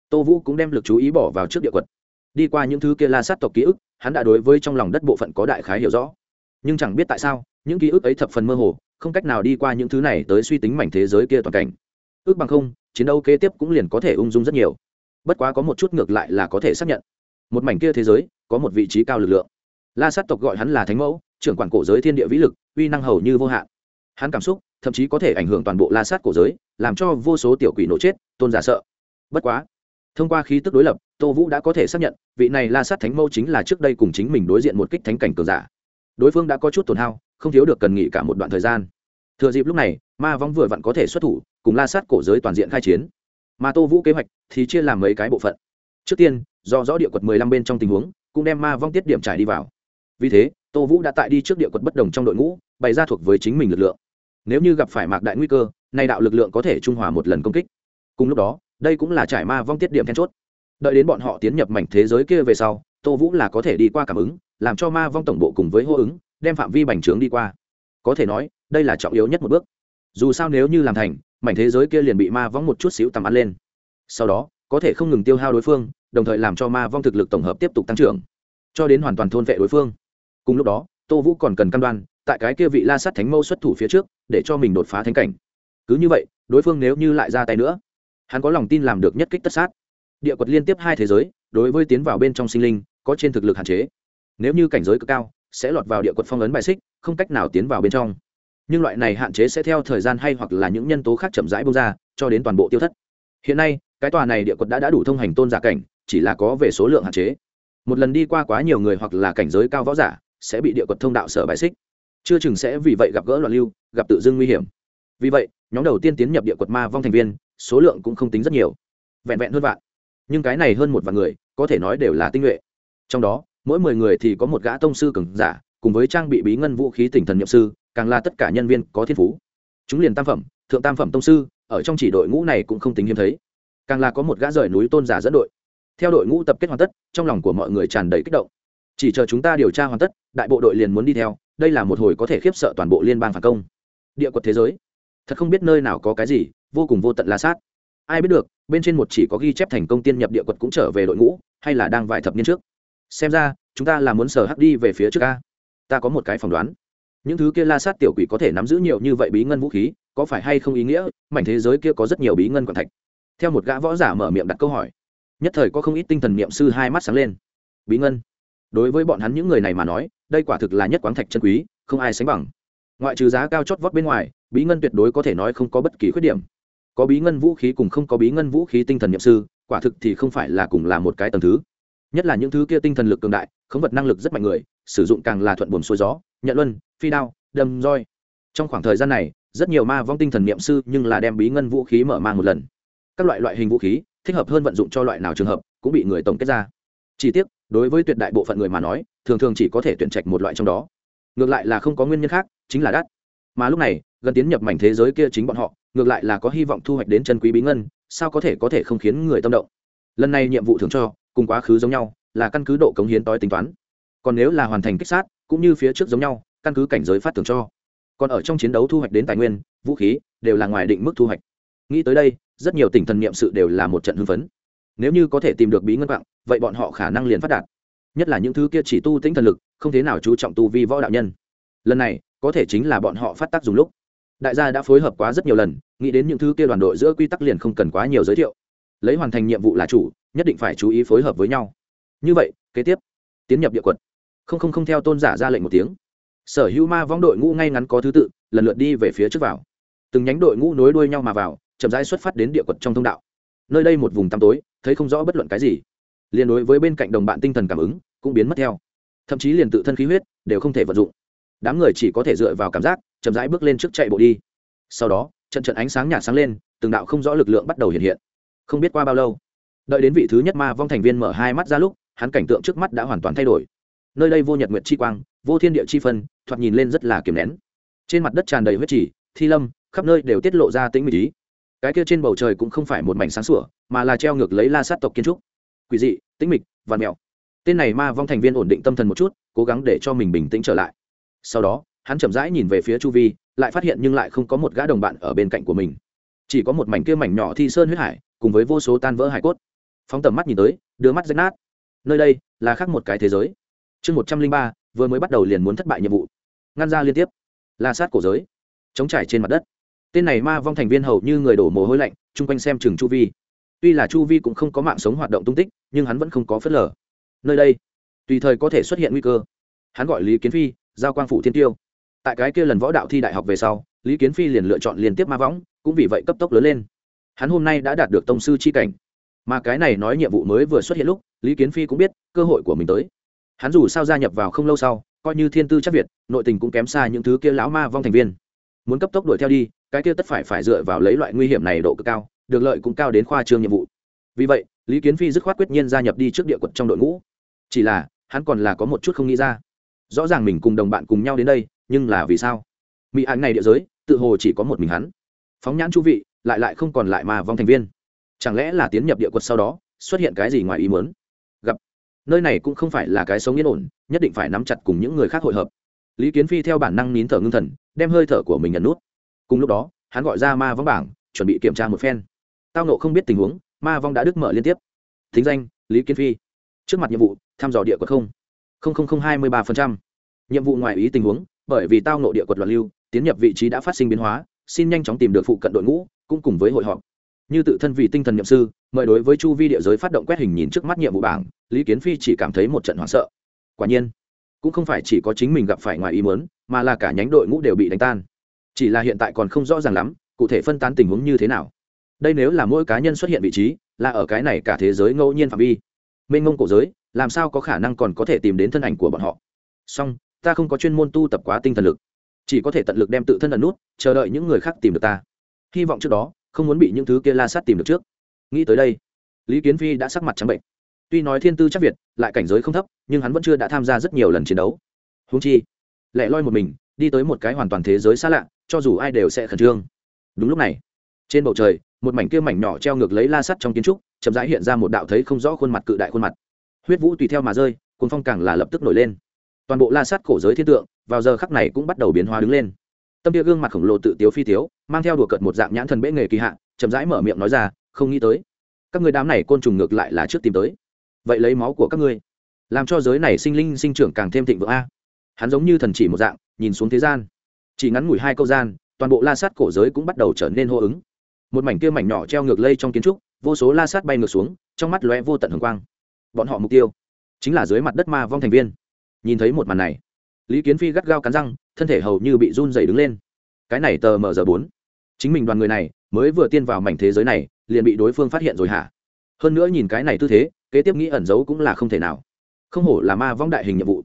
tô vũ cũng đem lực chú ý bỏ vào trước địa quật. Đi qua những thứ kia la sát tộc ký ức, hắn đã đối với trong lòng đất bộ phận có đại khái hiểu rõ nhưng chẳng biết tại sao, những ký ức ấy thập phần mơ hồ, không cách nào đi qua những thứ này tới suy tính mảnh thế giới kia toàn cảnh. Ước bằng không, chiến đấu kế tiếp cũng liền có thể ung dung rất nhiều. Bất quá có một chút ngược lại là có thể xác nhận. Một mảnh kia thế giới, có một vị trí cao lực lượng. La sát tộc gọi hắn là thánh mẫu, trưởng quản cổ giới thiên địa vĩ lực, uy năng hầu như vô hạn. Hắn cảm xúc, thậm chí có thể ảnh hưởng toàn bộ la sát cổ giới, làm cho vô số tiểu quỷ nổ chết, tôn giả sợ. Bất quá, thông qua khí tức đối lập, tô vũ đã có thể xác nhận, vị này la sát thánh mẫu chính là trước đây cùng chính mình đối diện một kích thánh cảnh cường giả đối phương đã có chút tổn hao, không thiếu được cần nghỉ cả một đoạn thời gian. Thừa dịp lúc này, ma vong vừa vặn có thể xuất thủ, cùng la sát cổ giới toàn diện khai chiến. Mà tô vũ kế hoạch thì chia làm mấy cái bộ phận. Trước tiên, do rõ địa quật mười lăm bên trong tình huống, cũng đem ma vong tiết điểm trải đi vào. Vì thế, tô vũ đã tại đi trước địa quật bất đồng trong đội ngũ, bày ra thuộc với chính mình lực lượng. Nếu như gặp phải mạc đại nguy cơ, nay đạo lực lượng có thể trung hòa một lần công kích. Cùng lúc đó, đây cũng là trải ma vong tiết điểm then chốt. Đợi đến bọn họ tiến nhập mảnh thế giới kia về sau, tô vũ là có thể đi qua cảm ứng làm cho ma vong tổng bộ cùng với hô ứng, đem phạm vi bành trướng đi qua. Có thể nói, đây là trọng yếu nhất một bước. Dù sao nếu như làm thành, mảnh thế giới kia liền bị ma vong một chút xíu tầm ăn lên. Sau đó, có thể không ngừng tiêu hao đối phương, đồng thời làm cho ma vong thực lực tổng hợp tiếp tục tăng trưởng. Cho đến hoàn toàn thôn vệ đối phương. Cùng lúc đó, tô vũ còn cần căn đoan, tại cái kia vị la sát thánh mâu xuất thủ phía trước, để cho mình đột phá thánh cảnh. Cứ như vậy, đối phương nếu như lại ra tay nữa, hắn có lòng tin làm được nhất kích tất sát. Địa quật liên tiếp hai thế giới, đối với tiến vào bên trong sinh linh, có trên thực lực hạn chế nếu như cảnh giới cực cao, sẽ lọt vào địa quật phong ấn bài xích, không cách nào tiến vào bên trong. Nhưng loại này hạn chế sẽ theo thời gian hay hoặc là những nhân tố khác chậm rãi bông ra, cho đến toàn bộ tiêu thất. Hiện nay, cái tòa này địa quật đã đã đủ thông hành tôn giả cảnh, chỉ là có về số lượng hạn chế. Một lần đi qua quá nhiều người hoặc là cảnh giới cao võ giả, sẽ bị địa quật thông đạo sở bài xích. Chưa chừng sẽ vì vậy gặp gỡ loạn lưu, gặp tự dưng nguy hiểm. Vì vậy, nhóm đầu tiên tiến nhập địa quật ma vong thành viên, số lượng cũng không tính rất nhiều. Vẹn vẹn hơn vạn. Nhưng cái này hơn một vạn người, có thể nói đều là tinh nhuệ. Trong đó mỗi mười người thì có một gã tông sư cường giả, cùng với trang bị bí ngân vũ khí tỉnh thần nhiệm sư, càng là tất cả nhân viên có thiên phú. Chúng liền tam phẩm, thượng tam phẩm tông sư, ở trong chỉ đội ngũ này cũng không tính hiếm thấy. Càng là có một gã rời núi tôn giả dẫn đội. Theo đội ngũ tập kết hoàn tất, trong lòng của mọi người tràn đầy kích động. Chỉ chờ chúng ta điều tra hoàn tất, đại bộ đội liền muốn đi theo, đây là một hồi có thể khiếp sợ toàn bộ liên bang phản công. Địa quật thế giới. Thật không biết nơi nào có cái gì, vô cùng vô tận la sát. Ai biết được, bên trên một chỉ có ghi chép thành công tiên nhập địa quật cũng trở về đội ngũ, hay là đang vài thập niên trước xem ra, chúng ta là muốn sở hắc đi về phía trước a. Ta có một cái phỏng đoán. Những thứ kia la sát tiểu quỷ có thể nắm giữ nhiều như vậy bí ngân vũ khí, có phải hay không ý nghĩa, mảnh thế giới kia có rất nhiều bí ngân quản thạch? Theo một gã võ giả mở miệng đặt câu hỏi, nhất thời có không ít tinh thần niệm sư hai mắt sáng lên. Bí ngân? Đối với bọn hắn những người này mà nói, đây quả thực là nhất quán thạch chân quý, không ai sánh bằng. Ngoại trừ giá cao chót vót bên ngoài, bí ngân tuyệt đối có thể nói không có bất kỳ khuyết điểm. Có bí ngân vũ khí cùng không có bí ngân vũ khí tinh thần niệm sư, quả thực thì không phải là cùng là một cái tầng thứ nhất là những thứ kia tinh thần lực cường đại, khống vật năng lực rất mạnh người, sử dụng càng là thuận buồm xuôi gió, nhận luân, phi đao, đâm roi. Trong khoảng thời gian này, rất nhiều ma vong tinh thần niệm sư nhưng là đem bí ngân vũ khí mở mang một lần. Các loại loại hình vũ khí, thích hợp hơn vận dụng cho loại nào trường hợp, cũng bị người tổng kết ra. Chi tiết đối với tuyệt đại bộ phận người mà nói, thường thường chỉ có thể tuyển trạch một loại trong đó. Ngược lại là không có nguyên nhân khác, chính là đắt. Mà lúc này, gần tiến nhập mảnh thế giới kia chính bọn họ, ngược lại là có hy vọng thu hoạch đến chân quý bí ngân, sao có thể có thể không khiến người tâm động? Lần này nhiệm vụ thường cho cùng quá khứ giống nhau, là căn cứ độ cống hiến tối tính toán. Còn nếu là hoàn thành kích sát, cũng như phía trước giống nhau, căn cứ cảnh giới phát thưởng cho. Còn ở trong chiến đấu thu hoạch đến tài nguyên, vũ khí, đều là ngoài định mức thu hoạch. Nghĩ tới đây, rất nhiều tỉnh thần niệm sự đều là một trận hưng phấn. Nếu như có thể tìm được bí ngân quạng, vậy bọn họ khả năng liền phát đạt. Nhất là những thứ kia chỉ tu tính thần lực, không thế nào chú trọng tu vi võ đạo nhân. Lần này, có thể chính là bọn họ phát tác dùng lúc. Đại gia đã phối hợp quá rất nhiều lần, nghĩ đến những thứ kia đoàn đội giữa quy tắc liền không cần quá nhiều giới thiệu lấy hoàn thành nhiệm vụ là chủ, nhất định phải chú ý phối hợp với nhau. Như vậy, kế tiếp, tiến nhập địa quận không không không theo tôn giả ra lệnh một tiếng. Sở hữu ma vong đội ngũ ngay ngắn có thứ tự, lần lượt đi về phía trước vào. Từng nhánh đội ngũ nối đuôi nhau mà vào, chậm rãi xuất phát đến địa quật trong thông đạo. Nơi đây một vùng tăm tối, thấy không rõ bất luận cái gì. Liền đối với bên cạnh đồng bạn tinh thần cảm ứng, cũng biến mất theo. Thậm chí liền tự thân khí huyết, đều không thể vận dụng. Đám người chỉ có thể dựa vào cảm giác, chậm rãi bước lên trước chạy bộ đi. Sau đó, trận trận ánh sáng nhạt sáng lên, từng đạo không rõ lực lượng bắt đầu hiện hiện không biết qua bao lâu. Đợi đến vị thứ nhất ma vong thành viên mở hai mắt ra lúc, hắn cảnh tượng trước mắt đã hoàn toàn thay đổi. Nơi đây vô nhật nguyệt chi quang, vô thiên địa chi phân, thoạt nhìn lên rất là kiềm nén. Trên mặt đất tràn đầy huyết trì, thi lâm, khắp nơi đều tiết lộ ra tính mỹ ý. Cái kia trên bầu trời cũng không phải một mảnh sáng sủa, mà là treo ngược lấy la sát tộc kiến trúc. Quỷ dị, tĩnh mịch và mèo tên này ma vong thành viên ổn định tâm thần một chút, cố gắng để cho mình bình tĩnh trở lại. Sau đó, hắn chậm rãi nhìn về phía chu vi, lại phát hiện nhưng lại không có một gã đồng bạn ở bên cạnh của mình. Chỉ có một mảnh kia mảnh nhỏ thi sơn huyết hải cùng với vô số tan vỡ hải cốt. Phóng tầm mắt nhìn tới, đưa mắt rách nát. Nơi đây là khác một cái thế giới. Chương một trăm linh ba, vừa mới bắt đầu liền muốn thất bại nhiệm vụ. Ngăn ra liên tiếp. La sát cổ giới. Chống trải trên mặt đất. Tên này ma vong thành viên hầu như người đổ mồ hôi lạnh, chung quanh xem chừng chu vi. Tuy là chu vi cũng không có mạng sống hoạt động tung tích, nhưng hắn vẫn không có phớt lờ. Nơi đây, tùy thời có thể xuất hiện nguy cơ. Hắn gọi lý kiến phi, giao quang phủ thiên tiêu. Tại cái kia lần võ đạo thi đại học về sau, lý kiến phi liền lựa chọn liên tiếp ma võng cũng vì vậy cấp tốc lớn lên hắn hôm nay đã đạt được tông sư c h i cảnh. Mà cái này nói nhiệm vụ mới vừa xuất hiện lúc, lý kiến phi cũng biết cơ hội của mình tới. Hắn dù sao gia nhập vào không lâu sau, coi như thiên tư chắc việt, nội tình cũng kém xa những thứ kia lão ma vong thành viên. Muốn cấp tốc đuổi theo đi, cái kia tất phải phải dựa vào lấy loại nguy hiểm này độ cực cao, được lợi cũng cao đến khoa trương nhiệm vụ. Vì vậy, lý kiến phi dứt khoát quyết nhiên gia nhập đi trước địa quật trong đội ngũ. Chỉ là, hắn còn là có một chút không nghĩ ra. Rõ ràng mình cùng đồng bạn cùng nhau đến đây, nhưng là vì sao? Mỹ ảnh này địa giới, tự hồ chỉ có một mình hắn. Phóng nhãn chu vị lại lại không còn lại mà vong thành viên. Chẳng lẽ là tiến nhập địa quật sau đó, xuất hiện cái gì ngoài ý muốn? Gặp. Nơi này cũng không phải là cái sống yên ổn, nhất định phải nắm chặt cùng những người khác hội hợp. Lý kiến phi theo bản năng nín thở ngưng thần, đem hơi thở của mình nhận nút. Cùng lúc đó, hắn gọi ra ma vong bảng, chuẩn bị kiểm tra một phen. Tao nộ không biết tình huống, ma vong đã đứt mở liên tiếp. Thính danh, lý kiến phi. Trước mặt nhiệm vụ, thăm dò địa quật không không không hai mươi ba phần trăm. Nhiệm vụ ngoài ý tình huống, bởi vì tao nộ địa quật loạn lưu, tiến nhập vị trí đã phát sinh biến hóa xin nhanh chóng tìm được phụ cận đội ngũ, cũng cùng với hội họp. Như tự thân vì tinh thần nhậm sư, mời đối với chu vi địa giới phát động quét hình nhìn trước mắt nhiệm vụ bảng, lý kiến phi chỉ cảm thấy một trận hoảng sợ. Quả nhiên, cũng không phải chỉ có chính mình gặp phải ngoài ý muốn, mà là cả nhánh đội ngũ đều bị đánh tan. Chỉ là hiện tại còn không rõ ràng lắm, cụ thể phân tán tình huống như thế nào. Đây nếu là mỗi cá nhân xuất hiện vị trí, là ở cái này cả thế giới ngẫu nhiên phạm vi. Mênh mông cổ giới, làm sao có khả năng còn có thể tìm đến thân ảnh của bọn họ? Song ta không có chuyên môn tu tập quá tinh thần lực chỉ có thể tận lực đem tự thân ẩn nút, chờ đợi những người khác tìm được ta. Hy vọng trước đó, không muốn bị những thứ kia la sát tìm được trước. Nghĩ tới đây, lý kiến phi đã sắc mặt trắng bệnh. Tuy nói thiên tư chắc việt, lại cảnh giới không thấp, nhưng hắn vẫn chưa đã tham gia rất nhiều lần chiến đấu. Húng chi, lẻ loi một mình, đi tới một cái hoàn toàn thế giới xa lạ, cho dù ai đều sẽ khẩn trương. Đúng lúc này, trên bầu trời, một mảnh kia mảnh nhỏ treo ngược lấy la sắt trong kiến trúc, chậm rãi hiện ra một đạo thấy không rõ khuôn mặt cự đại khuôn mặt. Huyết vũ tùy theo mà rơi cuốn phong càng là lập tức nổi lên toàn bộ la sắt cổ giới thiên tượng, vào giờ khắc này cũng bắt đầu biến hóa đứng lên. Tâm địa gương mặt khổng lồ tự tiếu phi tiếu, mang theo đùa cợt một dạng nhãn thần bệ nghề kỳ hạn chậm rãi mở miệng nói ra, không nghĩ tới, các người đám này côn trùng ngược lại là trước tìm tới. Vậy lấy máu của các ngươi, làm cho giới này sinh linh sinh trưởng càng thêm thịnh vượng a. Hắn giống như thần chỉ một dạng, nhìn xuống thế gian. Chỉ ngắn ngủi hai câu gian, toàn bộ la sát cổ giới cũng bắt đầu trở nên hô ứng. Một mảnh kia mảnh nhỏ treo ngược lây trong kiến trúc, vô số la sát bay ngược xuống, trong mắt lóe vô tận hồng quang. Bọn họ mục tiêu chính là dưới mặt đất ma vong thành viên nhìn thấy một màn này, lý kiến phi gắt gao cắn răng, thân thể hầu như bị run dày đứng lên. Cái này tờ mờ giờ bốn. Chính mình đoàn người này mới vừa tiên vào mảnh thế giới này, liền bị đối phương phát hiện rồi hả? Hơn nữa nhìn cái này tư thế, kế tiếp nghĩ ẩn giấu cũng là không thể nào. Không hổ là ma vong đại hình nhiệm vụ.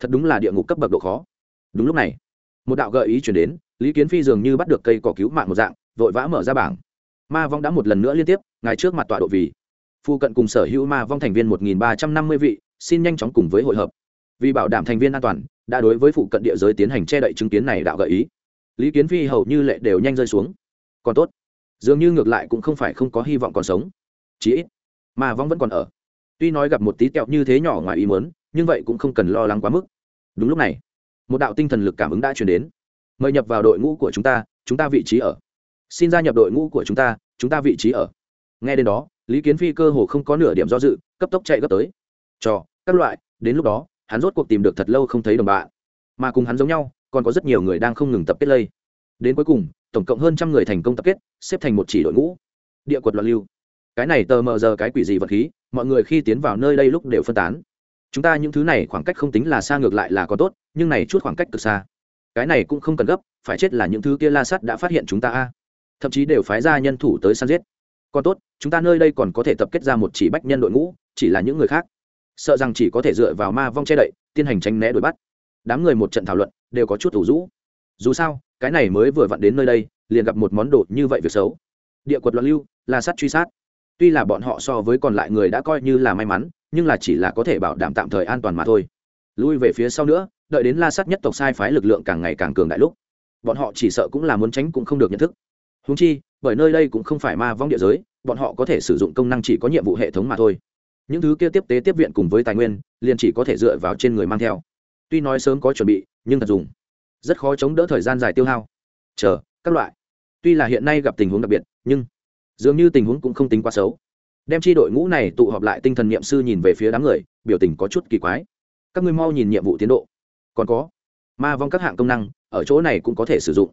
Thật đúng là địa ngục cấp bậc độ khó. Đúng lúc này, một đạo gợi ý chuyển đến, lý kiến phi dường như bắt được cây cỏ cứu mạng một dạng, vội vã mở ra bảng. Ma vong đã một lần nữa liên tiếp ngày trước mặt tọa độ vì. Phụ cận cùng sở hữu ma vong thành viên một nghìn ba trăm năm mươi vị, xin nhanh chóng cùng với hội hợp vì bảo đảm thành viên an toàn, đã đối với phụ cận địa giới tiến hành che đậy chứng kiến này đạo gợi ý. Lý kiến phi hầu như lệ đều nhanh rơi xuống. Còn tốt, dường như ngược lại cũng không phải không có hy vọng còn sống. Chí ít, mà vong vẫn còn ở. Tuy nói gặp một tí kẹo như thế nhỏ ngoài ý muốn, nhưng vậy cũng không cần lo lắng quá mức. Đúng lúc này, một đạo tinh thần lực cảm ứng đã chuyển đến. Mời nhập vào đội ngũ của chúng ta chúng ta vị trí ở. Xin gia nhập đội ngũ của chúng ta chúng ta vị trí ở. Nghe đến đó, lý kiến phi cơ hồ không có nửa điểm do dự, cấp tốc chạy gấp tới. Cho, các loại, đến lúc đó hắn rốt cuộc tìm được thật lâu không thấy đồng bạn. Mà cùng hắn giống nhau, còn có rất nhiều người đang không ngừng tập kết lây. Đến cuối cùng, tổng cộng hơn trăm người thành công tập kết, xếp thành một chỉ đội ngũ. Địa quật loạn lưu. Cái này tờ mờ giờ cái quỷ gì vật khí, mọi người khi tiến vào nơi đây lúc đều phân tán. Chúng ta những thứ này khoảng cách không tính là xa ngược lại là có tốt, nhưng này chút khoảng cách cực xa. Cái này cũng không cần gấp, phải chết là những thứ kia la sắt đã phát hiện chúng ta a. Thậm chí đều phái ra nhân thủ tới săn giết. Còn tốt, chúng ta nơi đây còn có thể tập kết ra một chỉ bách nhân đội ngũ, chỉ là những người khác sợ rằng chỉ có thể dựa vào ma vong che đậy, tiến hành tránh né đuổi bắt. Đám người một trận thảo luận, đều có chút thủ rũ. Dù sao, cái này mới vừa vặn đến nơi đây, liền gặp một món đồ như vậy việc xấu. Địa quật loạn lưu, là sát truy sát. Tuy là bọn họ so với còn lại người đã coi như là may mắn, nhưng là chỉ là có thể bảo đảm tạm thời an toàn mà thôi. Lui về phía sau nữa, đợi đến la sát nhất tộc sai phái lực lượng càng ngày càng cường đại lúc, bọn họ chỉ sợ cũng là muốn tránh cũng không được nhận thức. Húng chi, bởi nơi đây cũng không phải ma vong địa giới, bọn họ có thể sử dụng công năng chỉ có nhiệm vụ hệ thống mà thôi những thứ kia tiếp tế tiếp viện cùng với tài nguyên, liền chỉ có thể dựa vào trên người mang theo. Tuy nói sớm có chuẩn bị, nhưng thật dùng. Rất khó chống đỡ thời gian dài tiêu hao. Chờ, các loại. Tuy là hiện nay gặp tình huống đặc biệt, nhưng dường như tình huống cũng không tính quá xấu. Đem chi đội ngũ này tụ họp lại tinh thần n i ệ m sư nhìn về phía đám người, biểu tình có chút kỳ quái. Các ngươi mau nhìn nhiệm vụ tiến độ. Còn có, ma vong các hạng công năng, ở chỗ này cũng có thể sử dụng.